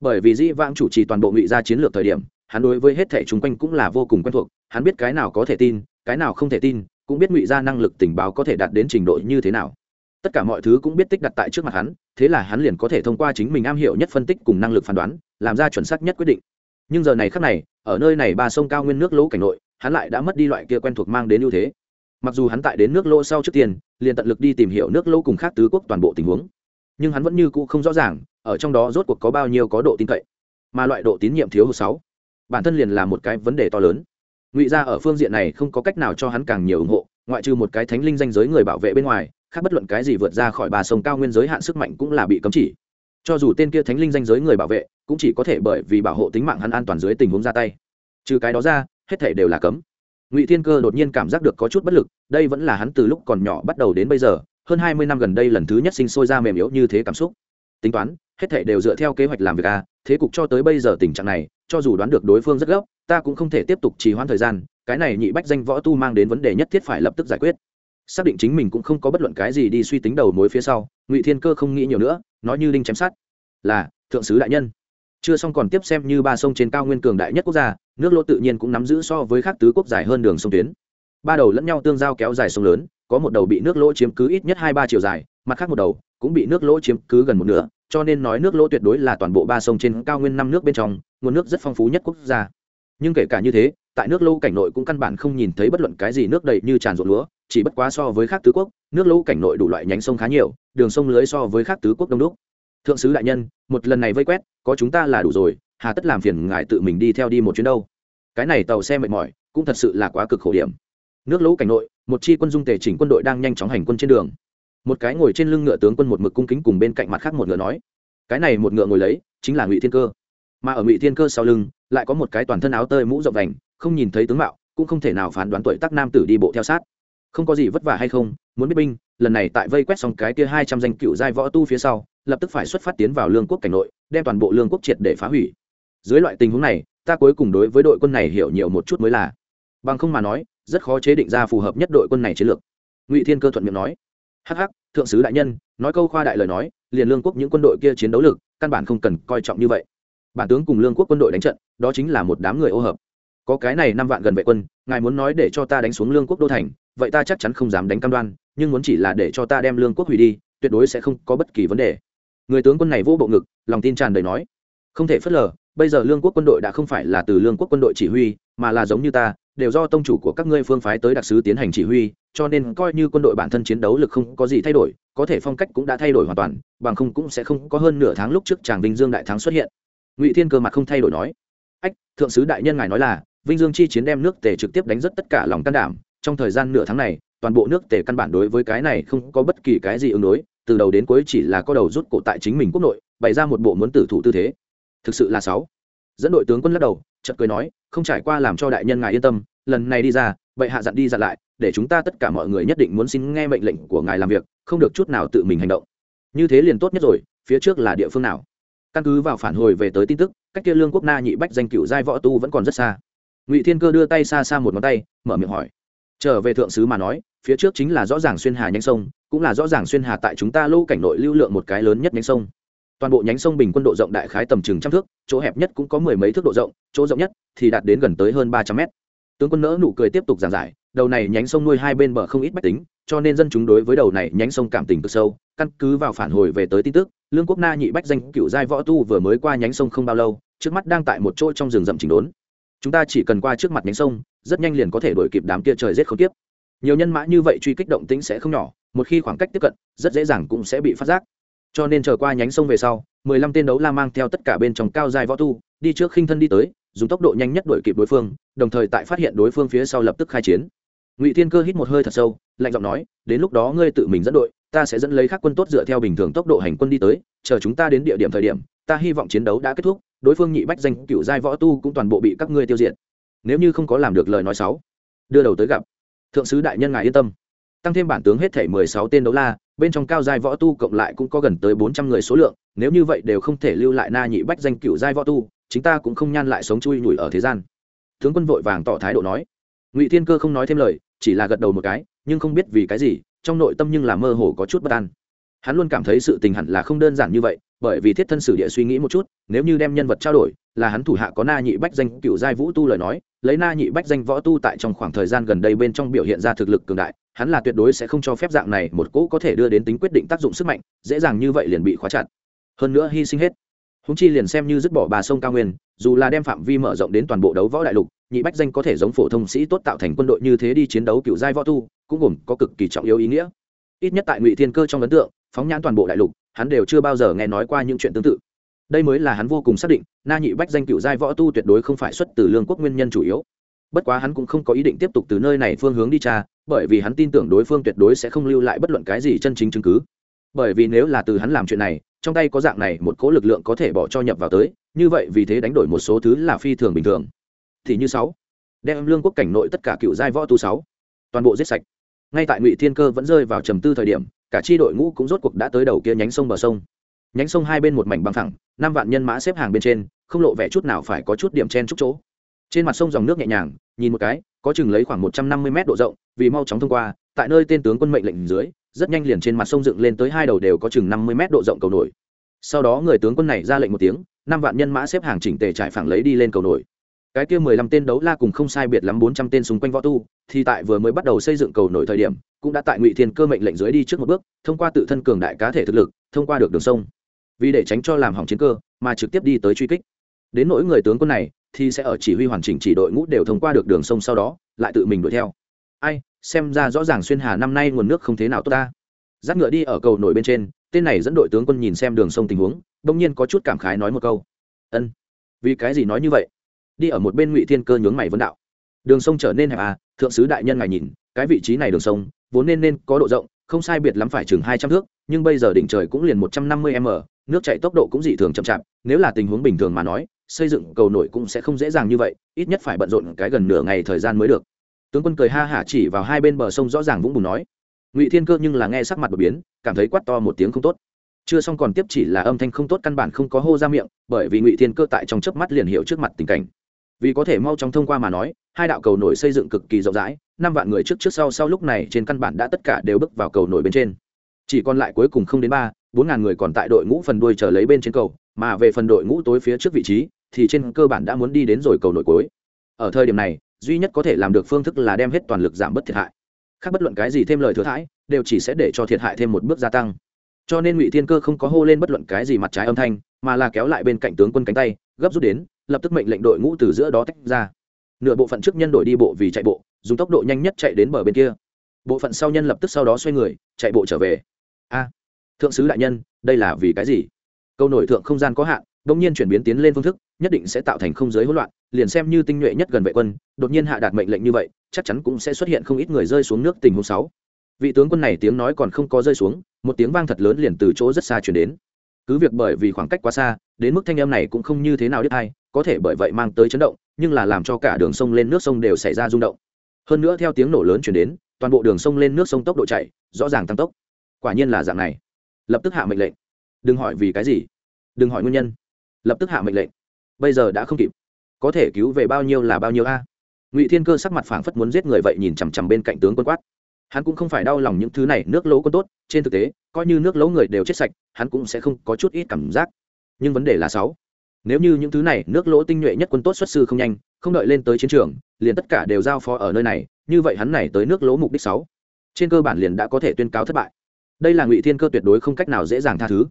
Bởi vì dĩ vãng chủ trì toàn bộ ngụy ra chiến lược thời điểm hắn đối với hết thể chung quanh cũng là vô cùng quen thuộc, hắn biết cái nào có thể tin, cái nào không thể tin, cũng biết ngụy ra năng lực tình báo có thể đạt đến trình độ như thế nào. Tất cả mọi thứ cũng biết tích đặt tại trước mặt hắn, thế là hắn liền có thể thông qua chính mình am hiểu nhất phân tích cùng năng lực phán đoán, làm ra chuẩn xác nhất quyết định. Nhưng giờ này khác này, ở nơi này ba sông cao nguyên nước lỗ cảnh nội, hắn lại đã mất đi loại kia quen thuộc mang đến ưu thế. Mặc dù hắn tại đến nước lỗ sau trước tiên, liền tận lực đi tìm hiểu nước lỗ cùng khác tứ quốc toàn bộ tình huống, nhưng hắn vẫn như cũ không rõ ràng, ở trong đó rốt cuộc có bao nhiêu có độ tin cậy, mà loại độ tín nhiệm thiếu hụt sáu bản thân liền là một cái vấn đề to lớn. Ngụy ra ở phương diện này không có cách nào cho hắn càng nhiều ủng hộ, ngoại trừ một cái thánh linh danh giới người bảo vệ bên ngoài, khác bất luận cái gì vượt ra khỏi bà sông cao nguyên giới hạn sức mạnh cũng là bị cấm chỉ. Cho dù tên kia thánh linh danh giới người bảo vệ, cũng chỉ có thể bởi vì bảo hộ tính mạng hắn an toàn dưới tình huống ra tay. Trừ cái đó ra, hết thể đều là cấm. Ngụy thiên cơ đột nhiên cảm giác được có chút bất lực, đây vẫn là hắn từ lúc còn nhỏ bắt đầu đến bây giờ, hơn hai mươi năm gần đây lần thứ nhất sinh sôi ra mềm yếu như thế cảm xúc tính toán, hết thể đều dựa theo kế hoạch làm việc a, thế cục cho tới bây giờ tình trạng này, cho dù đoán được đối phương rất gấp, ta cũng không thể tiếp tục trì hoãn thời gian, cái này nhị bách danh võ tu mang đến vấn đề nhất thiết phải lập tức giải quyết. Xác định chính mình cũng không có bất luận cái gì đi suy tính đầu mối phía sau, ngụy thiên cơ không nghĩ nhiều nữa, nói như đinh chém sát là, thượng sứ đại nhân. Chưa xong còn tiếp xem như ba sông trên cao nguyên cường đại nhất quốc gia, nước lỗ tự nhiên cũng nắm giữ so với các tứ quốc dài hơn đường sông tuyến. Ba đầu lẫn nhau tương giao kéo dài sông lớn, có một đầu bị nước lỗ chiếm cứ ít nhất hai ba chiều dài, mặt khác một đầu cũng bị nước lỗ chiếm cứ gần một nửa, cho nên nói nước lỗ tuyệt đối là toàn bộ ba sông trên cao nguyên năm nước bên trong, nguồn nước rất phong phú nhất quốc gia. Nhưng kể cả như thế, tại nước lỗ cảnh nội cũng căn bản không nhìn thấy bất luận cái gì nước đầy như tràn ruộng lúa, chỉ bất quá so với các tứ quốc, nước lỗ cảnh nội đủ loại nhánh sông khá nhiều, đường sông lưới so với các tứ quốc đông đúc. Thượng sứ đại nhân, một lần này vây quét, có chúng ta là đủ rồi, hà tất làm phiền ngài tự mình đi theo đi một chuyến đâu. Cái này tàu xe mệt mỏi, cũng thật sự là quá cực khổ điểm. Nước lỗ cảnh nội, một chi quân dung tề chỉnh quân đội đang nhanh chóng hành quân trên đường một cái ngồi trên lưng ngựa tướng quân một mực cung kính cùng bên cạnh mặt khác một ngựa nói, cái này một ngựa ngồi lấy chính là ngụy thiên cơ. Mà ở ngụy thiên cơ sau lưng, lại có một cái toàn thân áo tơi mũ rộng vành, không nhìn thấy tướng mạo, cũng không thể nào phán đoán tuổi tác nam tử đi bộ theo sát. Không có gì vất vả hay không, muốn biết binh, lần này tại vây quét xong cái kia hai trăm danh cựu giai võ tu phía sau, lập tức phải xuất phát tiến vào lương quốc cảnh nội, đem toàn bộ lương quốc triệt để phá hủy. Dưới loại tình huống này, ta cuối cùng đối với đội quân này hiểu nhiều một chút mới là. Bằng không mà nói, rất khó chế định ra phù hợp nhất đội quân này chiến lược. Ngụy thiên cơ thuận miệng nói hắc hắc, thượng sứ đại nhân, nói câu khoa đại lời nói, liền lương quốc những quân đội kia chiến đấu lực, căn bản không cần coi trọng như vậy. Bản tướng cùng lương quốc quân đội đánh trận, đó chính là một đám người ô hợp. Có cái này năm vạn gần vệ quân, ngài muốn nói để cho ta đánh xuống lương quốc đô thành, vậy ta chắc chắn không dám đánh cam đoan, nhưng muốn chỉ là để cho ta đem lương quốc hủy đi, tuyệt đối sẽ không có bất kỳ vấn đề. Người tướng quân này vô bộ ngực, lòng tin tràn đầy nói. Không thể phớt lờ, bây giờ lương quốc quân đội đã không phải là từ lương quốc quân đội chỉ huy, mà là giống như ta đều do tông chủ của các ngươi phương phái tới đặc sứ tiến hành chỉ huy, cho nên coi như quân đội bản thân chiến đấu lực không có gì thay đổi, có thể phong cách cũng đã thay đổi hoàn toàn, bằng không cũng sẽ không có hơn nửa tháng lúc trước chàng vinh dương đại thắng xuất hiện. Ngụy thiên cơ mặt không thay đổi nói. Ách, thượng sứ đại nhân ngài nói là, vinh dương chi chiến đem nước tề trực tiếp đánh rất tất cả lòng can đảm, trong thời gian nửa tháng này, toàn bộ nước tề căn bản đối với cái này không có bất kỳ cái gì ứng đối, từ đầu đến cuối chỉ là có đầu rút cổ tại chính mình quốc nội, bày ra một bộ muốn tử thủ tư thế. Thực sự là sáu. Dẫn đội tướng quân lắc đầu, chợt cười nói không trải qua làm cho đại nhân ngài yên tâm, lần này đi ra, vậy hạ dặn đi dặn lại, để chúng ta tất cả mọi người nhất định muốn xin nghe mệnh lệnh của ngài làm việc, không được chút nào tự mình hành động. Như thế liền tốt nhất rồi, phía trước là địa phương nào? Căn cứ vào phản hồi về tới tin tức, cách kia lương quốc na nhị bách danh cựu giai võ tu vẫn còn rất xa. Ngụy thiên cơ đưa tay xa xa một ngón tay, mở miệng hỏi. Trở về thượng sứ mà nói, phía trước chính là rõ ràng xuyên hà nhánh sông, cũng là rõ ràng xuyên hà tại chúng ta lô cảnh nội lưu lượng một cái lớn nhất nhanh sông toàn bộ nhánh sông bình quân độ rộng đại khái tầm chừng trăm thước, chỗ hẹp nhất cũng có mười mấy thước độ rộng, chỗ rộng nhất thì đạt đến gần tới hơn ba trăm mét. Tướng quân nỡ nụ cười tiếp tục giảng giải, đầu này nhánh sông nuôi hai bên bờ không ít bách tính, cho nên dân chúng đối với đầu này nhánh sông cảm tình cực sâu, căn cứ vào phản hồi về tới tin tức, lương quốc na nhị bách danh cựu giai võ tu vừa mới qua nhánh sông không bao lâu, trước mắt đang tại một chỗ trong rừng rậm chỉnh đốn. Chúng ta chỉ cần qua trước mặt nhánh sông, rất nhanh liền có thể đuổi kịp đám kia trời rét không tiếp. Nhiều nhân mã như vậy truy kích động tính sẽ không nhỏ, một khi khoảng cách tiếp cận, rất dễ dàng cũng sẽ bị phát giác cho nên chờ qua nhánh sông về sau, mười lăm tên đấu la mang theo tất cả bên trong cao giai võ tu, đi trước khinh thân đi tới, dùng tốc độ nhanh nhất đuổi kịp đối phương, đồng thời tại phát hiện đối phương phía sau lập tức khai chiến. Ngụy thiên cơ hít một hơi thật sâu, lạnh giọng nói, đến lúc đó ngươi tự mình dẫn đội, ta sẽ dẫn lấy các quân tốt dựa theo bình thường tốc độ hành quân đi tới, chờ chúng ta đến địa điểm thời điểm, ta hy vọng chiến đấu đã kết thúc, đối phương nhị bách danh cựu giai võ tu cũng toàn bộ bị các ngươi tiêu diệt. Nếu như không có làm được lời nói sáu đưa đầu tới gặp. Thượng sứ đại nhân ngài yên tâm. Tăng thêm bản tướng hết thể mười sáu tên đấu la bên trong cao giai võ tu cộng lại cũng có gần tới bốn trăm người số lượng, nếu như vậy đều không thể lưu lại na nhị bách danh cựu giai võ tu chúng ta cũng không nhan lại sống chui nhủi ở thế gian. Tướng quân vội vàng tỏ thái độ nói. Ngụy thiên cơ không nói thêm lời, chỉ là gật đầu một cái, nhưng không biết vì cái gì, trong nội tâm nhưng là mơ hồ có chút bất an. Hắn luôn cảm thấy sự tình hẳn là không đơn giản như vậy, bởi vì thiết thân sử địa suy nghĩ một chút, nếu như đem nhân vật trao đổi, là hắn thủ hạ có na nhị bách danh cựu giai vũ tu lời nói, lấy na nhị bách danh võ tu tại trong khoảng thời gian gần đây bên trong biểu hiện ra thực lực cường đại hắn là tuyệt đối sẽ không cho phép dạng này một cỗ có thể đưa đến tính quyết định tác dụng sức mạnh, dễ dàng như vậy liền bị khóa chặt. Hơn nữa hy sinh hết. Húng chi liền xem như dứt bỏ bà sông cao nguyên, dù là đem phạm vi mở rộng đến toàn bộ đấu võ đại lục, nhị bách danh có thể giống phổ thông sĩ tốt tạo thành quân đội như thế đi chiến đấu cựu giai võ tu, cũng gồm có cực kỳ trọng yếu ý nghĩa. Ít nhất tại ngụy thiên cơ trong ấn tượng, phóng nhãn toàn bộ đại lục, hắn đều chưa bao giờ nghe nói qua những chuyện tương tự. Đây mới là hắn vô cùng xác định, na nhị bách danh cựu giai võ tu tuyệt đối không phải xuất từ lương quốc nguyên nhân chủ yếu bất quá hắn cũng không có ý định tiếp tục từ nơi này phương hướng đi tra, bởi vì hắn tin tưởng đối phương tuyệt đối sẽ không lưu lại bất luận cái gì chân chính chứng cứ. Bởi vì nếu là từ hắn làm chuyện này, trong tay có dạng này một cỗ lực lượng có thể bỏ cho nhập vào tới, như vậy vì thế đánh đổi một số thứ là phi thường bình thường. Thì như sáu, đem lương quốc cảnh nội tất cả cựu giai võ tu sáu, toàn bộ giết sạch. Ngay tại ngụy thiên cơ vẫn rơi vào trầm tư thời điểm, cả tri đội ngũ cũng rốt cuộc đã tới đầu kia nhánh sông bờ sông. Nhánh sông hai bên một mảnh bằng thẳng, năm vạn nhân mã xếp hàng bên trên, không lộ vẻ chút nào phải có chút điểm chen chúc chỗ. Trên mặt sông dòng nước nhẹ nhàng nhìn một cái, có chừng lấy khoảng một trăm năm mươi mét độ rộng, vì mau chóng thông qua, tại nơi tên tướng quân mệnh lệnh dưới, rất nhanh liền trên mặt sông dựng lên tới hai đầu đều có chừng năm mươi mét độ rộng cầu nổi. Sau đó người tướng quân này ra lệnh một tiếng, năm vạn nhân mã xếp hàng chỉnh tề trải phẳng lấy đi lên cầu nổi. Cái kia mười lăm tên đấu la cùng không sai biệt lắm bốn trăm tên xung quanh võ tu, thì tại vừa mới bắt đầu xây dựng cầu nổi thời điểm, cũng đã tại ngụy thiên cơ mệnh lệnh dưới đi trước một bước, thông qua tự thân cường đại cá thể thực lực, thông qua được đường sông. Vì để tránh cho làm hỏng chiến cơ, mà trực tiếp đi tới truy kích. Đến nỗi người tướng quân này thì sẽ ở chỉ huy hoàn chỉnh chỉ đội ngũ đều thông qua được đường sông sau đó, lại tự mình đuổi theo. Ai, xem ra rõ ràng xuyên hà năm nay nguồn nước không thế nào tốt ta. Dắt ngựa đi ở cầu nổi bên trên, tên này dẫn đội tướng quân nhìn xem đường sông tình huống đông nhiên có chút cảm khái nói một câu. Ân, vì cái gì nói như vậy? Đi ở một bên ngụy thiên cơ nhướng mày vấn đạo. Đường sông trở nên hẹp à thượng sứ đại nhân ngài nhìn, cái vị trí này đường sông, vốn nên nên có độ rộng, không sai biệt lắm phải chừng hai trăm thước, nhưng bây giờ đỉnh trời cũng liền một trăm năm mươi m, nước chạy tốc độ cũng dị thường chậm chạp, nếu là tình huống bình thường mà nói xây dựng cầu nổi cũng sẽ không dễ dàng như vậy, ít nhất phải bận rộn cái gần nửa ngày thời gian mới được. Tướng quân cười ha hả chỉ vào hai bên bờ sông rõ ràng vũng bùn nói, ngụy thiên cơ nhưng là nghe sắc mặt đột biến, cảm thấy quát to một tiếng không tốt. Chưa xong còn tiếp chỉ là âm thanh không tốt căn bản không có hô ra miệng, bởi vì ngụy thiên cơ tại trong chớp mắt liền hiểu trước mặt tình cảnh. Vì có thể mau chóng thông qua mà nói, hai đạo cầu nổi xây dựng cực kỳ rộng rãi, năm vạn người trước trước sau sau lúc này trên căn bản đã tất cả đều bước vào cầu nổi bên trên. Chỉ còn lại cuối cùng không đến ba, bốn ngàn người còn tại đội ngũ phần đuôi chờ lấy bên trên cầu, mà về phần đội ngũ tối phía trước vị trí thì trên cơ bản đã muốn đi đến rồi cầu nổi cuối. Ở thời điểm này, duy nhất có thể làm được phương thức là đem hết toàn lực giảm bớt thiệt hại. Khác bất luận cái gì thêm lời thừa thãi, đều chỉ sẽ để cho thiệt hại thêm một bước gia tăng. Cho nên ngụy thiên cơ không có hô lên bất luận cái gì mặt trái âm thanh, mà là kéo lại bên cạnh tướng quân cánh tay, gấp rút đến, lập tức mệnh lệnh đội ngũ từ giữa đó tách ra. Nửa bộ phận trước nhân đổi đi bộ vì chạy bộ, dùng tốc độ nhanh nhất chạy đến bờ bên kia. Bộ phận sau nhân lập tức sau đó xoay người, chạy bộ trở về. A, thượng sứ đại nhân, đây là vì cái gì? Câu nổi thượng không gian có hạn đột nhiên chuyển biến tiến lên phương thức, nhất định sẽ tạo thành không giới hỗn loạn, liền xem như tinh nhuệ nhất gần vệ quân, đột nhiên hạ đạt mệnh lệnh như vậy, chắc chắn cũng sẽ xuất hiện không ít người rơi xuống nước tình huống sáu. Vị tướng quân này tiếng nói còn không có rơi xuống, một tiếng vang thật lớn liền từ chỗ rất xa chuyển đến. Cứ việc bởi vì khoảng cách quá xa, đến mức thanh âm này cũng không như thế nào biết hay có thể bởi vậy mang tới chấn động, nhưng là làm cho cả đường sông lên nước sông đều xảy ra rung động. Hơn nữa theo tiếng nổ lớn chuyển đến, toàn bộ đường sông lên nước sông tốc độ chạy, rõ ràng tăng tốc. Quả nhiên là dạng này. Lập tức hạ mệnh lệnh. Đừng hỏi vì cái gì. Đừng hỏi nguyên nhân lập tức hạ mệnh lệnh. Bây giờ đã không kịp. Có thể cứu về bao nhiêu là bao nhiêu a? Ngụy thiên cơ sắc mặt phảng phất muốn giết người vậy nhìn chằm chằm bên cạnh tướng quân quát. Hắn cũng không phải đau lòng những thứ này, nước lỗ quân tốt, trên thực tế, coi như nước lỗ người đều chết sạch, hắn cũng sẽ không có chút ít cảm giác. Nhưng vấn đề là sáu. Nếu như những thứ này, nước lỗ tinh nhuệ nhất quân tốt xuất sư không nhanh, không đợi lên tới chiến trường, liền tất cả đều giao phó ở nơi này, như vậy hắn này tới nước lỗ mục đích sáu. Trên cơ bản liền đã có thể tuyên cáo thất bại. Đây là ngụy thiên cơ tuyệt đối không cách nào dễ dàng tha thứ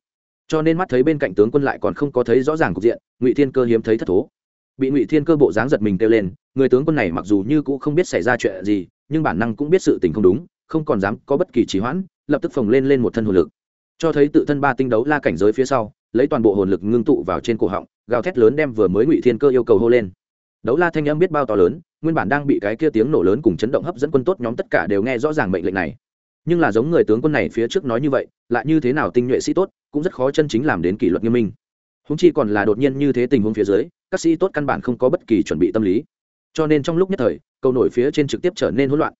cho nên mắt thấy bên cạnh tướng quân lại còn không có thấy rõ ràng cục diện, ngụy thiên cơ hiếm thấy thất thố. Bị ngụy thiên cơ bộ dáng giật mình kêu lên, người tướng quân này mặc dù như cũng không biết xảy ra chuyện gì, nhưng bản năng cũng biết sự tình không đúng, không còn dám có bất kỳ trì hoãn, lập tức phồng lên lên một thân hồn lực. Cho thấy tự thân ba tinh đấu la cảnh giới phía sau, lấy toàn bộ hồn lực ngưng tụ vào trên cổ họng, gào thét lớn đem vừa mới ngụy thiên cơ yêu cầu hô lên. Đấu la thanh âm biết bao to lớn, nguyên bản đang bị cái kia tiếng nổ lớn cùng chấn động hấp dẫn quân tốt nhóm tất cả đều nghe rõ ràng mệnh lệnh này nhưng là giống người tướng quân này phía trước nói như vậy, lại như thế nào tinh nhuệ sĩ tốt, cũng rất khó chân chính làm đến kỷ luật nghiêm minh. Húng chi còn là đột nhiên như thế tình huống phía dưới, các sĩ tốt căn bản không có bất kỳ chuẩn bị tâm lý. Cho nên trong lúc nhất thời, cầu nổi phía trên trực tiếp trở nên hỗn loạn.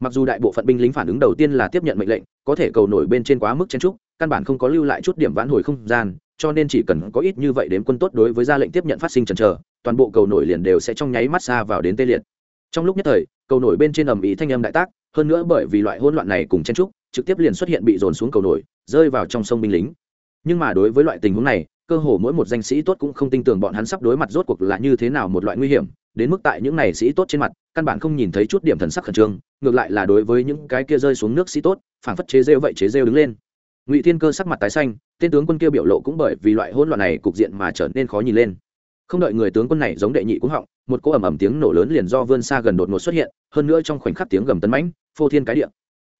Mặc dù đại bộ phận binh lính phản ứng đầu tiên là tiếp nhận mệnh lệnh, có thể cầu nổi bên trên quá mức chen trúc căn bản không có lưu lại chút điểm vãn hồi không gian, cho nên chỉ cần có ít như vậy đến quân tốt đối với ra lệnh tiếp nhận phát sinh trần trờ toàn bộ cầu nổi liền đều sẽ trong nháy mắt xa vào đến tê liệt. Trong lúc nhất thời cầu nổi bên trên ầm ĩ thanh âm đại tác, hơn nữa bởi vì loại hỗn loạn này cùng chen trúc, trực tiếp liền xuất hiện bị dồn xuống cầu nổi, rơi vào trong sông binh lính. Nhưng mà đối với loại tình huống này, cơ hồ mỗi một danh sĩ tốt cũng không tin tưởng bọn hắn sắp đối mặt rốt cuộc là như thế nào một loại nguy hiểm, đến mức tại những này sĩ tốt trên mặt, căn bản không nhìn thấy chút điểm thần sắc khẩn trương, ngược lại là đối với những cái kia rơi xuống nước sĩ tốt, phản phất chế rêu vậy chế rêu đứng lên. Ngụy thiên cơ sắc mặt tái xanh, tên tướng quân kia biểu lộ cũng bởi vì loại hỗn loạn này cục diện mà trở nên khó nhìn lên không đợi người tướng quân này giống đệ nhị cũng họng, một cỗ ầm ầm tiếng nổ lớn liền do vươn xa gần đột ngột xuất hiện, hơn nữa trong khoảnh khắc tiếng gầm tấn mãnh, phô thiên cái địa.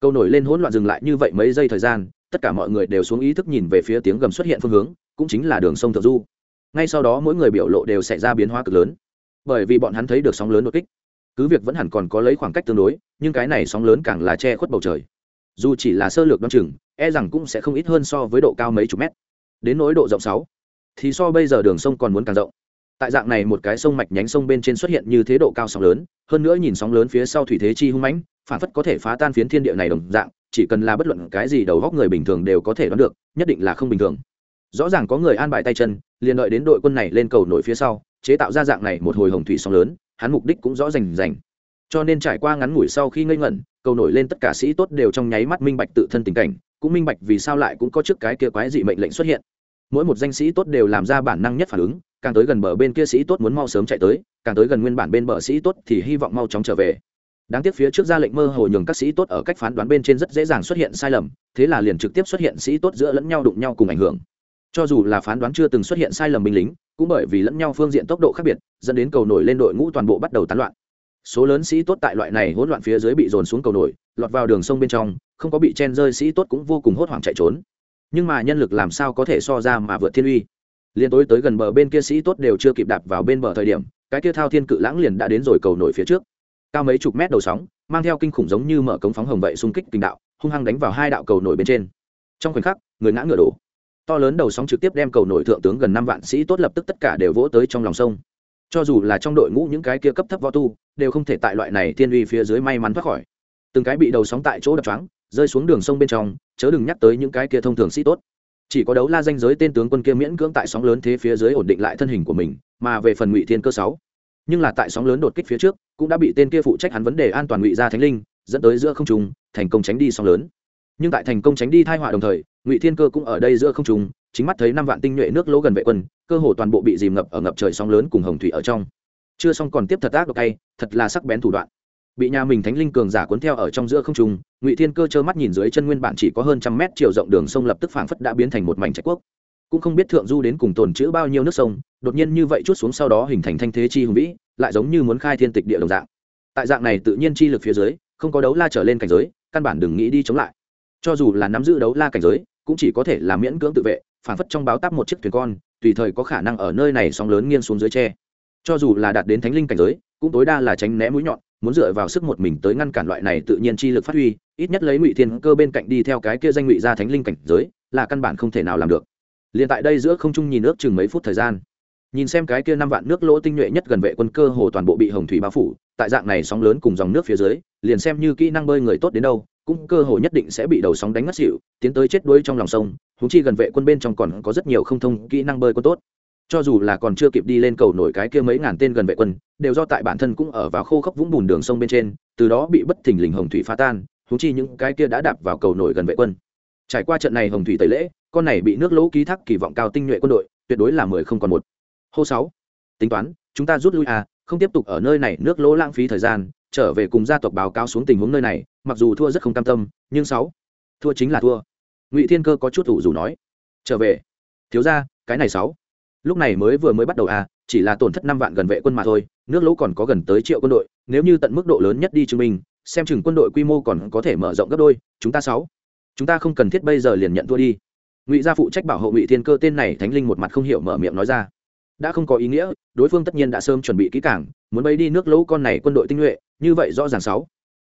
Câu nổi lên hỗn loạn dừng lại như vậy mấy giây thời gian, tất cả mọi người đều xuống ý thức nhìn về phía tiếng gầm xuất hiện phương hướng, cũng chính là đường sông thượng du. Ngay sau đó mỗi người biểu lộ đều xảy ra biến hóa cực lớn. Bởi vì bọn hắn thấy được sóng lớn đột kích, cứ việc vẫn hẳn còn có lấy khoảng cách tương đối, nhưng cái này sóng lớn càng là che khuất bầu trời. Dù chỉ là sơ lược đ o á n chừng e rằng cũng sẽ không ít hơn so với độ cao mấy chục mét. Đến nỗi độ rộng sáu, thì so bây giờ đường sông còn muốn càng rộng tại dạng này một cái sông mạch nhánh sông bên trên xuất hiện như thế độ cao sóng lớn, hơn nữa nhìn sóng lớn phía sau thủy thế chi hung mãnh, phản phất có thể phá tan phiến thiên địa này đồng dạng, chỉ cần là bất luận cái gì đầu góc người bình thường đều có thể đoán được, nhất định là không bình thường. Rõ ràng có người an bài tay chân, liền đợi đến đội quân này lên cầu nổi phía sau, chế tạo ra dạng này một hồi hồng thủy sóng lớn, hắn mục đích cũng rõ rành rành. Cho nên trải qua ngắn ngủi sau khi ngây ngẩn, cầu nổi lên tất cả sĩ tốt đều trong nháy mắt minh bạch tự thân tình cảnh, cũng minh bạch vì sao lại cũng có trước cái kia quái dị mệnh lệnh xuất hiện. Mỗi một danh sĩ tốt đều làm ra bản năng nhất phản ứng càng tới gần bờ bên kia sĩ tốt muốn mau sớm chạy tới, càng tới gần nguyên bản bên bờ sĩ tốt thì hy vọng mau chóng trở về. Đáng tiếc phía trước ra lệnh mơ hồ nhường các sĩ tốt ở cách phán đoán bên trên rất dễ dàng xuất hiện sai lầm, thế là liền trực tiếp xuất hiện sĩ tốt giữa lẫn nhau đụng nhau cùng ảnh hưởng. Cho dù là phán đoán chưa từng xuất hiện sai lầm binh lính, cũng bởi vì lẫn nhau phương diện tốc độ khác biệt, dẫn đến cầu nổi lên đội ngũ toàn bộ bắt đầu tán loạn. Số lớn sĩ tốt tại loại này hỗn loạn phía dưới bị dồn xuống cầu nổi, lọt vào đường sông bên trong, không có bị chen rơi sĩ tốt cũng vô cùng hốt hoảng chạy trốn. Nhưng mà nhân lực làm sao có thể so ra mà vượt thiên uy? Liên tối tới gần bờ bên kia sĩ tốt đều chưa kịp đạp vào bên bờ thời điểm, cái kia thao thiên cự lãng liền đã đến rồi cầu nổi phía trước. Cao mấy chục mét đầu sóng, mang theo kinh khủng giống như mở cống phóng hồng vậy xung kích kinh đạo, hung hăng đánh vào hai đạo cầu nổi bên trên. Trong khoảnh khắc, người ngã ngựa đổ. To lớn đầu sóng trực tiếp đem cầu nổi thượng tướng gần năm vạn sĩ tốt lập tức tất cả đều vỗ tới trong lòng sông. Cho dù là trong đội ngũ những cái kia cấp thấp võ tu, đều không thể tại loại này thiên uy phía dưới may mắn thoát khỏi. Từng cái bị đầu sóng tại chỗ đập trắng rơi xuống đường sông bên trong, chớ đừng nhắc tới những cái kia thông thường sĩ tốt chỉ có đấu la danh giới tên tướng quân kia miễn cưỡng tại sóng lớn thế phía dưới ổn định lại thân hình của mình, mà về phần ngụy thiên cơ sáu, nhưng là tại sóng lớn đột kích phía trước, cũng đã bị tên kia phụ trách hắn vấn đề an toàn ngụy gia thánh linh, dẫn tới giữa không trùng thành công tránh đi sóng lớn. Nhưng tại thành công tránh đi thai họa đồng thời, ngụy thiên cơ cũng ở đây giữa không trùng chính mắt thấy năm vạn tinh nhuệ nước lỗ gần vệ quân, cơ hồ toàn bộ bị dìm ngập ở ngập trời sóng lớn cùng hồng thủy ở trong. Chưa xong còn tiếp thật ác độc cay thật là sắc bén thủ đoạn bị nhà mình thánh linh cường giả cuốn theo ở trong giữa không trung, ngụy thiên cơ trơ mắt nhìn dưới chân nguyên bản chỉ có hơn trăm mét chiều rộng đường sông lập tức phảng phất đã biến thành một mảnh trạch quốc. Cũng không biết thượng du đến cùng tồn chữ bao nhiêu nước sông, đột nhiên như vậy chút xuống sau đó hình thành thanh thế chi hùng vĩ, lại giống như muốn khai thiên tịch địa đồng dạng. Tại dạng này tự nhiên chi lực phía dưới, không có đấu la trở lên cảnh giới, căn bản đừng nghĩ đi chống lại. Cho dù là nắm giữ đấu la cảnh giới, cũng chỉ có thể là miễn cưỡng tự vệ, phảng phất trong báo tắp một chiếc thuyền con, tùy thời có khả năng ở nơi này sóng lớn nghiêng xuống dưới tre. Cho dù là đạt đến thánh linh cảnh giới, cũng tối đa là tránh né mũi nhọn muốn dựa vào sức một mình tới ngăn cản loại này tự nhiên chi lực phát huy, ít nhất lấy ngụy thiên cơ bên cạnh đi theo cái kia danh ngụy ra thánh linh cảnh giới, là căn bản không thể nào làm được. Liền tại đây giữa không trung nhìn nước chừng mấy phút thời gian, nhìn xem cái kia năm vạn nước lỗ tinh nhuệ nhất gần vệ quân cơ hồ toàn bộ bị hồng thủy bao phủ, tại dạng này sóng lớn cùng dòng nước phía dưới, liền xem như kỹ năng bơi người tốt đến đâu, cũng cơ hồ nhất định sẽ bị đầu sóng đánh ngất xỉu, tiến tới chết đuối trong lòng sông húng chi gần vệ quân bên trong còn có rất nhiều không thông kỹ năng bơi quân tốt cho dù là còn chưa kịp đi lên cầu nổi cái kia mấy ngàn tên gần vệ quân, đều do tại bản thân cũng ở vào khô khốc vũng bùn đường sông bên trên, từ đó bị bất thình lình hồng thủy phá tan thú chi những cái kia đã đạp vào cầu nổi gần vệ quân. Trải qua trận này hồng thủy tẩy lễ, con này bị nước lỗ ký thác kỳ vọng cao tinh nhuệ quân đội, tuyệt đối là mười không còn một. Hô sáu, tính toán, chúng ta rút lui à không tiếp tục ở nơi này, nước lỗ lãng phí thời gian, trở về cùng gia tộc báo cáo xuống tình huống nơi này, mặc dù thua rất không cam tâm, nhưng sáu, thua chính là thua. Ngụy thiên cơ có chút thủ dù nói, trở về. Thiếu ra cái này sáu lúc này mới vừa mới bắt đầu à chỉ là tổn thất năm vạn gần vệ quân mà thôi, nước lỗ còn có gần tới triệu quân đội, nếu như tận mức độ lớn nhất đi chứng minh xem chừng quân đội quy mô còn có thể mở rộng gấp đôi, chúng ta sáu. Chúng ta không cần thiết bây giờ liền nhận thua đi. Ngụy gia phụ trách bảo hộ ngụy thiên cơ tên này, thánh linh một mặt không hiểu mở miệng nói ra. Đã không có ý nghĩa, đối phương tất nhiên đã sớm chuẩn bị kỹ cảng muốn bấy đi nước lỗ con này quân đội tinh nhuệ, như vậy rõ ràng sáu.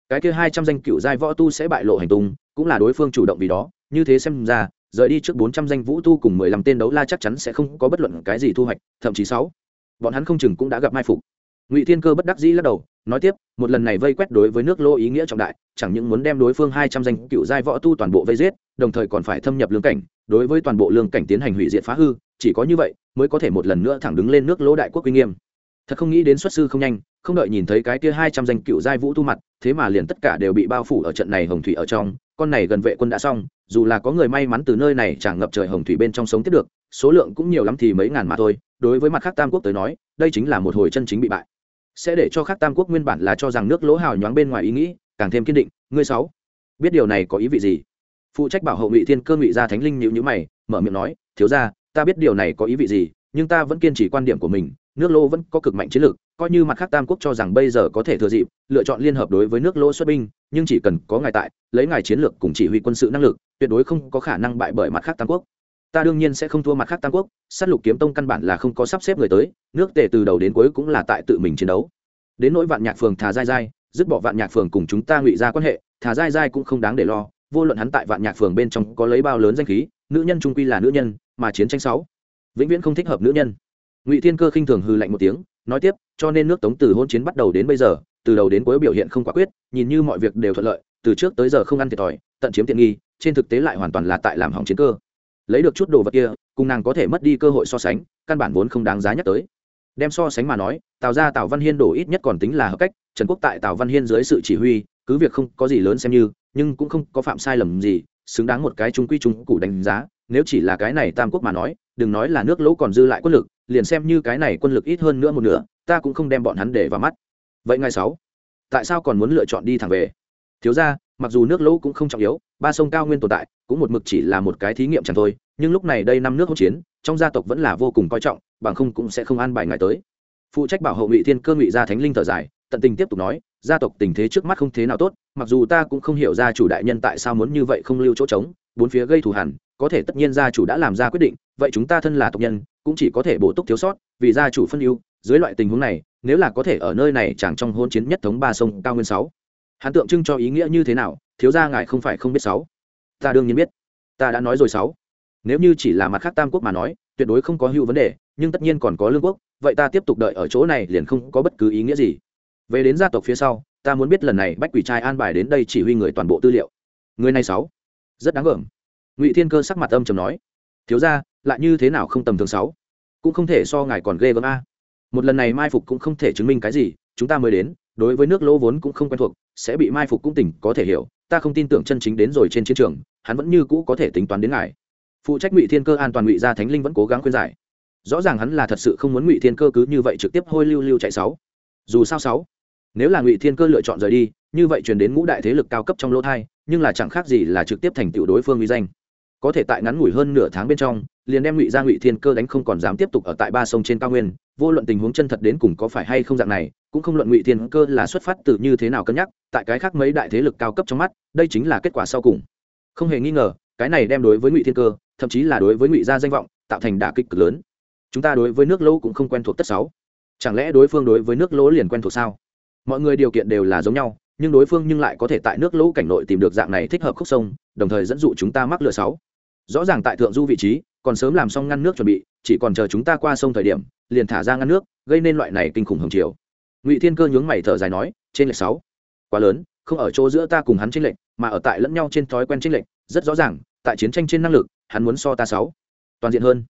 Cái kia hai trăm danh cựu giai võ tu sẽ bại lộ hành tung, cũng là đối phương chủ động vì đó, như thế xem ra rời đi trước bốn trăm danh vũ tu cùng mười lăm tên đấu la chắc chắn sẽ không có bất luận cái gì thu hoạch, thậm chí sáu. Bọn hắn không chừng cũng đã gặp mai phục. Ngụy thiên cơ bất đắc dĩ lắc đầu, nói tiếp, một lần này vây quét đối với nước lô ý nghĩa trọng đại, chẳng những muốn đem đối phương hai trăm danh cựu giai võ tu toàn bộ vây giết, đồng thời còn phải thâm nhập lương cảnh, đối với toàn bộ lương cảnh tiến hành hủy diệt phá hư, chỉ có như vậy mới có thể một lần nữa thẳng đứng lên nước lỗ đại quốc uy nghiêm thật không nghĩ đến xuất sư không nhanh, không đợi nhìn thấy cái kia hai trăm danh cựu giai vũ thu mặt, thế mà liền tất cả đều bị bao phủ ở trận này hồng thủy ở trong, con này gần vệ quân đã xong, dù là có người may mắn từ nơi này chẳng ngập trời hồng thủy bên trong sống tiếp được, số lượng cũng nhiều lắm thì mấy ngàn mà thôi, đối với mặt khác tam quốc tới nói, đây chính là một hồi chân chính bị bại. Sẽ để cho khác tam quốc nguyên bản là cho rằng nước lỗ hào nhoáng bên ngoài ý nghĩ, càng thêm kiên định, ngươi sáu, biết điều này có ý vị gì? Phụ trách bảo hộ ngụy thiên cơ ngụy gia thánh linh nhữ nhữ mày, mở miệng nói, thiếu ra ta biết điều này có ý vị gì, nhưng ta vẫn kiên trì quan điểm của mình nước lỗ vẫn có cực mạnh chiến lược, coi như mặt khác tam quốc cho rằng bây giờ có thể thừa dịp, lựa chọn liên hợp đối với nước lỗ xuất binh, nhưng chỉ cần có ngài tại, lấy ngài chiến lược cùng chỉ huy quân sự năng lực, tuyệt đối không có khả năng bại bởi mặt khác tam quốc. Ta đương nhiên sẽ không thua mặt khác tam quốc s á t lục kiếm tông căn bản là không có sắp xếp người tới, nước tề từ đầu đến cuối cũng là tại tự mình chiến đấu. Đến nỗi vạn nhạc phường thà dai dai, dứt bỏ vạn nhạc phường cùng chúng ta ngụy ra quan hệ, thà dai dai cũng không đáng để lo, vô luận hắn tại vạn nhạc phường bên trong có lấy bao lớn danh khí, nữ nhân trung quy là nữ nhân, mà chiến tranh sáu, vĩnh viễn không thích hợp nữ nhân ngụy thiên cơ khinh thường hư lạnh một tiếng nói tiếp cho nên nước tống từ hôn chiến bắt đầu đến bây giờ từ đầu đến cuối biểu hiện không quả quyết nhìn như mọi việc đều thuận lợi từ trước tới giờ không ăn thiệt thòi tận chiếm tiện nghi trên thực tế lại hoàn toàn là tại làm hỏng chiến cơ lấy được chút đồ vật kia cùng nàng có thể mất đi cơ hội so sánh căn bản vốn không đáng giá nhắc tới đem so sánh mà nói tào ra tào văn hiên đổ ít nhất còn tính là hợp cách trần quốc tại tào văn hiên dưới sự chỉ huy cứ việc không có gì lớn xem như nhưng cũng không có phạm sai lầm gì xứng đáng một cái trung quy trung cụ đánh giá nếu chỉ là cái này tam quốc mà nói đừng nói là nước lỗ còn dư lại quân lực liền xem như cái này quân lực ít hơn nữa một nửa, ta cũng không đem bọn hắn để vào mắt. Vậy ngày sáu, tại sao còn muốn lựa chọn đi thẳng về? Thiếu ra mặc dù nước lỗ cũng không trọng yếu, ba sông cao nguyên tồn tại, cũng một mực chỉ là một cái thí nghiệm chẳng thôi, nhưng lúc này đây năm nước hỗn chiến, trong gia tộc vẫn là vô cùng coi trọng, bằng không cũng sẽ không an bài ngài tới. Phụ trách bảo hộ ngụy thiên cơ ngụy gia thánh linh thở dài, tận tình tiếp tục nói, gia tộc tình thế trước mắt không thế nào tốt, mặc dù ta cũng không hiểu ra chủ đại nhân tại sao muốn như vậy không lưu chỗ trống, bốn phía gây thù hẳn có thể tất nhiên gia chủ đã làm ra quyết định, vậy chúng ta thân là tộc nhân, cũng chỉ có thể bổ túc thiếu sót, vì gia chủ phân ưu, dưới loại tình huống này, nếu là có thể ở nơi này chẳng trong hôn chiến nhất thống ba sông cao nguyên sáu. Hắn tượng trưng cho ý nghĩa như thế nào, thiếu gia ngài không phải không biết sáu. Ta đương nhiên biết. Ta đã nói rồi sáu. Nếu như chỉ là mặt khác tam quốc mà nói, tuyệt đối không có hữu vấn đề, nhưng tất nhiên còn có lương quốc, vậy ta tiếp tục đợi ở chỗ này liền không có bất cứ ý nghĩa gì. Về đến gia tộc phía sau, ta muốn biết lần này bách quỷ trai an bài đến đây chỉ huy người toàn bộ tư liệu. Người này sáu. Rất đáng gờm ngụy thiên cơ sắc mặt âm trầm nói, thiếu ra lại như thế nào không tầm thường sáu? Cũng không thể so ngài còn ghê gớm a. Một lần này mai phục cũng không thể chứng minh cái gì, chúng ta mới đến, đối với nước lỗ vốn cũng không quen thuộc, sẽ bị mai phục cũng tỉnh, có thể hiểu. Ta không tin tưởng chân chính đến rồi trên chiến trường, hắn vẫn như cũ có thể tính toán đến ngài. Phụ trách ngụy thiên cơ an toàn ngụy gia thánh linh vẫn cố gắng khuyên giải. Rõ ràng hắn là thật sự không muốn ngụy thiên cơ cứ như vậy trực tiếp hôi lưu lưu chạy sáu. Dù sao sáu, nếu là ngụy thiên cơ lựa chọn rời đi, như vậy truyền đến ngũ đại thế lực cao cấp trong lỗ thai, nhưng là chẳng khác gì là trực tiếp thành tựu đối phương uy danh có thể tại ngắn ngủi hơn nửa tháng bên trong, liền đem ngụy gia ngụy thiên cơ đánh không còn dám tiếp tục ở tại ba sông trên cao nguyên, vô luận tình huống chân thật đến cùng có phải hay không dạng này, cũng không luận ngụy thiên cơ là xuất phát từ như thế nào cân nhắc, tại cái khác mấy đại thế lực cao cấp trong mắt, đây chính là kết quả sau cùng. Không hề nghi ngờ, cái này đem đối với ngụy thiên cơ, thậm chí là đối với ngụy gia danh vọng, tạo thành đả kích cực lớn. Chúng ta đối với nước lỗ cũng không quen thuộc tất sáu. Chẳng lẽ đối phương đối với nước lỗ liền quen thuộc sao? Mọi người điều kiện đều là giống nhau, nhưng đối phương nhưng lại có thể tại nước lỗ cảnh nội tìm được dạng này thích hợp khúc sông, đồng thời dẫn dụ chúng ta mắc lừa sáu rõ ràng tại thượng du vị trí, còn sớm làm xong ngăn nước chuẩn bị, chỉ còn chờ chúng ta qua sông thời điểm, liền thả ra ngăn nước, gây nên loại này kinh khủng hồng chiều ngụy thiên cơ nhướng mày thở dài nói trên lệch sáu. Quá lớn, không ở chỗ giữa ta cùng hắn trên lệch, mà ở tại lẫn nhau trên thói quen trên lệch, rất rõ ràng, tại chiến tranh trên năng lực, hắn muốn so ta sáu. Toàn diện hơn.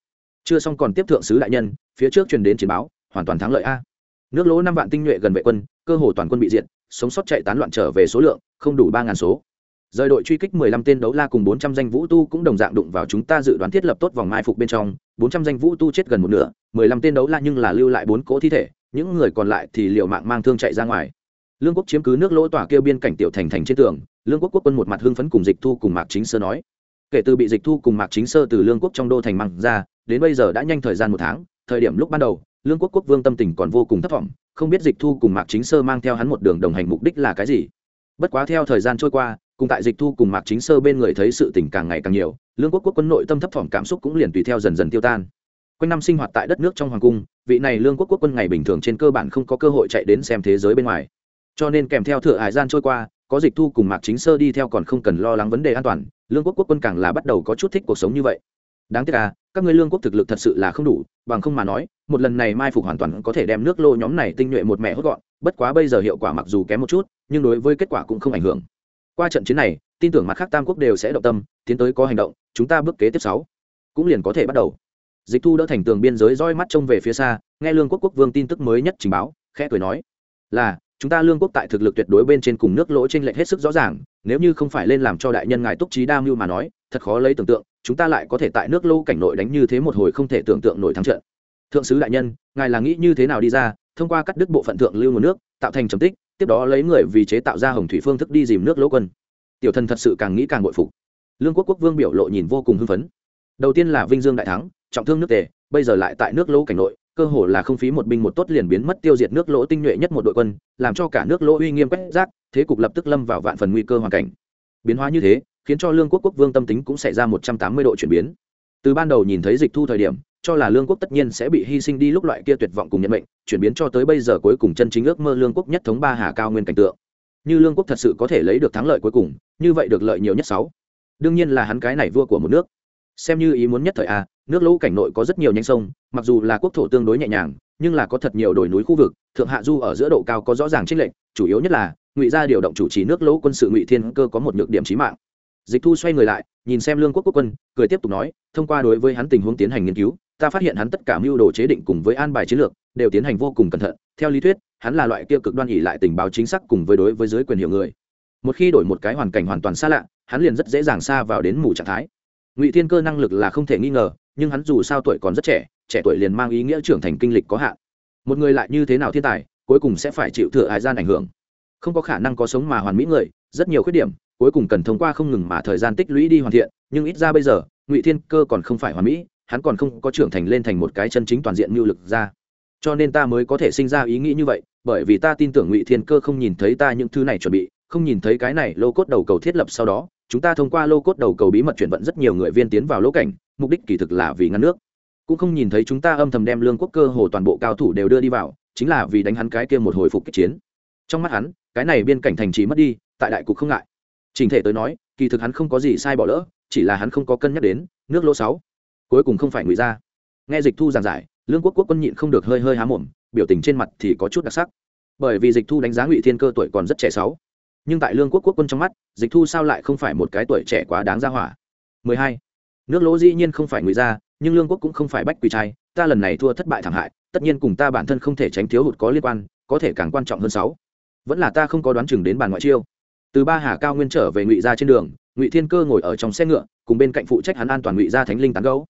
Chưa xong còn tiếp thượng sứ đại nhân, phía trước truyền đến chiến báo, hoàn toàn thắng lợi a. Nước lỗ năm vạn tinh nhuệ gần vệ quân, cơ hồ toàn quân bị diệt, sống sót chạy tán loạn trở về số lượng, không đủ ba ngàn số rời đội truy kích mười lăm tên đấu la cùng bốn trăm danh vũ tu cũng đồng dạng đụng vào chúng ta dự đoán thiết lập tốt vòng mai phục bên trong. Bốn trăm danh vũ tu chết gần một nửa, mười lăm tên đấu la nhưng là lưu lại bốn cỗ thi thể, những người còn lại thì liều mạng mang thương chạy ra ngoài. Lương quốc chiếm cứ nước lỗ tỏa kêu biên cảnh tiểu thành thành trên tường, lương quốc quốc quân một mặt hưng phấn cùng dịch thu cùng mạc chính sơ nói. Kể từ bị dịch thu cùng mạc chính sơ từ lương quốc trong đô thành măng ra, đến bây giờ đã nhanh thời gian một tháng, thời điểm lúc ban đầu, lương quốc quốc vương tâm tình còn vô cùng thất vọng không biết dịch thu cùng mạc chính sơ mang theo hắn một đường đồng hành mục đích là cái gì. Bất quá theo thời gian trôi qua cùng tại dịch thu cùng mạc chính sơ bên người thấy sự tình càng ngày càng nhiều, lương quốc quốc quân nội tâm thấp thỏm cảm xúc cũng liền tùy theo dần dần tiêu tan. Quanh năm sinh hoạt tại đất nước trong hoàng cung, vị này lương quốc quốc quân ngày bình thường trên cơ bản không có cơ hội chạy đến xem thế giới bên ngoài. Cho nên kèm theo thừa hải gian trôi qua, có dịch thu cùng mạc chính sơ đi theo còn không cần lo lắng vấn đề an toàn, lương quốc quốc quân càng là bắt đầu có chút thích cuộc sống như vậy. Đáng tiếc à các ngươi lương quốc thực lực thật sự là không đủ, bằng không mà nói, một lần này mai phục hoàn toàn có thể đem nước lô nhóm này tinh nhuệ một mẹ hốt gọn, bất quá bây giờ hiệu quả mặc dù kém một chút, nhưng đối với kết quả cũng không ảnh hưởng qua trận chiến này, tin tưởng mặt khác tam quốc đều sẽ động tâm, tiến tới có hành động, chúng ta bước kế tiếp sáu cũng liền có thể bắt đầu. Dịch thu đỡ thành tường biên giới roi mắt trông về phía xa, nghe lương quốc quốc vương tin tức mới nhất trình báo, khẽ cười nói, là, chúng ta lương quốc tại thực lực tuyệt đối bên trên cùng nước lỗ trên lệch hết sức rõ ràng, nếu như không phải lên làm cho đại nhân ngài túc trí đa mưu mà nói, thật khó lấy tưởng tượng, chúng ta lại có thể tại nước lô cảnh nội đánh như thế một hồi không thể tưởng tượng nổi thắng trận. Thượng sứ đại nhân, ngài là nghĩ như thế nào đi ra, thông qua cắt đứt bộ phận thượng lưu nguồn nước, tạo thành trầm tích tiếp đó lấy người vì chế tạo ra hồng thủy phương thức đi dìm nước lỗ quân. Tiểu thần thật sự càng nghĩ càng bội phục. Lương quốc quốc vương biểu lộ nhìn vô cùng hưng phấn. Đầu tiên là vinh dương đại thắng, trọng thương nước tề, bây giờ lại tại nước lỗ cảnh nội, cơ hồ là không phí một binh một tốt liền biến mất tiêu diệt nước lỗ tinh nhuệ nhất một đội quân, làm cho cả nước lỗ uy nghiêm quét rác, thế cục lập tức lâm vào vạn phần nguy cơ hoàn cảnh. Biến hóa như thế, khiến cho lương quốc quốc vương tâm tính cũng xảy ra một trăm tám mươi độ chuyển biến. Từ ban đầu nhìn thấy dịch thu thời điểm cho là lương quốc tất nhiên sẽ bị hy sinh đi lúc loại kia tuyệt vọng cùng nhận mệnh, chuyển biến cho tới bây giờ cuối cùng chân chính ước mơ lương quốc nhất thống ba hà cao nguyên cảnh tượng. Như lương quốc thật sự có thể lấy được thắng lợi cuối cùng, như vậy được lợi nhiều nhất sáu. Đương nhiên là hắn cái này vua của một nước. Xem như ý muốn nhất thời a, nước lũ cảnh nội có rất nhiều nhánh sông, mặc dù là quốc thổ tương đối nhẹ nhàng, nhưng là có thật nhiều đồi núi khu vực, thượng hạ du ở giữa độ cao có rõ ràng trích lệnh chủ yếu nhất là, ngụy gia điều động chủ trì nước lỗ quân sự ngụy thiên cơ có một nhược điểm trí mạng. Dịch thu xoay người lại, nhìn xem lương quốc quốc quân, cười tiếp tục nói, thông qua đối với hắn tình huống tiến hành nghiên cứu ta phát hiện hắn tất cả mưu đồ chế định cùng với an bài chiến lược, đều tiến hành vô cùng cẩn thận. Theo lý thuyết, hắn là loại kia cực đoan ỉ lại tình báo chính xác cùng với đối với giới quyền hiệu người. Một khi đổi một cái hoàn cảnh hoàn toàn xa lạ, hắn liền rất dễ dàng xa vào đến mù trạng thái. Ngụy thiên cơ năng lực là không thể nghi ngờ, nhưng hắn dù sao tuổi còn rất trẻ trẻ tuổi liền mang ý nghĩa trưởng thành kinh lịch có hạn. Một người lại như thế nào thiên tài, cuối cùng sẽ phải chịu thừa hải gian ảnh hưởng. Không có khả năng có sống mà hoàn mỹ người, rất nhiều khuyết điểm, cuối cùng cần thông qua không ngừng mà thời gian tích lũy đi hoàn thiện, nhưng ít ra bây giờ, ngụy thiên cơ còn không phải hoàn mỹ hắn còn không có trưởng thành lên thành một cái chân chính toàn diện mưu lực ra. Cho nên ta mới có thể sinh ra ý nghĩ như vậy, bởi vì ta tin tưởng ngụy thiên cơ không nhìn thấy ta những thứ này chuẩn bị, không nhìn thấy cái này lô cốt đầu cầu thiết lập sau đó, chúng ta thông qua lô cốt đầu cầu bí mật chuyển vận rất nhiều người viên tiến vào lỗ cảnh, mục đích kỳ thực là vì ngăn nước. Cũng không nhìn thấy chúng ta âm thầm đem lương quốc cơ hồ toàn bộ cao thủ đều đưa đi vào, chính là vì đánh hắn cái kia một hồi phục kích chiến. Trong mắt hắn, cái này biên cảnh thành trì mất đi, tại đại cục không ngại. Trình thể tới nói, kỳ thực hắn không có gì sai bỏ lỡ, chỉ là hắn không có cân nhắc đến, nước lỗ sáu cuối cùng không phải ngụy ra nghe dịch thu giảng giải, lương quốc quốc quân nhịn không được hơi hơi há mồm, biểu tình trên mặt thì có chút đặc sắc. Bởi vì dịch thu đánh giá ngụy thiên cơ tuổi còn rất trẻ sáu, nhưng tại lương quốc quốc quân trong mắt, dịch thu sao lại không phải một cái tuổi trẻ quá đáng ra hỏa. 12. nước lỗ dĩ nhiên không phải ngụy gia, nhưng lương quốc cũng không phải bách quỳ trai, ta lần này thua thất bại thảm hại, tất nhiên cùng ta bản thân không thể tránh thiếu hụt có liên quan, có thể càng quan trọng hơn sáu. Vẫn là ta không có đoán chừng đến bàn ngoại chiêu. Từ ba hà cao nguyên trở về ngụy gia trên đường, ngụy thiên cơ ngồi ở trong xe ngựa, cùng bên cạnh phụ trách hắn an toàn ngụy gia thánh linh tán gấu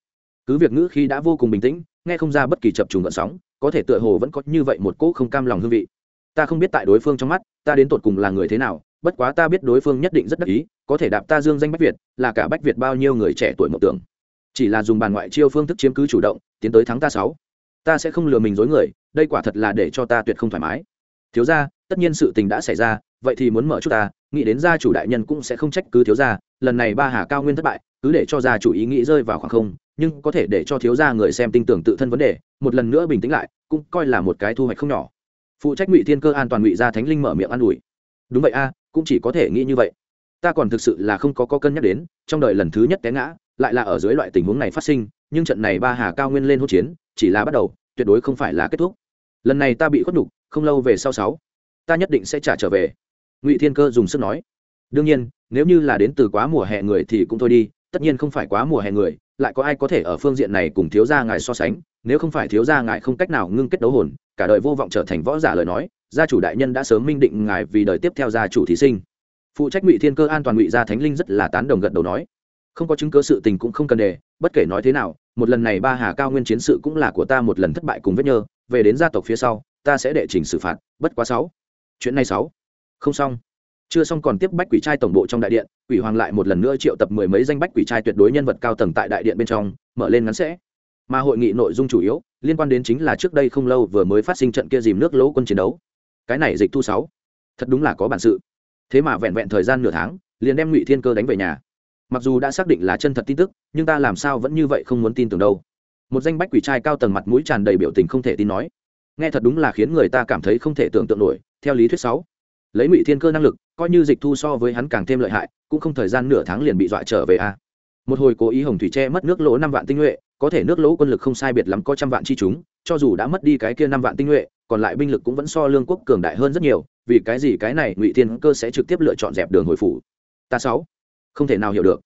cứ việc ngữ khi đã vô cùng bình tĩnh, nghe không ra bất kỳ chập trùng gợn sóng, có thể tựa hồ vẫn có như vậy một cỗ không cam lòng hương vị. Ta không biết tại đối phương trong mắt, ta đến tột cùng là người thế nào, bất quá ta biết đối phương nhất định rất đắc ý, có thể đạp ta dương danh bách việt, là cả bách việt bao nhiêu người trẻ tuổi mộng tưởng. Chỉ là dùng bàn ngoại chiêu phương thức chiếm cứ chủ động, tiến tới thắng ta sáu. Ta sẽ không lừa mình dối người, đây quả thật là để cho ta tuyệt không thoải mái. Thiếu ra tất nhiên sự tình đã xảy ra, vậy thì muốn mở chút ta, nghĩ đến gia chủ đại nhân cũng sẽ không trách cứ thiếu gia, lần này ba hà cao nguyên thất bại, cứ để cho gia chủ ý nghĩ rơi vào khoảng không nhưng có thể để cho thiếu gia người xem tin tưởng tự thân vấn đề một lần nữa bình tĩnh lại cũng coi là một cái thu hoạch không nhỏ. Phụ trách ngụy thiên cơ an toàn ngụy gia thánh linh mở miệng an ủi. Đúng vậy a cũng chỉ có thể nghĩ như vậy. Ta còn thực sự là không có, có cân nhắc đến trong đời lần thứ nhất té ngã lại là ở dưới loại tình huống này phát sinh nhưng trận này ba hà cao nguyên lên hỗn chiến chỉ là bắt đầu tuyệt đối không phải là kết thúc. Lần này ta bị khuất nhục không lâu về sau sáu ta nhất định sẽ trả trở về. Ngụy thiên cơ dùng sức nói. Đương nhiên nếu như là đến từ quá mùa hè người thì cũng thôi đi tất nhiên không phải quá mùa hè người lại có ai có thể ở phương diện này cùng thiếu gia ngài so sánh, nếu không phải thiếu gia ngài không cách nào ngưng kết đấu hồn, cả đời vô vọng trở thành võ giả lời nói, gia chủ đại nhân đã sớm minh định ngài vì đời tiếp theo gia chủ thí sinh. Phụ trách ngụy thiên cơ an toàn ngụy gia thánh linh rất là tán đồng gật đầu nói. Không có chứng cứ sự tình cũng không cần đề bất kể nói thế nào, một lần này ba hà cao nguyên chiến sự cũng là của ta một lần thất bại cùng vết nhơ, về đến gia tộc phía sau, ta sẽ đệ trình xử phạt, bất quá sáu. Chuyện này sáu. Không xong chưa xong còn tiếp bách quỷ trai tổng bộ trong đại điện, quỷ hoàng lại một lần nữa triệu tập mười mấy danh bách quỷ trai tuyệt đối nhân vật cao tầng tại đại điện bên trong, mở lên ngắn sẽ. Mà hội nghị nội dung chủ yếu, liên quan đến chính là trước đây không lâu vừa mới phát sinh trận kia dìm nước lỗ quân chiến đấu. Cái này dịch thu sáu. Thật đúng là có bản sự. Thế mà vẹn vẹn thời gian nửa tháng, liền đem ngụy thiên cơ đánh về nhà. Mặc dù đã xác định là chân thật tin tức, nhưng ta làm sao vẫn như vậy không muốn tin tưởng đâu. Một danh bách quỷ trai cao tầng mặt mũi tràn đầy biểu tình không thể tin nói. Nghe thật đúng là khiến người ta cảm thấy không thể tưởng tượng nổi, theo lý thuyết sáu lấy ngụy thiên cơ năng lực, coi như dịch thu so với hắn càng thêm lợi hại, cũng không thời gian nửa tháng liền bị dọa trở về a. Một hồi cố ý hồng thủy tre mất nước lỗ năm vạn tinh nhuệ, có thể nước lỗ quân lực không sai biệt lắm có trăm vạn chi chúng, cho dù đã mất đi cái kia năm vạn tinh nhuệ, còn lại binh lực cũng vẫn so lương quốc cường đại hơn rất nhiều, vì cái gì cái này ngụy thiên cơ sẽ trực tiếp lựa chọn dẹp đường hồi phủ? Ta sáu, không thể nào hiểu được.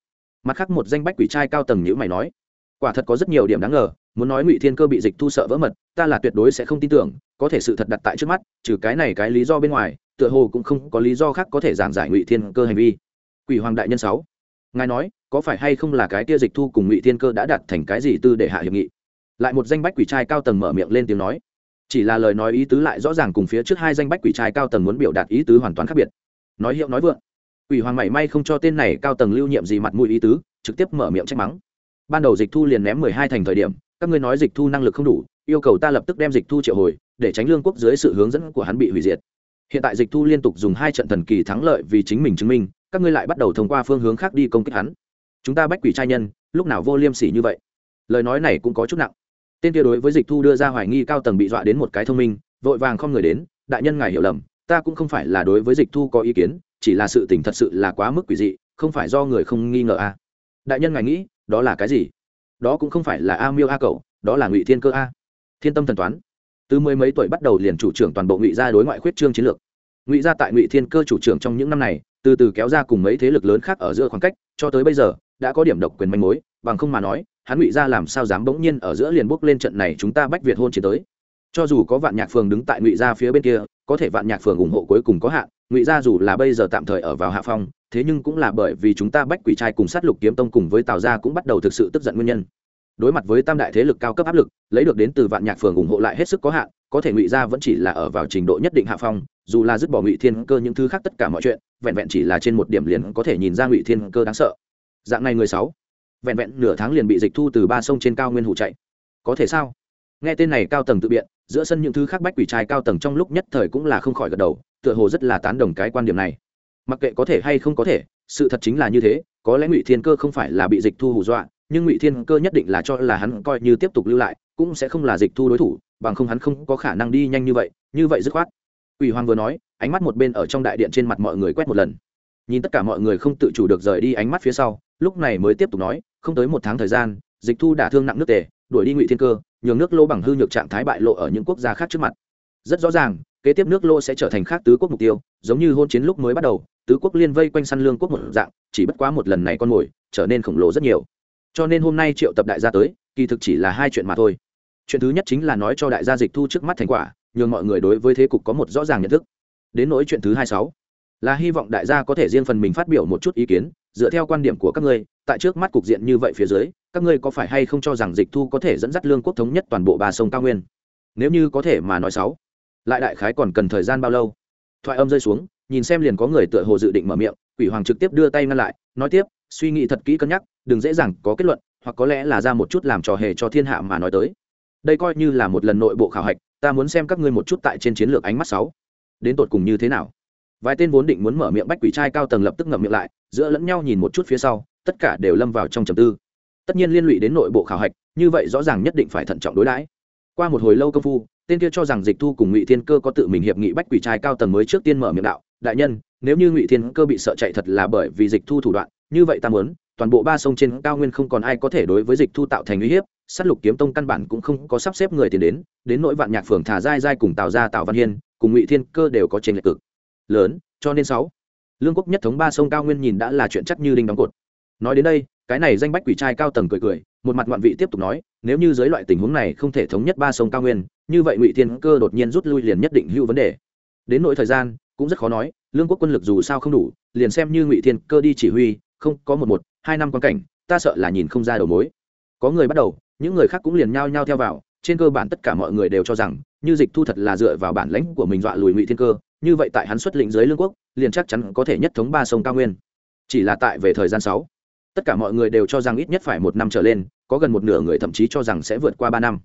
Mặt khác một danh bách quỷ trai cao tầng nhữ mày nói, quả thật có rất nhiều điểm đáng ngờ, muốn nói ngụy thiên cơ bị dịch thu sợ vỡ mật, ta là tuyệt đối sẽ không tin tưởng, có thể sự thật đặt tại trước mắt, trừ cái này cái lý do bên ngoài tựa hồ cũng không có lý do khác có thể giảng giải ngụy thiên cơ hành vi. Quỷ hoàng đại nhân sáu, ngài nói, có phải hay không là cái tia dịch thu cùng ngụy thiên cơ đã đặt thành cái gì tư để hạ hiệp nghị? Lại một danh bách quỷ trai cao tầng mở miệng lên tiếng nói. Chỉ là lời nói ý tứ lại rõ ràng cùng phía trước hai danh bách quỷ trai cao tầng muốn biểu đạt ý tứ hoàn toàn khác biệt. Nói hiệu nói vượng, quỷ hoàng mảy may không cho tên này cao tầng lưu nhiệm gì mặt mũi ý tứ, trực tiếp mở miệng trách mắng. Ban đầu dịch thu liền ném mười hai thành thời điểm, các ngươi nói dịch thu năng lực không đủ, yêu cầu ta lập tức đem dịch thu triệu hồi, để tránh lương quốc dưới sự hướng dẫn của hắn bị hủy diệt hiện tại dịch thu liên tục dùng hai trận thần kỳ thắng lợi vì chính mình chứng minh, các ngươi lại bắt đầu thông qua phương hướng khác đi công kích hắn. Chúng ta bách quỷ trai nhân, lúc nào vô liêm sỉ như vậy? Lời nói này cũng có chút nặng. Tên kia đối với dịch thu đưa ra hoài nghi cao tầng bị dọa đến một cái thông minh, vội vàng không người đến, đại nhân ngài hiểu lầm, ta cũng không phải là đối với dịch thu có ý kiến, chỉ là sự tình thật sự là quá mức quỷ dị, không phải do người không nghi ngờ a. Đại nhân ngài nghĩ, đó là cái gì? Đó cũng không phải là a miêu a cậu đó là ngụy thiên cơ a. Thiên tâm thần toán từ mười mấy tuổi bắt đầu liền chủ trưởng toàn bộ ngụy gia đối ngoại khuyết trương chiến lược. Ngụy gia tại ngụy thiên cơ chủ trưởng trong những năm này, từ từ kéo ra cùng mấy thế lực lớn khác ở giữa khoảng cách, cho tới bây giờ, đã có điểm độc quyền manh mối, bằng không mà nói, hắn ngụy gia làm sao dám bỗng nhiên ở giữa liền bước lên trận này chúng ta bách việt hôn chiến tới. Cho dù có vạn nhạc phường đứng tại ngụy gia phía bên kia, có thể vạn nhạc phường ủng hộ cuối cùng có hạn, ngụy gia dù là bây giờ tạm thời ở vào hạ phong, thế nhưng cũng là bởi vì chúng ta bách quỷ trai cùng sát lục kiếm tông cùng với tào gia cũng bắt đầu thực sự tức giận nguyên nhân đối mặt với tam đại thế lực cao cấp áp lực, lấy được đến từ vạn nhạc phường ủng hộ lại hết sức có hạn, có thể ngụy gia vẫn chỉ là ở vào trình độ nhất định hạ phong, dù là dứt bỏ ngụy thiên cơ những thứ khác tất cả mọi chuyện, vẹn vẹn chỉ là trên một điểm liền có thể nhìn ra ngụy thiên cơ đáng sợ. Dạng này người sáu, vẹn vẹn nửa tháng liền bị dịch thu từ ba sông trên cao nguyên hủ chạy. Có thể sao? Nghe tên này cao tầng tự biện, giữa sân những thứ khác bách quỷ trai cao tầng trong lúc nhất thời cũng là không khỏi gật đầu, tựa hồ rất là tán đồng cái quan điểm này. Mặc kệ có thể hay không có thể, sự thật chính là như thế, có lẽ ngụy thiên cơ không phải là bị dịch thu hù dọa nhưng ngụy thiên cơ nhất định là cho là hắn coi như tiếp tục lưu lại, cũng sẽ không là dịch thu đối thủ, bằng không hắn không có khả năng đi nhanh như vậy như vậy dứt khoát. Ủy hoàng vừa nói, ánh mắt một bên ở trong đại điện trên mặt mọi người quét một lần. Nhìn tất cả mọi người không tự chủ được rời đi ánh mắt phía sau, lúc này mới tiếp tục nói, không tới một tháng thời gian, dịch thu đả thương nặng nước tề, đuổi đi ngụy thiên cơ, nhường nước lô bằng hư nhược trạng thái bại lộ ở những quốc gia khác trước mặt. Rất rõ ràng, kế tiếp nước lô sẽ trở thành khác tứ quốc mục tiêu, giống như hôn chiến lúc mới bắt đầu, tứ quốc liên vây quanh săn lương quốc một dạng, chỉ bất quá một lần này con mồi, trở nên khổng lồ rất nhiều cho nên hôm nay triệu tập đại gia tới, kỳ thực chỉ là hai chuyện mà thôi. Chuyện thứ nhất chính là nói cho đại gia dịch thu trước mắt thành quả, nhường mọi người đối với thế cục có một rõ ràng nhận thức. Đến nỗi chuyện thứ hai sáu, là hy vọng đại gia có thể riêng phần mình phát biểu một chút ý kiến, dựa theo quan điểm của các ngươi, tại trước mắt cục diện như vậy phía dưới, các ngươi có phải hay không cho rằng dịch thu có thể dẫn dắt lương quốc thống nhất toàn bộ ba sông cao nguyên? Nếu như có thể mà nói sáu, lại đại khái còn cần thời gian bao lâu? Thoại âm rơi xuống nhìn xem liền có người tựa hồ dự định mở miệng, quỷ hoàng trực tiếp đưa tay ngăn lại, nói tiếp, suy nghĩ thật kỹ cân nhắc, đừng dễ dàng có kết luận, hoặc có lẽ là ra một chút làm trò hề cho thiên hạ mà nói tới. Đây coi như là một lần nội bộ khảo hạch, ta muốn xem các ngươi một chút tại trên chiến lược ánh mắt sáu. Đến tột cùng như thế nào? Vài tên vốn định muốn mở miệng bách quỷ trai cao tầng lập tức ngậm miệng lại, giữa lẫn nhau nhìn một chút phía sau, tất cả đều lâm vào trong trầm tư. Tất nhiên liên lụy đến nội bộ khảo hạch, như vậy rõ ràng nhất định phải thận trọng đối đãi. Qua một hồi lâu công phu, tên kia cho rằng dịch thu cùng ngụy thiên cơ có tự mình hiệp nghị bách quỷ trai cao tầng mới trước tiên mở miệng đạo đại nhân, nếu như ngụy thiên cơ bị sợ chạy thật là bởi vì dịch thu thủ đoạn, như vậy ta muốn, toàn bộ ba sông trên cao nguyên không còn ai có thể đối với dịch thu tạo thành uy hiếp s á t lục kiếm tông căn bản cũng không có sắp xếp người tiền đến đến nỗi vạn nhạc phường thả dai dai cùng tào ra tào văn hiên, cùng ngụy thiên cơ đều có trên lệch cực lớn, cho nên sáu, lương quốc nhất thống ba sông cao nguyên nhìn đã là chuyện chắc như đinh đóng cột. Nói đến đây, cái này danh bách quỷ trai cao tầng cười cười, một mặt ngoạn vị tiếp tục nói, nếu như dưới loại tình huống này không thể thống nhất ba sông cao nguyên, như vậy ngụy thiên cơ đột nhiên rút lui liền nhất định hữu vấn đề. Đến nỗi thời gian cũng rất khó nói, lương quốc quân lực dù sao không đủ, liền xem như ngụy thiên cơ đi chỉ huy, không có một một, hai năm quan cảnh, ta sợ là nhìn không ra đầu mối. Có người bắt đầu, những người khác cũng liền nhao nhao theo vào, trên cơ bản tất cả mọi người đều cho rằng, như dịch thu thật là dựa vào bản lãnh của mình dọa lùi ngụy thiên cơ, như vậy tại hắn xuất lĩnh dưới lương quốc, liền chắc chắn có thể nhất thống ba sông cao nguyên. Chỉ là tại về thời gian sáu, tất cả mọi người đều cho rằng ít nhất phải một năm trở lên, có gần một nửa người thậm chí cho rằng sẽ vượt qua ba năm.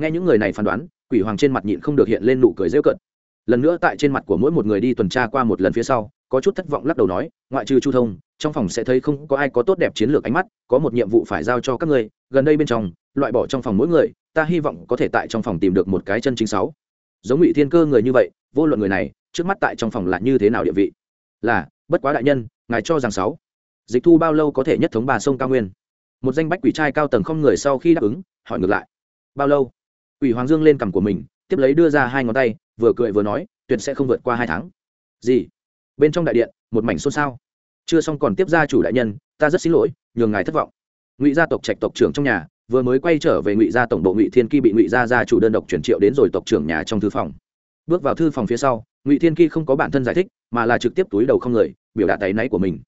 Nghe những người này phán đoán, quỷ hoàng trên mặt nhịn không được hiện lên nụ cười rêu cận lần nữa tại trên mặt của mỗi một người đi tuần tra qua một lần phía sau, có chút thất vọng lắc đầu nói, ngoại trừ chu thông, trong phòng sẽ thấy không có ai có tốt đẹp chiến lược ánh mắt, có một nhiệm vụ phải giao cho các ngươi, gần đây bên trong, loại bỏ trong phòng mỗi người, ta hy vọng có thể tại trong phòng tìm được một cái chân chính sáu. Giống ngụy thiên cơ người như vậy, vô luận người này, trước mắt tại trong phòng là như thế nào địa vị? Là, bất quá đại nhân, ngài cho rằng sáu. Dịch thu bao lâu có thể nhất thống bà sông cao nguyên? Một danh bách quỷ trai cao tầng không người sau khi đáp ứng, hỏi ngược lại. Bao lâu? Quỷ hoàng dương lên cằm của mình tiếp lấy đưa ra hai ngón tay, vừa cười vừa nói, tuyệt sẽ không vượt qua hai tháng. Gì? Bên trong đại điện, một mảnh xôn xao. Chưa xong còn tiếp ra chủ đại nhân, ta rất xin lỗi, nhường ngài thất vọng. Ngụy gia tộc trạch tộc trưởng trong nhà, vừa mới quay trở về ngụy gia tổng bộ ngụy thiên kỳ bị ngụy gia gia chủ đơn độc chuyển triệu đến rồi tộc trưởng nhà trong thư phòng. Bước vào thư phòng phía sau, ngụy thiên kỳ không có bản thân giải thích, mà là trực tiếp túi đầu không người, biểu đạt tay náy của mình.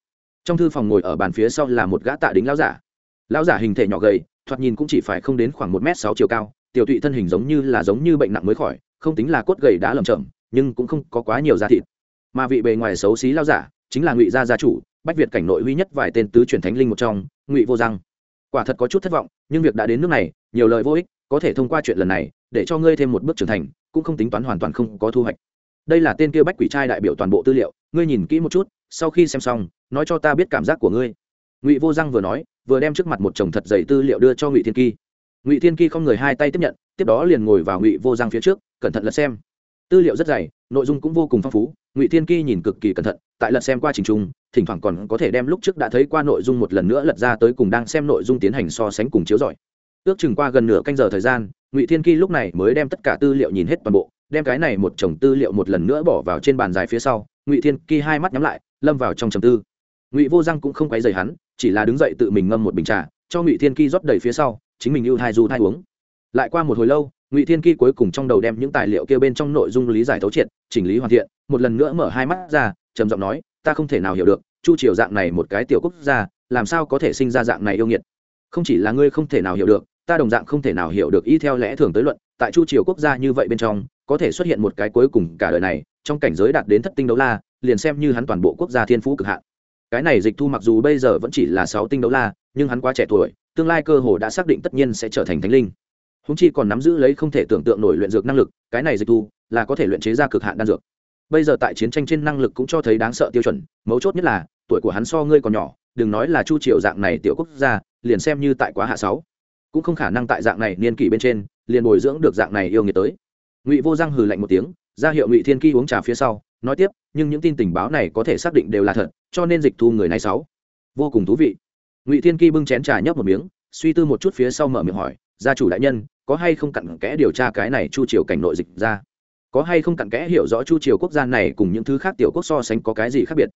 Trong thư phòng ngồi ở bàn phía sau là một gã tạ đính lão giả. Lão giả hình thể nhỏ gầy, thoạt nhìn cũng chỉ phải không đến khoảng một m sáu chiều cao tiểu tụy thân hình giống như là giống như bệnh nặng mới khỏi, không tính là cốt gầy đã lầm chậm nhưng cũng không có quá nhiều da thịt. Mà vị bề ngoài xấu xí lao giả, chính là ngụy gia gia chủ, bách việt cảnh nội huy nhất vài tên tứ truyền thánh linh một trong, ngụy vô răng quả thật có chút thất vọng, nhưng việc đã đến nước này, nhiều lời vô ích, có thể thông qua chuyện lần này, để cho ngươi thêm một bước trưởng thành, cũng không tính toán hoàn toàn không có thu hoạch. Đây là tên kia bách quỷ trai đại biểu toàn bộ tư liệu, ngươi nhìn kỹ một chút, sau khi xem xong, nói cho ta biết cảm giác của ngươi. Ngụy vô răng vừa nói, vừa đem trước mặt một chồng thật dày tư liệu đưa cho ngụy thiên kỳ ngụy thiên kỳ không người hai tay tiếp nhận, tiếp đó liền ngồi vào ngụy vô giang phía trước, cẩn thận lật xem. Tư liệu rất dày, nội dung cũng vô cùng phong phú, ngụy thiên kỳ nhìn cực kỳ cẩn thận, tại lật xem qua trình trung, thỉnh thoảng còn có thể đem lúc trước đã thấy qua nội dung một lần nữa lật ra tới cùng đang xem nội dung tiến hành so sánh cùng chiếu giỏi ước chừng qua gần nửa canh giờ thời gian, ngụy thiên kỳ lúc này mới đem tất cả tư liệu nhìn hết toàn bộ, đem cái này một chồng tư liệu một lần nữa bỏ vào trên bàn dài phía sau, ngụy thiên kỳ hai mắt nhắm lại, lâm vào trong trầm tư. Ngụy vô răng cũng không quấy dày hắn, chỉ là đứng dậy tự mình ngâm một bình trà, cho ngụy thiên kỳ rót đầy phía sau chính mình ưu thai du thai uống. Lại qua một hồi lâu, ngụy thiên kỳ cuối cùng trong đầu đem những tài liệu kia bên trong nội dung lý giải thấu triệt, chỉnh lý hoàn thiện, một lần nữa mở hai mắt ra, trầm giọng nói, ta không thể nào hiểu được, chu triều dạng này một cái tiểu quốc gia, làm sao có thể sinh ra dạng này yêu nghiệt? Không chỉ là ngươi không thể nào hiểu được, ta đồng dạng không thể nào hiểu được y theo lẽ thường tới luận, tại chu triều quốc gia như vậy bên trong, có thể xuất hiện một cái cuối cùng cả đời này, trong cảnh giới đạt đến thất tinh đấu la, liền xem như hắn toàn bộ quốc gia thiên phú cực hạn. Cái này dịch thu mặc dù bây giờ vẫn chỉ là sáu tinh đấu la, nhưng hắn quá trẻ tuổi tương lai cơ hồ đã xác định tất nhiên sẽ trở thành thánh linh. Húng chi còn nắm giữ lấy không thể tưởng tượng nổi luyện dược năng lực, cái này dịch thu là có thể luyện chế ra cực hạn đan dược. Bây giờ tại chiến tranh trên năng lực cũng cho thấy đáng sợ tiêu chuẩn, mấu chốt nhất là, tuổi của hắn so ngươi còn nhỏ, đừng nói là chu triều dạng này tiểu quốc gia, liền xem như tại quá hạ sáu. Cũng không khả năng tại dạng này niên kỷ bên trên, liền bồi dưỡng được dạng này yêu nghiệt tới. Ngụy vô răng hừ lạnh một tiếng, ra hiệu ngụy thiên ky uống trà phía sau, nói tiếp, nhưng những tin tình báo này có thể xác định đều là thật, cho nên dịch thu người này sáu. Vô cùng thú vị ngụy thiên kỳ bưng chén trà nhấp một miếng suy tư một chút phía sau mở miệng hỏi gia chủ đại nhân có hay không cặn kẽ điều tra cái này chu triều cảnh nội dịch ra có hay không cặn kẽ hiểu rõ chu triều quốc gia này cùng những thứ khác tiểu quốc so sánh có cái gì khác biệt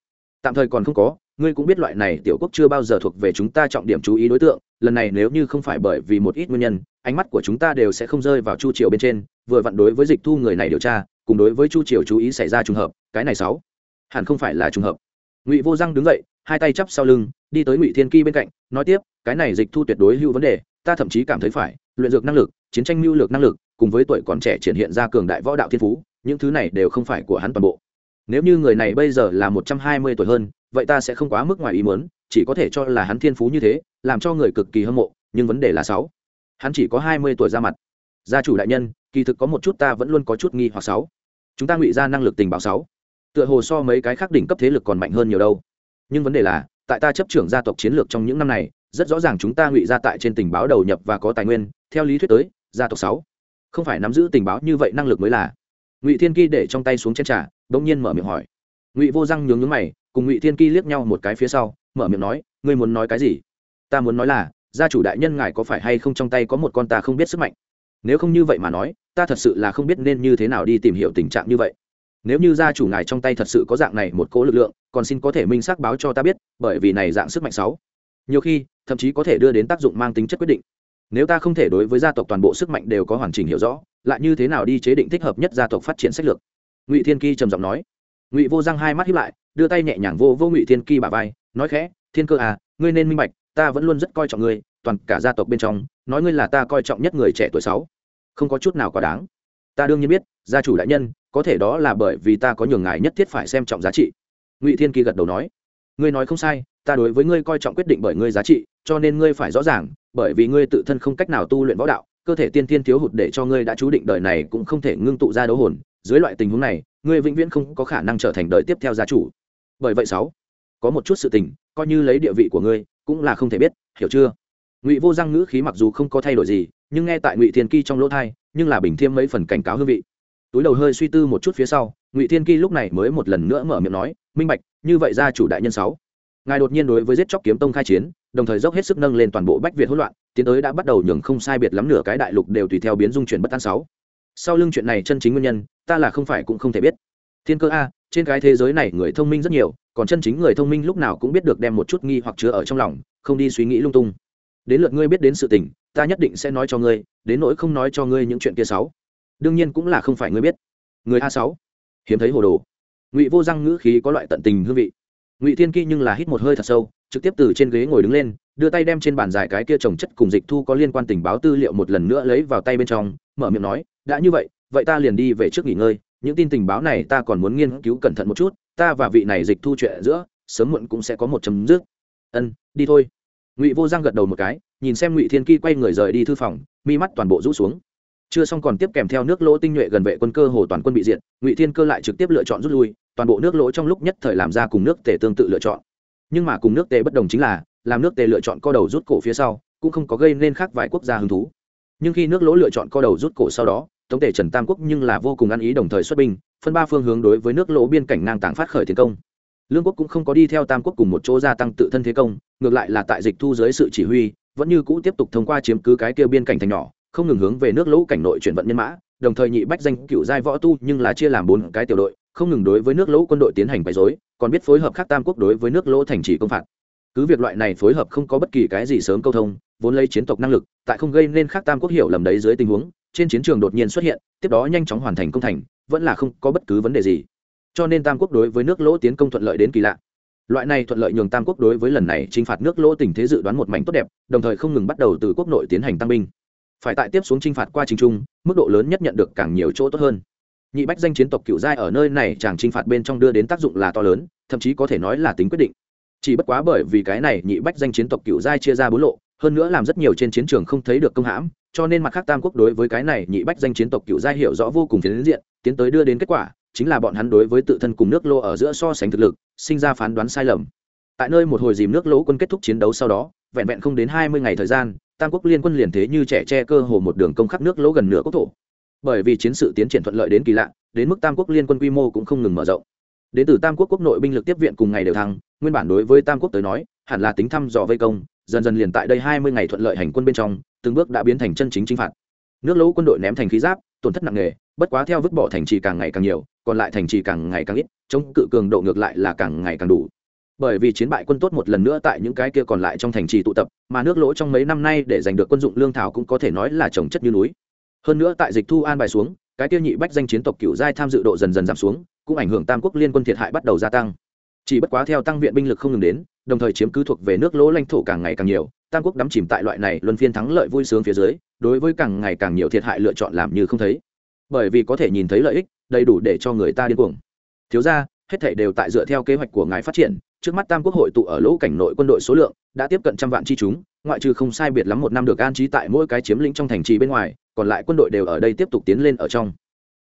tạm thời còn không có ngươi cũng biết loại này tiểu quốc chưa bao giờ thuộc về chúng ta trọng điểm chú ý đối tượng lần này nếu như không phải bởi vì một ít nguyên nhân ánh mắt của chúng ta đều sẽ không rơi vào chu triều bên trên vừa vặn đối với dịch thu người này điều tra cùng đối với chu triều chú ý xảy ra trùng hợp cái này sáu hẳn không phải là trùng hợp ngụy vô răng đứng dậy hai tay chắp sau lưng, đi tới ngụy thiên kỳ bên cạnh, nói tiếp, cái này dịch thu tuyệt đối hưu vấn đề, ta thậm chí cảm thấy phải, luyện dược năng lực, chiến tranh mưu lược năng lực, cùng với tuổi còn trẻ triển hiện ra cường đại võ đạo thiên phú, những thứ này đều không phải của hắn toàn bộ. Nếu như người này bây giờ là một trăm hai mươi tuổi hơn, vậy ta sẽ không quá mức ngoài ý muốn, chỉ có thể cho là hắn thiên phú như thế, làm cho người cực kỳ hâm mộ, nhưng vấn đề là sáu. Hắn chỉ có hai mươi tuổi ra mặt. Gia chủ đại nhân, kỳ thực có một chút ta vẫn luôn có chút nghi hoặc sáu. Chúng ta ngụy ra năng lực tình báo sáu. Tựa hồ so mấy cái khác đỉnh cấp thế lực còn mạnh hơn nhiều đâu nhưng vấn đề là, tại ta chấp trưởng gia tộc chiến lược trong những năm này, rất rõ ràng chúng ta ngụy ra tại trên tình báo đầu nhập và có tài nguyên, theo lý thuyết tới, gia tộc sáu. Không phải nắm giữ tình báo như vậy năng lực mới là. Ngụy thiên kỳ để trong tay xuống chén trà, bỗng nhiên mở miệng hỏi. Ngụy vô răng nhướng nhướng mày, cùng ngụy thiên kỳ liếc nhau một cái phía sau, mở miệng nói, ngươi muốn nói cái gì? Ta muốn nói là, gia chủ đại nhân ngài có phải hay không trong tay có một con ta không biết sức mạnh? Nếu không như vậy mà nói, ta thật sự là không biết nên như thế nào đi tìm hiểu tình trạng như vậy nếu như gia chủ ngài trong tay thật sự có dạng này một cỗ lực lượng, còn xin có thể minh xác báo cho ta biết, bởi vì này dạng sức mạnh sáu. Nhiều khi, thậm chí có thể đưa đến tác dụng mang tính chất quyết định. Nếu ta không thể đối với gia tộc toàn bộ sức mạnh đều có hoàn chỉnh hiểu rõ, lại như thế nào đi chế định thích hợp nhất gia tộc phát triển sách lược? Ngụy thiên kỳ trầm giọng nói. Ngụy vô răng hai mắt hiếp lại, đưa tay nhẹ nhàng vô vô ngụy thiên kỳ bà vai, nói khẽ, thiên cơ à ngươi nên minh bạch, ta vẫn luôn rất coi trọng ngươi, toàn cả gia tộc bên trong, nói ngươi là ta coi trọng nhất người trẻ tuổi sáu. Không có chút nào quá đáng. Ta đương nhiên biết, gia chủ đại nhân có thể đó là bởi vì ta có nhường ngài nhất thiết phải xem trọng giá trị. Ngụy thiên kỳ gật đầu nói, ngươi nói không sai, ta đối với ngươi coi trọng quyết định bởi ngươi giá trị, cho nên ngươi phải rõ ràng, bởi vì ngươi tự thân không cách nào tu luyện võ đạo, cơ thể tiên thiên thiếu hụt để cho ngươi đã chú định đời này cũng không thể ngưng tụ ra đấu hồn. Dưới loại tình huống này, ngươi vĩnh viễn không có khả năng trở thành đời tiếp theo gia chủ. Bởi vậy sáu, có một chút sự tình, coi như lấy địa vị của ngươi, cũng là không thể biết, hiểu chưa? Ngụy vô răng ngữ khí mặc dù không có thay đổi gì, nhưng nghe tại ngụy thiên kỳ trong lỗ thai nhưng là bình thiêm mấy phần cảnh cáo hương vị túi đầu hơi suy tư một chút phía sau, ngụy thiên kỳ lúc này mới một lần nữa mở miệng nói, minh bạch, như vậy gia chủ đại nhân sáu, ngài đột nhiên đối với giết chóc kiếm tông khai chiến, đồng thời dốc hết sức nâng lên toàn bộ bách việt hỗn loạn, tiến tới đã bắt đầu nhường không sai biệt lắm nửa cái đại lục đều tùy theo biến dung chuyển bất an sáu. Sau lưng chuyện này chân chính nguyên nhân, ta là không phải cũng không thể biết. Thiên cơ a, trên cái thế giới này người thông minh rất nhiều, còn chân chính người thông minh lúc nào cũng biết được đem một chút nghi hoặc chứa ở trong lòng, không đi suy nghĩ lung tung. Đến lượt ngươi biết đến sự tình, ta nhất định sẽ nói cho ngươi, đến nỗi không nói cho ngươi những chuyện kia sáu đương nhiên cũng là không phải ngươi biết. Người a sáu, hiếm thấy hồ đồ. Ngụy vô răng ngữ khí có loại tận tình hương vị. Ngụy thiên kỳ nhưng là hít một hơi thật sâu, trực tiếp từ trên ghế ngồi đứng lên, đưa tay đem trên bàn giải cái kia trồng chất cùng dịch thu có liên quan tình báo tư liệu một lần nữa lấy vào tay bên trong, mở miệng nói, đã như vậy vậy ta liền đi về trước nghỉ ngơi, những tin tình báo này ta còn muốn nghiên cứu cẩn thận một chút, ta và vị này dịch thu chuyện giữa, sớm muộn cũng sẽ có một chấm dứt. Ân, đi thôi. Ngụy vô giang gật đầu một cái, nhìn xem ngụy thiên kỳ quay người rời đi thư phòng, mi mắt toàn bộ rũ xuống chưa xong còn tiếp kèm theo nước lỗ tinh nhuệ gần vệ quân cơ hồ toàn quân bị diện ngụy thiên cơ lại trực tiếp lựa chọn rút lui, toàn bộ nước lỗ trong lúc nhất thời làm ra cùng nước tề tương tự lựa chọn. Nhưng mà cùng nước tề bất đồng chính là, làm nước tề lựa chọn co đầu rút cổ phía sau, cũng không có gây nên khác vài quốc gia hứng thú. Nhưng khi nước lỗ lựa chọn co đầu rút cổ sau đó, tống tề trần tam quốc nhưng là vô cùng ăn ý đồng thời xuất binh, phân ba phương hướng đối với nước lỗ biên cảnh ngang tàng phát khởi tiến công. Lương quốc cũng không có đi theo tam quốc cùng một chỗ gia tăng tự thân thế công, ngược lại là tại dịch thu dưới sự chỉ huy, vẫn như cũ tiếp tục thông qua chiếm cứ cái kia biên cảnh thành nhỏ không ngừng hướng về nước lỗ cảnh nội chuyển vận nhân mã, đồng thời nhị bách danh cựu giai võ tu nhưng là chia làm bốn cái tiểu đội, không ngừng đối với nước lỗ quân đội tiến hành bày dối còn biết phối hợp khác tam quốc đối với nước lỗ thành trì công phạt. Cứ việc loại này phối hợp không có bất kỳ cái gì sớm câu thông, vốn lấy chiến tộc năng lực, tại không gây nên khác tam quốc hiểu lầm đấy dưới tình huống, trên chiến trường đột nhiên xuất hiện, tiếp đó nhanh chóng hoàn thành công thành, vẫn là không có bất cứ vấn đề gì. Cho nên tam quốc đối với nước lỗ tiến công thuận lợi đến kỳ lạ. Loại này thuận lợi nhường tam quốc đối với lần này chinh phạt nước lỗ tình thế dự đoán một mảnh tốt đẹp, đồng thời không ngừng bắt đầu từ quốc nội tiến hành tăng binh phải tại tiếp xuống t r i n h phạt qua trình trung, mức độ lớn nhất nhận được càng nhiều chỗ tốt hơn. Nhị bách danh chiến tộc cựu giai ở nơi này chàng t r i n h phạt bên trong đưa đến tác dụng là to lớn, thậm chí có thể nói là tính quyết định. Chỉ bất quá bởi vì cái này nhị bách danh chiến tộc cựu giai chia ra bốn lộ, hơn nữa làm rất nhiều trên chiến trường không thấy được công hãm, cho nên mặt khác tam quốc đối với cái này nhị bách danh chiến tộc cựu giai hiểu rõ vô cùng tiến diện, tiến tới đưa đến kết quả, chính là bọn hắn đối với tự thân cùng nước lô ở giữa so sánh thực lực, sinh ra phán đoán sai lầm. Tại nơi một hồi dìm nước lỗ quân kết thúc chiến đấu sau đó, vẹn vẹn không đến hai mươi ngày thời gian tam quốc liên quân liền thế như trẻ che cơ hồ một đường công khắc nước lỗ gần nửa quốc thổ. Bởi vì chiến sự tiến triển thuận lợi đến kỳ lạ, đến mức tam quốc liên quân quy mô cũng không ngừng mở rộng. Đến từ tam quốc quốc nội binh lực tiếp viện cùng ngày đều thăng, nguyên bản đối với tam quốc tới nói, hẳn là tính thăm dò vây công, dần dần liền tại đây hai mươi ngày thuận lợi hành quân bên trong, từng bước đã biến thành chân chính chinh phạt. Nước lỗ quân đội ném thành khí giáp, tổn thất nặng nề, bất quá theo vứt bỏ thành trì càng ngày càng nhiều, còn lại thành trì càng ngày càng ít, chống cự cường độ ngược lại là càng ngày càng đủ bởi vì chiến bại quân tốt một lần nữa tại những cái kia còn lại trong thành trì tụ tập, mà nước lỗ trong mấy năm nay để giành được quân dụng lương thảo cũng có thể nói là trồng chất như núi. Hơn nữa tại dịch thu an bài xuống, cái tiêu nhị bách danh chiến tộc cựu giai tham dự độ dần dần giảm xuống, cũng ảnh hưởng tam quốc liên quân thiệt hại bắt đầu gia tăng. Chỉ bất quá theo tăng viện binh lực không ngừng đến, đồng thời chiếm cứ thuộc về nước lỗ lãnh thổ càng ngày càng nhiều, tam quốc đắm chìm tại loại này luân phiên thắng lợi vui sướng phía dưới, đối với càng ngày càng nhiều thiệt hại lựa chọn làm như không thấy. Bởi vì có thể nhìn thấy lợi ích, đầy đủ để cho người ta điên cuồng. Thiếu ra hết thể đều tại dựa theo kế hoạch của ngài phát triển trước mắt tam quốc hội tụ ở lỗ cảnh nội quân đội số lượng đã tiếp cận trăm vạn chi chúng ngoại trừ không sai biệt lắm một năm được an trí tại mỗi cái chiếm lĩnh trong thành trì bên ngoài còn lại quân đội đều ở đây tiếp tục tiến lên ở trong.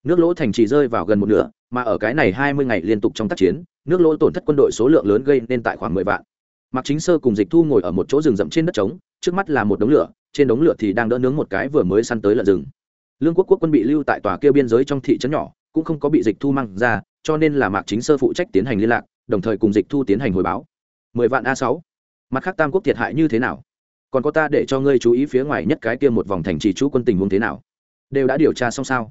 Nước lỗ thành trì rơi vào gần một nửa mà ở cái này hai mươi ngày liên tục trong tác chiến nước lỗ tổn thất quân đội số lượng lớn gây nên tại khoảng mười vạn. Mạc Chính Sơ cùng Dịch Thu ngồi ở một chỗ rừng rậm trên đất trống, trước mắt là một đống lửa, trên đống lửa thì đang đỡ nướng một cái vừa mới săn tới lợn rừng. Lương Quốc quốc quân bị lưu tại tòa kia biên giới trong thị trấn nhỏ, cũng không có bị Dịch Thu mang ra, cho nên là Mạc Chính Sơ phụ trách tiến hành liên lạc, đồng thời cùng Dịch Thu tiến hành hồi báo. Mười vạn a sáu. Mặt khác Tam quốc thiệt hại như thế nào? Còn có ta để cho ngươi chú ý phía ngoài nhất cái kia một vòng thành trì chú quân tình huống thế nào? Đều đã điều tra xong sao?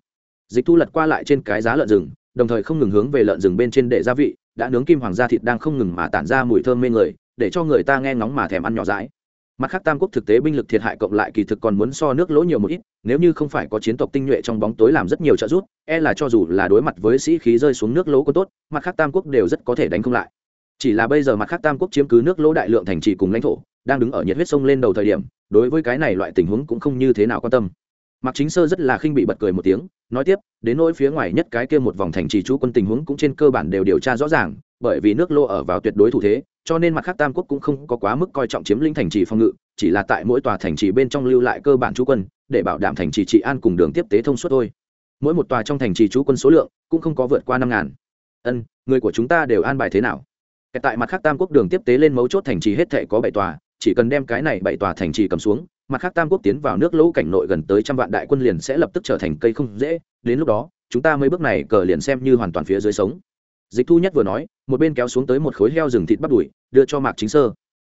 Dịch Thu lật qua lại trên cái giá lợn rừng, đồng thời không ngừng hướng về lợn rừng bên trên để gia vị, đã nướng kim hoàng gia thịt đang không ngừng mà tản ra mùi thơm mê người, để cho người ta nghe ngóng mà thèm ăn nhỏ dãi mặt khác tam quốc thực tế binh lực thiệt hại cộng lại kỳ thực còn muốn so nước lỗ nhiều một ít nếu như không phải có chiến tộc tinh nhuệ trong bóng tối làm rất nhiều trợ giúp e là cho dù là đối mặt với sĩ khí rơi xuống nước lỗ có tốt mặt khác tam quốc đều rất có thể đánh không lại. Chỉ là bây giờ mặt khác tam quốc chiếm cứ nước lỗ đại lượng thành trì cùng lãnh thổ đang đứng ở nhiệt huyết sông lên đầu thời điểm đối với cái này loại tình huống cũng không như thế nào quan tâm. Mạc Chính Sơ rất là khinh bị bật cười một tiếng, nói tiếp, đến nỗi phía ngoài nhất cái kia một vòng thành trì chú quân tình huống cũng trên cơ bản đều điều tra rõ ràng, bởi vì nước lô ở vào tuyệt đối thủ thế, cho nên mặt khác Tam quốc cũng không có quá mức coi trọng chiếm lĩnh thành trì phòng ngự, chỉ là tại mỗi tòa thành trì bên trong lưu lại cơ bản chú quân, để bảo đảm thành trì trị an cùng đường tiếp tế thông suốt thôi. Mỗi một tòa trong thành trì chú quân số lượng cũng không có vượt qua năm ngàn. Ân, người của chúng ta đều an bài thế nào? Tại mặt khác Tam quốc đường tiếp tế lên mấu chốt thành trì hết thệ có bảy tòa, chỉ cần đem cái này bảy tòa thành trì cầm xuống, mặt khác tam quốc tiến vào nước lỗ cảnh nội gần tới trăm vạn đại quân liền sẽ lập tức trở thành cây không dễ đến lúc đó chúng ta mới bước này cờ liền xem như hoàn toàn phía dưới sống dịch thu nhất vừa nói, một bên kéo xuống tới một khối heo rừng thịt bắt đùi, đưa cho mạc chính sơ.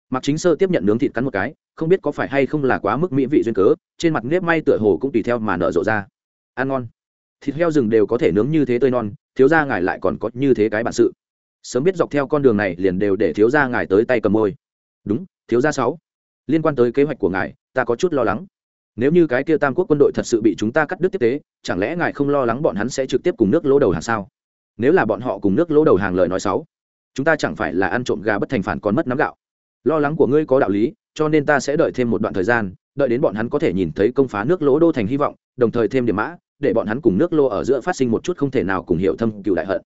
Mạc chính sơ tiếp nhận nướng thịt cắn một cái, không biết có phải hay không là quá mức mỹ vị duyên cớ, trên mặt nếp may tựa hồ cũng tùy theo mà nở rộ ra. Ăn ngon. Thịt heo rừng đều có thể nướng như thế tươi non, thiếu gia ngài lại còn có như thế cái bản sự. Sớm biết dọc theo con đường này liền đều để thiếu gia ngài tới tay cầm môi. Đúng, thiếu gia sáu. Liên quan tới kế hoạch của ngài, ta có chút lo lắng. Nếu như cái kia tam quốc quân đội thật sự bị chúng ta cắt đứt tiếp tế, chẳng lẽ ngài không lo lắng bọn hắn sẽ trực tiếp cùng nước lỗ đầu hàng sao? Nếu là bọn họ cùng nước lỗ đầu hàng lời nói xấu, chúng ta chẳng phải là ăn trộm gà bất thành phản còn mất nắm gạo. Lo lắng của ngươi có đạo lý, cho nên ta sẽ đợi thêm một đoạn thời gian, đợi đến bọn hắn có thể nhìn thấy công phá nước lỗ đô thành hy vọng, đồng thời thêm điểm mã, để bọn hắn cùng nước lô ở giữa phát sinh một chút không thể nào cùng hiểu thâm cựu đại hận.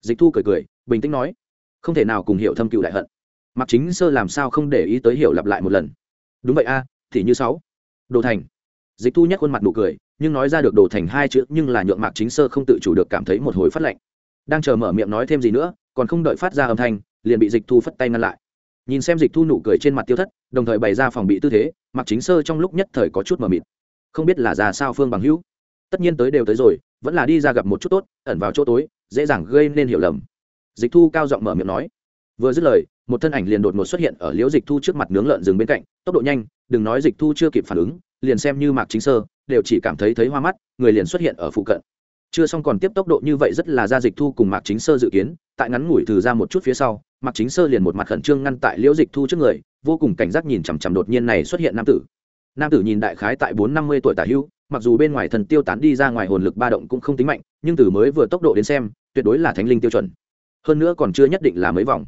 Dịch thu cười cười, bình tĩnh nói, không thể nào cùng hiểu thâm cựu đại hận. Mặc chính sơ làm sao không để ý tới hiểu lặp lại một lần. Đúng vậy a, thì như sáu. Đồ thành. Dịch thu nhắc khuôn mặt nụ cười, nhưng nói ra được đồ thành hai chữ, nhưng là nhượng mạc chính sơ không tự chủ được cảm thấy một hồi phát lạnh đang chờ mở miệng nói thêm gì nữa, còn không đợi phát ra âm thanh, liền bị dịch thu phất tay ngăn lại. Nhìn xem dịch thu nụ cười trên mặt tiêu thất, đồng thời bày ra phòng bị tư thế, Mặc chính sơ trong lúc nhất thời có chút mờ mịt. Không biết là già sao phương bằng hữu. Tất nhiên tới đều tới rồi, vẫn là đi ra gặp một chút tốt, ẩn vào chỗ tối, dễ dàng gây nên hiểu lầm. Dịch thu cao giọng mở miệng nói. Vừa dứt lời, một thân ảnh liền đột ngột xuất hiện ở liễu dịch thu trước mặt nướng lợn rừng bên cạnh, tốc độ nhanh, đừng nói dịch thu chưa kịp phản ứng, liền xem như mạc chính sơ, đều chỉ cảm thấy thấy hoa mắt, người liền xuất hiện ở phụ cận chưa xong còn tiếp tốc độ như vậy rất là ra dịch thu cùng mạc chính sơ dự kiến, tại ngắn ngủi từ ra một chút phía sau, mạc chính sơ liền một mặt khẩn trương ngăn tại liễu dịch thu trước người, vô cùng cảnh giác nhìn chằm chằm đột nhiên này xuất hiện nam tử. Nam tử nhìn đại khái tại bốn năm mươi tuổi tả hưu, mặc dù bên ngoài thần tiêu tán đi ra ngoài hồn lực ba động cũng không tính mạnh, nhưng từ mới vừa tốc độ đến xem, tuyệt đối là thánh linh tiêu chuẩn. Hơn nữa còn chưa nhất định là mấy vòng.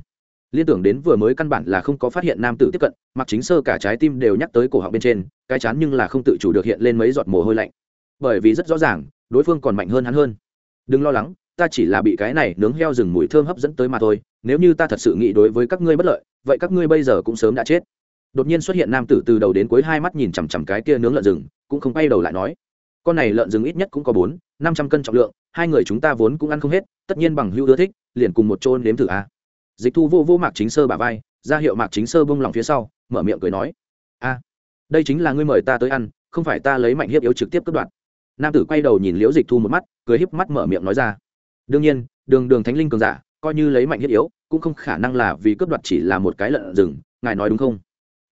Liên tưởng đến vừa mới căn bản là không có phát hiện nam tử tiếp cận mặc chính sơ cả trái tim đều nhắc tới cổ họng bên trên, cái chán nhưng là không tự chủ được hiện lên mấy giọt mồ hôi lạnh. Bởi vì rất rõ ràng đối phương còn mạnh hơn hắn hơn. Đừng lo lắng, ta chỉ là bị cái này nướng heo rừng mùi thơm hấp dẫn tới mà thôi, nếu như ta thật sự nghĩ đối với các ngươi bất lợi, vậy các ngươi bây giờ cũng sớm đã chết. Đột nhiên xuất hiện nam tử từ đầu đến cuối hai mắt nhìn chằm chằm cái kia nướng lợn rừng, cũng không quay đầu lại nói, con này lợn rừng ít nhất cũng có bốn, năm trăm cân trọng lượng, hai người chúng ta vốn cũng ăn không hết, tất nhiên bằng hữu ưa thích, liền cùng một chôn nếm thử a. Dịch thu vô vô mạc chính sơ bà vai, ra hiệu mạc chính sơ bông lòng phía sau, mở miệng cười nói, a, đây chính là ngươi mời ta tới ăn, không phải ta lấy mạnh hiếp yếu trực tiếp cướp đoạt nam tử quay đầu nhìn liễu dịch thu một mắt, cười híp mắt mở miệng nói ra. Đương nhiên, đường đường thánh linh cường giả, coi như lấy mạnh hiếp yếu, cũng không khả năng là vì cướp đoạt chỉ là một cái lợn rừng, ngài nói đúng không?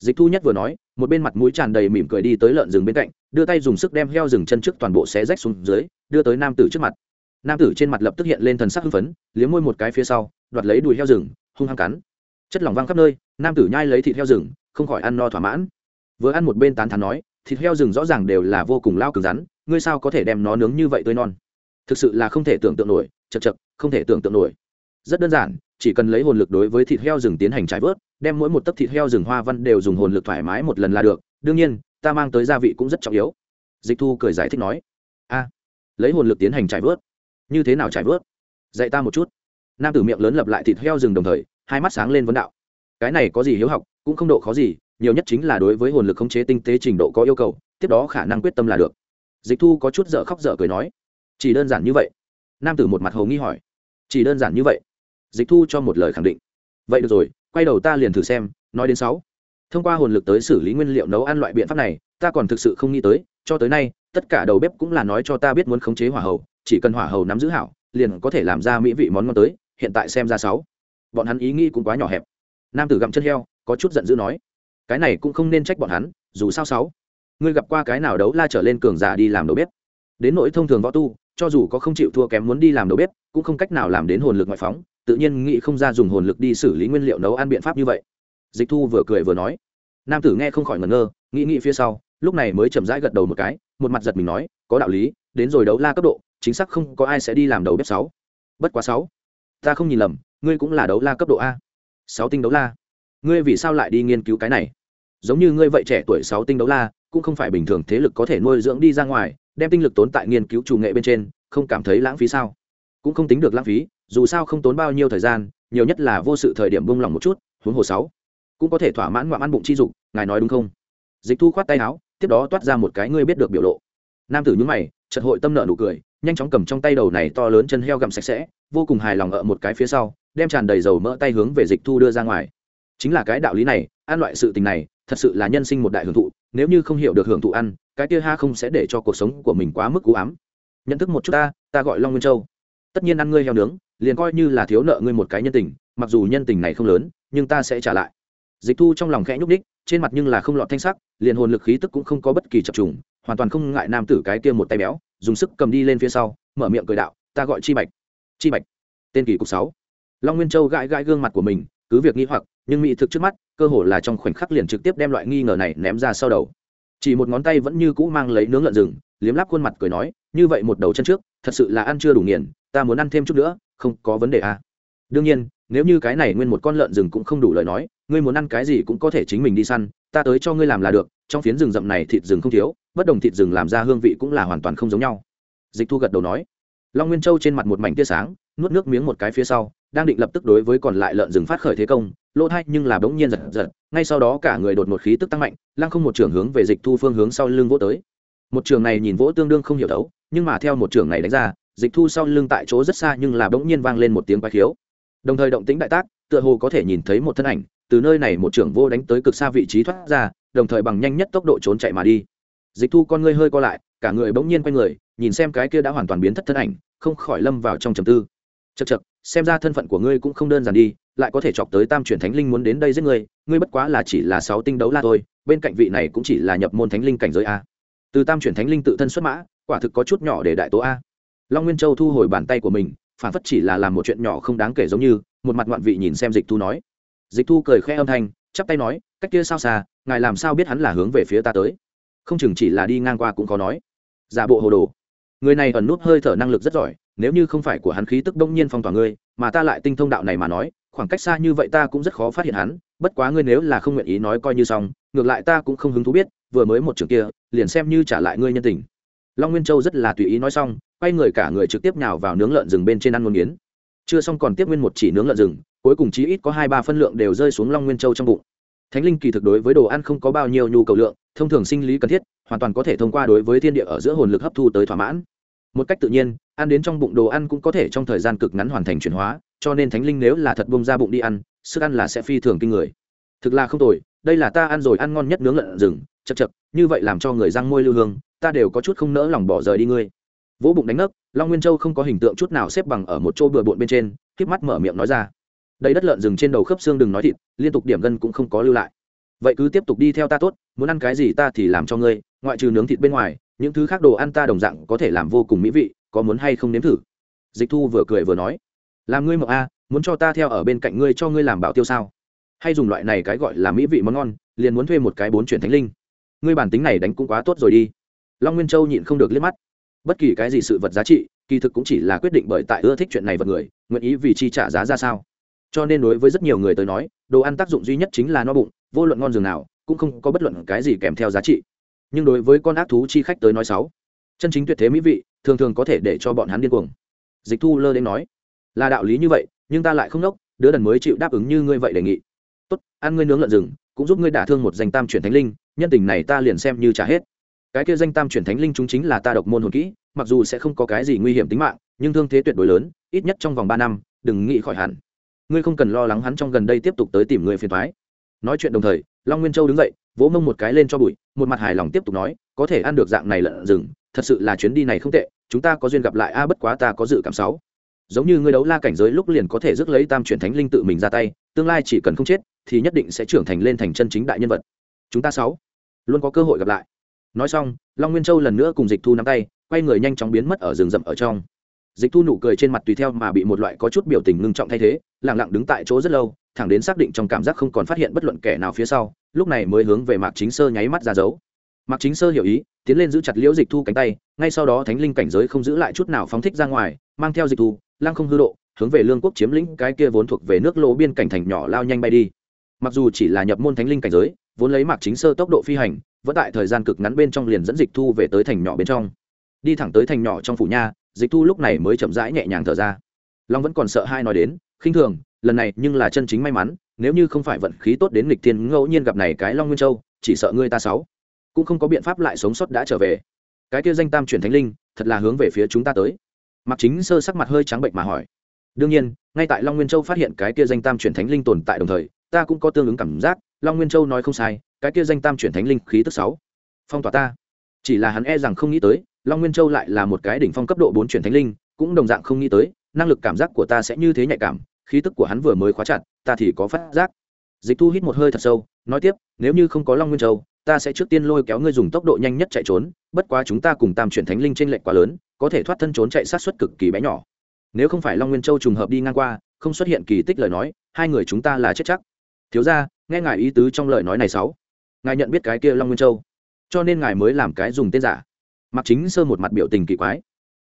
Dịch thu nhất vừa nói, một bên mặt mũi tràn đầy mỉm cười đi tới lợn rừng bên cạnh, đưa tay dùng sức đem heo rừng chân trước toàn bộ xé rách xuống dưới, đưa tới nam tử trước mặt. Nam tử trên mặt lập tức hiện lên thần sắc hưng phấn, liếm môi một cái phía sau, đoạt lấy đùi heo rừng, hung hăng cắn. Chất lỏng văng khắp nơi, nam tử nhai lấy thịt heo rừng, không khỏi ăn no thỏa mãn. Vừa ăn một bên tán thán nói thịt heo rừng rõ ràng đều là vô cùng lao cứng rắn, ngươi sao có thể đem nó nướng như vậy tươi non? Thực sự là không thể tưởng tượng nổi chật chật không thể tưởng tượng nổi. Rất đơn giản, chỉ cần lấy hồn lực đối với thịt heo rừng tiến hành trải vớt, đem mỗi một tấc thịt heo rừng hoa văn đều dùng hồn lực thoải mái một lần là được, đương nhiên, ta mang tới gia vị cũng rất trọng yếu. Dịch thu cười giải thích nói. A, lấy hồn lực tiến hành trải vớt. Như thế nào trải vớt? Dạy ta một chút. Nam tử miệng lớn lập lại thịt heo rừng đồng thời, hai mắt sáng lên vấn đạo. Cái này có gì hiếu học, cũng không độ khó gì nhiều nhất chính là đối với hồn lực khống chế tinh tế trình độ có yêu cầu, tiếp đó khả năng quyết tâm là được. Dịch thu có chút dở khóc dở cười nói, chỉ đơn giản như vậy? Nam tử một mặt hầu nghi hỏi. Chỉ đơn giản như vậy? Dịch thu cho một lời khẳng định. Vậy được rồi, quay đầu ta liền thử xem, nói đến sáu. Thông qua hồn lực tới xử lý nguyên liệu nấu ăn loại biện pháp này, ta còn thực sự không nghĩ tới, cho tới nay, tất cả đầu bếp cũng là nói cho ta biết muốn khống chế hỏa hầu, chỉ cần hỏa hầu nắm giữ hảo, liền có thể làm ra mỹ vị món ngon tới, hiện tại xem ra sáu. Bọn hắn ý nghĩ cũng quá nhỏ hẹp. Nam tử gặm chân heo, có chút giận dữ nói cái này cũng không nên trách bọn hắn, dù sao sáu. Ngươi gặp qua cái nào đấu la trở lên cường giả đi làm đầu bếp? Đến nỗi thông thường võ tu, cho dù có không chịu thua kém muốn đi làm đầu bếp, cũng không cách nào làm đến hồn lực ngoại phóng, tự nhiên nghĩ không ra dùng hồn lực đi xử lý nguyên liệu nấu ăn biện pháp như vậy. Dịch thu vừa cười vừa nói. Nam tử nghe không khỏi ngẩn ngơ, nghĩ nghĩ phía sau, lúc này mới chậm rãi gật đầu một cái, một mặt giật mình nói, có đạo lý, đến rồi đấu la cấp độ, chính xác không có ai sẽ đi làm đầu bếp sáu. Bất quá sáu. Ta không nhìn lầm, ngươi cũng là đấu la cấp độ a. Sáu tinh đấu la ngươi vì sao lại đi nghiên cứu cái này? Giống như ngươi vậy trẻ tuổi sáu tinh đấu la, cũng không phải bình thường thế lực có thể nuôi dưỡng đi ra ngoài, đem tinh lực tốn tại nghiên cứu chủ nghệ bên trên, không cảm thấy lãng phí sao? Cũng không tính được lãng phí, dù sao không tốn bao nhiêu thời gian, nhiều nhất là vô sự thời điểm buông lòng một chút, huống hồ sáu. Cũng có thể thỏa mãn ngoạm ăn bụng chi dục, ngài nói đúng không? Dịch thu khoát tay áo, tiếp đó toát ra một cái ngươi biết được biểu lộ. Nam tử nhúng mày, chợt hội tâm nợ nụ cười, nhanh chóng cầm trong tay đầu này to lớn chân heo gặm sạch sẽ, vô cùng hài lòng ở một cái phía sau, đem tràn đầy dầu mỡ tay hướng về dịch thu đưa ra ngoài chính là cái đạo lý này, ăn loại sự tình này, thật sự là nhân sinh một đại hưởng thụ, nếu như không hiểu được hưởng thụ ăn, cái kia ha không sẽ để cho cuộc sống của mình quá mức cú ám. Nhận thức một chút ta ta gọi long nguyên châu. Tất nhiên ăn ngươi heo nướng, liền coi như là thiếu nợ ngươi một cái nhân tình, mặc dù nhân tình này không lớn, nhưng ta sẽ trả lại. Dịch thu trong lòng khẽ nhúc ních trên mặt nhưng là không lọt thanh sắc, liền hồn lực khí tức cũng không có bất kỳ chập trùng, hoàn toàn không ngại nam tử cái kia một tay béo, dùng sức cầm đi lên phía sau, mở miệng cười đạo, ta gọi chi bạch. Chi bạch, tên kỳ cục sáu. Long nguyên châu gãi gãi gương mặt của mình cứ việc nghi hoặc, nhưng mỹ thực trước mắt, cơ hồ là trong khoảnh khắc liền trực tiếp đem loại nghi ngờ này ném ra sau đầu. Chỉ một ngón tay vẫn như cũ mang lấy nướng lợn rừng, liếm láp khuôn mặt cười nói, như vậy một đầu chân trước, thật sự là ăn chưa đủ nghiền, ta muốn ăn thêm chút nữa, không có vấn đề à. đương nhiên, nếu như cái này nguyên một con lợn rừng cũng không đủ lời nói, ngươi muốn ăn cái gì cũng có thể chính mình đi săn, ta tới cho ngươi làm là được, trong phiến rừng rậm này thịt rừng không thiếu, bất đồng thịt rừng làm ra hương vị cũng là hoàn toàn không giống nhau. Dịch thu gật đầu nói. Long nguyên châu trên mặt một mảnh tia sáng, nuốt nước miếng một cái phía sau đang định lập tức đối với còn lại lợn rừng phát khởi thế công, lỗ thay nhưng là bỗng nhiên giật giật, ngay sau đó cả người đột một khí tức tăng mạnh, lăng không một trường hướng về dịch thu phương hướng sau lưng vỗ tới. Một trường này nhìn vỗ tương đương không hiểu thấu nhưng mà theo một trường này đánh ra, dịch thu sau lưng tại chỗ rất xa nhưng là bỗng nhiên vang lên một tiếng quái khiếu. Đồng thời động tĩnh đại tác, tựa hồ có thể nhìn thấy một thân ảnh, từ nơi này một trưởng vô đánh tới cực xa vị trí thoát ra, đồng thời bằng nhanh nhất tốc độ trốn chạy mà đi. Dịch thu con ngươi hơi co lại, cả người bỗng nhiên quay người, nhìn xem cái kia đã hoàn toàn biến thất thân ảnh, không khỏi lâm vào trong trầm tư. Chật chật xem ra thân phận của ngươi cũng không đơn giản đi, lại có thể chọc tới tam chuyển thánh linh muốn đến đây giết ngươi ngươi bất quá là chỉ là sáu tinh đấu la thôi, bên cạnh vị này cũng chỉ là nhập môn thánh linh cảnh giới a. Từ tam chuyển thánh linh tự thân xuất mã, quả thực có chút nhỏ để đại tố a. Long nguyên châu thu hồi bàn tay của mình, phản phất chỉ là làm một chuyện nhỏ không đáng kể giống như, một mặt ngoạn vị nhìn xem dịch thu nói. Dịch thu cười khẽ âm thanh, chắp tay nói, cách kia sao xa, ngài làm sao biết hắn là hướng về phía ta tới? Không chừng chỉ là đi ngang qua cũng khó nói. Giả bộ hồ đồ. Người này ẩn nút hơi thở năng lực rất giỏi nếu như không phải của hắn khí tức đông nhiên phong tỏa ngươi, mà ta lại tinh thông đạo này mà nói, khoảng cách xa như vậy ta cũng rất khó phát hiện hắn, bất quá ngươi nếu là không nguyện ý nói coi như xong, ngược lại ta cũng không hứng thú biết, vừa mới một trường kia, liền xem như trả lại ngươi nhân tình. Long nguyên châu rất là tùy ý nói xong, quay người cả người trực tiếp nhào vào nướng lợn rừng bên trên ăn ngôn nghiến. Chưa xong còn tiếp nguyên một chỉ nướng lợn rừng, cuối cùng chí ít có hai ba phân lượng đều rơi xuống long nguyên châu trong bụng. Thánh linh kỳ thực đối với đồ ăn không có bao nhiêu nhu cầu lượng, thông thường sinh lý cần thiết, hoàn toàn có thể thông qua đối với thiên địa ở giữa hồn lực hấp thu tới thỏa mãn. Một cách tự nhiên ăn đến trong bụng đồ ăn cũng có thể trong thời gian cực ngắn hoàn thành chuyển hóa, cho nên thánh linh nếu là thật bông ra bụng đi ăn, sức ăn là sẽ phi thường kinh người. Thực là không tồi, đây là ta ăn rồi ăn ngon nhất nướng lợn rừng chật chật như vậy làm cho người răng môi lưu hương, ta đều có chút không nỡ lòng bỏ rời đi ngươi. Vỗ bụng đánh nấc long nguyên châu không có hình tượng chút nào xếp bằng ở một chỗ bừa bộn bên trên k mắt mở miệng nói ra. Đầy đất lợn rừng trên đầu khớp xương đừng nói thịt, liên tục điểm gân cũng không có lưu lại. Vậy cứ tiếp tục đi theo ta tốt, muốn ăn cái gì ta thì làm cho ngươi, ngoại trừ nướng thịt bên ngoài, những thứ khác đồ ăn ta đồng dạng có thể làm vô cùng mỹ vị có muốn hay không nếm thử? Dịch thu vừa cười vừa nói, làm ngươi mộng a muốn cho ta theo ở bên cạnh ngươi cho ngươi làm bảo tiêu sao? Hay dùng loại này cái gọi là mỹ vị món ngon, liền muốn thuê một cái bốn chuyển thánh linh. Ngươi bản tính này đánh cũng quá tốt rồi đi. Long nguyên châu nhịn không được liếc mắt. Bất kỳ cái gì sự vật giá trị, kỳ thực cũng chỉ là quyết định bởi tại ưa thích chuyện này vật người, nguyện ý vì chi trả giá ra sao. Cho nên đối với rất nhiều người tới nói, đồ ăn tác dụng duy nhất chính là no bụng, vô luận ngon dường nào, cũng không có bất luận cái gì kèm theo giá trị. Nhưng đối với con ác thú chi khách tới nói sáu chân chính tuyệt thế mỹ vị thường thường có thể để cho bọn hắn điên cuồng. Dịch thu lơ đến nói, là đạo lý như vậy, nhưng ta lại không nốc, đứa đần mới chịu đáp ứng như ngươi vậy đề nghị. Tốt, ăn ngươi nướng lợn rừng, cũng giúp ngươi đả thương một danh tam chuyển thánh linh, nhân tình này ta liền xem như trả hết. Cái kia danh tam chuyển thánh linh chúng chính là ta độc môn hồn kỹ, mặc dù sẽ không có cái gì nguy hiểm tính mạng, nhưng thương thế tuyệt đối lớn, ít nhất trong vòng ba năm, đừng nghĩ khỏi hẳn. Ngươi không cần lo lắng hắn trong gần đây tiếp tục tới tìm người phiền thoái nói chuyện đồng thời, long nguyên châu đứng dậy, vỗ mông một cái lên cho bụi, một mặt hài lòng tiếp tục nói, có thể ăn được dạng này lợn rừng thật sự là chuyến đi này không tệ, chúng ta có duyên gặp lại, a, bất quá ta có dự cảm sáu. Giống như ngươi đấu la cảnh giới lúc liền có thể rước lấy tam chuyển thánh linh tự mình ra tay, tương lai chỉ cần không chết, thì nhất định sẽ trưởng thành lên thành chân chính đại nhân vật. Chúng ta sáu, luôn có cơ hội gặp lại. Nói xong, long nguyên châu lần nữa cùng dịch thu nắm tay, quay người nhanh chóng biến mất ở rừng rậm ở trong. Dịch thu nụ cười trên mặt tùy theo mà bị một loại có chút biểu tình ngưng trọng thay thế lẳng lặng đứng tại chỗ rất lâu, thẳng đến xác định trong cảm giác không còn phát hiện bất luận kẻ nào phía sau, lúc này mới hướng về mạc chính sơ nháy mắt ra dấu mạc chính sơ hiểu ý, tiến lên giữ chặt liễu dịch thu cánh tay, ngay sau đó thánh linh cảnh giới không giữ lại chút nào phóng thích ra ngoài, mang theo dịch thu lang không hư độ, hướng về lương quốc chiếm lĩnh cái kia vốn thuộc về nước lỗ biên cảnh thành nhỏ lao nhanh bay đi. Mặc dù chỉ là nhập môn thánh linh cảnh giới, vốn lấy mạc chính sơ tốc độ phi hành, vẫn tại thời gian cực ngắn bên trong liền dẫn dịch thu về tới thành nhỏ bên trong. Đi thẳng tới thành nhỏ trong phủ nha, dịch thu lúc này mới chậm rãi nhẹ nhàng thở ra. Long vẫn còn sợ hai nói đến, khinh thường, lần này nhưng là chân chính may mắn, nếu như không phải vận khí tốt đến lịch thiên, ngẫu nhiên gặp này cái long nguyên châu, chỉ sợ ngươi ta sáu cũng không có biện pháp lại sống sót đã trở về. Cái kia danh tam chuyển thánh linh, thật là hướng về phía chúng ta tới. Mặc chính sơ sắc mặt hơi trắng bệnh mà hỏi. Đương nhiên, ngay tại long nguyên châu phát hiện cái kia danh tam chuyển thánh linh tồn tại đồng thời, ta cũng có tương ứng cảm giác, long nguyên châu nói không sai, cái kia danh tam chuyển thánh linh khí tức sáu. Phong tỏa ta. Chỉ là hắn e rằng không nghĩ tới, long nguyên châu lại là một cái đỉnh phong cấp độ bốn chuyển thánh linh, cũng đồng dạng không nghĩ tới, năng lực cảm giác của ta sẽ như thế nhạy cảm, khí tức của hắn vừa mới khóa chặt, ta thì có phát giác. Dịch thu hít một hơi thật sâu, nói tiếp, nếu như không có long nguyên châu ta sẽ trước tiên lôi kéo ngươi dùng tốc độ nhanh nhất chạy trốn, bất quá chúng ta cùng tam chuyển thánh linh trên lệnh quá lớn, có thể thoát thân trốn chạy sát xuất cực kỳ bé nhỏ. Nếu không phải long nguyên châu trùng hợp đi ngang qua, không xuất hiện kỳ tích lời nói, hai người chúng ta là chết chắc. Thiếu ra nghe ngài ý tứ trong lời nói này sáu. Ngài nhận biết cái kia long nguyên châu, cho nên ngài mới làm cái dùng tên giả. Mặc chính sơ một mặt biểu tình kỳ quái.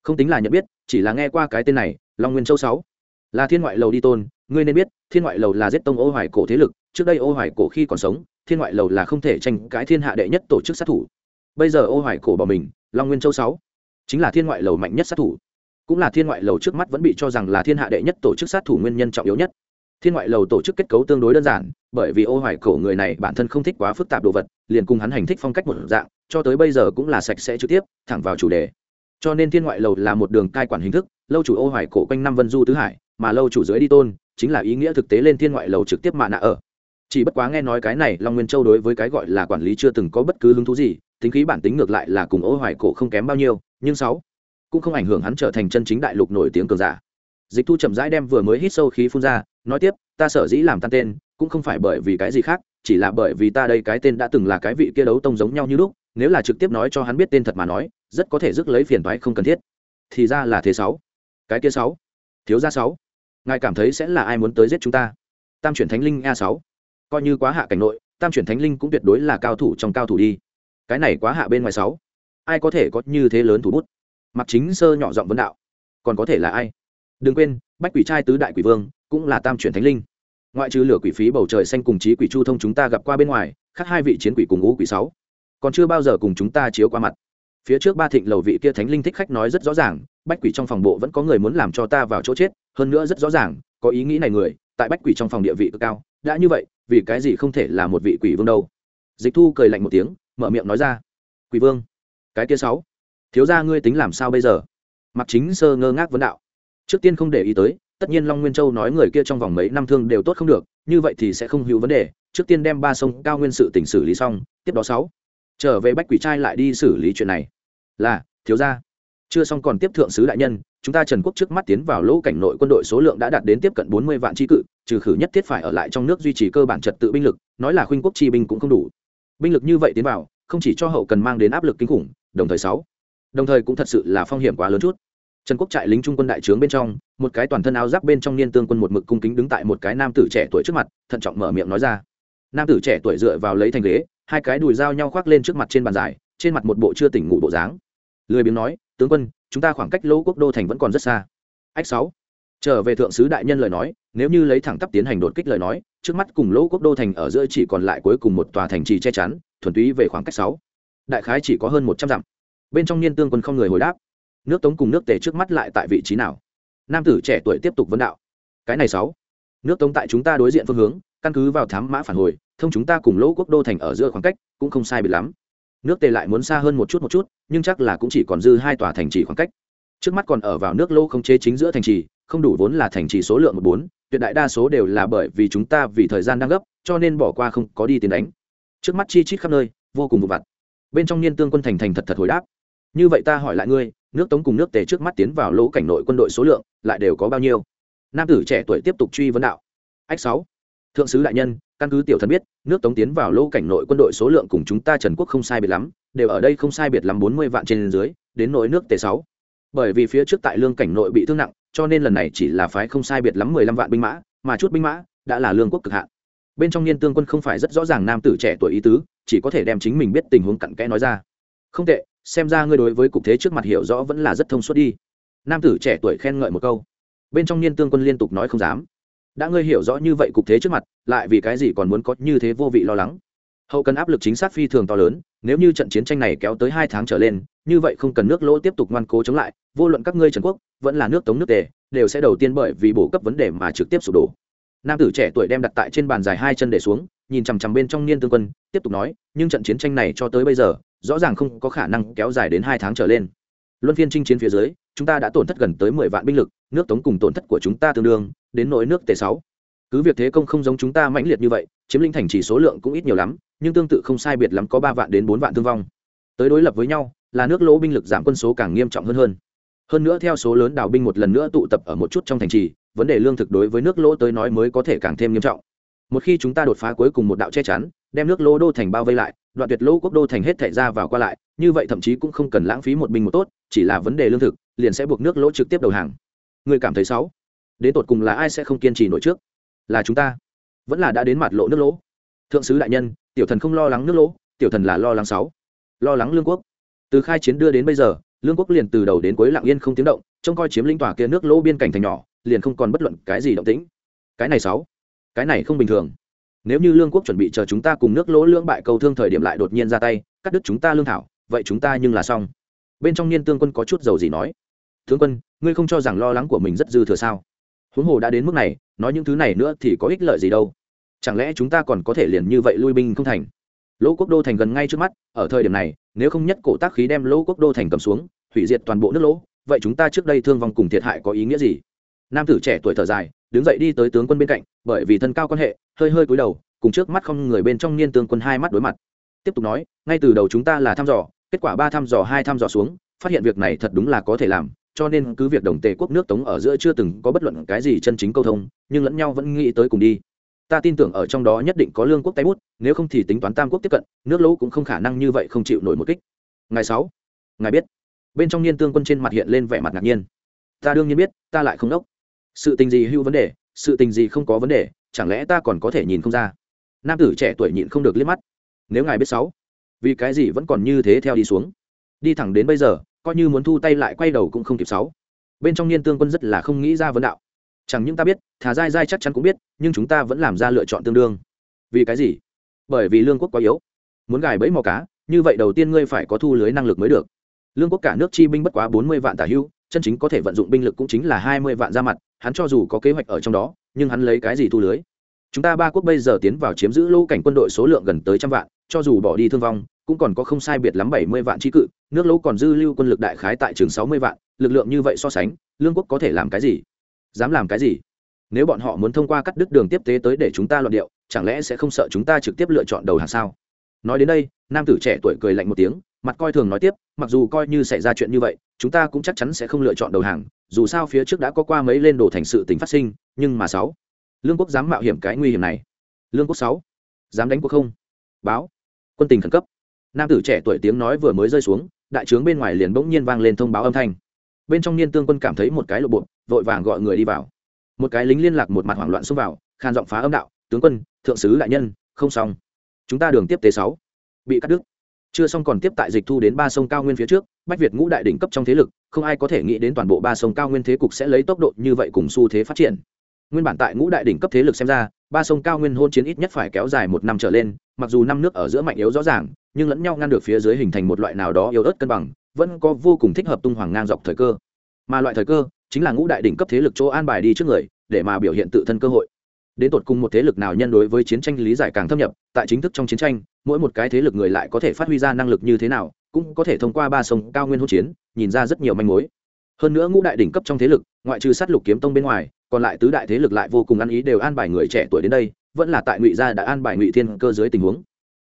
Không tính là nhận biết, chỉ là nghe qua cái tên này, long nguyên châu sáu. Là thiên ngoại lầu đi tôn, ngươi nên biết thiên ngoại lầu là giết tông ô hoài cổ thế lực, trước đây ô hoài cổ khi còn sống, thiên ngoại lầu là không thể tranh cãi thiên hạ đệ nhất tổ chức sát thủ. Bây giờ ô hoài cổ bỏ mình, long nguyên châu sáu, chính là thiên ngoại lầu mạnh nhất sát thủ. Cũng là thiên ngoại lầu trước mắt vẫn bị cho rằng là thiên hạ đệ nhất tổ chức sát thủ nguyên nhân trọng yếu nhất. Thiên ngoại lầu tổ chức kết cấu tương đối đơn giản, bởi vì ô hoài cổ người này bản thân không thích quá phức tạp đồ vật, liền cùng hắn hành thích phong cách một dạng, cho tới bây giờ cũng là sạch sẽ trực tiếp, thẳng vào chủ đề. Cho nên thiên ngoại lầu là một đường cai quản hình thức, lâu chủ ô hoài cổ quanh năm vân du tứ hải mà lâu chủ dưới đi tôn, chính là ý nghĩa thực tế lên thiên ngoại lầu trực tiếp mạ nạ ở. Chỉ bất quá nghe nói cái này, long nguyên châu đối với cái gọi là quản lý chưa từng có bất cứ hứng thú gì, tính khí bản tính ngược lại là cùng ô hoài cổ không kém bao nhiêu, nhưng sáu cũng không ảnh hưởng hắn trở thành chân chính đại lục nổi tiếng cường giả. Dịch thu chậm rãi đem vừa mới hít sâu khí phun ra, nói tiếp, ta sở dĩ làm tan tên, cũng không phải bởi vì cái gì khác, chỉ là bởi vì ta đây cái tên đã từng là cái vị kia đấu tông giống nhau như lúc, nếu là trực tiếp nói cho hắn biết tên thật mà nói, rất có thể rước lấy phiền toái không cần thiết. Thì ra là thế sáu. Cái kia sáu. Thiếu gia sáu ngài cảm thấy sẽ là ai muốn tới giết chúng ta? Tam chuyển thánh linh a sáu. Coi như quá hạ cảnh nội, tam chuyển thánh linh cũng tuyệt đối là cao thủ trong cao thủ đi. Cái này quá hạ bên ngoài sáu. Ai có thể có như thế lớn thủ bút? Mặc chính sơ nhỏ giọng vấn đạo. Còn có thể là ai? Đừng quên, bách quỷ trai tứ đại quỷ vương cũng là tam chuyển thánh linh. Ngoại trừ lửa quỷ phí bầu trời xanh cùng trí quỷ chu thông chúng ta gặp qua bên ngoài, khác hai vị chiến quỷ cùng ngũ quỷ sáu. Còn chưa bao giờ cùng chúng ta chiếu qua mặt. Phía trước ba thịnh lầu vị kia thánh linh thích khách nói rất rõ ràng, bách quỷ trong phòng bộ vẫn có người muốn làm cho ta vào chỗ chết hơn nữa rất rõ ràng, có ý nghĩ này người, tại bách quỷ trong phòng địa vị cực cao, đã như vậy, vì cái gì không thể là một vị quỷ vương đâu? Dịch thu cười lạnh một tiếng, mở miệng nói ra. Quỷ vương, cái kia sáu, thiếu ra ngươi tính làm sao bây giờ? Mặc chính sơ ngơ ngác vấn đạo. Trước tiên không để ý tới, tất nhiên long nguyên châu nói người kia trong vòng mấy năm thương đều tốt không được, như vậy thì sẽ không hữu vấn đề, trước tiên đem ba sông cao nguyên sự tỉnh xử lý xong, tiếp đó sáu, trở về bách quỷ trai lại đi xử lý chuyện này. Là, thiếu ra chưa xong còn tiếp thượng sứ đại nhân, chúng ta trần quốc trước mắt tiến vào lỗ cảnh nội quân đội số lượng đã đạt đến tiếp cận bốn mươi vạn tri cự, trừ khử nhất thiết phải ở lại trong nước duy trì cơ bản trật tự binh lực, nói là khuynh quốc tri binh cũng không đủ. Binh lực như vậy tiến vào, không chỉ cho hậu cần mang đến áp lực kinh khủng, đồng thời sáu, đồng thời cũng thật sự là phong hiểm quá lớn chút. Trần quốc trại lính trung quân đại trướng bên trong, một cái toàn thân áo giáp bên trong niên tương quân một mực cung kính đứng tại một cái nam tử trẻ tuổi trước mặt, thận trọng mở miệng nói ra. Nam tử trẻ tuổi dựa vào lấy thành ghế, hai cái đùi dao nhau khoác lên trước mặt trên bàn dài, trên mặt một bộ chưa tỉnh ngủ bộ dáng. Lười biếng nói tướng quân, chúng ta khoảng cách lỗ quốc đô thành vẫn còn rất xa. Ách sáu. Trở về thượng sứ đại nhân lời nói, nếu như lấy thẳng tắp tiến hành đột kích lời nói, trước mắt cùng lỗ quốc đô thành ở giữa chỉ còn lại cuối cùng một tòa thành trì che chắn, thuần túy về khoảng cách sáu. Đại khái chỉ có hơn một trăm dặm. Bên trong niên tương quân không người hồi đáp. Nước tống cùng nước tề trước mắt lại tại vị trí nào? Nam tử trẻ tuổi tiếp tục vấn đạo. Cái này sáu. Nước tống tại chúng ta đối diện phương hướng, căn cứ vào thám mã phản hồi, thông chúng ta cùng lỗ quốc đô thành ở giữa khoảng cách, cũng không sai biệt lắm. Nước tề lại muốn xa hơn một chút một chút nhưng chắc là cũng chỉ còn dư hai tòa thành trì khoảng cách. Trước mắt còn ở vào nước lô không chế chính giữa thành trì, không đủ vốn là thành trì số lượng một bốn, tuyệt đại đa số đều là bởi vì chúng ta vì thời gian đang gấp, cho nên bỏ qua không có đi tiền đánh. Trước mắt chi chít khắp nơi, vô cùng vụ vặt. Bên trong niên tương quân thành thành thật thật hồi đáp. Như vậy ta hỏi lại ngươi, nước tống cùng nước tề trước mắt tiến vào lỗ cảnh nội quân đội số lượng, lại đều có bao nhiêu? Nam tử trẻ tuổi tiếp tục truy vấn đạo. Ách sáu. Thượng sứ đại nhân, căn cứ tiểu thần biết, nước tống tiến vào lỗ cảnh nội quân đội số lượng cùng chúng ta trần quốc không sai biệt lắm đều ở đây không sai biệt lắm bốn mươi vạn trên dưới, đến nội nước tề sáu. Bởi vì phía trước tại lương cảnh nội bị thương nặng, cho nên lần này chỉ là phái không sai biệt lắm mười lăm vạn binh mã, mà chút binh mã đã là lương quốc cực hạn. Bên trong niên tương quân không phải rất rõ ràng nam tử trẻ tuổi ý tứ, chỉ có thể đem chính mình biết tình huống cặn kẽ nói ra. Không tệ, xem ra ngươi đối với cục thế trước mặt hiểu rõ vẫn là rất thông suốt đi. Nam tử trẻ tuổi khen ngợi một câu. Bên trong niên tương quân liên tục nói không dám. Đã ngươi hiểu rõ như vậy cục thế trước mặt, lại vì cái gì còn muốn có như thế vô vị lo lắng? Hậu cần áp lực chính xác phi thường to lớn, nếu như trận chiến tranh này kéo tới hai tháng trở lên, như vậy không cần nước lỗ tiếp tục ngoan cố chống lại, vô luận các ngươi trần quốc, vẫn là nước tống nước tề, đều sẽ đầu tiên bởi vì bổ cấp vấn đề mà trực tiếp sụp đổ. Nam tử trẻ tuổi đem đặt tại trên bàn dài hai chân để xuống, nhìn chằm chằm bên trong niên tương quân, tiếp tục nói, nhưng trận chiến tranh này cho tới bây giờ, rõ ràng không có khả năng kéo dài đến hai tháng trở lên. Luân phiên chinh chiến phía dưới, chúng ta đã tổn thất gần tới mười vạn binh lực, nước tống cùng tổn thất của chúng ta tương đương đến nỗi nước tề sáu. Cứ việc thế công không giống chúng ta mãnh liệt như vậy, chiếm lĩnh thành chỉ số lượng cũng ít nhiều lắm nhưng tương tự không sai biệt lắm có ba vạn đến bốn vạn thương vong. Tới đối lập với nhau, là nước lỗ binh lực giảm quân số càng nghiêm trọng hơn hơn. Hơn nữa theo số lớn đào binh một lần nữa tụ tập ở một chút trong thành trì, vấn đề lương thực đối với nước lỗ tới nói mới có thể càng thêm nghiêm trọng. Một khi chúng ta đột phá cuối cùng một đạo che chắn, đem nước lỗ đô thành bao vây lại, đoạn tuyệt lỗ quốc đô thành hết thảy ra vào qua lại, như vậy thậm chí cũng không cần lãng phí một binh một tốt, chỉ là vấn đề lương thực, liền sẽ buộc nước lỗ trực tiếp đầu hàng. Người cảm thấy xấu? Đến tột cùng là ai sẽ không kiên trì nổi trước? Là chúng ta. Vẫn là đã đến mặt lộ nước lỗ thượng sứ đại nhân, tiểu thần không lo lắng nước lỗ, tiểu thần là lo lắng sáu. Lo lắng lương quốc. Từ khai chiến đưa đến bây giờ, lương quốc liền từ đầu đến cuối lặng yên không tiếng động, trông coi chiếm lĩnh tòa kia nước lỗ biên cảnh thành nhỏ, liền không còn bất luận cái gì động tĩnh. Cái này sáu. Cái này không bình thường. Nếu như lương quốc chuẩn bị chờ chúng ta cùng nước lỗ lưỡng bại cầu thương thời điểm lại đột nhiên ra tay, cắt đứt chúng ta lương thảo, vậy chúng ta nhưng là xong. Bên trong niên tương quân có chút dầu gì nói. Tướng quân, ngươi không cho rằng lo lắng của mình rất dư thừa sao? Huống hồ đã đến mức này, nói những thứ này nữa thì có ích lợi gì đâu chẳng lẽ chúng ta còn có thể liền như vậy lui binh không thành? Lỗ quốc đô thành gần ngay trước mắt, ở thời điểm này, nếu không nhất cổ tác khí đem lỗ quốc đô thành cầm xuống, hủy diệt toàn bộ nước lỗ, vậy chúng ta trước đây thương vong cùng thiệt hại có ý nghĩa gì? Nam tử trẻ tuổi thở dài, đứng dậy đi tới tướng quân bên cạnh, bởi vì thân cao quan hệ, hơi hơi cúi đầu, cùng trước mắt không người bên trong niên tướng quân hai mắt đối mặt. Tiếp tục nói, ngay từ đầu chúng ta là thăm dò, kết quả ba thăm dò, hai thăm dò xuống, phát hiện việc này thật đúng là có thể làm, cho nên cứ việc đồng tề quốc nước tống ở giữa chưa từng có bất luận cái gì chân chính câu thông, nhưng lẫn nhau vẫn nghĩ tới cùng đi ta tin tưởng ở trong đó nhất định có lương quốc tay bút, nếu không thì tính toán tam quốc tiếp cận, nước lỗ cũng không khả năng như vậy không chịu nổi một kích. Ngày sáu, ngài biết. Bên trong niên tương quân trên mặt hiện lên vẻ mặt ngạc nhiên. Ta đương nhiên biết, ta lại không đốc. Sự tình gì hưu vấn đề, sự tình gì không có vấn đề, chẳng lẽ ta còn có thể nhìn không ra? Nam tử trẻ tuổi nhịn không được liếc mắt. Nếu ngài biết sáu, vì cái gì vẫn còn như thế theo đi xuống? Đi thẳng đến bây giờ, coi như muốn thu tay lại quay đầu cũng không kịp sáu. Bên trong niên tương quân rất là không nghĩ ra vấn đạo chẳng những ta biết, thà dai dai chắc chắn cũng biết, nhưng chúng ta vẫn làm ra lựa chọn tương đương. Vì cái gì? Bởi vì lương quốc quá yếu. Muốn gài bẫy mò cá, như vậy đầu tiên ngươi phải có thu lưới năng lực mới được. Lương quốc cả nước chi binh bất quá bốn mươi vạn tả hưu, chân chính có thể vận dụng binh lực cũng chính là hai mươi vạn ra mặt, hắn cho dù có kế hoạch ở trong đó, nhưng hắn lấy cái gì thu lưới? Chúng ta ba quốc bây giờ tiến vào chiếm giữ lô cảnh quân đội số lượng gần tới trăm vạn, cho dù bỏ đi thương vong, cũng còn có không sai biệt lắm bảy mươi vạn trí cự, nước lỗ còn dư lưu quân lực đại khái tại trường sáu mươi vạn, lực lượng như vậy so sánh, lương quốc có thể làm cái gì? Dám làm cái gì? Nếu bọn họ muốn thông qua cắt đứt đường tiếp tế tới để chúng ta loạn điệu, chẳng lẽ sẽ không sợ chúng ta trực tiếp lựa chọn đầu hàng sao? Nói đến đây, nam tử trẻ tuổi cười lạnh một tiếng, mặt coi thường nói tiếp, mặc dù coi như xảy ra chuyện như vậy, chúng ta cũng chắc chắn sẽ không lựa chọn đầu hàng, dù sao phía trước đã có qua mấy lên đồ thành sự tình phát sinh, nhưng mà sáu. Lương quốc dám mạo hiểm cái nguy hiểm này. Lương quốc sáu. Dám đánh quốc không? Báo. Quân tình khẩn cấp. Nam tử trẻ tuổi tiếng nói vừa mới rơi xuống, đại trướng bên ngoài liền bỗng nhiên vang lên thông báo âm thanh. Bên trong niên tương quân cảm thấy một cái lộ bộ vội vàng gọi người đi vào. Một cái lính liên lạc một mặt hoảng loạn xông vào, khan giọng phá âm đạo, tướng quân, thượng sứ đại nhân, không xong. Chúng ta đường tiếp tế sáu, bị cắt đứt. Chưa xong còn tiếp tại dịch thu đến ba sông cao nguyên phía trước, bách việt ngũ đại đỉnh cấp trong thế lực, không ai có thể nghĩ đến toàn bộ ba sông cao nguyên thế cục sẽ lấy tốc độ như vậy cùng xu thế phát triển. Nguyên bản tại ngũ đại đỉnh cấp thế lực xem ra, ba sông cao nguyên hôn chiến ít nhất phải kéo dài một năm trở lên, mặc dù năm nước ở giữa mạnh yếu rõ ràng, nhưng lẫn nhau ngăn được phía dưới hình thành một loại nào đó yếu ớt cân bằng, vẫn có vô cùng thích hợp tung hoàng ngang dọc thời cơ. Mà loại thời cơ chính là ngũ đại đỉnh cấp thế lực chỗ an bài đi trước người, để mà biểu hiện tự thân cơ hội. Đến tột cùng một thế lực nào nhân đối với chiến tranh lý giải càng thâm nhập, tại chính thức trong chiến tranh, mỗi một cái thế lực người lại có thể phát huy ra năng lực như thế nào, cũng có thể thông qua ba sông cao nguyên hỗn chiến, nhìn ra rất nhiều manh mối. Hơn nữa ngũ đại đỉnh cấp trong thế lực, ngoại trừ sát lục kiếm tông bên ngoài, còn lại tứ đại thế lực lại vô cùng ăn ý đều an bài người trẻ tuổi đến đây, vẫn là tại ngụy gia đã an bài ngụy thiên cơ dưới tình huống.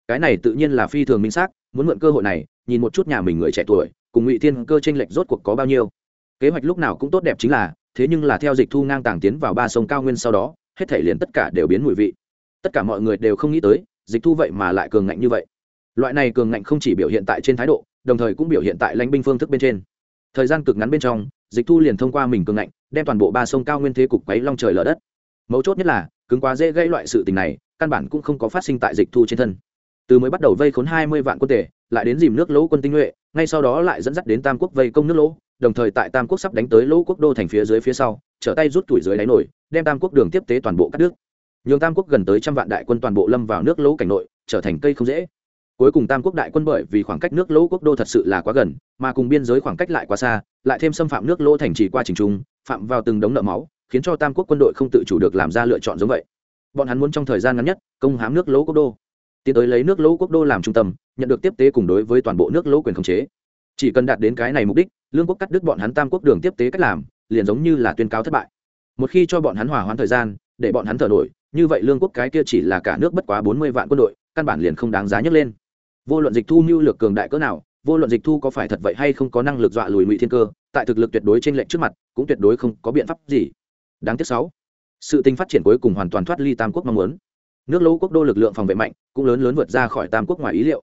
Cái này tự nhiên là phi thường minh xác, muốn mượn cơ hội này, nhìn một chút nhà mình người trẻ tuổi, cùng ngụy thiên cơ tranh lệch rốt cuộc có bao nhiêu kế hoạch lúc nào cũng tốt đẹp chính là, thế nhưng là theo dịch thu ngang tàng tiến vào ba sông cao nguyên sau đó, hết thể liền tất cả đều biến mùi vị. Tất cả mọi người đều không nghĩ tới, dịch thu vậy mà lại cường ngạnh như vậy. Loại này cường ngạnh không chỉ biểu hiện tại trên thái độ, đồng thời cũng biểu hiện tại lãnh binh phương thức bên trên. Thời gian cực ngắn bên trong, dịch thu liền thông qua mình cường ngạnh, đem toàn bộ ba sông cao nguyên thế cục quấy long trời lở đất. Mấu chốt nhất là, cứng quá dễ gây loại sự tình này, căn bản cũng không có phát sinh tại dịch thu trên thân. Từ mới bắt đầu vây khốn hai mươi vạn quân tể lại đến dìm nước lỗ quân tinh nhuệ, ngay sau đó lại dẫn dắt đến tam quốc vây công nước lỗ đồng thời tại tam quốc sắp đánh tới lỗ quốc đô thành phía dưới phía sau, trở tay rút tuổi dưới đáy nổi, đem tam quốc đường tiếp tế toàn bộ các nước nhường tam quốc gần tới trăm vạn đại quân toàn bộ lâm vào nước lỗ cảnh nội, trở thành cây không dễ. Cuối cùng tam quốc đại quân bởi vì khoảng cách nước lỗ quốc đô thật sự là quá gần, mà cùng biên giới khoảng cách lại quá xa, lại thêm xâm phạm nước lỗ thành trì qua trình trung, phạm vào từng đống nợ máu, khiến cho tam quốc quân đội không tự chủ được làm ra lựa chọn giống vậy. Bọn hắn muốn trong thời gian ngắn nhất, công hám nước lỗ quốc đô. Tiến tới lấy nước lỗ quốc đô làm trung tâm, nhận được tiếp tế cùng đối với toàn bộ nước lỗ quyền khống chế chỉ cần đạt đến cái này mục đích, lương quốc cắt đứt bọn hắn tam quốc đường tiếp tế cách làm, liền giống như là tuyên cáo thất bại. Một khi cho bọn hắn hòa hoãn thời gian, để bọn hắn thở nổi, như vậy lương quốc cái kia chỉ là cả nước bất quá bốn mươi vạn quân đội, căn bản liền không đáng giá nhấc lên. Vô luận dịch thu mưu lược cường đại cỡ nào, vô luận dịch thu có phải thật vậy hay không có năng lực dọa lùi ngụy thiên cơ, tại thực lực tuyệt đối trên lệnh trước mặt, cũng tuyệt đối không có biện pháp gì. Đáng tiếc sáu, sự tình phát triển cuối cùng hoàn toàn thoát ly tam quốc mong muốn. Nước lỗ quốc đô lực lượng phòng vệ mạnh, cũng lớn lớn vượt ra khỏi tam quốc ngoài ý liệu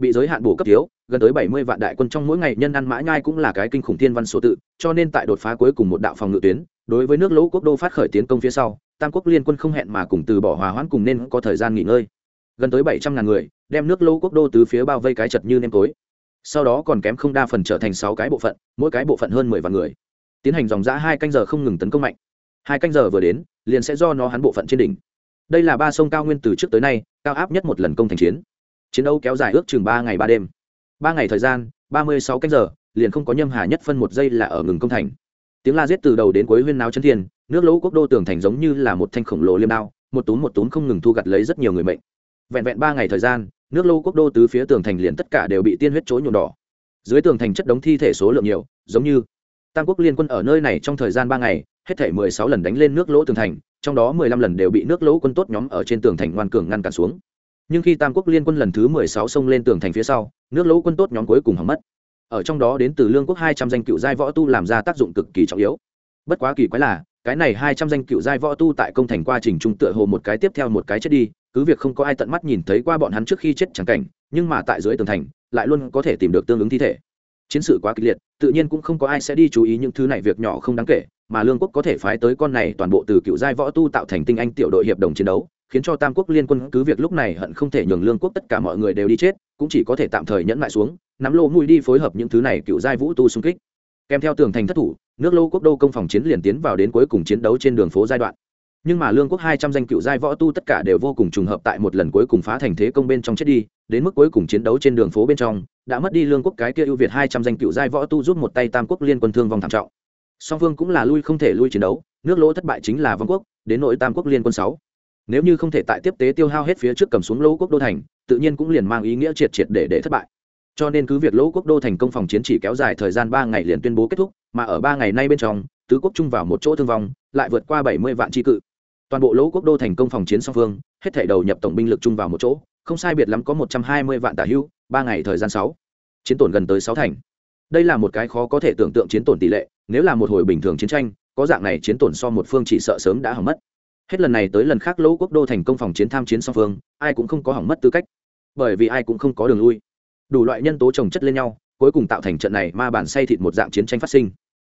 bị giới hạn bổ cấp thiếu, gần tới bảy mươi vạn đại quân trong mỗi ngày nhân ăn mã nhai cũng là cái kinh khủng thiên văn số tự, cho nên tại đột phá cuối cùng một đạo phòng ngự tuyến, đối với nước lỗ quốc đô phát khởi tiến công phía sau, tam quốc liên quân không hẹn mà cùng từ bỏ hòa hoãn cùng nên có thời gian nghỉ ngơi. Gần tới bảy trăm ngàn người, đem nước lỗ quốc đô từ phía bao vây cái chật như nêm tối. Sau đó còn kém không đa phần trở thành sáu cái bộ phận, mỗi cái bộ phận hơn mười vạn người. Tiến hành dòng giã hai canh giờ không ngừng tấn công mạnh. Hai canh giờ vừa đến, liền sẽ do nó hắn bộ phận trên đỉnh. Đây là ba sông cao nguyên từ trước tới nay, cao áp nhất một lần công thành chiến chiến đấu kéo dài ước chừng ba ngày ba đêm. Ba ngày thời gian, ba mươi sáu canh giờ, liền không có nhâm hà nhất phân một giây là ở ngừng công thành. Tiếng la giết từ đầu đến cuối huyên náo chân thiên, nước lỗ quốc đô tường thành giống như là một thanh khổng lồ liêm đao, một túm một túm không ngừng thu gặt lấy rất nhiều người mệnh. Vẹn vẹn ba ngày thời gian, nước lô quốc đô tứ phía tường thành liền tất cả đều bị tiên huyết chối nhuộm đỏ. Dưới tường thành chất đống thi thể số lượng nhiều, giống như tam quốc liên quân ở nơi này trong thời gian ba ngày, hết thể mười sáu lần đánh lên nước lỗ tường thành, trong đó mười lăm lần đều bị nước lỗ quân tốt nhóm ở trên tường thành ngoan cường ngăn cản xuống nhưng khi tam quốc liên quân lần thứ mười sáu xông lên tường thành phía sau, nước lỗ quân tốt nhóm cuối cùng hỏng mất. Ở trong đó đến từ lương quốc hai trăm danh cựu giai võ tu làm ra tác dụng cực kỳ trọng yếu. Bất quá kỳ quái là, cái này hai trăm danh cựu giai võ tu tại công thành quá trình trung tựa hồ một cái tiếp theo một cái chết đi, cứ việc không có ai tận mắt nhìn thấy qua bọn hắn trước khi chết chẳng cảnh, nhưng mà tại dưới tường thành, lại luôn có thể tìm được tương ứng thi thể. Chiến sự quá kịch liệt, tự nhiên cũng không có ai sẽ đi chú ý những thứ này, việc nhỏ không đáng kể, mà lương quốc có thể phái tới con này toàn bộ từ cựu giai võ tu tạo thành tinh anh tiểu đội hiệp đồng chiến đấu khiến cho tam quốc liên quân cứ việc lúc này hận không thể nhường lương quốc tất cả mọi người đều đi chết, cũng chỉ có thể tạm thời nhẫn lại xuống, nắm lô mùi đi phối hợp những thứ này cựu giai vũ tu xung kích. Kèm theo tường thành thất thủ, nước lô quốc đô công phòng chiến liền tiến vào đến cuối cùng chiến đấu trên đường phố giai đoạn. Nhưng mà lương quốc hai trăm danh cựu giai võ tu tất cả đều vô cùng trùng hợp tại một lần cuối cùng phá thành thế công bên trong chết đi, đến mức cuối cùng chiến đấu trên đường phố bên trong, đã mất đi lương quốc cái kia ưu việt hai trăm danh cựu giai võ tu giúp một tay tam quốc liên quân thương vong thảm trọng. Song phương cũng là lui không thể lui chiến đấu, nước lỗ thất bại chính là vong quốc, đến nội tam quốc liên quân sáu nếu như không thể tại tiếp tế tiêu hao hết phía trước cầm xuống lỗ quốc đô thành, tự nhiên cũng liền mang ý nghĩa triệt triệt để để thất bại. Cho nên cứ việc lỗ quốc đô thành công phòng chiến chỉ kéo dài thời gian ba ngày liền tuyên bố kết thúc, mà ở ba ngày nay bên trong, tứ quốc chung vào một chỗ thương vong, lại vượt qua bảy mươi vạn tri cự. Toàn bộ lỗ quốc đô thành công phòng chiến song phương, hết thể đầu nhập tổng binh lực chung vào một chỗ, không sai biệt lắm có một trăm hai mươi vạn tả hưu, ba ngày thời gian sáu. Chiến tổn gần tới sáu thành. Đây là một cái khó có thể tưởng tượng chiến tổn tỷ lệ, nếu là một hồi bình thường chiến tranh, có dạng này chiến tổn so một phương chỉ sợ sớm đã hỏng mất hết lần này tới lần khác lỗ quốc đô thành công phòng chiến tham chiến song phương, ai cũng không có hỏng mất tư cách. Bởi vì ai cũng không có đường lui. Đủ loại nhân tố trồng chất lên nhau, cuối cùng tạo thành trận này ma bản say thịt một dạng chiến tranh phát sinh.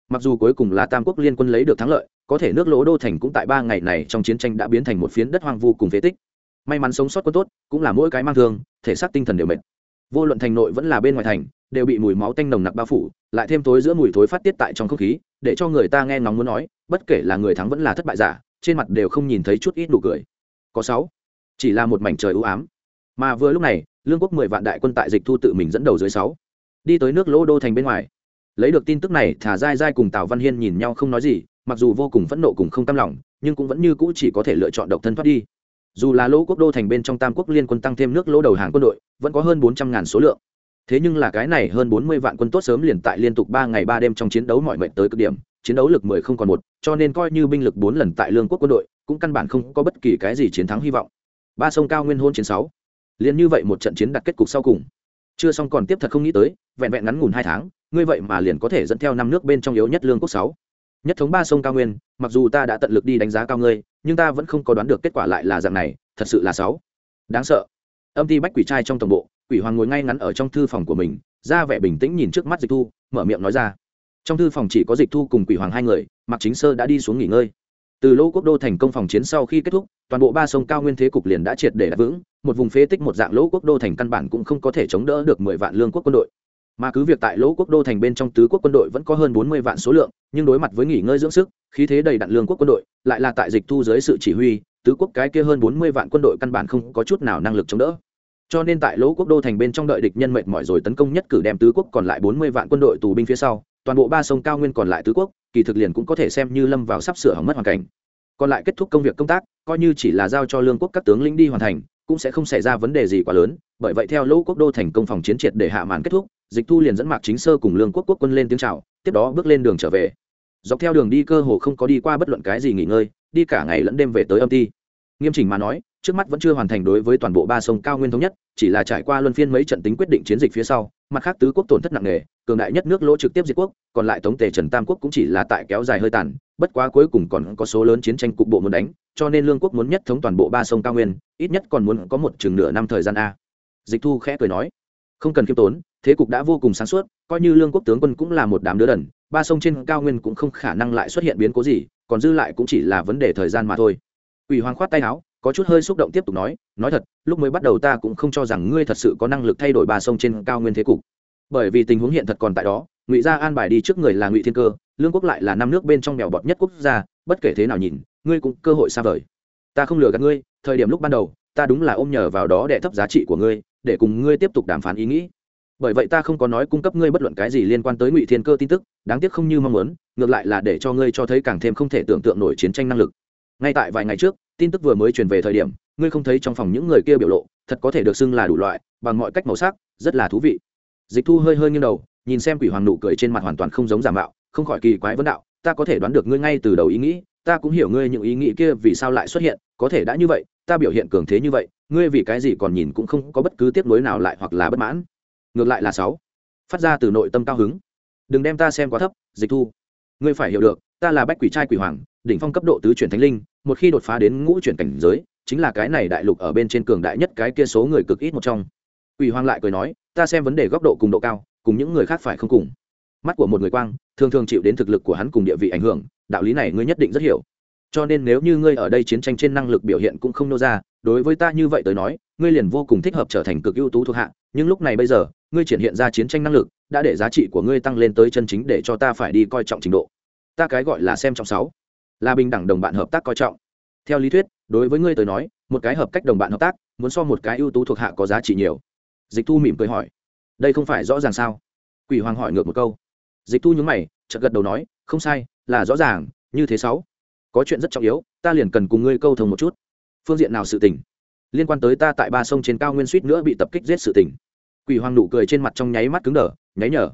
Mặc dù cuối cùng là tam quốc liên quân lấy được thắng lợi, có thể nước lỗ đô thành cũng tại ba ngày này trong chiến tranh đã biến thành một phiến đất hoang vu cùng phế tích. May mắn sống sót quân tốt, cũng là mỗi cái mang thương, thể xác tinh thần đều mệt. Vô luận thành nội vẫn là bên ngoài thành, đều bị mùi máu tanh nồng nặc bao phủ, lại thêm tối giữa mùi thối phát tiết tại trong không khí, để cho người ta nghe ngóng muốn nói, bất kể là người thắng vẫn là thất bại giả trên mặt đều không nhìn thấy chút ít nụ cười. Có sáu. Chỉ là một mảnh trời ưu ám. Mà vừa lúc này, lương quốc mười vạn đại quân tại dịch thu tự mình dẫn đầu dưới sáu. Đi tới nước lỗ đô thành bên ngoài. Lấy được tin tức này, thả dai dai cùng tào văn hiên nhìn nhau không nói gì, mặc dù vô cùng phẫn nộ cùng không tâm lòng, nhưng cũng vẫn như cũ chỉ có thể lựa chọn độc thân thoát đi. Dù là lỗ quốc đô thành bên trong tam quốc liên quân tăng thêm nước lỗ đầu hàng quân đội, vẫn có hơn bốn trăm ngàn số lượng. Thế nhưng là cái này hơn bốn mươi vạn quân tốt sớm liền tại liên tục ba ngày ba đêm trong chiến đấu mọi mệnh tới cực điểm chiến đấu lực mười không còn một, cho nên coi như binh lực bốn lần tại lương quốc quân đội, cũng căn bản không có bất kỳ cái gì chiến thắng hy vọng. Ba sông cao nguyên hôn chiến sáu. Liền như vậy một trận chiến đặt kết cục sau cùng. Chưa xong còn tiếp thật không nghĩ tới, vẹn vẹn ngắn ngủn hai tháng, ngươi vậy mà liền có thể dẫn theo năm nước bên trong yếu nhất lương quốc sáu. Nhất thống ba sông cao nguyên, mặc dù ta đã tận lực đi đánh giá cao ngươi, nhưng ta vẫn không có đoán được kết quả lại là dạng này, thật sự là sáu. Đáng sợ. Âm ty bách quỷ trai trong tổng bộ, quỷ hoàng ngồi ngay ngắn ở trong thư phòng của mình, ra vẻ bình tĩnh nhìn trước mắt dịch thu, mở miệng nói ra trong thư phòng chỉ có dịch thu cùng quỷ hoàng hai người mặc chính sơ đã đi xuống nghỉ ngơi. Từ lỗ quốc đô thành công phòng chiến sau khi kết thúc, toàn bộ ba sông cao nguyên thế cục liền đã triệt để đặt vững một vùng phế tích một dạng lỗ quốc đô thành căn bản cũng không có thể chống đỡ được mười vạn lương quốc quân đội. Mà cứ việc tại lỗ quốc đô thành bên trong tứ quốc quân đội vẫn có hơn bốn mươi vạn số lượng, nhưng đối mặt với nghỉ ngơi dưỡng sức, khí thế đầy đặn lương quốc quân đội, lại là tại dịch thu dưới sự chỉ huy, tứ quốc cái kia hơn bốn mươi vạn quân đội căn bản không có chút nào năng lực chống đỡ. Cho nên tại lỗ quốc đô thành bên trong đợi địch nhân mệt mỏi rồi tấn công nhất cử đem tứ quốc còn lại bốn mươi vạn quân đội tù binh phía sau toàn bộ ba sông cao nguyên còn lại tứ quốc, kỳ thực liền cũng có thể xem như lâm vào sắp sửa hỏng mất hoàn cảnh. Còn lại kết thúc công việc công tác, coi như chỉ là giao cho lương quốc các tướng lĩnh đi hoàn thành, cũng sẽ không xảy ra vấn đề gì quá lớn, bởi vậy theo lỗ quốc đô thành công phòng chiến triệt để hạ màn kết thúc, dịch thu liền dẫn mạc chính sơ cùng lương quốc quốc quân lên tiếng chào, tiếp đó bước lên đường trở về. Dọc theo đường đi cơ hồ không có đi qua bất luận cái gì nghỉ ngơi, đi cả ngày lẫn đêm về tới âm ti nghiêm chỉnh mà nói, trước mắt vẫn chưa hoàn thành đối với toàn bộ ba sông cao nguyên thống nhất, chỉ là trải qua luân phiên mấy trận tính quyết định chiến dịch phía sau, mặt khác tứ quốc tổn thất nặng nề, cường đại nhất nước lỗ trực tiếp diệt quốc, còn lại tống tề trần tam quốc cũng chỉ là tại kéo dài hơi tàn, bất quá cuối cùng còn có số lớn chiến tranh cục bộ muốn đánh, cho nên lương quốc muốn nhất thống toàn bộ ba sông cao nguyên, ít nhất còn muốn có một chừng nửa năm thời gian a. Dịch thu khẽ cười nói, không cần khiêm tốn, thế cục đã vô cùng sáng suốt, coi như lương quốc tướng quân cũng là một đám đứa đần, ba sông trên cao nguyên cũng không khả năng lại xuất hiện biến cố gì, còn dư lại cũng chỉ là vấn đề thời gian mà thôi. Quỷ hoàng khoát tay áo, có chút hơi xúc động tiếp tục nói nói thật, lúc mới bắt đầu ta cũng không cho rằng ngươi thật sự có năng lực thay đổi bà sông trên cao nguyên thế cục. Bởi vì tình huống hiện thật còn tại đó, ngụy gia an bài đi trước người là ngụy thiên cơ, lương quốc lại là năm nước bên trong mèo bọt nhất quốc gia, bất kể thế nào nhìn, ngươi cũng cơ hội xa vời. Ta không lừa gạt ngươi, thời điểm lúc ban đầu, ta đúng là ôm nhờ vào đó để thấp giá trị của ngươi, để cùng ngươi tiếp tục đàm phán ý nghĩ. Bởi vậy ta không có nói cung cấp ngươi bất luận cái gì liên quan tới ngụy thiên cơ tin tức, đáng tiếc không như mong muốn, ngược lại là để cho ngươi cho thấy càng thêm không thể tưởng tượng nổi chiến tranh năng lực ngay tại vài ngày trước, tin tức vừa mới truyền về thời điểm, ngươi không thấy trong phòng những người kia biểu lộ, thật có thể được xưng là đủ loại, bằng mọi cách màu sắc, rất là thú vị. Dịch thu hơi hơi nghiêng đầu, nhìn xem quỷ hoàng nụ cười trên mặt hoàn toàn không giống giả mạo, không khỏi kỳ quái vấn đạo, ta có thể đoán được ngươi ngay từ đầu ý nghĩ, ta cũng hiểu ngươi những ý nghĩ kia vì sao lại xuất hiện, có thể đã như vậy, ta biểu hiện cường thế như vậy, ngươi vì cái gì còn nhìn cũng không có bất cứ tiếp nối nào lại hoặc là bất mãn. Ngược lại là sáu. Phát ra từ nội tâm cao hứng. Đừng đem ta xem quá thấp, dịch thu. Ngươi phải hiểu được, ta là bách quỷ trai quỷ hoàng đỉnh phong cấp độ tứ chuyển thánh linh, một khi đột phá đến ngũ chuyển cảnh giới, chính là cái này đại lục ở bên trên cường đại nhất cái kia số người cực ít một trong. Quỷ hoàng lại cười nói, ta xem vấn đề góc độ cùng độ cao, cùng những người khác phải không cùng. Mắt của một người quang, thường thường chịu đến thực lực của hắn cùng địa vị ảnh hưởng, đạo lý này ngươi nhất định rất hiểu. Cho nên nếu như ngươi ở đây chiến tranh trên năng lực biểu hiện cũng không nô ra, đối với ta như vậy tới nói, ngươi liền vô cùng thích hợp trở thành cực ưu tú thuộc hạ, nhưng lúc này bây giờ, ngươi triển hiện ra chiến tranh năng lực, đã để giá trị của ngươi tăng lên tới chân chính để cho ta phải đi coi trọng trình độ. Ta cái gọi là xem trọng sáu là bình đẳng đồng bạn hợp tác coi trọng. Theo lý thuyết, đối với ngươi tới nói, một cái hợp cách đồng bạn hợp tác, muốn so một cái ưu tú thuộc hạ có giá trị nhiều. Dịch thu mỉm cười hỏi, đây không phải rõ ràng sao? Quỷ hoàng hỏi ngược một câu. Dịch thu nhúng mày, chợt gật đầu nói, không sai, là rõ ràng, như thế sáu. Có chuyện rất trọng yếu, ta liền cần cùng ngươi câu thông một chút. Phương diện nào sự tình? Liên quan tới ta tại ba sông trên cao nguyên suýt nữa bị tập kích giết sự tình. Quỷ hoàng nụ cười trên mặt trong nháy mắt cứng đờ, nháy nhở.